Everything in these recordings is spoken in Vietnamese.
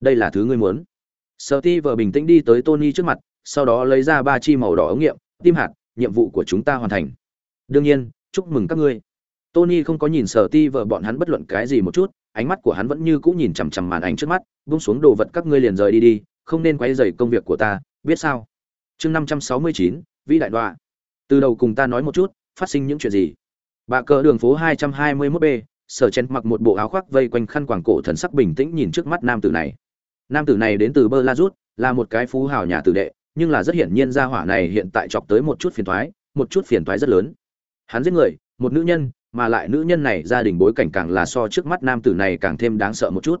đây là thứ ngươi muốn. Sợ ti vợ bình tĩnh đi tới tony trước mặt, sau đó lấy ra ba chi màu đỏ ống nghiệm, tim hạt, nhiệm vụ của chúng ta hoàn thành. Đương nhiên, chúc mừng các ngươi. Tony không có nhìn sợ ti vợ bọn hắn bất luận cái gì một chút, ánh mắt của hắn vẫn như cũ nhìn chằm chằm màn ảnh trước mắt bung xuống đồ vật các ngươi liền rời đi đi, không nên quấy rầy công việc của ta, biết sao? Chương năm trăm sáu mươi chín, vĩ đại đoạ. Từ đầu cùng ta nói một chút, phát sinh những chuyện gì? Bà cờ đường phố hai trăm hai mươi mốt b, sở chen mặc một bộ áo khoác vây quanh khăn quàng cổ thần sắc bình tĩnh nhìn trước mắt nam tử này nam tử này đến từ bơ la rút, là một cái phú hào nhà tử đệ, nhưng là rất hiển nhiên gia hỏa này hiện tại chọc tới một chút phiền toái, một chút phiền toái rất lớn. Hắn giết người, một nữ nhân, mà lại nữ nhân này gia đình bối cảnh càng là so trước mắt nam tử này càng thêm đáng sợ một chút.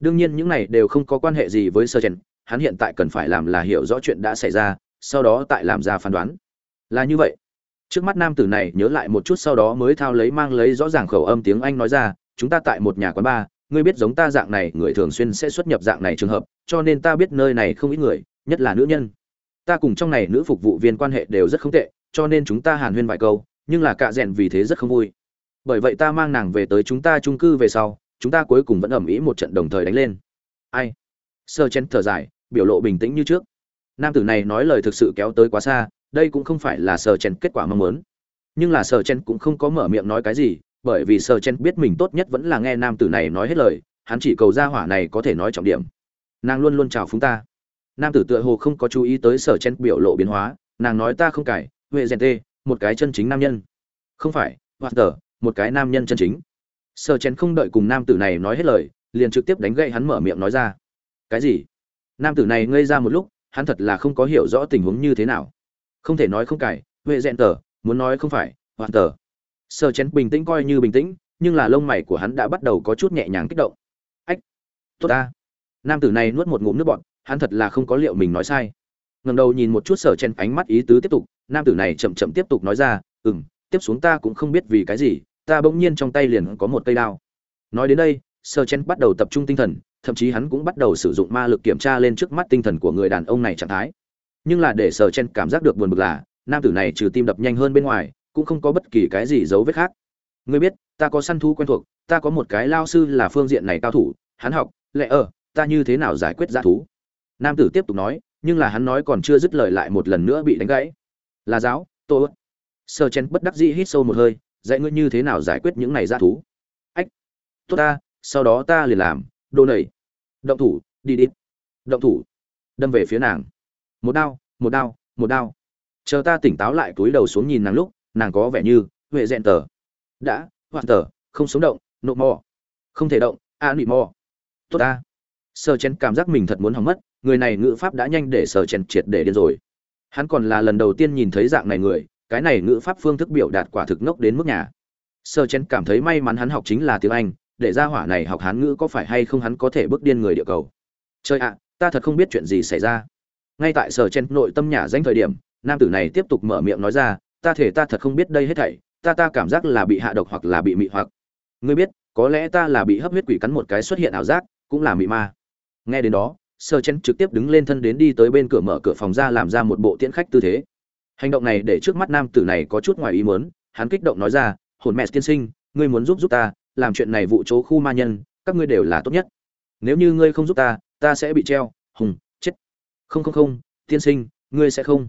Đương nhiên những này đều không có quan hệ gì với sơ chen hắn hiện tại cần phải làm là hiểu rõ chuyện đã xảy ra, sau đó tại làm ra phán đoán. Là như vậy. Trước mắt nam tử này nhớ lại một chút sau đó mới thao lấy mang lấy rõ ràng khẩu âm tiếng anh nói ra, chúng ta tại một nhà quán bar ngươi biết giống ta dạng này, người thường xuyên sẽ xuất nhập dạng này trường hợp, cho nên ta biết nơi này không ít người, nhất là nữ nhân. Ta cùng trong này nữ phục vụ viên quan hệ đều rất không tệ, cho nên chúng ta hàn huyên vài câu, nhưng là cạ rẽn vì thế rất không vui. Bởi vậy ta mang nàng về tới chúng ta trung cư về sau, chúng ta cuối cùng vẫn ẩm ĩ một trận đồng thời đánh lên. Ai? Sơ chen thở dài, biểu lộ bình tĩnh như trước. Nam tử này nói lời thực sự kéo tới quá xa, đây cũng không phải là sơ chen kết quả mong muốn. Nhưng là sơ chen cũng không có mở miệng nói cái gì bởi vì sơ chen biết mình tốt nhất vẫn là nghe nam tử này nói hết lời, hắn chỉ cầu ra hỏa này có thể nói trọng điểm. Nàng luôn luôn chào phúng ta. Nam tử tựa hồ không có chú ý tới sở chen biểu lộ biến hóa, nàng nói ta không cải huệ rèn tê một cái chân chính nam nhân. Không phải hoặc tờ, một cái nam nhân chân chính. Sở chen không đợi cùng nam tử này nói hết lời, liền trực tiếp đánh gậy hắn mở miệng nói ra. Cái gì? Nam tử này ngây ra một lúc, hắn thật là không có hiểu rõ tình huống như thế nào. Không thể nói không cải huệ rèn tờ muốn nói không phải hoặc tờ sở chen bình tĩnh coi như bình tĩnh, nhưng là lông mày của hắn đã bắt đầu có chút nhẹ nhàng kích động. Ách, tốt ta. Nam tử này nuốt một ngụm nước bọt, hắn thật là không có liệu mình nói sai. Ngẩng đầu nhìn một chút sở chen ánh mắt ý tứ tiếp tục, nam tử này chậm chậm tiếp tục nói ra, ừm, tiếp xuống ta cũng không biết vì cái gì, ta bỗng nhiên trong tay liền có một cây đao. Nói đến đây sở chen bắt đầu tập trung tinh thần, thậm chí hắn cũng bắt đầu sử dụng ma lực kiểm tra lên trước mắt tinh thần của người đàn ông này trạng thái. Nhưng là để sở chen cảm giác được buồn bực là, nam tử này trừ tim đập nhanh hơn bên ngoài cũng không có bất kỳ cái gì dấu vết khác. Ngươi biết, ta có săn thú quen thuộc, ta có một cái lao sư là phương diện này cao thủ, hắn học, lẽ ở, ta như thế nào giải quyết g thú? Nam tử tiếp tục nói, nhưng là hắn nói còn chưa dứt lời lại một lần nữa bị đánh gãy. Là giáo, tôi. sơ chen bất đắc dĩ hít sâu một hơi, dạy ngươi như thế nào giải quyết những này g thú? Ách, tốt ta, sau đó ta liền làm, đồ nầy. Động thủ, đi đi. Động thủ. Đâm về phía nàng. Một đao một đao một đao. Chờ ta tỉnh táo lại túi đầu xuống nhìn nàng lúc nàng có vẻ như huệ rèn tờ. Đã, hoạn tờ, không sống động, nộ mò. Không thể động, a nị mò. Tốt ta. Sơ chén cảm giác mình thật muốn hỏng mất, người này ngữ pháp đã nhanh để sơ chen triệt để điên rồi. Hắn còn là lần đầu tiên nhìn thấy dạng này người, cái này ngữ pháp phương thức biểu đạt quả thực ngốc đến mức nhà. Sơ chen cảm thấy may mắn hắn học chính là tiếng anh, để ra hỏa này học hán ngữ có phải hay không hắn có thể bước điên người địa cầu. Chơi ạ, ta thật không biết chuyện gì xảy ra. Ngay tại sở chen nội tâm nhà danh thời điểm, nam tử này tiếp tục mở miệng nói ra ta thể ta thật không biết đây hết thảy, ta ta cảm giác là bị hạ độc hoặc là bị mị hoặc. Ngươi biết, có lẽ ta là bị hấp huyết quỷ cắn một cái xuất hiện ảo giác, cũng là mị ma. Nghe đến đó, sơ chen trực tiếp đứng lên thân đến đi tới bên cửa mở cửa phòng ra làm ra một bộ tiễn khách tư thế. Hành động này để trước mắt nam tử này có chút ngoài ý muốn, hắn kích động nói ra, hồn mẹ tiên sinh, ngươi muốn giúp giúp ta, làm chuyện này vụ chỗ khu ma nhân, các ngươi đều là tốt nhất. Nếu như ngươi không giúp ta ta sẽ bị treo, hùng, chết. Không không không, tiên sinh, ngươi sẽ không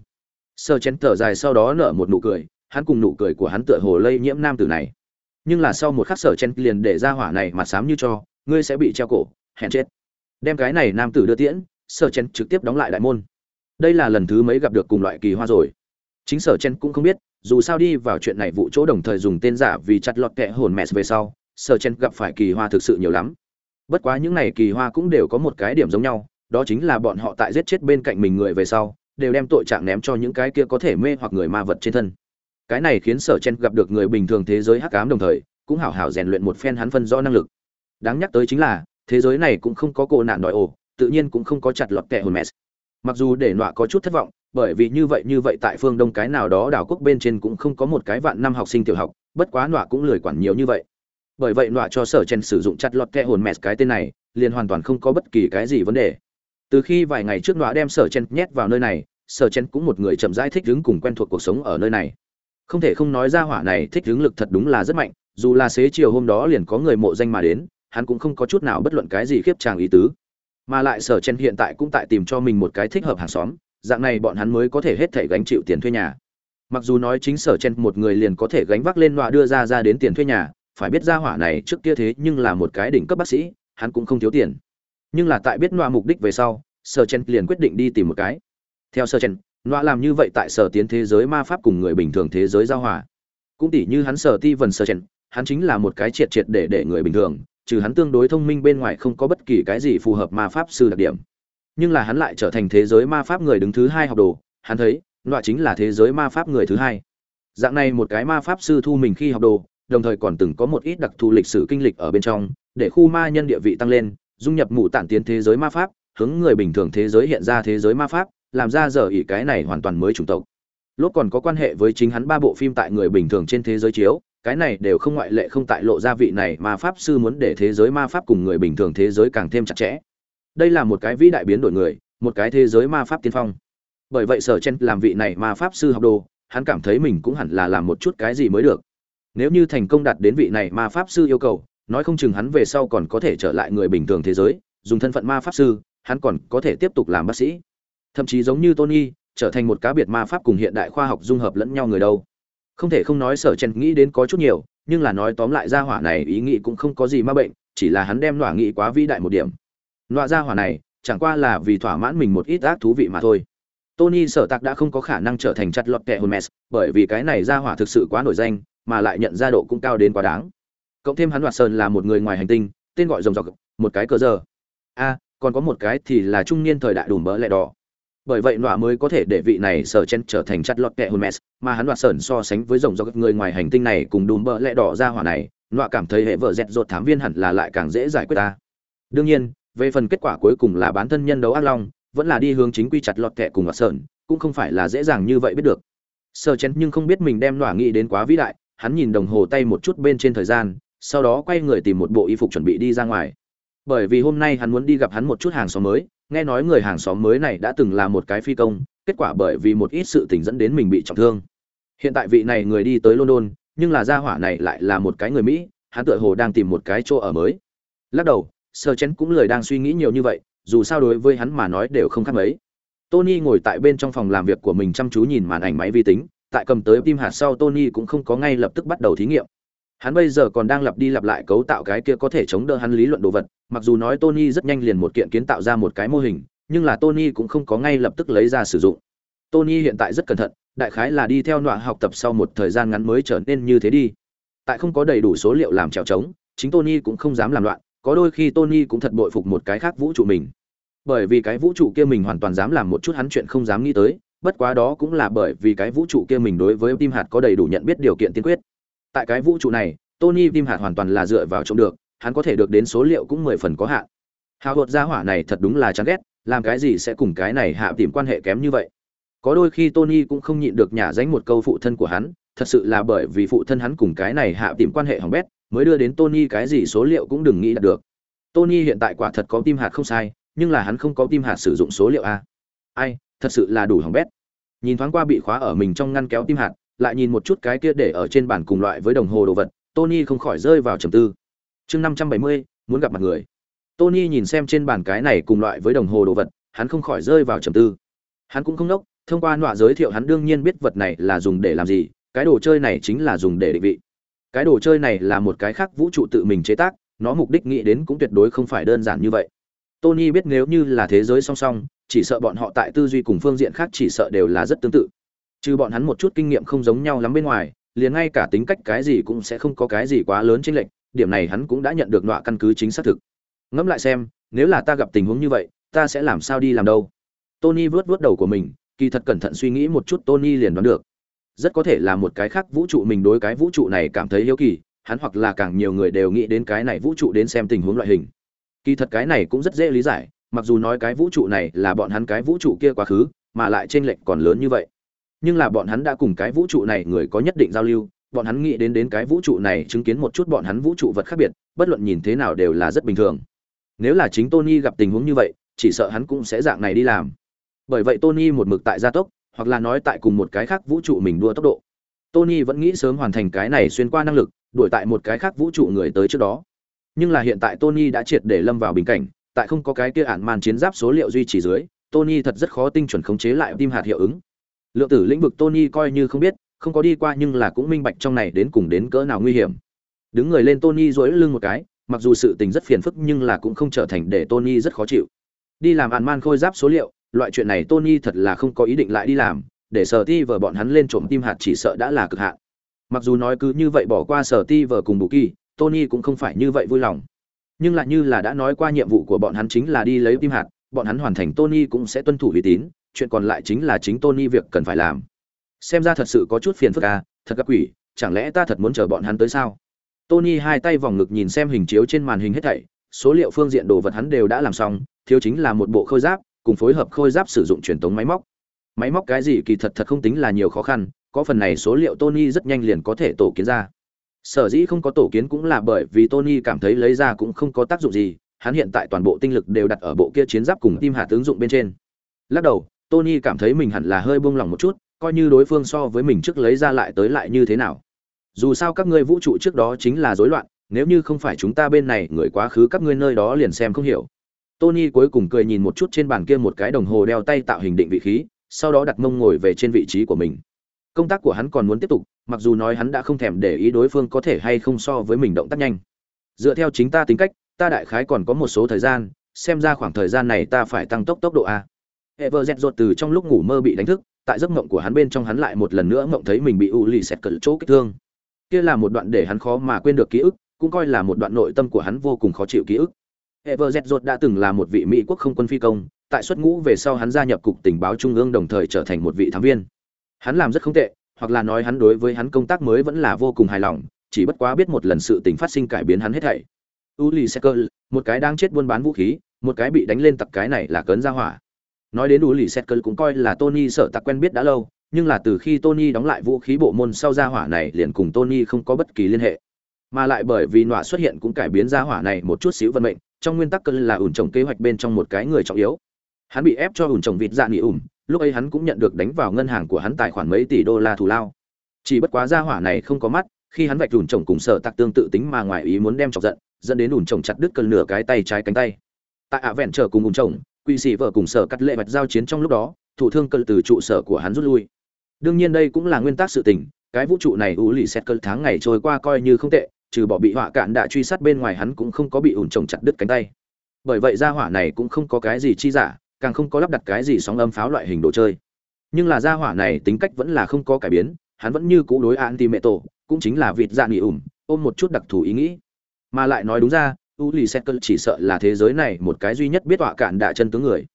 sơ chén thở dài sau đó nở một nụ cười, hắn cùng nụ cười của hắn tựa hồ lây nhiễm nam tử này. Nhưng là sau một khắc sở chen liền để ra hỏa này mà sám như cho, ngươi sẽ bị treo cổ hẹn chết. Đem cái này nam tử đưa tiễn sở chen trực tiếp đóng lại đại môn. Đây là lần thứ mấy gặp được cùng loại kỳ hoa rồi. Chính sở chen cũng không biết, dù sao đi vào chuyện này vụ chỗ đồng thời dùng tên giả vì chặt lọt kẹ hồn mẹ về sau sở chen gặp phải kỳ hoa thực sự nhiều lắm. Bất quá những này kỳ hoa cũng đều có một cái điểm giống nhau, đó chính là bọn họ tại giết chết bên cạnh mình người về sau đều đem tội trạng ném cho những cái kia có thể mê hoặc người ma vật trên thân. Cái này khiến sở chen gặp được người bình thường thế giới hắc ám đồng thời, cũng hảo hảo rèn luyện một phen hắn phân rõ năng lực. Đáng nhắc tới chính là, thế giới này cũng không có cô nạn đòi ổ, tự nhiên cũng không có chặt lọt kẻ hồn mẹ. Mặc dù để nọa có chút thất vọng, bởi vì như vậy như vậy tại phương đông cái nào đó đảo quốc bên trên cũng không có một cái vạn năm học sinh tiểu học, bất quá nọa cũng lười quản nhiều như vậy. Bởi vậy nọa cho sở chen sử dụng chặt lọt kẻ hồn mẹ cái tên này, liền hoàn toàn không có bất kỳ cái gì vấn đề từ khi vài ngày trước nọa đem sở chen nhét vào nơi này, sở chen cũng một người chậm rãi thích ứng cùng quen thuộc cuộc sống ở nơi này. Không thể không nói ra hỏa này thích ứng lực thật đúng là rất mạnh, dù là xế chiều hôm đó liền có người mộ danh mà đến, hắn cũng không có chút nào bất luận cái gì khiếp chàng ý tứ. Mà lại sở chen hiện tại cũng tại tìm cho mình một cái thích hợp hàng xóm, dạng này bọn hắn mới có thể hết thể gánh chịu tiền thuê nhà. Mặc dù nói chính sở chen một người liền có thể gánh vác lên nọa đưa ra ra đến tiền thuê nhà, phải biết ra hỏa này trước kia thế nhưng là một cái đỉnh cấp bác sĩ, hắn cũng không thiếu tiền nhưng là tại biết nọa mục đích về sau, sở chen liền quyết định đi tìm một cái. Theo sở chen nọa làm như vậy tại sở tiến thế giới ma pháp cùng người bình thường thế giới giao hòa. Cũng tỉ như hắn sở ti vần sở chen, hắn chính là một cái triệt triệt để để người bình thường, trừ hắn tương đối thông minh bên ngoài không có bất kỳ cái gì phù hợp ma pháp sư đặc điểm. Nhưng là hắn lại trở thành thế giới ma pháp người đứng thứ hai học đồ, hắn thấy nọa chính là thế giới ma pháp người thứ hai. Dạng này một cái ma pháp sư thu mình khi học đồ, đồng thời còn từng có một ít đặc thù lịch sử kinh lịch ở bên trong, để khu ma nhân địa vị tăng lên dung nhập mụ tản tiến thế giới ma pháp, hướng người bình thường thế giới hiện ra thế giới ma pháp, làm ra giờ ỷ cái này hoàn toàn mới chủng tộc. Lốt còn có quan hệ với chính hắn ba bộ phim tại người bình thường trên thế giới chiếu, cái này đều không ngoại lệ không tại lộ ra vị này ma pháp sư muốn để thế giới ma pháp cùng người bình thường thế giới càng thêm chặt chẽ. Đây là một cái vĩ đại biến đổi người, một cái thế giới ma pháp tiên phong. Bởi vậy sở chen làm vị này ma pháp sư học đồ, hắn cảm thấy mình cũng hẳn là làm một chút cái gì mới được. Nếu như thành công đạt đến vị này ma pháp sư yêu cầu nói không chừng hắn về sau còn có thể trở lại người bình thường thế giới, dùng thân phận ma pháp sư, hắn còn có thể tiếp tục làm bác sĩ. Thậm chí giống như tony, trở thành một cá biệt ma pháp cùng hiện đại khoa học dung hợp lẫn nhau người đâu. Không thể không nói sở chen nghĩ đến có chút nhiều, nhưng là nói tóm lại ra hỏa này ý nghĩ cũng không có gì ma bệnh, chỉ là hắn đem nọa nghĩ quá vĩ đại một điểm. Nọa ra hỏa này, chẳng qua là vì thỏa mãn mình một ít ác thú vị mà thôi. Tony sở tạc đã không có khả năng trở thành chặt lọt kẹ hermes bởi vì cái này ra hỏa thực sự quá nổi danh, mà lại nhận ra độ cũng cao đến quá đáng cộng thêm hắn đoạt sơn là một người ngoài hành tinh, tên gọi rồng rọc, một cái cờ giờ a, còn có một cái thì là trung niên thời đại đùm bỡ lẹ đỏ. Bởi vậy nọa mới có thể để vị này sở chen trở thành chặt lọt kẹ hermes mà hắn đoạt sơn so sánh với rồng rọc người ngoài hành tinh này cùng đùm bỡ lẹ đỏ ra hỏa này, nọa cảm thấy hệ vợ dẹt dột thám viên hẳn là lại càng dễ giải quyết ta. Đương nhiên, về phần kết quả cuối cùng là bán thân nhân đấu ác long, vẫn là đi hướng chính quy chặt lọt kẹ cùng đoạt sơn, cũng không phải là dễ dàng như vậy biết được. Sở chen nhưng không biết mình đem nọa nghĩ đến quá vĩ đại, hắn nhìn đồng hồ tay một chút bên trên thời gian sau đó quay người tìm một bộ y phục chuẩn bị đi ra ngoài. Bởi vì hôm nay hắn muốn đi gặp hắn một chút hàng xóm mới, nghe nói người hàng xóm mới này đã từng là một cái phi công, kết quả bởi vì một ít sự tình dẫn đến mình bị trọng thương. Hiện tại vị này người đi tới london, nhưng là gia hỏa này lại là một cái người mỹ, hắn tựa hồ đang tìm một cái chỗ ở mới. Lắc đầu sơ chén cũng lời đang suy nghĩ nhiều như vậy, dù sao đối với hắn mà nói đều không khác mấy. Tony ngồi tại bên trong phòng làm việc của mình chăm chú nhìn màn ảnh máy vi tính, tại cầm tới tim hạt sau tony cũng không có ngay lập tức bắt đầu thí nghiệm hắn bây giờ còn đang lặp đi lặp lại cấu tạo cái kia có thể chống đỡ hắn lý luận đồ vật, mặc dù nói tony rất nhanh liền một kiện kiến tạo ra một cái mô hình, nhưng là tony cũng không có ngay lập tức lấy ra sử dụng. Tony hiện tại rất cẩn thận, đại khái là đi theo nọa học tập sau một thời gian ngắn mới trở nên như thế đi. Tại không có đầy đủ số liệu làm trèo trống, chính tony cũng không dám làm loạn, có đôi khi tony cũng thật bội phục một cái khác vũ trụ mình. Bởi vì cái vũ trụ kia mình hoàn toàn dám làm một chút hắn chuyện không dám nghĩ tới, bất quá đó cũng là bởi vì cái vũ trụ kia mình đối với tim hạt có đầy đủ nhận biết điều kiện tiên quyết tại cái vũ trụ này, tony tim hạt hoàn toàn là dựa vào trông được, hắn có thể được đến số liệu cũng mười phần có hạn. Hào hột gia hỏa này thật đúng là chán ghét, làm cái gì sẽ cùng cái này hạ tìm quan hệ kém như vậy? Có đôi khi tony cũng không nhịn được nhả dánh một câu phụ thân của hắn, thật sự là bởi vì phụ thân hắn cùng cái này hạ tìm quan hệ hỏng bét, mới đưa đến tony cái gì số liệu cũng đừng nghĩ đạt được. Tony hiện tại quả thật có tim hạt không sai, nhưng là hắn không có tim hạt sử dụng số liệu a. Ai, thật sự là đủ hỏng bét. Nhìn thoáng qua bị khóa ở mình trong ngăn kéo tim hạt lại nhìn một chút cái kia để ở trên bàn cùng loại với đồng hồ đồ vật tony không khỏi rơi vào trầm tư. Chương năm trăm bảy mươi muốn gặp mặt người. Tony nhìn xem trên bàn cái này cùng loại với đồng hồ đồ vật hắn không khỏi rơi vào trầm tư. Hắn cũng không đốc thông qua nọa giới thiệu hắn đương nhiên biết vật này là dùng để làm gì cái đồ chơi này chính là dùng để định vị. Cái đồ chơi này là một cái khác vũ trụ tự mình chế tác nó mục đích nghĩ đến cũng tuyệt đối không phải đơn giản như vậy. Tony biết nếu như là thế giới song song, chỉ sợ bọn họ tại tư duy cùng phương diện khác chỉ sợ đều là rất tương tự. Trừ bọn hắn một chút kinh nghiệm không giống nhau lắm bên ngoài, liền ngay cả tính cách cái gì cũng sẽ không có cái gì quá lớn chênh lệch, điểm này hắn cũng đã nhận được nọa căn cứ chính xác thực. Ngẫm lại xem, nếu là ta gặp tình huống như vậy, ta sẽ làm sao đi làm đâu? Tony vướt vướt đầu của mình, kỳ thật cẩn thận suy nghĩ một chút Tony liền đoán được. Rất có thể là một cái khác vũ trụ mình đối cái vũ trụ này cảm thấy hiếu kỳ, hắn hoặc là càng nhiều người đều nghĩ đến cái này vũ trụ đến xem tình huống loại hình kỳ thật cái này cũng rất dễ lý giải mặc dù nói cái vũ trụ này là bọn hắn cái vũ trụ kia quá khứ mà lại t r ê n lệch còn lớn như vậy nhưng là bọn hắn đã cùng cái vũ trụ này người có nhất định giao lưu bọn hắn nghĩ đến đến cái vũ trụ này chứng kiến một chút bọn hắn vũ trụ vật khác biệt bất luận nhìn thế nào đều là rất bình thường. Nếu là chính tony gặp tình huống như vậy chỉ sợ hắn cũng sẽ dạng này đi làm. Bởi vậy tony một mực tại gia tốc hoặc là nói tại cùng một cái khác vũ trụ mình đua tốc độ. Tony vẫn nghĩ sớm hoàn thành cái này xuyên qua năng lực đuổi tại một cái khác vũ trụ người tới trước đó. Nhưng là hiện tại Tony đã triệt để lâm vào bình cảnh, tại không có cái kia ản màn chiến giáp số liệu duy trì dưới tony thật rất khó tinh chuẩn khống chế lại tim hạt hiệu ứng lượng tử lĩnh vực tony coi như không biết, không có đi qua nhưng là cũng minh bạch trong này đến cùng đến cỡ nào nguy hiểm. Đứng người lên tony dối lưng một cái, mặc dù sự tình rất phiền phức nhưng là cũng không trở thành để tony rất khó chịu. Đi làm ạn man khôi giáp số liệu, loại chuyện này tony thật là không có ý định lại đi làm, để sở ti vờ bọn hắn lên trộm tim hạt chỉ sợ đã là cực hạn. Mặc dù nói cứ như vậy bỏ qua sở ti vờ cùng bù kỳ, tony cũng không phải như vậy vui lòng. Nhưng lại như là đã nói qua nhiệm vụ của bọn hắn chính là đi lấy tim hạt, bọn hắn hoàn thành tony cũng sẽ tuân thủ uy tín chuyện còn lại chính là chính tony việc cần phải làm. Xem ra thật sự có chút phiền phức à thật các quỷ, chẳng lẽ ta thật muốn chờ bọn hắn tới sao? Tony hai tay vòng ngực nhìn xem hình chiếu trên màn hình hết thảy, số liệu phương diện đồ vật hắn đều đã làm xong, thiếu chính là một bộ khôi giáp, cùng phối hợp khôi giáp sử dụng truyền tống máy móc. Máy móc cái gì kỳ thật thật không tính là nhiều khó khăn, có phần này số liệu tony rất nhanh liền có thể tổ kiến ra. Sở dĩ không có tổ kiến cũng là bởi vì tony cảm thấy lấy ra cũng không có tác dụng gì, hắn hiện tại toàn bộ tinh lực đều đặt ở bộ kia chiến giáp cùng tim hạt ứng dụng bên trên. Lắc đầu tony cảm thấy mình hẳn là hơi buông lỏng một chút, coi như đối phương so với mình trước lấy ra lại tới lại như thế nào. Dù sao các ngươi vũ trụ trước đó chính là rối loạn, nếu như không phải chúng ta bên này, người quá khứ các ngươi nơi đó liền xem không hiểu. Tony cuối cùng cười nhìn một chút trên bàn kia một cái đồng hồ đeo tay tạo hình định vị khí, sau đó đặt mông ngồi về trên vị trí của mình. Công tác của hắn còn muốn tiếp tục, mặc dù nói hắn đã không thèm để ý đối phương có thể hay không so với mình động tác nhanh. Dựa theo chính ta tính cách, ta đại khái còn có một số thời gian, xem ra khoảng thời gian này ta phải tăng tốc tốc độ a. Ever ruột từ trong lúc ngủ mơ bị đánh thức, tại giấc mộng của hắn bên trong hắn lại một lần nữa mộng thấy mình bị u lì xẹt cỡ chỗ kích thương. Kia là một đoạn để hắn khó mà quên được ký ức, cũng coi là một đoạn nội tâm của hắn vô cùng khó chịu ký ức. Ever ruột đã từng là một vị Mỹ quốc không quân phi công, tại xuất ngũ về sau hắn gia nhập cục tình báo trung ương đồng thời trở thành một vị thám viên. Hắn làm rất không tệ, hoặc là nói hắn đối với hắn công tác mới vẫn là vô cùng hài lòng, chỉ bất quá biết một lần sự tình phát sinh cải biến hắn hết thảy. Uli Sekel, một cái đang chết buôn bán vũ khí, một cái bị đánh lên tặc cái này là cấn ra hỏa nói đến đủ lì xét cơn cũng coi là tony sợ tặc quen biết đã lâu, nhưng là từ khi tony đóng lại vũ khí bộ môn sau gia hỏa này liền cùng tony không có bất kỳ liên hệ. Mà lại bởi vì nọa xuất hiện cũng cải biến gia hỏa này một chút xíu vận mệnh, trong nguyên tắc cơn là ủn trồng kế hoạch bên trong một cái người trọng yếu. Hắn bị ép cho ủn trồng vịt dạ nghỉ ủn lúc ấy hắn cũng nhận được đánh vào ngân hàng của hắn tài khoản mấy tỷ đô la thù lao. Chỉ bất quá gia hỏa này không có mắt, khi hắn vạch ủn trồng cùng sợ tặc tương tự tính mà ngoài ý muốn đem chọc giận, dẫn đến ủn trồng chặt đứt cơn nửa cái tay trái cánh tay. Tại ạ vẹn trở cùng ủn trồng quỷ sĩ vợ cùng sở cắt lệ bạch giao chiến trong lúc đó, thủ thương cơn từ trụ sở của hắn rút lui. Đương nhiên đây cũng là nguyên tắc sự tình, cái vũ trụ này ủ lì xét cơn tháng ngày trôi qua coi như không tệ, trừ bỏ bị họa cạn đã truy sát bên ngoài hắn cũng không có bị ủn trồng chặt đứt cánh tay. Bởi vậy gia hỏa này cũng không có cái gì chi giả, càng không có lắp đặt cái gì sóng âm pháo loại hình đồ chơi. Nhưng là gia hỏa này tính cách vẫn là không có cải biến, hắn vẫn như cũ đối anti mẹ tổ cũng chính là vịt dạ nghỉ ủm, ôm một chút đặc thù ý nghĩ. Mà lại nói đúng ra u lì xét cơn chỉ sợ là thế giới này một cái duy nhất biết họa cạn đạ chân tướng người.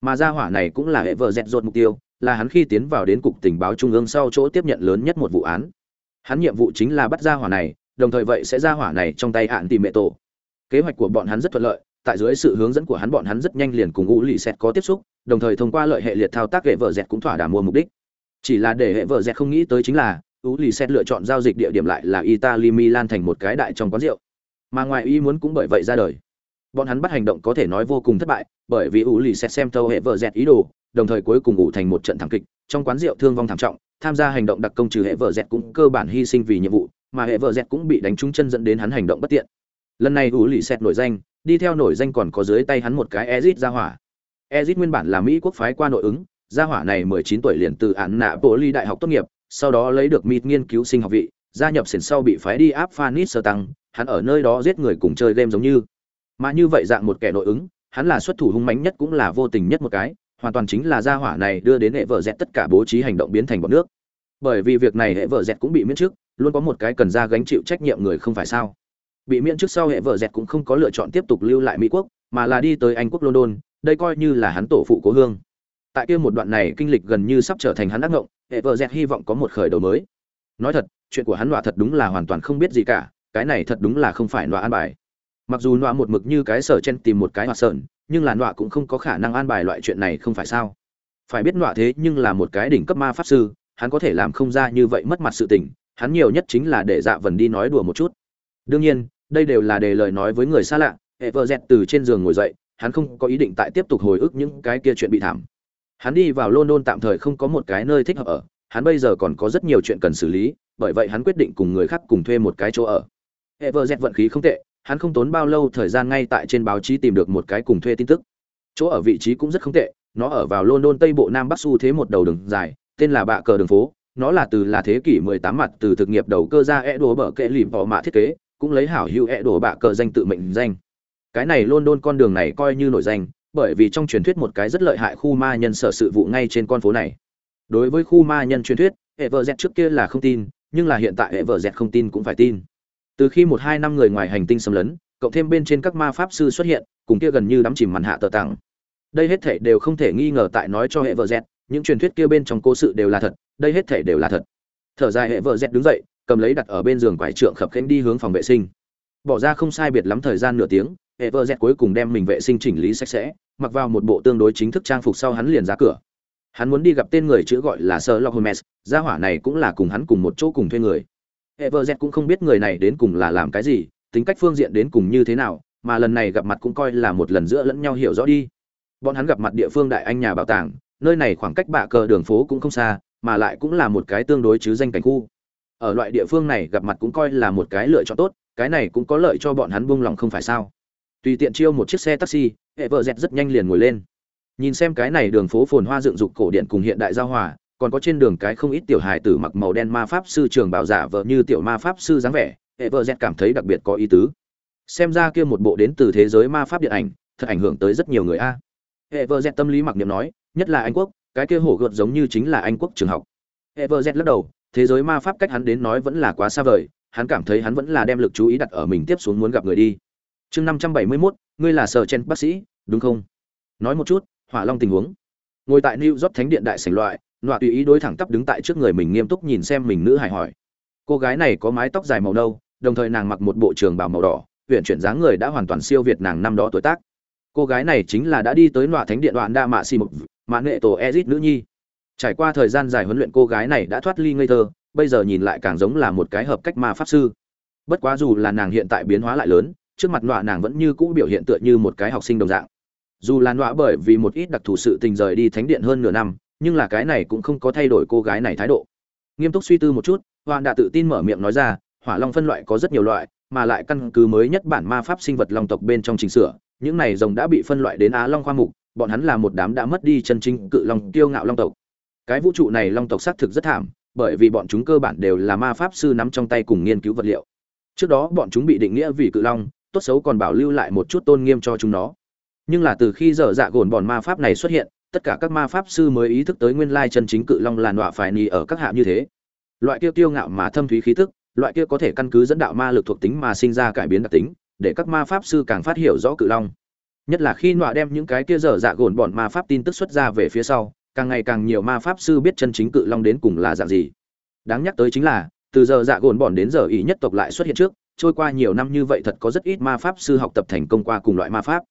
Mà gia hỏa này cũng là hệ vợ dẹt dột mục tiêu, là hắn khi tiến vào đến cục tình báo trung ương sau chỗ tiếp nhận lớn nhất một vụ án. Hắn nhiệm vụ chính là bắt gia hỏa này, đồng thời vậy sẽ gia hỏa này trong tay hạn tìm mẹ tổ. Kế hoạch của bọn hắn rất thuận lợi, tại dưới sự hướng dẫn của hắn bọn hắn rất nhanh liền cùng u lì xét có tiếp xúc, đồng thời thông qua lợi hệ liệt thao tác hệ vợ dẹt cũng thỏa đà mua mục đích. Chỉ là để hệ vợ dẹt không nghĩ tới chính là, u lì xét lựa chọn giao dịch địa điểm lại là italy milan thành một cái đại trong quán rượu mà ngoài ý muốn cũng bởi vậy ra đời. Bọn hắn bắt hành động có thể nói vô cùng thất bại, bởi vì ủ lì xét xem thâu hệ vợ dẹt ý đồ, đồng thời cuối cùng ủ thành một trận thảm kịch, trong quán rượu thương vong thảm trọng, tham gia hành động đặc công trừ hệ vợ dẹt cũng cơ bản hy sinh vì nhiệm vụ, mà hệ vợ dẹt cũng bị đánh trúng chân dẫn đến hắn hành động bất tiện. Lần này ủ lì xét nổi danh, đi theo nổi danh còn có dưới tay hắn một cái ezit ra hỏa. Ezit nguyên bản là mỹ quốc phái qua nội ứng, gia hỏa này 19 tuổi liền từ án nạ bộ ly đại học tốt nghiệp, sau đó lấy được mịt nghiên cứu sinh học vị, gia nhập sển sau bị phái đi áp phanis sơ tăng hắn ở nơi đó giết người cùng chơi game giống như. Mà như vậy dạng một kẻ nội ứng, hắn là xuất thủ hung mãnh nhất cũng là vô tình nhất một cái, hoàn toàn chính là gia hỏa này đưa đến hệ vợ dẹt tất cả bố trí hành động biến thành bọn nước. Bởi vì việc này hệ vợ dẹt cũng bị miễn trước, luôn có một cái cần ra gánh chịu trách nhiệm người không phải sao. Bị miễn trước sau hệ vợ dẹt cũng không có lựa chọn tiếp tục lưu lại mỹ quốc, mà là đi tới anh quốc london, đây coi như là hắn tổ phụ cố hương. Tại kia một đoạn này kinh lịch gần như sắp trở thành hắn ác ngộng, hệ vợ dẹt hy vọng có một khởi đầu mới. Nói thật, chuyện của hắn đọa thật đúng là hoàn toàn không biết gì cả cái này thật đúng là không phải nọa an bài. Mặc dù nọa một mực như cái sở chen tìm một cái hoạt sởn nhưng là nọa cũng không có khả năng an bài loại chuyện này không phải sao? Phải biết nọa thế nhưng là một cái đỉnh cấp ma pháp sư, hắn có thể làm không ra như vậy mất mặt sự tình, hắn nhiều nhất chính là để dạ vần đi nói đùa một chút. Đương nhiên, đây đều là để lời nói với người xa lạ hệ vợ dẹt từ trên giường ngồi dậy, hắn không có ý định tại tiếp tục hồi ức những cái kia chuyện bị thảm. Hắn đi vào london tạm thời không có một cái nơi thích hợp ở, hắn bây giờ còn có rất nhiều chuyện cần xử lý, bởi vậy hắn quyết định cùng người khác cùng thuê một cái chỗ ở. Everjet vận khí không tệ, hắn không tốn bao lâu thời gian ngay tại trên báo chí tìm được một cái cùng thuê tin tức. Chỗ ở vị trí cũng rất không tệ nó ở vào london tây bộ nam bắc xu thế một đầu đường dài tên là bạ cờ đường phố nó là từ là thế kỷ 18 mặt từ thực nghiệp đầu cơ ra e đồ bở kệ lìm bỏ mạ thiết kế cũng lấy hảo hữu e đồ bạ cờ danh tự mệnh danh. Cái này london con đường này coi như nổi danh bởi vì trong truyền thuyết một cái rất lợi hại khu ma nhân sở sự vụ ngay trên con phố này. Đối với khu ma nhân truyền thuyết hệ vợ dẹt trước kia là không tin nhưng là hiện tại hệ vợ dẹt không tin cũng phải tin từ khi một hai năm người ngoài hành tinh xâm lấn, cộng thêm bên trên các ma pháp sư xuất hiện, cùng kia gần như đắm chìm màn hạ tờ tặng. Đây hết thể đều không thể nghi ngờ tại nói cho hệ vợ dẹt, những truyền thuyết kia bên trong cố sự đều là thật, đây hết thể đều là thật. Thở dài hệ vợ dẹt đứng dậy, cầm lấy đặt ở bên giường quải trượng khập khênh đi hướng phòng vệ sinh. Bỏ ra không sai biệt lắm thời gian nửa tiếng, hệ vợ dẹt cuối cùng đem mình vệ sinh chỉnh lý sạch sẽ, mặc vào một bộ tương đối chính thức trang phục sau hắn liền ra cửa. Hắn muốn đi gặp tên người chữ gọi là sơ lo hermes gia hỏa này cũng là cùng hắn cùng một chỗ cùng thuê người. Everett cũng không biết người này đến cùng là làm cái gì, tính cách phương diện đến cùng như thế nào, mà lần này gặp mặt cũng coi là một lần giữa lẫn nhau hiểu rõ đi. Bọn hắn gặp mặt địa phương đại anh nhà bảo tàng, nơi này khoảng cách bạ cờ đường phố cũng không xa, mà lại cũng là một cái tương đối chứ danh cảnh khu. Ở loại địa phương này gặp mặt cũng coi là một cái lựa chọn tốt, cái này cũng có lợi cho bọn hắn buông lòng không phải sao. Tùy tiện chiêu một chiếc xe taxi, Everett rất nhanh liền ngồi lên. Nhìn xem cái này đường phố phồn hoa dựng dục cổ điển cùng hiện đại giao hòa còn có trên đường cái không ít tiểu hài tử mặc màu đen ma pháp sư trường bảo giả vợ như tiểu ma pháp sư dáng vẻ, hệ vợ dẹt cảm thấy đặc biệt có ý tứ. Xem ra kia một bộ đến từ thế giới ma pháp điện ảnh, thật ảnh hưởng tới rất nhiều người a. Hệ vợ dẹt tâm lý mặc niệm nói, nhất là anh quốc, cái kia hổ gợt giống như chính là anh quốc trường học. Hệ vợ dẹt lắc đầu, thế giới ma pháp cách hắn đến nói vẫn là quá xa vời, hắn cảm thấy hắn vẫn là đem lực chú ý đặt ở mình tiếp xuống muốn gặp người đi. Chương năm trăm bảy mươi mốt, ngươi là sở chen bác sĩ, đúng không? Nói một chút, hỏa long tình huống. Ngồi tại new york thánh điện đại sảnh loại nọa tùy ý đối thẳng tắp đứng tại trước người mình nghiêm túc nhìn xem mình nữ hải hỏi. Cô gái này có mái tóc dài màu nâu, đồng thời nàng mặc một bộ trường bào màu đỏ, huyện chuyển dáng người đã hoàn toàn siêu việt nàng năm đó tuổi tác. Cô gái này chính là đã đi tới nọa thánh điện đoạn đa mạ xì mục mã nghệ tổ ezit nữ nhi. Trải qua thời gian dài huấn luyện, cô gái này đã thoát ly ngây thơ, bây giờ nhìn lại càng giống là một cái hợp cách ma pháp sư. Bất quá dù là nàng hiện tại biến hóa lại lớn, trước mặt nọa nàng vẫn như cũ biểu hiện tựa như một cái học sinh đồng dạng. Dù là nọa bởi vì một ít đặc thù sự tình rời đi thánh điện hơn nửa năm nhưng là cái này cũng không có thay đổi cô gái này thái độ. Nghiêm túc suy tư một chút hoàn đã tự tin mở miệng nói ra, hỏa long phân loại có rất nhiều loại, mà lại căn cứ mới nhất bản ma pháp sinh vật long tộc bên trong chỉnh sửa, những này rồng đã bị phân loại đến á long khoa mục, bọn hắn là một đám đã mất đi chân chính cự long tiêu ngạo long tộc. Cái vũ trụ này long tộc xác thực rất thảm, bởi vì bọn chúng cơ bản đều là ma pháp sư nắm trong tay cùng nghiên cứu vật liệu. Trước đó bọn chúng bị định nghĩa vì cự long, tốt xấu còn bảo lưu lại một chút tôn nghiêm cho chúng nó. Nhưng là từ khi dở dạ gồn bọn ma pháp này xuất hiện tất cả các ma pháp sư mới ý thức tới nguyên lai chân chính cự long làn đọa phải nì ở các hạ như thế. Loại kia tiêu ngạo mà thâm thúy khí tức, loại kia có thể căn cứ dẫn đạo ma lực thuộc tính mà sinh ra cải biến đặc tính, để các ma pháp sư càng phát hiểu rõ cự long. Nhất là khi nọa đem những cái kia dở dạ gồn bọn ma pháp tin tức xuất ra về phía sau, càng ngày càng nhiều ma pháp sư biết chân chính cự long đến cùng là dạng gì. Đáng nhắc tới chính là, từ giờ dạ gồn bọn đến giờ ý nhất tộc lại xuất hiện trước, trôi qua nhiều năm như vậy thật có rất ít ma pháp sư học tập thành công qua cùng loại ma pháp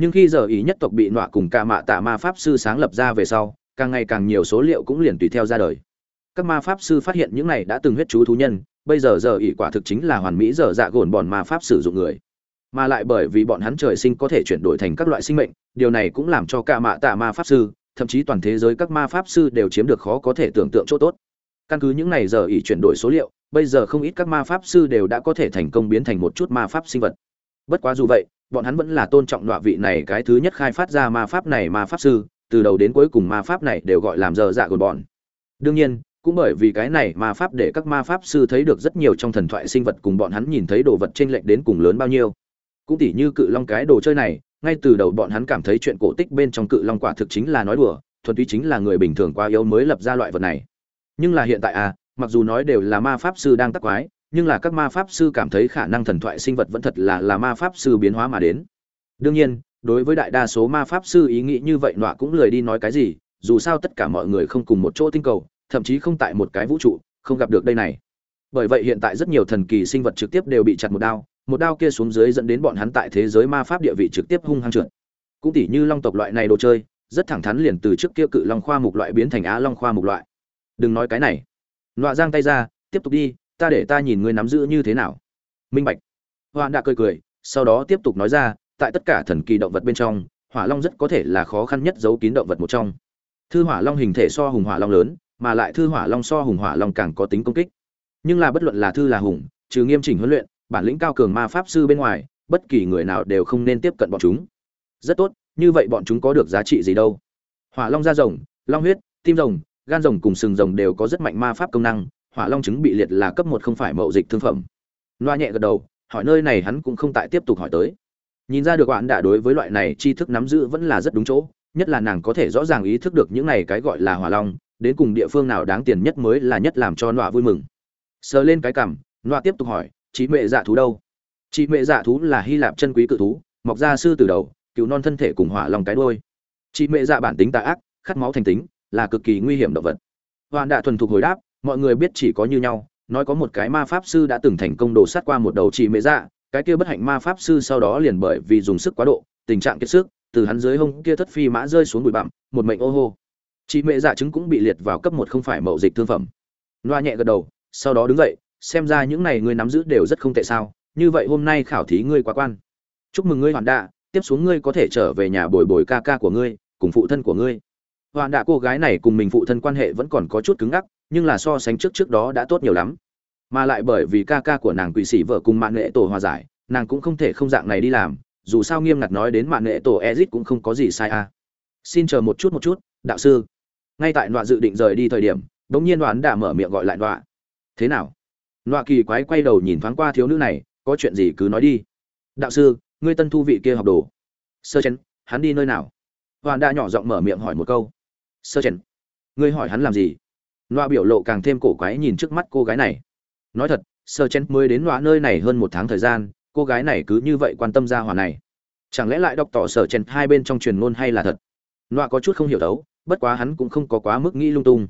nhưng khi giờ ý nhất tộc bị nọa cùng ca mạ tạ ma pháp sư sáng lập ra về sau, càng ngày càng nhiều số liệu cũng liền tùy theo ra đời. Các ma pháp sư phát hiện những này đã từng huyết chú thú nhân, bây giờ giờ ý quả thực chính là hoàn mỹ giờ dạ gồn bọn ma pháp sử dụng người. Mà lại bởi vì bọn hắn trời sinh có thể chuyển đổi thành các loại sinh mệnh, điều này cũng làm cho ca mạ tạ ma pháp sư, thậm chí toàn thế giới các ma pháp sư đều chiếm được khó có thể tưởng tượng chỗ tốt. Căn cứ những này giờ ý chuyển đổi số liệu, bây giờ không ít các ma pháp sư đều đã có thể thành công biến thành một chút ma pháp sinh vật. Bất quá dù vậy bọn hắn vẫn là tôn trọng đọa vị này cái thứ nhất khai phát ra ma pháp này ma pháp sư, từ đầu đến cuối cùng ma pháp này đều gọi làm giờ dạ của bọn. Đương nhiên, cũng bởi vì cái này ma pháp để các ma pháp sư thấy được rất nhiều trong thần thoại sinh vật cùng bọn hắn nhìn thấy đồ vật chênh lệch đến cùng lớn bao nhiêu. Cũng tỉ như cự long cái đồ chơi này, ngay từ đầu bọn hắn cảm thấy chuyện cổ tích bên trong cự long quả thực chính là nói đùa, thuần túy chính là người bình thường quá yếu mới lập ra loại vật này. Nhưng là hiện tại à mặc dù nói đều là ma pháp sư đang tắc quái nhưng là các ma pháp sư cảm thấy khả năng thần thoại sinh vật vẫn thật là là ma pháp sư biến hóa mà đến. Đương nhiên, đối với đại đa số ma pháp sư ý nghĩ như vậy nọa cũng lười đi nói cái gì, dù sao tất cả mọi người không cùng một chỗ tinh cầu, thậm chí không tại một cái vũ trụ, không gặp được đây này. Bởi vậy hiện tại rất nhiều thần kỳ sinh vật trực tiếp đều bị chặt một đao một đao kia xuống dưới dẫn đến bọn hắn tại thế giới ma pháp địa vị trực tiếp hung hăng trượt. Cũng tỉ như long tộc loại này đồ chơi, rất thẳng thắn liền từ trước kia cự long khoa mục loại biến thành á long khoa mục loại. Đừng nói cái này. Nọa giang tay ra, tiếp tục đi ta để ta nhìn ngươi nắm giữ như thế nào. Minh bạch. Hoạn đã cười cười, sau đó tiếp tục nói ra, tại tất cả thần kỳ động vật bên trong, hỏa long rất có thể là khó khăn nhất giấu kín động vật một trong. Thư hỏa long hình thể so hùng hỏa long lớn, mà lại thư hỏa long so hùng hỏa long càng có tính công kích. Nhưng là bất luận là thư là hùng, trừ nghiêm chỉnh huấn luyện, bản lĩnh cao cường ma pháp sư bên ngoài, bất kỳ người nào đều không nên tiếp cận bọn chúng. Rất tốt, như vậy bọn chúng có được giá trị gì đâu? Hỏa long da rồng, long huyết, tim rồng, gan rồng cùng sừng rồng đều có rất mạnh ma pháp công năng hỏa long trứng bị liệt là cấp một không phải mậu dịch thương phẩm. Loa nhẹ gật đầu, hỏi nơi này hắn cũng không tại tiếp tục hỏi tới. Nhìn ra được bạn đã đối với loại này tri thức nắm giữ vẫn là rất đúng chỗ, nhất là nàng có thể rõ ràng ý thức được những này cái gọi là hỏa long, đến cùng địa phương nào đáng tiền nhất mới là nhất làm cho nọa vui mừng. Sờ lên cái cằm nọa tiếp tục hỏi chị mẹ dạ thú đâu? Chị mẹ dạ thú là hy lạp chân quý cự thú, mọc ra sư từ đầu cứu non thân thể cùng hỏa lòng cái đôi chị mẹ dạ bản tính tà ác, khát máu thành tính, là cực kỳ nguy hiểm động vật. Hoàn đã thuần thục hồi đáp mọi người biết chỉ có như nhau, nói có một cái ma pháp sư đã từng thành công đổ sát qua một đầu chị mẹ dạ cái kia bất hạnh ma pháp sư sau đó liền bởi vì dùng sức quá độ, tình trạng kiệt sức, từ hắn dưới hông kia thất phi mã rơi xuống bụi bặm, một mệnh ô hô. Chị mẹ dạ chứng cũng bị liệt vào cấp một không phải mậu dịch thương phẩm. Loa nhẹ gật đầu, sau đó đứng dậy, xem ra những này ngươi nắm giữ đều rất không tệ sao, như vậy hôm nay khảo thí ngươi quá quan. Chúc mừng ngươi hoàn đạ, tiếp xuống ngươi có thể trở về nhà bồi bồi ca ca của ngươi, cùng phụ thân của ngươi. Hoàn đạ cô gái này cùng mình phụ thân quan hệ vẫn còn có chút cứng ngắc nhưng là so sánh trước trước đó đã tốt nhiều lắm. Mà lại bởi vì ca ca của nàng quỷ sĩ vợ cùng mạng nghệ tổ hòa giải, nàng cũng không thể không dạng này đi làm, dù sao nghiêm ngặt nói đến mạng nghệ tổ ezit cũng không có gì sai à. xin chờ một chút một chút, đạo sư. Ngay tại nọa dự định rời đi thời điểm bỗng nhiên đoán đã mở miệng gọi lại nọa. Thế nào? Nọa kỳ quái quay đầu nhìn thoáng qua thiếu nữ này, có chuyện gì cứ nói đi. Đạo sư, ngươi tân thu vị kia học đồ. Sơ chén hắn đi nơi nào? Hoàn đã nhỏ giọng mở miệng hỏi một câu. Sơ chén ngươi hỏi hắn làm gì? Nọa biểu lộ càng thêm cổ quái nhìn trước mắt cô gái này. Nói thật sơ chen mới đến nọa nơi này hơn một tháng thời gian, cô gái này cứ như vậy quan tâm ra hòa này. Chẳng lẽ lại đọc tỏ sở chen hai bên trong truyền ngôn hay là thật? Nọa có chút không hiểu đấu, bất quá hắn cũng không có quá mức nghĩ lung tung.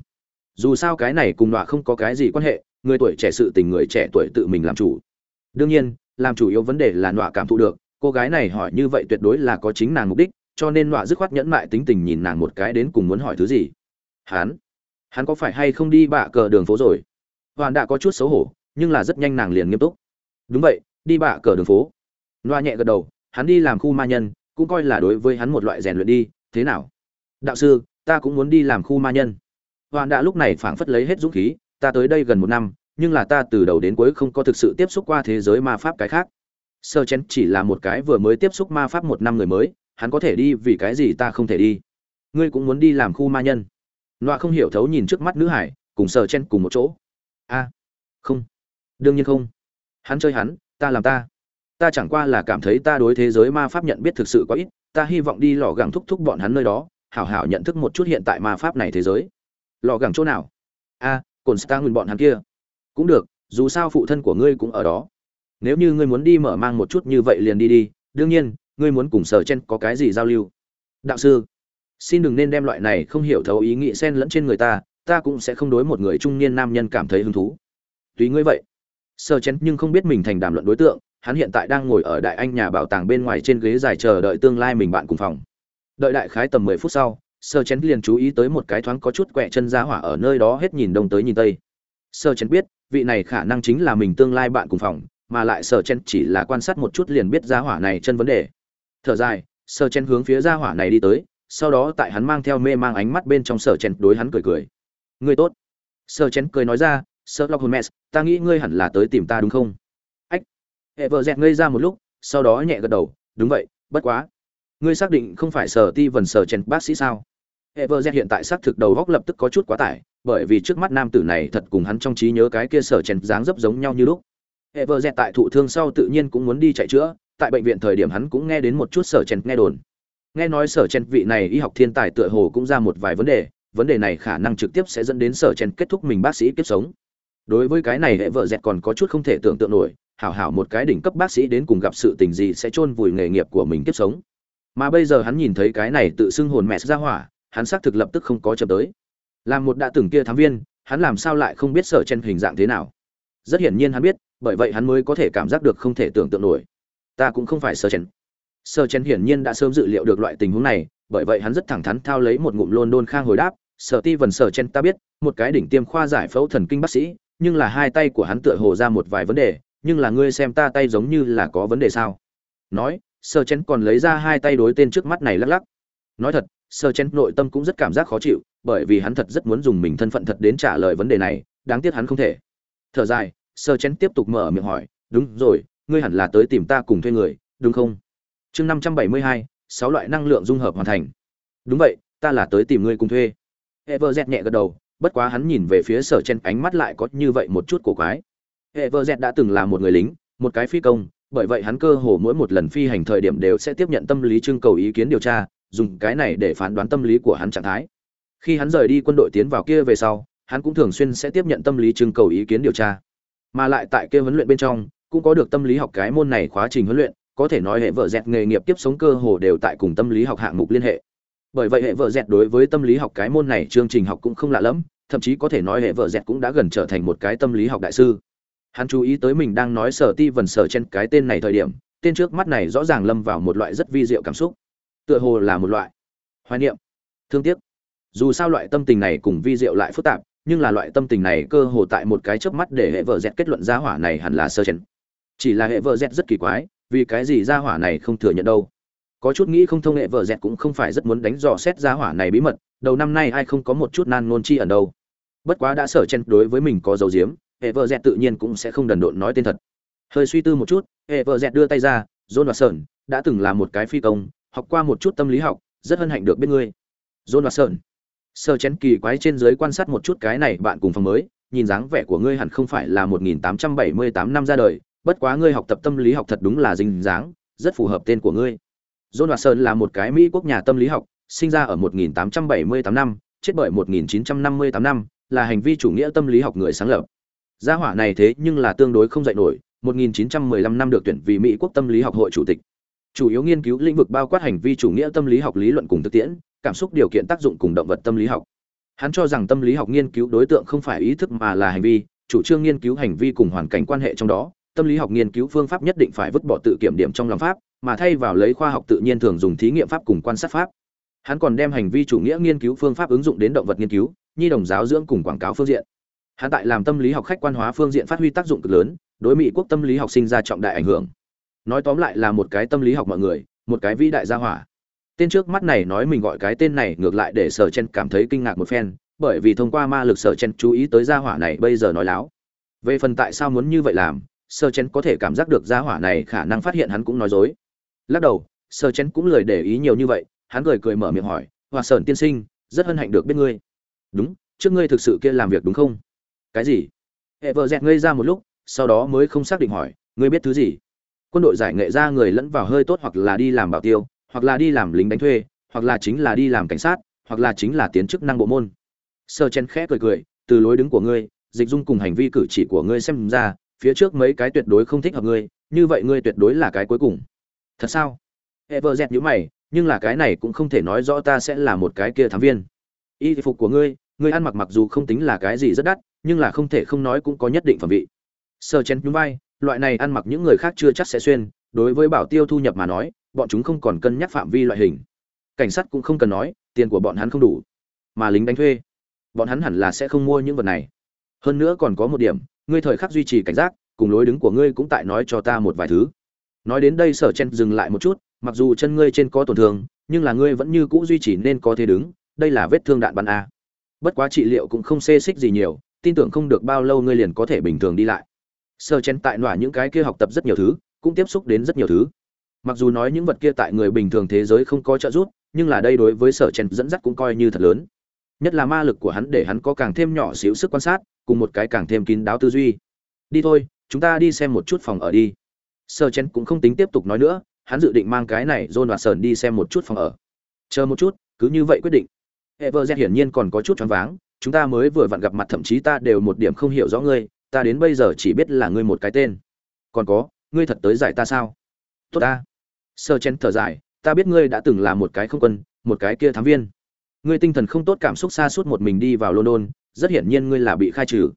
Dù sao cái này cùng nọa không có cái gì quan hệ, người tuổi trẻ sự tình người trẻ tuổi tự mình làm chủ. Đương nhiên, làm chủ yếu vấn đề là nọa cảm thụ được, cô gái này hỏi như vậy tuyệt đối là có chính nàng mục đích, cho nên nọa dứt khoát nhẫn mại tính tình nhìn nàng một cái đến cùng muốn hỏi thứ gì. Hắn hắn có phải hay không đi bạ cờ đường phố rồi? Hoàn đã có chút xấu hổ, nhưng là rất nhanh nàng liền nghiêm túc. Đúng vậy, đi bạ cờ đường phố. Loa nhẹ gật đầu, hắn đi làm khu ma nhân, cũng coi là đối với hắn một loại rèn luyện đi, thế nào? Đạo sư, ta cũng muốn đi làm khu ma nhân. Hoàn đã lúc này phảng phất lấy hết dũng khí, ta tới đây gần một năm, nhưng là ta từ đầu đến cuối không có thực sự tiếp xúc qua thế giới ma pháp cái khác. Sơ chén chỉ là một cái vừa mới tiếp xúc ma pháp một năm người mới, hắn có thể đi vì cái gì ta không thể đi. Ngươi cũng muốn đi làm khu ma nhân nọa không hiểu thấu nhìn trước mắt nữ hải, cùng sờ chen cùng một chỗ. A, không. Đương nhiên không. Hắn chơi hắn, ta làm ta. Ta chẳng qua là cảm thấy ta đối thế giới ma pháp nhận biết thực sự có ít, ta hy vọng đi lò gẳng thúc thúc bọn hắn nơi đó, hảo hảo nhận thức một chút hiện tại ma pháp này thế giới. Lò gẳng chỗ nào? A cồn star nguyên bọn hắn kia. Cũng được, dù sao phụ thân của ngươi cũng ở đó. Nếu như ngươi muốn đi mở mang một chút như vậy liền đi đi, đương nhiên, ngươi muốn cùng sở chen có cái gì giao lưu? Đạo sư xin đừng nên đem loại này không hiểu thấu ý nghĩ xen lẫn trên người ta ta cũng sẽ không đối một người trung niên nam nhân cảm thấy hứng thú. Tùy ngươi vậy. Sơ chén nhưng không biết mình thành đàm luận đối tượng, hắn hiện tại đang ngồi ở đại anh nhà bảo tàng bên ngoài trên ghế dài chờ đợi tương lai mình bạn cùng phòng. Đợi đại khái tầm mười phút sau, sơ chén liền chú ý tới một cái thoáng có chút quẹ chân ra hỏa ở nơi đó hết nhìn đông tới nhìn tây. Sơ chén biết, vị này khả năng chính là mình tương lai bạn cùng phòng, mà lại sơ chén chỉ là quan sát một chút liền biết ra hỏa này chân vấn đề. Thở dài, sơ chén hướng phía ra hỏa này đi tới sau đó tại hắn mang theo mê mang ánh mắt bên trong sở chen đối hắn cười cười. Ngươi tốt. Sơ chen cười nói ra sơ lọc hồn ta nghĩ ngươi hẳn là tới tìm ta đúng không? Ách. Hệ vợ dẹt ngây ra một lúc sau đó nhẹ gật đầu đúng vậy bất quá. Ngươi xác định không phải sở ti vần sở chen bác sĩ sao? Everjet hiện tại xác thực đầu góc lập tức có chút quá tải, bởi vì trước mắt nam tử này thật cùng hắn trong trí nhớ cái kia sở chen dáng dấp giống nhau như lúc. Everjet tại thụ thương sau tự nhiên cũng muốn đi chạy chữa, tại bệnh viện thời điểm hắn cũng nghe đến một chút sở chen nghe đồn. Nghe nói sở chen vị này y học thiên tài tựa hồ cũng ra một vài vấn đề, vấn đề này khả năng trực tiếp sẽ dẫn đến sở chen kết thúc mình bác sĩ kiếp sống. Đối với cái này Hễ Vợ Dẹt còn có chút không thể tưởng tượng nổi, hảo hảo một cái đỉnh cấp bác sĩ đến cùng gặp sự tình gì sẽ chôn vùi nghề nghiệp của mình kiếp sống. Mà bây giờ hắn nhìn thấy cái này tự xưng hồn mẹ ra hỏa, hắn xác thực lập tức không có chậm tới làm một đã từng kia thám viên hắn làm sao lại không biết sở chen hình dạng thế nào rất hiển nhiên hắn biết bởi vậy hắn mới có thể cảm giác được không thể tưởng tượng nổi ta cũng không phải sở chen sơ chén hiển nhiên đã sớm dự liệu được loại tình huống này, bởi vậy hắn rất thẳng thắn thao lấy một ngụm london khang hồi đáp, sở ti vần sở chen ta biết, một cái đỉnh tiêm khoa giải phẫu thần kinh bác sĩ, nhưng là hai tay của hắn tựa hồ ra một vài vấn đề, nhưng là ngươi xem ta tay giống như là có vấn đề sao? Nói sở chen còn lấy ra hai tay đối tên trước mắt này lắc lắc. Nói thật, sơ chen nội tâm cũng rất cảm giác khó chịu, bởi vì hắn thật rất muốn dùng mình thân phận thật đến trả lời vấn đề này, đáng tiếc hắn không thể. Thở dài, sơ chen tiếp tục mở miệng hỏi, đúng rồi, ngươi hẳn là tới tìm ta cùng thuê người, đúng không? Chương năm trăm bảy mươi hai sáu loại năng lượng dung hợp hoàn thành đúng vậy ta là tới tìm ngươi cùng thuê Everjet nhẹ gật đầu, bất quá hắn nhìn về phía Sở Chen ánh mắt lại có như vậy một chút cổ quái. Everjet đã từng là một người lính, một cái phi công, bởi vậy hắn cơ hồ mỗi một lần phi hành thời điểm đều sẽ tiếp nhận tâm lý trưng cầu ý kiến điều tra, dùng cái này để phán đoán tâm lý của hắn trạng thái. Khi hắn rời đi quân đội tiến vào kia về sau, hắn cũng thường xuyên sẽ tiếp nhận tâm lý trưng cầu ý kiến điều tra. Mà lại tại kia huấn luyện bên trong, cũng có được tâm lý học cái môn này khóa trình huấn luyện, có thể nói hệ vợ dẹt nghề nghiệp tiếp sống cơ hồ đều tại cùng tâm lý học hạng mục liên hệ. Bởi vậy hệ vợ dẹt đối với tâm lý học cái môn này chương trình học cũng không lạ lẫm, thậm chí có thể nói hệ vợ dẹt cũng đã gần trở thành một cái tâm lý học đại sư. Hắn chú ý tới mình đang nói sở ti vần sở trên cái tên này thời điểm, tên trước mắt này rõ ràng lâm vào một loại rất vi diệu cảm xúc. Tựa hồ là một loại hoài niệm. Thương tiếc. Dù sao loại tâm tình này cùng vi diệu lại phức tạp, nhưng là loại tâm tình này cơ hồ tại một cái chớp mắt để hệ vợ dẹt kết luận ra hỏa này hẳn là sơ chen chỉ là hệ vợ dẹt rất kỳ quái vì cái gì ra hỏa này không thừa nhận đâu? Có chút nghĩ không thông nghệ vợ dẹt cũng không phải rất muốn đánh dò xét ra hỏa này bí mật, đầu năm nay ai không có một chút nan nôn chi ẩn đâu. Bất quá đã sở chen đối với mình có dấu diếm hệ vợ dẹt tự nhiên cũng sẽ không đần độn nói tên thật. Hơi suy tư một chút, hệ vợ dẹt đưa tay ra, john và sơn đã từng là một cái phi công, học qua một chút tâm lý học, rất hân hạnh được biết ngươi. John và sơn sơ chén kỳ quái trên dưới quan sát một chút cái này bạn cùng phòng mới, nhìn dáng vẻ của ngươi hẳn không phải là 1878 năm ra đời bất quá ngươi học tập tâm lý học thật đúng là dính dáng rất phù hợp tên của ngươi John Watson là một cái Mỹ quốc nhà tâm lý học, sinh ra ở 1878 năm, chết bởi 1958 năm, là hành vi chủ nghĩa tâm lý học người sáng lập. Gia hỏa này thế nhưng là tương đối không dạy nổi, 1915 năm được tuyển vì Mỹ quốc tâm lý học hội chủ tịch. Chủ yếu nghiên cứu lĩnh vực bao quát hành vi chủ nghĩa tâm lý học lý luận cùng thực tiễn, cảm xúc điều kiện tác dụng cùng động vật tâm lý học. Hắn cho rằng tâm lý học nghiên cứu đối tượng không phải ý thức mà là hành vi, chủ trương nghiên cứu hành vi cùng hoàn cảnh quan hệ trong đó, tâm lý học nghiên cứu phương pháp nhất định phải vứt bỏ tự kiểm điểm trong lòng pháp, mà thay vào lấy khoa học tự nhiên thường dùng thí nghiệm pháp cùng quan sát pháp. Hắn còn đem hành vi chủ nghĩa nghiên cứu phương pháp ứng dụng đến động vật nghiên cứu nhi đồng giáo dưỡng cùng quảng cáo phương diện. Hắn tại làm tâm lý học khách quan hóa phương diện phát huy tác dụng cực lớn đối mỹ quốc tâm lý học sinh ra trọng đại ảnh hưởng. Nói tóm lại là một cái tâm lý học mọi người một cái vĩ đại gia hỏa. Tên trước mắt này nói mình gọi cái tên này ngược lại để sở chen cảm thấy kinh ngạc một phen bởi vì thông qua ma lực sở chen chú ý tới gia hỏa này bây giờ nói láo. Về phần tại sao muốn như vậy làm Sơ chén có thể cảm giác được gia hỏa này khả năng phát hiện hắn cũng nói dối. Lắc đầu, sơ chén cũng lười để ý nhiều như vậy, hắn cười cười mở miệng hỏi hòa sơn tiên sinh, rất hân hạnh được biết ngươi. Đúng, trước ngươi thực sự kia làm việc đúng không? Cái gì? Hệ vợ dẹt ngây ra một lúc, sau đó mới không xác định hỏi, ngươi biết thứ gì? Quân đội giải nghệ ra người lẫn vào hơi tốt hoặc là đi làm bảo tiêu, hoặc là đi làm lính đánh thuê, hoặc là chính là đi làm cảnh sát, hoặc là chính là tiến chức năng bộ môn. Sơ chen khẽ cười cười, từ lối đứng của ngươi, dịch dung cùng hành vi cử chỉ của ngươi xem ra phía trước mấy cái tuyệt đối không thích hợp ngươi, như vậy ngươi tuyệt đối là cái cuối cùng. Thật sao? Everz nhữ mày, nhưng là cái này cũng không thể nói rõ ta sẽ là một cái kia thám viên. Y phục của ngươi ngươi ăn mặc mặc dù không tính là cái gì rất đắt, nhưng là không thể không nói cũng có nhất định phẩm vị. Sơ chén nhún vai, loại này ăn mặc những người khác chưa chắc sẽ xuyên, đối với bảo tiêu thu nhập mà nói, bọn chúng không còn cân nhắc phạm vi loại hình. Cảnh sát cũng không cần nói, tiền của bọn hắn không đủ, mà lính đánh thuê. Bọn hắn hẳn là sẽ không mua những vật này. Hơn nữa còn có một điểm ngươi thời khắc duy trì cảnh giác, cùng lối đứng của ngươi cũng tại nói cho ta một vài thứ. Nói đến đây sở chen dừng lại một chút, mặc dù chân ngươi trên có tổn thương, nhưng là ngươi vẫn như cũ duy trì nên có thế đứng, đây là vết thương đạn bắn a. Bất quá trị liệu cũng không xê xích gì nhiều, tin tưởng không được bao lâu ngươi liền có thể bình thường đi lại. Sở chen tại nọa những cái kia học tập rất nhiều thứ, cũng tiếp xúc đến rất nhiều thứ. Mặc dù nói những vật kia tại người bình thường thế giới không có trợ giúp, nhưng là đây đối với sở chen dẫn dắt cũng coi như thật lớn. Nhất là ma lực của hắn để hắn có càng thêm nhỏ xíu sức quan sát cùng một cái càng thêm kín đáo tư duy. Đi thôi, chúng ta đi xem một chút phòng ở đi. Sơ chen cũng không tính tiếp tục nói nữa, hắn dự định mang cái này john và sờn đi xem một chút phòng ở. Chờ một chút, cứ như vậy quyết định. Everjet hiển nhiên còn có chút choáng váng, chúng ta mới vừa vặn gặp mặt thậm chí ta đều một điểm không hiểu rõ ngươi, ta đến bây giờ chỉ biết là ngươi một cái tên. Còn có, ngươi thật tới giải ta sao? Tốt ta. Sơ chen thở dài, ta biết ngươi đã từng là một cái không quân, một cái kia thám viên. Ngươi tinh thần không tốt cảm xúc xa suốt một mình đi vào london rất hiển nhiên ngươi là bị khai trừ.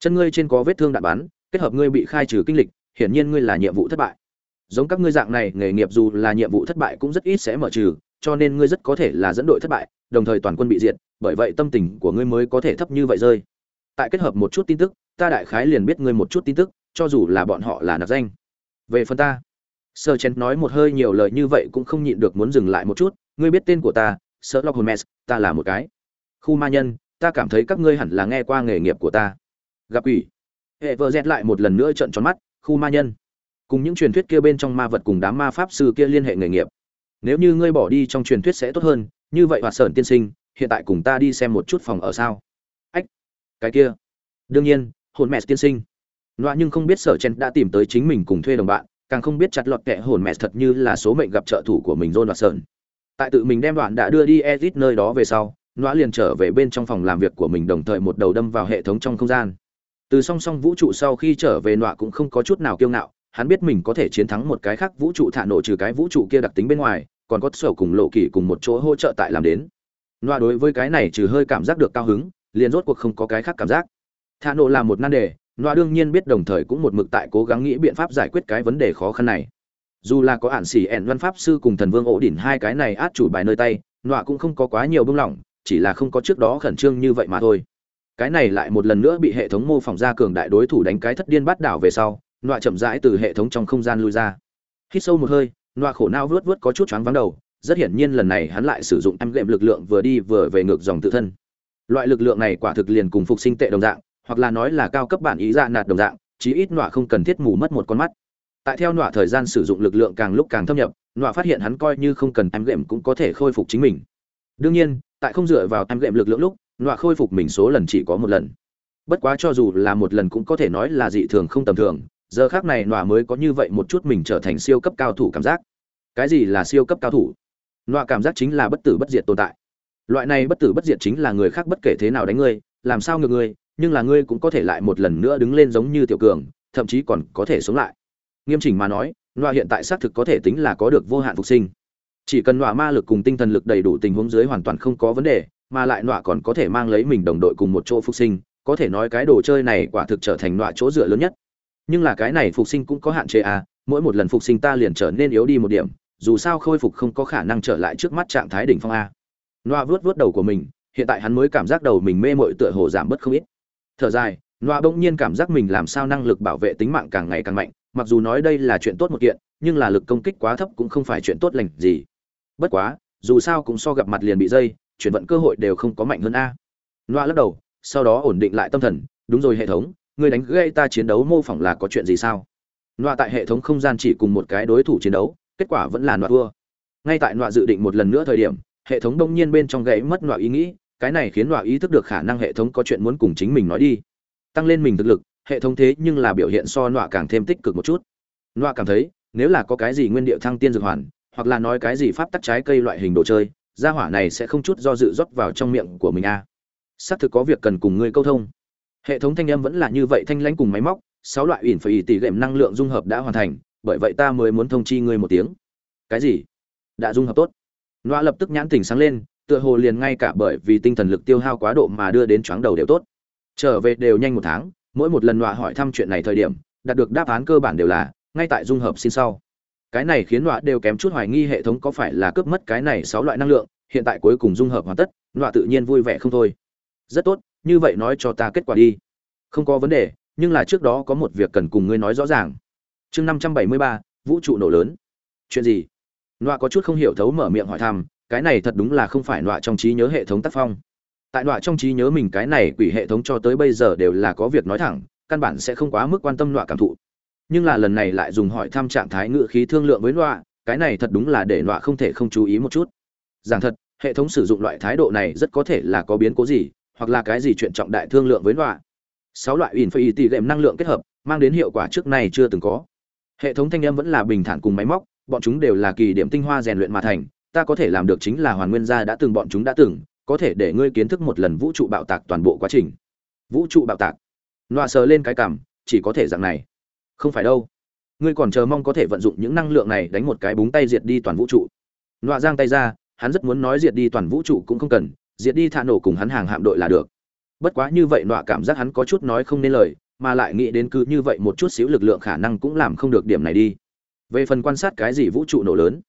Chân ngươi trên có vết thương đạn bắn, kết hợp ngươi bị khai trừ kinh lịch, hiển nhiên ngươi là nhiệm vụ thất bại. Giống các ngươi dạng này, nghề nghiệp dù là nhiệm vụ thất bại cũng rất ít sẽ mở trừ, cho nên ngươi rất có thể là dẫn đội thất bại, đồng thời toàn quân bị diệt, bởi vậy tâm tình của ngươi mới có thể thấp như vậy rơi. Tại kết hợp một chút tin tức, ta đại khái liền biết ngươi một chút tin tức, cho dù là bọn họ là nạp danh. Về phần ta, sơ chen nói một hơi nhiều lời như vậy cũng không nhịn được muốn dừng lại một chút, ngươi biết tên của ta sơ lọc holmes, ta là một cái. Khu ma nhân ta cảm thấy các ngươi hẳn là nghe qua nghề nghiệp của ta. Gặp ủy hệ vợ dẹt lại một lần nữa trận tròn mắt, khu ma nhân. Cùng những truyền thuyết kia bên trong ma vật cùng đám ma pháp sư kia liên hệ nghề nghiệp. Nếu như ngươi bỏ đi trong truyền thuyết sẽ tốt hơn, như vậy hoạt sởn tiên sinh, hiện tại cùng ta đi xem một chút phòng ở sao? Ách, cái kia. Đương nhiên, hồn mẹ tiên sinh. Loa nhưng không biết sở chen đã tìm tới chính mình cùng thuê đồng bạn, càng không biết chặt lọt kẻ hồn mẹ thật như là số mệnh gặp trợ thủ của mình john hoạt sởn. Tại tự mình đem đoạn đã đưa đi edit nơi đó về sau nọa liền trở về bên trong phòng làm việc của mình đồng thời một đầu đâm vào hệ thống trong không gian. Từ song song vũ trụ sau khi trở về nọa cũng không có chút nào kiêu ngạo, hắn biết mình có thể chiến thắng một cái khác vũ trụ thả nổ trừ cái vũ trụ kia đặc tính bên ngoài, còn có sở cùng lộ kỳ cùng một chỗ hỗ trợ tại làm đến. Nọa đối với cái này trừ hơi cảm giác được cao hứng, liền rốt cuộc không có cái khác cảm giác. Thả nổ là một nan đề nọa đương nhiên biết đồng thời cũng một mực tại cố gắng nghĩ biện pháp giải quyết cái vấn đề khó khăn này. Dù là có ản xỉ ẻn văn pháp sư cùng thần vương ổ đỉnh hai cái này át chủ bài nơi tay nọa cũng không có quá nhiều bưng lỏng chỉ là không có trước đó khẩn trương như vậy mà thôi. Cái này lại một lần nữa bị hệ thống mô phỏng ra cường đại đối thủ đánh cái thất điên bắt đảo về sau, nọa chậm rãi từ hệ thống trong không gian lui ra. Hít sâu một hơi, nọa khổ não vớt vớt có chút choáng vắng đầu, rất hiển nhiên lần này hắn lại sử dụng em gệm lực lượng vừa đi vừa về ngược dòng tự thân. Loại lực lượng này quả thực liền cùng phục sinh tệ đồng dạng, hoặc là nói là cao cấp bản ý dạ nạt đồng dạng, chí ít nọa không cần thiết mù mất một con mắt. Tại theo nọa thời gian sử dụng lực lượng càng lúc càng thâm nhập, nọa phát hiện hắn coi như không cần em gệm cũng có thể khôi phục chính mình đương nhiên, tại không dựa vào em gệm lực lượng lúc, nọa khôi phục mình số lần chỉ có một lần. Bất quá cho dù là một lần cũng có thể nói là dị thường không tầm thường, giờ khác này nọa mới có như vậy một chút mình trở thành siêu cấp cao thủ cảm giác. Cái gì là siêu cấp cao thủ? Nọa cảm giác chính là bất tử bất diệt tồn tại. Loại này bất tử bất diệt chính là người khác bất kể thế nào đánh ngươi, làm sao ngược ngươi, nhưng là ngươi cũng có thể lại một lần nữa đứng lên giống như tiểu cường, thậm chí còn có thể sống lại. Nghiêm chỉnh mà nói, nọa hiện tại xác thực có thể tính là có được vô hạn phục sinh chỉ cần nọa ma lực cùng tinh thần lực đầy đủ tình huống dưới hoàn toàn không có vấn đề, mà lại nọa còn có thể mang lấy mình đồng đội cùng một chỗ phục sinh, có thể nói cái đồ chơi này quả thực trở thành nọa chỗ dựa lớn nhất. Nhưng là cái này phục sinh cũng có hạn chế à mỗi một lần phục sinh ta liền trở nên yếu đi một điểm, dù sao khôi phục không có khả năng trở lại trước mắt trạng thái đỉnh phong a. Nọa vớt vớt đầu của mình, hiện tại hắn mới cảm giác đầu mình mê mội tựa hồ giảm bớt không ít. Thở dài, nọa bỗng nhiên cảm giác mình làm sao năng lực bảo vệ tính mạng càng ngày càng mạnh, mặc dù nói đây là chuyện tốt một kiện, nhưng là lực công kích quá thấp cũng không phải chuyện tốt lành gì bất quá, dù sao cũng so gặp mặt liền bị dây, chuyển vận cơ hội đều không có mạnh hơn a. Loa lắc đầu, sau đó ổn định lại tâm thần, đúng rồi hệ thống người đánh gây ta chiến đấu mô phỏng là có chuyện gì sao? Loa tại hệ thống không gian chỉ cùng một cái đối thủ chiến đấu, kết quả vẫn là loa thua. Ngay tại loa dự định một lần nữa thời điểm, hệ thống đông nhiên bên trong gãy mất loa ý nghĩ, cái này khiến loa ý thức được khả năng hệ thống có chuyện muốn cùng chính mình nói đi. Tăng lên mình thực lực, hệ thống thế nhưng là biểu hiện so loa càng thêm tích cực một chút. Loa cảm thấy, nếu là có cái gì nguyên điệu thăng tiên dược hoàn hoặc là nói cái gì pháp tắc trái cây loại hình đồ chơi, gia hỏa này sẽ không chút do dự rót vào trong miệng của mình a. À. xác thực có việc cần cùng ngươi câu thông. Hệ thống thanh âm vẫn là như vậy thanh lãnh cùng máy móc, sáu loại ỉn phải tỷ gệm năng lượng dung hợp đã hoàn thành, bởi vậy ta mới muốn thông chi ngươi một tiếng. Cái gì? Đã dung hợp tốt. Loa lập tức nhãn tình sáng lên, tựa hồ liền ngay cả bởi vì tinh thần lực tiêu hao quá độ mà đưa đến chóng đầu đều tốt. Trở về đều nhanh một tháng, mỗi một lần loa hỏi thăm chuyện này thời điểm, đạt được đáp án cơ bản đều là, ngay tại dung hợp xin sau cái này khiến nọa đều kém chút hoài nghi hệ thống có phải là cướp mất cái này sáu loại năng lượng, hiện tại cuối cùng dung hợp hoàn tất, nọa tự nhiên vui vẻ không thôi. Rất tốt, như vậy nói cho ta kết quả đi. Không có vấn đề, nhưng là trước đó có một việc cần cùng ngươi nói rõ ràng. Chương năm trăm bảy mươi ba, vũ trụ nổ lớn. Chuyện gì? Nọa có chút không hiểu thấu mở miệng hỏi thăm, cái này thật đúng là không phải nọa trong trí nhớ hệ thống tác phong. Tại nọa trong trí nhớ mình cái này quỷ hệ thống cho tới bây giờ đều là có việc nói thẳng, căn bản sẽ không quá mức quan tâm nọa cảm thụ nhưng là lần này lại dùng hỏi thăm trạng thái ngự khí thương lượng với nọa, cái này thật đúng là để nọa không thể không chú ý một chút. Giảng thật, hệ thống sử dụng loại thái độ này rất có thể là có biến cố gì, hoặc là cái gì chuyện trọng đại thương lượng với nọa. Sáu loại ỉn phải tỷ gệm năng lượng kết hợp, mang đến hiệu quả trước này chưa từng có. Hệ thống thanh âm vẫn là bình thản cùng máy móc, bọn chúng đều là kỳ điểm tinh hoa rèn luyện mà thành, ta có thể làm được chính là hoàn nguyên gia đã từng bọn chúng đã từng, có thể để ngươi kiến thức một lần vũ trụ bạo tạc toàn bộ quá trình. Vũ trụ bạo tạc. Loạ sờ lên cái cảm chỉ có thể dạng này không phải đâu. Ngươi còn chờ mong có thể vận dụng những năng lượng này đánh một cái búng tay diệt đi toàn vũ trụ. Loạ giang tay ra, hắn rất muốn nói diệt đi toàn vũ trụ cũng không cần, diệt đi thả nổ cùng hắn hàng hạm đội là được. Bất quá như vậy loạ cảm giác hắn có chút nói không nên lời, mà lại nghĩ đến cứ như vậy một chút xíu lực lượng khả năng cũng làm không được điểm này đi. Về phần quan sát cái gì vũ trụ nổ lớn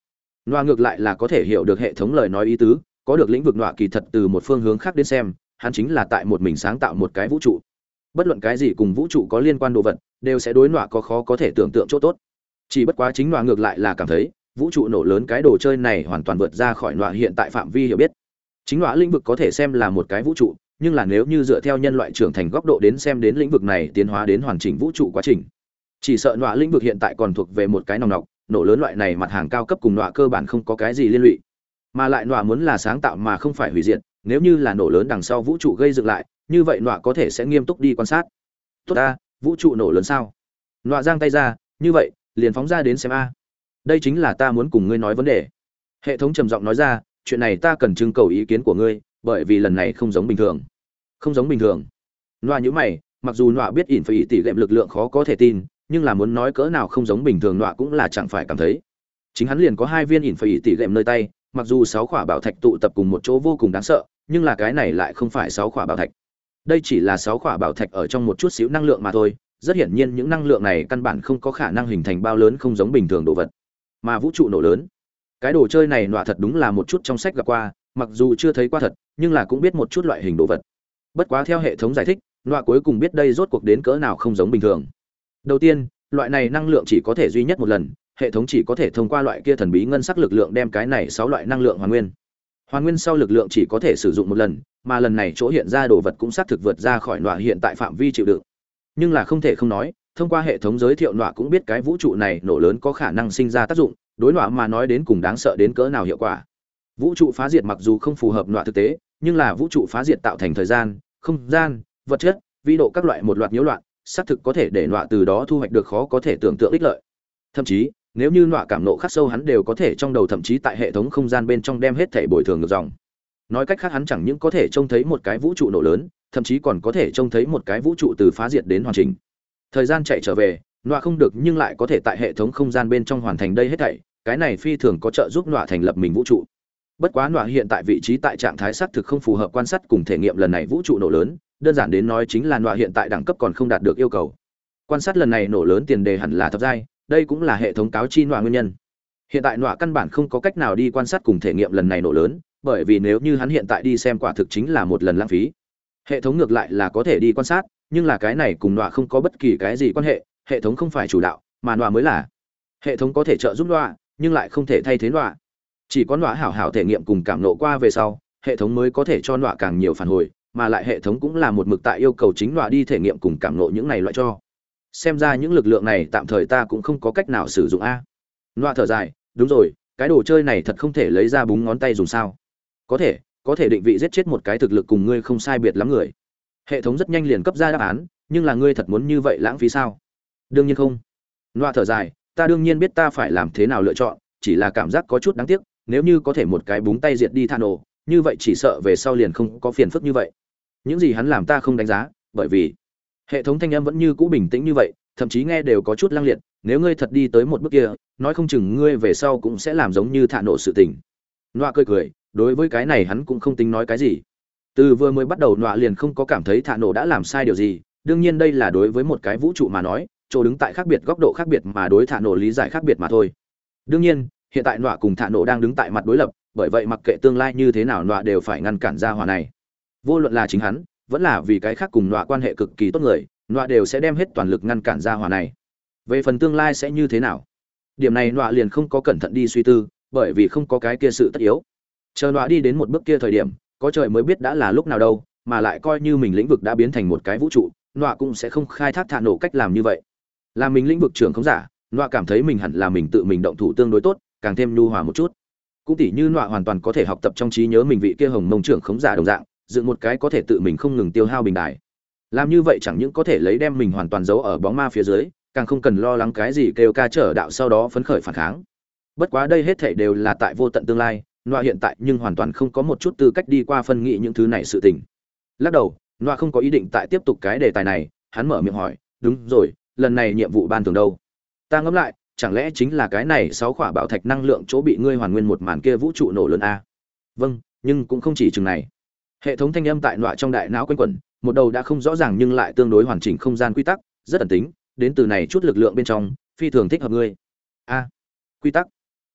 loa ngược lại là có thể hiểu được hệ thống lời nói ý tứ, có được lĩnh vực nọa kỳ thật từ một phương hướng khác đến xem, hắn chính là tại một mình sáng tạo một cái vũ trụ bất luận cái gì cùng vũ trụ có liên quan đồ vật, đều sẽ đối nọa có khó có thể tưởng tượng chỗ tốt. Chỉ bất quá chính nọa ngược lại là cảm thấy, vũ trụ nổ lớn cái đồ chơi này hoàn toàn vượt ra khỏi nọa hiện tại phạm vi hiểu biết. Chính nọa lĩnh vực có thể xem là một cái vũ trụ, nhưng là nếu như dựa theo nhân loại trưởng thành góc độ đến xem đến lĩnh vực này tiến hóa đến hoàn chỉnh vũ trụ quá trình. Chỉ sợ nọa lĩnh vực hiện tại còn thuộc về một cái nòng nọc, nổ lớn loại này mặt hàng cao cấp cùng nọa cơ bản không có cái gì liên lụy. Mà lại nọa muốn là sáng tạo mà không phải hủy diệt, nếu như là nổ lớn đằng sau vũ trụ gây dựng lại như vậy nọa có thể sẽ nghiêm túc đi quan sát. Tốt ta, vũ trụ nổ lớn sao? Nọa giang tay ra, như vậy, liền phóng ra đến xem a. Đây chính là ta muốn cùng ngươi nói vấn đề. Hệ thống trầm giọng nói ra, chuyện này ta cần trưng cầu ý kiến của ngươi, bởi vì lần này không giống bình thường. Không giống bình thường. Nọa nhữ mày, mặc dù nọa biết ỉn phải tỉ lệm lực lượng khó có thể tin, nhưng là muốn nói cỡ nào không giống bình thường nọa cũng là chẳng phải cảm thấy. Chính hắn liền có hai viên ỉn phải tỉ lệm nơi tay, mặc dù sáu khỏa bảo thạch tụ tập cùng một chỗ vô cùng đáng sợ, nhưng là cái này lại không phải sáu khỏa bảo thạch đây chỉ là sáu quả bảo thạch ở trong một chút xíu năng lượng mà thôi, rất hiển nhiên những năng lượng này căn bản không có khả năng hình thành bao lớn không giống bình thường đồ vật, mà vũ trụ nổ lớn. Cái đồ chơi này nọa thật đúng là một chút trong sách gặp qua, mặc dù chưa thấy qua thật, nhưng là cũng biết một chút loại hình đồ vật. Bất quá theo hệ thống giải thích, nọa cuối cùng biết đây rốt cuộc đến cỡ nào không giống bình thường. Đầu tiên, loại này năng lượng chỉ có thể duy nhất một lần, hệ thống chỉ có thể thông qua loại kia thần bí ngân sắc lực lượng đem cái này sáu loại năng lượng hoàn nguyên. Hoàn nguyên sau lực lượng chỉ có thể sử dụng một lần mà lần này chỗ hiện ra đồ vật cũng xác thực vượt ra khỏi nọa hiện tại phạm vi chịu đựng. Nhưng là không thể không nói, thông qua hệ thống giới thiệu nọa cũng biết cái vũ trụ này nổ lớn có khả năng sinh ra tác dụng, đối nọa mà nói đến cùng đáng sợ đến cỡ nào hiệu quả. Vũ trụ phá diệt mặc dù không phù hợp nọa thực tế, nhưng là vũ trụ phá diệt tạo thành thời gian, không gian, vật chất, vĩ độ các loại một loạt nhiễu loạn, xác thực có thể để nọa từ đó thu hoạch được khó có thể tưởng tượng ích lợi. Thậm chí, nếu như nọa cảm nộ khắc sâu hắn đều có thể trong đầu thậm chí tại hệ thống không gian bên trong đem hết thể bồi thường được dòng nói cách khác hắn chẳng những có thể trông thấy một cái vũ trụ nổ lớn, thậm chí còn có thể trông thấy một cái vũ trụ từ phá diệt đến hoàn chỉnh. Thời gian chạy trở về, nọa không được nhưng lại có thể tại hệ thống không gian bên trong hoàn thành đây hết thảy, cái này phi thường có trợ giúp nọa thành lập mình vũ trụ. Bất quá nọa hiện tại vị trí tại trạng thái xác thực không phù hợp quan sát cùng thể nghiệm lần này vũ trụ nổ lớn, đơn giản đến nói chính là nọa hiện tại đẳng cấp còn không đạt được yêu cầu. Quan sát lần này nổ lớn tiền đề hẳn là thập giai, đây cũng là hệ thống cáo chi nọa nguyên nhân. Hiện tại nọa căn bản không có cách nào đi quan sát cùng thể nghiệm lần này nổ lớn bởi vì nếu như hắn hiện tại đi xem quả thực chính là một lần lãng phí. Hệ thống ngược lại là có thể đi quan sát, nhưng là cái này cùng nọa không có bất kỳ cái gì quan hệ hệ thống không phải chủ đạo, mà nọa mới là. Hệ thống có thể trợ giúp nọa, nhưng lại không thể thay thế nọa. Chỉ có nọa hảo hảo thể nghiệm cùng cảm nộ qua về sau, hệ thống mới có thể cho nọa càng nhiều phản hồi, mà lại hệ thống cũng là một mực tại yêu cầu chính nọa đi thể nghiệm cùng cảm nộ những này loại cho. Xem ra những lực lượng này tạm thời ta cũng không có cách nào sử dụng a. Nọa thở dài, đúng rồi, cái đồ chơi này thật không thể lấy ra búng ngón tay dùng sao? Có thể có thể định vị giết chết một cái thực lực cùng ngươi không sai biệt lắm người. Hệ thống rất nhanh liền cấp ra đáp án, nhưng là ngươi thật muốn như vậy lãng phí sao? Đương nhiên không. Loa thở dài, ta đương nhiên biết ta phải làm thế nào lựa chọn, chỉ là cảm giác có chút đáng tiếc, nếu như có thể một cái búng tay diệt đi than ồ như vậy chỉ sợ về sau liền không có phiền phức như vậy. Những gì hắn làm ta không đánh giá, bởi vì hệ thống thanh âm vẫn như cũ bình tĩnh như vậy, thậm chí nghe đều có chút lăng liệt, nếu ngươi thật đi tới một bước kia, nói không chừng ngươi về sau cũng sẽ làm giống như thả nổ sự tình. Loa cười cười đối với cái này hắn cũng không tính nói cái gì. Từ vừa mới bắt đầu, nọa liền không có cảm thấy thạ nổ đã làm sai điều gì, đương nhiên đây là đối với một cái vũ trụ mà nói, chỗ đứng tại khác biệt, góc độ khác biệt mà đối thạ nổ lý giải khác biệt mà thôi. Đương nhiên, hiện tại nọa cùng thạ nổ đang đứng tại mặt đối lập, bởi vậy mặc kệ tương lai như thế nào, nọa đều phải ngăn cản ra hòa này. Vô luận là chính hắn, vẫn là vì cái khác cùng nọa quan hệ cực kỳ tốt người, nọa đều sẽ đem hết toàn lực ngăn cản ra hòa này. Về phần tương lai sẽ như thế nào? Điểm này nọa liền không có cẩn thận đi suy tư, bởi vì không có cái kia sự tất yếu chờ nọa đi đến một bước kia thời điểm, có trời mới biết đã là lúc nào đâu, mà lại coi như mình lĩnh vực đã biến thành một cái vũ trụ nọa cũng sẽ không khai thác thả nổ cách làm như vậy. Là mình lĩnh vực trưởng không giả nọa cảm thấy mình hẳn là mình tự mình động thủ tương đối tốt, càng thêm nhu hòa một chút. Cũng tỉ như nọa hoàn toàn có thể học tập trong trí nhớ mình vị kia hồng mông trưởng khống giả đồng dạng, dựng một cái có thể tự mình không ngừng tiêu hao bình đài. Làm như vậy chẳng những có thể lấy đem mình hoàn toàn giấu ở bóng ma phía dưới, càng không cần lo lắng cái gì kêu ca trở đạo sau đó phấn khởi phản kháng. Bất quá đây hết thảy đều là tại vô tận tương lai Noa hiện tại nhưng hoàn toàn không có một chút tư cách đi qua phân nghị những thứ này sự tình. Lắc đầu, Noa không có ý định tại tiếp tục cái đề tài này, hắn mở miệng hỏi, "Đúng rồi, lần này nhiệm vụ ban thường đâu?" Ta ngẫm lại, chẳng lẽ chính là cái này sáu khỏa bảo thạch năng lượng chỗ bị ngươi hoàn nguyên một màn kia vũ trụ nổ lớn a? Vâng, nhưng cũng không chỉ chừng này. Hệ thống thanh âm tại Noa trong đại não quanh quẩn, một đầu đã không rõ ràng nhưng lại tương đối hoàn chỉnh không gian quy tắc, rất ẩn tính, đến từ này chút lực lượng bên trong, phi thường thích hợp ngươi. A, quy tắc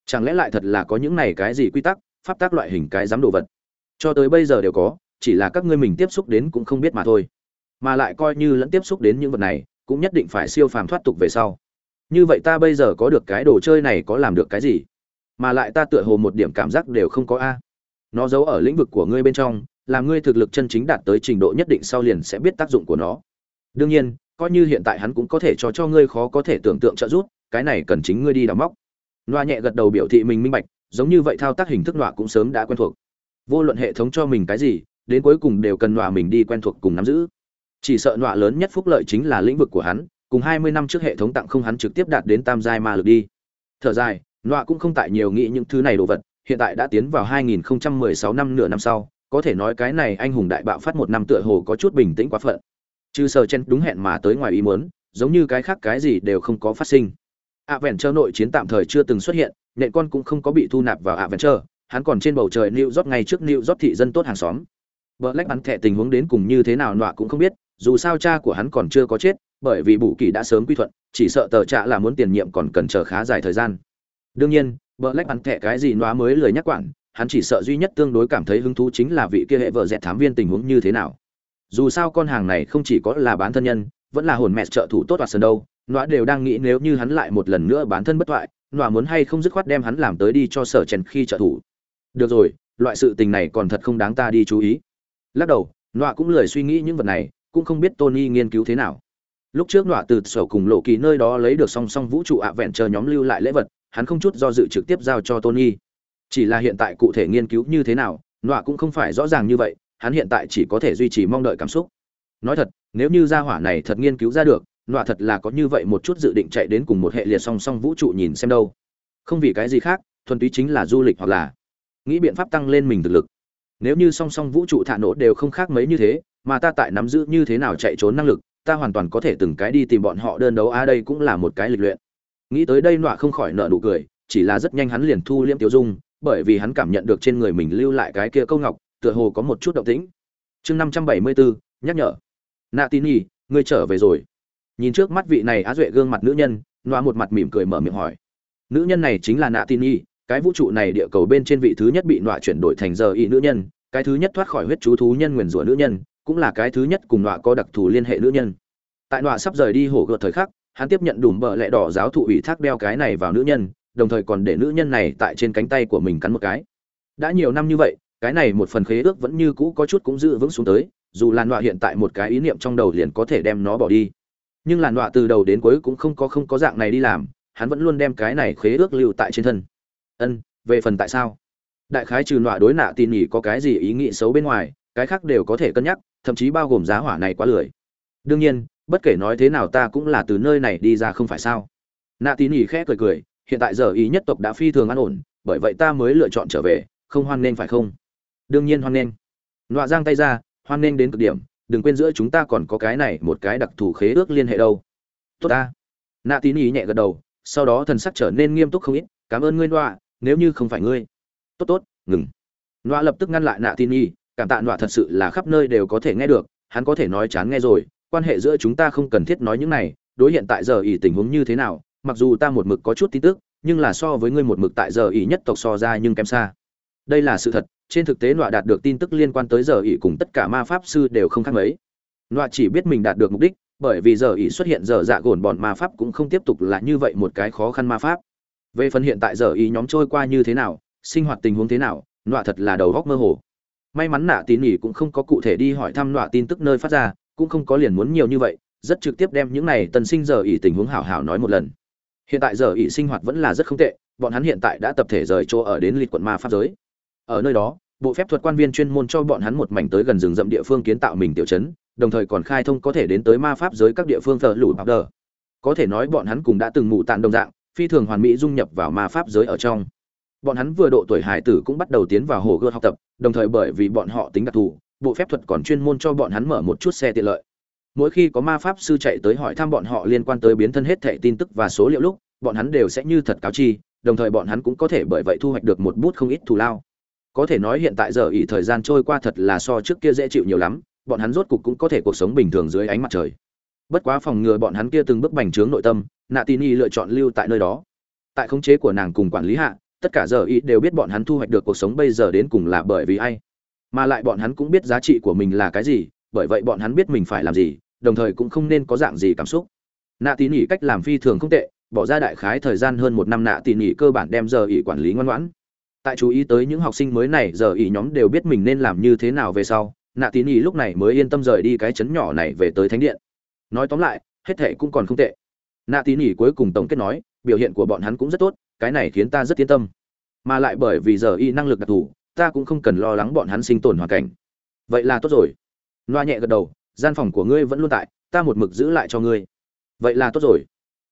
chẳng lẽ lại thật là có những này cái gì quy tắc, pháp tác loại hình cái dám đồ vật? Cho tới bây giờ đều có, chỉ là các ngươi mình tiếp xúc đến cũng không biết mà thôi. Mà lại coi như lẫn tiếp xúc đến những vật này, cũng nhất định phải siêu phàm thoát tục về sau. Như vậy ta bây giờ có được cái đồ chơi này có làm được cái gì? Mà lại ta tựa hồ một điểm cảm giác đều không có a. Nó giấu ở lĩnh vực của ngươi bên trong, làm ngươi thực lực chân chính đạt tới trình độ nhất định sau liền sẽ biết tác dụng của nó. Đương nhiên, coi như hiện tại hắn cũng có thể cho cho ngươi khó có thể tưởng tượng trợ giúp, cái này cần chính ngươi đi đào móc loa nhẹ gật đầu biểu thị mình minh bạch, giống như vậy thao tác hình thức loa cũng sớm đã quen thuộc. Vô luận hệ thống cho mình cái gì, đến cuối cùng đều cần loa mình đi quen thuộc cùng nắm giữ. Chỉ sợ loa lớn nhất phúc lợi chính là lĩnh vực của hắn, cùng hai mươi năm trước hệ thống tặng không hắn trực tiếp đạt đến tam giai ma lực đi. Thở dài loa cũng không tại nhiều nghĩ những thứ này đồ vật, hiện tại đã tiến vào 2016 năm nửa năm sau, có thể nói cái này anh hùng đại bạo phát một năm tựa hồ có chút bình tĩnh quá phận. Chứ sở chen đúng hẹn mà tới ngoài ý muốn, giống như cái khác cái gì đều không có phát sinh ạ vẹn trơ nội chiến tạm thời chưa từng xuất hiện nện con cũng không có bị thu nạp vào ạ vẹn trơ hắn còn trên bầu trời New York ngay trước New York thị dân tốt hàng xóm. Black bắn thẻ tình huống đến cùng như thế nào nọa cũng không biết, dù sao cha của hắn còn chưa có chết, bởi vì bù kỳ đã sớm quy thuận, chỉ sợ tờ trạ là muốn tiền nhiệm còn cần chờ khá dài thời gian. Đương nhiên, Black bắn thẻ cái gì nọa mới lời nhắc quản, hắn chỉ sợ duy nhất tương đối cảm thấy hứng thú chính là vị kia hệ vợ dẹt thám viên tình huống như thế nào. Dù sao con hàng này không chỉ có là bán thân nhân, vẫn là hồn mẹ trợ thủ tốt hoạt sơn đâu, nọa đều đang nghĩ nếu như hắn lại một lần nữa bán thân bất thoại, nọa muốn hay không dứt khoát đem hắn làm tới đi cho sở chèn khi trợ thủ. Được rồi loại sự tình này còn thật không đáng ta đi chú ý. Lắc đầu nọa cũng lười suy nghĩ những vật này cũng không biết tony nghiên cứu thế nào. Lúc trước nọa từ sổ cùng lộ kỳ nơi đó lấy được song song vũ trụ ạ vẹn chờ nhóm lưu lại lễ vật hắn không chút do dự trực tiếp giao cho tony. Chỉ là hiện tại cụ thể nghiên cứu như thế nào nọa cũng không phải rõ ràng như vậy hắn hiện tại chỉ có thể duy trì mong đợi cảm xúc nói thật, nếu như gia hỏa này thật nghiên cứu ra được, nọa thật là có như vậy một chút dự định chạy đến cùng một hệ liệt song song vũ trụ nhìn xem đâu. Không vì cái gì khác, thuần túy chính là du lịch hoặc là nghĩ biện pháp tăng lên mình thực lực. Nếu như song song vũ trụ thả nổ đều không khác mấy như thế, mà ta tại nắm giữ như thế nào chạy trốn năng lực, ta hoàn toàn có thể từng cái đi tìm bọn họ đơn đấu. A, đây cũng là một cái lịch luyện. Nghĩ tới đây nọa không khỏi nợ nụ cười, chỉ là rất nhanh hắn liền thu liễm tiêu dung, bởi vì hắn cảm nhận được trên người mình lưu lại cái kia câu ngọc, tựa hồ có một chút động tĩnh. Chương năm trăm bảy mươi bốn nhắc nhở nạ tin Nhi, ngươi trở về rồi. Nhìn trước mắt vị này á duệ gương mặt nữ nhân nọa một mặt mỉm cười mở miệng hỏi. Nữ nhân này chính là nạ tin Nhi, cái vũ trụ này địa cầu bên trên vị thứ nhất bị nọa chuyển đổi thành giờ y nữ nhân cái thứ nhất thoát khỏi huyết chú thú nhân nguyền rủa nữ nhân cũng là cái thứ nhất cùng nọa có đặc thù liên hệ nữ nhân. Tại nọa sắp rời đi hổ gợt thời khắc hắn tiếp nhận đùm bợ lẽ đỏ giáo thụ ủy thác đeo cái này vào nữ nhân đồng thời còn để nữ nhân này tại trên cánh tay của mình cắn một cái. Đã nhiều năm như vậy cái này một phần khế ước vẫn như cũ có chút cũng giữ vững xuống tới dù làn nọa hiện tại một cái ý niệm trong đầu liền có thể đem nó bỏ đi. Nhưng làn nọa từ đầu đến cuối cũng không có không có dạng này đi làm, hắn vẫn luôn đem cái này khế ước lưu tại trên thân. Ân, về phần tại sao? Đại khái trừ nọa đối nạ tin nhỉ có cái gì ý nghĩ xấu bên ngoài, cái khác đều có thể cân nhắc, thậm chí bao gồm giá hỏa này quá lười. Đương nhiên, bất kể nói thế nào ta cũng là từ nơi này đi ra không phải sao? Nạ tin nhỉ khẽ cười cười, hiện tại giờ ý nhất tộc đã phi thường an ổn, bởi vậy ta mới lựa chọn trở về, không hoan nên phải không? Đương nhiên hoan nên. nọa giang tay ra hoan nghênh đến cực điểm, đừng quên giữa chúng ta còn có cái này một cái đặc thù khế ước liên hệ đâu. Tốt ta. Nạ tín ý nhẹ gật đầu, sau đó thần sắc trở nên nghiêm túc không ít, cảm ơn ngươi, nọa, nếu như không phải ngươi. Tốt tốt, ngừng. Nọa lập tức ngăn lại nạ tin y cảm tạ nọa thật sự là khắp nơi đều có thể nghe được, hắn có thể nói chán nghe rồi, quan hệ giữa chúng ta không cần thiết nói những này, đối hiện tại giờ ỉ tình huống như thế nào, mặc dù ta một mực có chút tin tức, nhưng là so với ngươi một mực tại giờ ỉ nhất tộc so ra nhưng kém xa. Đây là sự thật trên thực tế nọa đạt được tin tức liên quan tới giờ ỉ cùng tất cả ma pháp sư đều không khác mấy. Nọa chỉ biết mình đạt được mục đích, bởi vì giờ ỉ xuất hiện giờ dạ gồn bọn ma pháp cũng không tiếp tục là như vậy một cái khó khăn ma pháp. Về phần hiện tại giờ ý nhóm trôi qua như thế nào, sinh hoạt tình huống thế nào, nọa thật là đầu góc mơ hồ. May mắn nạ tín nhỉ cũng không có cụ thể đi hỏi thăm nọa tin tức nơi phát ra, cũng không có liền muốn nhiều như vậy, rất trực tiếp đem những này tần sinh giờ ỉ tình huống hảo hảo nói một lần. Hiện tại giờ ỉ sinh hoạt vẫn là rất không tệ, bọn hắn hiện tại đã tập thể rời chỗ ở đến lịch quận ma pháp giới ở nơi đó, bộ phép thuật quan viên chuyên môn cho bọn hắn một mảnh tới gần rừng rậm địa phương kiến tạo mình tiểu chấn đồng thời còn khai thông có thể đến tới ma pháp giới các địa phương thờ lũ bạc đờ có thể nói bọn hắn cùng đã từng mụ tàn đồng dạng, phi thường hoàn mỹ dung nhập vào ma pháp giới ở trong. Bọn hắn vừa độ tuổi hải tử cũng bắt đầu tiến vào hồ gươm học tập, đồng thời bởi vì bọn họ tính đặc thù, bộ phép thuật còn chuyên môn cho bọn hắn mở một chút xe tiện lợi. Mỗi khi có ma pháp sư chạy tới hỏi thăm bọn họ liên quan tới biến thân hết thẻ tin tức và số liệu lúc, bọn hắn đều sẽ như thật cáo chi, đồng thời bọn hắn cũng có thể bởi vậy thu hoạch được một bút không ít thù lao có thể nói hiện tại giờ ỉ thời gian trôi qua thật là so trước kia dễ chịu nhiều lắm, bọn hắn rốt cục cũng có thể cuộc sống bình thường dưới ánh mặt trời. Bất quá phòng ngừa bọn hắn kia từng bước bành trướng nội tâm nạ tin y lựa chọn lưu tại nơi đó. Tại khống chế của nàng cùng quản lý hạ, tất cả giờ y đều biết bọn hắn thu hoạch được cuộc sống bây giờ đến cùng là bởi vì ai. Mà lại bọn hắn cũng biết giá trị của mình là cái gì, bởi vậy bọn hắn biết mình phải làm gì, đồng thời cũng không nên có dạng gì cảm xúc. Nạ tín ỉ cách làm phi thường không tệ, bỏ ra đại khái thời gian hơn một năm nạ tín ỉ cơ bản đem giờ ỉ quản lý ngoan ngoãn tại chú ý tới những học sinh mới này, giờ ý nhóm đều biết mình nên làm như thế nào về sau, nạ tín ý lúc này mới yên tâm rời đi cái chấn nhỏ này về tới thánh điện. Nói tóm lại, hết thệ cũng còn không tệ. Nạ tín ý cuối cùng tổng kết nói, biểu hiện của bọn hắn cũng rất tốt, cái này khiến ta rất yên tâm. Mà lại bởi vì giờ y năng lực đặc thù, ta cũng không cần lo lắng bọn hắn sinh tồn hoàn cảnh. Vậy là tốt rồi. Loa nhẹ gật đầu, gian phòng của ngươi vẫn luôn tại, ta một mực giữ lại cho ngươi. Vậy là tốt rồi.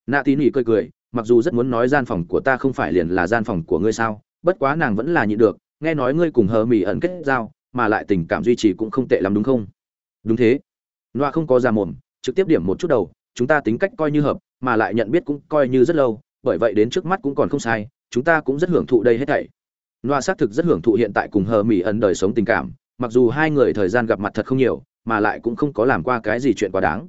Nạ tín ý cười cười, mặc dù rất muốn nói gian phòng của ta không phải liền là gian phòng của ngươi sao? Bất quá nàng vẫn là nhịn được, nghe nói ngươi cùng hờ mỹ ẩn kết giao, mà lại tình cảm duy trì cũng không tệ lắm đúng không? Đúng thế. Loa không có ra mồm, trực tiếp điểm một chút đầu, chúng ta tính cách coi như hợp, mà lại nhận biết cũng coi như rất lâu, bởi vậy đến trước mắt cũng còn không sai, chúng ta cũng rất hưởng thụ đây hết thảy. Loa xác thực rất hưởng thụ hiện tại cùng hờ mỹ ẩn đời sống tình cảm, mặc dù hai người thời gian gặp mặt thật không nhiều, mà lại cũng không có làm qua cái gì chuyện quá đáng.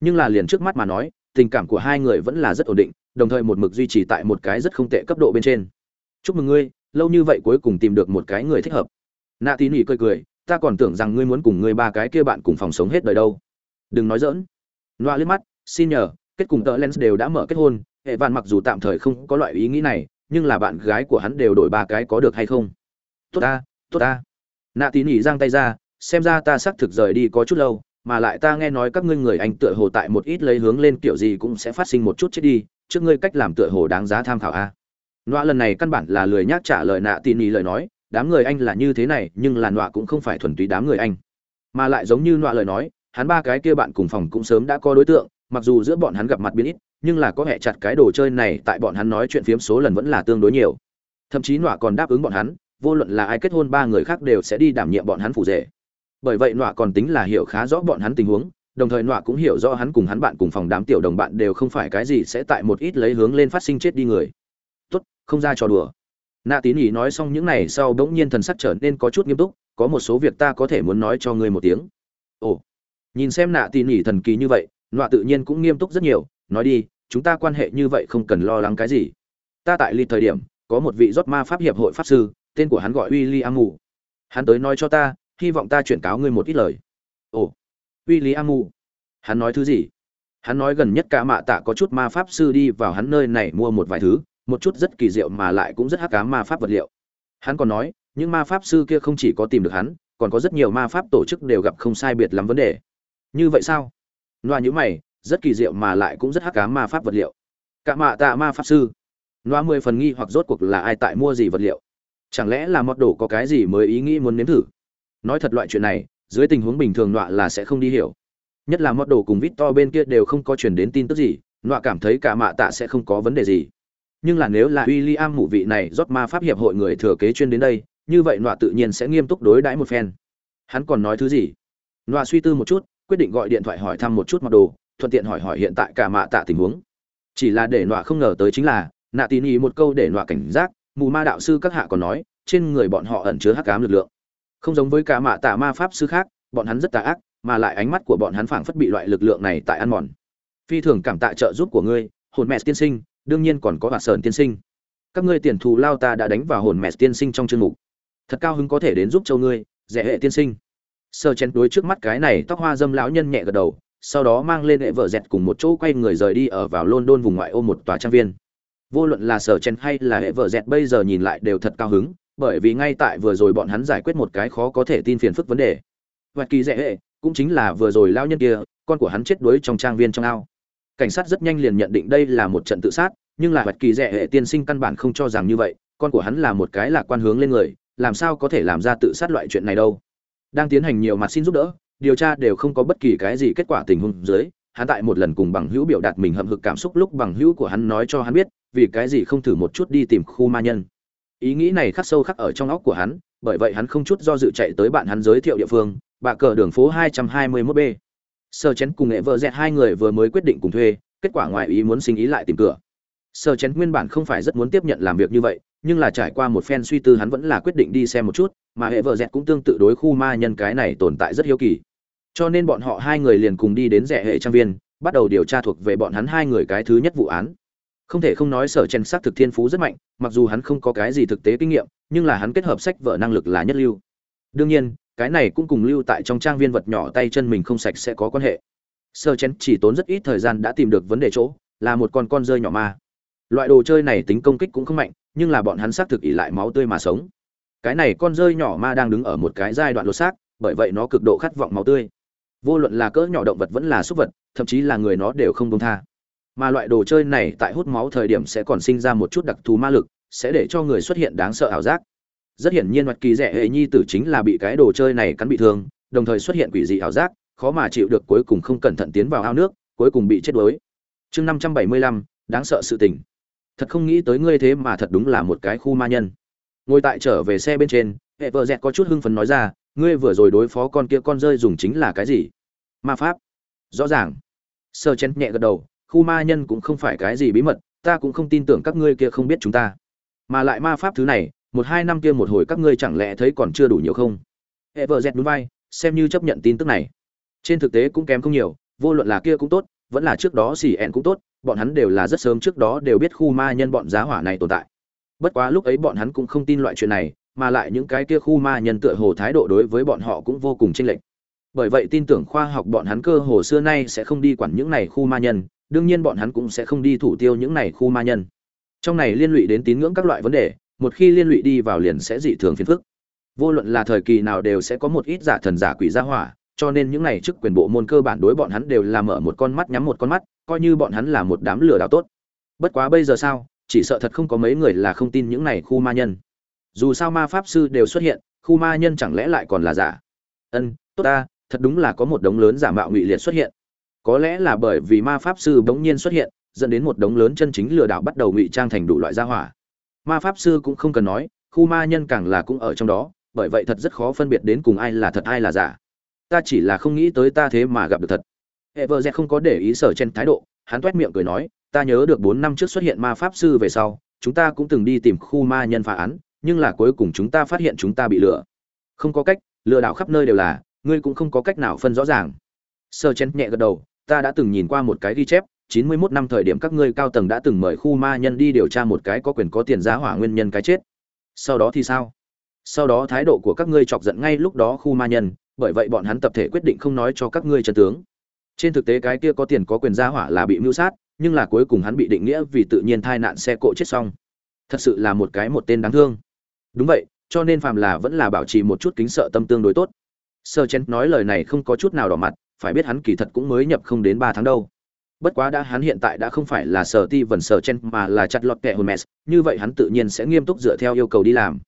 Nhưng là liền trước mắt mà nói, tình cảm của hai người vẫn là rất ổn định, đồng thời một mực duy trì tại một cái rất không tệ cấp độ bên trên chúc mừng ngươi, lâu như vậy cuối cùng tìm được một cái người thích hợp. Nạ tín ỉ cười cười, ta còn tưởng rằng ngươi muốn cùng ngươi ba cái kia bạn cùng phòng sống hết đời đâu. Đừng nói dỡn loa liếc mắt, xin nhờ, kết cùng tờ lens đều đã mở kết hôn, hệ vạn mặc dù tạm thời không có loại ý nghĩ này, nhưng là bạn gái của hắn đều đổi ba cái có được hay không? Tốt ta tốt ta. Nạ tín ỉ giang tay ra, xem ra ta xác thực rời đi có chút lâu, mà lại ta nghe nói các ngươi người anh tựa hồ tại một ít lấy hướng lên kiểu gì cũng sẽ phát sinh một chút chết đi, trước ngươi cách làm tựa hồ đáng giá tham khảo a nọa lần này căn bản là lười nhác trả lời nạ tin ý lời nói, đám người anh là như thế này, nhưng là nọa cũng không phải thuần túy đám người anh. Mà lại giống như nọa lời nói, hắn ba cái kia bạn cùng phòng cũng sớm đã có đối tượng, mặc dù giữa bọn hắn gặp mặt biến ít, nhưng là có hệ chặt cái đồ chơi này tại bọn hắn nói chuyện phiếm số lần vẫn là tương đối nhiều. Thậm chí nọa còn đáp ứng bọn hắn, vô luận là ai kết hôn ba người khác đều sẽ đi đảm nhiệm bọn hắn phụ rể. Bởi vậy nọa còn tính là hiểu khá rõ bọn hắn tình huống, đồng thời nọa cũng hiểu rõ hắn cùng hắn bạn cùng phòng đám tiểu đồng bạn đều không phải cái gì sẽ tại một ít lấy hướng lên phát sinh chết đi người không ra trò đùa nạ tín ý nói xong những này sau bỗng nhiên thần sắc trở nên có chút nghiêm túc có một số việc ta có thể muốn nói cho ngươi một tiếng ồ nhìn xem nạ tín ý thần kỳ như vậy nọa tự nhiên cũng nghiêm túc rất nhiều nói đi chúng ta quan hệ như vậy không cần lo lắng cái gì ta tại ly thời điểm có một vị rót ma pháp hiệp hội pháp sư tên của hắn gọi William mù. Hắn tới nói cho ta, hy vọng ta chuyển cáo ngươi một ít lời. Ồ, William mù, Hắn nói thứ gì? Hắn nói gần nhất cả mạ tạ có chút ma pháp sư đi vào hắn nơi này mua một vài thứ, một chút rất kỳ diệu mà lại cũng rất hắc ám ma pháp vật liệu. Hắn còn nói, những ma pháp sư kia không chỉ có tìm được hắn, còn có rất nhiều ma pháp tổ chức đều gặp không sai biệt lắm vấn đề. Như vậy sao? Loa như mày, rất kỳ diệu mà lại cũng rất hắc ám ma pháp vật liệu. Cả mạ tạ ma pháp sư. Loa mười phần nghi hoặc rốt cuộc là ai tại mua gì vật liệu chẳng lẽ là mọt đồ có cái gì mới ý nghĩ muốn nếm thử nói thật loại chuyện này dưới tình huống bình thường loa là sẽ không đi hiểu nhất là mọt đồ cùng vít to bên kia đều không có truyền đến tin tức gì loa cảm thấy cả mạ tạ sẽ không có vấn đề gì nhưng là nếu là w i l l i am mụ vị này rót ma pháp hiệp hội người thừa kế chuyên đến đây, như vậy nọa tự nhiên sẽ nghiêm túc đối đãi một phen. Hắn còn nói thứ gì? Nọa suy tư một chút, quyết định gọi điện thoại hỏi thăm một chút mặc đồ, thuận tiện hỏi hỏi hiện tại cả mạ tạ tình huống. Chỉ là để nọa không ngờ tới chính là, nạ tín ý một câu để nọa cảnh giác, mù ma đạo sư các hạ còn nói, trên người bọn họ ẩn chứa hắc ám lực lượng. Không giống với cả mạ Tạ ma pháp sư khác, bọn hắn rất tà ác, mà lại ánh mắt của bọn hắn phảng phất bị loại lực lượng này tại ăn mòn. Phi thường cảm tạ trợ giúp của ngươi, hồn mẹ tiên sinh đương nhiên còn có hoạt sơn tiên sinh. Các ngươi tiền thù lao ta đã đánh vào hồn mẹ tiên sinh trong chương mục. Thật cao hứng có thể đến giúp châu ngươi, rẻ hệ tiên sinh. Sơ chen đối trước mắt cái này tóc hoa dâm lão nhân nhẹ gật đầu, sau đó mang lên hệ vợ dẹt cùng một chỗ quay người rời đi ở vào london vùng ngoại ô một tòa trang viên. Vô luận là sở chen hay là hệ vợ dẹt bây giờ nhìn lại đều thật cao hứng, bởi vì ngay tại vừa rồi bọn hắn giải quyết một cái khó có thể tin phiền phức vấn đề. Và kỳ dễ hệ, cũng chính là vừa rồi lao nhân kia, con của hắn chết đuối trong trang viên trong ao cảnh sát rất nhanh liền nhận định đây là một trận tự sát, nhưng là vật kỳ dễ hệ tiên sinh căn bản không cho rằng như vậy, con của hắn là một cái lạc quan hướng lên người, làm sao có thể làm ra tự sát loại chuyện này đâu. Đang tiến hành nhiều mặt xin giúp đỡ, điều tra đều không có bất kỳ cái gì kết quả tình huống dưới, hắn tại một lần cùng bằng hữu biểu đạt mình hậm hực cảm xúc lúc bằng hữu của hắn nói cho hắn biết, vì cái gì không thử một chút đi tìm khu ma nhân. Ý nghĩ này khắc sâu khắc ở trong óc của hắn, bởi vậy hắn không chút do dự chạy tới bạn hắn giới thiệu địa phương, bà cờ đường phố 221 b sơ chén cùng nghệ vợ dẹt hai người vừa mới quyết định cùng thuê, kết quả ngoài ý muốn sinh ý lại tìm cửa. Sơ chén nguyên bản không phải rất muốn tiếp nhận làm việc như vậy, nhưng là trải qua một phen suy tư hắn vẫn là quyết định đi xem một chút, mà hệ vợ dẹt cũng tương tự đối khu ma nhân cái này tồn tại rất hiếu kỳ. Cho nên bọn họ hai người liền cùng đi đến rẻ hệ trang viên, bắt đầu điều tra thuộc về bọn hắn hai người cái thứ nhất vụ án. Không thể không nói sở chen xác thực thiên phú rất mạnh, mặc dù hắn không có cái gì thực tế kinh nghiệm, nhưng là hắn kết hợp sách vở năng lực là nhất lưu. Đương nhiên cái này cũng cùng lưu tại trong trang viên vật nhỏ tay chân mình không sạch sẽ có quan hệ. Sơ chén chỉ tốn rất ít thời gian đã tìm được vấn đề chỗ, là một con con rơi nhỏ ma. Loại đồ chơi này tính công kích cũng không mạnh, nhưng là bọn hắn xác thực ỉ lại máu tươi mà sống. Cái này con rơi nhỏ ma đang đứng ở một cái giai đoạn lột xác, bởi vậy nó cực độ khát vọng máu tươi. Vô luận là cỡ nhỏ động vật vẫn là súc vật, thậm chí là người nó đều không công tha. Mà loại đồ chơi này tại hút máu thời điểm sẽ còn sinh ra một chút đặc thù ma lực, sẽ để cho người xuất hiện đáng sợ ảo giác rất hiển nhiên mặt kỳ rẻ hệ nhi tử chính là bị cái đồ chơi này cắn bị thương, đồng thời xuất hiện quỷ dị ảo giác, khó mà chịu được cuối cùng không cẩn thận tiến vào ao nước, cuối cùng bị chết đuối. Chương năm trăm bảy mươi lăm, đáng sợ sự tình. Thật không nghĩ tới ngươi thế mà thật đúng là một cái khu ma nhân. Ngồi tại trở về xe bên trên, hệ vợ dẹt có chút hưng phấn nói ra, ngươi vừa rồi đối phó con kia con rơi dùng chính là cái gì? Ma pháp. Rõ ràng. Sơ chen nhẹ gật đầu, khu ma nhân cũng không phải cái gì bí mật, ta cũng không tin tưởng các ngươi kia không biết chúng ta. Mà lại ma pháp thứ này một hai năm kia một hồi các ngươi chẳng lẽ thấy còn chưa đủ nhiều không? Hệ vợ dẹt núi vai, xem như chấp nhận tin tức này. Trên thực tế cũng kém không nhiều, vô luận là kia cũng tốt, vẫn là trước đó xì ẹn cũng tốt, bọn hắn đều là rất sớm trước đó đều biết khu ma nhân bọn giá hỏa này tồn tại. Bất quá lúc ấy bọn hắn cũng không tin loại chuyện này, mà lại những cái kia khu ma nhân tựa hồ thái độ đối với bọn họ cũng vô cùng chênh lệch. Bởi vậy tin tưởng khoa học bọn hắn cơ hồ xưa nay sẽ không đi quản những này khu ma nhân, đương nhiên bọn hắn cũng sẽ không đi thủ tiêu những này khu ma nhân. Trong này liên lụy đến tín ngưỡng các loại vấn đề một khi liên lụy đi vào liền sẽ dị thường phiền phức. Vô luận là thời kỳ nào đều sẽ có một ít giả thần giả quỷ gia hỏa, cho nên những này chức quyền bộ môn cơ bản đối bọn hắn đều là mở một con mắt nhắm một con mắt, coi như bọn hắn là một đám lừa đảo tốt. Bất quá bây giờ sao, chỉ sợ thật không có mấy người là không tin những này khu ma nhân. Dù sao ma pháp sư đều xuất hiện, khu ma nhân chẳng lẽ lại còn là giả? Ân, tốt ta, thật đúng là có một đống lớn giả mạo ngụy liệt xuất hiện. Có lẽ là bởi vì ma pháp sư bỗng nhiên xuất hiện, dẫn đến một đống lớn chân chính lừa đảo bắt đầu ngụy trang thành đủ loại gia hỏa ma pháp sư cũng không cần nói, khu ma nhân càng là cũng ở trong đó, bởi vậy thật rất khó phân biệt đến cùng ai là thật ai là giả. Ta chỉ là không nghĩ tới ta thế mà gặp được thật. Everett không có để ý sở trên thái độ, hắn toét miệng cười nói, ta nhớ được bốn năm trước xuất hiện ma pháp sư về sau, chúng ta cũng từng đi tìm khu ma nhân phá án, nhưng là cuối cùng chúng ta phát hiện chúng ta bị lừa. Không có cách, lừa đảo khắp nơi đều là, ngươi cũng không có cách nào phân rõ ràng. Sơ chen nhẹ gật đầu, ta đã từng nhìn qua một cái ghi chép 91 năm thời điểm các ngươi cao tầng đã từng mời khu ma nhân đi điều tra một cái có quyền có tiền giá hỏa nguyên nhân cái chết. Sau đó thì sao? Sau đó thái độ của các ngươi chọc giận ngay lúc đó khu ma nhân, bởi vậy bọn hắn tập thể quyết định không nói cho các ngươi chân tướng. Trên thực tế cái kia có tiền có quyền giá hỏa là bị mưu sát, nhưng là cuối cùng hắn bị định nghĩa vì tự nhiên tai nạn xe cộ chết xong. Thật sự là một cái một tên đáng thương. Đúng vậy, cho nên phàm là vẫn là bảo trì một chút kính sợ tâm tương đối tốt. Sơ chen nói lời này không có chút nào đỏ mặt, phải biết hắn kỳ thật cũng mới nhập không đến ba tháng đâu bất quá đã hắn hiện tại đã không phải là sở ti vần sở chen mà là chặt lọt kẻ hồn mẹ, như vậy hắn tự nhiên sẽ nghiêm túc dựa theo yêu cầu đi làm.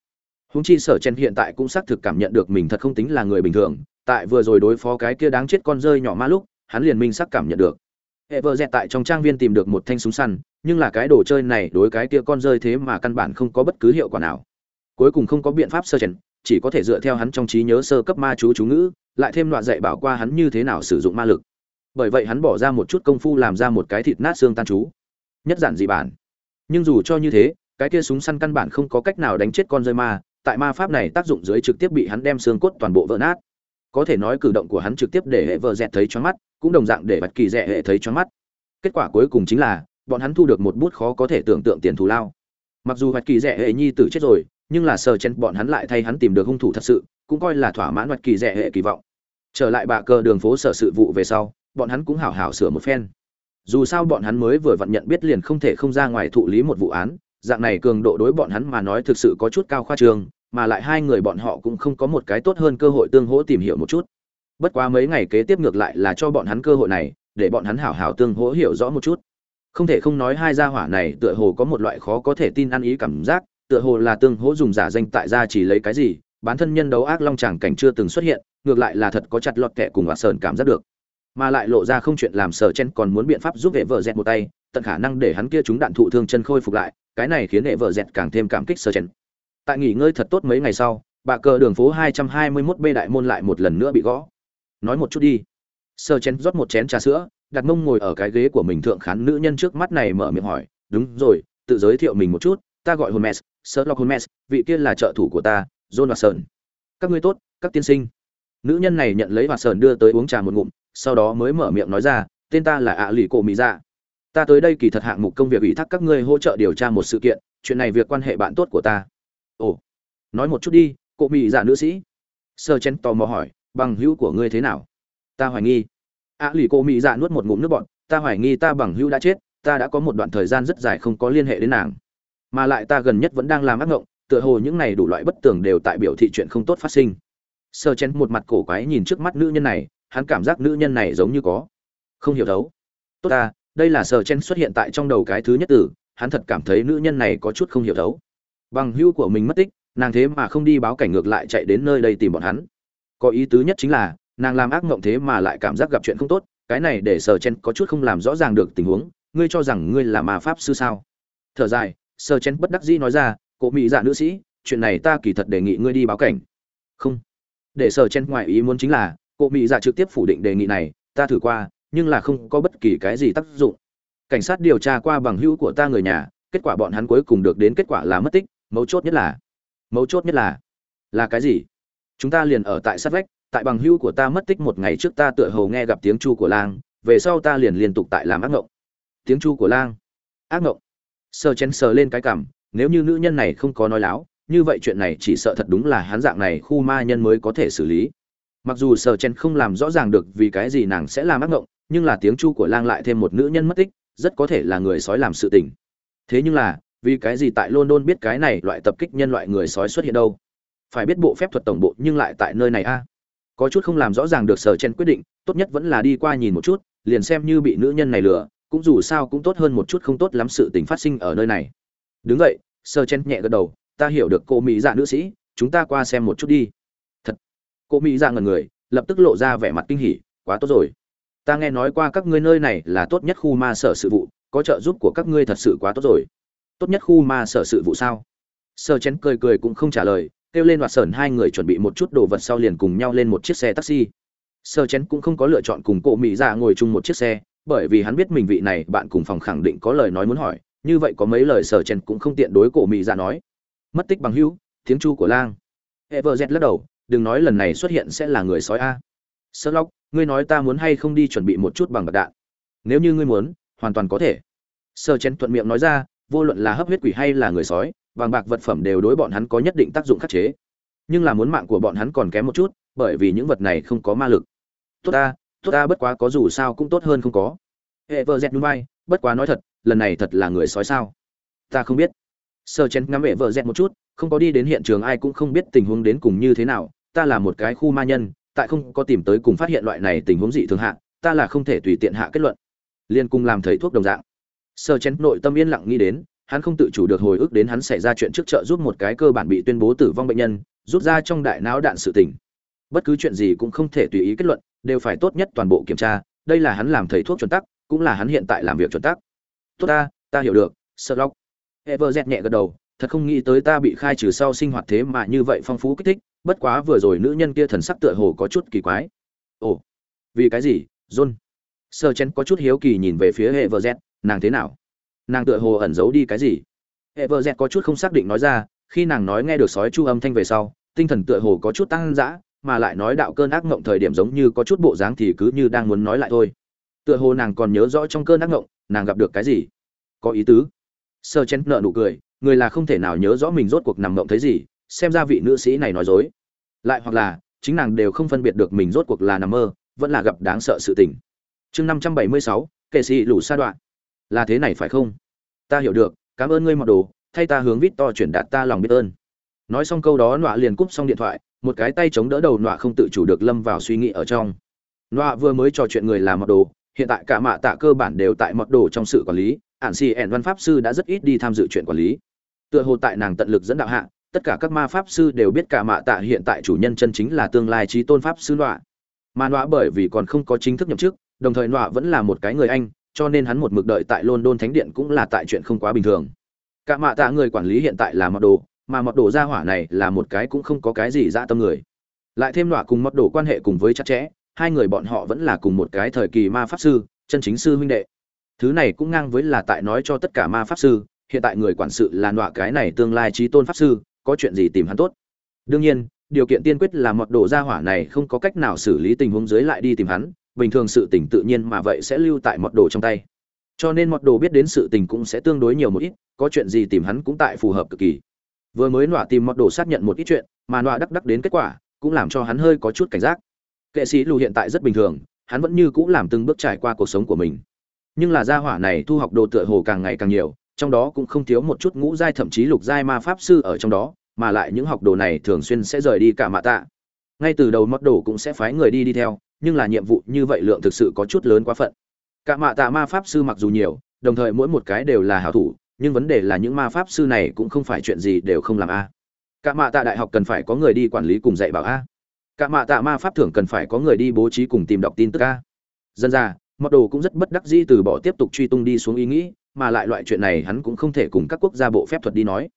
Húng chi sở chen hiện tại cũng xác thực cảm nhận được mình thật không tính là người bình thường. Tại vừa rồi đối phó cái kia đáng chết con rơi nhỏ ma lúc hắn liền minh sắc cảm nhận được. Hệ vợ dẹt tại trong trang viên tìm được một thanh súng săn nhưng là cái đồ chơi này đối cái kia con rơi thế mà căn bản không có bất cứ hiệu quả nào. Cuối cùng không có biện pháp sơ chen chỉ có thể dựa theo hắn trong trí nhớ sơ cấp ma chú chú ngữ lại thêm đoạn dạy bảo qua hắn như thế nào sử dụng ma lực bởi vậy hắn bỏ ra một chút công phu làm ra một cái thịt nát xương tan chú. Nhất giản dị bản. Nhưng dù cho như thế, cái kia súng săn căn bản không có cách nào đánh chết con rơi ma, tại ma pháp này tác dụng dưới trực tiếp bị hắn đem xương cốt toàn bộ vỡ nát. Có thể nói cử động của hắn trực tiếp để hệ vợ dẹt thấy cho mắt, cũng đồng dạng để bạch kỳ dẹ hệ thấy cho mắt. Kết quả cuối cùng chính là, bọn hắn thu được một bút khó có thể tưởng tượng tiền thù lao. Mặc dù bạch kỳ dẹ hệ nhi tử chết rồi, nhưng là sờ chen bọn hắn lại thay hắn tìm được hung thủ thật sự, cũng coi là thỏa mãn bạch kỳ dẹ hệ kỳ vọng. Trở lại bạ cờ đường phố sở sự vụ về sau bọn hắn cũng hảo hảo sửa một phen. Dù sao bọn hắn mới vừa vặn nhận biết liền không thể không ra ngoài thụ lý một vụ án, dạng này cường độ đối bọn hắn mà nói thực sự có chút cao khoa trương mà lại hai người bọn họ cũng không có một cái tốt hơn cơ hội tương hỗ tìm hiểu một chút. Bất quá mấy ngày kế tiếp ngược lại là cho bọn hắn cơ hội này, để bọn hắn hảo hảo tương hỗ hiểu rõ một chút. Không thể không nói hai gia hỏa này tựa hồ có một loại khó có thể tin ăn ý cảm giác, tựa hồ là tương hỗ dùng giả danh tại gia chỉ lấy cái gì, bản thân nhân đấu ác long tràng cảnh chưa từng xuất hiện, ngược lại là thật có chặt lọt kẻ cùng và sờn cảm giác được mà lại lộ ra không chuyện làm sở chen còn muốn biện pháp giúp vệ vợ dẹt một tay tận khả năng để hắn kia chúng đạn thụ thương chân khôi phục lại cái này khiến hệ vợ dẹt càng thêm cảm kích sở chen tại nghỉ ngơi thật tốt mấy ngày sau bà cờ đường phố 221 b đại môn lại một lần nữa bị gõ nói một chút đi sở chen rót một chén trà sữa đặt mông ngồi ở cái ghế của mình thượng khán nữ nhân trước mắt này mở miệng hỏi đúng rồi tự giới thiệu mình một chút ta gọi Holmes, Sherlock Holmes, vị kia là trợ thủ của ta, John Watson. Các ngươi tốt, các tiên sinh. Nữ nhân này nhận lấy Watson đưa tới uống trà một ngụm, sau đó mới mở miệng nói ra, tên ta là ạ lì cổ mỹ dạ. Ta tới đây kỳ thật hạng mục công việc ủy thác các ngươi hỗ trợ điều tra một sự kiện, chuyện này việc quan hệ bạn tốt của ta. Ồ, nói một chút đi, cổ mỹ dạ nữ sĩ. Sơ Chen tò mò hỏi, bằng hữu của ngươi thế nào? Ta hoài nghi. ạ lì cổ mỹ dạ nuốt một ngụm nước bọt, ta hoài nghi ta bằng hữu đã chết, ta đã có một đoạn thời gian rất dài không có liên hệ đến nàng mà lại ta gần nhất vẫn đang làm ác ngộng tựa hồ những này đủ loại bất tường đều tại biểu thị chuyện không tốt phát sinh sơ chen một mặt cổ quái nhìn trước mắt nữ nhân này hắn cảm giác nữ nhân này giống như có. Không hiểu thấu. Tốt ta, đây là sở chen xuất hiện tại trong đầu cái thứ nhất tử hắn thật cảm thấy nữ nhân này có chút không hiểu thấu. Bằng hưu của mình mất tích, nàng thế mà không đi báo cảnh ngược lại chạy đến nơi đây tìm bọn hắn. Có ý tứ nhất chính là, nàng làm ác mộng thế mà lại cảm giác gặp chuyện không tốt, cái này để sở chen có chút không làm rõ ràng được tình huống, ngươi cho rằng ngươi là ma pháp sư sao? Thở dài, sở chen bất đắc dĩ nói ra cụ mỹ dạ nữ sĩ, chuyện này ta kỳ thật đề nghị ngươi đi báo cảnh. Không. Để sở chen ngoại ý muốn chính là cụ mỹ dạ trực tiếp phủ định đề nghị này, ta thử qua, nhưng là không có bất kỳ cái gì tác dụng. Cảnh sát điều tra qua bằng hữu của ta người nhà, kết quả bọn hắn cuối cùng được đến kết quả là mất tích, mấu chốt nhất là, mấu chốt nhất là là cái gì? Chúng ta liền ở tại sát vách, tại bằng hữu của ta mất tích một ngày trước ta tựa hồ nghe gặp tiếng chu của lang, về sau ta liền liên tục tại làm ác ngộng. Tiếng chu của lang. Ác ngộng. Sờ chén sờ lên cái cảm nếu như nữ nhân này không có nói láo, như vậy chuyện này chỉ sợ thật đúng là hắn dạng này, khu ma nhân mới có thể xử lý mặc dù sờ chen không làm rõ ràng được vì cái gì nàng sẽ làm ác ngộng, nhưng là tiếng chu của lang lại thêm một nữ nhân mất tích, rất có thể là người sói làm sự tình. Thế nhưng là, vì cái gì tại london biết cái này loại tập kích nhân loại người sói xuất hiện đâu? Phải biết bộ phép thuật tổng bộ nhưng lại tại nơi này a. Có chút không làm rõ ràng được sở chen quyết định, tốt nhất vẫn là đi qua nhìn một chút, liền xem như bị nữ nhân này lừa, cũng dù sao cũng tốt hơn một chút không tốt lắm sự tình phát sinh ở nơi này. Đứng vậy sở chen nhẹ gật đầu, ta hiểu được cô mỹ dạ nữ sĩ, chúng ta qua xem một chút đi cô mỹ dạ ngần người, lập tức lộ ra vẻ mặt kinh hỉ, quá tốt rồi. Ta nghe nói qua các ngươi nơi này là tốt nhất khu ma sở sự vụ, có trợ giúp của các ngươi thật sự quá tốt rồi. Tốt nhất khu ma sở sự vụ sao? Sơ chén cười cười cũng không trả lời, kêu lên đoạt sởn hai người chuẩn bị một chút đồ vật sau liền cùng nhau lên một chiếc xe taxi. Sơ chén cũng không có lựa chọn cùng cộ mỹ ra ngồi chung một chiếc xe, bởi vì hắn biết mình vị này bạn cùng phòng khẳng định có lời nói muốn hỏi, như vậy có mấy lời sơ chén cũng không tiện đối cổ mỹ ra nói. Mất tích bằng hữu, tiếng chu của lang. Everjet lắc đầu đừng nói lần này xuất hiện sẽ là người sói a. Sơ lóc ngươi nói ta muốn hay không đi chuẩn bị một chút bằng bạc đạn? Nếu như ngươi muốn, hoàn toàn có thể. Sơ chén thuận miệng nói ra, vô luận là hấp huyết quỷ hay là người sói, vàng bạc vật phẩm đều đối bọn hắn có nhất định tác dụng khắc chế. Nhưng là muốn mạng của bọn hắn còn kém một chút, bởi vì những vật này không có ma lực. Tốt ta tốt ta bất quá có dù sao cũng tốt hơn không có. Hệ vợ dẹt núi bay bất quá nói thật, lần này thật là người sói sao? Ta không biết. Sơ chén ngắm hệ vợ dẹt một chút, không có đi đến hiện trường ai cũng không biết tình huống đến cùng như thế nào ta là một cái khu ma nhân, tại không có tìm tới cùng phát hiện loại này tình huống dị thường hạ, ta là không thể tùy tiện hạ kết luận. Liên cung làm thầy thuốc đồng dạng. Sơ chén nội tâm yên lặng nghĩ đến, hắn không tự chủ được hồi ức đến hắn xảy ra chuyện trước chợ giúp một cái cơ bản bị tuyên bố tử vong bệnh nhân, rút ra trong đại não đạn sự tình. Bất cứ chuyện gì cũng không thể tùy ý kết luận, đều phải tốt nhất toàn bộ kiểm tra, đây là hắn làm thầy thuốc chuẩn tắc, cũng là hắn hiện tại làm việc chuẩn tắc. Tốt ta ta hiểu được sợ lóc everjet nhẹ gật đầu, thật không nghĩ tới ta bị khai trừ sau sinh hoạt thế mà như vậy phong phú kích thích bất quá vừa rồi nữ nhân kia thần sắc tựa hồ có chút kỳ quái. Ồ, vì cái gì, john? Sơ chen có chút hiếu kỳ nhìn về phía hệ vợ z, nàng thế nào? Nàng tựa hồ ẩn giấu đi cái gì? Hệ vợ z có chút không xác định nói ra, khi nàng nói nghe được sói chu âm thanh về sau, tinh thần tựa hồ có chút tăng dã, mà lại nói đạo cơn ác mộng thời điểm giống như có chút bộ dáng thì cứ như đang muốn nói lại thôi. Tựa hồ nàng còn nhớ rõ trong cơn ác mộng, nàng gặp được cái gì? Có ý tứ. Sơ chen nợ nụ cười, người là không thể nào nhớ rõ mình rốt cuộc nằm mộng thấy gì xem ra vị nữ sĩ này nói dối. Lại hoặc là, chính nàng đều không phân biệt được mình rốt cuộc là nằm mơ, vẫn là gặp đáng sợ sự tình. Chương năm trăm bảy mươi sáu, kệ sĩ lũ sa đoạn. Là thế này phải không? Ta hiểu được, cảm ơn ngươi mặc đồ, thay ta hướng vít to chuyển đạt ta lòng biết ơn. Nói xong câu đó, nọa liền cúp xong điện thoại, một cái tay chống đỡ đầu nọa không tự chủ được lâm vào suy nghĩ ở trong. Nọa vừa mới trò chuyện người làm mặc đồ, hiện tại cả mạ tạ cơ bản đều tại mặc đồ trong sự quản lý, ản xì ẻn văn pháp sư đã rất ít đi tham dự chuyện quản lý. Tựa hồ tại nàng tận lực dẫn đạo hạ tất cả các ma pháp sư đều biết cả mạ tạ hiện tại chủ nhân chân chính là tương lai trí tôn pháp sư nọa. Mà nọa bởi vì còn không có chính thức nhậm chức, đồng thời nọa vẫn là một cái người anh, cho nên hắn một mực đợi tại london thánh điện cũng là tại chuyện không quá bình thường. Cả mạ tạ người quản lý hiện tại là mọt đồ, mà mọt đồ gia hỏa này là một cái cũng không có cái gì dã tâm người. Lại thêm nọa cùng mọt đồ quan hệ cùng với chặt chẽ, hai người bọn họ vẫn là cùng một cái thời kỳ ma pháp sư, chân chính sư huynh đệ. Thứ này cũng ngang với là tại nói cho tất cả ma pháp sư, hiện tại người quản sự là nọa cái này tương lai trí tôn pháp sư có chuyện gì tìm hắn tốt. Đương nhiên, điều kiện tiên quyết là mọt đồ gia hỏa này không có cách nào xử lý tình huống dưới lại đi tìm hắn, bình thường sự tình tự nhiên mà vậy sẽ lưu tại mọt đồ trong tay. Cho nên mọt đồ biết đến sự tình cũng sẽ tương đối nhiều một ít, có chuyện gì tìm hắn cũng tại phù hợp cực kỳ. Vừa mới nọa tìm mọt đồ xác nhận một ít chuyện, mà nọa đắc đắc đến kết quả, cũng làm cho hắn hơi có chút cảnh giác. Kệ sĩ lù hiện tại rất bình thường, hắn vẫn như cũng làm từng bước trải qua cuộc sống của mình. Nhưng là gia hỏa này thu học đồ tựa hồ càng ngày càng nhiều trong đó cũng không thiếu một chút ngũ giai, thậm chí lục giai ma pháp sư ở trong đó, mà lại những học đồ này thường xuyên sẽ rời đi cả mạ tạ. Ngay từ đầu mất đồ cũng sẽ phái người đi đi theo, nhưng là nhiệm vụ như vậy lượng thực sự có chút lớn quá phận. Cả mạ tạ ma pháp sư mặc dù nhiều, đồng thời mỗi một cái đều là hảo thủ, nhưng vấn đề là những ma pháp sư này cũng không phải chuyện gì đều không làm a. Cả mạ tạ đại học cần phải có người đi quản lý cùng dạy bảo a. Cả mạ tạ ma pháp thưởng cần phải có người đi bố trí cùng tìm đọc tin tức a. Dân ra, mọt đồ cũng rất bất đắc dĩ từ bỏ tiếp tục truy tung đi xuống ý nghĩ mà lại loại chuyện này hắn cũng không thể cùng các quốc gia bộ phép thuật đi nói.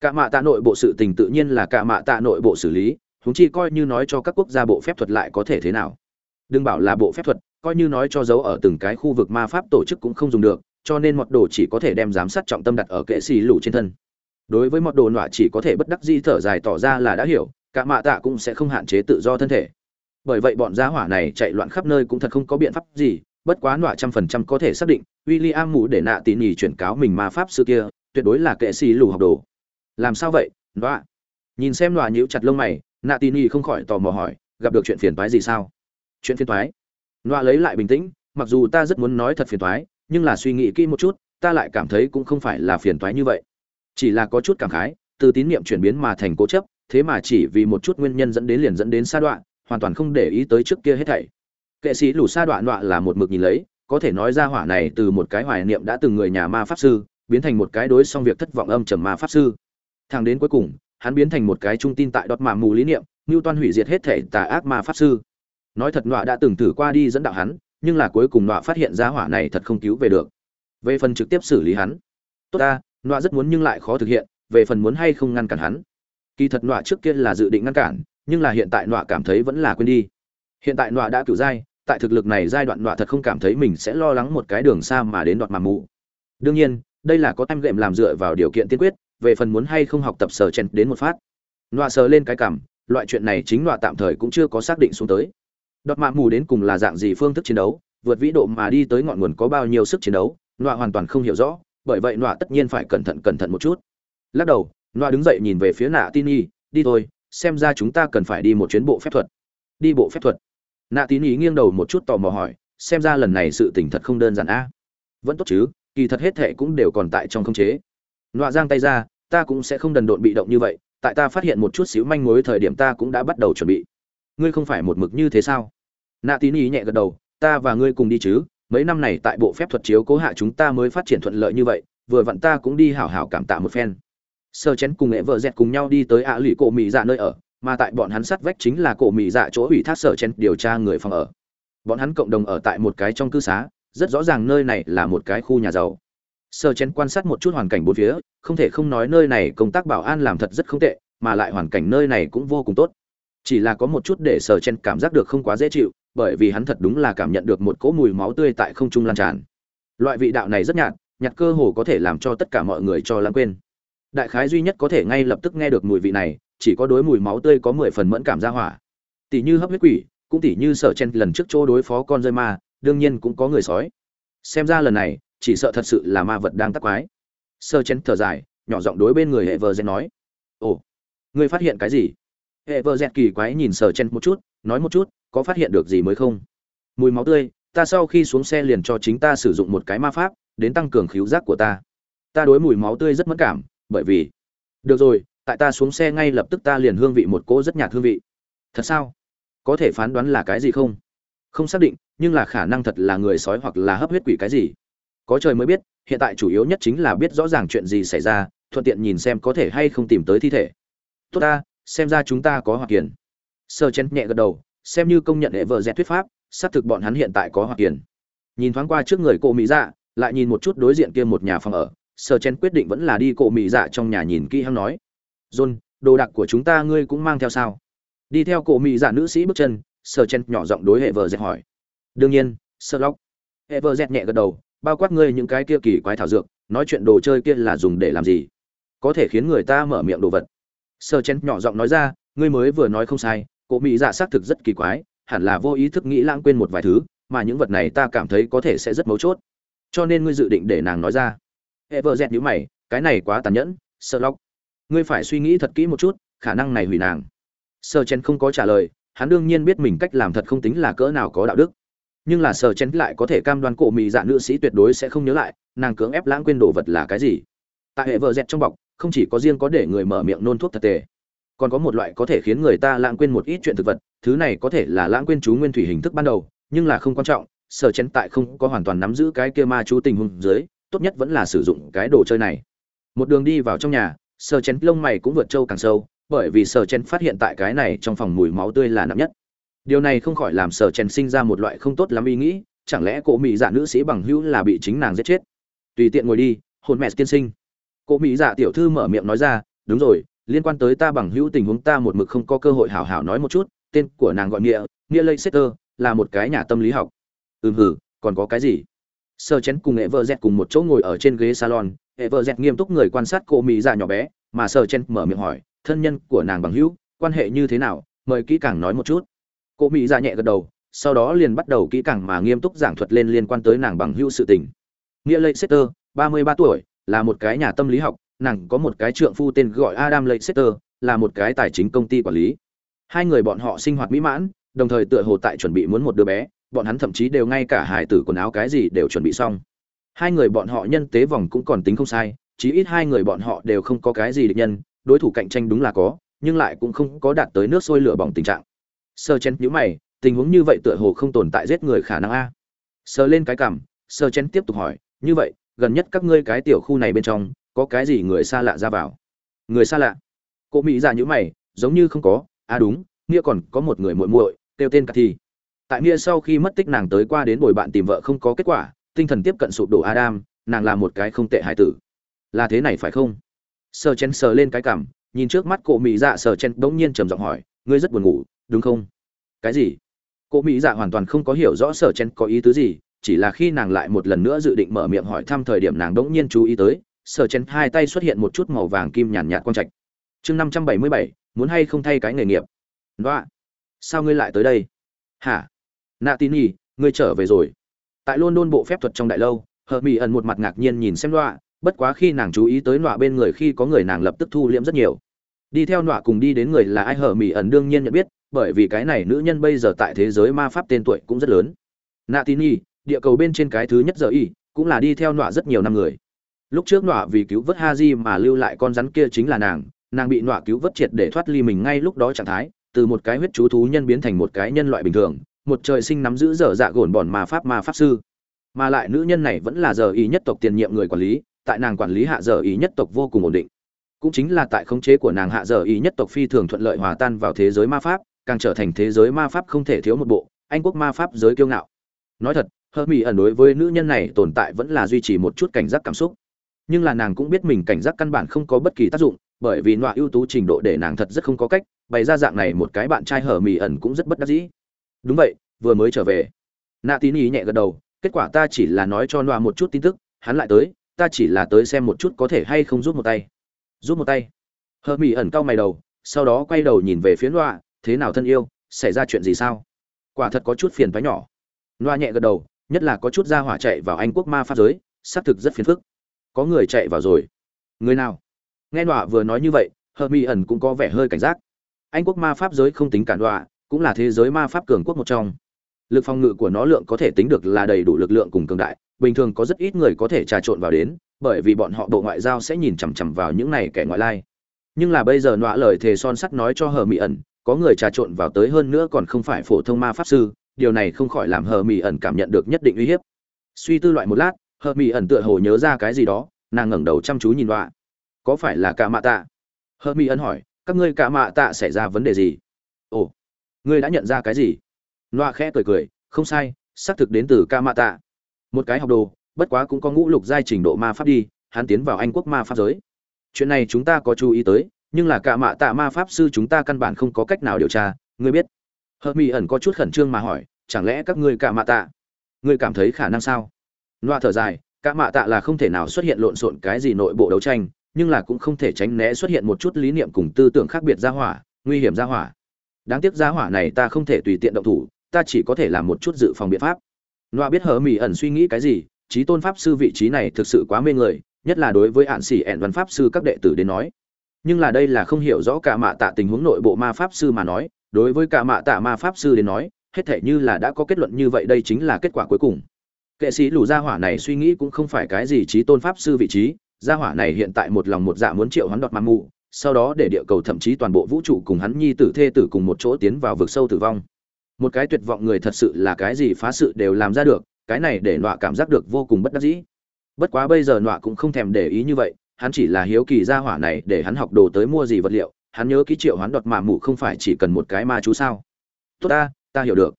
Cả mạ tạ nội bộ sự tình tự nhiên là cả mạ tạ nội bộ xử lý húng chi coi như nói cho các quốc gia bộ phép thuật lại có thể thế nào. Đừng bảo là bộ phép thuật, coi như nói cho dấu ở từng cái khu vực ma pháp tổ chức cũng không dùng được, cho nên mọt đồ chỉ có thể đem giám sát trọng tâm đặt ở kệ xì lủ trên thân. Đối với mọt đồ nọa chỉ có thể bất đắc di thở dài tỏ ra là đã hiểu, cả mạ tạ cũng sẽ không hạn chế tự do thân thể. Bởi vậy bọn gia hỏa này chạy loạn khắp nơi cũng thật không có biện pháp gì bất quá nọa trăm phần trăm có thể xác định w i l l i am để nạ tỉ nhì chuyển cáo mình ma pháp sư kia, tuyệt đối là kệ xì lù học đồ. Làm sao vậy, nọa? Nhìn xem nọa nhíu chặt lông mày, nạ tỉ nhì không khỏi tò mò hỏi, gặp được chuyện phiền toái gì sao? Chuyện phiền toái? Nọa lấy lại bình tĩnh, mặc dù ta rất muốn nói thật phiền toái, nhưng là suy nghĩ kỹ một chút, ta lại cảm thấy cũng không phải là phiền toái như vậy. Chỉ là có chút cảm khái, từ tín niệm chuyển biến mà thành cố chấp, thế mà chỉ vì một chút nguyên nhân dẫn đến liền dẫn đến sa đoạn, hoàn toàn không để ý tới trước kia hết thảy kệ sĩ lù sa đoạn đoạn là một mực nhìn lấy, có thể nói ra hỏa này từ một cái hoài niệm đã từng người nhà ma pháp sư, biến thành một cái đối xong việc thất vọng âm trầm ma pháp sư. Thang đến cuối cùng, hắn biến thành một cái trung tin tại đọt mà mù lý niệm ngưu toan hủy diệt hết thể tà ác ma pháp sư. Nói thật, nọa đã từng thử qua đi dẫn đạo hắn, nhưng là cuối cùng nọa phát hiện ra hỏa này thật không cứu về được. Về phần trực tiếp xử lý hắn, tốt ta, nọa rất muốn nhưng lại khó thực hiện, về phần muốn hay không ngăn cản hắn. Kỳ thật nọa trước kia là dự định ngăn cản, nhưng là hiện tại nọa cảm thấy vẫn là quên đi. Hiện tại nọa đã cửu giai tại thực lực này giai đoạn đoạn thật không cảm thấy mình sẽ lo lắng một cái đường xa mà đến đoạt mà mù. Đương nhiên, đây là có em gệm làm dựa vào điều kiện tiên quyết, về phần muốn hay không học tập sở chen đến một phát. Nọa sờ lên cái cảm, loại chuyện này chính nọa tạm thời cũng chưa có xác định xuống tới. Đoạt mạ mù đến cùng là dạng gì phương thức chiến đấu, vượt vĩ độ mà đi tới ngọn nguồn có bao nhiêu sức chiến đấu, nọa hoàn toàn không hiểu rõ, bởi vậy nọa tất nhiên phải cẩn thận cẩn thận một chút. Lắc đầu, nọa đứng dậy nhìn về phía nạ tin y đi thôi, xem ra chúng ta cần phải đi một chuyến bộ phép thuật. Đi bộ phép thuật? Nạ tín ý nghiêng đầu một chút tò mò hỏi, xem ra lần này sự tình thật không đơn giản a. Vẫn tốt chứ, kỳ thật hết thệ cũng đều còn tại trong không chế. Nọa giang tay ra, ta cũng sẽ không đần độn bị động như vậy, tại ta phát hiện một chút xíu manh mối thời điểm ta cũng đã bắt đầu chuẩn bị. Ngươi không phải một mực như thế sao? Nạ tín ý nhẹ gật đầu, ta và ngươi cùng đi chứ, mấy năm này tại bộ phép thuật chiếu cố hạ chúng ta mới phát triển thuận lợi như vậy, vừa vặn ta cũng đi hảo hảo cảm tạ một phen. Sơ chén cùng nghệ vợ dẹt cùng nhau đi tới ạ à lụy cổ mỹ dạ nơi ở mà tại bọn hắn sát vách chính là cổ mỹ dạ chỗ ủy thác sở chen điều tra người phòng ở. Bọn hắn cộng đồng ở tại một cái trong cư xá, rất rõ ràng nơi này là một cái khu nhà giàu. Sở chen quan sát một chút hoàn cảnh bốn phía, không thể không nói nơi này công tác bảo an làm thật rất không tệ, mà lại hoàn cảnh nơi này cũng vô cùng tốt. Chỉ là có một chút để sở chen cảm giác được không quá dễ chịu, bởi vì hắn thật đúng là cảm nhận được một cỗ mùi máu tươi tại không trung lan tràn. Loại vị đạo này rất nhạt nhạt cơ hồ có thể làm cho tất cả mọi người cho lãng quên. Đại khái duy nhất có thể ngay lập tức nghe được mùi vị này chỉ có đối mùi máu tươi có mười phần mẫn cảm ra hỏa. Tỷ như hấp huyết quỷ, cũng tỷ như sợ chen lần trước chỗ đối phó con rơi ma, đương nhiên cũng có người sói. Xem ra lần này, chỉ sợ thật sự là ma vật đang tắc quái. Sơ chen thở dài, nhỏ giọng đối bên người hệ vợ dẹt nói. Ồ, ngươi phát hiện cái gì? Hệ vợ dẹt kỳ quái nhìn sơ chen một chút, nói một chút, có phát hiện được gì mới không? Mùi máu tươi, ta sau khi xuống xe liền cho chính ta sử dụng một cái ma pháp, đến tăng cường khíu giác của ta. Ta đối mùi máu tươi rất mất cảm, bởi vì được rồi tại ta xuống xe ngay lập tức ta liền hương vị một cỗ rất nhạt hương vị. Thật sao? Có thể phán đoán là cái gì không? Không xác định, nhưng là khả năng thật là người sói hoặc là hấp huyết quỷ cái gì. Có trời mới biết, hiện tại chủ yếu nhất chính là biết rõ ràng chuyện gì xảy ra, thuận tiện nhìn xem có thể hay không tìm tới thi thể. Tốt ta, xem ra chúng ta có hoặc kiền. Sơ chen nhẹ gật đầu, xem như công nhận hệ vợ dẹt thuyết pháp, xác thực bọn hắn hiện tại có hoặc kiền. Nhìn thoáng qua trước người cô mỹ dạ lại nhìn một chút đối diện kia một nhà phòng ở, sơ chen quyết định vẫn là đi cô mỹ dạ trong nhà nhìn kỹ hăng nói john, đồ đạc của chúng ta ngươi cũng mang theo sao? Đi theo cổ mỹ giả nữ sĩ bước chân sơ chen nhỏ giọng đối hệ vợ dẹt hỏi. Đương nhiên sơ lóc hệ vợ dẹt nhẹ gật đầu, bao quát ngươi những cái kia kỳ quái thảo dược, nói chuyện đồ chơi kia là dùng để làm gì? Có thể khiến người ta mở miệng đồ vật. Sơ chen nhỏ giọng nói ra, ngươi mới vừa nói không sai, cổ mỹ dạ xác thực rất kỳ quái, hẳn là vô ý thức nghĩ lãng quên một vài thứ, mà những vật này ta cảm thấy có thể sẽ rất mấu chốt. Cho nên ngươi dự định để nàng nói ra. Hệ vợ dẹt nhữ mày, cái này quá tàn nhẫn sợ lóc ngươi phải suy nghĩ thật kỹ một chút, khả năng này hủy nàng. Sơ chen không có trả lời, hắn đương nhiên biết mình cách làm thật không tính là cỡ nào có đạo đức. Nhưng là sơ chen lại có thể cam đoan cổ mỹ dạ nữ sĩ tuyệt đối sẽ không nhớ lại, nàng cưỡng ép lãng quên đồ vật là cái gì. Tại hệ vợ dẹt trong bọc, không chỉ có riêng có để người mở miệng nôn thuốc thật tề còn có một loại có thể khiến người ta lãng quên một ít chuyện thực vật, thứ này có thể là lãng quên chú nguyên thủy hình thức ban đầu, nhưng là không quan trọng, sở chén tại không có hoàn toàn nắm giữ cái kia ma chú tình huống dưới, tốt nhất vẫn là sử dụng cái đồ chơi này. Một đường đi vào trong nhà sở chén lông mày cũng vượt trâu càng sâu, bởi vì sở chén phát hiện tại cái này trong phòng mùi máu tươi là nặng nhất. Điều này không khỏi làm sở chén sinh ra một loại không tốt lắm ý nghĩ, chẳng lẽ cổ mỹ dạ nữ sĩ bằng hữu là bị chính nàng giết chết? Tùy tiện ngồi đi, hồn mẹ tiên sinh. Cổ mỹ dạ tiểu thư mở miệng nói ra, đúng rồi, liên quan tới ta bằng hữu tình huống ta một mực không có cơ hội hảo hảo nói một chút, tên của nàng gọi nghĩa nghĩa lây setter là một cái nhà tâm lý học. Ừm hử còn có cái gì? Sơ chén cùng nghệ vợ dẹt cùng một chỗ ngồi ở trên ghế salon hệ vợ dẹt nghiêm túc người quan sát cô mỹ dạ nhỏ bé, mà sờ chen mở miệng hỏi, thân nhân của nàng bằng hữu, quan hệ như thế nào? Mời kỹ càng nói một chút. Cô mỹ dạ nhẹ gật đầu, sau đó liền bắt đầu kỹ càng mà nghiêm túc giảng thuật lên liên quan tới nàng bằng hữu sự tình. Nghĩa lệ setter ba mươi ba tuổi, là một cái nhà tâm lý học, nàng có một cái trượng phu tên gọi adam lệ setter là một cái tài chính công ty quản lý. Hai người bọn họ sinh hoạt mỹ mãn, đồng thời tựa hồ tại chuẩn bị muốn một đứa bé, bọn hắn thậm chí đều ngay cả hài tử quần áo cái gì đều chuẩn bị xong hai người bọn họ nhân tế vòng cũng còn tính không sai, chí ít hai người bọn họ đều không có cái gì địch nhân, đối thủ cạnh tranh đúng là có, nhưng lại cũng không có đạt tới nước sôi lửa bỏng tình trạng. Sơ chen nhíu mày, tình huống như vậy tựa hồ không tồn tại giết người khả năng a. Sờ lên cái cảm sơ chen tiếp tục hỏi, như vậy, gần nhất các ngươi cái tiểu khu này bên trong, có cái gì người xa lạ ra vào? Người xa lạ? Cô mỹ già nhữ mày, giống như không có. À đúng, nghĩa còn có một người muội muội, kêu tên cả thi. Tại nghĩa sau khi mất tích nàng tới qua đến bồi bạn tìm vợ không có kết quả tinh thần tiếp cận sụp đổ adam, nàng là một cái không tệ hải tử. Là thế này phải không? Sờ chen sờ lên cái cảm, nhìn trước mắt Cố mỹ dạ sờ chen bỗng nhiên trầm giọng hỏi, ngươi rất buồn ngủ, đúng không? Cái gì? Cố mỹ dạ hoàn toàn không có hiểu rõ sở chen có ý tứ gì, chỉ là khi nàng lại một lần nữa dự định mở miệng hỏi thăm thời điểm nàng đống nhiên chú ý tới sở chen hai tay xuất hiện một chút màu vàng kim nhàn nhạt quang trạch. Chương năm trăm bảy mươi bảy, muốn hay không thay cái nghề nghiệp? Đoạ sao ngươi lại tới đây? Hả? Nạ tin y ngươi trở về rồi tại london bộ phép thuật trong đại lâu hờ mỹ ẩn một mặt ngạc nhiên nhìn xem loạ bất quá khi nàng chú ý tới nọa bên người khi có người nàng lập tức thu liễm rất nhiều. Đi theo nọa cùng đi đến người là ai hờ mỹ ẩn đương nhiên nhận biết, bởi vì cái này nữ nhân bây giờ tại thế giới ma pháp tên tuổi cũng rất lớn. Nạ tín y địa cầu bên trên cái thứ nhất giờ y, cũng là đi theo nọa rất nhiều năm người. Lúc trước nọa vì cứu vớt ha di mà lưu lại con rắn kia chính là nàng nàng bị nọa cứu vớt triệt để thoát ly mình ngay lúc đó trạng thái, từ một cái huyết chú thú nhân biến thành một cái nhân loại bình thường một trời sinh nắm giữ dở dạ gồn bòn ma pháp ma pháp sư. Mà lại nữ nhân này vẫn là giờ ý nhất tộc tiền nhiệm người quản lý, tại nàng quản lý hạ giờ ý nhất tộc vô cùng ổn định. Cũng chính là tại khống chế của nàng hạ giờ ý nhất tộc phi thường thuận lợi hòa tan vào thế giới ma pháp, càng trở thành thế giới ma pháp không thể thiếu một bộ, anh quốc ma pháp giới kiêu ngạo. Nói thật hơ mỹ ẩn đối với nữ nhân này tồn tại vẫn là duy trì một chút cảnh giác cảm xúc. Nhưng là nàng cũng biết mình cảnh giác căn bản không có bất kỳ tác dụng, bởi vì nọa ưu tú trình độ để nàng thật rất không có cách, bày ra dạng này một cái bạn trai hở mỹ ẩn cũng rất bất đắc dĩ đúng vậy, vừa mới trở về. Nạ tín ý nhẹ gật đầu, kết quả ta chỉ là nói cho noa một chút tin tức, hắn lại tới, ta chỉ là tới xem một chút có thể hay không rút một tay. Rút một tay. Hờ mỹ ẩn cau mày đầu, sau đó quay đầu nhìn về phía noa thế nào thân yêu, xảy ra chuyện gì sao? Quả thật có chút phiền phái nhỏ. Loa nhẹ gật đầu, nhất là có chút ra hỏa chạy vào anh quốc ma pháp giới, xác thực rất phiền phức. Có người chạy vào rồi. Người nào? Nghe noa vừa nói như vậy, hờ mỹ ẩn cũng có vẻ hơi cảnh giác. Anh quốc ma pháp giới không tính cản đoạ cũng là thế giới ma pháp cường quốc một trong. Lực phòng ngự của nó lượng có thể tính được là đầy đủ lực lượng cùng cường đại, bình thường có rất ít người có thể trà trộn vào đến, bởi vì bọn họ bộ ngoại giao sẽ nhìn chằm chằm vào những này kẻ ngoại lai. Nhưng là bây giờ nọa lời thề son sắt nói cho hờ mỹ ẩn, có người trà trộn vào tới hơn nữa còn không phải phổ thông ma pháp sư, điều này không khỏi làm hờ mỹ ẩn cảm nhận được nhất định uy hiếp. Suy tư loại một lát, hờ mỹ ẩn tựa hồ nhớ ra cái gì đó, nàng ngẩng đầu chăm chú nhìn nọa. Có phải là cả mạ tạ? Hờ mỹ ẩn hỏi, các ngươi cả mạ tạ xảy ra vấn đề gì? Ồ ngươi đã nhận ra cái gì? Loa khẽ cười cười, không sai, xác thực đến từ ca mạ tạ một cái học đồ, bất quá cũng có ngũ lục giai trình độ ma pháp đi, hắn tiến vào anh quốc ma pháp giới. Chuyện này chúng ta có chú ý tới, nhưng là ca mạ tạ ma pháp sư chúng ta căn bản không có cách nào điều tra, ngươi biết. Hợp mỹ ẩn có chút khẩn trương mà hỏi, chẳng lẽ các ngươi ca mạ tạ ngươi cảm thấy khả năng sao? Loa thở dài ca mạ tạ là không thể nào xuất hiện lộn xộn cái gì nội bộ đấu tranh, nhưng là cũng không thể tránh né xuất hiện một chút lý niệm cùng tư tưởng khác biệt ra hỏa, nguy hiểm ra hỏa đáng tiếc giá hỏa này ta không thể tùy tiện động thủ, ta chỉ có thể làm một chút dự phòng biện pháp. Noa biết hờ mỹ ẩn suy nghĩ cái gì, trí tôn pháp sư vị trí này thực sự quá mê người, nhất là đối với hạn sĩ ẻn văn pháp sư các đệ tử đến nói. Nhưng là đây là không hiểu rõ cả mạ tạ tình huống nội bộ ma pháp sư mà nói, đối với cả mạ tạ ma pháp sư đến nói, hết thể như là đã có kết luận như vậy đây chính là kết quả cuối cùng. Kệ sĩ lù gia hỏa này suy nghĩ cũng không phải cái gì trí tôn pháp sư vị trí, gia hỏa này hiện tại một lòng một dạ muốn triệu hắn đoạt ma mù sau đó để địa cầu thậm chí toàn bộ vũ trụ cùng hắn nhi tử, thê tử cùng một chỗ tiến vào vực sâu tử vong. Một cái tuyệt vọng người thật sự là cái gì phá sự đều làm ra được, cái này để nọa cảm giác được vô cùng bất đắc dĩ. Bất quá bây giờ nọa cũng không thèm để ý như vậy, hắn chỉ là hiếu kỳ ra hỏa này để hắn học đồ tới mua gì vật liệu, hắn nhớ ký triệu hoán đột mạ mụ không phải chỉ cần một cái ma chú sao. Tốt ta ta hiểu được.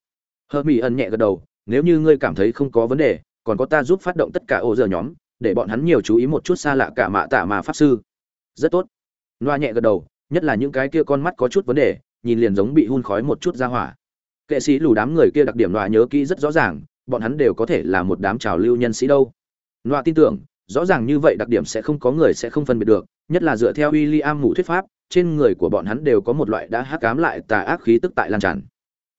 Hơ mỹ ẩn nhẹ gật đầu, nếu như ngươi cảm thấy không có vấn đề, còn có ta giúp phát động tất cả ô giờ nhóm, để bọn hắn nhiều chú ý một chút xa lạ cả mạ tạ mà pháp sư. Rất tốt loa nhẹ gật đầu, nhất là những cái kia con mắt có chút vấn đề, nhìn liền giống bị hun khói một chút ra hỏa. Kệ sĩ lù đám người kia đặc điểm loa nhớ kỹ rất rõ ràng, bọn hắn đều có thể là một đám trào lưu nhân sĩ đâu. Loa tin tưởng, rõ ràng như vậy đặc điểm sẽ không có người sẽ không phân biệt được, nhất là dựa theo w i l l i am thuyết pháp, trên người của bọn hắn đều có một loại đã hắc cám lại tà ác khí tức tại lan tràn.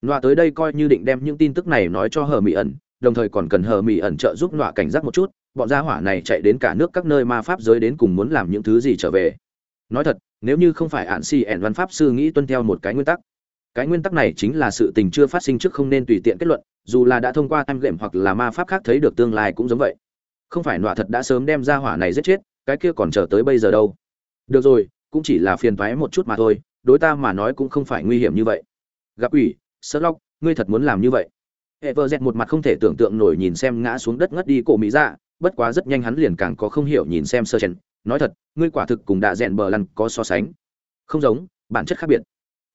Loa tới đây coi như định đem những tin tức này nói cho hờ mỹ ẩn, đồng thời còn cần hờ mỹ ẩn trợ giúp loa cảnh giác một chút, bọn gia hỏa này chạy đến cả nước các nơi ma pháp giới đến cùng muốn làm những thứ gì trở về nói thật, nếu như không phải ạn si ẻn văn pháp sư nghĩ tuân theo một cái nguyên tắc, cái nguyên tắc này chính là sự tình chưa phát sinh trước không nên tùy tiện kết luận, dù là đã thông qua time lệm hoặc là ma pháp khác thấy được tương lai cũng giống vậy. Không phải nọa thật đã sớm đem ra hỏa này giết chết, cái kia còn chờ tới bây giờ đâu. Được rồi, cũng chỉ là phiền thoái một chút mà thôi, đối ta mà nói cũng không phải nguy hiểm như vậy. Gặp ủy sơ lóc ngươi thật muốn làm như vậy? Hệ vợ dẹt một mặt không thể tưởng tượng nổi nhìn xem ngã xuống đất ngất đi cổ mỹ dạ bất quá rất nhanh hắn liền càng có không hiểu nhìn xem sơ chen nói thật, ngươi quả thực cùng đạ rèn bờ lăn có so sánh. Không giống, bản chất khác biệt.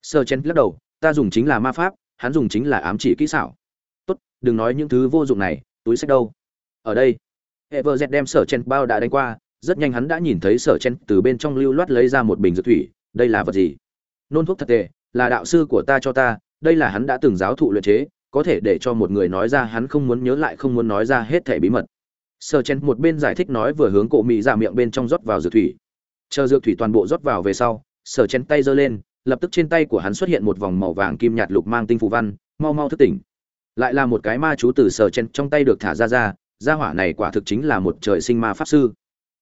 Sơ chen lắc đầu, ta dùng chính là ma pháp, hắn dùng chính là ám chỉ kỹ xảo. Tốt, đừng nói những thứ vô dụng này, túi sách đâu. Ở đây hệ vợ dẹt đem sở chen bao đã đánh qua, rất nhanh hắn đã nhìn thấy sở chen từ bên trong lưu loát lấy ra một bình dược thủy, đây là vật gì? Nôn thuốc thật tệ, là đạo sư của ta cho ta, đây là hắn đã từng giáo thụ luyện chế, có thể để cho một người nói ra hắn không muốn nhớ lại không muốn nói ra hết thể bí mật sơ chen một bên giải thích nói vừa hướng cổ mỹ ra dạ miệng bên trong rót vào dược thủy. Chờ dược thủy toàn bộ rót vào về sau sở chen tay giơ lên, lập tức trên tay của hắn xuất hiện một vòng màu vàng kim nhạt lục mang tinh phù văn, mau mau thức tỉnh. Lại là một cái ma chú từ sở chen trong tay được thả ra ra, gia hỏa này quả thực chính là một trời sinh ma pháp sư.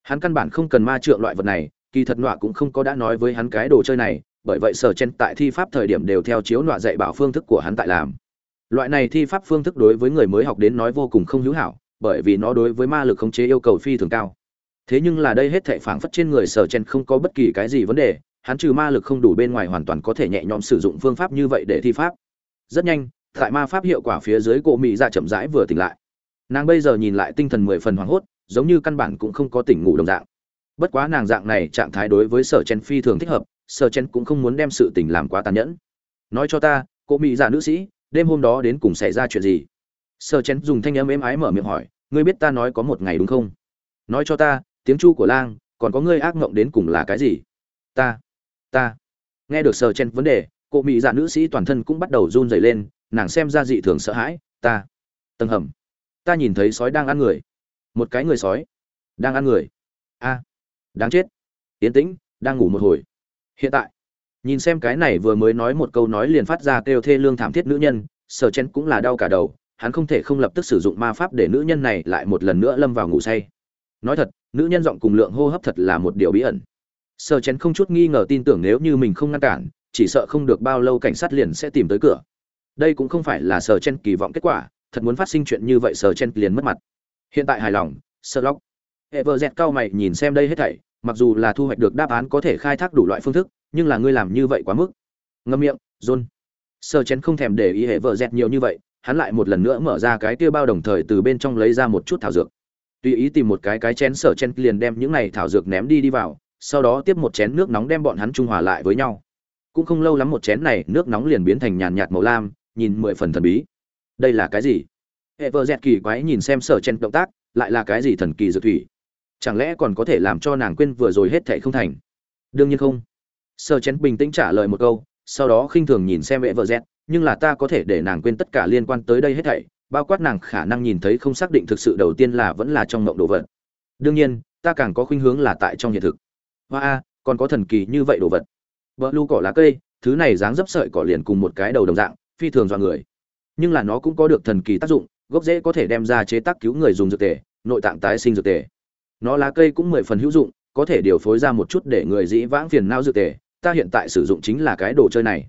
Hắn căn bản không cần ma trượng loại vật này, kỳ thật nọa cũng không có đã nói với hắn cái đồ chơi này, bởi vậy sở chen tại thi pháp thời điểm đều theo chiếu nọa dạy bảo phương thức của hắn tại làm. Loại này thi pháp phương thức đối với người mới học đến nói vô cùng không hữu hảo bởi vì nó đối với ma lực khống chế yêu cầu phi thường cao. Thế nhưng là đây hết thảy phảng phất trên người sở chen không có bất kỳ cái gì vấn đề, hắn trừ ma lực không đủ bên ngoài hoàn toàn có thể nhẹ nhõm sử dụng phương pháp như vậy để thi pháp. Rất nhanh, tại ma pháp hiệu quả phía dưới cổ mỹ ra dạ chậm rãi vừa tỉnh lại. Nàng bây giờ nhìn lại tinh thần mười phần hoảng hốt, giống như căn bản cũng không có tỉnh ngủ đồng dạng. Bất quá nàng dạng này trạng thái đối với sở chen phi thường thích hợp, sở chen cũng không muốn đem sự tình làm quá tàn nhẫn. Nói cho ta cô mỹ giả nữ sĩ, đêm hôm đó đến cùng xảy ra chuyện gì? Sở chen dùng thanh âm êm ái mở miệng hỏi ngươi biết ta nói có một ngày đúng không? Nói cho ta, tiếng chu của lang, còn có ngươi ác mộng đến cùng là cái gì? Ta ta. Nghe được sở chen vấn đề, cô mỹ dạ nữ sĩ toàn thân cũng bắt đầu run rẩy lên, nàng xem ra dị thường sợ hãi, ta. Tầng hầm. Ta nhìn thấy sói đang ăn người. Một cái người sói. Đang ăn người. A. Đáng chết. Yến tĩnh, đang ngủ một hồi. Hiện tại. Nhìn xem cái này vừa mới nói một câu nói liền phát ra kêu thê lương thảm thiết nữ nhân, sở chen cũng là đau cả đầu hắn không thể không lập tức sử dụng ma pháp để nữ nhân này lại một lần nữa lâm vào ngủ say. Nói thật, nữ nhân giọng cùng lượng hô hấp thật là một điều bí ẩn. Sơ chén không chút nghi ngờ tin tưởng nếu như mình không ngăn cản, chỉ sợ không được bao lâu cảnh sát liền sẽ tìm tới cửa. Đây cũng không phải là Sơ chen kỳ vọng kết quả, thật muốn phát sinh chuyện như vậy Sơ chen liền mất mặt. Hiện tại hài lòng, sơ lóc hệ vợ dẹt cao mày nhìn xem đây hết thảy, mặc dù là thu hoạch được đáp án có thể khai thác đủ loại phương thức, nhưng là ngươi làm như vậy quá mức. Ngâm miệng, john. Sơ chén không thèm để ý hệ vợ dẹt nhiều như vậy hắn lại một lần nữa mở ra cái kia bao đồng thời từ bên trong lấy ra một chút thảo dược. Tùy ý tìm một cái cái chén sở chen liền đem những này thảo dược ném đi đi vào, sau đó tiếp một chén nước nóng đem bọn hắn trung hòa lại với nhau. Cũng không lâu lắm một chén này nước nóng liền biến thành nhàn nhạt màu lam, nhìn mười phần thần bí. Đây là cái gì? Hệ vợ dẹt kỳ quái nhìn xem sở chen động tác, lại là cái gì thần kỳ dược thủy? Chẳng lẽ còn có thể làm cho nàng quên vừa rồi hết thệ không thành? Đương nhiên không. Sở chen bình tĩnh trả lời một câu, sau đó khinh thường nhìn xem hệ vợ dẹt nhưng là ta có thể để nàng quên tất cả liên quan tới đây hết thảy, bao quát nàng khả năng nhìn thấy không xác định thực sự đầu tiên là vẫn là trong mộng đồ vật. Đương nhiên, ta càng có khuynh hướng là tại trong hiện thực. Hoa a, còn có thần kỳ như vậy đồ vật. Vợ lu cỏ lá cây, thứ này dáng dấp sợi cỏ liền cùng một cái đầu đồng dạng, phi thường dọa người. Nhưng là nó cũng có được thần kỳ tác dụng, gốc rễ có thể đem ra chế tác cứu người dùng dược tề, nội tạng tái sinh dược tề. Nó lá cây cũng mười phần hữu dụng, có thể điều phối ra một chút để người dĩ vãng phiền não dược tề, ta hiện tại sử dụng chính là cái đồ chơi này.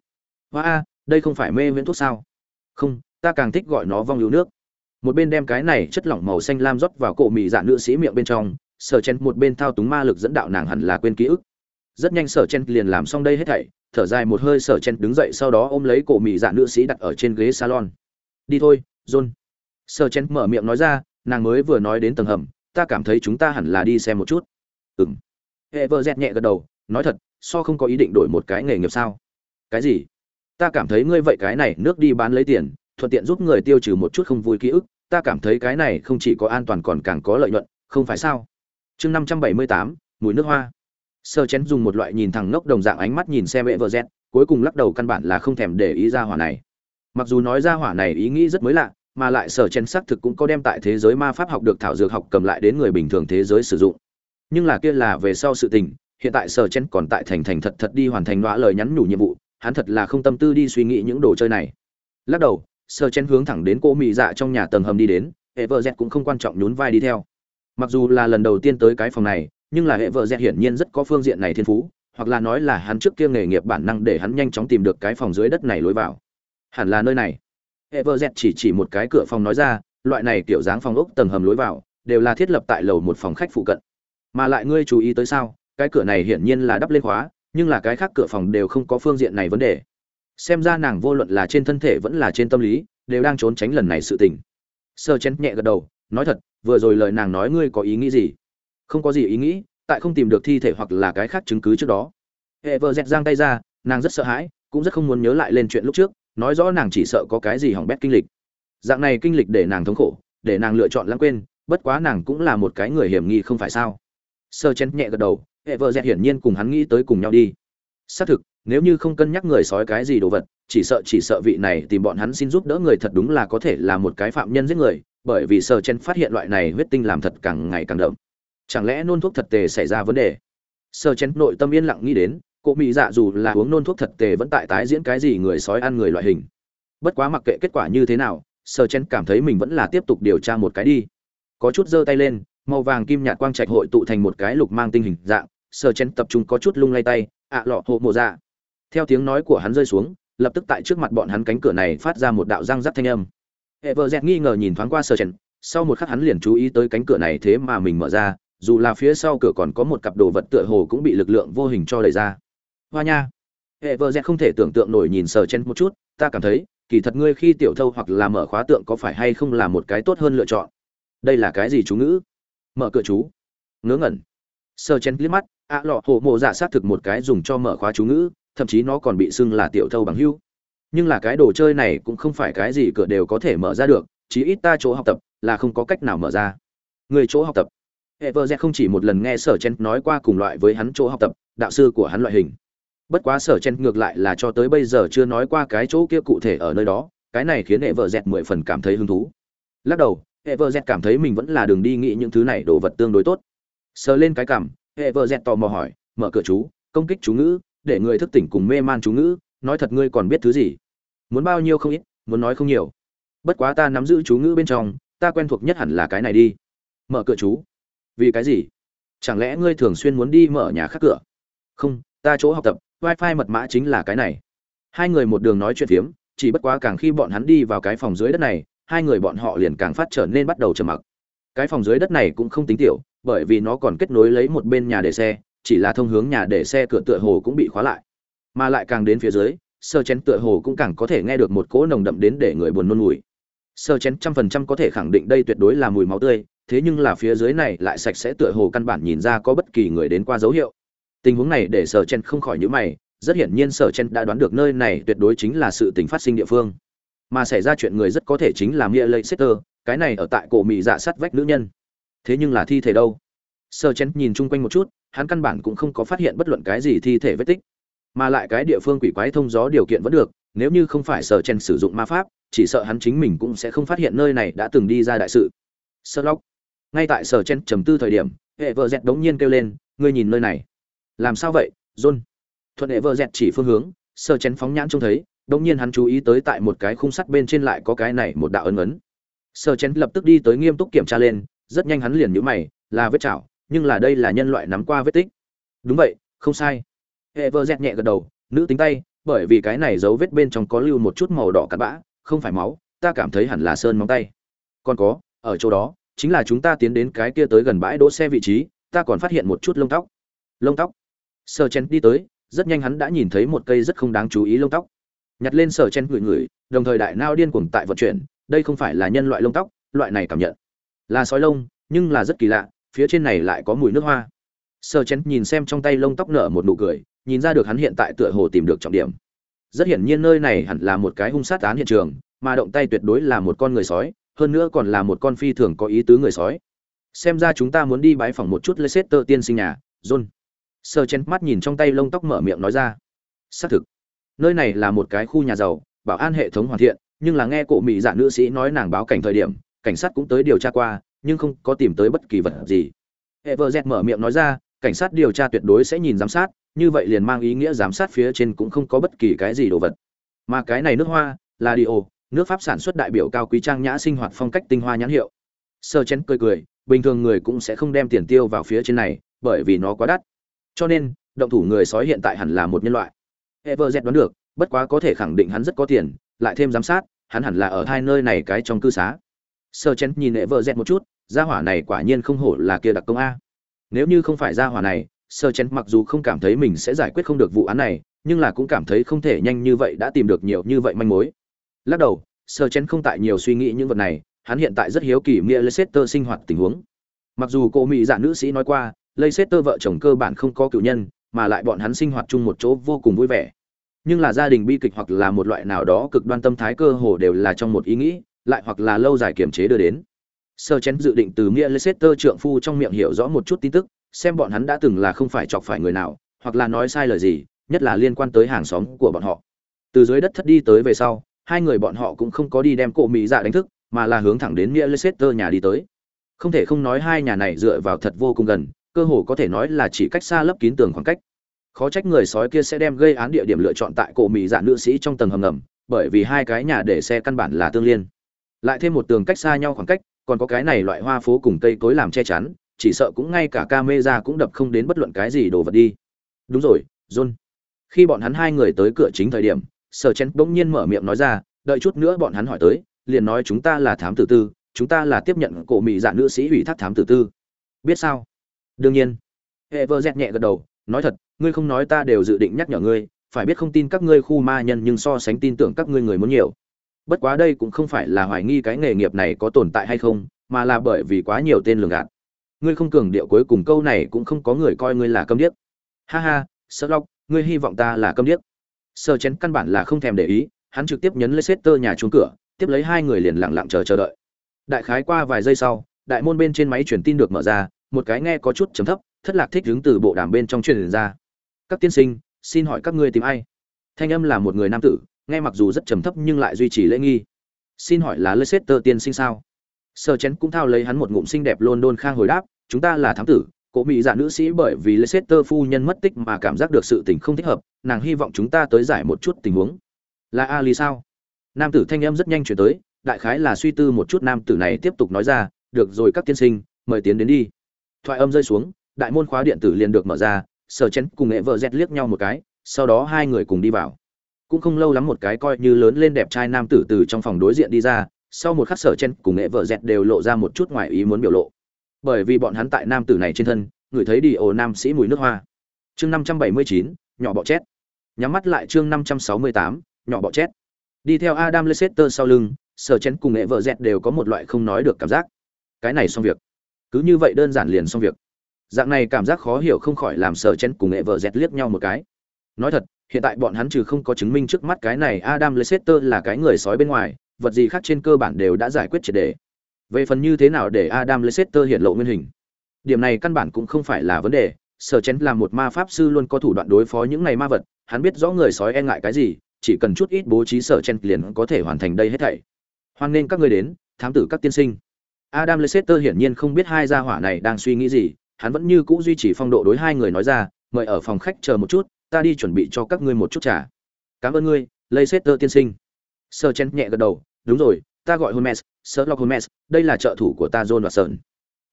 Hoa a đây không phải mê viễn thuốc sao? Không, ta càng thích gọi nó vong lưu nước. Một bên đem cái này chất lỏng màu xanh lam rót vào cổ mị dạ nữ sĩ miệng bên trong, Sở chen một bên thao túng ma lực dẫn đạo nàng hẳn là quên ký ức. Rất nhanh sở chen liền làm xong đây hết thảy, thở dài một hơi sở chen đứng dậy sau đó ôm lấy cổ mị dạ nữ sĩ đặt ở trên ghế salon. Đi thôi, john. Sở chen mở miệng nói ra, nàng mới vừa nói đến tầng hầm, ta cảm thấy chúng ta hẳn là đi xem một chút. Ừm. Hệ vợ dẹt nhẹ gật đầu, nói thật, so không có ý định đổi một cái nghề nghiệp sao? Cái gì? Ta cảm thấy ngươi vậy cái này nước đi bán lấy tiền, thuận tiện giúp người tiêu trừ một chút không vui ký ức, ta cảm thấy cái này không chỉ có an toàn còn càng có lợi nhuận, không phải sao? Chương năm trăm bảy mươi tám, mùi nước hoa. Sơ chén dùng một loại nhìn thẳng ngốc đồng dạng ánh mắt nhìn xem mẹ vợ z cuối cùng lắc đầu căn bản là không thèm để ý ra hỏa này. Mặc dù nói ra hỏa này ý nghĩ rất mới lạ, mà lại sở chen xác thực cũng có đem tại thế giới ma pháp học được thảo dược học cầm lại đến người bình thường thế giới sử dụng. Nhưng là kia là về sau sự tình, hiện tại sở chen còn tại thành thành thật thật đi hoàn thành đoá lời nhắn nhủ nhiệm vụ hắn thật là không tâm tư đi suy nghĩ những đồ chơi này. Lắc đầu, sơ chen hướng thẳng đến cô mị dạ trong nhà tầng hầm đi đến hệ vợ dẹt cũng không quan trọng nhún vai đi theo. Mặc dù là lần đầu tiên tới cái phòng này, nhưng là hệ vợ dẹt hiển nhiên rất có phương diện này thiên phú, hoặc là nói là hắn trước kia nghề nghiệp bản năng để hắn nhanh chóng tìm được cái phòng dưới đất này lối vào. Hẳn là nơi này. Hệ vợ dẹt chỉ chỉ một cái cửa phòng nói ra, loại này kiểu dáng phòng ốc tầng hầm lối vào, đều là thiết lập tại lầu một phòng khách phụ cận. Mà lại ngươi chú ý tới sao, cái cửa này hiển nhiên là đắp lên khóa nhưng là cái khác cửa phòng đều không có phương diện này vấn đề. Xem ra nàng vô luận là trên thân thể vẫn là trên tâm lý, đều đang trốn tránh lần này sự tình. Sơ chen nhẹ gật đầu, nói thật, vừa rồi lời nàng nói ngươi có ý nghĩ gì? Không có gì ý nghĩ, tại không tìm được thi thể hoặc là cái khác chứng cứ trước đó. Hệ vợ dẹt giang tay ra, nàng rất sợ hãi, cũng rất không muốn nhớ lại lên chuyện lúc trước, nói rõ nàng chỉ sợ có cái gì hỏng bét kinh lịch. Dạng này kinh lịch để nàng thống khổ, để nàng lựa chọn lãng quên, bất quá nàng cũng là một cái người hiểm nghi không phải sao? Sơ chen nhẹ gật đầu hệ vợ dẹt hiển nhiên cùng hắn nghĩ tới cùng nhau đi. Xác thực, nếu như không cân nhắc người sói cái gì đồ vật, chỉ sợ chỉ sợ vị này tìm bọn hắn xin giúp đỡ người thật đúng là có thể là một cái phạm nhân giết người, bởi vì sơ chen phát hiện loại này huyết tinh làm thật càng ngày càng đậm. Chẳng lẽ nôn thuốc thật tề xảy ra vấn đề? Sơ chen nội tâm yên lặng nghĩ đến cụ mỹ dạ dù là uống nôn thuốc thật tề vẫn tại tái diễn cái gì người sói ăn người loại hình. Bất quá mặc kệ kết quả như thế nào sơ chen cảm thấy mình vẫn là tiếp tục điều tra một cái đi. Có chút giơ tay lên, màu vàng kim nhạt quang trạch hội tụ thành một cái lục mang tinh hình dạng sơ chen tập trung có chút lung lay tay, ạ lọ hộ mộ dạ. Theo tiếng nói của hắn rơi xuống, lập tức tại trước mặt bọn hắn cánh cửa này phát ra một đạo răng rắc thanh âm. Hệ vợ dẹt nghi ngờ nhìn thoáng qua sơ chen sau một khắc hắn liền chú ý tới cánh cửa này thế mà mình mở ra, dù là phía sau cửa còn có một cặp đồ vật tựa hồ cũng bị lực lượng vô hình cho đẩy ra. Hoa nha! Hệ vợ dẹt không thể tưởng tượng nổi nhìn sờ chen một chút, ta cảm thấy, kỳ thật ngươi khi tiểu thâu hoặc là mở khóa tượng có phải hay không là một cái tốt hơn lựa chọn? Đây là cái gì chú ngữ? Mở cửa chú. Ngớ ngẩn. Sờ chen liếc mắt ạ lọ hổ mộ dạ xác thực một cái dùng cho mở khóa chú ngữ, thậm chí nó còn bị xưng là tiểu thâu bằng hưu. Nhưng là cái đồ chơi này cũng không phải cái gì cửa đều có thể mở ra được, chí ít ta chỗ học tập là không có cách nào mở ra. Người chỗ học tập. Hệ vợ dẹt không chỉ một lần nghe sở chen nói qua cùng loại với hắn chỗ học tập, đạo sư của hắn loại hình. Bất quá sở chen ngược lại là cho tới bây giờ chưa nói qua cái chỗ kia cụ thể ở nơi đó, cái này khiến hệ vợ dẹt mười phần cảm thấy hứng thú. Lắc đầu hệ vợ dẹt cảm thấy mình vẫn là đường đi nghĩ những thứ này đồ vật tương đối tốt. Sờ lên cái cảm hệ vợ dẹt tò mò hỏi, mở cửa chú, công kích chú ngữ, để người thức tỉnh cùng mê man chú ngữ, nói thật ngươi còn biết thứ gì? Muốn bao nhiêu không ít, muốn nói không nhiều. Bất quá ta nắm giữ chú ngữ bên trong, ta quen thuộc nhất hẳn là cái này đi. Mở cửa chú? Vì cái gì? Chẳng lẽ ngươi thường xuyên muốn đi mở nhà khác cửa? Không, ta chỗ học tập, wifi mật mã chính là cái này. Hai người một đường nói chuyện phiếm, chỉ bất quá càng khi bọn hắn đi vào cái phòng dưới đất này, hai người bọn họ liền càng phát trở nên bắt đầu trầm mặc. Cái phòng dưới đất này cũng không tính tiểu bởi vì nó còn kết nối lấy một bên nhà để xe, chỉ là thông hướng nhà để xe cửa tựa hồ cũng bị khóa lại. Mà lại càng đến phía dưới, sơ chén tựa hồ cũng càng có thể nghe được một cỗ nồng đậm đến để người buồn nôn mùi. Sơ chén trăm phần trăm có thể khẳng định đây tuyệt đối là mùi máu tươi, thế nhưng là phía dưới này lại sạch sẽ tựa hồ căn bản nhìn ra có bất kỳ người đến qua dấu hiệu. Tình huống này để sở chen không khỏi nhíu mày, rất hiển nhiên sở chen đã đoán được nơi này tuyệt đối chính là sự tình phát sinh địa phương. Mà xảy ra chuyện người rất có thể chính là mia leicester cái này ở tại cổ mỹ dạ sắt vách nữ nhân thế nhưng là thi thể đâu? Sơ chen nhìn chung quanh một chút, hắn căn bản cũng không có phát hiện bất luận cái gì thi thể vết tích. Mà lại cái địa phương quỷ quái thông gió điều kiện vẫn được, nếu như không phải sở chen sử dụng ma pháp, chỉ sợ hắn chính mình cũng sẽ không phát hiện nơi này đã từng đi ra đại sự. Sơ lóc ngay tại sở chen trầm tư thời điểm, hệ vợ dẹt đống nhiên kêu lên, ngươi nhìn nơi này. Làm sao vậy, john? Thuận hệ vợ dẹt chỉ phương hướng sở chen phóng nhãn trông thấy, đống nhiên hắn chú ý tới tại một cái khung sắt bên trên lại có cái này một đạo ấn ấn. Sở chen lập tức đi tới nghiêm túc kiểm tra lên rất nhanh hắn liền nhíu mày là vết chảo nhưng là đây là nhân loại nắm qua vết tích. Đúng vậy không sai. Hệ nhẹ gật đầu nữ tính tay bởi vì cái này dấu vết bên trong có lưu một chút màu đỏ cặn bã không phải máu ta cảm thấy hẳn là sơn móng tay. Còn có ở chỗ đó chính là chúng ta tiến đến cái kia tới gần bãi đỗ xe vị trí ta còn phát hiện một chút lông tóc. Lông tóc. Sở Chen đi tới, rất nhanh hắn đã nhìn thấy một cây rất không đáng chú ý lông tóc. Nhặt lên Sở Chen gửi người, đồng thời đại nao điên cuồng tại vận chuyển, đây không phải là nhân loại lông tóc, loại này cảm nhận là sói lông, nhưng là rất kỳ lạ, phía trên này lại có mùi nước hoa. Sơ Chén nhìn xem trong tay lông tóc nở một nụ cười, nhìn ra được hắn hiện tại tựa hồ tìm được trọng điểm. Rất hiển nhiên nơi này hẳn là một cái hung sát án hiện trường, mà động tay tuyệt đối là một con người sói, hơn nữa còn là một con phi thường có ý tứ người sói. Xem ra chúng ta muốn đi bái phỏng một chút Leicester tiên sinh nhà, John sơ Chén mắt nhìn trong tay lông tóc mở miệng nói ra xác thực nơi này là một cái khu nhà giàu bảo an hệ thống hoàn thiện nhưng là nghe cổ mỹ dạ nữ sĩ nói nàng báo cảnh thời điểm cảnh sát cũng tới điều tra qua, nhưng không có tìm tới bất kỳ vật gì. Everz mở miệng nói ra, cảnh sát điều tra tuyệt đối sẽ nhìn giám sát, như vậy liền mang ý nghĩa giám sát phía trên cũng không có bất kỳ cái gì đồ vật. Mà cái này nước hoa, là đi ô, nước pháp sản xuất đại biểu cao quý trang nhã sinh hoạt phong cách tinh hoa nhãn hiệu. Sơ chén cười cười, bình thường người cũng sẽ không đem tiền tiêu vào phía trên này, bởi vì nó quá đắt. Cho nên, động thủ người sói hiện tại hẳn là một nhân loại. Everz đoán được, bất quá có thể khẳng định hắn rất có tiền, lại thêm giám sát, hắn hẳn là ở hai nơi này cái trong cư xá sơ chen nhìn nệ vợ dẹt một chút gia hỏa này quả nhiên không hổ là kia đặc công a. Nếu như không phải gia hỏa này sơ chen mặc dù không cảm thấy mình sẽ giải quyết không được vụ án này nhưng là cũng cảm thấy không thể nhanh như vậy đã tìm được nhiều như vậy manh mối. Lắc đầu sơ chen không tại nhiều suy nghĩ những vật này hắn hiện tại rất hiếu kỳ nghĩa leicester sinh hoạt tình huống. Mặc dù cô mỹ dạ nữ sĩ nói qua Leicester vợ chồng cơ bản không có cựu nhân, mà lại bọn hắn sinh hoạt chung một chỗ vô cùng vui vẻ. Nhưng là gia đình bi kịch hoặc là một loại nào đó cực đoan tâm thái cơ hồ đều là trong một ý nghĩ, lại hoặc là lâu dài kiềm chế đưa đến. Sơ chén dự định từ Mia Leicester trượng phu trong miệng hiểu rõ một chút tin tức, xem bọn hắn đã từng là không phải chọc phải người nào, hoặc là nói sai lời gì, nhất là liên quan tới hàng xóm của bọn họ. Từ dưới đất thất đi tới về sau, hai người bọn họ cũng không có đi đem cổ mỹ dạ đánh thức, mà là hướng thẳng đến Mia Leicester nhà đi tới. Không thể không nói hai nhà này dựa vào thật vô cùng gần, cơ hồ có thể nói là chỉ cách xa lấp kín tường khoảng cách khó trách người sói kia sẽ đem gây án địa điểm lựa chọn tại cổ mỹ dạ nữ sĩ trong tầng hầm ngầm bởi vì hai cái nhà để xe căn bản là tương liên lại thêm một tường cách xa nhau khoảng cách, còn có cái này loại hoa phố cùng cây cối làm che chắn, chỉ sợ cũng ngay cả camera cũng đập không đến bất luận cái gì đồ vật đi. Đúng rồi, john. Khi bọn hắn hai người tới cửa chính thời điểm sở chen bỗng nhiên mở miệng nói ra, đợi chút nữa bọn hắn hỏi tới, liền nói chúng ta là thám tử tư, chúng ta là tiếp nhận cổ mỹ dạ nữ sĩ ủy thác thám tử tư. Biết sao? Đương nhiên. Hệ vợ dẹt nhẹ gật đầu, nói thật, ngươi không nói ta đều dự định nhắc nhở ngươi, phải biết không tin các ngươi khu ma nhân nhưng so sánh tin tưởng các ngươi người muốn nhiều bất quá đây cũng không phải là hoài nghi cái nghề nghiệp này có tồn tại hay không, mà là bởi vì quá nhiều tên lường gạt. Ngươi không cường điệu cuối cùng câu này cũng không có người coi ngươi là câm điếc. Ha ha, sợ lóc ngươi hy vọng ta là câm điếc. Sơ chén căn bản là không thèm để ý, hắn trực tiếp nhấn lấy xếp tơ nhà chuông cửa, tiếp lấy hai người liền lặng lặng chờ chờ đợi. Đại khái qua vài giây sau, đại môn bên trên máy truyền tin được mở ra, một cái nghe có chút chấm thấp, thất lạc thích đứng từ bộ đàm bên trong truyền ra. Các tiên sinh, xin hỏi các ngươi tìm ai? Thanh âm là một người nam tử nghe mặc dù rất trầm thấp nhưng lại duy trì lễ nghi. Xin hỏi là leicester tiên sinh sao? Sơ chén cũng thao lấy hắn một ngụm xinh đẹp london khang hồi đáp, chúng ta là thám tử cố mỹ dạ nữ sĩ bởi vì leicester phu nhân mất tích mà cảm giác được sự tình không thích hợp, nàng hy vọng chúng ta tới giải một chút tình huống. Là ali sao? Nam tử thanh âm rất nhanh chuyển tới, đại khái là suy tư một chút nam tử này tiếp tục nói ra, được rồi các tiên sinh, mời tiến đến đi. Thoại âm rơi xuống, đại môn khóa điện tử liền được mở ra sở chén cùng nghệ vợ dẹt liếc nhau một cái, sau đó hai người cùng đi vào cũng không lâu lắm một cái coi như lớn lên đẹp trai nam tử từ trong phòng đối diện đi ra, sau một khắc sở chen cùng nghệ vợ dẹt đều lộ ra một chút ngoài ý muốn biểu lộ. Bởi vì bọn hắn tại nam tử này trên thân ngửi thấy đi ồ nam sĩ mùi nước hoa. Chương năm trăm bảy mươi chín, nhỏ bọ chét nhắm mắt lại chương năm trăm sáu mươi tám, nhỏ bọ chét đi theo adam leicester sau lưng, sở chen cùng nghệ vợ dẹt đều có một loại không nói được cảm giác. Cái này xong việc. Cứ như vậy đơn giản liền xong việc. Dạng này cảm giác khó hiểu không khỏi làm sở chen cùng nghệ vợ dẹt liếc nhau một cái. Nói thật hiện tại bọn hắn trừ không có chứng minh trước mắt cái này adam leicester là cái người sói bên ngoài vật gì khác trên cơ bản đều đã giải quyết triệt để về phần như thế nào để adam leicester hiện lộ nguyên hình? Điểm này căn bản cũng không phải là vấn đề. Sở chen là một ma pháp sư luôn có thủ đoạn đối phó những này ma vật hắn biết rõ người sói e ngại cái gì chỉ cần chút ít bố trí sở chen liền có thể hoàn thành đây hết thảy. Hoan nên các ngươi đến thám tử các tiên sinh. Adam Leicester hiển nhiên không biết hai gia hỏa này đang suy nghĩ gì, hắn vẫn như cũ duy trì phong độ đối hai người nói ra, mời ở phòng khách chờ một chút, ta đi chuẩn bị cho các ngươi một chút trà. Cảm ơn ngươi, Leicester tiên sinh. Sơ Chen nhẹ gật đầu, đúng rồi, ta gọi Holmes, Sherlock Holmes, đây là trợ thủ của ta John Watson.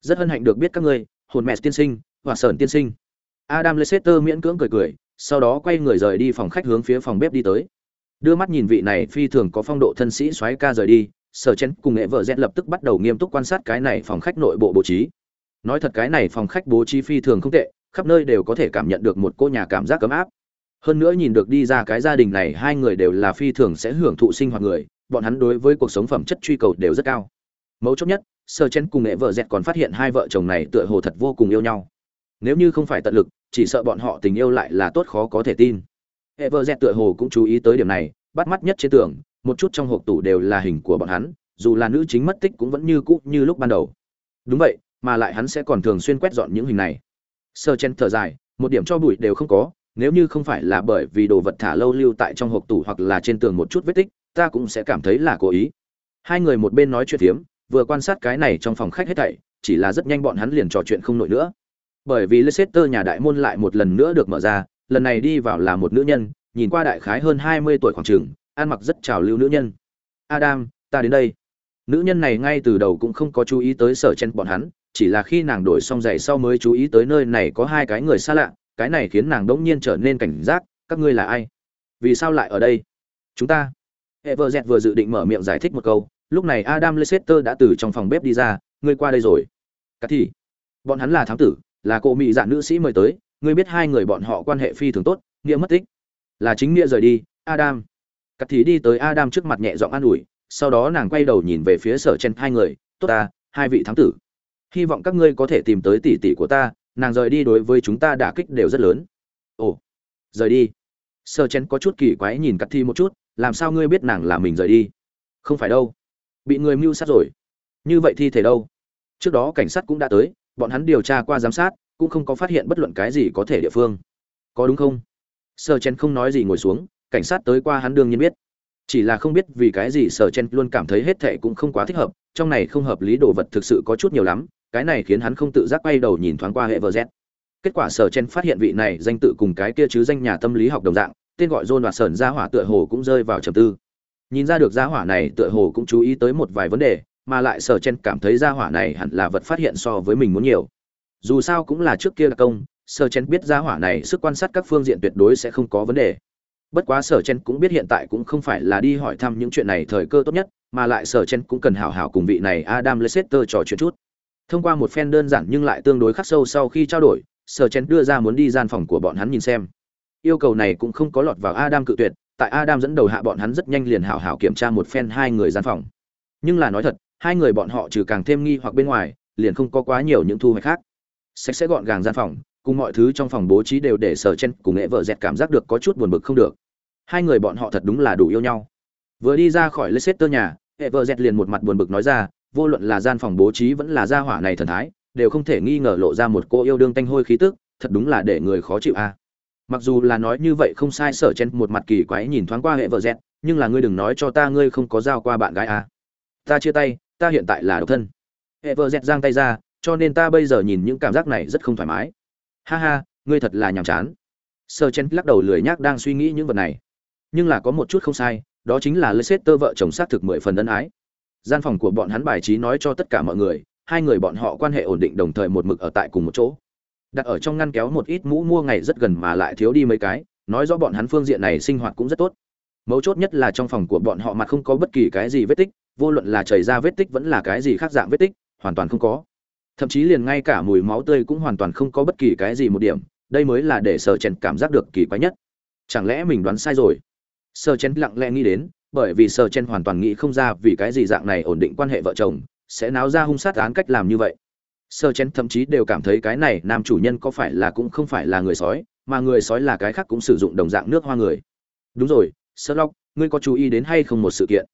Rất hân hạnh được biết các ngươi, Holmes tiên sinh, Watson tiên sinh. Adam Leicester miễn cưỡng cười cười, sau đó quay người rời đi phòng khách hướng phía phòng bếp đi tới. Đưa mắt nhìn vị này phi thường có phong độ thân sĩ soái ca rời đi, sở chen cùng nghệ vợ z lập tức bắt đầu nghiêm túc quan sát cái này phòng khách nội bộ bố trí nói thật cái này phòng khách bố trí phi thường không tệ khắp nơi đều có thể cảm nhận được một cô nhà cảm giác ấm áp. Hơn nữa nhìn được đi ra cái gia đình này, hai người đều là phi thường sẽ hưởng thụ sinh hoạt người, bọn hắn đối với cuộc sống phẩm chất truy cầu đều rất cao. Mấu chốt nhất, sơ chen cùng nghệ vợ dẹt còn phát hiện hai vợ chồng này tựa hồ thật vô cùng yêu nhau. Nếu như không phải tận lực, chỉ sợ bọn họ tình yêu lại là tốt khó có thể tin. Hệ vợ dẹt tựa hồ cũng chú ý tới điểm này, bắt mắt nhất trên tường, một chút trong hộp tủ đều là hình của bọn hắn, dù là nữ chính mất tích cũng vẫn như cũ như lúc ban đầu. Đúng vậy, mà lại hắn sẽ còn thường xuyên quét dọn những hình này sơ chen thở dài một điểm cho bụi đều không có nếu như không phải là bởi vì đồ vật thả lâu lưu tại trong hộp tủ hoặc là trên tường một chút vết tích ta cũng sẽ cảm thấy là cố ý. Hai người một bên nói chuyện hiếm, vừa quan sát cái này trong phòng khách hết thảy chỉ là rất nhanh bọn hắn liền trò chuyện không nổi nữa. Bởi vì leicester nhà đại môn lại một lần nữa được mở ra lần này đi vào là một nữ nhân nhìn qua đại khái hơn hai mươi tuổi khoảng trường ăn mặc rất trào lưu nữ nhân. Adam ta đến đây. Nữ nhân này ngay từ đầu cũng không có chú ý tới sở chen bọn hắn chỉ là khi nàng đổi xong giày sau mới chú ý tới nơi này có hai cái người xa lạ, cái này khiến nàng đỗng nhiên trở nên cảnh giác, các ngươi là ai? Vì sao lại ở đây? Chúng ta. Everett vừa dự định mở miệng giải thích một câu, lúc này adam leicester đã từ trong phòng bếp đi ra, ngươi qua đây rồi. Cả thì. Bọn hắn là thám tử, là cô mỹ dạ nữ sĩ mời tới, ngươi biết hai người bọn họ quan hệ phi thường tốt, nghĩa mất tích. Là chính nghĩa rời đi, adam. Cả thì đi tới adam trước mặt nhẹ giọng an ủi, sau đó nàng quay đầu nhìn về phía sở chen hai người, tốt ta, hai vị thám tử hy vọng các ngươi có thể tìm tới tỷ tỷ của ta, nàng rời đi đối với chúng ta đả kích đều rất lớn. Ồ, rời đi. Sơ chen có chút kỳ quái nhìn cắt thi một chút, làm sao ngươi biết nàng là mình rời đi? Không phải đâu. Bị người mưu sát rồi. Như vậy thi thể đâu? Trước đó cảnh sát cũng đã tới, bọn hắn điều tra qua giám sát, cũng không có phát hiện bất luận cái gì có thể địa phương. Có đúng không? Sơ chen không nói gì ngồi xuống, cảnh sát tới qua hắn đương nhiên biết. Chỉ là không biết vì cái gì sở chen luôn cảm thấy hết thệ cũng không quá thích hợp, trong này không hợp lý đồ vật thực sự có chút nhiều lắm cái này khiến hắn không tự giác quay đầu nhìn thoáng qua hệ vợ z. Kết quả sở chen phát hiện vị này danh tự cùng cái kia chứ danh nhà tâm lý học đồng dạng, tên gọi john và sởn gia hỏa tựa hồ cũng rơi vào trầm tư. Nhìn ra được gia hỏa này tựa hồ cũng chú ý tới một vài vấn đề, mà lại sở chen cảm thấy gia hỏa này hẳn là vật phát hiện so với mình muốn nhiều. Dù sao cũng là trước kia là công, sở chen biết gia hỏa này sức quan sát các phương diện tuyệt đối sẽ không có vấn đề. Bất quá sở chen cũng biết hiện tại cũng không phải là đi hỏi thăm những chuyện này thời cơ tốt nhất, mà lại sở chen cũng cần hảo hảo cùng vị này adam leicester trò chuyện chút thông qua một phen đơn giản nhưng lại tương đối khắc sâu sau khi trao đổi, sở chen đưa ra muốn đi gian phòng của bọn hắn nhìn xem. Yêu cầu này cũng không có lọt vào adam cự tuyệt, tại adam dẫn đầu hạ bọn hắn rất nhanh liền hảo hảo kiểm tra một phen hai người gian phòng. Nhưng là nói thật, hai người bọn họ trừ càng thêm nghi hoặc bên ngoài, liền không có quá nhiều những thu hoạch khác. Sạch sẽ gọn gàng gian phòng, cùng mọi thứ trong phòng bố trí đều để sở chen cùng nghệ vợ dẹt cảm giác được có chút buồn bực không được. Hai người bọn họ thật đúng là đủ yêu nhau. Vừa đi ra khỏi leicester nhà hệ vợ dẹt liền một mặt buồn bực nói ra vô luận là gian phòng bố trí vẫn là gia hỏa này thần thái, đều không thể nghi ngờ lộ ra một cô yêu đương tanh hôi khí tức, thật đúng là để người khó chịu a. Mặc dù là nói như vậy không sai, sở chen một mặt kỳ quái nhìn thoáng qua hệ vợ dẹt, nhưng là ngươi đừng nói cho ta ngươi không có giao qua bạn gái a. Ta chia tay, ta hiện tại là độc thân. Hệ vợ dẹt giang tay ra, cho nên ta bây giờ nhìn những cảm giác này rất không thoải mái. Ha ha, ngươi thật là nhàm chán. Sơ chen lắc đầu lười nhác đang suy nghĩ những vật này. Nhưng là có một chút không sai, đó chính là leicester vợ chồng xác thực mười phần ân ái gian phòng của bọn hắn bài trí nói cho tất cả mọi người, hai người bọn họ quan hệ ổn định đồng thời một mực ở tại cùng một chỗ. Đặt ở trong ngăn kéo một ít mũ mua ngày rất gần mà lại thiếu đi mấy cái, nói rõ bọn hắn phương diện này sinh hoạt cũng rất tốt. Mấu chốt nhất là trong phòng của bọn họ mặt không có bất kỳ cái gì vết tích, vô luận là chảy ra vết tích vẫn là cái gì khác dạng vết tích, hoàn toàn không có. Thậm chí liền ngay cả mùi máu tươi cũng hoàn toàn không có bất kỳ cái gì một điểm, đây mới là để sở chèn cảm giác được kỳ quái nhất. Chẳng lẽ mình đoán sai rồi? Sở chèn lặng lẽ nghĩ đến bởi vì sở chen hoàn toàn nghĩ không ra vì cái gì dạng này ổn định quan hệ vợ chồng, sẽ náo ra hung sát án cách làm như vậy. Sở chen thậm chí đều cảm thấy cái này nam chủ nhân có phải là cũng không phải là người sói, mà người sói là cái khác cũng sử dụng đồng dạng nước hoa người. Đúng rồi sơ lóc ngươi có chú ý đến hay không một sự kiện?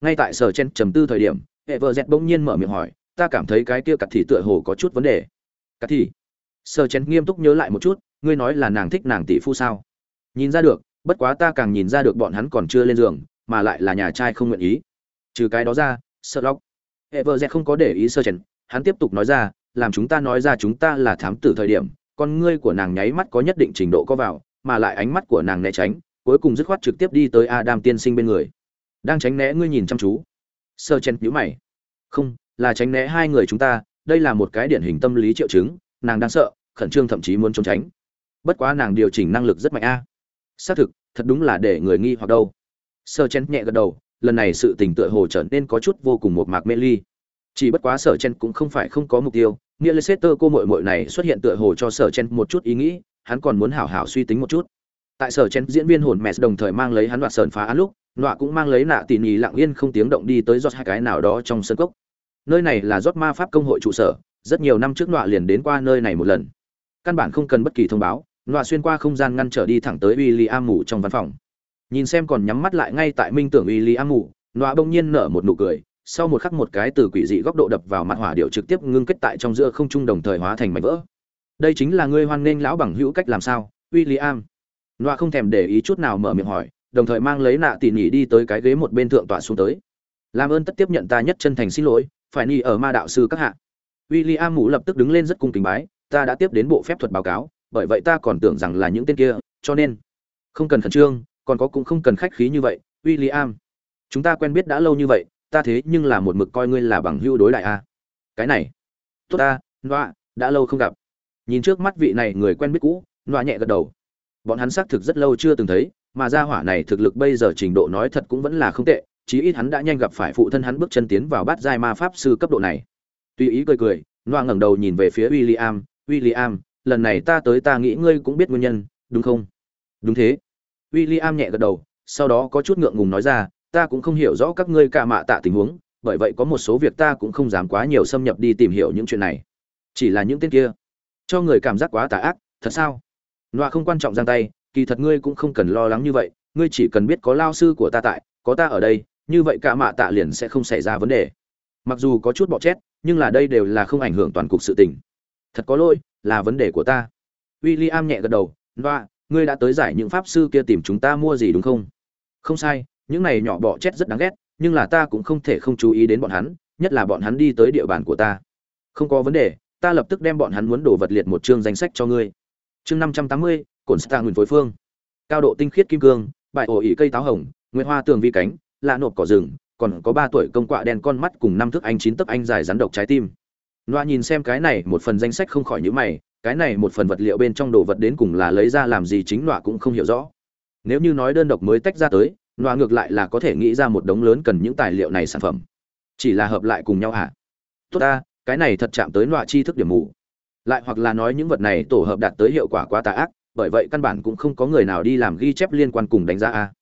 Ngay tại sở chen trầm tư thời điểm hệ vợ dẹt bỗng nhiên mở miệng hỏi, ta cảm thấy cái kia cặt thì tựa hồ có chút vấn đề. Cặt thì sơ chen nghiêm túc nhớ lại một chút, ngươi nói là nàng thích nàng tỷ phu sao? Nhìn ra được, bất quá ta càng nhìn ra được bọn hắn còn chưa lên giường mà lại là nhà trai không nguyện ý. Trừ cái đó ra, sợ lóc. Hệ vợ dẹt không có để ý sơ chén hắn tiếp tục nói ra, làm chúng ta nói ra chúng ta là thám tử thời điểm, con ngươi của nàng nháy mắt có nhất định trình độ có vào, mà lại ánh mắt của nàng né tránh, cuối cùng dứt khoát trực tiếp đi tới adam tiên sinh bên người. Đang tránh né ngươi nhìn chăm chú. Sơ chen nhíu mày. Không, là tránh né hai người chúng ta, đây là một cái điển hình tâm lý triệu chứng, nàng đang sợ, khẩn trương thậm chí muốn trốn tránh. Bất quá nàng điều chỉnh năng lực rất mạnh a. Xác thực, thật đúng là để người nghi hoặc đâu. Sở chen nhẹ gật đầu, lần này sự tình tựa hồ trở nên có chút vô cùng một mạc mê ly. Chỉ bất quá sở chen cũng không phải không có mục tiêu, nghĩa leicester cô muội muội này xuất hiện tựa hồ cho sở chen một chút ý nghĩ, hắn còn muốn hảo hảo suy tính một chút. Tại sở chen diễn viên hồn mẹ đồng thời mang lấy hắn đoạt sờn phá án lúc, nọa cũng mang lấy nạ tỉ nhì lặng yên không tiếng động đi tới giọt hai cái nào đó trong sân cốc. Nơi này là giọt ma pháp công hội trụ sở, rất nhiều năm trước nọa liền đến qua nơi này một lần. Căn bản không cần bất kỳ thông báo, nọa xuyên qua không gian ngăn trở đi thẳng tới William ngủ trong văn phòng nhìn xem còn nhắm mắt lại ngay tại minh tưởng uy lý l am mù nọa bỗng nhiên nở một nụ cười, sau một khắc một cái từ quỷ dị góc độ đập vào mặt hỏa điệu trực tiếp ngưng kết tại trong giữa không trung đồng thời hóa thành mảnh vỡ. Đây chính là ngươi hoan nghênh lão bằng hữu cách làm sao w i l l i am. Nọa không thèm để ý chút nào mở miệng hỏi, đồng thời mang lấy nạ tỉ nỉ đi tới cái ghế một bên thượng tọa xuống tới. Làm ơn tất tiếp nhận ta nhất chân thành xin lỗi, phải ni ở ma đạo sư các hạ. W i l l i am mù lập tức đứng lên rất cung kính bái, ta đã tiếp đến bộ phép thuật báo cáo, bởi vậy ta còn tưởng rằng là những tên kia, cho nên không cần khẩn trương còn có cũng không cần khách khí như vậy William. chúng ta quen biết đã lâu như vậy ta thế nhưng là một mực coi ngươi là bằng hữu đối đại a cái này tốt ta Noa, đã lâu không gặp nhìn trước mắt vị này người quen biết cũ Noa nhẹ gật đầu bọn hắn xác thực rất lâu chưa từng thấy mà gia hỏa này thực lực bây giờ trình độ nói thật cũng vẫn là không tệ chí ít hắn đã nhanh gặp phải phụ thân hắn bước chân tiến vào bát giai ma pháp sư cấp độ này tuy ý cười cười Noa ngẩng đầu nhìn về phía William, William, lần này ta tới ta nghĩ ngươi cũng biết nguyên nhân, đúng không? Đúng thế. William nhẹ gật đầu, sau đó có chút ngượng ngùng nói ra, ta cũng không hiểu rõ các ngươi cả mạ tạ tình huống, bởi vậy có một số việc ta cũng không dám quá nhiều xâm nhập đi tìm hiểu những chuyện này. Chỉ là những tên kia, cho người cảm giác quá tà ác, thật sao? Loa không quan trọng giang tay, kỳ thật ngươi cũng không cần lo lắng như vậy, ngươi chỉ cần biết có lao sư của ta tại, có ta ở đây, như vậy cả mạ tạ liền sẽ không xảy ra vấn đề. Mặc dù có chút bọ chết, nhưng là đây đều là không ảnh hưởng toàn cục sự tình. Thật có lỗi, là vấn đề của ta. William nhẹ gật đầu, "Loa, ngươi đã tới giải những pháp sư kia tìm chúng ta mua gì đúng không?" "Không sai, những này nhỏ bọ chết rất đáng ghét, nhưng là ta cũng không thể không chú ý đến bọn hắn, nhất là bọn hắn đi tới địa bàn của ta." "Không có vấn đề, ta lập tức đem bọn hắn muốn đổ vật liệt một chương danh sách cho ngươi." Chương 580, Cổn Star Nguyên Phối Phương. Cao độ tinh khiết kim cương, bại ổ ỉ cây táo hồng, nguyễn hoa tường vi cánh, lạ nộp cỏ rừng, còn có ba tuổi công quạ đen con mắt cùng năm thước anh chín tấc anh dài rắn độc trái tim. Loa nhìn xem cái này một phần danh sách không khỏi nhíu mày, cái này một phần vật liệu bên trong đồ vật đến cùng là lấy ra làm gì chính Loa cũng không hiểu rõ. Nếu như nói đơn độc mới tách ra tới, Loa ngược lại là có thể nghĩ ra một đống lớn cần những tài liệu này sản phẩm. Chỉ là hợp lại cùng nhau hả? Tốt ta, cái này thật chạm tới Loa tri thức điểm mù. Lại hoặc là nói những vật này tổ hợp đạt tới hiệu quả quá tà ác, bởi vậy căn bản cũng không có người nào đi làm ghi chép liên quan cùng đánh giá a.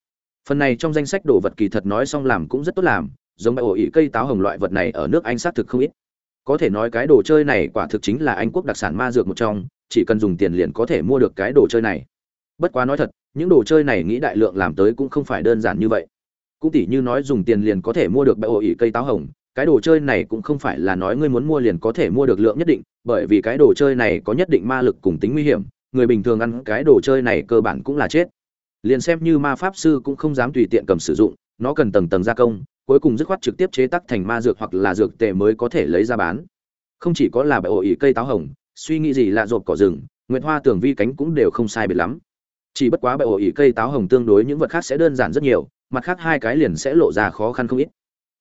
Phần này trong danh sách đồ vật kỳ thật nói xong làm cũng rất tốt làm, giống bãi ổ ỉ cây táo hồng loại vật này ở nước Anh xác thực không ít có thể nói cái đồ chơi này quả thực chính là anh quốc đặc sản ma dược một trong, chỉ cần dùng tiền liền có thể mua được cái đồ chơi này. Bất quá nói thật, những đồ chơi này nghĩ đại lượng làm tới cũng không phải đơn giản như vậy. Cũng tỉ như nói dùng tiền liền có thể mua được bãi ổ ỉ cây táo hồng, cái đồ chơi này cũng không phải là nói ngươi muốn mua liền có thể mua được lượng nhất định, bởi vì cái đồ chơi này có nhất định ma lực cùng tính nguy hiểm, người bình thường ăn cái đồ chơi này cơ bản cũng là chết. Liền xem như ma pháp sư cũng không dám tùy tiện cầm sử dụng, nó cần tầng tầng gia công cuối cùng dứt khoát trực tiếp chế tác thành ma dược hoặc là dược tề mới có thể lấy ra bán. Không chỉ có là bại ổ ỉ cây táo hồng, suy nghĩ gì lạ rộp cỏ rừng, Nguyệt hoa tường vi cánh cũng đều không sai biệt lắm. Chỉ bất quá bại ổ ỉ cây táo hồng tương đối những vật khác sẽ đơn giản rất nhiều, mặt khác hai cái liền sẽ lộ ra khó khăn không ít.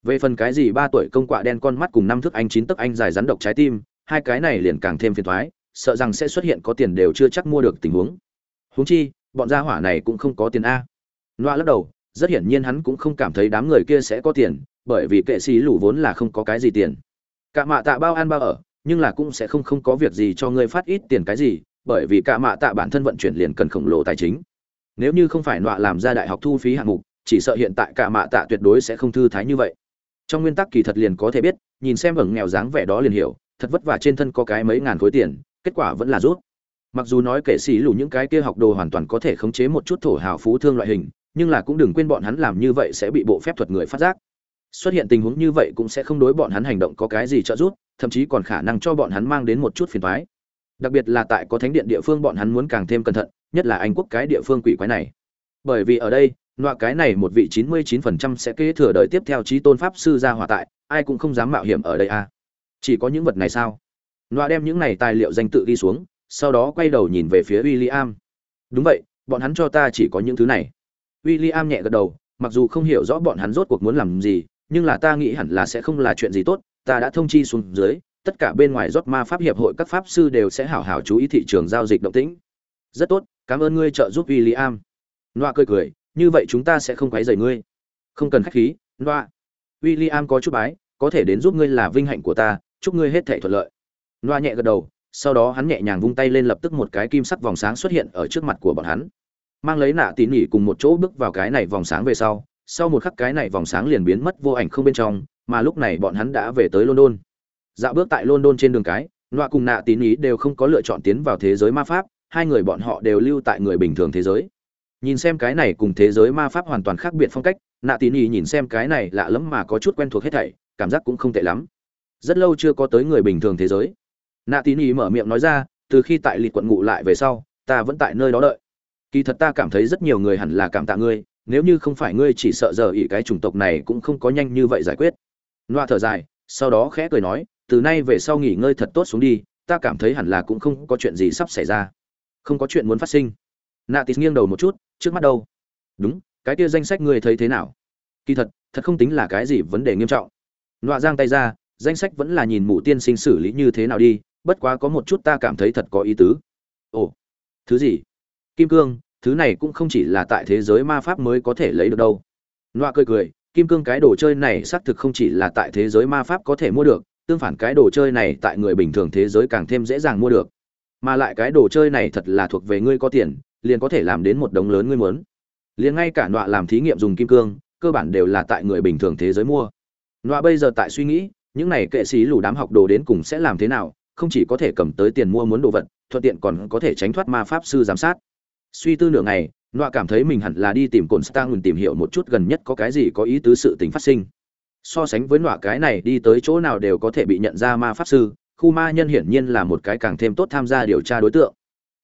Về phần cái gì ba tuổi công quạ đen con mắt cùng năm thước anh chín tấc anh dài rắn độc trái tim, hai cái này liền càng thêm phiền thoái sợ rằng sẽ xuất hiện có tiền đều chưa chắc mua được tình huống. Huống chi, bọn gia hỏa này cũng không có tiền a. Loa lắc đầu rất hiển nhiên hắn cũng không cảm thấy đám người kia sẽ có tiền, bởi vì kệ sĩ lù vốn là không có cái gì tiền. Cả mạ tạ bao ăn bao ở, nhưng là cũng sẽ không không có việc gì cho ngươi phát ít tiền cái gì, bởi vì cả mạ tạ bản thân vận chuyển liền cần khổng lồ tài chính. Nếu như không phải nọa làm ra đại học thu phí hạng mục, chỉ sợ hiện tại cả mạ tạ tuyệt đối sẽ không thư thái như vậy. Trong nguyên tắc kỳ thật liền có thể biết, nhìn xem vầng nghèo dáng vẻ đó liền hiểu, thật vất vả trên thân có cái mấy ngàn khối tiền, kết quả vẫn là rút. Mặc dù nói kệ sĩ lù những cái kia học đồ hoàn toàn có thể khống chế một chút thổ hào phú thương loại hình nhưng là cũng đừng quên bọn hắn làm như vậy sẽ bị bộ phép thuật người phát giác. Xuất hiện tình huống như vậy cũng sẽ không đối bọn hắn hành động có cái gì trợ giúp, thậm chí còn khả năng cho bọn hắn mang đến một chút phiền toái. Đặc biệt là tại có thánh điện địa phương bọn hắn muốn càng thêm cẩn thận, nhất là anh quốc cái địa phương quỷ quái này. Bởi vì ở đây, loại cái này một vị chín mươi 99% sẽ kế thừa đời tiếp theo trí tôn pháp sư ra hỏa tại, ai cũng không dám mạo hiểm ở đây à. Chỉ có những vật này sao? Loại đem những này tài liệu danh tự ghi xuống, sau đó quay đầu nhìn về phía William. đúng vậy, bọn hắn cho ta chỉ có những thứ này. William nhẹ gật đầu, mặc dù không hiểu rõ bọn hắn rốt cuộc muốn làm gì, nhưng là ta nghĩ hẳn là sẽ không là chuyện gì tốt, ta đã thông chi xuống dưới, tất cả bên ngoài rốt ma pháp hiệp hội các pháp sư đều sẽ hảo hảo chú ý thị trường giao dịch động tĩnh. Rất tốt, cảm ơn ngươi trợ giúp William. Noa cười cười, như vậy chúng ta sẽ không quấy rầy ngươi. Không cần khách khí, Noa. William có chút bái, có thể đến giúp ngươi là vinh hạnh của ta, chúc ngươi hết thảy thuận lợi. Noa nhẹ gật đầu sau đó hắn nhẹ nhàng vung tay lên lập tức một cái kim sắc vòng sáng xuất hiện ở trước mặt của bọn hắn mang lấy nạ tỉ nỉ cùng một chỗ bước vào cái này vòng sáng về sau sau một khắc cái này vòng sáng liền biến mất vô ảnh không bên trong, mà lúc này bọn hắn đã về tới london. Dạo bước tại london trên đường cái loa cùng nạ tín ý đều không có lựa chọn tiến vào thế giới ma pháp, hai người bọn họ đều lưu tại người bình thường thế giới. Nhìn xem cái này cùng thế giới ma pháp hoàn toàn khác biệt phong cách, nạ tín ý nhìn xem cái này lạ lẫm mà có chút quen thuộc hết thảy, cảm giác cũng không tệ lắm. Rất lâu chưa có tới người bình thường thế giới. Nạ tín ý mở miệng nói ra, từ khi tại lịt quận ngụ lại về sau, ta vẫn tại nơi đó đợi kỳ thật ta cảm thấy rất nhiều người hẳn là cảm tạ ngươi, nếu như không phải ngươi chỉ sợ giờ ỷ cái chủng tộc này cũng không có nhanh như vậy giải quyết. Loa thở dài, sau đó khẽ cười nói, từ nay về sau nghỉ ngơi thật tốt xuống đi, ta cảm thấy hẳn là cũng không có chuyện gì sắp xảy ra. Không có chuyện muốn phát sinh. Nạ tít nghiêng đầu một chút, trước mắt đâu? Đúng, cái kia danh sách ngươi thấy thế nào? Kỳ thật thật không tính là cái gì vấn đề nghiêm trọng. Loa giang tay ra, danh sách vẫn là nhìn mụ tiên sinh xử lý như thế nào đi, bất quá có một chút ta cảm thấy thật có ý tứ. Ồ, thứ gì? Kim cương, thứ này cũng không chỉ là tại thế giới ma pháp mới có thể lấy được đâu. Loa cười cười, kim cương cái đồ chơi này xác thực không chỉ là tại thế giới ma pháp có thể mua được, tương phản cái đồ chơi này tại người bình thường thế giới càng thêm dễ dàng mua được. Mà lại cái đồ chơi này thật là thuộc về ngươi có tiền, liền có thể làm đến một đống lớn ngươi muốn. Liền ngay cả nọa làm thí nghiệm dùng kim cương, cơ bản đều là tại người bình thường thế giới mua. Nọa bây giờ tại suy nghĩ, những này kệ sĩ lù đám học đồ đến cùng sẽ làm thế nào, không chỉ có thể cầm tới tiền mua muốn đồ vật, thuận tiện còn có thể tránh thoát ma pháp sư giám sát suy tư nửa ngày, nọa cảm thấy mình hẳn là đi tìm cồn stang tìm hiểu một chút gần nhất có cái gì có ý tứ sự tình phát sinh. So sánh với nọa, cái này đi tới chỗ nào đều có thể bị nhận ra ma pháp sư, khu ma nhân hiển nhiên là một cái càng thêm tốt tham gia điều tra đối tượng.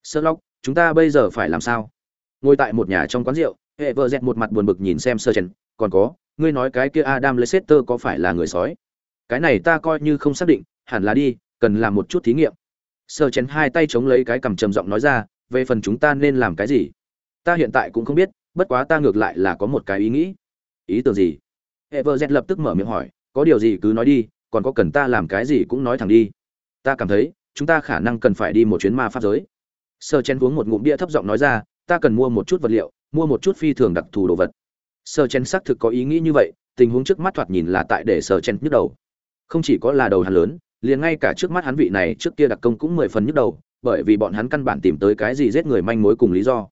Sơ lóc chúng ta bây giờ phải làm sao? Ngồi tại một nhà trong quán rượu, hệ vợ dẹt một mặt buồn bực nhìn xem sơ chen còn có, ngươi nói cái kia adam leicester có phải là người sói? Cái này ta coi như không xác định, hẳn là đi, cần làm một chút thí nghiệm. Sơ chén hai tay chống lấy cái cằm trầm giọng nói ra về phần chúng ta nên làm cái gì? Ta hiện tại cũng không biết, bất quá ta ngược lại là có một cái ý nghĩ. Ý tưởng gì? Hệ vợ dẹt lập tức mở miệng hỏi, có điều gì cứ nói đi, còn có cần ta làm cái gì cũng nói thẳng đi. Ta cảm thấy, chúng ta khả năng cần phải đi một chuyến ma pháp giới. Sơ Chen uống một ngụm bia thấp giọng nói ra, ta cần mua một chút vật liệu, mua một chút phi thường đặc thù đồ vật. Sơ Chen xác thực có ý nghĩ như vậy, tình huống trước mắt thoạt nhìn là tại để sơ Chen nhức đầu. Không chỉ có là đầu hắn lớn, liền ngay cả trước mắt hắn vị này trước kia đặc công cũng mười phần nhức đầu bởi vì bọn hắn căn bản tìm tới cái gì giết người manh mối cùng lý do.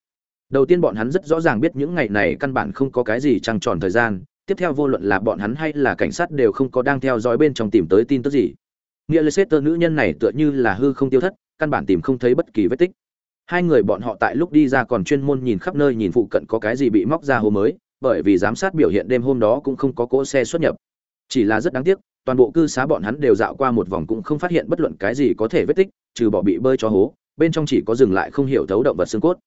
Đầu tiên bọn hắn rất rõ ràng biết những ngày này căn bản không có cái gì trăng tròn thời gian, tiếp theo vô luận là bọn hắn hay là cảnh sát đều không có đang theo dõi bên trong tìm tới tin tức gì. Nghĩa leicester nữ nhân này tựa như là hư không tiêu thất, căn bản tìm không thấy bất kỳ vết tích. Hai người bọn họ tại lúc đi ra còn chuyên môn nhìn khắp nơi nhìn phụ cận có cái gì bị móc ra hồ mới, bởi vì giám sát biểu hiện đêm hôm đó cũng không có cỗ xe xuất nhập. Chỉ là rất đáng tiếc, toàn bộ cư xá bọn hắn đều dạo qua một vòng cũng không phát hiện bất luận cái gì có thể vết tích trừ bỏ bị bơi cho hố, bên trong chỉ có dừng lại không hiểu thấu động vật xương cốt.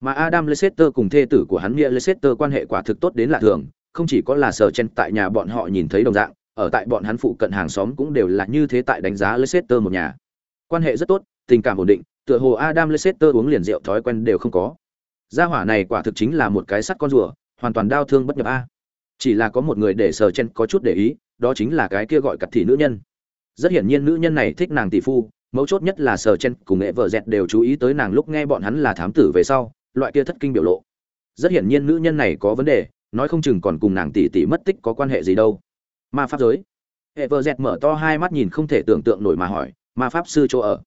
Mà adam leicester cùng thê tử của hắn Mia leicester quan hệ quả thực tốt đến lạ thường, không chỉ có là sở chen tại nhà bọn họ nhìn thấy đồng dạng, ở tại bọn hắn phụ cận hàng xóm cũng đều là như thế tại đánh giá leicester một nhà. Quan hệ rất tốt, tình cảm ổn định, tựa hồ adam leicester uống liền rượu thói quen đều không có. Gia hỏa này quả thực chính là một cái sắt con rùa, hoàn toàn đau thương bất nhập a. Chỉ là có một người để sở chen có chút để ý, đó chính là cái kia gọi cặt thị nữ nhân. Rất hiển nhiên nữ nhân này thích nàng tỷ phu mấu chốt nhất là sở chen cùng nghệ vợ dẹt đều chú ý tới nàng lúc nghe bọn hắn là thám tử về sau, loại kia thất kinh biểu lộ. Rất hiển nhiên nữ nhân này có vấn đề, nói không chừng còn cùng nàng tỷ tỷ mất tích có quan hệ gì đâu. Ma pháp giới. Hệ vợ dẹt mở to hai mắt nhìn không thể tưởng tượng nổi mà hỏi, ma pháp sư chỗ ở?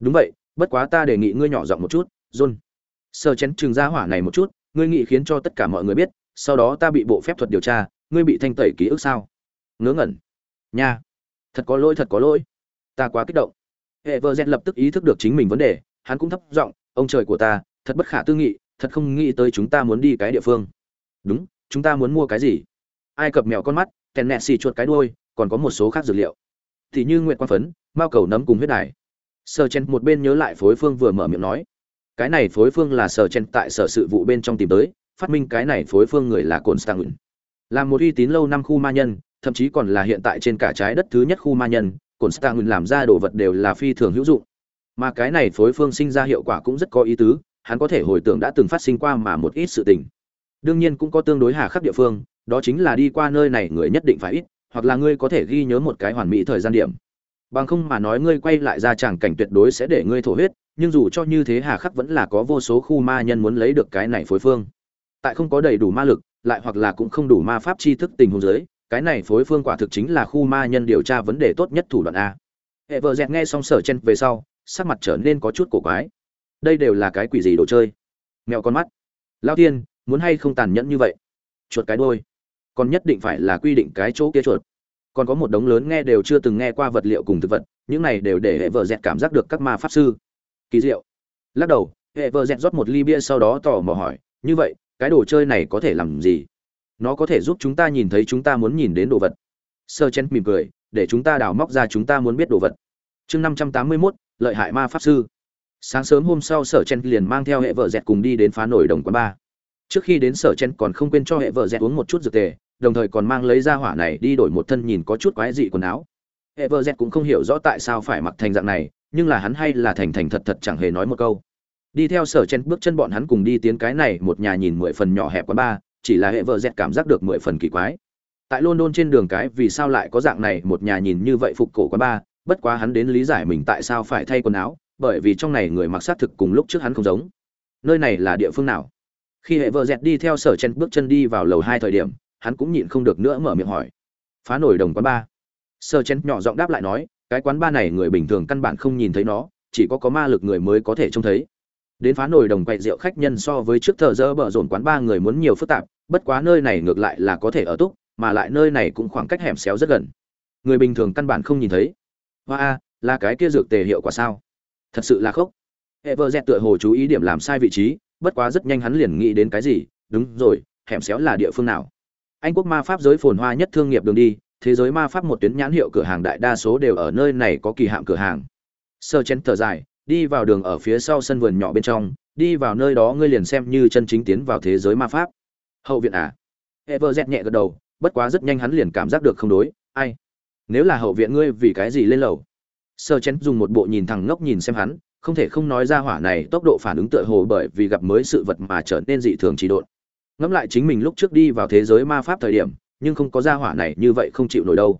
Đúng vậy, bất quá ta đề nghị ngươi nhỏ giọng một chút, john. Sở chén chừng ra hỏa này một chút, ngươi nghị khiến cho tất cả mọi người biết, sau đó ta bị bộ phép thuật điều tra, ngươi bị thanh tẩy ký ức sao? Ngớ ngẩn. Nha, thật có lỗi, thật có lỗi. Ta quá kích động hệ vợ gen lập tức ý thức được chính mình vấn đề, hắn cũng thấp giọng, ông trời của ta, thật bất khả tư nghị, thật không nghĩ tới chúng ta muốn đi cái địa phương. Đúng, chúng ta muốn mua cái gì? Ai cập mèo con mắt, kèn nẹ xì chuột cái đuôi, còn có một số khác dược liệu. Thì như nguyện quan phấn, mao cầu nấm cùng huyết đài. Sơ chen một bên nhớ lại phối phương vừa mở miệng nói, cái này phối phương là sơ chen tại sở sự vụ bên trong tìm tới, phát minh cái này phối phương người là cồn stang là một uy tín lâu năm khu ma nhân, thậm chí còn là hiện tại trên cả trái đất thứ nhất khu ma nhân cồn nguyên làm ra đồ vật đều là phi thường hữu dụng. Mà cái này phối phương sinh ra hiệu quả cũng rất có ý tứ, hắn có thể hồi tưởng đã từng phát sinh qua mà một ít sự tình. Đương nhiên cũng có tương đối hà khắc địa phương, đó chính là đi qua nơi này người nhất định phải ít, hoặc là ngươi có thể ghi nhớ một cái hoàn mỹ thời gian điểm. Bằng không mà nói ngươi quay lại ra tràng cảnh tuyệt đối sẽ để ngươi thổ huyết, nhưng dù cho như thế hà khắc vẫn là có vô số khu ma nhân muốn lấy được cái này phối phương. Tại không có đầy đủ ma lực, lại hoặc là cũng không đủ ma pháp tri thức tình huống giới cái này phối phương quả thực chính là khu ma nhân điều tra vấn đề tốt nhất thủ đoạn a. Hệ vợ dẹt nghe xong sở chen về sau, sắc mặt trở nên có chút cổ quái. Đây đều là cái quỷ gì đồ chơi? Mèo con mắt. Lao tiên muốn hay không tàn nhẫn như vậy? Chuột cái đôi còn nhất định phải là quy định cái chỗ kia chuột. Còn có một đống lớn nghe đều chưa từng nghe qua vật liệu cùng thực vật, những này đều để hệ vợ dẹt cảm giác được các ma pháp sư. Kỳ diệu. Lắc đầu, hệ vợ dẹt rót một ly bia sau đó tò mò hỏi, như vậy, cái đồ chơi này có thể làm gì? Nó có thể giúp chúng ta nhìn thấy chúng ta muốn nhìn đến đồ vật. Sơ chen mỉm cười, để chúng ta đào móc ra chúng ta muốn biết đồ vật. Chương năm trăm tám mươi mốt, lợi hại ma pháp sư. Sáng sớm hôm sau, sở chen liền mang theo hệ vợ dẹt cùng đi đến phá nổi đồng quán ba. Trước khi đến, sở chen còn không quên cho hệ vợ dẹt uống một chút dược tề, đồng thời còn mang lấy ra hỏa này đi đổi một thân nhìn có chút quái dị quần áo. Hệ vợ dẹt cũng không hiểu rõ tại sao phải mặc thành dạng này, nhưng là hắn hay là thành thành thật thật chẳng hề nói một câu. Đi theo sở chen, bước chân bọn hắn cùng đi tiến cái này một nhà nhìn mười phần nhỏ hẹp quán ba chỉ là hệ vợ dẹt cảm giác được mười phần kỳ quái. Tại london trên đường cái, vì sao lại có dạng này, một nhà nhìn như vậy phục cổ quán ba bất quá hắn đến lý giải mình tại sao phải thay quần áo, bởi vì trong này người mặc sát thực cùng lúc trước hắn không giống. Nơi này là địa phương nào? Khi hệ vợ dẹt đi theo sở chen bước chân đi vào lầu hai thời điểm, hắn cũng nhịn không được nữa mở miệng hỏi. Phá nổi đồng quán ba sở chen nhỏ giọng đáp lại nói, cái quán ba này người bình thường căn bản không nhìn thấy nó, chỉ có có ma lực người mới có thể trông thấy đến phá nổi đồng quậy rượu khách nhân so với trước thợ dỡ bở rồn quán ba người muốn nhiều phức tạp, bất quá nơi này ngược lại là có thể ở túc, mà lại nơi này cũng khoảng cách hẻm xéo rất gần. Người bình thường căn bản không nhìn thấy. Hoa a là cái kia dược tề hiệu quả sao? Thật sự là khốc. Hệ vợ dẹt tựa hồ chú ý điểm làm sai vị trí, bất quá rất nhanh hắn liền nghĩ đến cái gì, đúng rồi, hẻm xéo là địa phương nào? Anh quốc ma pháp giới phồn hoa nhất thương nghiệp đường đi, thế giới ma pháp một tuyến nhãn hiệu cửa hàng đại đa số đều ở nơi này có kỳ hạm cửa hàng. Sơ chén thở dài đi vào đường ở phía sau sân vườn nhỏ bên trong, đi vào nơi đó ngươi liền xem như chân chính tiến vào thế giới ma pháp. Hậu viện à? Everett nhẹ gật đầu, bất quá rất nhanh hắn liền cảm giác được không đối, ai? Nếu là hậu viện ngươi vì cái gì lên lầu? Sơ chén dùng một bộ nhìn thẳng ngốc nhìn xem hắn, không thể không nói ra hỏa này tốc độ phản ứng tựa hồ bởi vì gặp mới sự vật mà trở nên dị thường trì độn. Ngẫm lại chính mình lúc trước đi vào thế giới ma pháp thời điểm, nhưng không có ra hỏa này như vậy không chịu nổi đâu.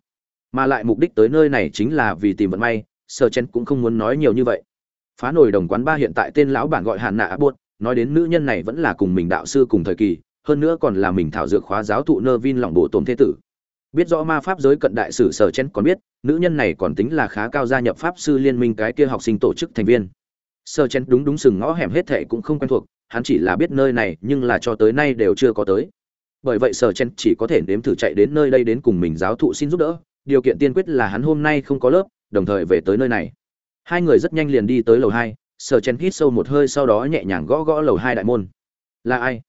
Mà lại mục đích tới nơi này chính là vì tìm vận may, sơ chén cũng không muốn nói nhiều như vậy phá nổi đồng quán ba hiện tại tên lão bản gọi hạn nạ buốt nói đến nữ nhân này vẫn là cùng mình đạo sư cùng thời kỳ, hơn nữa còn là mình thảo dược khóa giáo thụ nơ vin lỏng bộ tôm thế tử. Biết rõ ma pháp giới cận đại sử sở chen còn biết, nữ nhân này còn tính là khá cao gia nhập pháp sư liên minh cái kia học sinh tổ chức thành viên. Sở chen đúng đúng sừng ngõ hẻm hết thệ cũng không quen thuộc, hắn chỉ là biết nơi này, nhưng là cho tới nay đều chưa có tới. Bởi vậy sở chen chỉ có thể nếm thử chạy đến nơi đây đến cùng mình giáo thụ xin giúp đỡ, điều kiện tiên quyết là hắn hôm nay không có lớp, đồng thời về tới nơi này hai người rất nhanh liền đi tới lầu hai, sở chen hít sâu một hơi sau đó nhẹ nhàng gõ gõ lầu hai đại môn. Là ai?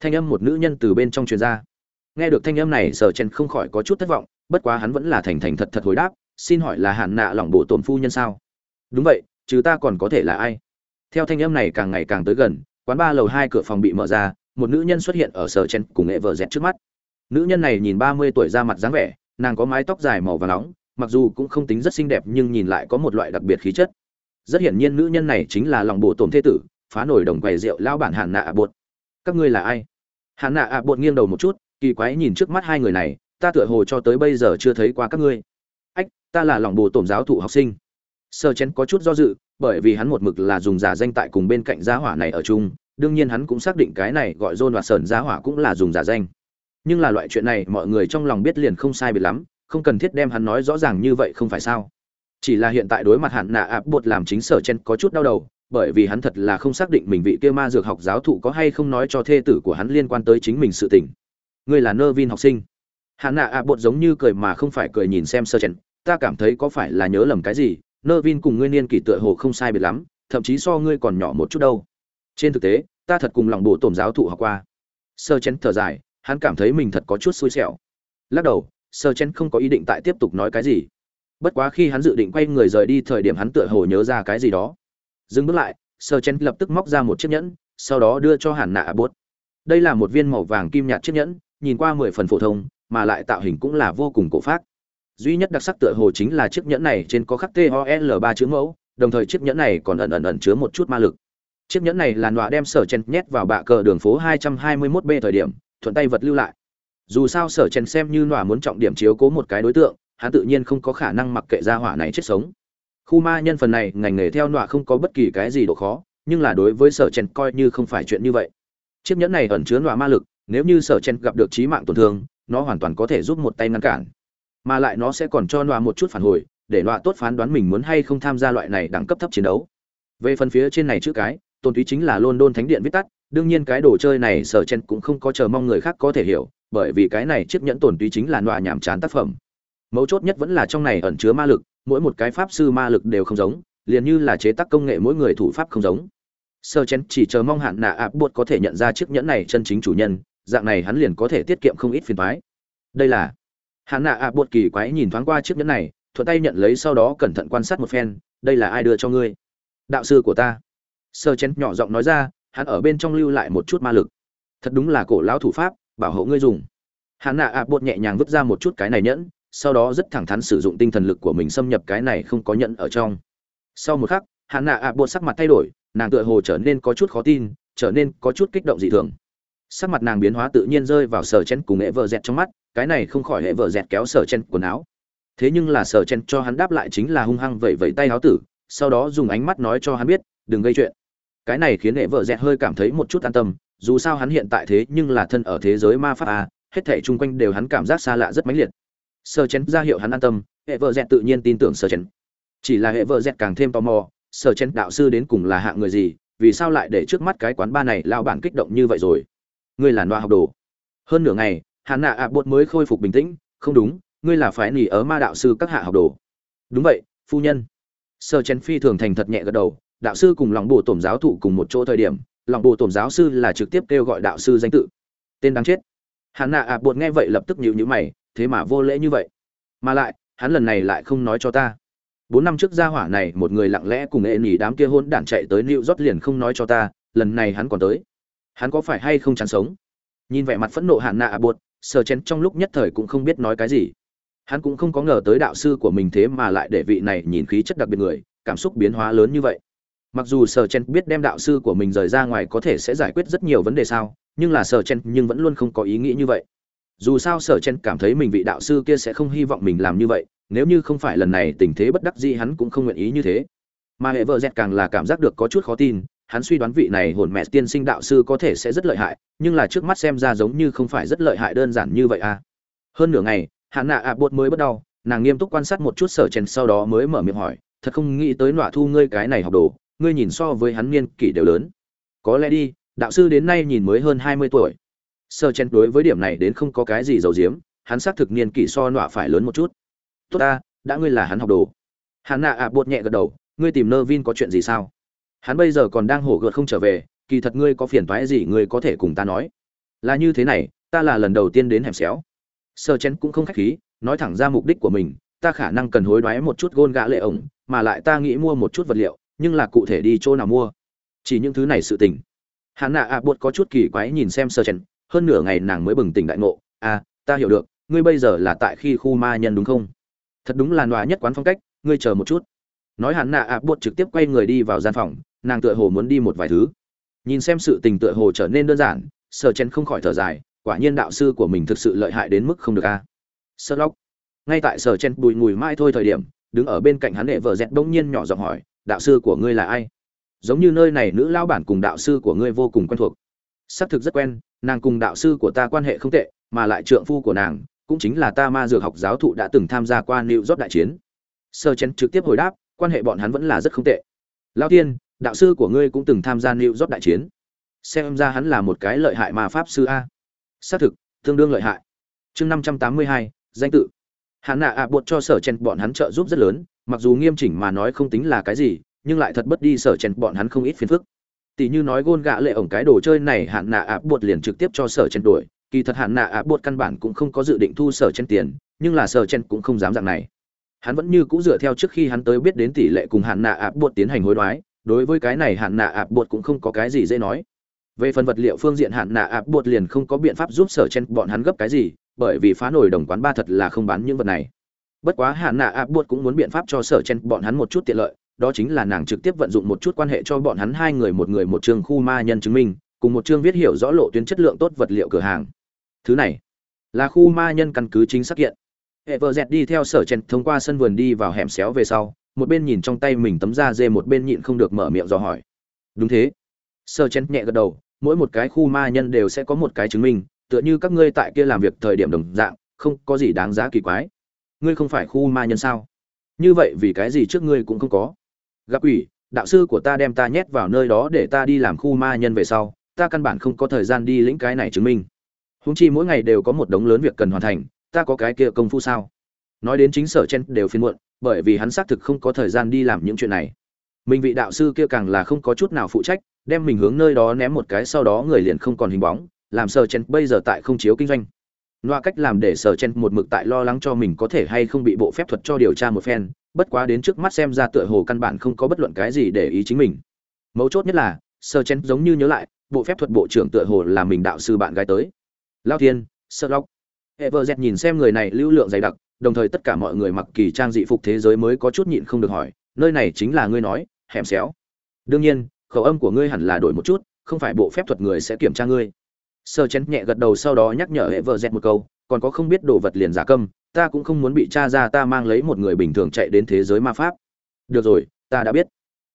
Thanh âm một nữ nhân từ bên trong truyền ra. Nghe được thanh âm này, sở chen không khỏi có chút thất vọng, bất quá hắn vẫn là thành thành thật thật hồi đáp, xin hỏi là hạn nạ lỏng bộ tổn phu nhân sao? Đúng vậy, chứ ta còn có thể là ai? Theo thanh âm này càng ngày càng tới gần, quán ba lầu hai cửa phòng bị mở ra, một nữ nhân xuất hiện ở sở chen cùng nghệ vợ dẹt trước mắt. Nữ nhân này nhìn ba mươi tuổi ra mặt dáng vẻ, nàng có mái tóc dài màu và nóng mặc dù cũng không tính rất xinh đẹp nhưng nhìn lại có một loại đặc biệt khí chất. Rất hiển nhiên nữ nhân này chính là lòng bồ tổn thế tử, phá nổi đồng quầy rượu lao bản hàn nạ ạ bột. Các ngươi là ai? Hàn nạ ạ bột nghiêng đầu một chút, kỳ quái nhìn trước mắt hai người này, ta tựa hồ cho tới bây giờ chưa thấy qua các ngươi. Ách, ta là lòng bồ tổn giáo thụ học sinh. Sơ chén có chút do dự, bởi vì hắn một mực là dùng giả danh tại cùng bên cạnh giá hỏa này ở chung, đương nhiên hắn cũng xác định cái này gọi dôn và sờn giá hỏa cũng là dùng giả danh. Nhưng là loại chuyện này mọi người trong lòng biết liền không sai biệt lắm không cần thiết đem hắn nói rõ ràng như vậy không phải sao? Chỉ là hiện tại đối mặt hạn nạ áp bột làm chính sở chen có chút đau đầu, bởi vì hắn thật là không xác định mình vị kia ma dược học giáo thụ có hay không nói cho thê tử của hắn liên quan tới chính mình sự tình. Ngươi là nơ vin học sinh. Hạn nạ áp bột giống như cười mà không phải cười nhìn xem sơ chen ta cảm thấy có phải là nhớ lầm cái gì? Nơ vin cùng ngươi niên kỷ tựa hồ không sai biệt lắm, thậm chí so ngươi còn nhỏ một chút đâu. Trên thực tế, ta thật cùng lòng bộ tổn giáo thụ học qua. Sơ chen thở dài, hắn cảm thấy mình thật có chút xui xẻo. Lắc đầu sơ chen không có ý định tại tiếp tục nói cái gì. Bất quá khi hắn dự định quay người rời đi thời điểm hắn tựa hồ nhớ ra cái gì đó. Dừng bước lại sơ chen lập tức móc ra một chiếc nhẫn sau đó đưa cho hàn nạ bốt đây là một viên màu vàng kim nhạt chiếc nhẫn nhìn qua mười phần phổ thông mà lại tạo hình cũng là vô cùng cổ phát duy nhất đặc sắc tựa hồ chính là chiếc nhẫn này trên có khắc TOL ba chữ mẫu, đồng thời chiếc nhẫn này còn ẩn ẩn ẩn chứa một chút ma lực. Chiếc nhẫn này là nọa đem sở chen nhét vào bạ cờ đường phố 221B thời điểm, thuận tay vật lưu lại dù sao sở chen xem như nọa muốn trọng điểm chiếu cố một cái đối tượng, hắn tự nhiên không có khả năng mặc kệ ra hỏa này chết sống. Khu ma nhân phần này, ngành nghề theo nọa không có bất kỳ cái gì độ khó, nhưng là đối với sở chen coi như không phải chuyện như vậy. Chiếc nhẫn này ẩn chứa nọa ma lực, nếu như sở chen gặp được trí mạng tổn thương, nó hoàn toàn có thể giúp một tay ngăn cản. Mà lại nó sẽ còn cho nọa một chút phản hồi, để nọa tốt phán đoán mình muốn hay không tham gia loại này đẳng cấp thấp chiến đấu. Về phần phía trên này chữ cái, tôn túy chính là london thánh điện viết tắt đương nhiên cái đồ chơi này sở chen cũng không có chờ mong người khác có thể hiểu, bởi vì cái này chiếc nhẫn tổn túy chính là nọa nhảm chán tác phẩm. Mấu chốt nhất vẫn là trong này ẩn chứa ma lực, mỗi một cái pháp sư ma lực đều không giống, liền như là chế tác công nghệ mỗi người thủ pháp không giống. Sơ chén chỉ chờ mong hạn nạ áp bột có thể nhận ra chiếc nhẫn này chân chính chủ nhân, dạng này hắn liền có thể tiết kiệm không ít phiền thoái đây là hạn nạ áp bột kỳ quái nhìn thoáng qua chiếc nhẫn này, thuận tay nhận lấy sau đó cẩn thận quan sát một phen, đây là ai đưa cho ngươi? Đạo sư của ta. Sơ chén nhỏ giọng nói ra hắn ở bên trong lưu lại một chút ma lực. Thật đúng là cổ lão thủ pháp, bảo hộ ngươi dùng. Hắn nạ ạ bột nhẹ nhàng vứt ra một chút cái này nhẫn, sau đó rất thẳng thắn sử dụng tinh thần lực của mình xâm nhập cái này không có nhẫn ở trong. Sau một khắc, hắn nạ ạ bột sắc mặt thay đổi, nàng tựa hồ trở nên có chút khó tin, trở nên có chút kích động dị thường. Sắc mặt nàng biến hóa tự nhiên rơi vào sở chen cùng hệ vợ dẹt trong mắt, cái này không khỏi hệ vợ dẹt kéo sở chen quần áo. Thế nhưng là sở chen cho hắn đáp lại chính là hung hăng vẩy vẩy tay áo tử, sau đó dùng ánh mắt nói cho hắn biết, đừng gây chuyện cái này khiến hệ vợ dẹt hơi cảm thấy một chút an tâm dù sao hắn hiện tại thế nhưng là thân ở thế giới ma pháp à, hết thảy chung quanh đều hắn cảm giác xa lạ rất mãnh liệt. Sơ chén ra hiệu hắn an tâm hệ vợ dẹt tự nhiên tin tưởng sơ chén chỉ là hệ vợ dẹt càng thêm tò mò sơ chén đạo sư đến cùng là hạng người gì vì sao lại để trước mắt cái quán ba này lao bản kích động như vậy rồi? Ngươi là loa học đồ. Hơn nửa ngày hắn nạ ạ bột mới khôi phục bình tĩnh không đúng ngươi là phải nỉ ở ma đạo sư các hạ học đồ. Đúng vậy phu nhân. Sơ chén phi thường thành thật nhẹ gật đầu đạo sư cùng lòng bộ tổm giáo thụ cùng một chỗ thời điểm lòng bộ tổm giáo sư là trực tiếp kêu gọi đạo sư danh tự tên đáng chết hắn nạ ạ bột nghe vậy lập tức nhịu nhữ mày thế mà vô lễ như vậy mà lại hắn lần này lại không nói cho ta bốn năm trước gia hỏa này một người lặng lẽ cùng ệ nỉ đám kia hôn đản chạy tới New rót liền không nói cho ta, lần này hắn còn tới. Hắn có phải hay không chán sống? Nhìn vẻ mặt phẫn nộ Hạn Nạ à bột, sờ chén trong lúc nhất thời cũng không biết nói cái gì. Hắn cũng không có ngờ tới đạo sư của mình thế mà lại để vị này nhìn khí chất đặc biệt người, cảm xúc biến hóa lớn như vậy. Mặc dù Sở Chen biết đem đạo sư của mình rời ra ngoài có thể sẽ giải quyết rất nhiều vấn đề sao, nhưng là Sở Chen nhưng vẫn luôn không có ý nghĩ như vậy. Dù sao Sở Chen cảm thấy mình vị đạo sư kia sẽ không hy vọng mình làm như vậy, nếu như không phải lần này tình thế bất đắc dĩ hắn cũng không nguyện ý như thế mà hệ vợ dẹt càng là cảm giác được có chút khó tin hắn suy đoán vị này hồn mẹ tiên sinh đạo sư có thể sẽ rất lợi hại nhưng là trước mắt xem ra giống như không phải rất lợi hại đơn giản như vậy à hơn nửa ngày hắn nạ ạ bột mới bắt đầu nàng nghiêm túc quan sát một chút sở chen sau đó mới mở miệng hỏi thật không nghĩ tới nọa thu ngươi cái này học đồ ngươi nhìn so với hắn niên kỷ đều lớn. Có lẽ đi, đạo sư đến nay nhìn mới hơn hai mươi tuổi. Sơ chen đối với điểm này đến không có cái gì giấu giếm, hắn xác thực niên kỷ so nọa phải lớn một chút. Tốt ta, đã ngươi là hắn học đồ. Hắn nạ ạ à bột nhẹ gật đầu, ngươi tìm nơ vin có chuyện gì sao? Hắn bây giờ còn đang hổ gợt không trở về, kỳ thật ngươi có phiền toái gì ngươi có thể cùng ta nói. Là như thế này, ta là lần đầu tiên đến hẻm xéo. Sơ chen cũng không khách khí, nói thẳng ra mục đích của mình, ta khả năng cần hối đoái một chút gôn gã lệ ổng, mà lại ta nghĩ mua một chút vật liệu nhưng là cụ thể đi chỗ nào mua. Chỉ những thứ này sự tình. Hắn nạ ạ buột có chút kỳ quái nhìn xem sơ chen hơn nửa ngày nàng mới bừng tỉnh đại ngộ. À ta hiểu được, ngươi bây giờ là tại khi khu ma nhân đúng không? Thật đúng là nọa nhất quán phong cách, ngươi chờ một chút. Nói hắn nạ ạ buột trực tiếp quay người đi vào gian phòng, nàng tựa hồ muốn đi một vài thứ. Nhìn xem sự tình tựa hồ trở nên đơn giản, sơ chen không khỏi thở dài, quả nhiên đạo sư của mình thực sự lợi hại đến mức không được a. À. sơ lóc ngay tại sơ chen bùi ngùi mai thôi thời điểm, đứng ở bên cạnh hắn đệ vợ dẹt bỗng nhiên nhỏ giọng hỏi đạo sư của ngươi là ai giống như nơi này nữ lao bản cùng đạo sư của ngươi vô cùng quen thuộc xác thực rất quen nàng cùng đạo sư của ta quan hệ không tệ mà lại trượng phu của nàng cũng chính là ta ma dược học giáo thụ đã từng tham gia qua New York đại chiến. Sơ Chen trực tiếp hồi đáp, quan hệ bọn hắn vẫn là rất không tệ. Lão Tiên, đạo sư của ngươi cũng từng tham gia New York đại chiến. Xem ra hắn là một cái lợi hại ma pháp sư a. Xác thực, tương đương lợi hại. Chương 582, danh tự. Hắn nạ ạ buộc cho Sở Chen bọn hắn trợ giúp rất lớn, mặc dù nghiêm chỉnh mà nói không tính là cái gì, nhưng lại thật bất đi Sở Chen bọn hắn không ít phiền phức. Tỷ như nói gôn gạ lệ ổng cái đồ chơi này hạn nạ ạ bột liền trực tiếp cho Sở Chen đổi, kỳ thật hạn nạ ạ bột căn bản cũng không có dự định thu sở chen tiền nhưng là sở chen cũng không dám dạng này. Hắn vẫn như cũ dựa theo trước khi hắn tới biết đến tỷ lệ cùng hạn nạ ạ bột tiến hành hối đoái đối với cái này hạn nạ ạ bột cũng không có cái gì dễ nói. Về phần vật liệu phương diện hạn nạ ạ bột liền không có biện pháp giúp sở chen bọn hắn gấp cái gì bởi vì phá nổi đồng quán ba thật là không bán những vật này bất quá hạn nạ áp buộc cũng muốn biện pháp cho sở chen bọn hắn một chút tiện lợi, đó chính là nàng trực tiếp vận dụng một chút quan hệ cho bọn hắn hai người một người một trường khu ma nhân chứng minh, cùng một chương viết hiểu rõ lộ tuyến chất lượng tốt vật liệu cửa hàng. Thứ này là khu ma nhân căn cứ chính xác hiện hệ vợ dẹt đi theo sở chen thông qua sân vườn đi vào hẻm xéo về sau, một bên nhìn trong tay mình tấm da dê một bên nhịn không được mở miệng dò hỏi. Đúng thế. Sở chen nhẹ gật đầu, mỗi một cái khu ma nhân đều sẽ có một cái chứng minh, tựa như các ngươi tại kia làm việc thời điểm đồng dạng, không có gì đáng giá kỳ quái ngươi không phải khu ma nhân sao? Như vậy vì cái gì trước ngươi cũng không có? Gặp quỷ, đạo sư của ta đem ta nhét vào nơi đó để ta đi làm khu ma nhân về sau, ta căn bản không có thời gian đi lĩnh cái này chứng minh. Húng chi mỗi ngày đều có một đống lớn việc cần hoàn thành, ta có cái kia công phu sao? Nói đến chính sở chen đều phiên muộn, bởi vì hắn xác thực không có thời gian đi làm những chuyện này. Mình vị đạo sư kia càng là không có chút nào phụ trách, đem mình hướng nơi đó ném một cái sau đó người liền không còn hình bóng, làm sở chen bây giờ tại không chiếu kinh doanh loa cách làm để sở chen một mực tại lo lắng cho mình có thể hay không bị bộ phép thuật cho điều tra một phen bất quá đến trước mắt xem ra tựa hồ căn bản không có bất luận cái gì để ý chính mình mấu chốt nhất là sở chen giống như nhớ lại bộ phép thuật bộ trưởng tựa hồ là mình đạo sư bạn gái tới lao thiên sơ lóc Everett nhìn xem người này lưu lượng dày đặc, đồng thời tất cả mọi người mặc kỳ trang dị phục thế giới mới có chút nhịn không được hỏi, nơi này chính là ngươi nói, hẻm xéo. Đương nhiên, khẩu âm của ngươi hẳn là đổi một chút, không phải bộ phép thuật người sẽ kiểm tra ngươi. Sơ chén nhẹ gật đầu sau đó nhắc nhở Everett một câu, còn có không biết đồ vật liền giả câm, ta cũng không muốn bị tra ra ta mang lấy một người bình thường chạy đến thế giới ma pháp. Được rồi, ta đã biết.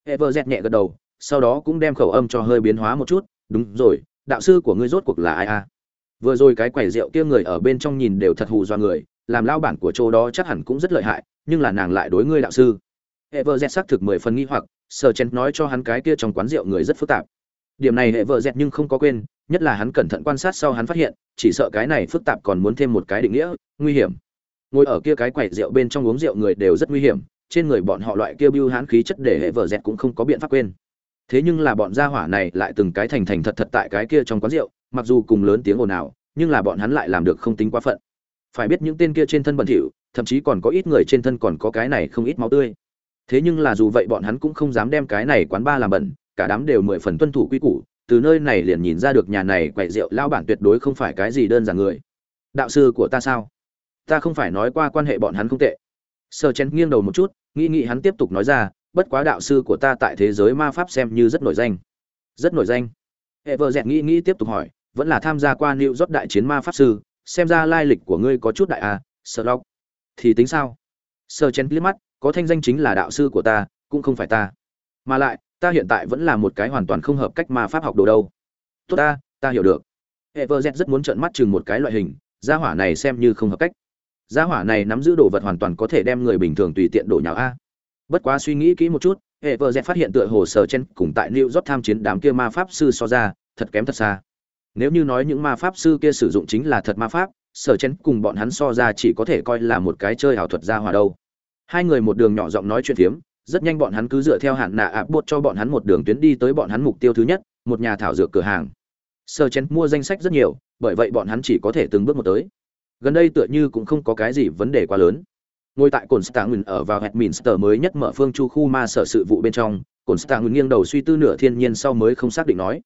Everett nhẹ gật đầu, sau đó cũng đem khẩu âm cho hơi biến hóa một chút, đúng rồi, đạo sư của ngươi rốt cuộc là ai a? vừa rồi cái quầy rượu kia người ở bên trong nhìn đều thật hù do người làm lao bản của chỗ đó chắc hẳn cũng rất lợi hại nhưng là nàng lại đối ngươi đạo sư Everett xác thực mười phần nghi hoặc, sờ Chen nói cho hắn cái kia trong quán rượu người rất phức tạp. Điểm này Everett nhưng không có quên, nhất là hắn cẩn thận quan sát sau hắn phát hiện, chỉ sợ cái này phức tạp còn muốn thêm một cái định nghĩa, nguy hiểm. Ngồi ở kia cái quầy rượu bên trong uống rượu người đều rất nguy hiểm, trên người bọn họ loại kia bưu hán khí chất để vợ dẹn cũng không có biện pháp quên. Thế nhưng là bọn gia hỏa này lại từng cái thành thành thật thật tại cái kia trong quán rượu, mặc dù cùng lớn tiếng ồn ào nhưng là bọn hắn lại làm được không tính quá phận phải biết những tên kia trên thân bẩn thỉu thậm chí còn có ít người trên thân còn có cái này không ít máu tươi thế nhưng là dù vậy bọn hắn cũng không dám đem cái này quán ba làm bẩn cả đám đều mười phần tuân thủ quy củ từ nơi này liền nhìn ra được nhà này quậy rượu lao bản tuyệt đối không phải cái gì đơn giản người đạo sư của ta sao ta không phải nói qua quan hệ bọn hắn không tệ sơ chén nghiêng đầu một chút nghĩ nghĩ hắn tiếp tục nói ra bất quá đạo sư của ta tại thế giới ma pháp xem như rất nổi danh rất nổi danh hệ vợ dẹn nghĩ nghĩ tiếp tục hỏi vẫn là tham gia qua New rốt đại chiến ma pháp sư, xem ra lai lịch của ngươi có chút đại à, Sherlock. Thì tính sao? sơ Chen liếc mắt, có thanh danh chính là đạo sư của ta, cũng không phải ta. Mà lại, ta hiện tại vẫn là một cái hoàn toàn không hợp cách ma pháp học đồ đâu. Tốt ta, ta hiểu được. Everett rất muốn trợn mắt chừng một cái loại hình, gia hỏa này xem như không hợp cách. Gia hỏa này nắm giữ đồ vật hoàn toàn có thể đem người bình thường tùy tiện đổ nhào a. Bất quá suy nghĩ kỹ một chút, Everett phát hiện tựa hồ sở Chen cùng tại New York tham chiến đám kia ma pháp sư so ra, thật kém thật xa nếu như nói những ma pháp sư kia sử dụng chính là thật ma pháp sở trên cùng bọn hắn so ra chỉ có thể coi là một cái chơi ảo thuật gia hỏa đâu hai người một đường nhỏ giọng nói chuyện phiếm rất nhanh bọn hắn cứ dựa theo hạn nạ ạp bột cho bọn hắn một đường tuyến đi tới bọn hắn mục tiêu thứ nhất, một nhà thảo dược cửa hàng. Sơ chén mua danh sách rất nhiều, bởi vậy bọn hắn chỉ có thể từng bước một tới. Gần đây tựa như cũng không có cái gì vấn đề quá lớn. Ngồi tại cồn stạng ở vào Westminster mới nhất mở phương chu khu ma sở sự vụ bên trong cồn stạng nghiêng đầu suy tư nửa thiên nhiên sau mới không xác định nói.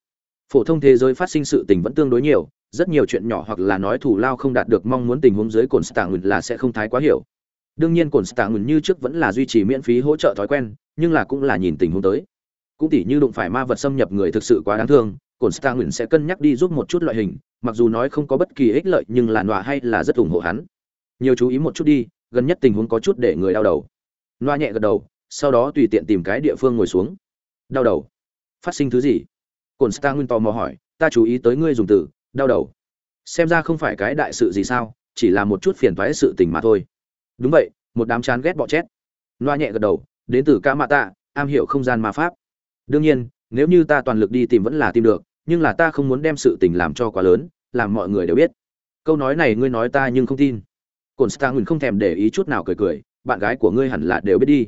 Phổ thông thế giới phát sinh sự tình vẫn tương đối nhiều, rất nhiều chuyện nhỏ hoặc là nói thủ lao không đạt được mong muốn tình huống dưới cồn stạng là sẽ không thái quá hiểu đương nhiên cồn stạng như trước vẫn là duy trì miễn phí hỗ trợ thói quen, nhưng là cũng là nhìn tình huống tới. Cũng tỉ như đụng phải ma vật xâm nhập người thực sự quá đáng thương cồn stạng sẽ cân nhắc đi giúp một chút loại hình, mặc dù nói không có bất kỳ ích lợi nhưng là nọa hay là rất ủng hộ hắn. Nhiều chú ý một chút đi, gần nhất tình huống có chút để người đau đầu. Loa nhẹ gật đầu, sau đó tùy tiện tìm cái địa phương ngồi xuống. Đau đầu. Phát sinh thứ gì? Cồn star nguyên tò mò hỏi, ta chú ý tới ngươi dùng từ, đau đầu. Xem ra không phải cái đại sự gì sao, chỉ là một chút phiền toái sự tình mà thôi đúng vậy, một đám chán ghét bọ chét. Loa nhẹ gật đầu, đến từ ca mạ tạ am hiểu không gian ma pháp. Đương nhiên, nếu như ta toàn lực đi tìm vẫn là tìm được, nhưng là ta không muốn đem sự tình làm cho quá lớn, làm mọi người đều biết. Câu nói này ngươi nói ta nhưng không tin. Cồn star nguyên không thèm để ý chút nào cười cười, bạn gái của ngươi hẳn là đều biết đi.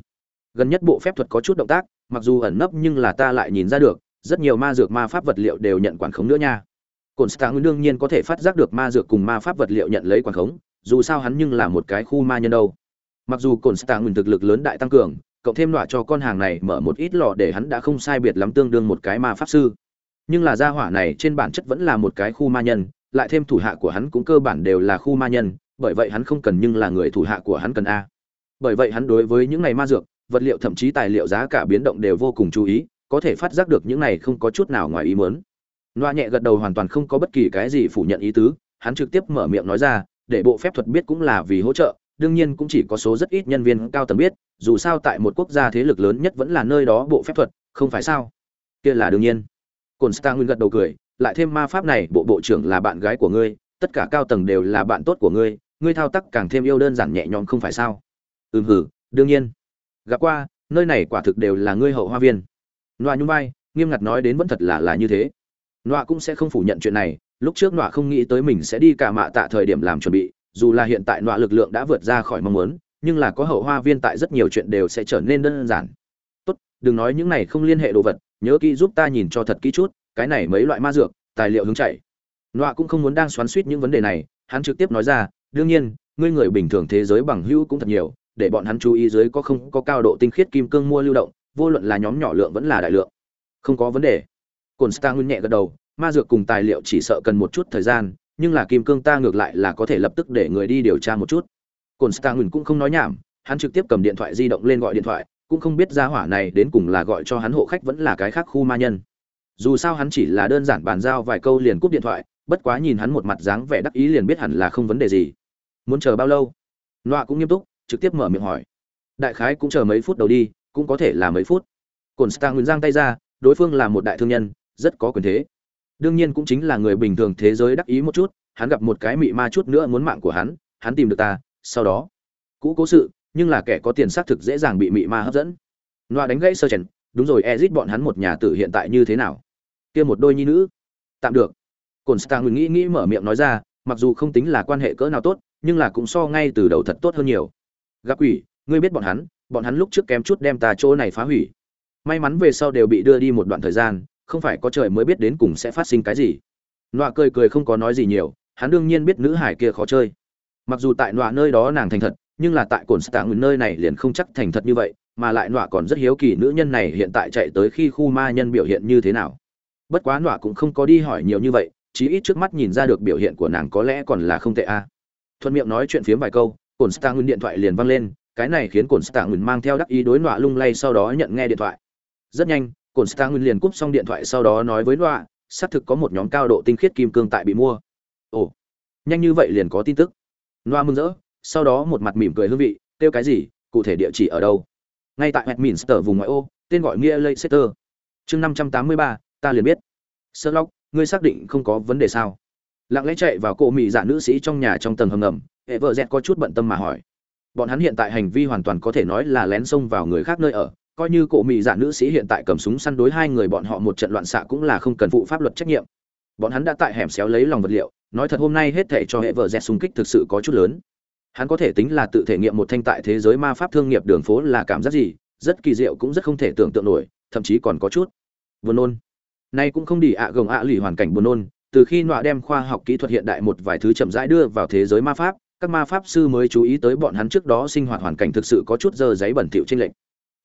Gần nhất bộ phép thuật có chút động tác, mặc dù ẩn nấp nhưng là ta lại nhìn ra được, rất nhiều ma dược ma pháp vật liệu đều nhận quản khống nữa nha. Cồn stạng đương nhiên có thể phát giác được ma dược cùng ma pháp vật liệu nhận lấy quản khống dù sao hắn nhưng là một cái khu ma nhân đâu. Mặc dù cồn stạng thực lực lớn đại tăng cường cộng thêm loại cho con hàng này mở một ít lò để hắn đã không sai biệt lắm tương đương một cái ma pháp sư. Nhưng là gia hỏa này trên bản chất vẫn là một cái khu ma nhân lại thêm thủ hạ của hắn cũng cơ bản đều là khu ma nhân bởi vậy hắn không cần nhưng là người thủ hạ của hắn cần a. Bởi vậy hắn đối với những này ma dược vật liệu thậm chí tài liệu giá cả biến động đều vô cùng chú ý có thể phát giác được những này không có chút nào ngoài ý muốn. Loa nhẹ gật đầu hoàn toàn không có bất kỳ cái gì phủ nhận ý tứ, hắn trực tiếp mở miệng nói ra, để bộ phép thuật biết cũng là vì hỗ trợ, đương nhiên cũng chỉ có số rất ít nhân viên cao tầng biết, dù sao tại một quốc gia thế lực lớn nhất vẫn là nơi đó bộ phép thuật, không phải sao? Kia là đương nhiên. cơn star nguyên gật đầu cười, lại thêm ma pháp này, bộ bộ trưởng là bạn gái của ngươi, tất cả cao tầng đều là bạn tốt của ngươi, ngươi thao tác càng thêm yêu đơn giản nhẹ nhõm không phải sao? Ừm hử, đương nhiên gặp qua nơi này quả thực đều là ngươi hậu hoa viên noa nhung vai nghiêm ngặt nói đến vẫn thật là là như thế noa cũng sẽ không phủ nhận chuyện này lúc trước nọa không nghĩ tới mình sẽ đi cả mạ tạ thời điểm làm chuẩn bị, dù là hiện tại nọa lực lượng đã vượt ra khỏi mong muốn, nhưng là có hậu hoa viên tại rất nhiều chuyện đều sẽ trở nên đơn giản. Tốt, đừng nói những này không liên hệ đồ vật, nhớ kỹ giúp ta nhìn cho thật kỹ chút, cái này mấy loại ma dược, tài liệu hướng chạy. Nọa cũng không muốn đang xoắn suýt những vấn đề này, hắn trực tiếp nói ra, đương nhiên, ngươi người bình thường thế giới bằng hữu cũng thật nhiều, để bọn hắn chú ý dưới có không có cao độ tinh khiết kim cương mua lưu động, vô luận là nhóm nhỏ lượng vẫn là đại lượng. Không có vấn đề. Cồn star nguyên nhẹ gật đầu ma dược cùng tài liệu chỉ sợ cần một chút thời gian, nhưng là kim cương ta ngược lại là có thể lập tức để người đi điều tra một chút. Cồn star cũng không nói nhảm, hắn trực tiếp cầm điện thoại di động lên gọi điện thoại, cũng không biết ra hỏa này đến cùng là gọi cho hắn hộ khách vẫn là cái khác khu ma nhân. Dù sao hắn chỉ là đơn giản bàn giao vài câu liền cúp điện thoại, bất quá nhìn hắn một mặt dáng vẻ đắc ý liền biết hẳn là không vấn đề gì. Muốn chờ bao lâu? Loa cũng nghiêm túc, trực tiếp mở miệng hỏi. Đại khái cũng chờ mấy phút đầu đi, cũng có thể là mấy phút. Cồn star giang tay ra, đối phương là một đại thương nhân, rất có quyền thế đương nhiên cũng chính là người bình thường thế giới đắc ý một chút, hắn gặp một cái mị ma chút nữa muốn mạng của hắn hắn tìm được ta, sau đó. Cũ cố sự, nhưng là kẻ có tiền xác thực dễ dàng bị mị ma hấp dẫn. Loa đánh gãy sơ chèn, đúng rồi, ezit bọn hắn một nhà tử hiện tại như thế nào? Kia một đôi nhi nữ. Tạm được. Cồn star nghĩ nghĩ mở miệng nói ra, mặc dù không tính là quan hệ cỡ nào tốt, nhưng là cũng so ngay từ đầu thật tốt hơn nhiều. Gặp quỷ, ngươi biết bọn hắn bọn hắn lúc trước kém chút đem ta chỗ này phá hủy. May mắn về sau đều bị đưa đi một đoạn thời gian không phải có trời mới biết đến cùng sẽ phát sinh cái gì. Nọa cười cười không có nói gì nhiều, hắn đương nhiên biết nữ hải kia khó chơi. Mặc dù tại nọa nơi đó nàng thành thật, nhưng là tại cồn stạ nguyên nơi này liền không chắc thành thật như vậy, mà lại nọa còn rất hiếu kỳ nữ nhân này hiện tại chạy tới khi khu ma nhân biểu hiện như thế nào. Bất quá nọa cũng không có đi hỏi nhiều như vậy, chí ít trước mắt nhìn ra được biểu hiện của nàng có lẽ còn là không tệ a. Thuận miệng nói chuyện phiếm vài câu cồn stạ nguyên điện thoại liền văng lên, cái này khiến cồn stạ nguyên mang theo đắc ý đối nọa lung lay sau đó nhận nghe điện thoại. Rất nhanh cồn Star nguyên liền cúp xong điện thoại sau đó nói với nọa xác thực có một nhóm cao độ tinh khiết kim cương tại bị mua. Ồ, nhanh như vậy liền có tin tức. Loa mừng rỡ, sau đó một mặt mỉm cười hương vị, kêu cái gì? Cụ thể địa chỉ ở đâu? Ngay tại Westminster vùng ngoại ô, tên gọi nghĩa Leicester chương năm trăm tám mươi ba, ta liền biết. Sherlock ngươi xác định không có vấn đề sao? Lặng lẽ chạy vào cổ mỹ dạ nữ sĩ trong nhà trong tầng hầm ngầm Everett vợ dẹt có chút bận tâm mà hỏi. Bọn hắn hiện tại hành vi hoàn toàn có thể nói là lén xông vào người khác nơi ở coi như cổ mỹ dạ nữ sĩ hiện tại cầm súng săn đối hai người bọn họ một trận loạn xạ cũng là không cần phụ pháp luật trách nhiệm. Bọn hắn đã tại hẻm xéo lấy lòng vật liệu, nói thật hôm nay hết thể cho hệ vợ dẹt xung kích thực sự có chút lớn. Hắn có thể tính là tự thể nghiệm một thanh tại thế giới ma pháp thương nghiệp đường phố là cảm giác gì, rất kỳ diệu cũng rất không thể tưởng tượng nổi, thậm chí còn có chút buồn nôn. Nay cũng không đi ạ gồng ạ lì hoàn cảnh buồn nôn, từ khi nọa đem khoa học kỹ thuật hiện đại một vài thứ chậm rãi đưa vào thế giới ma pháp, các ma pháp sư mới chú ý tới bọn hắn trước đó sinh hoạt hoàn cảnh thực sự có chút dơ giấy bẩn thỉu trên lệnh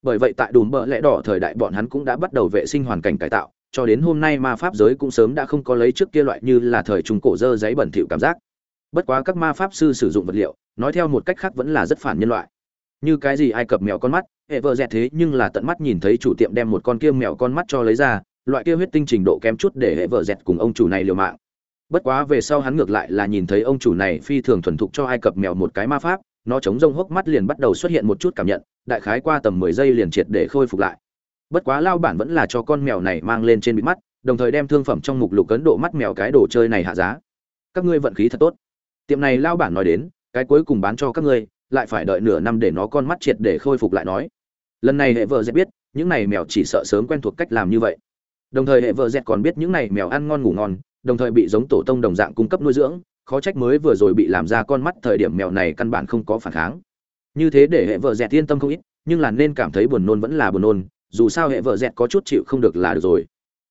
bởi vậy tại đùm bợ lẽ đỏ thời đại bọn hắn cũng đã bắt đầu vệ sinh hoàn cảnh cải tạo, cho đến hôm nay ma pháp giới cũng sớm đã không có lấy trước kia loại như là thời trung cổ dơ giấy bẩn thỉu cảm giác. Bất quá các ma pháp sư sử dụng vật liệu, nói theo một cách khác vẫn là rất phản nhân loại. Như cái gì ai cập mèo con mắt, hệ vợ dẹt thế nhưng là tận mắt nhìn thấy chủ tiệm đem một con kia mèo con mắt cho lấy ra, loại kia huyết tinh trình độ kém chút để hệ vợ dẹt cùng ông chủ này liều mạng. Bất quá về sau hắn ngược lại là nhìn thấy ông chủ này phi thường thuần thục cho ai cập mèo một cái ma pháp, nó chống rông hốc mắt liền bắt đầu xuất hiện một chút cảm nhận đại khái qua tầm mười giây liền triệt để khôi phục lại. Bất quá lao bản vẫn là cho con mèo này mang lên trên bị mắt, đồng thời đem thương phẩm trong mục lục ấn độ mắt mèo cái đồ chơi này hạ giá. Các ngươi vận khí thật tốt. Tiệm này lao bản nói đến, cái cuối cùng bán cho các ngươi, lại phải đợi nửa năm để nó con mắt triệt để khôi phục lại nói. Lần này hệ vợ dẹt biết, những này mèo chỉ sợ sớm quen thuộc cách làm như vậy. Đồng thời hệ vợ dẹt còn biết những này mèo ăn ngon ngủ ngon, đồng thời bị giống tổ tông đồng dạng cung cấp nuôi dưỡng, khó trách mới vừa rồi bị làm ra con mắt thời điểm mèo này căn bản không có phản kháng như thế để hệ vợ dẹt yên tâm không ít, nhưng là nên cảm thấy buồn nôn vẫn là buồn nôn, dù sao hệ vợ dẹt có chút chịu không được là được rồi.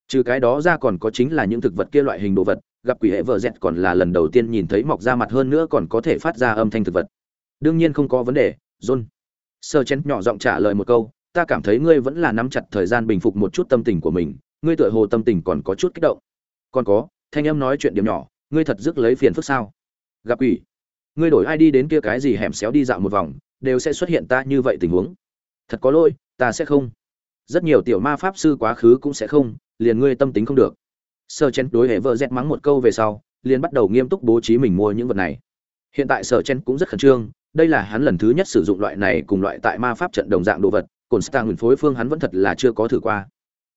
Trừ cái đó ra còn có chính là những thực vật kia loại hình đồ vật, gặp quỷ hệ vợ dẹt còn là lần đầu tiên nhìn thấy mọc ra mặt hơn nữa còn có thể phát ra âm thanh thực vật. Đương nhiên không có vấn đề, john. Sơ chen nhỏ giọng trả lời một câu, ta cảm thấy ngươi vẫn là nắm chặt thời gian bình phục một chút tâm tình của mình, ngươi tựa hồ tâm tình còn có chút kích động. Còn có, thanh em nói chuyện điểm nhỏ, ngươi thật dứt lấy phiền phức sao? Gặp quỷ. Ngươi đổi ai đi đến kia cái gì hẻm xéo đi dạo một vòng đều sẽ xuất hiện ta như vậy tình huống. Thật có lỗi, ta sẽ không. Rất nhiều tiểu ma pháp sư quá khứ cũng sẽ không, liền ngươi tâm tính không được. Sơ chen đối hệ vợ dẹt mắng một câu về sau, liền bắt đầu nghiêm túc bố trí mình mua những vật này. Hiện tại sở chen cũng rất khẩn trương, đây là hắn lần thứ nhất sử dụng loại này cùng loại tại ma pháp trận đồng dạng đồ vật cồn stang nguyên phối phương hắn vẫn thật là chưa có thử qua.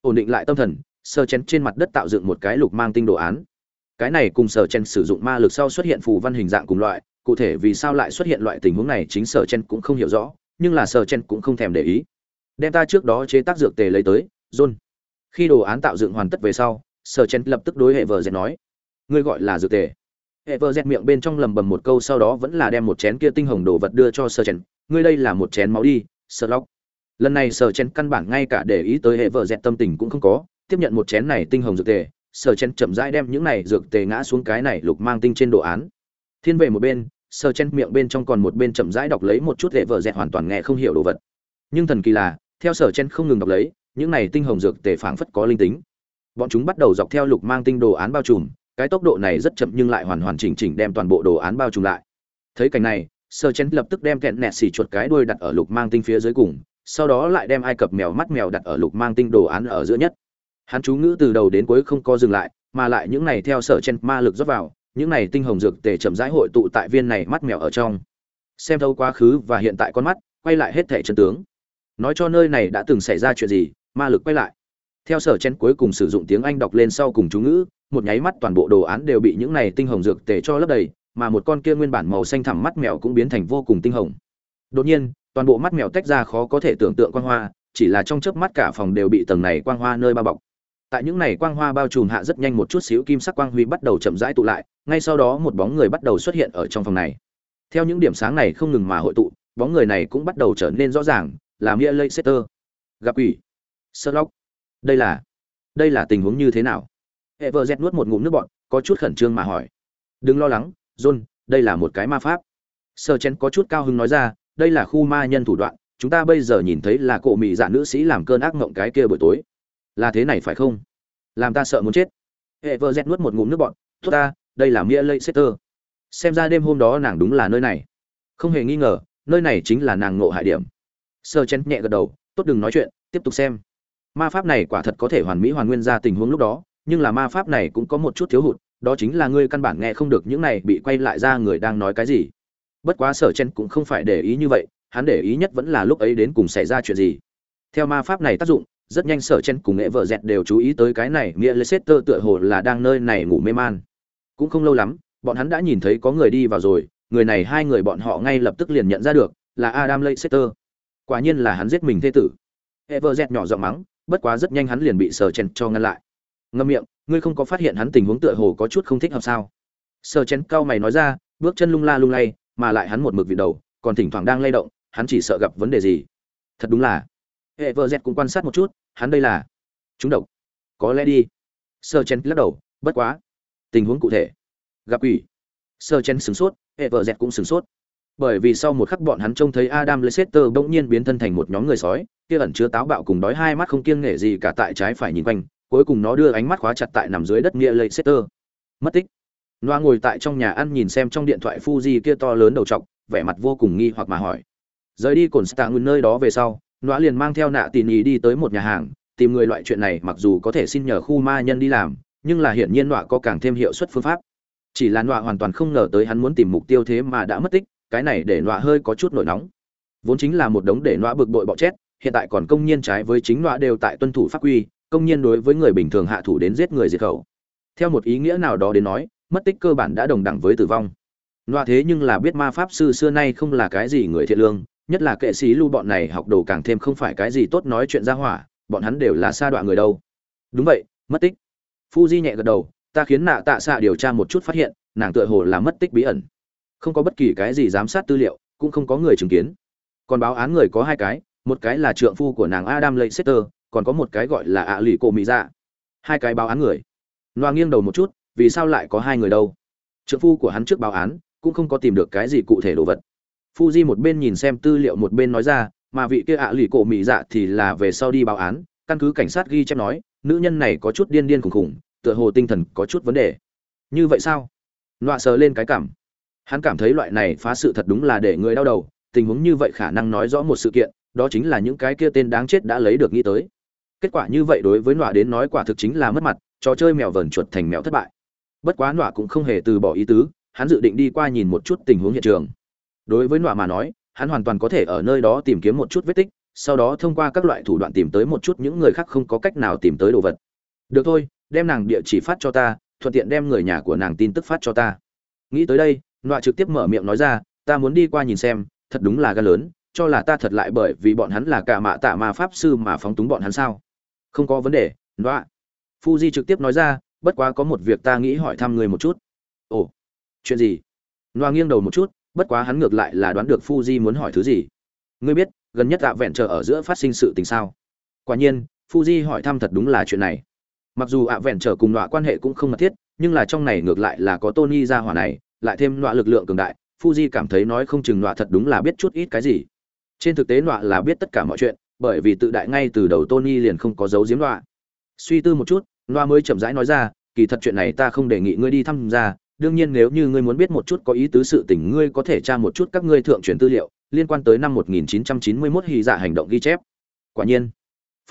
Ổn định lại tâm thần sơ chen trên mặt đất tạo dựng một cái lục mang tinh đồ án. Cái này cùng sở chen sử dụng ma lực sau xuất hiện phù văn hình dạng cùng loại cụ thể vì sao lại xuất hiện loại tình huống này chính sở chen cũng không hiểu rõ, nhưng là sở chen cũng không thèm để ý. Đem ta trước đó chế tác dược tề lấy tới, john. Khi đồ án tạo dựng hoàn tất về sau, sở chen lập tức đối hệ vợ dẹt nói, ngươi gọi là dược tề. Hệ vợ dẹt miệng bên trong lầm bầm một câu sau đó vẫn là đem một chén kia tinh hồng đồ vật đưa cho sở chen, ngươi đây là một chén máu đi sở lóc lần này sở chen căn bản ngay cả để ý tới hệ vợ dẹt tâm tình cũng không có, tiếp nhận một chén này tinh hồng dược tề, sở chen chậm rãi đem những này dược tề ngã xuống cái này lục mang tinh trên đồ án. Thiên về một bên sở chen miệng bên trong còn một bên chậm rãi đọc lấy một chút lệ vợ dẹt hoàn toàn nghe không hiểu đồ vật. Nhưng thần kỳ là, theo sở chen không ngừng đọc lấy, những này tinh hồng dược tề phảng phất có linh tính. Bọn chúng bắt đầu dọc theo lục mang tinh đồ án bao trùm, cái tốc độ này rất chậm nhưng lại hoàn hoàn chỉnh chỉnh đem toàn bộ đồ án bao trùm lại. Thấy cảnh này Sở chen lập tức đem kẹn nẹt xì chuột cái đuôi đặt ở lục mang tinh phía dưới cùng, sau đó lại đem ai cập mèo mắt mèo đặt ở lục mang tinh đồ án ở giữa nhất. Hắn chú ngữ từ đầu đến cuối không có dừng lại, mà lại những này theo sở chen ma lực rót vào những này tinh hồng dược tề chậm rãi hội tụ tại viên này mắt mèo ở trong. Xem thấu quá khứ và hiện tại con mắt, quay lại hết thể chân tướng. Nói cho nơi này đã từng xảy ra chuyện gì, ma lực quay lại. Theo sở chen cuối cùng sử dụng tiếng anh đọc lên sau cùng chú ngữ, một nháy mắt toàn bộ đồ án đều bị những này tinh hồng dược tề cho lấp đầy, mà một con kia nguyên bản màu xanh thẳm mắt mèo cũng biến thành vô cùng tinh hồng. Đột nhiên, toàn bộ mắt mèo tách ra khó có thể tưởng tượng quang hoa, chỉ là trong chớp mắt cả phòng đều bị tầng này quang hoa nơi bao bọc tại những này quang hoa bao trùm hạ rất nhanh một chút xíu kim sắc quang huy bắt đầu chậm rãi tụ lại, ngay sau đó một bóng người bắt đầu xuất hiện ở trong phòng này. Theo những điểm sáng này không ngừng mà hội tụ, bóng người này cũng bắt đầu trở nên rõ ràng, là nghĩa lây setter gặp quỷ. Sherlock. Đây là đây là tình huống như thế nào? Hệ vợ dẹt nuốt một ngụm nước bọn có chút khẩn trương mà hỏi. Đừng lo lắng, john, đây là một cái ma pháp. Sơ chen có chút cao hứng nói ra, đây là khu ma nhân thủ đoạn, chúng ta bây giờ nhìn thấy là cổ mị dạ nữ sĩ làm cơn ác mộng cái kia buổi tối là thế này phải không? Làm ta sợ muốn chết. Hệ vợ dẹt nuốt một ngụm nước bọn tốt ta, đây là nghĩa lây setter xem ra đêm hôm đó nàng đúng là nơi này. Không hề nghi ngờ, nơi này chính là nàng ngộ hại điểm. Sơ chen nhẹ gật đầu, tốt đừng nói chuyện, tiếp tục xem. Ma pháp này quả thật có thể hoàn mỹ hoàn nguyên ra tình huống lúc đó, nhưng là ma pháp này cũng có một chút thiếu hụt, đó chính là ngươi căn bản nghe không được những này bị quay lại ra người đang nói cái gì. Bất quá sở chen cũng không phải để ý như vậy, hắn để ý nhất vẫn là lúc ấy đến cùng xảy ra chuyện gì. Theo ma pháp này tác dụng rất nhanh sở chen cùng nghệ vợ dẹt đều chú ý tới cái này nghĩa leicester tựa hồ là đang nơi này ngủ mê man cũng không lâu lắm bọn hắn đã nhìn thấy có người đi vào rồi người này hai người bọn họ ngay lập tức liền nhận ra được là adam leicester quả nhiên là hắn giết mình thê tử nghệ vợ dẹt nhỏ giọng mắng, bất quá rất nhanh hắn liền bị Sở Chen cho ngăn lại. Ngậm miệng, ngươi không có phát hiện hắn tình huống tựa hồ có chút không thích hợp sao? Sở Chen cao mày nói ra, bước chân lung la lung lay, mà lại hắn một mực vị đầu, còn thỉnh thoảng đang lay động, hắn chỉ sợ gặp vấn đề gì. Thật đúng là. hệ vợ dẹt cũng quan sát một chút, hắn đây là chúng độc. Có lẽ đi. sơ Chen lắc đầu, bất quá. Tình huống cụ thể. Gặp quỷ. sơ Chen sửng sốt, dẹt cũng sửng sốt bởi vì sau một khắc bọn hắn trông thấy Adam Leicester bỗng nhiên biến thân thành một nhóm người sói, kia ẩn chứa táo bạo cùng đói hai mắt không kiêng nể gì cả tại trái phải nhìn quanh, cuối cùng nó đưa ánh mắt khóa chặt tại nằm dưới đất nghĩa Leicester. Mất tích. Noa ngồi tại trong nhà ăn nhìn xem trong điện thoại Fuji kia to lớn đầu trọc, vẻ mặt vô cùng nghi hoặc mà hỏi. Rời đi cồn stạng nơi đó về sau, Nọa liền mang theo nạ tỉ ý đi tới một nhà hàng, tìm người loại chuyện này mặc dù có thể xin nhờ khu ma nhân đi làm, nhưng là hiển nhiên Nọa có càng thêm hiệu suất phương pháp. Chỉ là Nọa hoàn toàn không ngờ tới hắn muốn tìm mục tiêu thế mà đã mất tích, cái này để nọa hơi có chút nổi nóng. Vốn chính là một đống để nọa bực bội bọ chết hiện tại còn công nhiên trái với chính nọa đều tại tuân thủ pháp quy công nhiên đối với người bình thường hạ thủ đến giết người diệt khẩu. Theo một ý nghĩa nào đó đến nói mất tích cơ bản đã đồng đẳng với tử vong. Nọa thế nhưng là biết ma pháp sư xưa nay không là cái gì người thiện lương nhất là kệ sĩ lưu bọn này học đồ càng thêm không phải cái gì tốt nói chuyện ra hỏa, bọn hắn đều là xa đoạn người đâu. Đúng vậy, mất tích. Fuji nhẹ gật đầu, ta khiến nạ tạ xạ điều tra một chút phát hiện, nàng tựa hồ là mất tích bí ẩn. Không có bất kỳ cái gì giám sát tư liệu, cũng không có người chứng kiến. Còn báo án người có hai cái, một cái là trượng phu của nàng adam leicester còn có một cái gọi là ạ lì cổ mỹ dạ. Hai cái báo án người. Loa nghiêng đầu một chút, vì sao lại có hai người đâu? Trượng phu của hắn trước báo án, cũng không có tìm được cái gì cụ thể đồ vật. Fuji một bên nhìn xem tư liệu một bên nói ra, mà vị kia ạ lì cổ mỹ dạ thì là về sau đi báo án, căn cứ cảnh sát ghi chép nói, nữ nhân này có chút điên điên khủng khủng, tựa hồ tinh thần có chút vấn đề. Như vậy sao? Loạ sờ lên cái cảm. Hắn cảm thấy loại này phá sự thật đúng là để người đau đầu, tình huống như vậy khả năng nói rõ một sự kiện, đó chính là những cái kia tên đáng chết đã lấy được nghĩ tới. Kết quả như vậy đối với nọa đến nói quả thực chính là mất mặt, trò chơi mèo vờn chuột thành mèo thất bại. Bất quá nọa cũng không hề từ bỏ ý tứ, hắn dự định đi qua nhìn một chút tình huống hiện trường. Đối với nọa mà nói, hắn hoàn toàn có thể ở nơi đó tìm kiếm một chút vết tích, sau đó thông qua các loại thủ đoạn tìm tới một chút những người khác không có cách nào tìm tới đồ vật. Được thôi, đem nàng địa chỉ phát cho ta, thuận tiện đem người nhà của nàng tin tức phát cho ta. Nghĩ tới đây, nọa trực tiếp mở miệng nói ra ta muốn đi qua nhìn xem thật đúng là gan lớn cho là ta thật lại bởi vì bọn hắn là cả mạ tạ ma pháp sư mà phóng túng bọn hắn sao không có vấn đề loa fuji trực tiếp nói ra bất quá có một việc ta nghĩ hỏi thăm người một chút ồ chuyện gì nọa nghiêng đầu một chút bất quá hắn ngược lại là đoán được fuji muốn hỏi thứ gì. Ngươi biết, gần nhất dạ vẹn chờ ở giữa phát sinh sự tình sao? Quả nhiên, fuji hỏi thăm thật đúng là chuyện này. Mặc dù ạ vẹn trở cùng nọa quan hệ cũng không mật thiết, nhưng là trong này ngược lại là có tony ra hỏa này, lại thêm nọa lực lượng cường đại, fuji cảm thấy nói không chừng nọa thật đúng là biết chút ít cái gì. Trên thực tế nọa là biết tất cả mọi chuyện, bởi vì tự đại ngay từ đầu tony liền không có dấu giếm nọa. Suy tư một chút, nọa mới chậm rãi nói ra, kỳ thật chuyện này ta không đề nghị ngươi đi thăm ra đương nhiên nếu như ngươi muốn biết một chút có ý tứ sự tình ngươi có thể tra một chút các ngươi thượng truyền tư liệu liên quan tới năm 1991 hy dạ hành động ghi chép. Quả nhiên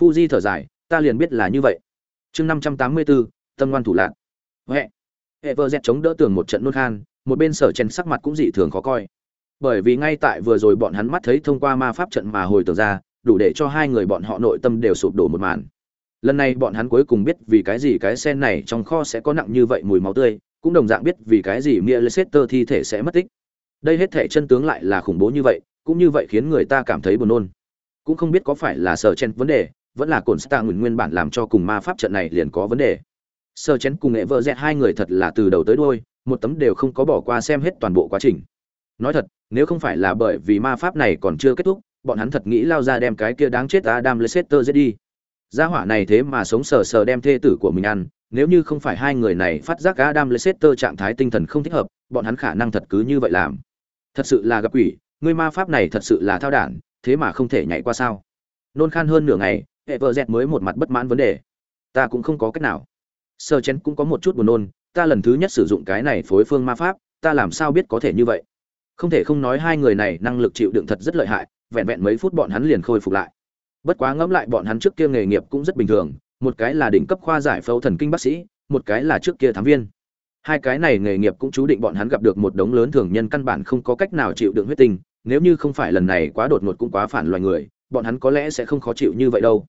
fuji thở dài ta liền biết là như vậy. Chương 584, tâm ngoan thủ lạc huệ. Dẹt chống đỡ tường một trận nôn khan một bên sở chen sắc mặt cũng dị thường khó coi. Bởi vì ngay tại vừa rồi bọn hắn mắt thấy thông qua ma pháp trận mà hồi tưởng ra đủ để cho hai người bọn họ nội tâm đều sụp đổ một màn. Lần này bọn hắn cuối cùng biết vì cái gì cái sen này trong kho sẽ có nặng như vậy mùi máu tươi cũng đồng dạng biết vì cái gì mia leicester thi thể sẽ mất tích. Đây hết thể chân tướng lại là khủng bố như vậy, cũng như vậy khiến người ta cảm thấy buồn nôn. Cũng không biết có phải là sở chen vấn đề, vẫn là cồn star nguyên nguyên bản làm cho cùng ma pháp trận này liền có vấn đề. Sở chen cùng nghệ vợ dẹt hai người thật là từ đầu tới đuôi, một tấm đều không có bỏ qua xem hết toàn bộ quá trình. Nói thật, nếu không phải là bởi vì ma pháp này còn chưa kết thúc, bọn hắn thật nghĩ lao ra đem cái kia đáng chết adam leicester giết đi. Gia hỏa này thế mà sống sờ sờ đem thê tử của mình ăn nếu như không phải hai người này phát giác adam leicester trạng thái tinh thần không thích hợp, bọn hắn khả năng thật cứ như vậy làm. Thật sự là gặp quỷ, người ma pháp này thật sự là thao đản, thế mà không thể nhảy qua sao? Nôn khan hơn nửa ngày hệ vợ dẹt mới một mặt bất mãn vấn đề. Ta cũng không có cách nào. Sơ chén cũng có một chút buồn nôn, ta lần thứ nhất sử dụng cái này phối phương ma pháp, ta làm sao biết có thể như vậy? Không thể không nói hai người này năng lực chịu đựng thật rất lợi hại, vẹn vẹn mấy phút bọn hắn liền khôi phục lại. Bất quá ngẫm lại bọn hắn trước kia nghề nghiệp cũng rất bình thường một cái là đỉnh cấp khoa giải phẫu thần kinh bác sĩ, một cái là trước kia thám viên. Hai cái này nghề nghiệp cũng chú định bọn hắn gặp được một đống lớn thường nhân căn bản không có cách nào chịu đựng huyết tinh, nếu như không phải lần này quá đột ngột cũng quá phản loài người, bọn hắn có lẽ sẽ không khó chịu như vậy đâu.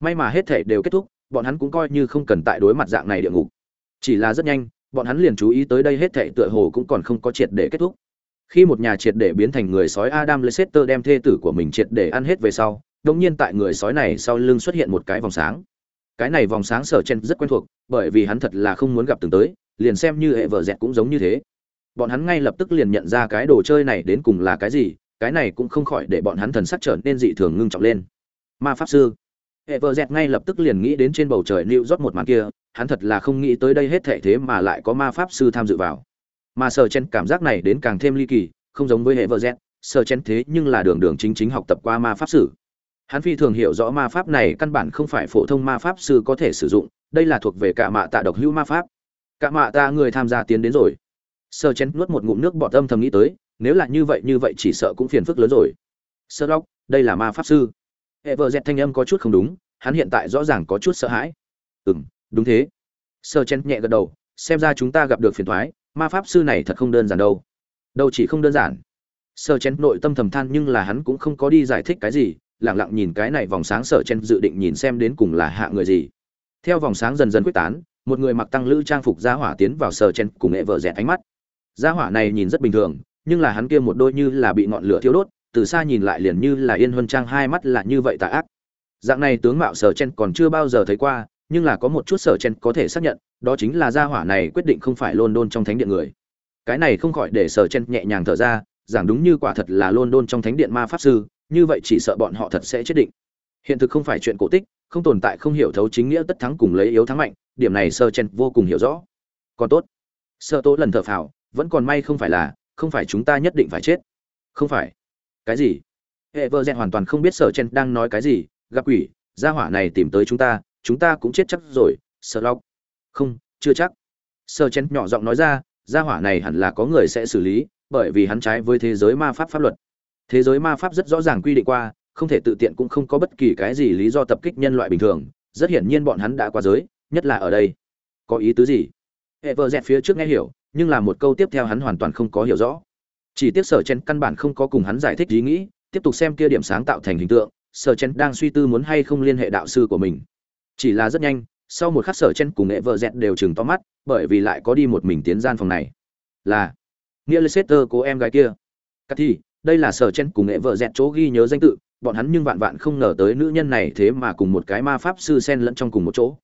May mà hết thể đều kết thúc, bọn hắn cũng coi như không cần tại đối mặt dạng này địa ngục. Chỉ là rất nhanh, bọn hắn liền chú ý tới đây hết thể tựa hồ cũng còn không có triệt để kết thúc. Khi một nhà triệt để biến thành người sói adam leicester đem thê tử của mình triệt để ăn hết về sau, đột nhiên tại người sói này sau lưng xuất hiện một cái vòng sáng cái này vòng sáng sở chen rất quen thuộc, bởi vì hắn thật là không muốn gặp từng tới, liền xem như hệ vợ dẹt cũng giống như thế. Bọn hắn ngay lập tức liền nhận ra cái đồ chơi này đến cùng là cái gì, cái này cũng không khỏi để bọn hắn thần sắc trở nên dị thường ngưng trọng lên. Ma pháp sư. Hệ vợ dẹt ngay lập tức liền nghĩ đến trên bầu trời lưu rót một màn kia, hắn thật là không nghĩ tới đây hết thệ thế mà lại có ma pháp sư tham dự vào. Mà sở chen cảm giác này đến càng thêm ly kỳ, không giống với hệ vợ dẹt, sở chen thế nhưng là đường đường chính chính học tập qua ma pháp sử hắn phi thường hiểu rõ ma pháp này căn bản không phải phổ thông ma pháp sư có thể sử dụng, đây là thuộc về cả mạ tạ độc hữu ma pháp. Cả mạ tạ người tham gia tiến đến rồi. Sơ chén nuốt một ngụm nước bọt âm thầm nghĩ tới, nếu là như vậy như vậy chỉ sợ cũng phiền phức lớn rồi. Sơ lóc đây là ma pháp sư. Hệ vợ dẹt thanh âm có chút không đúng, hắn hiện tại rõ ràng có chút sợ hãi. Ừ m đúng thế. Sơ chén nhẹ gật đầu, xem ra chúng ta gặp được phiền thoái ma pháp sư này thật không đơn giản đâu. Đâu chỉ không đơn giản. Sơ chén nội tâm thầm than nhưng là hắn cũng không có đi giải thích cái gì lẳng lặng nhìn cái này vòng sáng sở chen dự định nhìn xem đến cùng là hạ người gì. Theo vòng sáng dần dần quyết tán, một người mặc tăng lữ trang phục gia hỏa tiến vào sở chen cùng nghệ vợ dẹt ánh mắt. Gia hỏa này nhìn rất bình thường, nhưng là hắn kia một đôi như là bị ngọn lửa thiêu đốt, từ xa nhìn lại liền như là yên huân trang hai mắt là như vậy tà ác. Dạng này tướng mạo sở chen còn chưa bao giờ thấy qua, nhưng là có một chút sở chen có thể xác nhận, đó chính là gia hỏa này quyết định không phải london trong thánh điện người. Cái này không khỏi để sở chen nhẹ nhàng thở ra, giảng đúng như quả thật là london trong thánh điện ma pháp sư như vậy chỉ sợ bọn họ thật sẽ chết định. Hiện thực không phải chuyện cổ tích, không tồn tại, không hiểu thấu chính nghĩa tất thắng cùng lấy yếu thắng mạnh, điểm này sơ chen vô cùng hiểu rõ. Còn tốt. Sơ tố lần thở phào, vẫn còn may không phải là, không phải chúng ta nhất định phải chết. Không phải. Cái gì? Hệ vợ dẹn hoàn toàn không biết sở chen đang nói cái gì, gặp quỷ, gia hỏa này tìm tới chúng ta chúng ta cũng chết chắc rồi sợ lóc không, chưa chắc. Sơ chen nhỏ giọng nói ra, gia hỏa này hẳn là có người sẽ xử lý, bởi vì hắn trái với thế giới ma pháp pháp luật thế giới ma pháp rất rõ ràng quy định qua, không thể tự tiện cũng không có bất kỳ cái gì lý do tập kích nhân loại bình thường. Rất hiển nhiên bọn hắn đã qua giới, nhất là ở đây. Có ý tứ gì? Hệ vợ dẹt phía trước nghe hiểu, nhưng là một câu tiếp theo hắn hoàn toàn không có hiểu rõ. Chỉ tiếc sở chen căn bản không có cùng hắn giải thích ý nghĩ, tiếp tục xem kia điểm sáng tạo thành hình tượng, sở chen đang suy tư muốn hay không liên hệ đạo sư của mình. Chỉ là rất nhanh, sau một khắc sở chen cùng hệ vợ dẹt đều chừng to mắt, bởi vì lại có đi một mình tiến gian phòng này. Là nghĩa leicester cô em gái kia. Cắt đây là sở chen cùng nghệ vợ dẹt chỗ ghi nhớ danh tự bọn hắn nhưng vạn vạn không ngờ tới nữ nhân này thế mà cùng một cái ma pháp sư sen lẫn trong cùng một chỗ.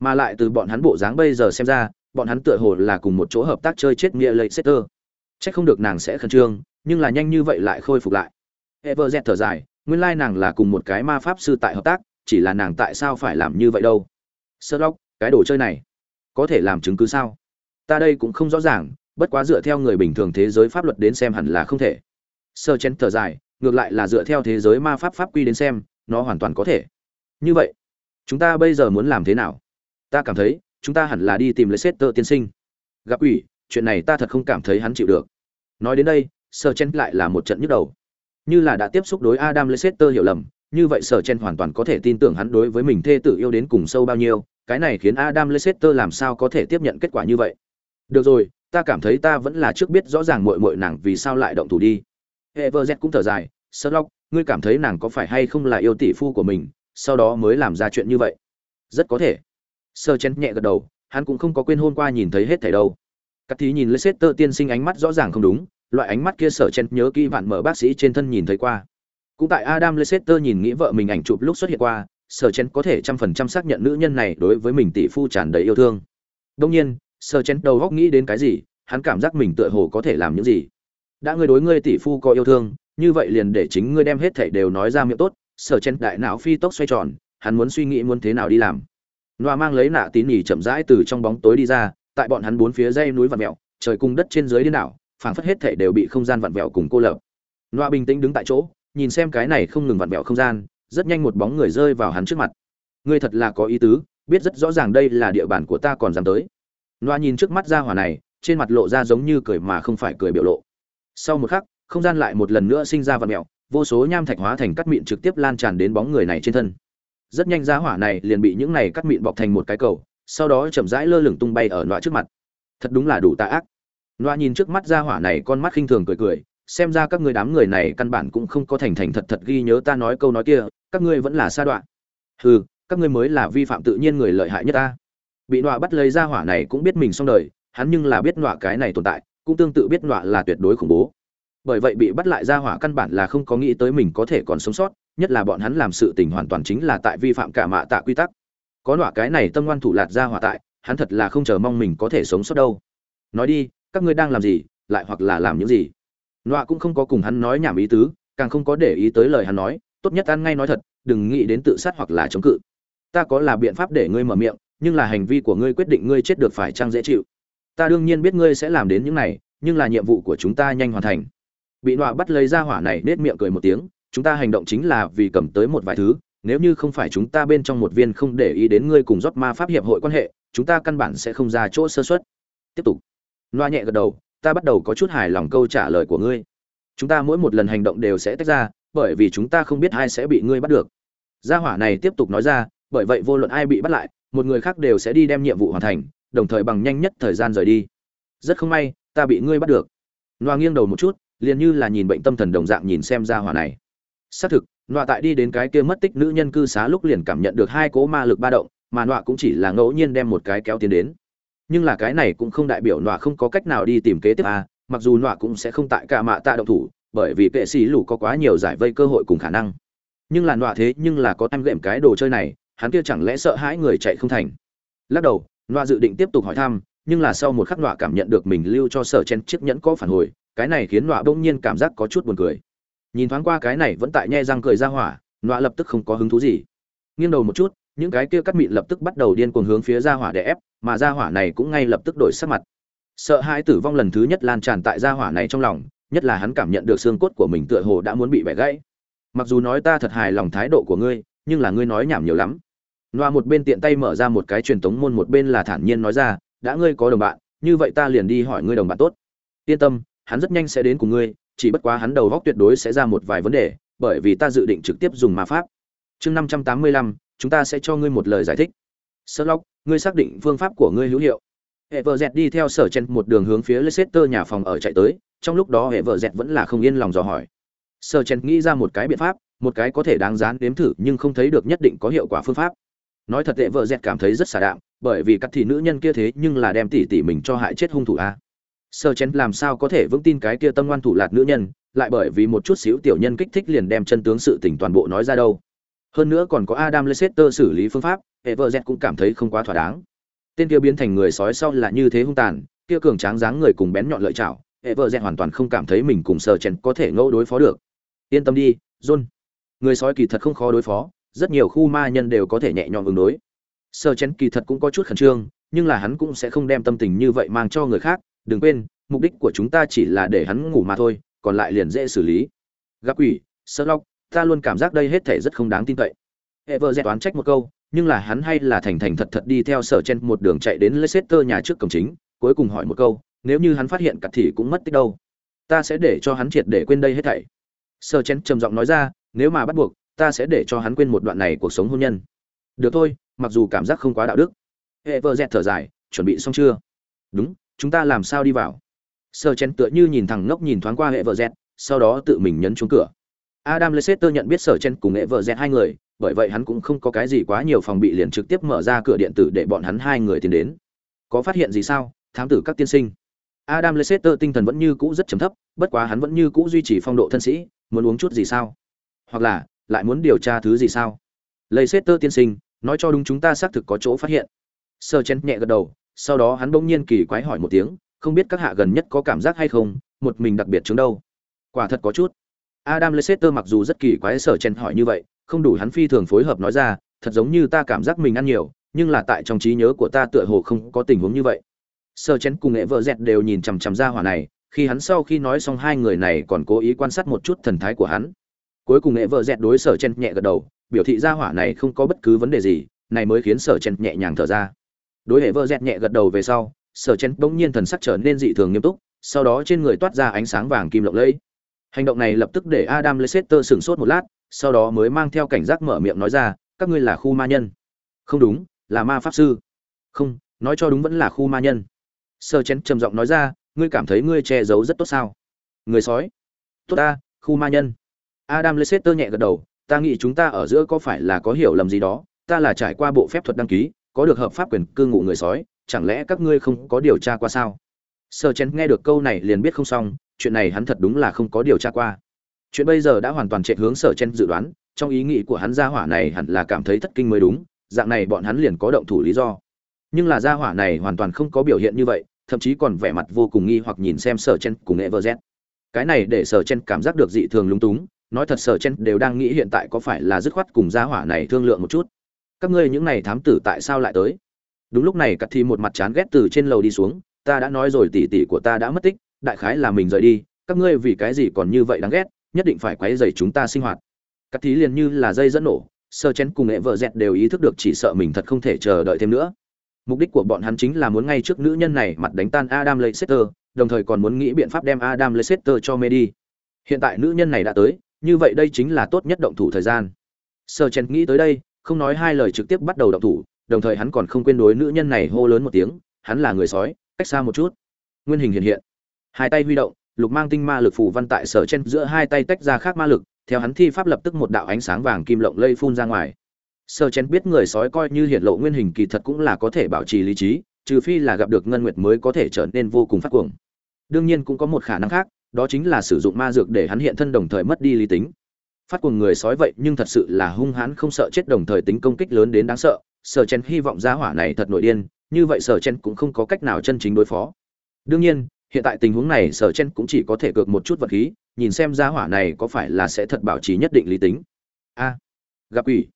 Mà lại từ bọn hắn bộ dáng bây giờ xem ra bọn hắn tựa hồ là cùng một chỗ hợp tác chơi chết nghĩa lệ setter chắc không được nàng sẽ khẩn trương nhưng là nhanh như vậy lại khôi phục lại. Everjet thở dài nguyên lai nàng là cùng một cái ma pháp sư tại hợp tác chỉ là nàng tại sao phải làm như vậy đâu? Sherlock, cái đồ chơi này có thể làm chứng cứ sao? Ta đây cũng không rõ ràng bất quá dựa theo người bình thường thế giới pháp luật đến xem hẳn là không thể sơ chén thở dài, ngược lại là dựa theo thế giới ma pháp pháp quy đến xem, nó hoàn toàn có thể. Như vậy, chúng ta bây giờ muốn làm thế nào? Ta cảm thấy, chúng ta hẳn là đi tìm lấy Leicester tiên sinh. Gặp ủy chuyện này ta thật không cảm thấy hắn chịu được. Nói đến đây, sơ chen lại là một trận nhức đầu. Như là đã tiếp xúc đối adam leicester hiểu lầm, như vậy sở chen hoàn toàn có thể tin tưởng hắn đối với mình thê tử yêu đến cùng sâu bao nhiêu, cái này khiến adam leicester làm sao có thể tiếp nhận kết quả như vậy? Được rồi, ta cảm thấy ta vẫn là trước biết rõ ràng muội muội nàng vì sao lại động thủ đi everjet cũng thở dài sherlock ngươi cảm thấy nàng có phải hay không là yêu tỷ phu của mình sau đó mới làm ra chuyện như vậy rất có thể sơ chen nhẹ gật đầu hắn cũng không có quên hôm qua nhìn thấy hết thảy đâu Cát thí nhìn Leicester tiên sinh ánh mắt rõ ràng không đúng, loại ánh mắt kia sở chen nhớ kỹ vạn mở bác sĩ trên thân nhìn thấy qua. Cũng tại Adam Leicester nhìn nghĩ vợ mình ảnh chụp lúc xuất hiện qua, sở chen có thể trăm phần trăm xác nhận nữ nhân này đối với mình tỷ phu tràn đầy yêu thương. Đương nhiên, sở chen đầu góc nghĩ đến cái gì, hắn cảm giác mình tựa hồ có thể làm những gì. Đã ngươi đối ngươi tỷ phu có yêu thương, như vậy liền để chính ngươi đem hết thảy đều nói ra miệng tốt, sở chen đại não phi tốc xoay tròn, hắn muốn suy nghĩ muốn thế nào đi làm. loa mang lấy nạ tín nhỉ chậm rãi từ trong bóng tối đi ra, tại bọn hắn bốn phía dây núi vặn vẹo, trời cung đất trên dưới điên đảo, phảng phất hết thảy đều bị không gian vặn vẹo cùng cô lập. loa bình tĩnh đứng tại chỗ, nhìn xem cái này không ngừng vặn vẹo không gian, rất nhanh một bóng người rơi vào hắn trước mặt. Ngươi thật là có ý tứ, biết rất rõ ràng đây là địa bàn của ta còn dám tới. loa nhìn trước mắt ra hỏa này, trên mặt lộ ra giống như cười mà không phải cười biểu lộ. Sau một khắc, không gian lại một lần nữa sinh ra vật mèo, vô số nham thạch hóa thành cắt mịn trực tiếp lan tràn đến bóng người này trên thân. Rất nhanh giá hỏa này liền bị những này cắt mịn bọc thành một cái cầu, sau đó chậm rãi lơ lửng tung bay ở nọa trước mặt. Thật đúng là đủ tà ác. Nọa nhìn trước mắt giá hỏa này con mắt khinh thường cười cười xem ra các người đám người này căn bản cũng không có thành thành thật thật ghi nhớ ta nói câu nói kia các ngươi vẫn là sa đoạn hừ các ngươi mới là vi phạm tự nhiên người lợi hại nhất ta. Bị nọa bắt lấy ra hỏa này cũng biết mình xong đời hắn nhưng là biết nọa cái này tồn tại cũng tương tự biết nọa là tuyệt đối khủng bố. Bởi vậy bị bắt lại ra hỏa căn bản là không có nghĩ tới mình có thể còn sống sót, nhất là bọn hắn làm sự tình hoàn toàn chính là tại vi phạm cả mạ tạ quy tắc. Có nọa cái này tâm ngoan thủ lạt ra hỏa tại, hắn thật là không chờ mong mình có thể sống sót đâu. Nói đi, các ngươi đang làm gì, lại hoặc là làm những gì? Nọa cũng không có cùng hắn nói nhảm ý tứ, càng không có để ý tới lời hắn nói, tốt nhất ăn ngay nói thật, đừng nghĩ đến tự sát hoặc là chống cự. Ta có là biện pháp để ngươi mở miệng, nhưng là hành vi của ngươi quyết định ngươi chết được phải chăng dễ chịu ta đương nhiên biết ngươi sẽ làm đến những này, nhưng là nhiệm vụ của chúng ta nhanh hoàn thành. Bị nọa bắt lấy ra hỏa này, nết miệng cười một tiếng, chúng ta hành động chính là vì cầm tới một vài thứ, nếu như không phải chúng ta bên trong một viên không để ý đến ngươi cùng rót ma pháp hiệp hội quan hệ, chúng ta căn bản sẽ không ra chỗ sơ xuất tiếp tục. Loa nhẹ gật đầu, ta bắt đầu có chút hài lòng câu trả lời của ngươi. Chúng ta mỗi một lần hành động đều sẽ tách ra, bởi vì chúng ta không biết ai sẽ bị ngươi bắt được. Gia hỏa này tiếp tục nói ra, bởi vậy vô luận ai bị bắt lại, một người khác đều sẽ đi đem nhiệm vụ hoàn thành đồng thời bằng nhanh nhất thời gian rời đi. Rất không may, ta bị ngươi bắt được. Loa nghiêng đầu một chút, liền như là nhìn bệnh tâm thần đồng dạng nhìn xem gia hỏa này. Xác thực loa tại đi đến cái kia mất tích nữ nhân cư xá lúc liền cảm nhận được hai cỗ ma lực ba động, mà loa cũng chỉ là ngẫu nhiên đem một cái kéo tiến đến. Nhưng là cái này cũng không đại biểu loa không có cách nào đi tìm kế tiếp a, mặc dù loa cũng sẽ không tại cả mạ tạ động thủ, bởi vì kệ sĩ lũ có quá nhiều giải vây cơ hội cùng khả năng. Nhưng là loa thế nhưng là có em lệm cái đồ chơi này, hắn kia chẳng lẽ sợ hãi người chạy không thành. Lắc đầu Loa dự định tiếp tục hỏi thăm, nhưng là sau một khắc loa cảm nhận được mình lưu cho sở chen chiếc nhẫn có phản hồi, cái này khiến loa bỗng nhiên cảm giác có chút buồn cười. Nhìn thoáng qua cái này vẫn tại nhe răng cười ra hỏa, loa lập tức không có hứng thú gì. Nghiêng đầu một chút, những cái kia cắt mịn lập tức bắt đầu điên cuồng hướng phía ra hỏa để ép, mà ra hỏa này cũng ngay lập tức đổi sắc mặt. Sợ hãi tử vong lần thứ nhất lan tràn tại ra hỏa này trong lòng, nhất là hắn cảm nhận được xương cốt của mình tựa hồ đã muốn bị bẻ gãy. Mặc dù nói ta thật hài lòng thái độ của ngươi, nhưng là ngươi nói nhảm nhiều lắm. Noa một bên tiện tay mở ra một cái truyền tống môn một bên là thản nhiên nói ra đã ngươi có đồng bạn như vậy ta liền đi hỏi ngươi đồng bạn tốt yên tâm hắn rất nhanh sẽ đến cùng ngươi chỉ bất quá hắn đầu góc tuyệt đối sẽ ra một vài vấn đề, bởi vì ta dự định trực tiếp dùng ma pháp. Chương 585, chúng ta sẽ cho ngươi một lời giải thích. Sherlock, ngươi xác định phương pháp của ngươi hữu hiệu. Everett đi theo sở chen một đường hướng phía Leicester nhà phòng ở chạy tới, trong lúc đó Everett vẫn là không yên lòng dò hỏi. Sở chen nghĩ ra một cái biện pháp, một cái có thể đáng giá đếm thử nhưng không thấy được nhất định có hiệu quả phương pháp. Nói thật tệ vợ dẹt cảm thấy rất xả đạm, bởi vì cắt thì nữ nhân kia thế nhưng là đem tỷ tỷ mình cho hại chết hung thủ a. sơ chén làm sao có thể vững tin cái kia tâm ngoan thủ lạt nữ nhân lại bởi vì một chút xíu tiểu nhân kích thích liền đem chân tướng sự tình toàn bộ nói ra đâu. Hơn nữa còn có adam leicester xử lý phương pháp vợ Jean cũng cảm thấy không quá thỏa đáng. Tên kia biến thành người sói sau là như thế hung tàn kia cường tráng dáng người cùng bén nhọn lợi chảo vợ Jean hoàn toàn không cảm thấy mình cùng sơ chén có thể ngẫu đối phó được. Yên tâm đi john. Người sói kỳ thật không khó đối phó rất nhiều khu ma nhân đều có thể nhẹ nhõm ứng đối. Sơ chén kỳ thật cũng có chút khẩn trương, nhưng là hắn cũng sẽ không đem tâm tình như vậy mang cho người khác, đừng quên, mục đích của chúng ta chỉ là để hắn ngủ mà thôi, còn lại liền dễ xử lý. Gặp quỷ, sơ lóc ta luôn cảm giác đây hết thể rất không đáng tin cậy. Ever dẹt toán trách một câu, nhưng là hắn hay là thành thành thật thật đi theo sở chen một đường chạy đến Leicester nhà trước cổng chính, cuối cùng hỏi một câu, nếu như hắn phát hiện cặt thì cũng mất tích đâu? Ta sẽ để cho hắn triệt để quên đây hết thảy. Sở chen trầm giọng nói ra, nếu mà bắt buộc ta sẽ để cho hắn quên một đoạn này cuộc sống hôn nhân. Được thôi, mặc dù cảm giác không quá đạo đức. Ever dẹt thở dài, chuẩn bị xong chưa? Đúng, chúng ta làm sao đi vào? Sơ chén tựa như nhìn thẳng ngốc nhìn thoáng qua hệ vợ dẹt, sau đó tự mình nhấn chuông cửa. Adam leicester nhận biết sở chen cùng hệ vợ dẹt hai người, bởi vậy hắn cũng không có cái gì quá nhiều phòng bị liền trực tiếp mở ra cửa điện tử để bọn hắn hai người tiến đến. Có phát hiện gì sao, thám tử các tiên sinh? Adam leicester tinh thần vẫn như cũ rất trầm thấp, bất quá hắn vẫn như cũ duy trì phong độ thân sĩ, muốn uống chút gì sao? Hoặc là lại muốn điều tra thứ gì sao? Leicester tiên sinh, nói cho đúng chúng ta xác thực có chỗ phát hiện. Sơ chen nhẹ gật đầu, sau đó hắn bỗng nhiên kỳ quái hỏi một tiếng, không biết các hạ gần nhất có cảm giác hay không, một mình đặc biệt chứng đâu? Quả thật có chút. Adam leicester mặc dù rất kỳ quái sở chen hỏi như vậy, không đủ hắn phi thường phối hợp nói ra, thật giống như ta cảm giác mình ăn nhiều, nhưng là tại trong trí nhớ của ta tựa hồ không có tình huống như vậy. Sở chen cùng nghệ vợ dẹt đều nhìn chằm chằm ra hỏa này, khi hắn sau khi nói xong hai người này còn cố ý quan sát một chút thần thái của hắn cuối cùng nghệ vợ dẹt đối sở chen nhẹ gật đầu, biểu thị ra hỏa này không có bất cứ vấn đề gì, này mới khiến sở chen nhẹ nhàng thở ra. Đối hệ vợ dẹt nhẹ gật đầu về sau, sở chen bỗng nhiên thần sắc trở nên dị thường nghiêm túc, sau đó trên người toát ra ánh sáng vàng kim lộng lẫy. Hành động này lập tức để adam leicester sửng sốt một lát, sau đó mới mang theo cảnh giác mở miệng nói ra, các ngươi là khu ma nhân? Không đúng, là ma pháp sư. Không, nói cho đúng vẫn là khu ma nhân. Sơ chén trầm giọng nói ra, ngươi cảm thấy ngươi che giấu rất tốt sao? Người sói. Tốt ta, khu ma nhân adam leicester nhẹ gật đầu, ta nghĩ chúng ta ở giữa có phải là có hiểu lầm gì đó? Ta là trải qua bộ phép thuật đăng ký, có được hợp pháp quyền cư ngụ người sói, chẳng lẽ các ngươi không có điều tra qua sao? Sở chén nghe được câu này liền biết không xong, chuyện này hắn thật đúng là không có điều tra qua. Chuyện bây giờ đã hoàn toàn chạy hướng sở chen dự đoán, trong ý nghĩ của hắn gia hỏa này hẳn là cảm thấy thất kinh mới đúng, dạng này bọn hắn liền có động thủ lý do. Nhưng là gia hỏa này hoàn toàn không có biểu hiện như vậy, thậm chí còn vẻ mặt vô cùng nghi hoặc nhìn xem sở chen cùng everz cái này để sở chen cảm giác được dị thường lúng túng nói thật sở chen đều đang nghĩ hiện tại có phải là dứt khoát cùng gia hỏa này thương lượng một chút. Các ngươi những này thám tử tại sao lại tới? Đúng lúc này cắt thì một mặt chán ghét từ trên lầu đi xuống, ta đã nói rồi tỷ tỷ của ta đã mất tích, đại khái là mình rời đi, các ngươi vì cái gì còn như vậy đáng ghét, nhất định phải quấy rầy chúng ta sinh hoạt. Cắt thí liền như là dây dẫn nổ sơ chén cùng nghệ vợ dẹt đều ý thức được chỉ sợ mình thật không thể chờ đợi thêm nữa. Mục đích của bọn hắn chính là muốn ngay trước nữ nhân này mặt đánh tan adam leicester, đồng thời còn muốn nghĩ biện pháp đem adam leicester cho mê đi. Hiện tại nữ nhân này đã tới như vậy đây chính là tốt nhất động thủ thời gian. Sơ chén nghĩ tới đây, không nói hai lời trực tiếp bắt đầu động thủ, đồng thời hắn còn không quên đối nữ nhân này hô lớn một tiếng, hắn là người sói, cách xa một chút. Nguyên hình hiện hiện. Hai tay huy động, lục mang tinh ma lực phù văn tại sở trên giữa hai tay tách ra khác ma lực, theo hắn thi pháp lập tức một đạo ánh sáng vàng kim lộng lây phun ra ngoài. Sở chen biết người sói coi như hiện lộ nguyên hình kỳ thật cũng là có thể bảo trì lý trí, trừ phi là gặp được ngân nguyệt mới có thể trở nên vô cùng phát cuồng. Đương nhiên cũng có một khả năng khác đó chính là sử dụng ma dược để hắn hiện thân đồng thời mất đi lý tính. Phát cuồng người sói vậy nhưng thật sự là hung hãn không sợ chết đồng thời tính công kích lớn đến đáng sợ. Sở chen hy vọng gia hỏa này thật nội điên, như vậy sở chen cũng không có cách nào chân chính đối phó. Đương nhiên, hiện tại tình huống này sở chen cũng chỉ có thể cược một chút vật khí, nhìn xem gia hỏa này có phải là sẽ thật bảo trì nhất định lý tính. A, gặp ủy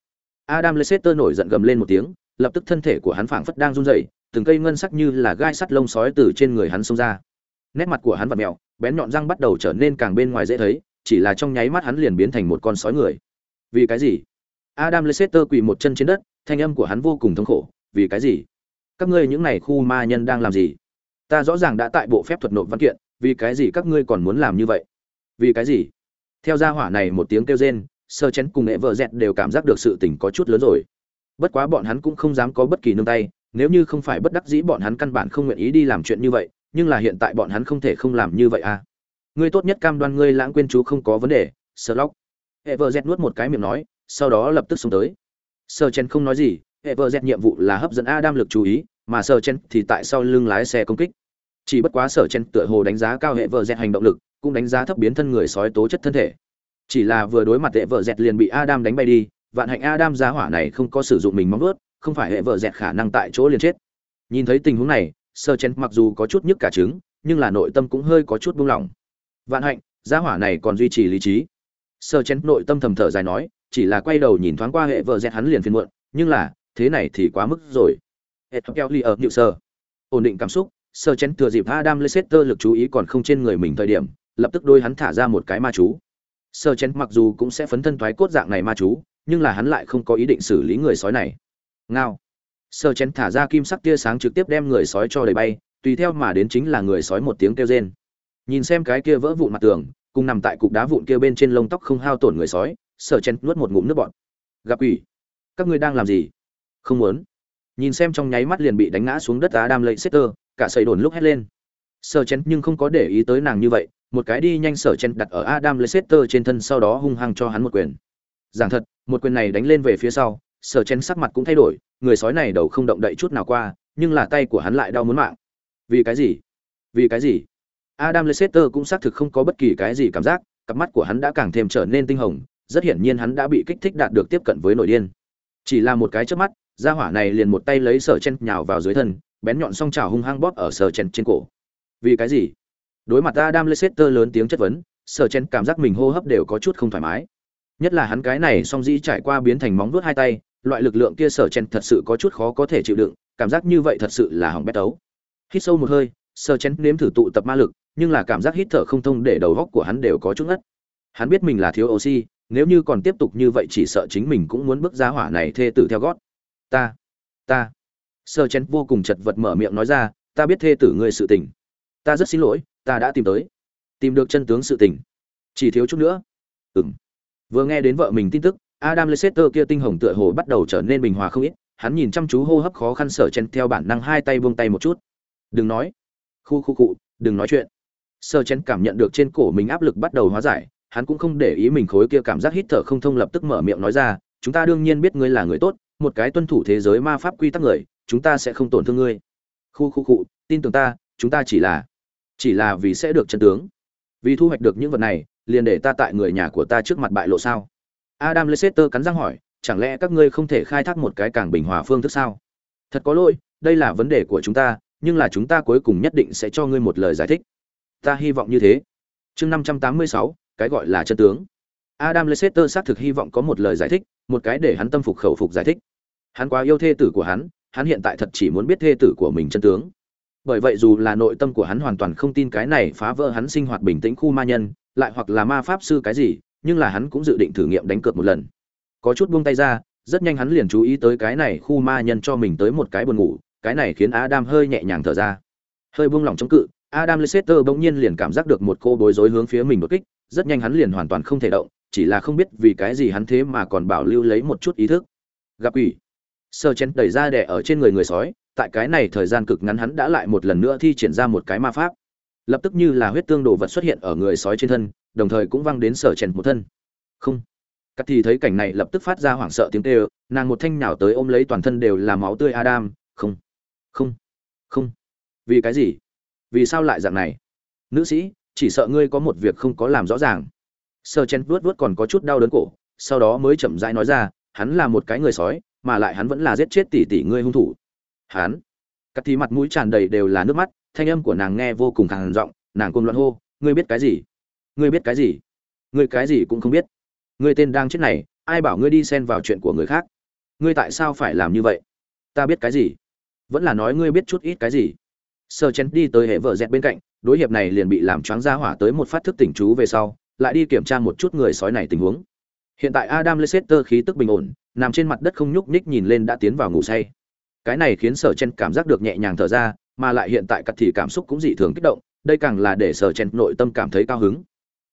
adam leicester nổi giận gầm lên một tiếng, lập tức thân thể của hắn phảng phất đang run rẩy, từng cây ngân sắc như là gai sắt lông sói từ trên người hắn xông ra nét mặt của hắn vặn mèo bén nhọn răng bắt đầu trở nên càng bên ngoài dễ thấy, chỉ là trong nháy mắt hắn liền biến thành một con sói người. Vì cái gì? Adam leicester quỳ một chân trên đất, thanh âm của hắn vô cùng thống khổ, vì cái gì? Các ngươi những này khu ma nhân đang làm gì? Ta rõ ràng đã tại bộ phép thuật nộp văn kiện, vì cái gì các ngươi còn muốn làm như vậy? Vì cái gì? Theo gia hỏa này một tiếng kêu rên, sơ chén cùng nghệ vợ dẹt đều cảm giác được sự tình có chút lớn rồi. Bất quá bọn hắn cũng không dám có bất kỳ nương tay, nếu như không phải bất đắc dĩ bọn hắn căn bản không nguyện ý đi làm chuyện như vậy nhưng là hiện tại bọn hắn không thể không làm như vậy à. Ngươi tốt nhất cam đoan ngươi lãng quên chú không có vấn đề sơ lóc hệ vợ dẹt nuốt một cái miệng nói, sau đó lập tức xông tới. Sơ chen không nói gì hệ vợ dẹt nhiệm vụ là hấp dẫn adam lực chú ý, mà sơ chen thì tại sau lưng lái xe công kích. Chỉ bất quá sở chen tựa hồ đánh giá cao hệ vợ dẹt hành động lực, cũng đánh giá thấp biến thân người sói tố chất thân thể. Chỉ là vừa đối mặt hệ vợ dẹt liền bị adam đánh bay đi, vạn hạnh adam giá hỏa này không có sử dụng mình móng ướt không phải hệ vợ dẹt khả năng tại chỗ liền chết. Nhìn thấy tình huống này sơ chén mặc dù có chút nhức cả trứng, nhưng là nội tâm cũng hơi có chút buông lỏng. Vạn hạnh, gia hỏa này còn duy trì lý trí. Sơ chén nội tâm thầm thở dài nói, chỉ là quay đầu nhìn thoáng qua hệ vợ dẹt hắn liền phiền muộn, nhưng là, thế này thì quá mức rồi. Hệ keo ly ở nhựu sơ. Ổn định cảm xúc, sơ chén thừa dịp adam leicester lực chú ý còn không trên người mình thời điểm, lập tức đôi hắn thả ra một cái ma chú. Sơ chén mặc dù cũng sẽ phấn thân thoái cốt dạng này ma chú, nhưng là hắn lại không có ý định xử lý người sói này. Ngao sơ chén thả ra kim sắc tia sáng trực tiếp đem người sói cho đầy bay, tùy theo mà đến chính là người sói một tiếng kêu rên. Nhìn xem cái kia vỡ vụn mặt tường, cùng nằm tại cục đá vụn kia bên trên lông tóc không hao tổn người sói, sơ chén nuốt một ngụm nước bọt. Gặp ủy các ngươi đang làm gì? Không muốn. Nhìn xem trong nháy mắt liền bị đánh ngã xuống đất á đam cả sợi đồn lúc hét lên. Sơ chén nhưng không có để ý tới nàng như vậy, một cái đi nhanh sở chen đặt ở adam leicester trên thân sau đó hung hăng cho hắn một quyền. Giảng thật, một quyền này đánh lên về phía sau sở chen sắc mặt cũng thay đổi, người sói này đầu không động đậy chút nào qua, nhưng là tay của hắn lại đau muốn mạng. Vì cái gì? Vì cái gì? Adam leicester cũng xác thực không có bất kỳ cái gì cảm giác, cặp mắt của hắn đã càng thêm trở nên tinh hồng, rất hiển nhiên hắn đã bị kích thích đạt được tiếp cận với nội điên. Chỉ là một cái trước mắt, gia hỏa này liền một tay lấy sở chen nhào vào dưới thân, bén nhọn song trào hung hăng bóp ở sở chen trên cổ. Vì cái gì? Đối mặt adam leicester lớn tiếng chất vấn, sở chen cảm giác mình hô hấp đều có chút không thoải mái. Nhất là hắn cái này song dĩ trải qua biến thành móng vuốt hai tay loại lực lượng kia sở chen thật sự có chút khó có thể chịu đựng, cảm giác như vậy thật sự là hỏng bét tấu. Hít sâu một hơi, sở chen nếm thử tụ tập ma lực, nhưng là cảm giác hít thở không thông để đầu góc của hắn đều có chút ngất. Hắn biết mình là thiếu oxy, nếu như còn tiếp tục như vậy chỉ sợ chính mình cũng muốn bước ra hỏa này thê tử theo gót. Ta ta. Sở chen vô cùng chật vật mở miệng nói ra, ta biết thê tử ngươi sự tình. Ta rất xin lỗi, ta đã tìm tới. Tìm được chân tướng sự tình. Chỉ thiếu chút nữa. Ừng vừa nghe đến vợ mình tin tức adam leicester kia tinh hồng tựa hồ bắt đầu trở nên bình hòa không ít, hắn nhìn chăm chú hô hấp khó khăn sở chen theo bản năng hai tay buông tay một chút. Đừng nói. Khu khu cụ đừng nói chuyện. Sở chen cảm nhận được trên cổ mình áp lực bắt đầu hóa giải, hắn cũng không để ý mình khối kia cảm giác hít thở không thông lập tức mở miệng nói ra, chúng ta đương nhiên biết ngươi là người tốt, một cái tuân thủ thế giới ma pháp quy tắc người, chúng ta sẽ không tổn thương ngươi. Khu khu cụ tin tưởng ta, chúng ta chỉ là chỉ là vì sẽ được chân tướng. Vì thu hoạch được những vật này, liền để ta tại người nhà của ta trước mặt bại lộ sao? Adam leicester cắn răng hỏi, chẳng lẽ các ngươi không thể khai thác một cái càng bình hòa phương thức sao? Thật có lỗi, đây là vấn đề của chúng ta, nhưng là chúng ta cuối cùng nhất định sẽ cho ngươi một lời giải thích. Ta hy vọng như thế. Chương năm trăm tám mươi sáu, cái gọi là chân tướng. Adam leicester xác thực hy vọng có một lời giải thích, một cái để hắn tâm phục khẩu phục giải thích. Hắn quá yêu thê tử của hắn hắn hiện tại thật chỉ muốn biết thê tử của mình chân tướng. Bởi vậy dù là nội tâm của hắn hoàn toàn không tin cái này phá vỡ hắn sinh hoạt bình tĩnh khu ma nhân, lại hoặc là ma pháp sư cái gì nhưng là hắn cũng dự định thử nghiệm đánh cược một lần. Có chút buông tay ra, rất nhanh hắn liền chú ý tới cái này khu ma nhân cho mình tới một cái buồn ngủ, cái này khiến adam hơi nhẹ nhàng thở ra. Hơi buông lỏng chống cự, adam leicester bỗng nhiên liền cảm giác được một cô bối rối hướng phía mình đột kích, rất nhanh hắn liền hoàn toàn không thể động, chỉ là không biết vì cái gì hắn thế mà còn bảo lưu lấy một chút ý thức. Gặp ủy sơ chén đẩy ra đẻ ở trên người người sói, tại cái này thời gian cực ngắn hắn đã lại một lần nữa thi triển ra một cái ma pháp. Lập tức như là huyết tương đồ vật xuất hiện ở người sói trên thân đồng thời cũng văng đến sở chèn một thân. Không. Cắt thì thấy cảnh này lập tức phát ra hoảng sợ tiếng tê nàng một thanh nhào tới ôm lấy toàn thân đều là máu tươi adam. Không. Không. Không. Vì cái gì? Vì sao lại dạng này? Nữ sĩ, chỉ sợ ngươi có một việc không có làm rõ ràng. Sơ chen vuốt vuốt còn có chút đau đớn cổ, sau đó mới chậm rãi nói ra, hắn là một cái người sói, mà lại hắn vẫn là giết chết tỷ tỷ ngươi hung thủ. Hắn. Cắt thì mặt mũi tràn đầy đều là nước mắt, thanh âm của nàng nghe vô cùng khàn giọng, nàng côn loạn hô, ngươi biết cái gì? Ngươi biết cái gì? Ngươi cái gì cũng không biết. Ngươi tên đang chết này, ai bảo ngươi đi xen vào chuyện của người khác? Ngươi tại sao phải làm như vậy? Ta biết cái gì? Vẫn là nói ngươi biết chút ít cái gì? Sơ chén đi tới hệ vợ dẹt bên cạnh, đối hiệp này liền bị làm choáng ra hỏa tới một phát thức tỉnh chú về sau, lại đi kiểm tra một chút người sói này tình huống. Hiện tại adam leicester khí tức bình ổn, nằm trên mặt đất không nhúc nhích nhìn lên đã tiến vào ngủ say. Cái này khiến sở chen cảm giác được nhẹ nhàng thở ra, mà lại hiện tại cắt thì cảm xúc cũng dị thường kích động, đây càng là để sở chen nội tâm cảm thấy cao hứng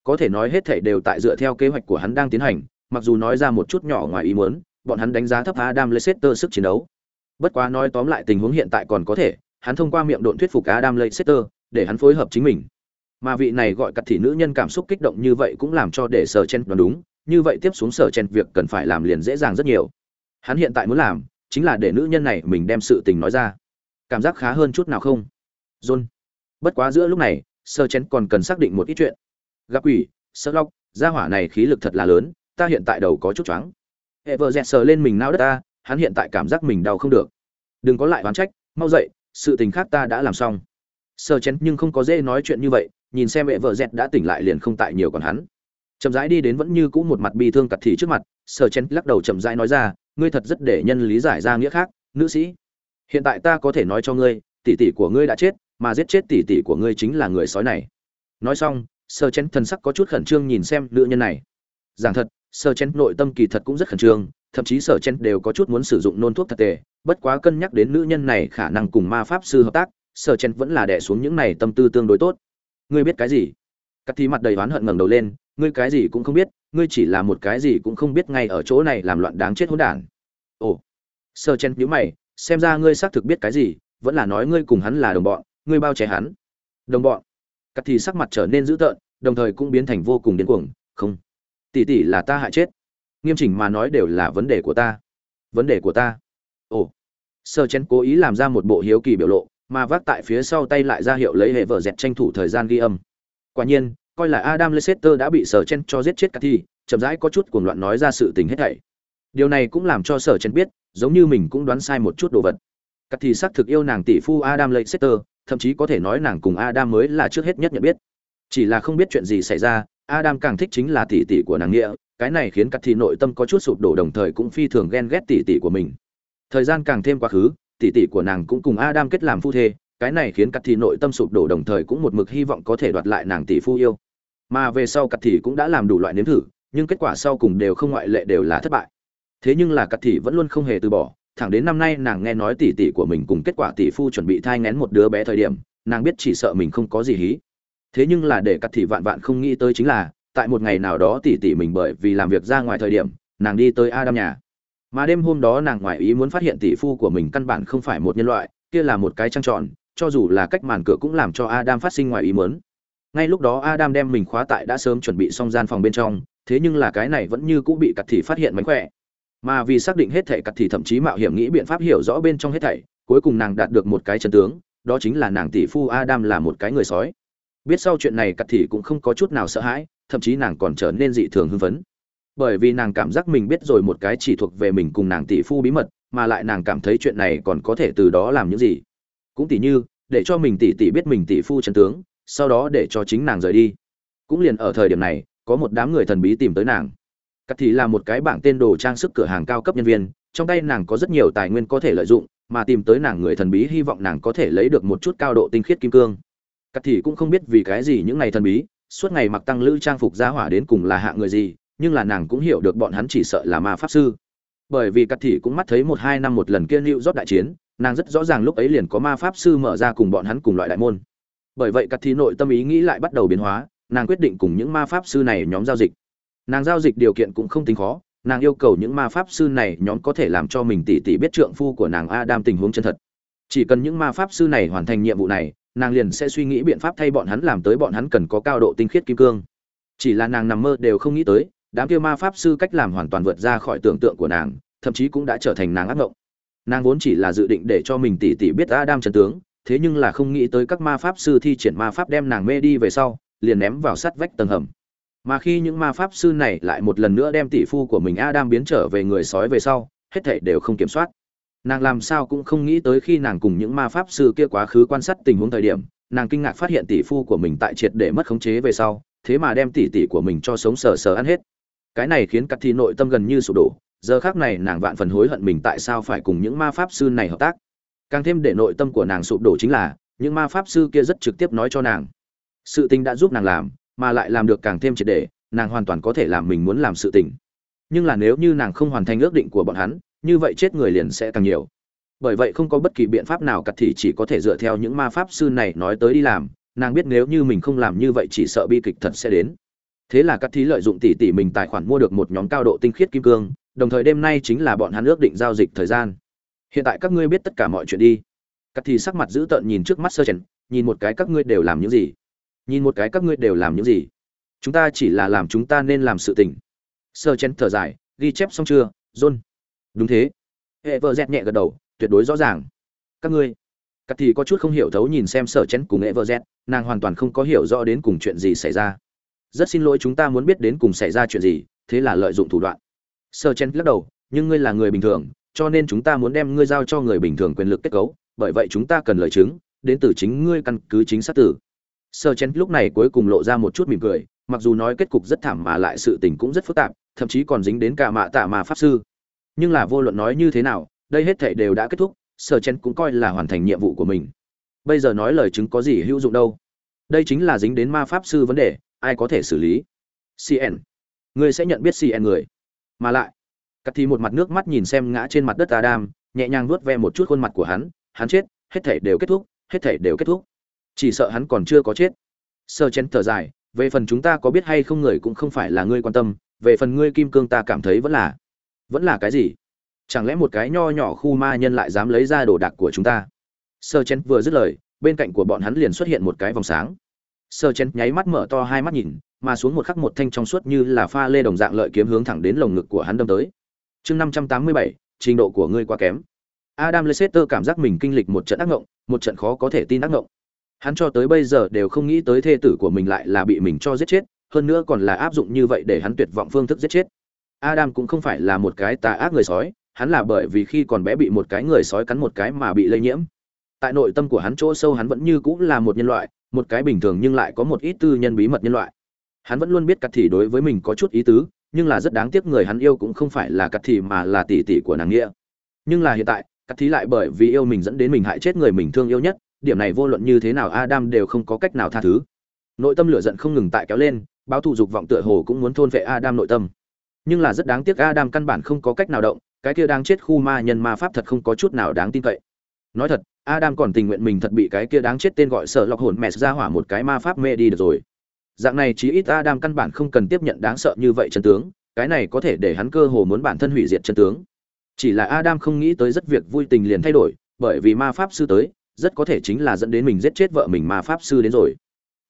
có thể nói hết thảy đều tại dựa theo kế hoạch của hắn đang tiến hành, mặc dù nói ra một chút nhỏ ngoài ý muốn, bọn hắn đánh giá thấp adam leicester sức chiến đấu. Bất quá nói tóm lại tình huống hiện tại còn có thể, hắn thông qua miệng độn thuyết phục adam leicester để hắn phối hợp chính mình. Mà vị này gọi cật thị nữ nhân cảm xúc kích động như vậy cũng làm cho để sở chen đoán đúng, như vậy tiếp xuống sở chen việc cần phải làm liền dễ dàng rất nhiều. Hắn hiện tại muốn làm, chính là để nữ nhân này mình đem sự tình nói ra. Cảm giác khá hơn chút nào không? John. Bất quá giữa lúc này sơ chén còn cần xác định một ít chuyện gặp quỷ sơ lóc, gia hỏa này khí lực thật là lớn, ta hiện tại đầu có chút choáng. Hệ vợ dẹt sờ lên mình nao đất ta, hắn hiện tại cảm giác mình đau không được. Đừng có lại oán trách, mau dậy, sự tình khác ta đã làm xong. Sơ chén nhưng không có dễ nói chuyện như vậy, nhìn xem hệ vợ dẹt đã tỉnh lại liền không tại nhiều còn hắn. Chậm rãi đi đến vẫn như cũ một mặt bi thương cặt thị trước mặt sơ chén lắc đầu chậm rãi nói ra, ngươi thật rất để nhân lý giải ra nghĩa khác, nữ sĩ. Hiện tại ta có thể nói cho ngươi, tỷ tỷ của ngươi đã chết, mà giết chết tỷ tỷ của ngươi chính là người sói này. Nói xong sơ chén thần sắc có chút khẩn trương nhìn xem nữ nhân này. Giảng thật, sơ chén nội tâm kỳ thật cũng rất khẩn trương, thậm chí sở chen đều có chút muốn sử dụng nôn thuốc thật tệ, bất quá cân nhắc đến nữ nhân này khả năng cùng ma pháp sư hợp tác sở chen vẫn là đẻ xuống những này tâm tư tương đối tốt. Ngươi biết cái gì? Cắt thì mặt đầy oán hận ngẩng đầu lên, ngươi cái gì cũng không biết, ngươi chỉ là một cái gì cũng không biết ngay ở chỗ này làm loạn đáng chết hỗn đản. Ồ. Sở chen nhíu mày, xem ra ngươi xác thực biết cái gì, vẫn là nói ngươi cùng hắn là đồng bọn, ngươi bao che hắn. Đồng bọn? Cắt thì sắc mặt trở nên dữ tợn, đồng thời cũng biến thành vô cùng điên cuồng, không, tỷ tỷ là ta hại chết. Nghiêm chỉnh mà nói đều là vấn đề của ta. Vấn đề của ta? Ồ. Sơ chén cố ý làm ra một bộ hiếu kỳ biểu lộ, mà vác tại phía sau tay lại ra hiệu lấy hệ vợ dẹt tranh thủ thời gian ghi âm. Quả nhiên, coi là adam leicester đã bị sở chen cho giết chết cả thi chậm rãi có chút cuồng loạn nói ra sự tình hết thảy. Điều này cũng làm cho sở chen biết, giống như mình cũng đoán sai một chút đồ vật cắt thì xác thực yêu nàng tỷ phu adam leicester thậm chí có thể nói nàng cùng adam mới là trước hết nhất nhận biết. Chỉ là không biết chuyện gì xảy ra, adam càng thích chính là tỷ tỷ của nàng nghĩa, cái này khiến cắt thì nội tâm có chút sụp đổ đồng thời cũng phi thường ghen ghét tỷ tỷ của mình. Thời gian càng thêm quá khứ, tỷ tỷ của nàng cũng cùng adam kết làm phu thê, cái này khiến cắt thì nội tâm sụp đổ đồng thời cũng một mực hy vọng có thể đoạt lại nàng tỷ phu yêu. Mà về sau cắt thì cũng đã làm đủ loại nếm thử, nhưng kết quả sau cùng đều không ngoại lệ đều là thất bại. Thế nhưng là cắt thì vẫn luôn không hề từ bỏ thẳng đến năm nay nàng nghe nói tỷ tỷ của mình cùng kết quả tỷ phu chuẩn bị thai ngén một đứa bé thời điểm, nàng biết chỉ sợ mình không có gì hí. Thế nhưng là để cắt thì vạn vạn không nghĩ tới chính là, tại một ngày nào đó tỷ tỷ mình bởi vì làm việc ra ngoài thời điểm, nàng đi tới adam nhà. Mà đêm hôm đó nàng ngoại ý muốn phát hiện tỷ phu của mình căn bản không phải một nhân loại, kia là một cái trăng tròn, cho dù là cách màn cửa cũng làm cho adam phát sinh ngoài ý muốn. Ngay lúc đó adam đem mình khóa tại đã sớm chuẩn bị xong gian phòng bên trong, thế nhưng là cái này vẫn như cũng bị cặt thì phát hiện mánh khỏe mà vì xác định hết thảy cặt thị thậm chí mạo hiểm nghĩ biện pháp hiểu rõ bên trong hết thảy, cuối cùng nàng đạt được một cái chân tướng, đó chính là nàng tỷ phu adam là một cái người sói. Biết sau chuyện này cặt thị cũng không có chút nào sợ hãi, thậm chí nàng còn trở nên dị thường hưng phấn. Bởi vì nàng cảm giác mình biết rồi một cái chỉ thuộc về mình cùng nàng tỷ phu bí mật, mà lại nàng cảm thấy chuyện này còn có thể từ đó làm những gì. Cũng tỷ như, để cho mình tỷ tỷ biết mình tỷ phu chân tướng, sau đó để cho chính nàng rời đi. Cũng liền ở thời điểm này, có một đám người thần bí tìm tới nàng cắt thì là một cái bảng tên đồ trang sức cửa hàng cao cấp nhân viên, trong tay nàng có rất nhiều tài nguyên có thể lợi dụng, mà tìm tới nàng người thần bí hy vọng nàng có thể lấy được một chút cao độ tinh khiết kim cương. Cắt thì cũng không biết vì cái gì những ngày thần bí, suốt ngày mặc tăng lữ trang phục giá hỏa đến cùng là hạ người gì, nhưng là nàng cũng hiểu được bọn hắn chỉ sợ là ma pháp sư. Bởi vì cắt thị cũng mắt thấy một hai năm một lần kia lưu rót đại chiến, nàng rất rõ ràng lúc ấy liền có ma pháp sư mở ra cùng bọn hắn cùng loại đại môn. Bởi vậy cắt thị nội tâm ý nghĩ lại bắt đầu biến hóa, nàng quyết định cùng những ma pháp sư này nhóm giao dịch nàng giao dịch điều kiện cũng không tính khó, nàng yêu cầu những ma pháp sư này nhóm có thể làm cho mình tỉ tỉ biết trượng phu của nàng adam tình huống chân thật. Chỉ cần những ma pháp sư này hoàn thành nhiệm vụ này, nàng liền sẽ suy nghĩ biện pháp thay bọn hắn làm tới bọn hắn cần có cao độ tinh khiết kim cương. Chỉ là nàng nằm mơ đều không nghĩ tới, đám kia ma pháp sư cách làm hoàn toàn vượt ra khỏi tưởng tượng của nàng, thậm chí cũng đã trở thành nàng ác mộng nàng vốn chỉ là dự định để cho mình tỉ tỉ biết adam trần tướng, thế nhưng là không nghĩ tới các ma pháp sư thi triển ma pháp đem nàng mê đi về sau, liền ném vào sắt vách tầng hầm mà khi những ma pháp sư này lại một lần nữa đem tỷ phu của mình adam biến trở về người sói về sau, hết thảy đều không kiểm soát. Nàng làm sao cũng không nghĩ tới khi nàng cùng những ma pháp sư kia quá khứ quan sát tình huống thời điểm, nàng kinh ngạc phát hiện tỷ phu của mình tại triệt để mất khống chế về sau, thế mà đem tỷ tỷ của mình cho sống sờ sờ ăn hết. Cái này khiến cát thi nội tâm gần như sụp đổ, giờ khác này nàng vạn phần hối hận mình tại sao phải cùng những ma pháp sư này hợp tác. Càng thêm để nội tâm của nàng sụp đổ chính là, những ma pháp sư kia rất trực tiếp nói cho nàng. Sự tình đã giúp nàng làm mà lại làm được càng thêm triệt để, nàng hoàn toàn có thể làm mình muốn làm sự tình. Nhưng là nếu như nàng không hoàn thành ước định của bọn hắn, như vậy chết người liền sẽ càng nhiều. Bởi vậy không có bất kỳ biện pháp nào cặt thì chỉ có thể dựa theo những ma pháp sư này nói tới đi làm. Nàng biết nếu như mình không làm như vậy chỉ sợ bi kịch thật sẽ đến. Thế là cắt thí lợi dụng tỷ tỷ mình tài khoản mua được một nhóm cao độ tinh khiết kim cương, đồng thời đêm nay chính là bọn hắn ước định giao dịch thời gian. Hiện tại các ngươi biết tất cả mọi chuyện đi. Cắt thì sắc mặt dữ tợn nhìn trước mắt sơ chèn nhìn một cái các ngươi đều làm những gì? Nhìn một cái các ngươi đều làm những gì. Chúng ta chỉ là làm chúng ta nên làm sự tình. Sơ chen thở dài, ghi chép xong chưa? John. Đúng thế. Hệ vợ dẹt nhẹ gật đầu, tuyệt đối rõ ràng. Các ngươi. Cắt thì có chút không hiểu thấu nhìn xem sở chén cùng everjet nàng hoàn toàn không có hiểu rõ đến cùng chuyện gì xảy ra. Rất xin lỗi chúng ta muốn biết đến cùng xảy ra chuyện gì, thế là lợi dụng thủ đoạn. Sở chén lắc đầu, nhưng ngươi là người bình thường, cho nên chúng ta muốn đem ngươi giao cho người bình thường quyền lực kết cấu, bởi vậy chúng ta cần lời chứng, đến từ chính ngươi căn cứ chính xác tử sơ chén lúc này cuối cùng lộ ra một chút mỉm cười, mặc dù nói kết cục rất thảm mà lại sự tình cũng rất phức tạp, thậm chí còn dính đến cả mạ tạ mà pháp sư. Nhưng là vô luận nói như thế nào, đây hết thảy đều đã kết thúc sơ chén cũng coi là hoàn thành nhiệm vụ của mình. Bây giờ nói lời chứng có gì hữu dụng đâu? Đây chính là dính đến ma pháp sư vấn đề, ai có thể xử lý? Cn ngươi sẽ nhận biết cn người. Mà lại, cắt thì một mặt nước mắt nhìn xem ngã trên mặt đất adam, nhẹ nhàng vuốt ve một chút khuôn mặt của hắn hắn chết, hết thảy đều kết thúc, hết thảy đều kết thúc chỉ sợ hắn còn chưa có chết. Sơ chén thở dài, về phần chúng ta có biết hay không người cũng không phải là ngươi quan tâm, về phần ngươi kim cương ta cảm thấy vẫn là vẫn là cái gì? Chẳng lẽ một cái nho nhỏ khu ma nhân lại dám lấy ra đồ đạc của chúng ta? Sơ chén vừa dứt lời, bên cạnh của bọn hắn liền xuất hiện một cái vòng sáng. Sơ chén nháy mắt mở to hai mắt nhìn, mà xuống một khắc một thanh trong suốt như là pha lê đồng dạng lợi kiếm hướng thẳng đến lồng ngực của hắn đâm tới. Chương năm trăm tám mươi bảy, trình độ của ngươi quá kém. Adam leicester cảm giác mình kinh lịch một trận ác ngộng, một trận khó có thể tin ác ngộng hắn cho tới bây giờ đều không nghĩ tới thê tử của mình lại là bị mình cho giết chết, hơn nữa còn là áp dụng như vậy để hắn tuyệt vọng phương thức giết chết. Adam cũng không phải là một cái tà ác người sói, hắn là bởi vì khi còn bé bị một cái người sói cắn một cái mà bị lây nhiễm. Tại nội tâm của hắn chỗ sâu hắn vẫn như cũng là một nhân loại, một cái bình thường nhưng lại có một ít tư nhân bí mật nhân loại. Hắn vẫn luôn biết cặt thì đối với mình có chút ý tứ, nhưng là rất đáng tiếc người hắn yêu cũng không phải là cặt thì mà là tỷ tỷ của nàng nghĩa. Nhưng là hiện tại cắt thí lại bởi vì yêu mình dẫn đến mình hại chết người mình thương yêu nhất điểm này vô luận như thế nào adam đều không có cách nào tha thứ. Nội tâm lửa giận không ngừng tại kéo lên báo thù dục vọng tựa hồ cũng muốn thôn vệ adam nội tâm. Nhưng là rất đáng tiếc adam căn bản không có cách nào động cái kia đang chết khu ma nhân ma pháp thật không có chút nào đáng tin cậy. Nói thật adam còn tình nguyện mình thật bị cái kia đáng chết tên gọi sợ lọc hồn mẹ ra hỏa một cái ma pháp mê đi được rồi. Dạng này chí ít adam căn bản không cần tiếp nhận đáng sợ như vậy chân tướng cái này có thể để hắn cơ hồ muốn bản thân hủy diệt chân tướng. Chỉ là Adam không nghĩ tới rất việc vui tình liền thay đổi, bởi vì ma pháp sư tới, rất có thể chính là dẫn đến mình giết chết vợ mình mà pháp sư đến rồi.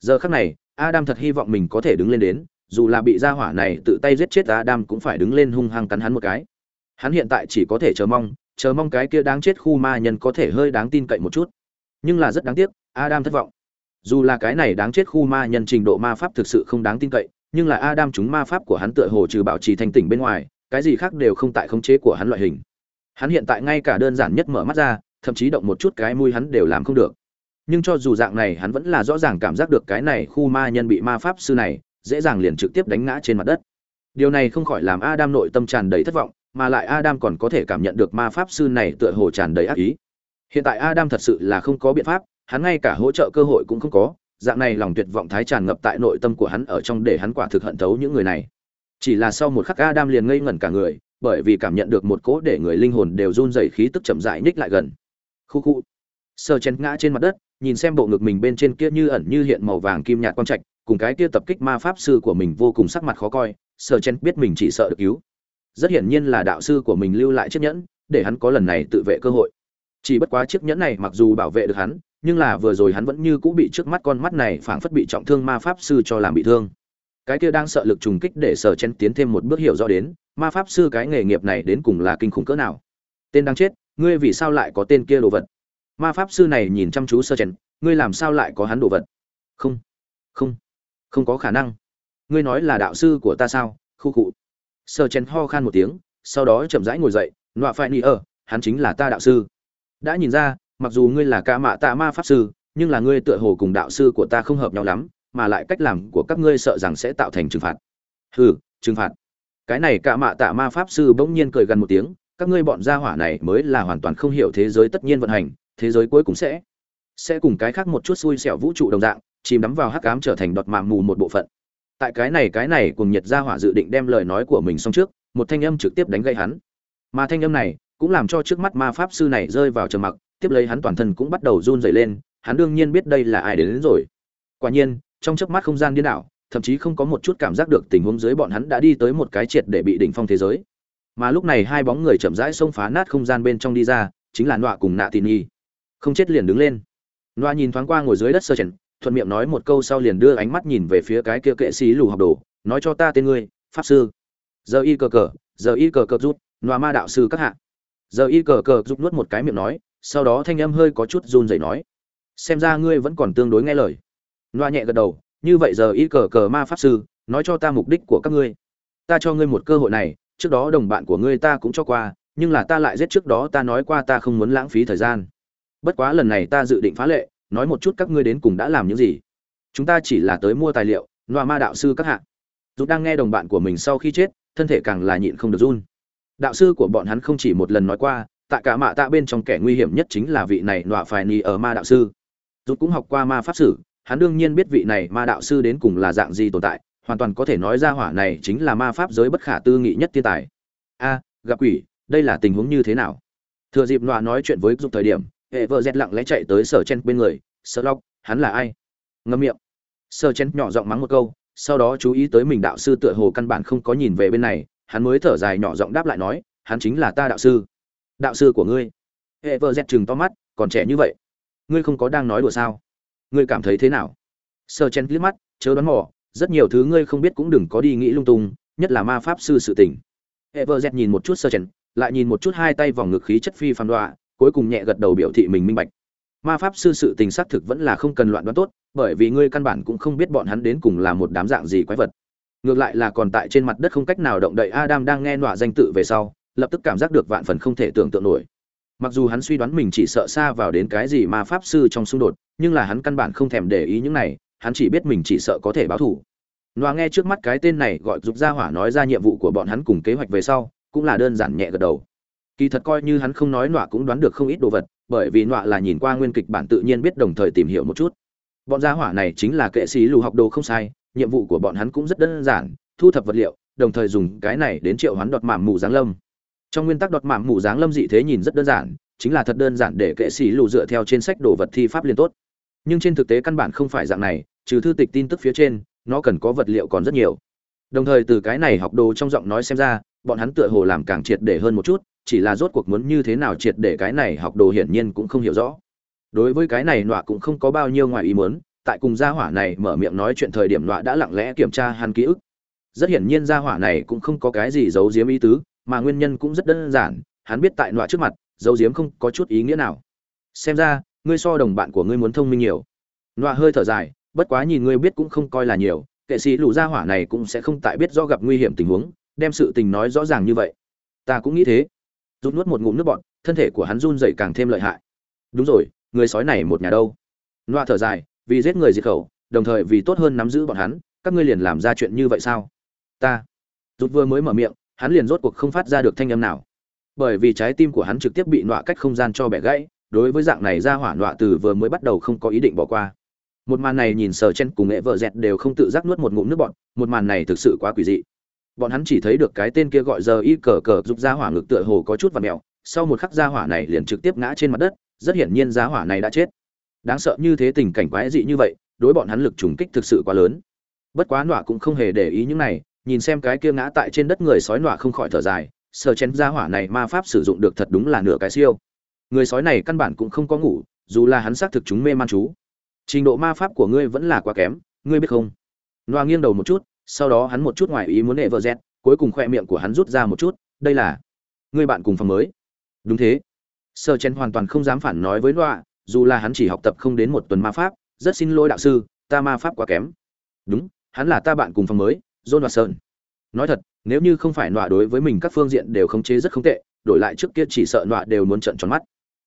Giờ khắc này, Adam thật hy vọng mình có thể đứng lên đến, dù là bị gia hỏa này tự tay giết chết Adam cũng phải đứng lên hung hăng cắn hắn một cái. Hắn hiện tại chỉ có thể chờ mong, chờ mong cái kia đáng chết khu ma nhân có thể hơi đáng tin cậy một chút. Nhưng là rất đáng tiếc, Adam thất vọng. Dù là cái này đáng chết khu ma nhân trình độ ma pháp thực sự không đáng tin cậy, nhưng là Adam chúng ma pháp của hắn tựa hồ trừ bảo trì thành tỉnh bên ngoài, cái gì khác đều không tại khống chế của hắn loại hình hắn hiện tại ngay cả đơn giản nhất mở mắt ra thậm chí động một chút cái mũi hắn đều làm không được. Nhưng cho dù dạng này hắn vẫn là rõ ràng cảm giác được cái này khu ma nhân bị ma pháp sư này dễ dàng liền trực tiếp đánh ngã trên mặt đất. Điều này không khỏi làm adam nội tâm tràn đầy thất vọng mà lại adam còn có thể cảm nhận được ma pháp sư này tựa hồ tràn đầy ác ý. Hiện tại adam thật sự là không có biện pháp hắn ngay cả hỗ trợ cơ hội cũng không có dạng này lòng tuyệt vọng thái tràn ngập tại nội tâm của hắn ở trong để hắn quả thực hận thấu những người này. Chỉ là sau một khắc Adam liền ngây ngẩn cả người, bởi vì cảm nhận được một cỗ để người linh hồn đều run rẩy khí tức chậm rãi nhích lại gần. Khu khu. Sơ chén ngã trên mặt đất, nhìn xem bộ ngực mình bên trên kia như ẩn như hiện màu vàng kim nhạt quang trạch, cùng cái kia tập kích ma pháp sư của mình vô cùng sắc mặt khó coi, Sơ chén biết mình chỉ sợ được cứu. Rất hiển nhiên là đạo sư của mình lưu lại chiếc nhẫn, để hắn có lần này tự vệ cơ hội. Chỉ bất quá chiếc nhẫn này mặc dù bảo vệ được hắn, nhưng là vừa rồi hắn vẫn như cũ bị trước mắt con mắt này phảng phất bị trọng thương ma pháp sư cho làm bị thương cái kia đang sợ lực trùng kích để sở chen tiến thêm một bước hiểu rõ đến ma pháp sư cái nghề nghiệp này đến cùng là kinh khủng cỡ nào tên đang chết ngươi vì sao lại có tên kia đồ vật? Ma pháp sư này nhìn chăm chú sơ chèn, ngươi làm sao lại có hắn đồ vật? Không không không có khả năng. Ngươi nói là đạo sư của ta sao? Khu cụ sơ chèn ho khan một tiếng, sau đó chậm rãi ngồi dậy, nọa phải ni ở hắn chính là ta đạo sư. Đã nhìn ra, mặc dù ngươi là ca mạ tạ ma pháp sư, nhưng là ngươi tựa hồ cùng đạo sư của ta không hợp nhau lắm, mà lại cách làm của các ngươi sợ rằng sẽ tạo thành trừng phạt. Hừ, trừng phạt. Cái này cả mạ tạ ma pháp sư bỗng nhiên cười gần một tiếng các ngươi bọn gia hỏa này mới là hoàn toàn không hiểu thế giới tất nhiên vận hành thế giới cuối cùng sẽ sẽ cùng cái khác một chút xui xẻo vũ trụ đồng dạng chìm đắm vào hắc ám trở thành đọt mạng mù một bộ phận. Tại cái này cái này cùng nhiệt gia hỏa dự định đem lời nói của mình xong trước một thanh âm trực tiếp đánh gây hắn. Mà thanh âm này cũng làm cho trước mắt ma pháp sư này rơi vào trầm mặc tiếp lấy hắn toàn thân cũng bắt đầu run rẩy lên hắn đương nhiên biết đây là ai đến, đến rồi. Quả nhiên trong chớp mắt không gian điên đảo thậm chí không có một chút cảm giác được tình huống dưới bọn hắn đã đi tới một cái triệt để bị đỉnh phong thế giới mà lúc này hai bóng người chậm rãi xông phá nát không gian bên trong đi ra, chính là nọa cùng nạ Tín nhi. Không chết liền đứng lên. Nọa nhìn thoáng qua ngồi dưới đất sơ chèn, thuận miệng nói một câu sau liền đưa ánh mắt nhìn về phía cái kia kệ sĩ lù học đồ, nói cho ta tên ngươi, pháp sư. Giờ y cờ cờ, giờ y cờ cờ rút, nọa ma đạo sư các hạ. Giờ y cờ cờ rút nuốt một cái miệng nói, sau đó thanh âm hơi có chút run rẩy nói, xem ra ngươi vẫn còn tương đối nghe lời. Nọa nhẹ gật đầu, như vậy giờ y cờ cờ ma pháp sư, nói cho ta mục đích của các ngươi. Ta cho ngươi một cơ hội này trước đó đồng bạn của ngươi ta cũng cho qua, nhưng là ta lại giết trước đó ta nói qua ta không muốn lãng phí thời gian. Bất quá lần này ta dự định phá lệ, nói một chút các ngươi đến cùng đã làm những gì. Chúng ta chỉ là tới mua tài liệu loa ma đạo sư các hạng dù đang nghe đồng bạn của mình sau khi chết, thân thể càng là nhịn không được run. Đạo sư của bọn hắn không chỉ một lần nói qua, tại cả mạ tạ bên trong kẻ nguy hiểm nhất chính là vị này nọa phải ni ở ma đạo sư. Dù cũng học qua ma pháp sử, hắn đương nhiên biết vị này ma đạo sư đến cùng là dạng gì tồn tại hoàn toàn có thể nói ra hỏa này chính là ma pháp giới bất khả tư nghị nhất thiên tài. A, gặp quỷ, đây là tình huống như thế nào? Thừa dịp nọa nói chuyện với dục thời điểm, hệ vợ dẹt lặng lẽ chạy tới sở chen bên người, sở lóc hắn là ai? Ngâm miệng. Sở chen nhỏ giọng mắng một câu, sau đó chú ý tới mình đạo sư tựa hồ căn bản không có nhìn về bên này, hắn mới thở dài nhỏ giọng đáp lại nói, hắn chính là ta đạo sư. Đạo sư của ngươi? Hệ vợ dẹt chừng to mắt, còn trẻ như vậy, ngươi không có đang nói đùa sao? Ngươi cảm thấy thế nào? Sơ chen liếc mắt, chớ đoán mò rất nhiều thứ ngươi không biết cũng đừng có đi nghĩ lung tung, nhất là ma pháp sư sự tình. Hệ vợ dẹt nhìn một chút sơ chen lại nhìn một chút hai tay vòng ngực khí chất phi phàm đoạ cuối cùng nhẹ gật đầu biểu thị mình minh bạch. Ma pháp sư sự tình xác thực vẫn là không cần loạn đoán tốt, bởi vì ngươi căn bản cũng không biết bọn hắn đến cùng là một đám dạng gì quái vật. Ngược lại là còn tại trên mặt đất không cách nào động đậy adam đang nghe nọa danh tự về sau, lập tức cảm giác được vạn phần không thể tưởng tượng nổi. Mặc dù hắn suy đoán mình chỉ sợ xa vào đến cái gì ma pháp sư trong xung đột, nhưng là hắn căn bản không thèm để ý những này hắn chỉ biết mình chỉ sợ có thể báo thủ loa nghe trước mắt cái tên này gọi giúp gia hỏa nói ra nhiệm vụ của bọn hắn cùng kế hoạch về sau, cũng là đơn giản nhẹ gật đầu. Kỳ thật coi như hắn không nói, nọa cũng đoán được không ít đồ vật, bởi vì nọa là nhìn qua nguyên kịch bản tự nhiên biết đồng thời tìm hiểu một chút. Bọn gia hỏa này chính là kệ sĩ lù học đồ không sai, nhiệm vụ của bọn hắn cũng rất đơn giản, thu thập vật liệu, đồng thời dùng cái này đến triệu hắn đọt mảm mù giáng lâm. Trong nguyên tắc đọt mảm mù giáng lâm dị thế nhìn rất đơn giản, chính là thật đơn giản để kệ sĩ lù dựa theo trên sách đồ vật thi pháp liên tốt. Nhưng trên thực tế căn bản không phải dạng này trừ thư tịch tin tức phía trên, nó cần có vật liệu còn rất nhiều. Đồng thời từ cái này học đồ trong giọng nói xem ra, bọn hắn tựa hồ làm càng triệt để hơn một chút, chỉ là rốt cuộc muốn như thế nào triệt để cái này học đồ hiển nhiên cũng không hiểu rõ. Đối với cái này nọa cũng không có bao nhiêu ngoài ý muốn, tại cùng gia hỏa này mở miệng nói chuyện thời điểm nọa đã lặng lẽ kiểm tra hắn ký ức. Rất hiển nhiên gia hỏa này cũng không có cái gì giấu giếm ý tứ, mà nguyên nhân cũng rất đơn giản, hắn biết tại nọa trước mặt, giấu giếm không có chút ý nghĩa nào. Xem ra, ngươi so đồng bạn của ngươi muốn thông minh nhiều. Nọa hơi thở dài bất quá nhìn ngươi biết cũng không coi là nhiều, kệ sĩ lù gia hỏa này cũng sẽ không tại biết do gặp nguy hiểm tình huống, đem sự tình nói rõ ràng như vậy. Ta cũng nghĩ thế. Rút nuốt một ngụm nước bọn thân thể của hắn run dậy càng thêm lợi hại. Đúng rồi, người sói này một nhà đâu? Loa thở dài, vì giết người diệt khẩu, đồng thời vì tốt hơn nắm giữ bọn hắn, các ngươi liền làm ra chuyện như vậy sao? Ta. Rút vừa mới mở miệng, hắn liền rốt cuộc không phát ra được thanh âm nào. Bởi vì trái tim của hắn trực tiếp bị nọa cách không gian cho bẻ gãy, đối với dạng này ra hỏa nọa từ vừa mới bắt đầu không có ý định bỏ qua một màn này nhìn sờ chen cùng nghệ vợ dẹt đều không tự giác nuốt một ngụm nước bọn một màn này thực sự quá quỷ dị. Bọn hắn chỉ thấy được cái tên kia gọi giờ y cờ cờ giúp ra hỏa ngực tựa hồ có chút và mẹo sau một khắc ra hỏa này liền trực tiếp ngã trên mặt đất, rất hiển nhiên giá hỏa này đã chết. Đáng sợ như thế tình cảnh quái dị như vậy, đối bọn hắn lực trùng kích thực sự quá lớn. Bất quá nọa cũng không hề để ý những này, nhìn xem cái kia ngã tại trên đất người sói nọa không khỏi thở dài sờ chén ra hỏa này ma pháp sử dụng được thật đúng là nửa cái siêu. Người sói này căn bản cũng không có ngủ, dù là hắn xác thực chúng mê man chú trình độ ma pháp của ngươi vẫn là quá kém ngươi biết không? Noa nghiêng đầu một chút sau đó hắn một chút ngoài ý muốn nệ vợ dẹt cuối cùng khoe miệng của hắn rút ra một chút đây là ngươi bạn cùng phòng mới. Đúng thế. Sơ chen hoàn toàn không dám phản nói với Noa, dù là hắn chỉ học tập không đến một tuần ma pháp rất xin lỗi đạo sư ta ma pháp quá kém. Đúng hắn là ta bạn cùng phòng mới john watson nói thật nếu như không phải Noa đối với mình các phương diện đều khống chế rất không tệ đổi lại trước kia chỉ sợ Noa đều muốn trận tròn mắt.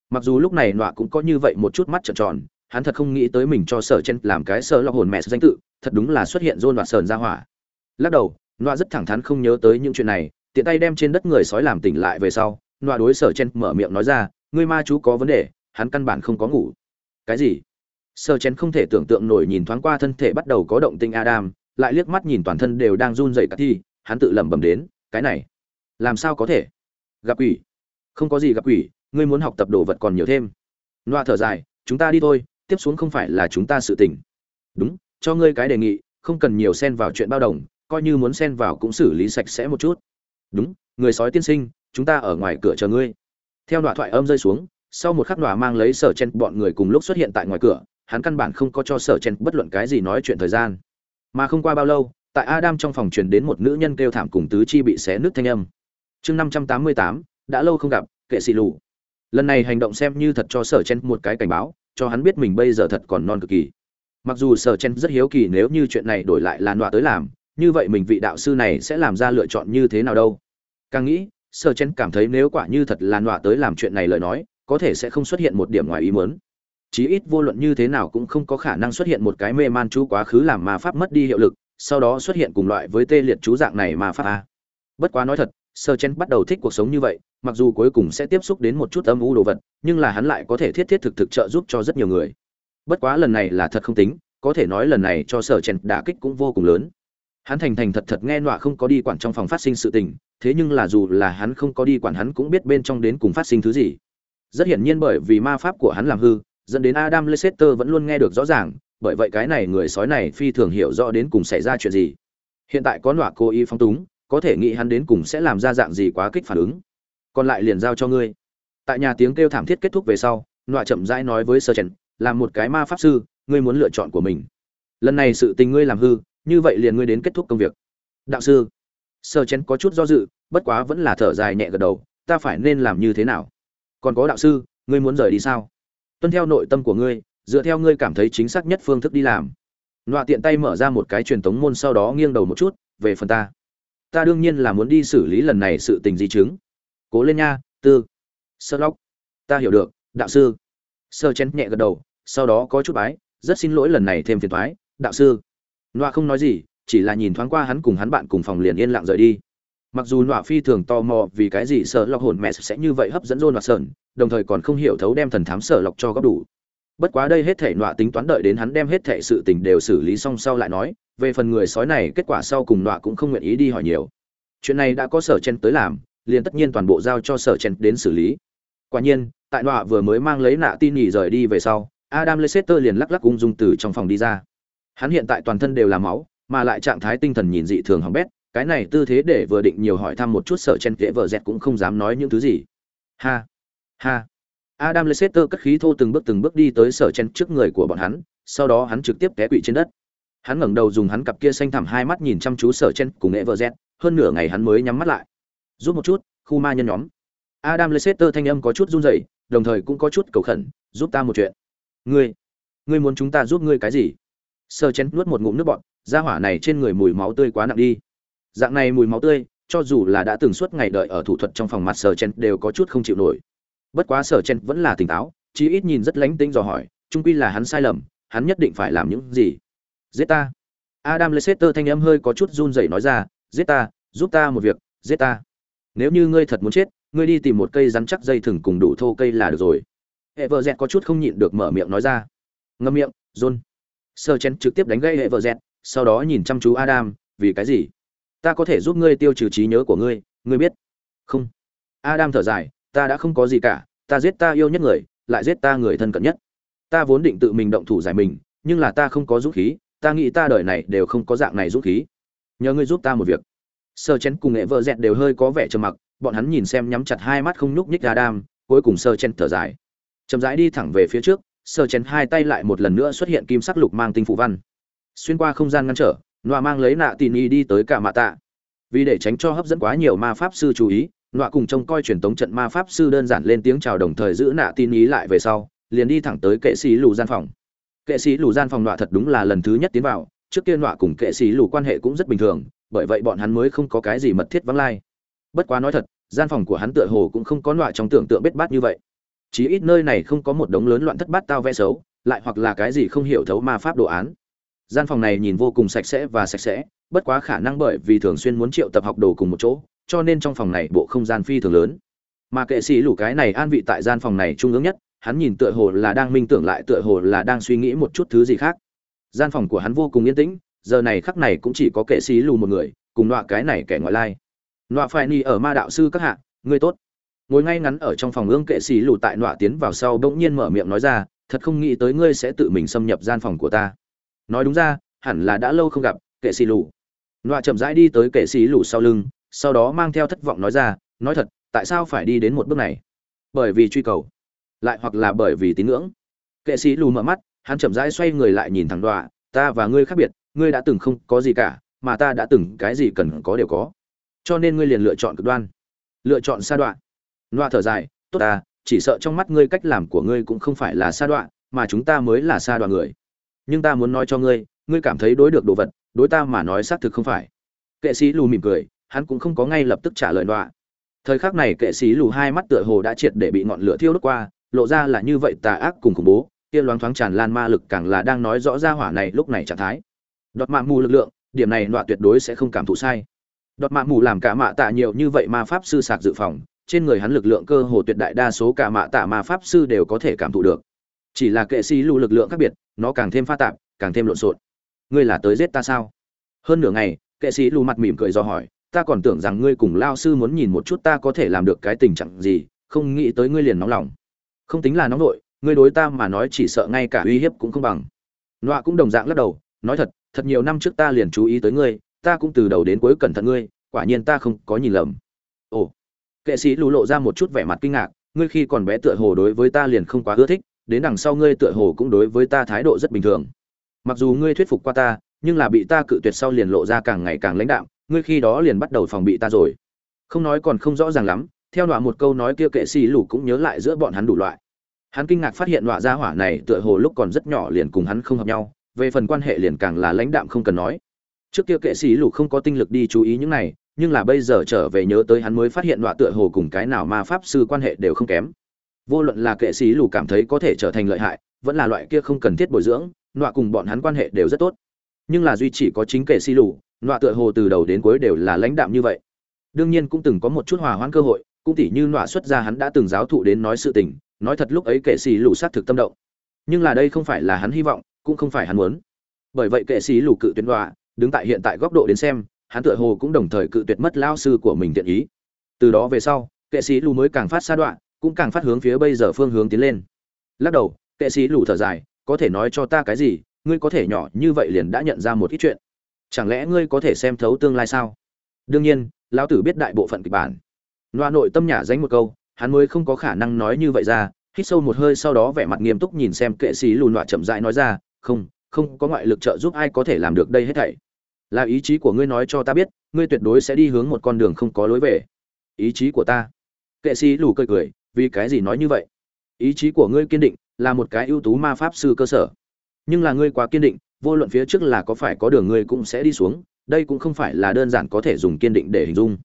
Mặc dù lúc này Noa cũng có như vậy một chút mắt trợn tròn hắn thật không nghĩ tới mình cho sở chen làm cái sở lo hồn mẹ danh tự, thật đúng là xuất hiện rôn đoạt sờn ra hỏa. Lắc đầu, nọa rất thẳng thắn không nhớ tới những chuyện này, tiện tay đem trên đất người sói làm tỉnh lại về sau, nọa đối sở chen mở miệng nói ra, ngươi ma chú có vấn đề, hắn căn bản không có ngủ. Cái gì? Sở chen không thể tưởng tượng nổi nhìn thoáng qua thân thể bắt đầu có động tinh adam, lại liếc mắt nhìn toàn thân đều đang run rẩy cả thi, hắn tự lẩm bẩm đến, cái này, làm sao có thể? Gặp quỷ. Không có gì gặp quỷ, ngươi muốn học tập đồ vật còn nhiều thêm. Loa thở dài, chúng ta đi thôi tiếp xuống không phải là chúng ta sự tình. Đúng, cho ngươi cái đề nghị, không cần nhiều xen vào chuyện bao đồng, coi như muốn xen vào cũng xử lý sạch sẽ một chút. Đúng, người sói tiên sinh, chúng ta ở ngoài cửa chờ ngươi. Theo đoạn thoại âm rơi xuống, sau một khắc đòa mang lấy sở chen, bọn người cùng lúc xuất hiện tại ngoài cửa, hắn căn bản không có cho sở chen bất luận cái gì nói chuyện thời gian. Mà không qua bao lâu, tại adam trong phòng truyền đến một nữ nhân kêu thảm cùng tứ chi bị xé nứt thanh âm. Chương năm trăm tám mươi tám, đã lâu không gặp, kệ xì lù. Lần này hành động xem như thật cho sở chen một cái cảnh báo cho hắn biết mình bây giờ thật còn non cực kỳ. Mặc dù sở chen rất hiếu kỳ nếu như chuyện này đổi lại là nọa tới làm, như vậy mình vị đạo sư này sẽ làm ra lựa chọn như thế nào đâu? Càng nghĩ, sở chen cảm thấy nếu quả như thật là nọa tới làm chuyện này lời nói, có thể sẽ không xuất hiện một điểm ngoài ý muốn. Chí ít vô luận như thế nào cũng không có khả năng xuất hiện một cái mê man chú quá khứ làm ma pháp mất đi hiệu lực, sau đó xuất hiện cùng loại với tê liệt chú dạng này ma pháp a. Bất quá nói thật sơ chen bắt đầu thích cuộc sống như vậy, mặc dù cuối cùng sẽ tiếp xúc đến một chút âm u đồ vật, nhưng là hắn lại có thể thiết thiết thực thực trợ giúp cho rất nhiều người. Bất quá lần này là thật không tính, có thể nói lần này cho sở chen đả kích cũng vô cùng lớn. Hắn thành thành thật thật nghe nọa không có đi quản trong phòng phát sinh sự tình, thế nhưng là dù là hắn không có đi quản hắn cũng biết bên trong đến cùng phát sinh thứ gì. Rất hiển nhiên bởi vì ma pháp của hắn làm hư, dẫn đến adam leicester vẫn luôn nghe được rõ ràng, bởi vậy cái này người sói này phi thường hiểu rõ đến cùng xảy ra chuyện gì. Hiện tại có nọa cố ý phóng túng có thể nghĩ hắn đến cùng sẽ làm ra dạng gì quá kích phản ứng. Còn lại liền giao cho ngươi. Tại nhà tiếng kêu thảm thiết kết thúc về sau, nọa chậm rãi nói với sơ chen làm một cái ma pháp sư, ngươi muốn lựa chọn của mình. Lần này sự tình ngươi làm hư, như vậy liền ngươi đến kết thúc công việc. Đạo sư. Sơ chen có chút do dự, bất quá vẫn là thở dài nhẹ gật đầu, ta phải nên làm như thế nào? Còn có đạo sư, ngươi muốn rời đi sao? Tuân theo nội tâm của ngươi, dựa theo ngươi cảm thấy chính xác nhất phương thức đi làm. Nọa tiện tay mở ra một cái truyền tống môn sau đó nghiêng đầu một chút, về phần ta ta đương nhiên là muốn đi xử lý lần này sự tình di chứng. Cố lên nha, tư. Sơ lóc. Ta hiểu được, đạo sư. Sơ chén nhẹ gật đầu, sau đó có chút bái, rất xin lỗi lần này thêm phiền thoái đạo sư. Nọa không nói gì, chỉ là nhìn thoáng qua hắn cùng hắn bạn cùng phòng liền yên lặng rời đi. Mặc dù nọa phi thường tò mò vì cái gì sợ lọc hồn mẹ sẽ như vậy hấp dẫn rôn và sờn đồng thời còn không hiểu thấu đem thần thám sợ lọc cho góp đủ. Bất quá đây hết thể nọa tính toán đợi đến hắn đem hết thể sự tình đều xử lý xong sau lại nói về phần người sói này, kết quả sau cùng nọa cũng không nguyện ý đi hỏi nhiều. Chuyện này đã có sở chen tới làm, liền tất nhiên toàn bộ giao cho sở chen đến xử lý. Quả nhiên, tại nọa vừa mới mang lấy nạ tin nhỉ rời đi về sau, adam leicester liền lắc lắc ung dung từ trong phòng đi ra. Hắn hiện tại toàn thân đều là máu, mà lại trạng thái tinh thần nhìn dị thường hỏng bét, cái này tư thế để vừa định nhiều hỏi thăm một chút sở chen kệ vợ dẹt cũng không dám nói những thứ gì. Ha ha. Adam leicester cất khí thô từng bước từng bước đi tới sở chen trước người của bọn hắn, sau đó hắn trực tiếp té quỵ trên đất hắn ngẩng đầu dùng hắn cặp kia xanh thẳm hai mắt nhìn chăm chú sở chen cùng nghệ vợ z hơn nửa ngày hắn mới nhắm mắt lại. Giúp một chút, khu ma nhân nhóm. Adam leicester thanh âm có chút run rẩy, đồng thời cũng có chút cầu khẩn, giúp ta một chuyện. Ngươi ngươi muốn chúng ta giúp ngươi cái gì? Sở chen nuốt một ngụm nước bọt da hỏa này trên người mùi máu tươi quá nặng đi. Dạng này mùi máu tươi, cho dù là đã từng suốt ngày đợi ở thủ thuật trong phòng mặt sở chen đều có chút không chịu nổi. Bất quá sở chen vẫn là tỉnh táo, chí ít nhìn rất lánh tính dò hỏi trung quy là hắn sai lầm, hắn nhất định phải làm những gì? Giết ta. Adam leicester thanh âm hơi có chút run rẩy nói ra, giết ta, giúp ta một việc, giết ta. Nếu như ngươi thật muốn chết, ngươi đi tìm một cây rắn chắc dây thừng cùng đủ thô cây là được rồi. Hệ vợ dẹt có chút không nhịn được mở miệng nói ra. Ngâm miệng, john. Sơ chen trực tiếp đánh gây hệ vợ dẹt sau đó nhìn chăm chú adam, vì cái gì? Ta có thể giúp ngươi tiêu trừ trí nhớ của ngươi ngươi biết? Không. Adam thở dài, ta đã không có gì cả, ta giết ta yêu nhất người, lại giết ta người thân cận nhất. Ta vốn định tự mình động thủ giải mình, nhưng là ta không có dũng khí ta nghĩ ta đời này đều không có dạng này dũng khí. Nhờ ngươi giúp ta một việc. Sơ chén cùng nghệ vợ dẹt đều hơi có vẻ trầm mặc, bọn hắn nhìn xem nhắm chặt hai mắt không nhúc nhích adam, cuối cùng sơ chen thở dài. Chậm rãi đi thẳng về phía trước, sơ chén hai tay lại một lần nữa xuất hiện kim sắc lục mang tinh phụ văn. Xuyên qua không gian ngăn trở, nọa mang lấy nạ tỉ nhi đi tới cả mạ tạ. Vì để tránh cho hấp dẫn quá nhiều ma pháp sư chú ý, nọa cùng trông coi truyền tống trận ma pháp sư đơn giản lên tiếng chào đồng thời giữ nạ tin ý lại về sau, liền đi thẳng tới kệ sĩ lù gian phòng kệ sĩ lù gian phòng nọa thật đúng là lần thứ nhất tiến vào, trước kia nọa cùng kệ sĩ lù quan hệ cũng rất bình thường, bởi vậy bọn hắn mới không có cái gì mật thiết vắng lai. Bất quá nói thật, gian phòng của hắn tựa hồ cũng không có nọa trong tưởng tượng bết bát như vậy. Chí ít nơi này không có một đống lớn loạn thất bát tao vẽ xấu, lại hoặc là cái gì không hiểu thấu ma pháp đồ án. Gian phòng này nhìn vô cùng sạch sẽ và sạch sẽ, bất quá khả năng bởi vì thường xuyên muốn triệu tập học đồ cùng một chỗ, cho nên trong phòng này bộ không gian phi thường lớn. Mà kệ sĩ lù cái này an vị tại gian phòng này trung ương nhất hắn nhìn tựa hồ là đang minh tưởng lại tựa hồ là đang suy nghĩ một chút thứ gì khác. Gian phòng của hắn vô cùng yên tĩnh, giờ này khắc này cũng chỉ có kệ sĩ lù một người, cùng nọa cái này kẻ ngoại lai. Nọa phải ni ở ma đạo sư các hạ, ngươi tốt. Ngồi ngay ngắn ở trong phòng ương kệ sĩ lù tại nọa tiến vào sau bỗng nhiên mở miệng nói ra, thật không nghĩ tới ngươi sẽ tự mình xâm nhập gian phòng của ta. Nói đúng ra, hẳn là đã lâu không gặp, kệ sĩ lù. Nọa chậm rãi đi tới kệ sĩ lù sau lưng, sau đó mang theo thất vọng nói ra, nói thật, tại sao phải đi đến một bước này? Bởi vì truy cầu lại hoặc là bởi vì tín ngưỡng. Kệ sĩ lù mở mắt, hắn chậm rãi xoay người lại nhìn thẳng đọa, ta và ngươi khác biệt, ngươi đã từng không có gì cả, mà ta đã từng cái gì cần có đều có. Cho nên ngươi liền lựa chọn cực đoan. Lựa chọn sa đoạn loa thở dài, tốt ta, chỉ sợ trong mắt ngươi cách làm của ngươi cũng không phải là sa đoạn mà chúng ta mới là sa đoạn người. Nhưng ta muốn nói cho ngươi ngươi cảm thấy đối được đồ vật, đối ta mà nói xác thực không phải. Kệ sĩ lù mỉm cười, hắn cũng không có ngay lập tức trả lời đọa thời khắc này kệ sĩ lù hai mắt tựa hồ đã triệt để bị ngọn lửa thiêu đốt qua lộ ra là như vậy tà ác cùng khủng bố, kia loáng thoáng tràn lan ma lực càng là đang nói rõ ra hỏa này lúc này trạng thái. Đọt mạng mù lực lượng, điểm này nọa tuyệt đối sẽ không cảm thụ sai. Đọt mạng mù làm cả mạ tạ nhiều như vậy ma pháp sư sạc dự phòng, trên người hắn lực lượng cơ hồ tuyệt đại đa số cả mạ tạ ma pháp sư đều có thể cảm thụ được. Chỉ là kệ sĩ lù lực lượng khác biệt, nó càng thêm pha tạp, càng thêm lộn xộn. Ngươi là tới giết ta sao? Hơn nửa ngày, kệ sĩ lù mặt mỉm cười do hỏi, ta còn tưởng rằng ngươi cùng lao sư muốn nhìn một chút ta có thể làm được cái tình trạng gì, không nghĩ tới ngươi liền nóng lòng không tính là nóng nội, ngươi đối ta mà nói chỉ sợ ngay cả uy hiếp cũng không bằng. Nọa cũng đồng dạng lắc đầu, nói thật thật nhiều năm trước ta liền chú ý tới ngươi, ta cũng từ đầu đến cuối cẩn thận ngươi, quả nhiên ta không có nhìn lầm. Ồ, kệ sĩ lù lộ ra một chút vẻ mặt kinh ngạc, ngươi khi còn bé tựa hồ đối với ta liền không quá ưa thích, đến đằng sau ngươi tựa hồ cũng đối với ta thái độ rất bình thường. Mặc dù ngươi thuyết phục qua ta, nhưng là bị ta cự tuyệt sau liền lộ ra càng ngày càng lãnh đạm, ngươi khi đó liền bắt đầu phòng bị ta rồi. Không nói còn không rõ ràng lắm theo đoạn một câu nói kia kệ xì lù cũng nhớ lại giữa bọn hắn đủ loại. Hắn kinh ngạc phát hiện đoạn gia hỏa này tựa hồ lúc còn rất nhỏ liền cùng hắn không hợp nhau, về phần quan hệ liền càng là lãnh đạm không cần nói. Trước kia kệ xì lù không có tinh lực đi chú ý những này, nhưng là bây giờ trở về nhớ tới hắn mới phát hiện đoạn tựa hồ cùng cái nào ma pháp sư quan hệ đều không kém. Vô luận là kệ xì lù cảm thấy có thể trở thành lợi hại, vẫn là loại kia không cần thiết bồi dưỡng, nọa cùng bọn hắn quan hệ đều rất tốt. Nhưng là duy chỉ có chính kệ xì lù, nọa tựa hồ từ đầu đến cuối đều là lãnh đạm như vậy. Đương nhiên cũng từng có một chút hòa hoãn cơ hội cũng tỉ như nọa xuất ra hắn đã từng giáo thụ đến nói sự tình, nói thật lúc ấy kệ sĩ lù sát thực tâm động. Nhưng là đây không phải là hắn hy vọng, cũng không phải hắn muốn. Bởi vậy kệ sĩ lù cự tuyệt nọa, đứng tại hiện tại góc độ đến xem, hắn tựa hồ cũng đồng thời cự tuyệt mất lao sư của mình tiện ý. Từ đó về sau, kệ sĩ lù mới càng phát xa đoạn, cũng càng phát hướng phía bây giờ phương hướng tiến lên. Lắc đầu, kệ sĩ lù thở dài, có thể nói cho ta cái gì? Ngươi có thể nhỏ như vậy liền đã nhận ra một ít chuyện. Chẳng lẽ ngươi có thể xem thấu tương lai sao? Đương nhiên, lão tử biết đại bộ phận kịch bản loa nội tâm nhả dánh một câu, hắn mới không có khả năng nói như vậy ra, hít sâu một hơi sau đó vẻ mặt nghiêm túc nhìn xem kệ sĩ lùn loạ chậm rãi nói ra, không không có ngoại lực trợ giúp ai có thể làm được đây hết thảy. Là ý chí của ngươi nói cho ta biết, ngươi tuyệt đối sẽ đi hướng một con đường không có lối về. Ý chí của ta? Kệ sĩ lù cười cười, vì cái gì nói như vậy? Ý chí của ngươi kiên định, là một cái ưu tú ma pháp sư cơ sở. Nhưng là ngươi quá kiên định, vô luận phía trước là có phải có đường ngươi cũng sẽ đi xuống, đây cũng không phải là đơn giản có thể dùng kiên định để hình dung.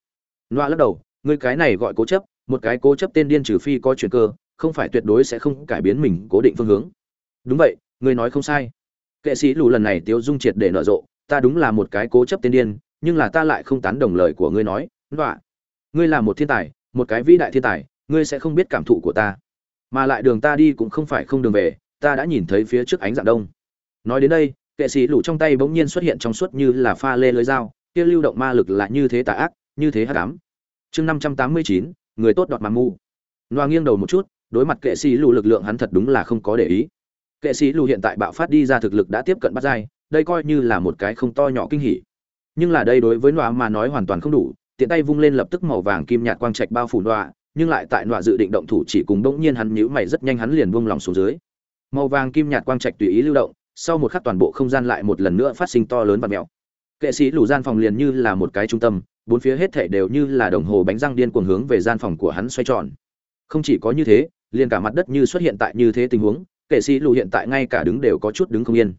Loa lắc đầu ngươi cái này gọi cố chấp, một cái cố chấp tên điên trừ phi có chuyện cơ, không phải tuyệt đối sẽ không cải biến mình cố định phương hướng. Đúng vậy, ngươi nói không sai. Kệ sĩ lù lần này tiêu dung triệt để nở rộ, ta đúng là một cái cố chấp tên điên, nhưng là ta lại không tán đồng lời của ngươi nói đọa ngươi là một thiên tài, một cái vĩ đại thiên tài, ngươi sẽ không biết cảm thụ của ta. Mà lại đường ta đi cũng không phải không đường về, ta đã nhìn thấy phía trước ánh dạng đông. Nói đến đây, kệ sĩ lũ trong tay bỗng nhiên xuất hiện trong suốt như là pha lê lưới dao, kia lưu động ma lực lại như thế tà ác, như thế hắc ám chương năm trăm tám mươi chín người tốt đọt mà mu loa nghiêng đầu một chút đối mặt kệ sĩ lũ lực lượng hắn thật đúng là không có để ý kệ sĩ lũ hiện tại bạo phát đi ra thực lực đã tiếp cận bắt dai đây coi như là một cái không to nhỏ kinh hỉ nhưng là đây đối với loa mà nói hoàn toàn không đủ tiện tay vung lên lập tức màu vàng kim nhạt quang trạch bao phủ loa nhưng lại tại loa dự định động thủ chỉ cùng bỗng nhiên hắn nhíu mày rất nhanh hắn liền buông lòng xuống dưới. Màu vàng kim nhạt quang trạch tùy ý lưu động, sau một khắc toàn bộ không gian lại một lần nữa phát sinh to lớn và mèo. Kệ sĩ lù gian phòng liền như là một cái trung tâm, bốn phía hết thảy đều như là đồng hồ bánh răng điên cuồng hướng về gian phòng của hắn xoay tròn. Không chỉ có như thế, liền cả mặt đất như xuất hiện tại như thế tình huống, kệ sĩ lù hiện tại ngay cả đứng đều có chút đứng không yên.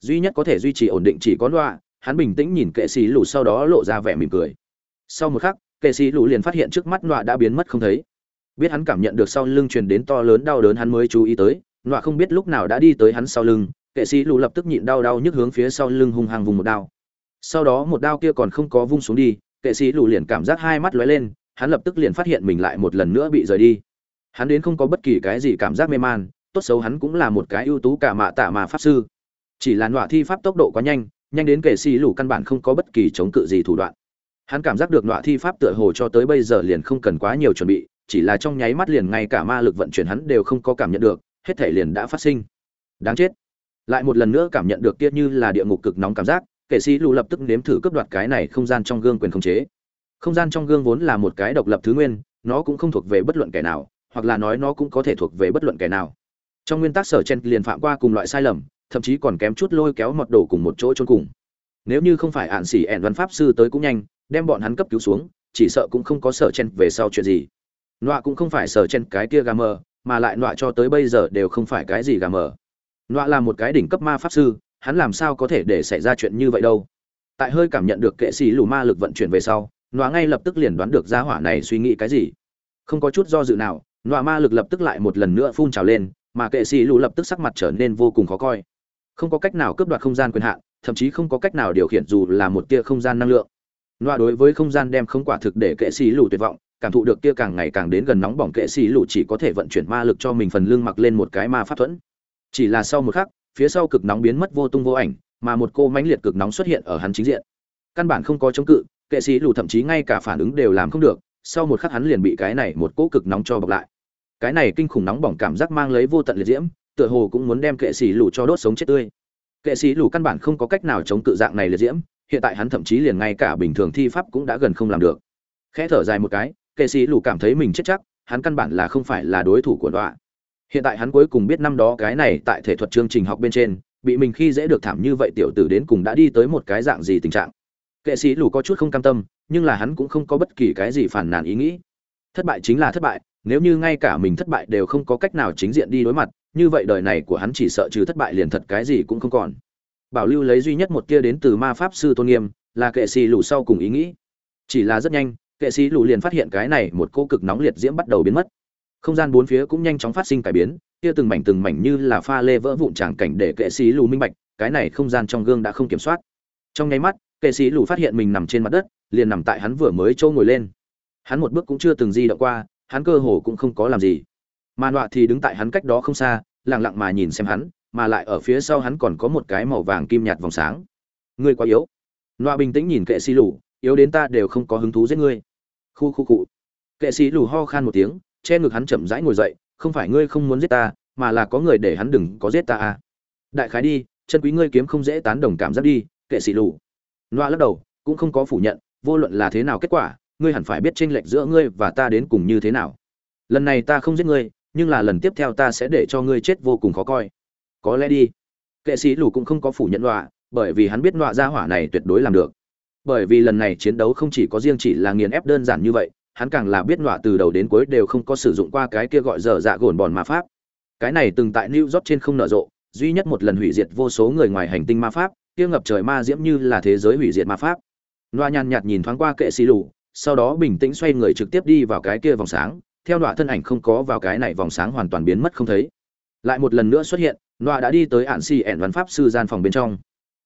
Duy nhất có thể duy trì ổn định chỉ có Noa, hắn bình tĩnh nhìn kệ sĩ lù sau đó lộ ra vẻ mỉm cười. Sau một khắc, kệ sĩ lù liền phát hiện trước mắt loa đã biến mất không thấy biết hắn cảm nhận được sau lưng truyền đến to lớn đau đớn hắn mới chú ý tới loa không biết lúc nào đã đi tới hắn sau lưng kệ sĩ lù lập tức nhịn đau đau nhức hướng phía sau lưng hung hăng vùng một đao sau đó một đao kia còn không có vung xuống đi kệ sĩ lù liền cảm giác hai mắt lóe lên, hắn lập tức liền phát hiện mình lại một lần nữa bị rời đi. Hắn đến không có bất kỳ cái gì cảm giác mê man, tốt xấu hắn cũng là một cái ưu tú cả mạ tạ mà pháp sư. Chỉ là nọa thi pháp tốc độ quá nhanh nhanh đến kệ sĩ lù căn bản không có bất kỳ chống cự gì thủ đoạn. Hắn cảm giác được nọa thi pháp tựa hồ cho tới bây giờ liền không cần quá nhiều chuẩn bị, chỉ là trong nháy mắt liền ngay cả ma lực vận chuyển hắn đều không có cảm nhận được, hết thể liền đã phát sinh. Đáng chết. Lại một lần nữa cảm nhận được kia như là địa ngục cực nóng cảm giác kệ sĩ lù lập tức nếm thử cướp đoạt cái này không gian trong gương quyền khống chế. Không gian trong gương vốn là một cái độc lập thứ nguyên, nó cũng không thuộc về bất luận kẻ nào, hoặc là nói nó cũng có thể thuộc về bất luận kẻ nào. Trong nguyên tắc sở chen liền phạm qua cùng loại sai lầm, thậm chí còn kém chút lôi kéo mật đổ cùng một chỗ chôn cùng. Nếu như không phải ạn xỉ ẹn văn pháp sư tới cũng nhanh, đem bọn hắn cấp cứu xuống, chỉ sợ cũng không có sở chen về sau chuyện gì. Nọa cũng không phải sở chen cái kia gà mờ, mà lại nọa cho tới bây giờ đều không phải cái gì gà mờ. Nọa là một cái đỉnh cấp ma pháp sư hắn làm sao có thể để xảy ra chuyện như vậy đâu? Tại hơi cảm nhận được kệ sĩ lù ma lực vận chuyển về sau, nọa ngay lập tức liền đoán được gia hỏa này suy nghĩ cái gì. Không có chút do dự nào, nọa ma lực lập tức lại một lần nữa phun trào lên, mà kệ sĩ lù lập tức sắc mặt trở nên vô cùng khó coi. Không có cách nào cướp đoạt không gian quyền hạn, thậm chí không có cách nào điều khiển dù là một tia không gian năng lượng. Nọa đối với không gian đem không quả thực để kệ sĩ lù tuyệt vọng, cảm thụ được tia càng ngày càng đến gần nóng bỏng kệ sĩ lù chỉ có thể vận chuyển ma lực cho mình phần lưng mặc lên một cái ma pháp thuẫn. Chỉ là sau một khắc phía sau cực nóng biến mất vô tung vô ảnh, mà một cô mãnh liệt cực nóng xuất hiện ở hắn chính diện. Căn bản không có chống cự, kệ sĩ lù thậm chí ngay cả phản ứng đều làm không được, sau một khắc hắn liền bị cái này một cỗ cực nóng cho bọc lại. Cái này kinh khủng nóng bỏng cảm giác mang lấy vô tận liệt diễm, tựa hồ cũng muốn đem kệ sĩ lù cho đốt sống chết tươi. Kệ sĩ lù căn bản không có cách nào chống cự dạng này liệt diễm, hiện tại hắn thậm chí liền ngay cả bình thường thi pháp cũng đã gần không làm được. Khẽ thở dài một cái, kệ sĩ lù cảm thấy mình chết chắc, hắn căn bản là không phải là đối thủ của đoạn hiện tại hắn cuối cùng biết năm đó cái này tại thể thuật chương trình học bên trên, bị mình khi dễ được thảm như vậy tiểu tử đến cùng đã đi tới một cái dạng gì tình trạng. Kệ sĩ lù có chút không cam tâm, nhưng là hắn cũng không có bất kỳ cái gì phản nàn ý nghĩ. Thất bại chính là thất bại, nếu như ngay cả mình thất bại đều không có cách nào chính diện đi đối mặt, như vậy đời này của hắn chỉ sợ trừ thất bại liền thật cái gì cũng không còn. Bảo lưu lấy duy nhất một kia đến từ ma pháp sư tôn nghiêm, là kệ sĩ lù sau cùng ý nghĩ. Chỉ là rất nhanh, kệ sĩ lù liền phát hiện cái này một cô cực nóng liệt diễm bắt đầu biến mất không gian bốn phía cũng nhanh chóng phát sinh cải biến, kia từng mảnh từng mảnh như là pha lê vỡ vụn tràng cảnh để kệ sĩ lù minh bạch, cái này không gian trong gương đã không kiểm soát. Trong nháy mắt, kệ sĩ lù phát hiện mình nằm trên mặt đất, liền nằm tại hắn vừa mới trâu ngồi lên. Hắn một bước cũng chưa từng di động qua, hắn cơ hồ cũng không có làm gì. Mà nọa thì đứng tại hắn cách đó không xa, lặng lặng mà nhìn xem hắn, mà lại ở phía sau hắn còn có một cái màu vàng kim nhạt vòng sáng. Ngươi quá yếu. Nọa bình tĩnh nhìn kệ sĩ lù, yếu đến ta đều không có hứng thú giết ngươi. Khu khu cụ kệ sĩ lù ho khan một tiếng che ngực hắn chậm rãi ngồi dậy, không phải ngươi không muốn giết ta, mà là có người để hắn đừng có giết ta à. Đại khái đi, chân quý ngươi kiếm không dễ tán đồng cảm giác đi, kệ sĩ lù. Loa lắc đầu, cũng không có phủ nhận, vô luận là thế nào kết quả, ngươi hẳn phải biết chênh lệch giữa ngươi và ta đến cùng như thế nào. Lần này ta không giết ngươi, nhưng là lần tiếp theo ta sẽ để cho ngươi chết vô cùng khó coi. Có lẽ đi. Kệ sĩ lù cũng không có phủ nhận loa, bởi vì hắn biết loa ra hỏa này tuyệt đối làm được. Bởi vì lần này chiến đấu không chỉ có riêng chỉ là nghiền ép đơn giản như vậy hắn càng là biết nọa từ đầu đến cuối đều không có sử dụng qua cái kia gọi dở dạ gồn bòn ma pháp. Cái này từng tại new york trên không nở rộ, duy nhất một lần hủy diệt vô số người ngoài hành tinh ma pháp, kia ngập trời ma diễm như là thế giới hủy diệt ma pháp. Nọa nhàn nhạt nhìn thoáng qua kệ xì lù, sau đó bình tĩnh xoay người trực tiếp đi vào cái kia vòng sáng, theo nọa thân ảnh không có vào cái này vòng sáng hoàn toàn biến mất không thấy. Lại một lần nữa xuất hiện, nọa đã đi tới ạn xì ẻn văn pháp sư gian phòng bên trong.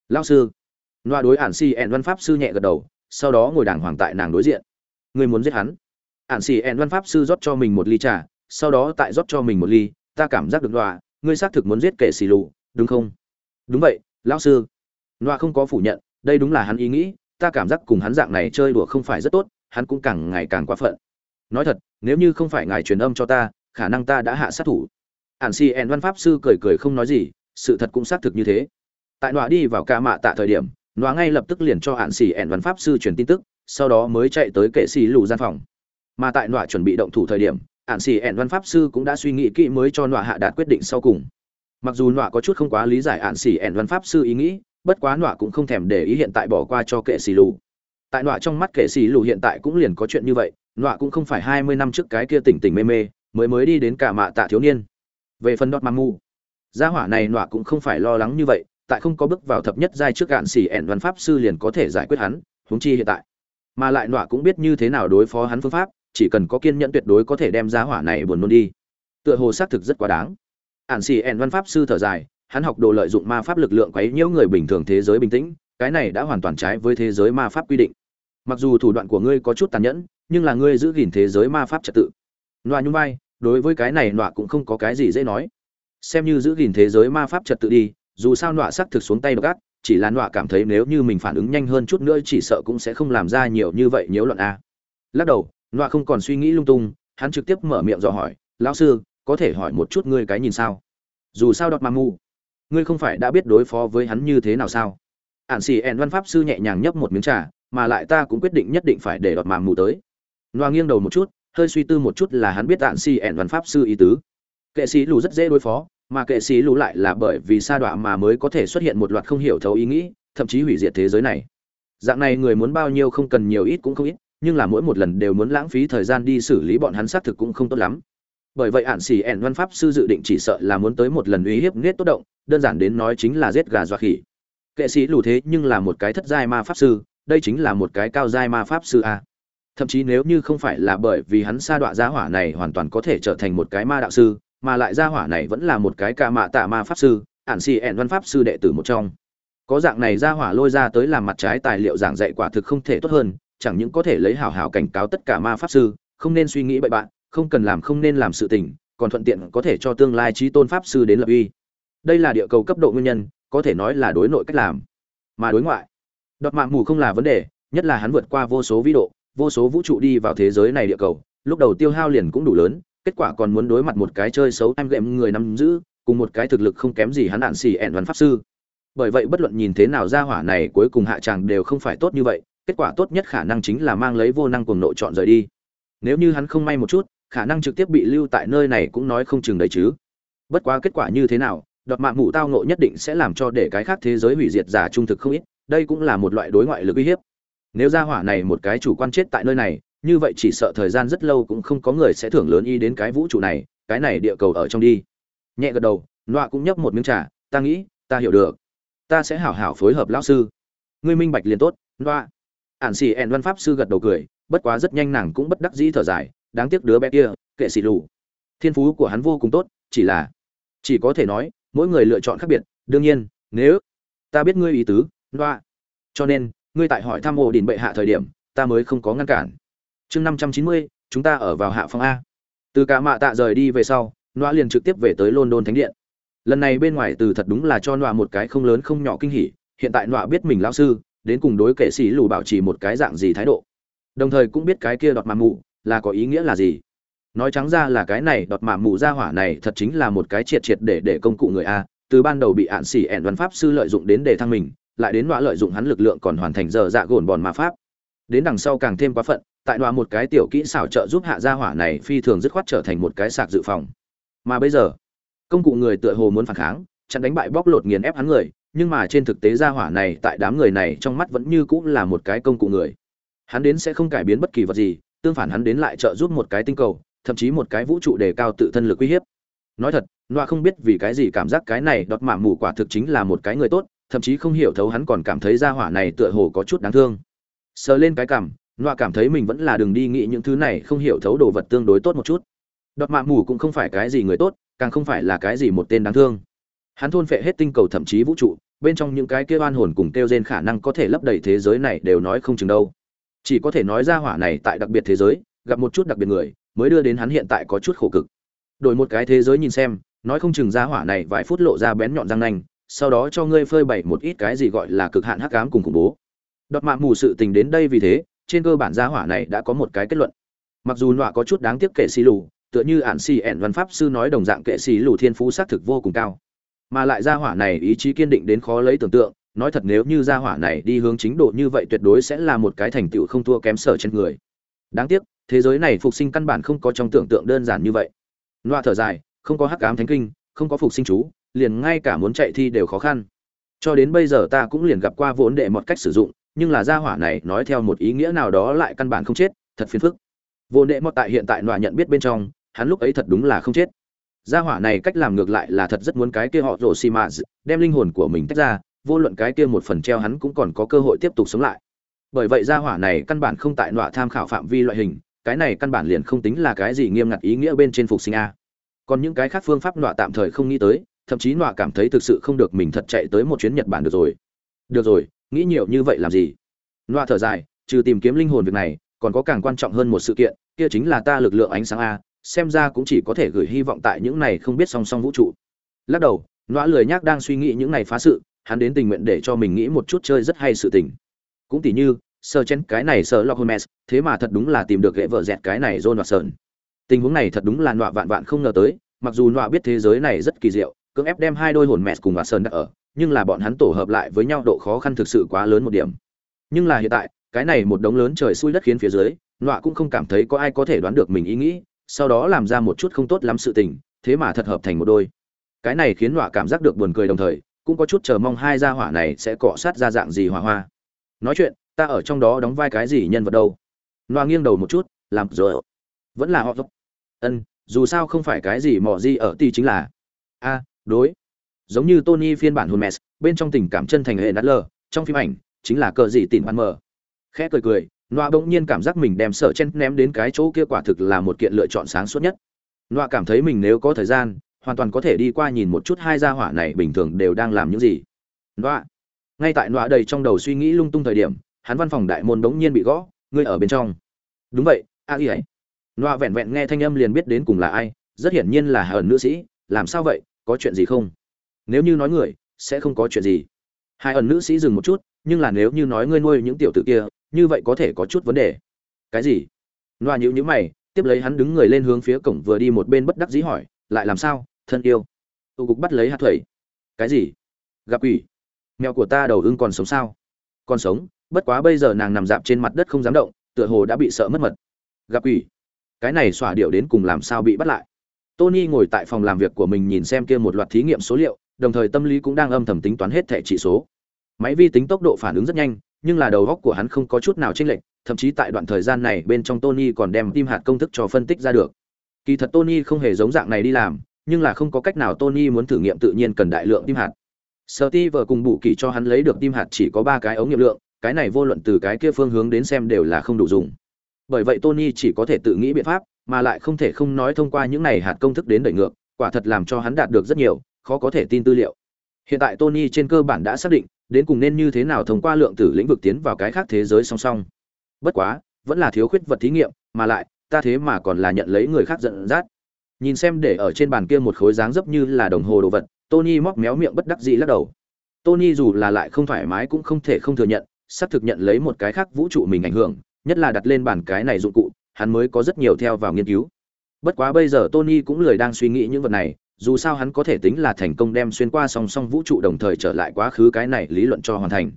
Lao sư. Nọa đối ạn xì ẻn văn pháp sư nhẹ gật đầu, sau đó ngồi đàng hoàng tại nàng đối diện ngươi muốn giết hắn. Ạn xì ẹn văn pháp sư rót cho mình một ly trà, sau đó tại rót cho mình một ly, ta cảm giác được đọa ngươi xác thực muốn giết kẻ xì lù, đúng không? Đúng vậy, lão sư. Đọa không có phủ nhận, đây đúng là hắn ý nghĩ, ta cảm giác cùng hắn dạng này chơi đùa không phải rất tốt, hắn cũng càng ngày càng quá phận. Nói thật, nếu như không phải ngài truyền âm cho ta, khả năng ta đã hạ sát thủ. Ạn xì ẹn văn pháp sư cười cười không nói gì, sự thật cũng xác thực như thế. Tại đọa đi vào ca mạ tạ thời điểm đọa ngay lập tức liền cho ạn xì ẹn văn pháp sư truyền tin tức sau đó mới chạy tới kệ xì lù gian phòng. Mà tại nọa chuẩn bị động thủ thời điểm, ạn xì ẹn văn pháp sư cũng đã suy nghĩ kỹ mới cho nọa hạ đạt quyết định sau cùng. Mặc dù nọa có chút không quá lý giải ạn xì ẹn văn pháp sư ý nghĩ, bất quá nọa cũng không thèm để ý hiện tại bỏ qua cho kệ xì lù. Tại nọa trong mắt kệ xì lù hiện tại cũng liền có chuyện như vậy, nọa cũng không phải hai mươi năm trước cái kia tỉnh tỉnh mê mê, mới mới đi đến cả mạ tạ thiếu niên. Về phần đọt mang mu gia hỏa này nọa cũng không phải lo lắng như vậy, tại không có bước vào thập nhất giai trước ạn xì ẹn văn pháp sư liền có thể giải quyết hắn, huống chi hiện tại mà lại nọa cũng biết như thế nào đối phó hắn phương pháp, chỉ cần có kiên nhẫn tuyệt đối có thể đem giá hỏa này buồn nôn đi. Tựa hồ xác thực rất quá đáng. Ản xì ẻn văn pháp sư thở dài, hắn học đồ lợi dụng ma pháp lực lượng quấy nhiễu người bình thường thế giới bình tĩnh, cái này đã hoàn toàn trái với thế giới ma pháp quy định. Mặc dù thủ đoạn của ngươi có chút tàn nhẫn, nhưng là ngươi giữ gìn thế giới ma pháp trật tự. Nọa nhung vai, đối với cái này nọa cũng không có cái gì dễ nói. Xem như giữ gìn thế giới ma pháp trật tự đi, dù sao nọa xác thực xuống tay gác chỉ là nọa cảm thấy nếu như mình phản ứng nhanh hơn chút nữa chỉ sợ cũng sẽ không làm ra nhiều như vậy nhiễu loạn a. Lắc đầu, nọa không còn suy nghĩ lung tung, hắn trực tiếp mở miệng dò hỏi, lão sư, có thể hỏi một chút ngươi cái nhìn sao? Dù sao đọt mà mù ngươi không phải đã biết đối phó với hắn như thế nào sao? Ạn xì ẹn văn pháp sư nhẹ nhàng nhấp một miếng trà, mà lại ta cũng quyết định nhất định phải để đọt mà mù tới. Nọa nghiêng đầu một chút, hơi suy tư một chút là hắn biết ạn xì ẹn văn pháp sư ý tứ. Kệ sĩ lù rất dễ đối phó mà kệ sĩ lù lại là bởi vì sa đọa mà mới có thể xuất hiện một loạt không hiểu thấu ý nghĩ, thậm chí hủy diệt thế giới này. Dạng này người muốn bao nhiêu không cần nhiều ít cũng không ít, nhưng là mỗi một lần đều muốn lãng phí thời gian đi xử lý bọn hắn xác thực cũng không tốt lắm. Bởi vậy ạn xỉ ẻn văn pháp sư dự định chỉ sợ là muốn tới một lần uy hiếp nết tốt động, đơn giản đến nói chính là giết gà dọa khỉ. Kệ sĩ lù thế nhưng là một cái thất giai ma pháp sư, đây chính là một cái cao giai ma pháp sư a. Thậm chí nếu như không phải là bởi vì hắn sa đọa giá hỏa này hoàn toàn có thể trở thành một cái ma đạo sư mà lại gia hỏa này vẫn là một cái ca mạ tạ ma pháp sư, ản xì ẹn văn pháp sư đệ tử một trong. Có dạng này gia hỏa lôi ra tới làm mặt trái tài liệu giảng dạy quả thực không thể tốt hơn, chẳng những có thể lấy hảo hảo cảnh cáo tất cả ma pháp sư, không nên suy nghĩ bậy bạn, không cần làm không nên làm sự tình, còn thuận tiện có thể cho tương lai trí tôn pháp sư đến lập uy. Đây là địa cầu cấp độ nguyên nhân, có thể nói là đối nội cách làm. Mà đối ngoại, đọt mạng mù không là vấn đề, nhất là hắn vượt qua vô số vĩ độ, vô số vũ trụ đi vào thế giới này địa cầu, lúc đầu tiêu hao liền cũng đủ lớn kết quả còn muốn đối mặt một cái chơi xấu em gệm người nắm giữ, cùng một cái thực lực không kém gì hắn đạn xì ẹn văn pháp sư. Bởi vậy bất luận nhìn thế nào ra hỏa này cuối cùng hạ tràng đều không phải tốt như vậy, kết quả tốt nhất khả năng chính là mang lấy vô năng cuồng nộ chọn rời đi. Nếu như hắn không may một chút, khả năng trực tiếp bị lưu tại nơi này cũng nói không chừng đấy chứ. Bất quá kết quả như thế nào, đọt mạng ngủ tao nộ nhất định sẽ làm cho để cái khác thế giới hủy diệt giả trung thực không ít, đây cũng là một loại đối ngoại lực uy hiếp. Nếu ra hỏa này một cái chủ quan chết tại nơi này như vậy chỉ sợ thời gian rất lâu cũng không có người sẽ thưởng lớn y đến cái vũ trụ này, cái này địa cầu ở trong đi. Nhẹ gật đầu, nọa cũng nhấp một miếng trà, ta nghĩ, ta hiểu được. Ta sẽ hảo hảo phối hợp lão sư. Ngươi minh bạch liền tốt, nọa. Ản xì ẹn văn pháp sư gật đầu cười, bất quá rất nhanh nàng cũng bất đắc dĩ thở dài, đáng tiếc đứa bé kia, kệ xì lù. Thiên phú của hắn vô cùng tốt, chỉ là, chỉ có thể nói, mỗi người lựa chọn khác biệt. Đương nhiên, nếu ta biết ngươi ý tứ, nọa, cho nên, ngươi tại hỏi thăm ổ đình bệ hạ thời điểm, ta mới không có ngăn cản chương năm trăm chín mươi, chúng ta ở vào hạ phong a. Từ cả mạ tạ rời đi về sau, noa liền trực tiếp về tới london thánh điện. Lần này bên ngoài từ thật đúng là cho noa một cái không lớn không nhỏ kinh hỉ, hiện tại noa biết mình lao sư, đến cùng đối kệ sĩ lù bảo trì một cái dạng gì thái độ. Đồng thời cũng biết cái kia đọt mạ mù là có ý nghĩa là gì. Nói trắng ra là cái này đọt mạ mù ra hỏa này thật chính là một cái triệt triệt để để công cụ người a, từ ban đầu bị ạn xỉ ẹn văn pháp sư lợi dụng đến để thăng mình, lại đến nọa lợi dụng hắn lực lượng còn hoàn thành giờ dạ gồn bòn ma pháp đến đằng sau càng thêm quá phận, tại đoạn một cái tiểu kỹ xảo trợ giúp hạ gia hỏa này phi thường dứt khoát trở thành một cái sạc dự phòng. Mà bây giờ, công cụ người tựa hồ muốn phản kháng, chặn đánh bại bóc lột nghiền ép hắn người, nhưng mà trên thực tế gia hỏa này tại đám người này trong mắt vẫn như cũng là một cái công cụ người. Hắn đến sẽ không cải biến bất kỳ vật gì, tương phản hắn đến lại trợ giúp một cái tinh cầu, thậm chí một cái vũ trụ đề cao tự thân lực uy hiếp. Nói thật noa không biết vì cái gì cảm giác cái này đọt mạ mù quả thực chính là một cái người tốt, thậm chí không hiểu thấu hắn còn cảm thấy gia hỏa này tựa hồ có chút đáng thương sờ lên cái cảm, nọa cảm thấy mình vẫn là đường đi nghĩ những thứ này, không hiểu thấu đồ vật tương đối tốt một chút. Đọt mạ mù cũng không phải cái gì người tốt, càng không phải là cái gì một tên đáng thương. Hắn thôn phệ hết tinh cầu thậm chí vũ trụ, bên trong những cái kia oan hồn cùng kêu gen khả năng có thể lấp đầy thế giới này đều nói không chừng đâu. Chỉ có thể nói ra hỏa này tại đặc biệt thế giới, gặp một chút đặc biệt người, mới đưa đến hắn hiện tại có chút khổ cực. Đổi một cái thế giới nhìn xem, nói không chừng ra hỏa này vài phút lộ ra bén nhọn răng nanh, sau đó cho ngươi phơi bày một ít cái gì gọi là cực hạn hắc ám cùng khủng bố đọt mạ mù sự tình đến đây vì thế, trên cơ bản gia hỏa này đã có một cái kết luận. Mặc dù nọa có chút đáng tiếc kệ xì lù, tựa như ản xì ẻn văn pháp sư nói đồng dạng kệ xì lù thiên phú xác thực vô cùng cao. Mà lại gia hỏa này ý chí kiên định đến khó lấy tưởng tượng, nói thật nếu như gia hỏa này đi hướng chính độ như vậy tuyệt đối sẽ là một cái thành tựu không thua kém sở trên người. Đáng tiếc, thế giới này phục sinh căn bản không có trong tưởng tượng đơn giản như vậy. Loa thở dài, không có hắc ám thánh kinh, không có phục sinh chú, liền ngay cả muốn chạy thi đều khó khăn. Cho đến bây giờ ta cũng liền gặp qua vốn đệ một cách sử dụng nhưng là gia hỏa này nói theo một ý nghĩa nào đó lại căn bản không chết, thật phiền phức. Vô đệ mọt tại hiện tại nọa nhận biết bên trong, hắn lúc ấy thật đúng là không chết. Gia hỏa này cách làm ngược lại là thật rất muốn cái kia họ rồ xì mạ đem linh hồn của mình tách ra, vô luận cái kia một phần treo hắn cũng còn có cơ hội tiếp tục sống lại. Bởi vậy gia hỏa này căn bản không tại nọa tham khảo phạm vi loại hình, cái này căn bản liền không tính là cái gì nghiêm ngặt ý nghĩa bên trên phục sinh a. Còn những cái khác phương pháp nọa tạm thời không nghĩ tới, thậm chí nọa cảm thấy thực sự không được mình thật chạy tới một chuyến nhật bản được rồi. Được rồi nghĩ nhiều như vậy làm gì? Loa thở dài, trừ tìm kiếm linh hồn việc này, còn có càng quan trọng hơn một sự kiện, kia chính là ta lực lượng ánh sáng a, xem ra cũng chỉ có thể gửi hy vọng tại những này không biết song song vũ trụ. Lắc đầu, loa lười nhác đang suy nghĩ những này phá sự, hắn đến tình nguyện để cho mình nghĩ một chút chơi rất hay sự tình. Cũng tỉ như sơ chen, cái này sơ lọc hermes thế mà thật đúng là tìm được ghệ vợ dẹt cái này john và sơn tình huống này thật đúng là nọa vạn vạn không ngờ tới, mặc dù nọa biết thế giới này rất kỳ diệu, cưỡng ép đem hai đôi hồn mẹt cùng và sơn đặt ở nhưng là bọn hắn tổ hợp lại với nhau độ khó khăn thực sự quá lớn một điểm. Nhưng là hiện tại, cái này một đống lớn trời xui đất khiến phía dưới, nọa cũng không cảm thấy có ai có thể đoán được mình ý nghĩ, sau đó làm ra một chút không tốt lắm sự tình, thế mà thật hợp thành một đôi. Cái này khiến nọa cảm giác được buồn cười đồng thời, cũng có chút chờ mong hai gia hỏa này sẽ cọ sát ra dạng gì hỏa hoa. Nói chuyện, ta ở trong đó đóng vai cái gì nhân vật đâu? Nọa nghiêng đầu một chút, làm rồi vẫn là họ ân, dù sao không phải cái gì mò gì ở ti chính là. A, đối giống như tony phiên bản Hermes, bên trong tình cảm chân thành hệ nát lờ trong phim ảnh chính là cờ gì tìm ăn mờ. Khẽ cười cười noa bỗng nhiên cảm giác mình đem sợ chen ném đến cái chỗ kia quả thực là một kiện lựa chọn sáng suốt nhất. Noa cảm thấy mình nếu có thời gian hoàn toàn có thể đi qua nhìn một chút hai gia hỏa này bình thường đều đang làm những gì. Noa ngay tại noa đầy trong đầu suy nghĩ lung tung thời điểm hắn văn phòng đại môn bỗng nhiên bị gõ ngươi ở bên trong. Đúng vậy a ghi ấy. Noa vẹn vẹn nghe thanh âm liền biết đến cùng là ai rất hiển nhiên là hờn nữ sĩ làm sao vậy có chuyện gì không? Nếu như nói người, sẽ không có chuyện gì. Hai ẩn nữ sĩ dừng một chút, nhưng là nếu như nói ngươi nuôi những tiểu tử kia, như vậy có thể có chút vấn đề. Cái gì? Loa nhữ nhữ mày, tiếp lấy hắn đứng người lên hướng phía cổng vừa đi một bên bất đắc dĩ hỏi, lại làm sao, thân yêu? Tụ cục bắt lấy hạt thủy. Cái gì? Gặp quỷ? Mèo của ta đầu ưng còn sống sao? Còn sống, bất quá bây giờ nàng nằm dạp trên mặt đất không dám động, tựa hồ đã bị sợ mất mật. Gặp quỷ? Cái này xỏa điệu đến cùng làm sao bị bắt lại? Tony ngồi tại phòng làm việc của mình nhìn xem kia một loạt thí nghiệm số liệu đồng thời tâm lý cũng đang âm thầm tính toán hết thẻ chỉ số. Máy vi tính tốc độ phản ứng rất nhanh nhưng là đầu góc của hắn không có chút nào chênh lệch thậm chí tại đoạn thời gian này bên trong tony còn đem tim hạt công thức cho phân tích ra được. Kỳ thật tony không hề giống dạng này đi làm nhưng là không có cách nào tony muốn thử nghiệm tự nhiên cần đại lượng tim hạt. Sợ Ti vừa cùng bù kỳ cho hắn lấy được tim hạt chỉ có ba cái ống nghiệm lượng, cái này vô luận từ cái kia phương hướng đến xem đều là không đủ dùng. Bởi vậy Tony chỉ có thể tự nghĩ biện pháp, mà lại không thể không nói thông qua những này hạt công thức đến đẩy ngược, quả thật làm cho hắn đạt được rất nhiều, khó có thể tin tư liệu. Hiện tại Tony trên cơ bản đã xác định, đến cùng nên như thế nào thông qua lượng tử lĩnh vực tiến vào cái khác thế giới song song. Bất quá, vẫn là thiếu khuyết vật thí nghiệm, mà lại, ta thế mà còn là nhận lấy người khác giận dắt. Nhìn xem để ở trên bàn kia một khối dáng dấp như là đồng hồ đồ vật, Tony móc méo miệng bất đắc dĩ lắc đầu. Tony dù là lại không thoải mái cũng không thể không thừa nhận, sắp thực nhận lấy một cái khác vũ trụ mình ảnh hưởng, nhất là đặt lên bàn cái này dụng cụ, hắn mới có rất nhiều theo vào nghiên cứu. Bất quá bây giờ Tony cũng lười đang suy nghĩ những vật này, dù sao hắn có thể tính là thành công đem xuyên qua song song vũ trụ đồng thời trở lại quá khứ cái này lý luận cho hoàn thành.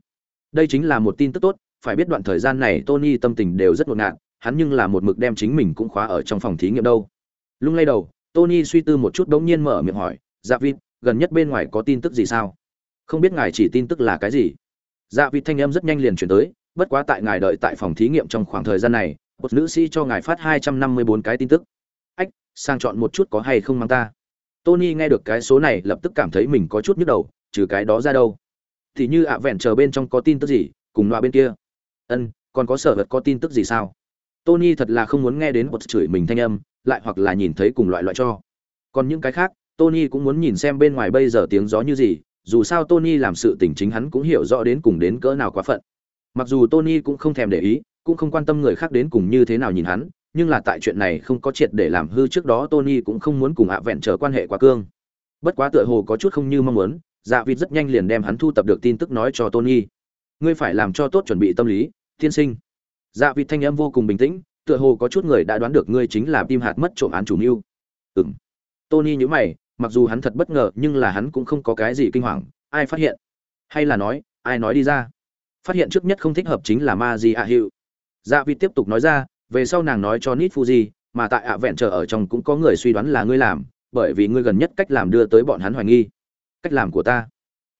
Đây chính là một tin tức tốt, phải biết đoạn thời gian này Tony tâm tình đều rất hỗn loạn, hắn nhưng là một mực đem chính mình cũng khóa ở trong phòng thí nghiệm đâu. Lung lay đầu, Tony suy tư một chút bỗng nhiên mở miệng hỏi, "Dạ Vịt, gần nhất bên ngoài có tin tức gì sao?" "Không biết ngài chỉ tin tức là cái gì?" Dạ Vịt thanh âm rất nhanh liền chuyển tới, bất quá tại ngài đợi tại phòng thí nghiệm trong khoảng thời gian này, một nữ sĩ cho ngài phát 254 cái tin tức. "Ách, sang chọn một chút có hay không mang ta?" Tony nghe được cái số này lập tức cảm thấy mình có chút nhức đầu, trừ cái đó ra đâu. Thì như ạ vẹn chờ bên trong có tin tức gì, cùng loa bên kia. Ân, còn có sở vật có tin tức gì sao? Tony thật là không muốn nghe đến bột chửi mình thanh âm, lại hoặc là nhìn thấy cùng loại loại cho. Còn những cái khác, Tony cũng muốn nhìn xem bên ngoài bây giờ tiếng gió như gì, dù sao Tony làm sự tình chính hắn cũng hiểu rõ đến cùng đến cỡ nào quá phận. Mặc dù Tony cũng không thèm để ý, cũng không quan tâm người khác đến cùng như thế nào nhìn hắn, nhưng là tại chuyện này không có triệt để làm hư trước đó Tony cũng không muốn cùng ạ vẹn trở quan hệ quá cương. Bất quá tựa hồ có chút không như mong muốn, Dạ Vịt rất nhanh liền đem hắn thu tập được tin tức nói cho Tony. Ngươi phải làm cho tốt chuẩn bị tâm lý, tiên sinh. Dạ Vịt thanh âm vô cùng bình tĩnh, tựa hồ có chút người đã đoán được ngươi chính là tim hạt mất trộm án chủ mưu. Ừm. Tony nhíu mày, mặc dù hắn thật bất ngờ, nhưng là hắn cũng không có cái gì kinh hoàng, ai phát hiện? Hay là nói, ai nói đi ra? Phát hiện trước nhất không thích hợp chính là Maji Ahiu. Dạ Vịt tiếp tục nói ra, về sau nàng nói cho nít fuji, mà tại ạ vẹn chờ ở trong cũng có người suy đoán là ngươi làm, bởi vì ngươi gần nhất cách làm đưa tới bọn hắn hoài nghi. Cách làm của ta.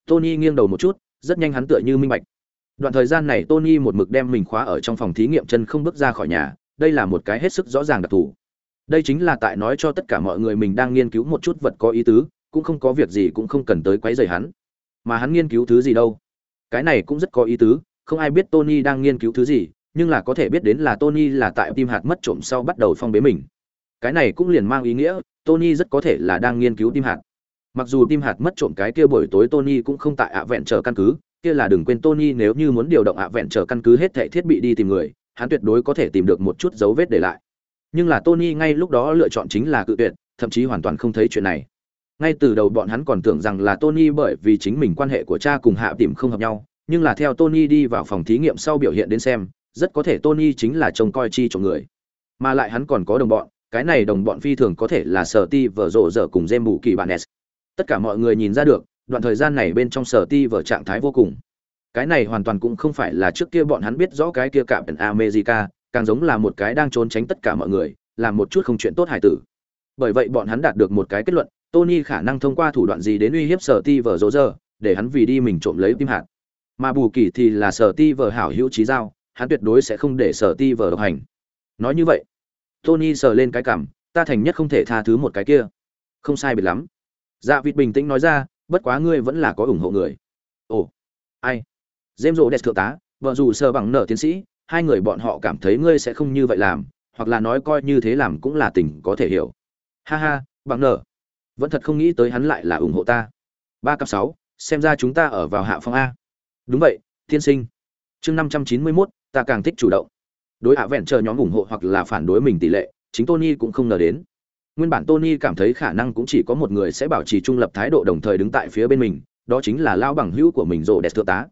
Tony nghiêng đầu một chút, rất nhanh hắn tựa như minh bạch. Đoạn thời gian này tony một mực đem mình khóa ở trong phòng thí nghiệm chân không bước ra khỏi nhà, đây là một cái hết sức rõ ràng đặc thù. Đây chính là tại nói cho tất cả mọi người mình đang nghiên cứu một chút vật có ý tứ, cũng không có việc gì cũng không cần tới quấy rầy hắn. Mà hắn nghiên cứu thứ gì đâu? Cái này cũng rất có ý tứ, không ai biết tony đang nghiên cứu thứ gì nhưng là có thể biết đến là Tony là tại tim hạt mất trộm sau bắt đầu phong bế mình. Cái này cũng liền mang ý nghĩa, Tony rất có thể là đang nghiên cứu tim hạt. Mặc dù tim hạt mất trộm cái kia buổi tối Tony cũng không tại ạ vẹn chờ căn cứ, kia là đừng quên Tony nếu như muốn điều động ạ vẹn chờ căn cứ hết thảy thiết bị đi tìm người, hắn tuyệt đối có thể tìm được một chút dấu vết để lại. Nhưng là Tony ngay lúc đó lựa chọn chính là cự tuyệt, thậm chí hoàn toàn không thấy chuyện này. Ngay từ đầu bọn hắn còn tưởng rằng là Tony bởi vì chính mình quan hệ của cha cùng hạ tìm không hợp nhau, nhưng là theo Tony đi vào phòng thí nghiệm sau biểu hiện đến xem, rất có thể Tony chính là trông coi chi cho người. Mà lại hắn còn có đồng bọn, cái này đồng bọn phi thường có thể là Sở Ti vở rộ rỡ cùng Gem Bù Kỳ bạn Tất cả mọi người nhìn ra được, đoạn thời gian này bên trong Sở Ti vở trạng thái vô cùng. Cái này hoàn toàn cũng không phải là trước kia bọn hắn biết rõ cái kia cạm America, càng giống là một cái đang trốn tránh tất cả mọi người, làm một chút không chuyện tốt hải tử. Bởi vậy bọn hắn đạt được một cái kết luận, Tony khả năng thông qua thủ đoạn gì đến uy hiếp Sở Ti vở rộ rỡ, để hắn vì đi mình trộm lấy tim hạt. Mà Bù Kỳ thì là Sở Ti vở hảo hữu trí giao, hắn tuyệt đối sẽ không để sở ti vờ độc hành. Nói như vậy, tony sờ lên cái cảm, ta thành nhất không thể tha thứ một cái kia. Không sai biệt lắm. Dạ vịt bình tĩnh nói ra, bất quá ngươi vẫn là có ủng hộ người. Ồ, ai? Dêm rộ đẹp thượng tá, vợ dù sờ bằng nợ tiến sĩ, hai người bọn họ cảm thấy ngươi sẽ không như vậy làm, hoặc là nói coi như thế làm cũng là tình có thể hiểu. Ha ha, bằng nợ. Vẫn thật không nghĩ tới hắn lại là ủng hộ ta. Ba cặp sáu, xem ra chúng ta ở vào hạ phong a. Đúng vậy, tiên sinh. Chương năm trăm chín mươi mốt ta càng thích chủ động. Đối hạ vẹn chờ nhóm ủng hộ hoặc là phản đối mình tỷ lệ, chính tony cũng không ngờ đến. Nguyên bản tony cảm thấy khả năng cũng chỉ có một người sẽ bảo trì trung lập thái độ đồng thời đứng tại phía bên mình, đó chính là lao bằng hữu của mình rô đẹp thượng tá.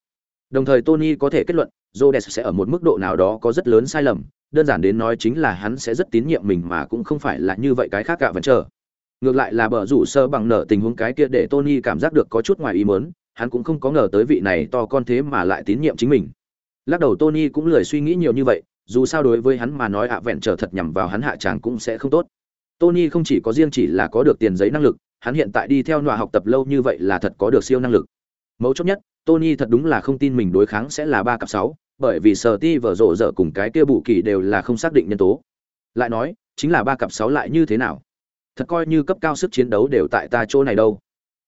Đồng thời tony có thể kết luận rô đẹp sẽ ở một mức độ nào đó có rất lớn sai lầm, đơn giản đến nói chính là hắn sẽ rất tín nhiệm mình mà cũng không phải là như vậy cái khác cả vẫn chờ. Ngược lại là bờ rủ sơ bằng nở tình huống cái kia để tony cảm giác được có chút ngoài ý mớn hắn cũng không có ngờ tới vị này to con thế mà lại tín nhiệm chính mình lắc đầu tony cũng lười suy nghĩ nhiều như vậy, dù sao đối với hắn mà nói ạ vẹn trở thật nhằm vào hắn hạ tràng cũng sẽ không tốt. Tony không chỉ có riêng chỉ là có được tiền giấy năng lực, hắn hiện tại đi theo nọa học tập lâu như vậy là thật có được siêu năng lực. Mấu chốt nhất, tony thật đúng là không tin mình đối kháng sẽ là ba cặp sáu, bởi vì sở ti vở rộ dở cùng cái kia bù kỳ đều là không xác định nhân tố. Lại nói, chính là ba cặp sáu lại như thế nào? Thật coi như cấp cao sức chiến đấu đều tại ta chỗ này đâu.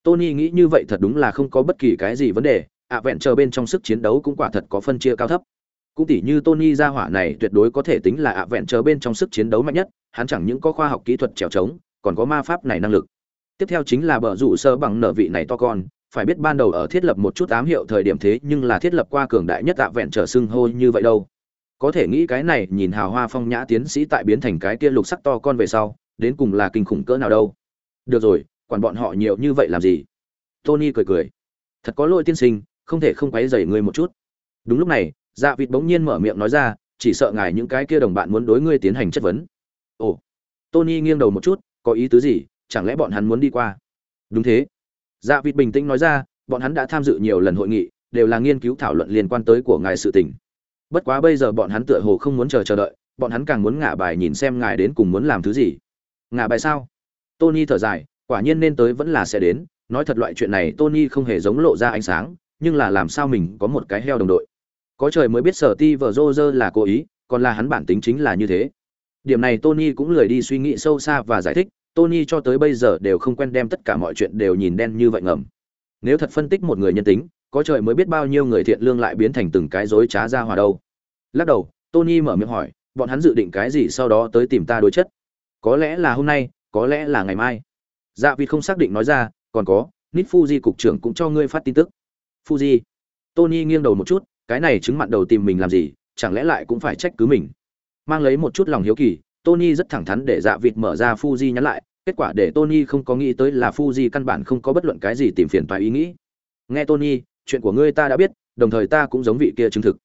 Tony nghĩ như vậy thật đúng là không có bất kỳ cái gì vấn đề ạ vẹn chờ bên trong sức chiến đấu cũng quả thật có phân chia cao thấp. Cũng tỉ như tony ra hỏa này tuyệt đối có thể tính là ạ vẹn chờ bên trong sức chiến đấu mạnh nhất, hắn chẳng những có khoa học kỹ thuật trèo trống, còn có ma pháp này năng lực. Tiếp theo chính là bờ rủ sơ bằng nợ vị này to con, phải biết ban đầu ở thiết lập một chút ám hiệu thời điểm thế nhưng là thiết lập qua cường đại nhất ạ vẹn trở xưng hô như vậy đâu. Có thể nghĩ cái này, nhìn hào hoa phong nhã tiến sĩ tại biến thành cái kia lục sắc to con về sau, đến cùng là kinh khủng cỡ nào đâu. Được rồi, quản bọn họ nhiều như vậy làm gì? Tony cười cười. Thật có lỗi tiên sinh không thể không quấy rầy ngươi một chút. Đúng lúc này dạ vịt bỗng nhiên mở miệng nói ra, chỉ sợ ngài những cái kia đồng bạn muốn đối ngươi tiến hành chất vấn. Ồ, tony nghiêng đầu một chút, có ý tứ gì? Chẳng lẽ bọn hắn muốn đi qua? Đúng thế. Dạ vịt bình tĩnh nói ra, bọn hắn đã tham dự nhiều lần hội nghị, đều là nghiên cứu thảo luận liên quan tới của ngài sự tình. Bất quá bây giờ bọn hắn tựa hồ không muốn chờ chờ đợi, bọn hắn càng muốn ngả bài nhìn xem ngài đến cùng muốn làm thứ gì. Ngả bài sao? Tony thở dài, quả nhiên nên tới vẫn là sẽ đến. Nói thật loại chuyện này, tony không hề giống lộ ra ánh sáng nhưng là làm sao mình có một cái heo đồng đội? Có trời mới biết sở ti vợ rô rơ là cố ý, còn là hắn bản tính chính là như thế. Điểm này tony cũng lười đi suy nghĩ sâu xa và giải thích, tony cho tới bây giờ đều không quen đem tất cả mọi chuyện đều nhìn đen như vậy ngầm. Nếu thật phân tích một người nhân tính, có trời mới biết bao nhiêu người thiện lương lại biến thành từng cái dối trá ra hòa đâu. Lắc đầu, tony mở miệng hỏi, bọn hắn dự định cái gì sau đó tới tìm ta đối chất? Có lẽ là hôm nay, có lẽ là ngày mai. Dạ vì không xác định nói ra, còn có nít fuji cục trưởng cũng cho ngươi phát tin tức fuji. Tony nghiêng đầu một chút, cái này chứng mặn đầu tìm mình làm gì, chẳng lẽ lại cũng phải trách cứ mình? Mang lấy một chút lòng hiếu kỳ, tony rất thẳng thắn để dạ vịt mở ra fuji nhắn lại, kết quả để tony không có nghĩ tới là fuji căn bản không có bất luận cái gì tìm phiền toái ý nghĩ. Nghe tony, chuyện của ngươi ta đã biết, đồng thời ta cũng giống vị kia chứng thực.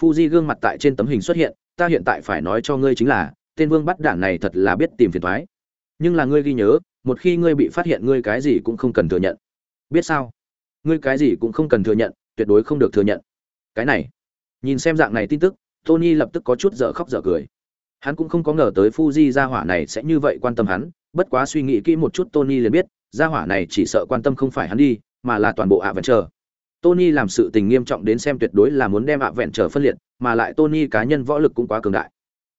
Fuji gương mặt tại trên tấm hình xuất hiện, ta hiện tại phải nói cho ngươi chính là, tên vương bắt đản này thật là biết tìm phiền toái. Nhưng là ngươi ghi nhớ, một khi ngươi bị phát hiện ngươi cái gì cũng không cần thừa nhận. Biết sao? Ngươi cái gì cũng không cần thừa nhận, tuyệt đối không được thừa nhận. Cái này, nhìn xem dạng này tin tức, tony lập tức có chút dở khóc dở cười. Hắn cũng không có ngờ tới fuji gia hỏa này sẽ như vậy quan tâm hắn, bất quá suy nghĩ kỹ một chút tony liền biết, gia hỏa này chỉ sợ quan tâm không phải hắn đi, mà là toàn bộ ạ vẹn chờ tony làm sự tình nghiêm trọng đến xem tuyệt đối là muốn đem ạ vẹn chờ phân liệt, mà lại tony cá nhân võ lực cũng quá cường đại.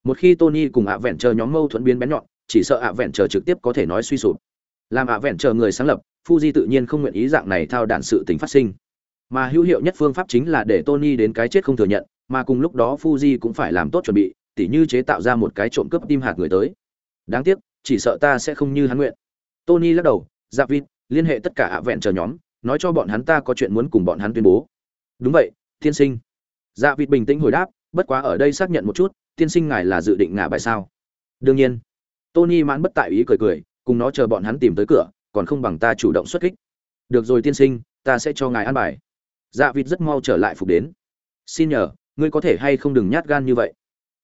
Một khi tony cùng ạ vẹn chờ nhóm mâu thuẫn biến bén nhọn, chỉ sợ ạ vẹn chờ trực tiếp có thể nói suy sụp làm ạ vẹn chờ người sáng lập fuji tự nhiên không nguyện ý dạng này thao đản sự tình phát sinh mà hữu hiệu nhất phương pháp chính là để Tony đến cái chết không thừa nhận, mà cùng lúc đó Fuji cũng phải làm tốt chuẩn bị, tỉ như chế tạo ra một cái trộm cướp tim hạt người tới. Đáng tiếc, chỉ sợ ta sẽ không như hắn nguyện. Tony lắc đầu, Dạ Vịt, liên hệ tất cả ạ vẹn chờ nhóm, nói cho bọn hắn ta có chuyện muốn cùng bọn hắn tuyên bố. Đúng vậy, tiên sinh. Dạ Vịt bình tĩnh hồi đáp, bất quá ở đây xác nhận một chút, tiên sinh ngài là dự định ngả bài sao? Đương nhiên. Tony mãn bất tại ý cười cười, cùng nó chờ bọn hắn tìm tới cửa, còn không bằng ta chủ động xuất kích. Được rồi tiên sinh, ta sẽ cho ngài an bài. Dạ vịt rất mau trở lại phục đến. Xin nhờ ngươi có thể hay không đừng nhát gan như vậy.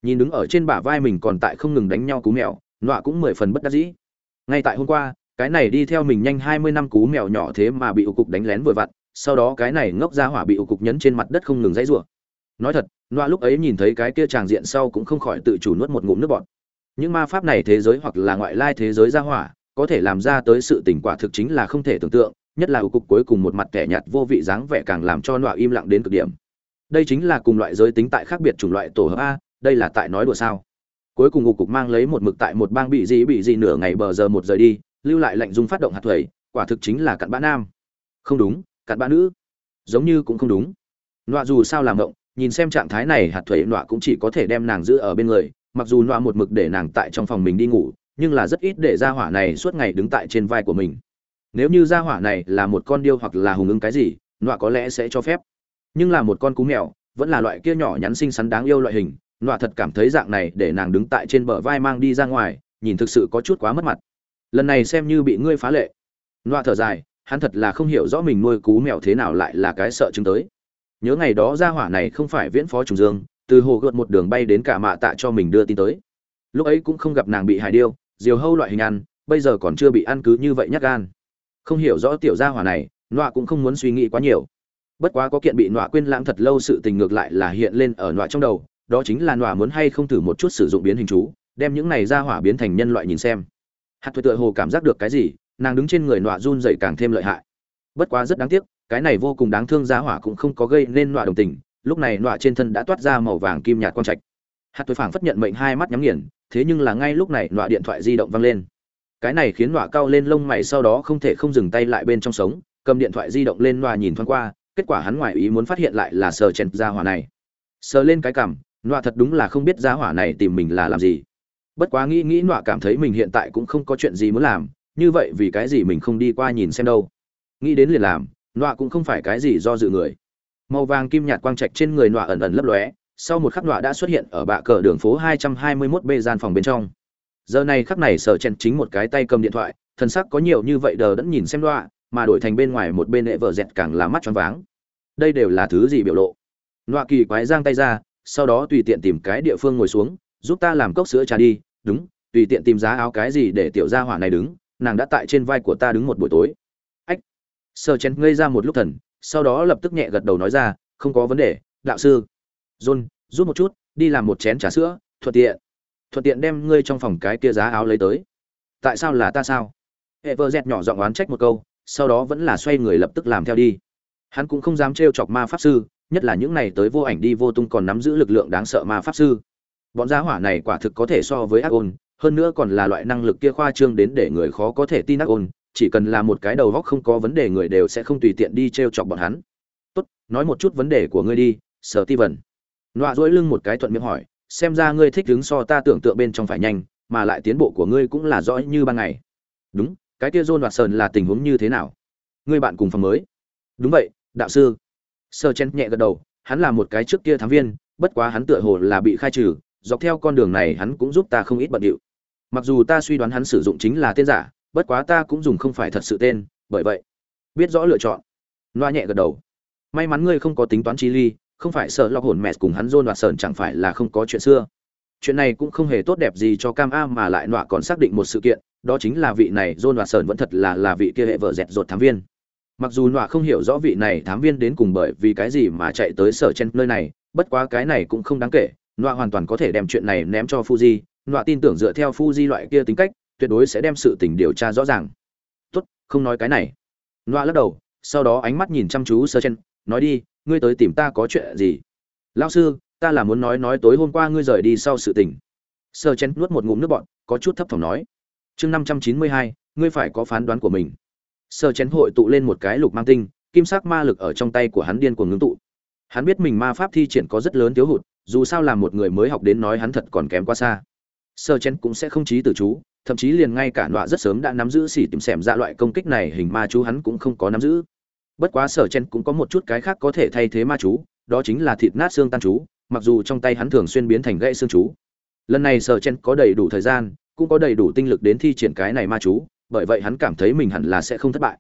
Nhìn đứng ở trên bả vai mình còn tại không ngừng đánh nhau cú mèo nọa cũng mười phần bất đắc dĩ. Ngay tại hôm qua cái này đi theo mình nhanh hai mươi năm cú mèo nhỏ thế mà bị ụ cục đánh lén vừa vặn sau đó cái này ngốc ra hỏa bị ụ cục nhấn trên mặt đất không ngừng dãy rủa. Nói thật nọa lúc ấy nhìn thấy cái kia tràng diện sau cũng không khỏi tự chủ nuốt một ngụm nước bọt những ma pháp này thế giới hoặc là ngoại lai thế giới ra hỏa, có thể làm ra tới sự tình quả thực chính là không thể tưởng tượng, nhất là ưu cục cuối cùng một mặt kẻ nhạt vô vị dáng vẻ càng làm cho nọa im lặng đến cực điểm. Đây chính là cùng loại giới tính tại khác biệt chủng loại tổ hợp a, đây là tại nói đùa sao? Cuối cùng ưu cục mang lấy một mực tại một bang bị gì bị gì nửa ngày bờ giờ một giờ đi, lưu lại lệnh dung phát động hạt thuẩy, quả thực chính là cặn bã nam. Không đúng, cặn bã nữ. Giống như cũng không đúng. Nọa dù sao làm động, nhìn xem trạng thái này hạt thuẩy nọa cũng chỉ có thể đem nàng giữ ở bên người mặc dù nọa một mực để nàng tại trong phòng mình đi ngủ, nhưng là rất ít để ra hỏa này suốt ngày đứng tại trên vai của mình. Nếu như ra hỏa này là một con điêu hoặc là hùng ứng cái gì nọa có lẽ sẽ cho phép. Nhưng là một con cú mèo, vẫn là loại kia nhỏ nhắn xinh xắn đáng yêu loại hình nọa thật cảm thấy dạng này để nàng đứng tại trên bờ vai mang đi ra ngoài, nhìn thực sự có chút quá mất mặt. Lần này xem như bị ngươi phá lệ. Nọa thở dài, hắn thật là không hiểu rõ mình nuôi cú mèo thế nào lại là cái sợ chứng tới. Nhớ ngày đó ra hỏa này không phải viễn phó trùng dương từ hồ gợt một đường bay đến cả mạ tạ cho mình đưa tin tới. Lúc ấy cũng không gặp nàng bị hải điêu, diều hâu loại hình ăn, bây giờ còn chưa bị ăn cứ như vậy nhắc gan. Không hiểu rõ tiểu gia hỏa này, nọa cũng không muốn suy nghĩ quá nhiều. Bất quá có kiện bị nọa quên lãng thật lâu sự tình ngược lại là hiện lên ở nọa trong đầu, đó chính là nọa muốn hay không thử một chút sử dụng biến hình chú, đem những này ra hỏa biến thành nhân loại nhìn xem. Hạt thuế tựa hồ cảm giác được cái gì, nàng đứng trên người nọa run dậy càng thêm lợi hại. Bất quá rất đáng tiếc, cái này vô cùng đáng thương ra hỏa cũng không có gây nên nọa đồng tình lúc này nọa trên thân đã toát ra màu vàng kim nhạt quang trạch. Hạt thuế phảng phất nhận mệnh hai mắt nhắm nghiền, thế nhưng là ngay lúc này nọa điện thoại di động văng lên. Cái này khiến nọa cao lên lông mày, sau đó không thể không dừng tay lại bên trong sống, cầm điện thoại di động lên nọa nhìn thoáng qua, kết quả hắn ngoài ý muốn phát hiện lại là sờ chèn ra hỏa này. Sờ lên cái cảm, nọa thật đúng là không biết ra hỏa này tìm mình là làm gì. Bất quá nghĩ nghĩ nọa cảm thấy mình hiện tại cũng không có chuyện gì muốn làm, như vậy vì cái gì mình không đi qua nhìn xem đâu. Nghĩ đến liền làm, nọa cũng không phải cái gì do dự người màu vàng kim nhạt quang trạch trên người nọa ẩn ẩn lấp lóe, sau một khắc nọa đã xuất hiện ở bạ cờ đường phố 221 b gian phòng bên trong. Giờ này khắc này sở chen chính một cái tay cầm điện thoại, thần sắc có nhiều như vậy đờ đẫn nhìn xem nọa, mà đổi thành bên ngoài một bên hệ vợ dẹt càng là mắt choáng váng. Đây đều là thứ gì biểu lộ? Nọa kỳ quái giang tay ra, sau đó tùy tiện tìm cái địa phương ngồi xuống, giúp ta làm cốc sữa trà đi. Đúng, tùy tiện tìm giá áo cái gì để tiểu gia hỏa này đứng, nàng đã tại trên vai của ta đứng một buổi tối. Ách sơ chén ngây ra một lúc thần sau đó lập tức nhẹ gật đầu nói ra, không có vấn đề, đạo sư. John giúp một chút, đi làm một chén trà sữa, thuận tiện. Thuận tiện đem ngươi trong phòng cái kia giá áo lấy tới. Tại sao là ta sao? Hệ vợ dẹt nhỏ giọng oán trách một câu, sau đó vẫn là xoay người lập tức làm theo đi. Hắn cũng không dám trêu chọc ma pháp sư, nhất là những này tới vô ảnh đi vô tung còn nắm giữ lực lượng đáng sợ ma pháp sư. Bọn giá hỏa này quả thực có thể so với ác ôn hơn nữa còn là loại năng lực kia khoa trương đến để người khó có thể tin ác ôn chỉ cần là một cái đầu góc không có vấn đề người đều sẽ không tùy tiện đi t r e o chọc bọn hắn. Tốt, nói một chút vấn đề của ngươi đi, sở ti vần nọa dỗi lưng một cái thuận miệng hỏi, xem ra ngươi thích đứng so ta tưởng tượng bên trong phải nhanh, mà lại tiến bộ của ngươi cũng là rõ như ban ngày. Đúng, cái kia dôn hoạt sơn là tình huống như thế nào? Ngươi bạn cùng phòng mới. Đúng vậy, đạo sư. Sơ chen nhẹ gật đầu, hắn là một cái trước kia thám viên, bất quá hắn tựa hồ là bị khai trừ, dọc theo con đường này hắn cũng giúp ta không ít bận điệu. Mặc dù ta suy đoán hắn sử dụng chính là tên giả bất quá ta cũng dùng không phải thật sự tên, bởi vậy, biết rõ lựa chọn. Loa nhẹ gật đầu. May mắn ngươi không có tính toán chi ly, không phải sợ lọc hồn mẹ cùng hắn dôn đoạt sờn chẳng phải là không có chuyện xưa. Chuyện này cũng không hề tốt đẹp gì cho cam a mà lại nọa còn xác định một sự kiện, đó chính là vị này dôn đoạt sờn vẫn thật là là vị kia hệ vợ dẹt dột thám viên. Mặc dù nọa không hiểu rõ vị này thám viên đến cùng bởi vì cái gì mà chạy tới sở chen nơi này, bất quá cái này cũng không đáng kể nọa hoàn toàn có thể đem chuyện này ném cho fuji. Nọa tin tưởng dựa theo fuji loại kia tính cách tuyệt đối sẽ đem sự tình điều tra rõ ràng. Tốt, không nói cái này. Loa lắc đầu, sau đó ánh mắt nhìn chăm chú sơ chen, nói đi, ngươi tới tìm ta có chuyện gì? Lao sư, ta là muốn nói nói tối hôm qua ngươi rời đi sau sự tình. Sơ chen nuốt một ngụm nước bọn có chút thấp thỏm nói. Chương năm trăm chín mươi hai, ngươi phải có phán đoán của mình. Sơ chén hội tụ lên một cái lục mang tinh, kim sắc ma lực ở trong tay của hắn điên cuồng ngưng tụ. Hắn biết mình ma pháp thi triển có rất lớn thiếu hụt, dù sao là một người mới học đến nói hắn thật còn kém quá xa sơ chén cũng sẽ không trí từ chú, thậm chí liền ngay cả nọa rất sớm đã nắm giữ xỉ tìm xẻm ra loại công kích này hình ma chú hắn cũng không có nắm giữ. Bất quá sở chen cũng có một chút cái khác có thể thay thế ma chú, đó chính là thịt nát xương tan chú, mặc dù trong tay hắn thường xuyên biến thành gãy xương chú. Lần này sở chen có đầy đủ thời gian, cũng có đầy đủ tinh lực đến thi triển cái này ma chú, bởi vậy hắn cảm thấy mình hẳn là sẽ không thất bại.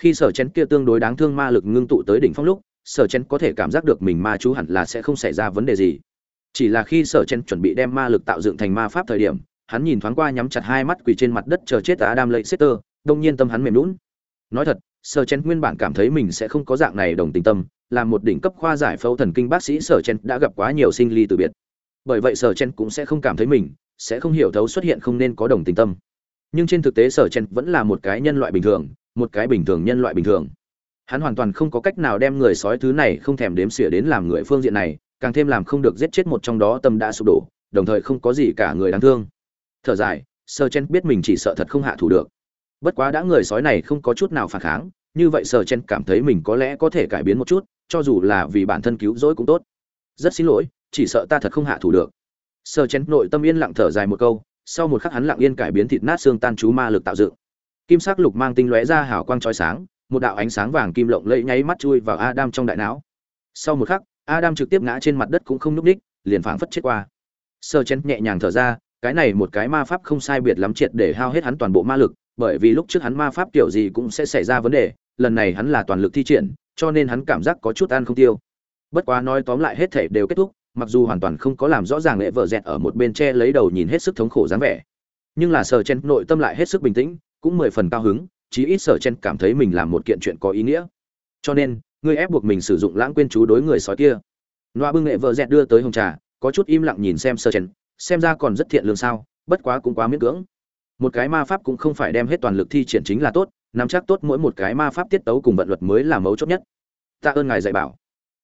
Khi sở Chen kia tương đối đáng thương ma lực ngưng tụ tới đỉnh phong lúc sở Chen có thể cảm giác được mình ma chú hẳn là sẽ không xảy ra vấn đề gì chỉ là khi sở chen chuẩn bị đem ma lực tạo dựng thành ma pháp thời điểm, hắn nhìn thoáng qua nhắm chặt hai mắt quỳ trên mặt đất chờ chết adam lệ setter đông nhiên tâm hắn mềm lún nói thật, sở chen nguyên bản cảm thấy mình sẽ không có dạng này đồng tình tâm, là một đỉnh cấp khoa giải phẫu thần kinh bác sĩ sở chen đã gặp quá nhiều sinh ly từ biệt. Bởi vậy sở chen cũng sẽ không cảm thấy mình, sẽ không hiểu thấu xuất hiện không nên có đồng tình tâm. Nhưng trên thực tế sở chen vẫn là một cái nhân loại bình thường, một cái bình thường nhân loại bình thường. Hắn hoàn toàn không có cách nào đem người sói thứ này không thèm đếm xỉa đến làm người phương diện này càng thêm làm không được giết chết một trong đó tâm đã sụp đổ, đồng thời không có gì cả người đáng thương. Thở dài, sơ chen biết mình chỉ sợ thật không hạ thủ được. Bất quá đã người sói này không có chút nào phản kháng, như vậy sơ chen cảm thấy mình có lẽ có thể cải biến một chút, cho dù là vì bản thân cứu rỗi cũng tốt. Rất xin lỗi, chỉ sợ ta thật không hạ thủ được. Sơ chen nội tâm yên lặng thở dài một câu, sau một khắc hắn lặng yên cải biến thịt nát xương tan chú ma lực tạo dựng. Kim sắc lục mang tinh lóe ra hào quang chói sáng, một đạo ánh sáng vàng kim lộng lẫy nháy mắt chui vào adam trong đại não. Sau một khắc adam trực tiếp ngã trên mặt đất cũng không nhúc ních liền phảng phất chết qua. Sơ chen nhẹ nhàng thở ra, cái này một cái ma pháp không sai biệt lắm triệt để hao hết hắn toàn bộ ma lực, bởi vì lúc trước hắn ma pháp kiểu gì cũng sẽ xảy ra vấn đề, lần này hắn là toàn lực thi triển, cho nên hắn cảm giác có chút ăn không tiêu. Bất quá nói tóm lại hết thể đều kết thúc, mặc dù hoàn toàn không có làm rõ ràng lệ vợ dẹt ở một bên che lấy đầu nhìn hết sức thống khổ dáng vẻ. Nhưng là sở chen nội tâm lại hết sức bình tĩnh, cũng mười phần cao hứng, chí ít sở chen cảm thấy mình làm một kiện chuyện có ý nghĩa. Cho nên ngươi ép buộc mình sử dụng lãng quên chú đối người sói kia. Loa bưng nghệ vợ dẹt đưa tới hồng trà, có chút im lặng nhìn xem sơ chen xem ra còn rất thiện lương sao, bất quá cũng quá miễn cưỡng. Một cái ma pháp cũng không phải đem hết toàn lực thi triển chính là tốt, nắm chắc tốt mỗi một cái ma pháp tiết tấu cùng vận luật mới là mấu chốt nhất. Tạ ơn ngài dạy bảo.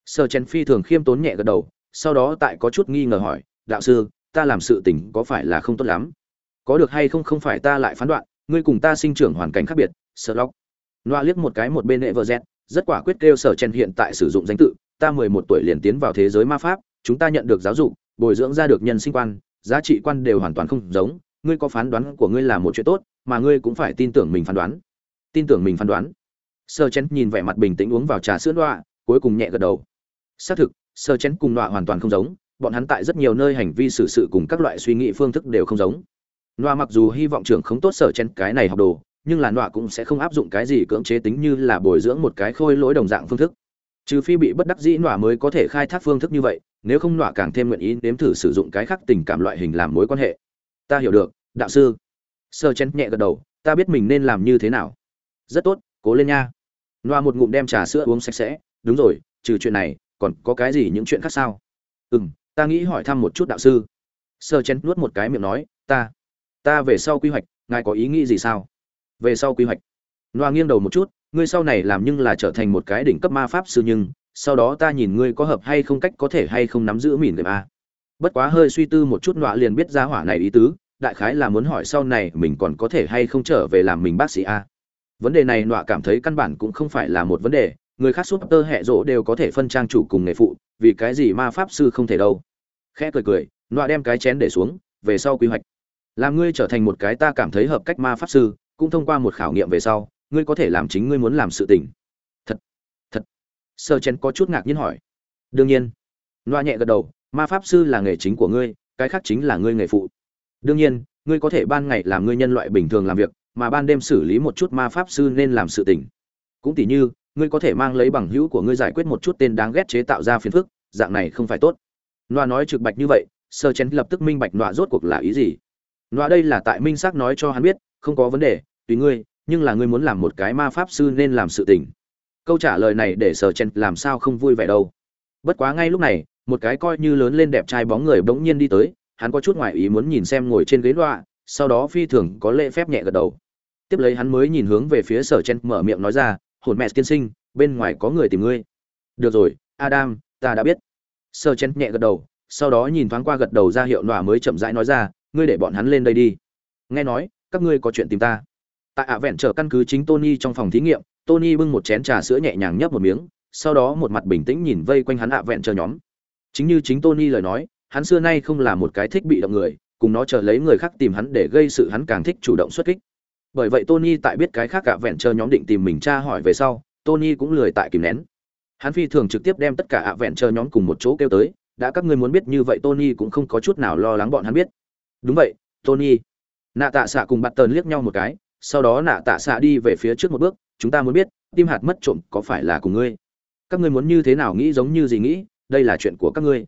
Sơ chen phi thường khiêm tốn nhẹ gật đầu, sau đó tại có chút nghi ngờ hỏi, đạo sư, ta làm sự tình có phải là không tốt lắm? Có được hay không không phải ta lại phán đoạn, ngươi cùng ta sinh trưởng hoàn cảnh khác biệt, sợ lóc. Loa liếc một cái một bên hệ vợ dẹt rất quả quyết kêu sở chen hiện tại sử dụng danh tự ta mười một tuổi liền tiến vào thế giới ma pháp chúng ta nhận được giáo dục bồi dưỡng ra được nhân sinh quan giá trị quan đều hoàn toàn không giống ngươi có phán đoán của ngươi là một chuyện tốt mà ngươi cũng phải tin tưởng mình phán đoán. Tin tưởng mình phán đoán. Sơ chén nhìn vẻ mặt bình tĩnh uống vào trà sữa đoạ cuối cùng nhẹ gật đầu. Xác thực sơ chén cùng đoạ hoàn toàn không giống bọn hắn tại rất nhiều nơi hành vi xử sự cùng các loại suy nghĩ phương thức đều không giống. Đọa mặc dù hy vọng trưởng không tốt sở chén cái này học đồ, nhưng là nọa cũng sẽ không áp dụng cái gì cưỡng chế tính như là bồi dưỡng một cái khôi lỗi đồng dạng phương thức. Trừ phi bị bất đắc dĩ nọa mới có thể khai thác phương thức như vậy, nếu không nọa càng thêm nguyện ý nếm thử sử dụng cái khác tình cảm loại hình làm mối quan hệ. Ta hiểu được, đạo sư. sơ chen nhẹ gật đầu, ta biết mình nên làm như thế nào. Rất tốt, cố lên nha. nọa một ngụm đem trà sữa uống sạch sẽ, đúng rồi, trừ chuyện này, còn có cái gì những chuyện khác sao? Ừm, ta nghĩ hỏi thăm một chút đạo sư. sơ chen nuốt một cái miệng nói, ta ta về sau quy hoạch ngài có ý nghĩ gì sao về sau quy hoạch. Noa nghiêng đầu một chút, ngươi sau này làm nhưng là trở thành một cái đỉnh cấp ma pháp sư nhưng, sau đó ta nhìn ngươi có hợp hay không cách có thể hay không nắm giữ mìn game ma bất quá hơi suy tư một chút nọa liền biết ra hỏa này ý tứ, đại khái là muốn hỏi sau này mình còn có thể hay không trở về làm mình bác sĩ a. Vấn đề này nọa cảm thấy căn bản cũng không phải là một vấn đề, người khác súp tơ hẹ rỗ đều có thể phân trang chủ cùng nghề phụ, vì cái gì ma pháp sư không thể đâu. Khẽ cười cười nọa đem cái chén để xuống, về sau quy hoạch. Làm ngươi trở thành một cái ta cảm thấy hợp cách ma pháp sư cũng thông qua một khảo nghiệm về sau ngươi có thể làm chính ngươi muốn làm sự tình. Thật thật. Sơ chén có chút ngạc nhiên hỏi. Đương nhiên. Loa nhẹ gật đầu ma pháp sư là nghề chính của ngươi cái khác chính là ngươi nghề phụ. Đương nhiên ngươi có thể ban ngày làm ngươi nhân loại bình thường làm việc mà ban đêm xử lý một chút ma pháp sư nên làm sự tình. Cũng tỉ như ngươi có thể mang lấy bằng hữu của ngươi giải quyết một chút tên đáng ghét chế tạo ra phiền phức dạng này không phải tốt. Loa nói trực bạch như vậy sơ chén lập tức minh bạch loa rốt cuộc là ý gì. Loa đây là tại minh xác nói cho hắn biết, không có vấn đề, tùy ngươi, nhưng là ngươi muốn làm một cái ma pháp sư nên làm sự tình. Câu trả lời này để Sở Chen làm sao không vui vẻ đâu. Bất quá ngay lúc này, một cái coi như lớn lên đẹp trai bóng người bỗng nhiên đi tới, hắn có chút ngoại ý muốn nhìn xem ngồi trên ghế loa, sau đó phi thường có lễ phép nhẹ gật đầu. Tiếp lấy hắn mới nhìn hướng về phía Sở Chen mở miệng nói ra, "Hồn mẹ tiên sinh, bên ngoài có người tìm ngươi." "Được rồi, Adam, ta đã biết." Sở Chen nhẹ gật đầu, sau đó nhìn thoáng qua gật đầu ra hiệu nọa mới chậm rãi nói ra, ngươi để bọn hắn lên đây đi nghe nói các ngươi có chuyện tìm ta. Tại ạ vẹn chờ căn cứ chính tony trong phòng thí nghiệm, tony bưng một chén trà sữa nhẹ nhàng nhấp một miếng, sau đó một mặt bình tĩnh nhìn vây quanh hắn ạ vẹn chờ nhóm. Chính như chính tony lời nói, hắn xưa nay không là một cái thích bị động người, cùng nó chờ lấy người khác tìm hắn để gây sự hắn càng thích chủ động xuất kích. Bởi vậy tony tại biết cái khác ạ vẹn chờ nhóm định tìm mình tra hỏi về sau, tony cũng lười tại kìm nén. Hắn phi thường trực tiếp đem tất cả ạ vẹn chờ nhóm cùng một chỗ kêu tới, đã các ngươi muốn biết như vậy tony cũng không có chút nào lo lắng bọn hắn biết. Đúng vậy, tony nạ tạ xạ cùng bạt tờn liếc nhau một cái sau đó nạ tạ xạ đi về phía trước một bước chúng ta muốn biết tim hạt mất trộm có phải là cùng ngươi? Các ngươi muốn như thế nào nghĩ giống như gì nghĩ đây là chuyện của các ngươi.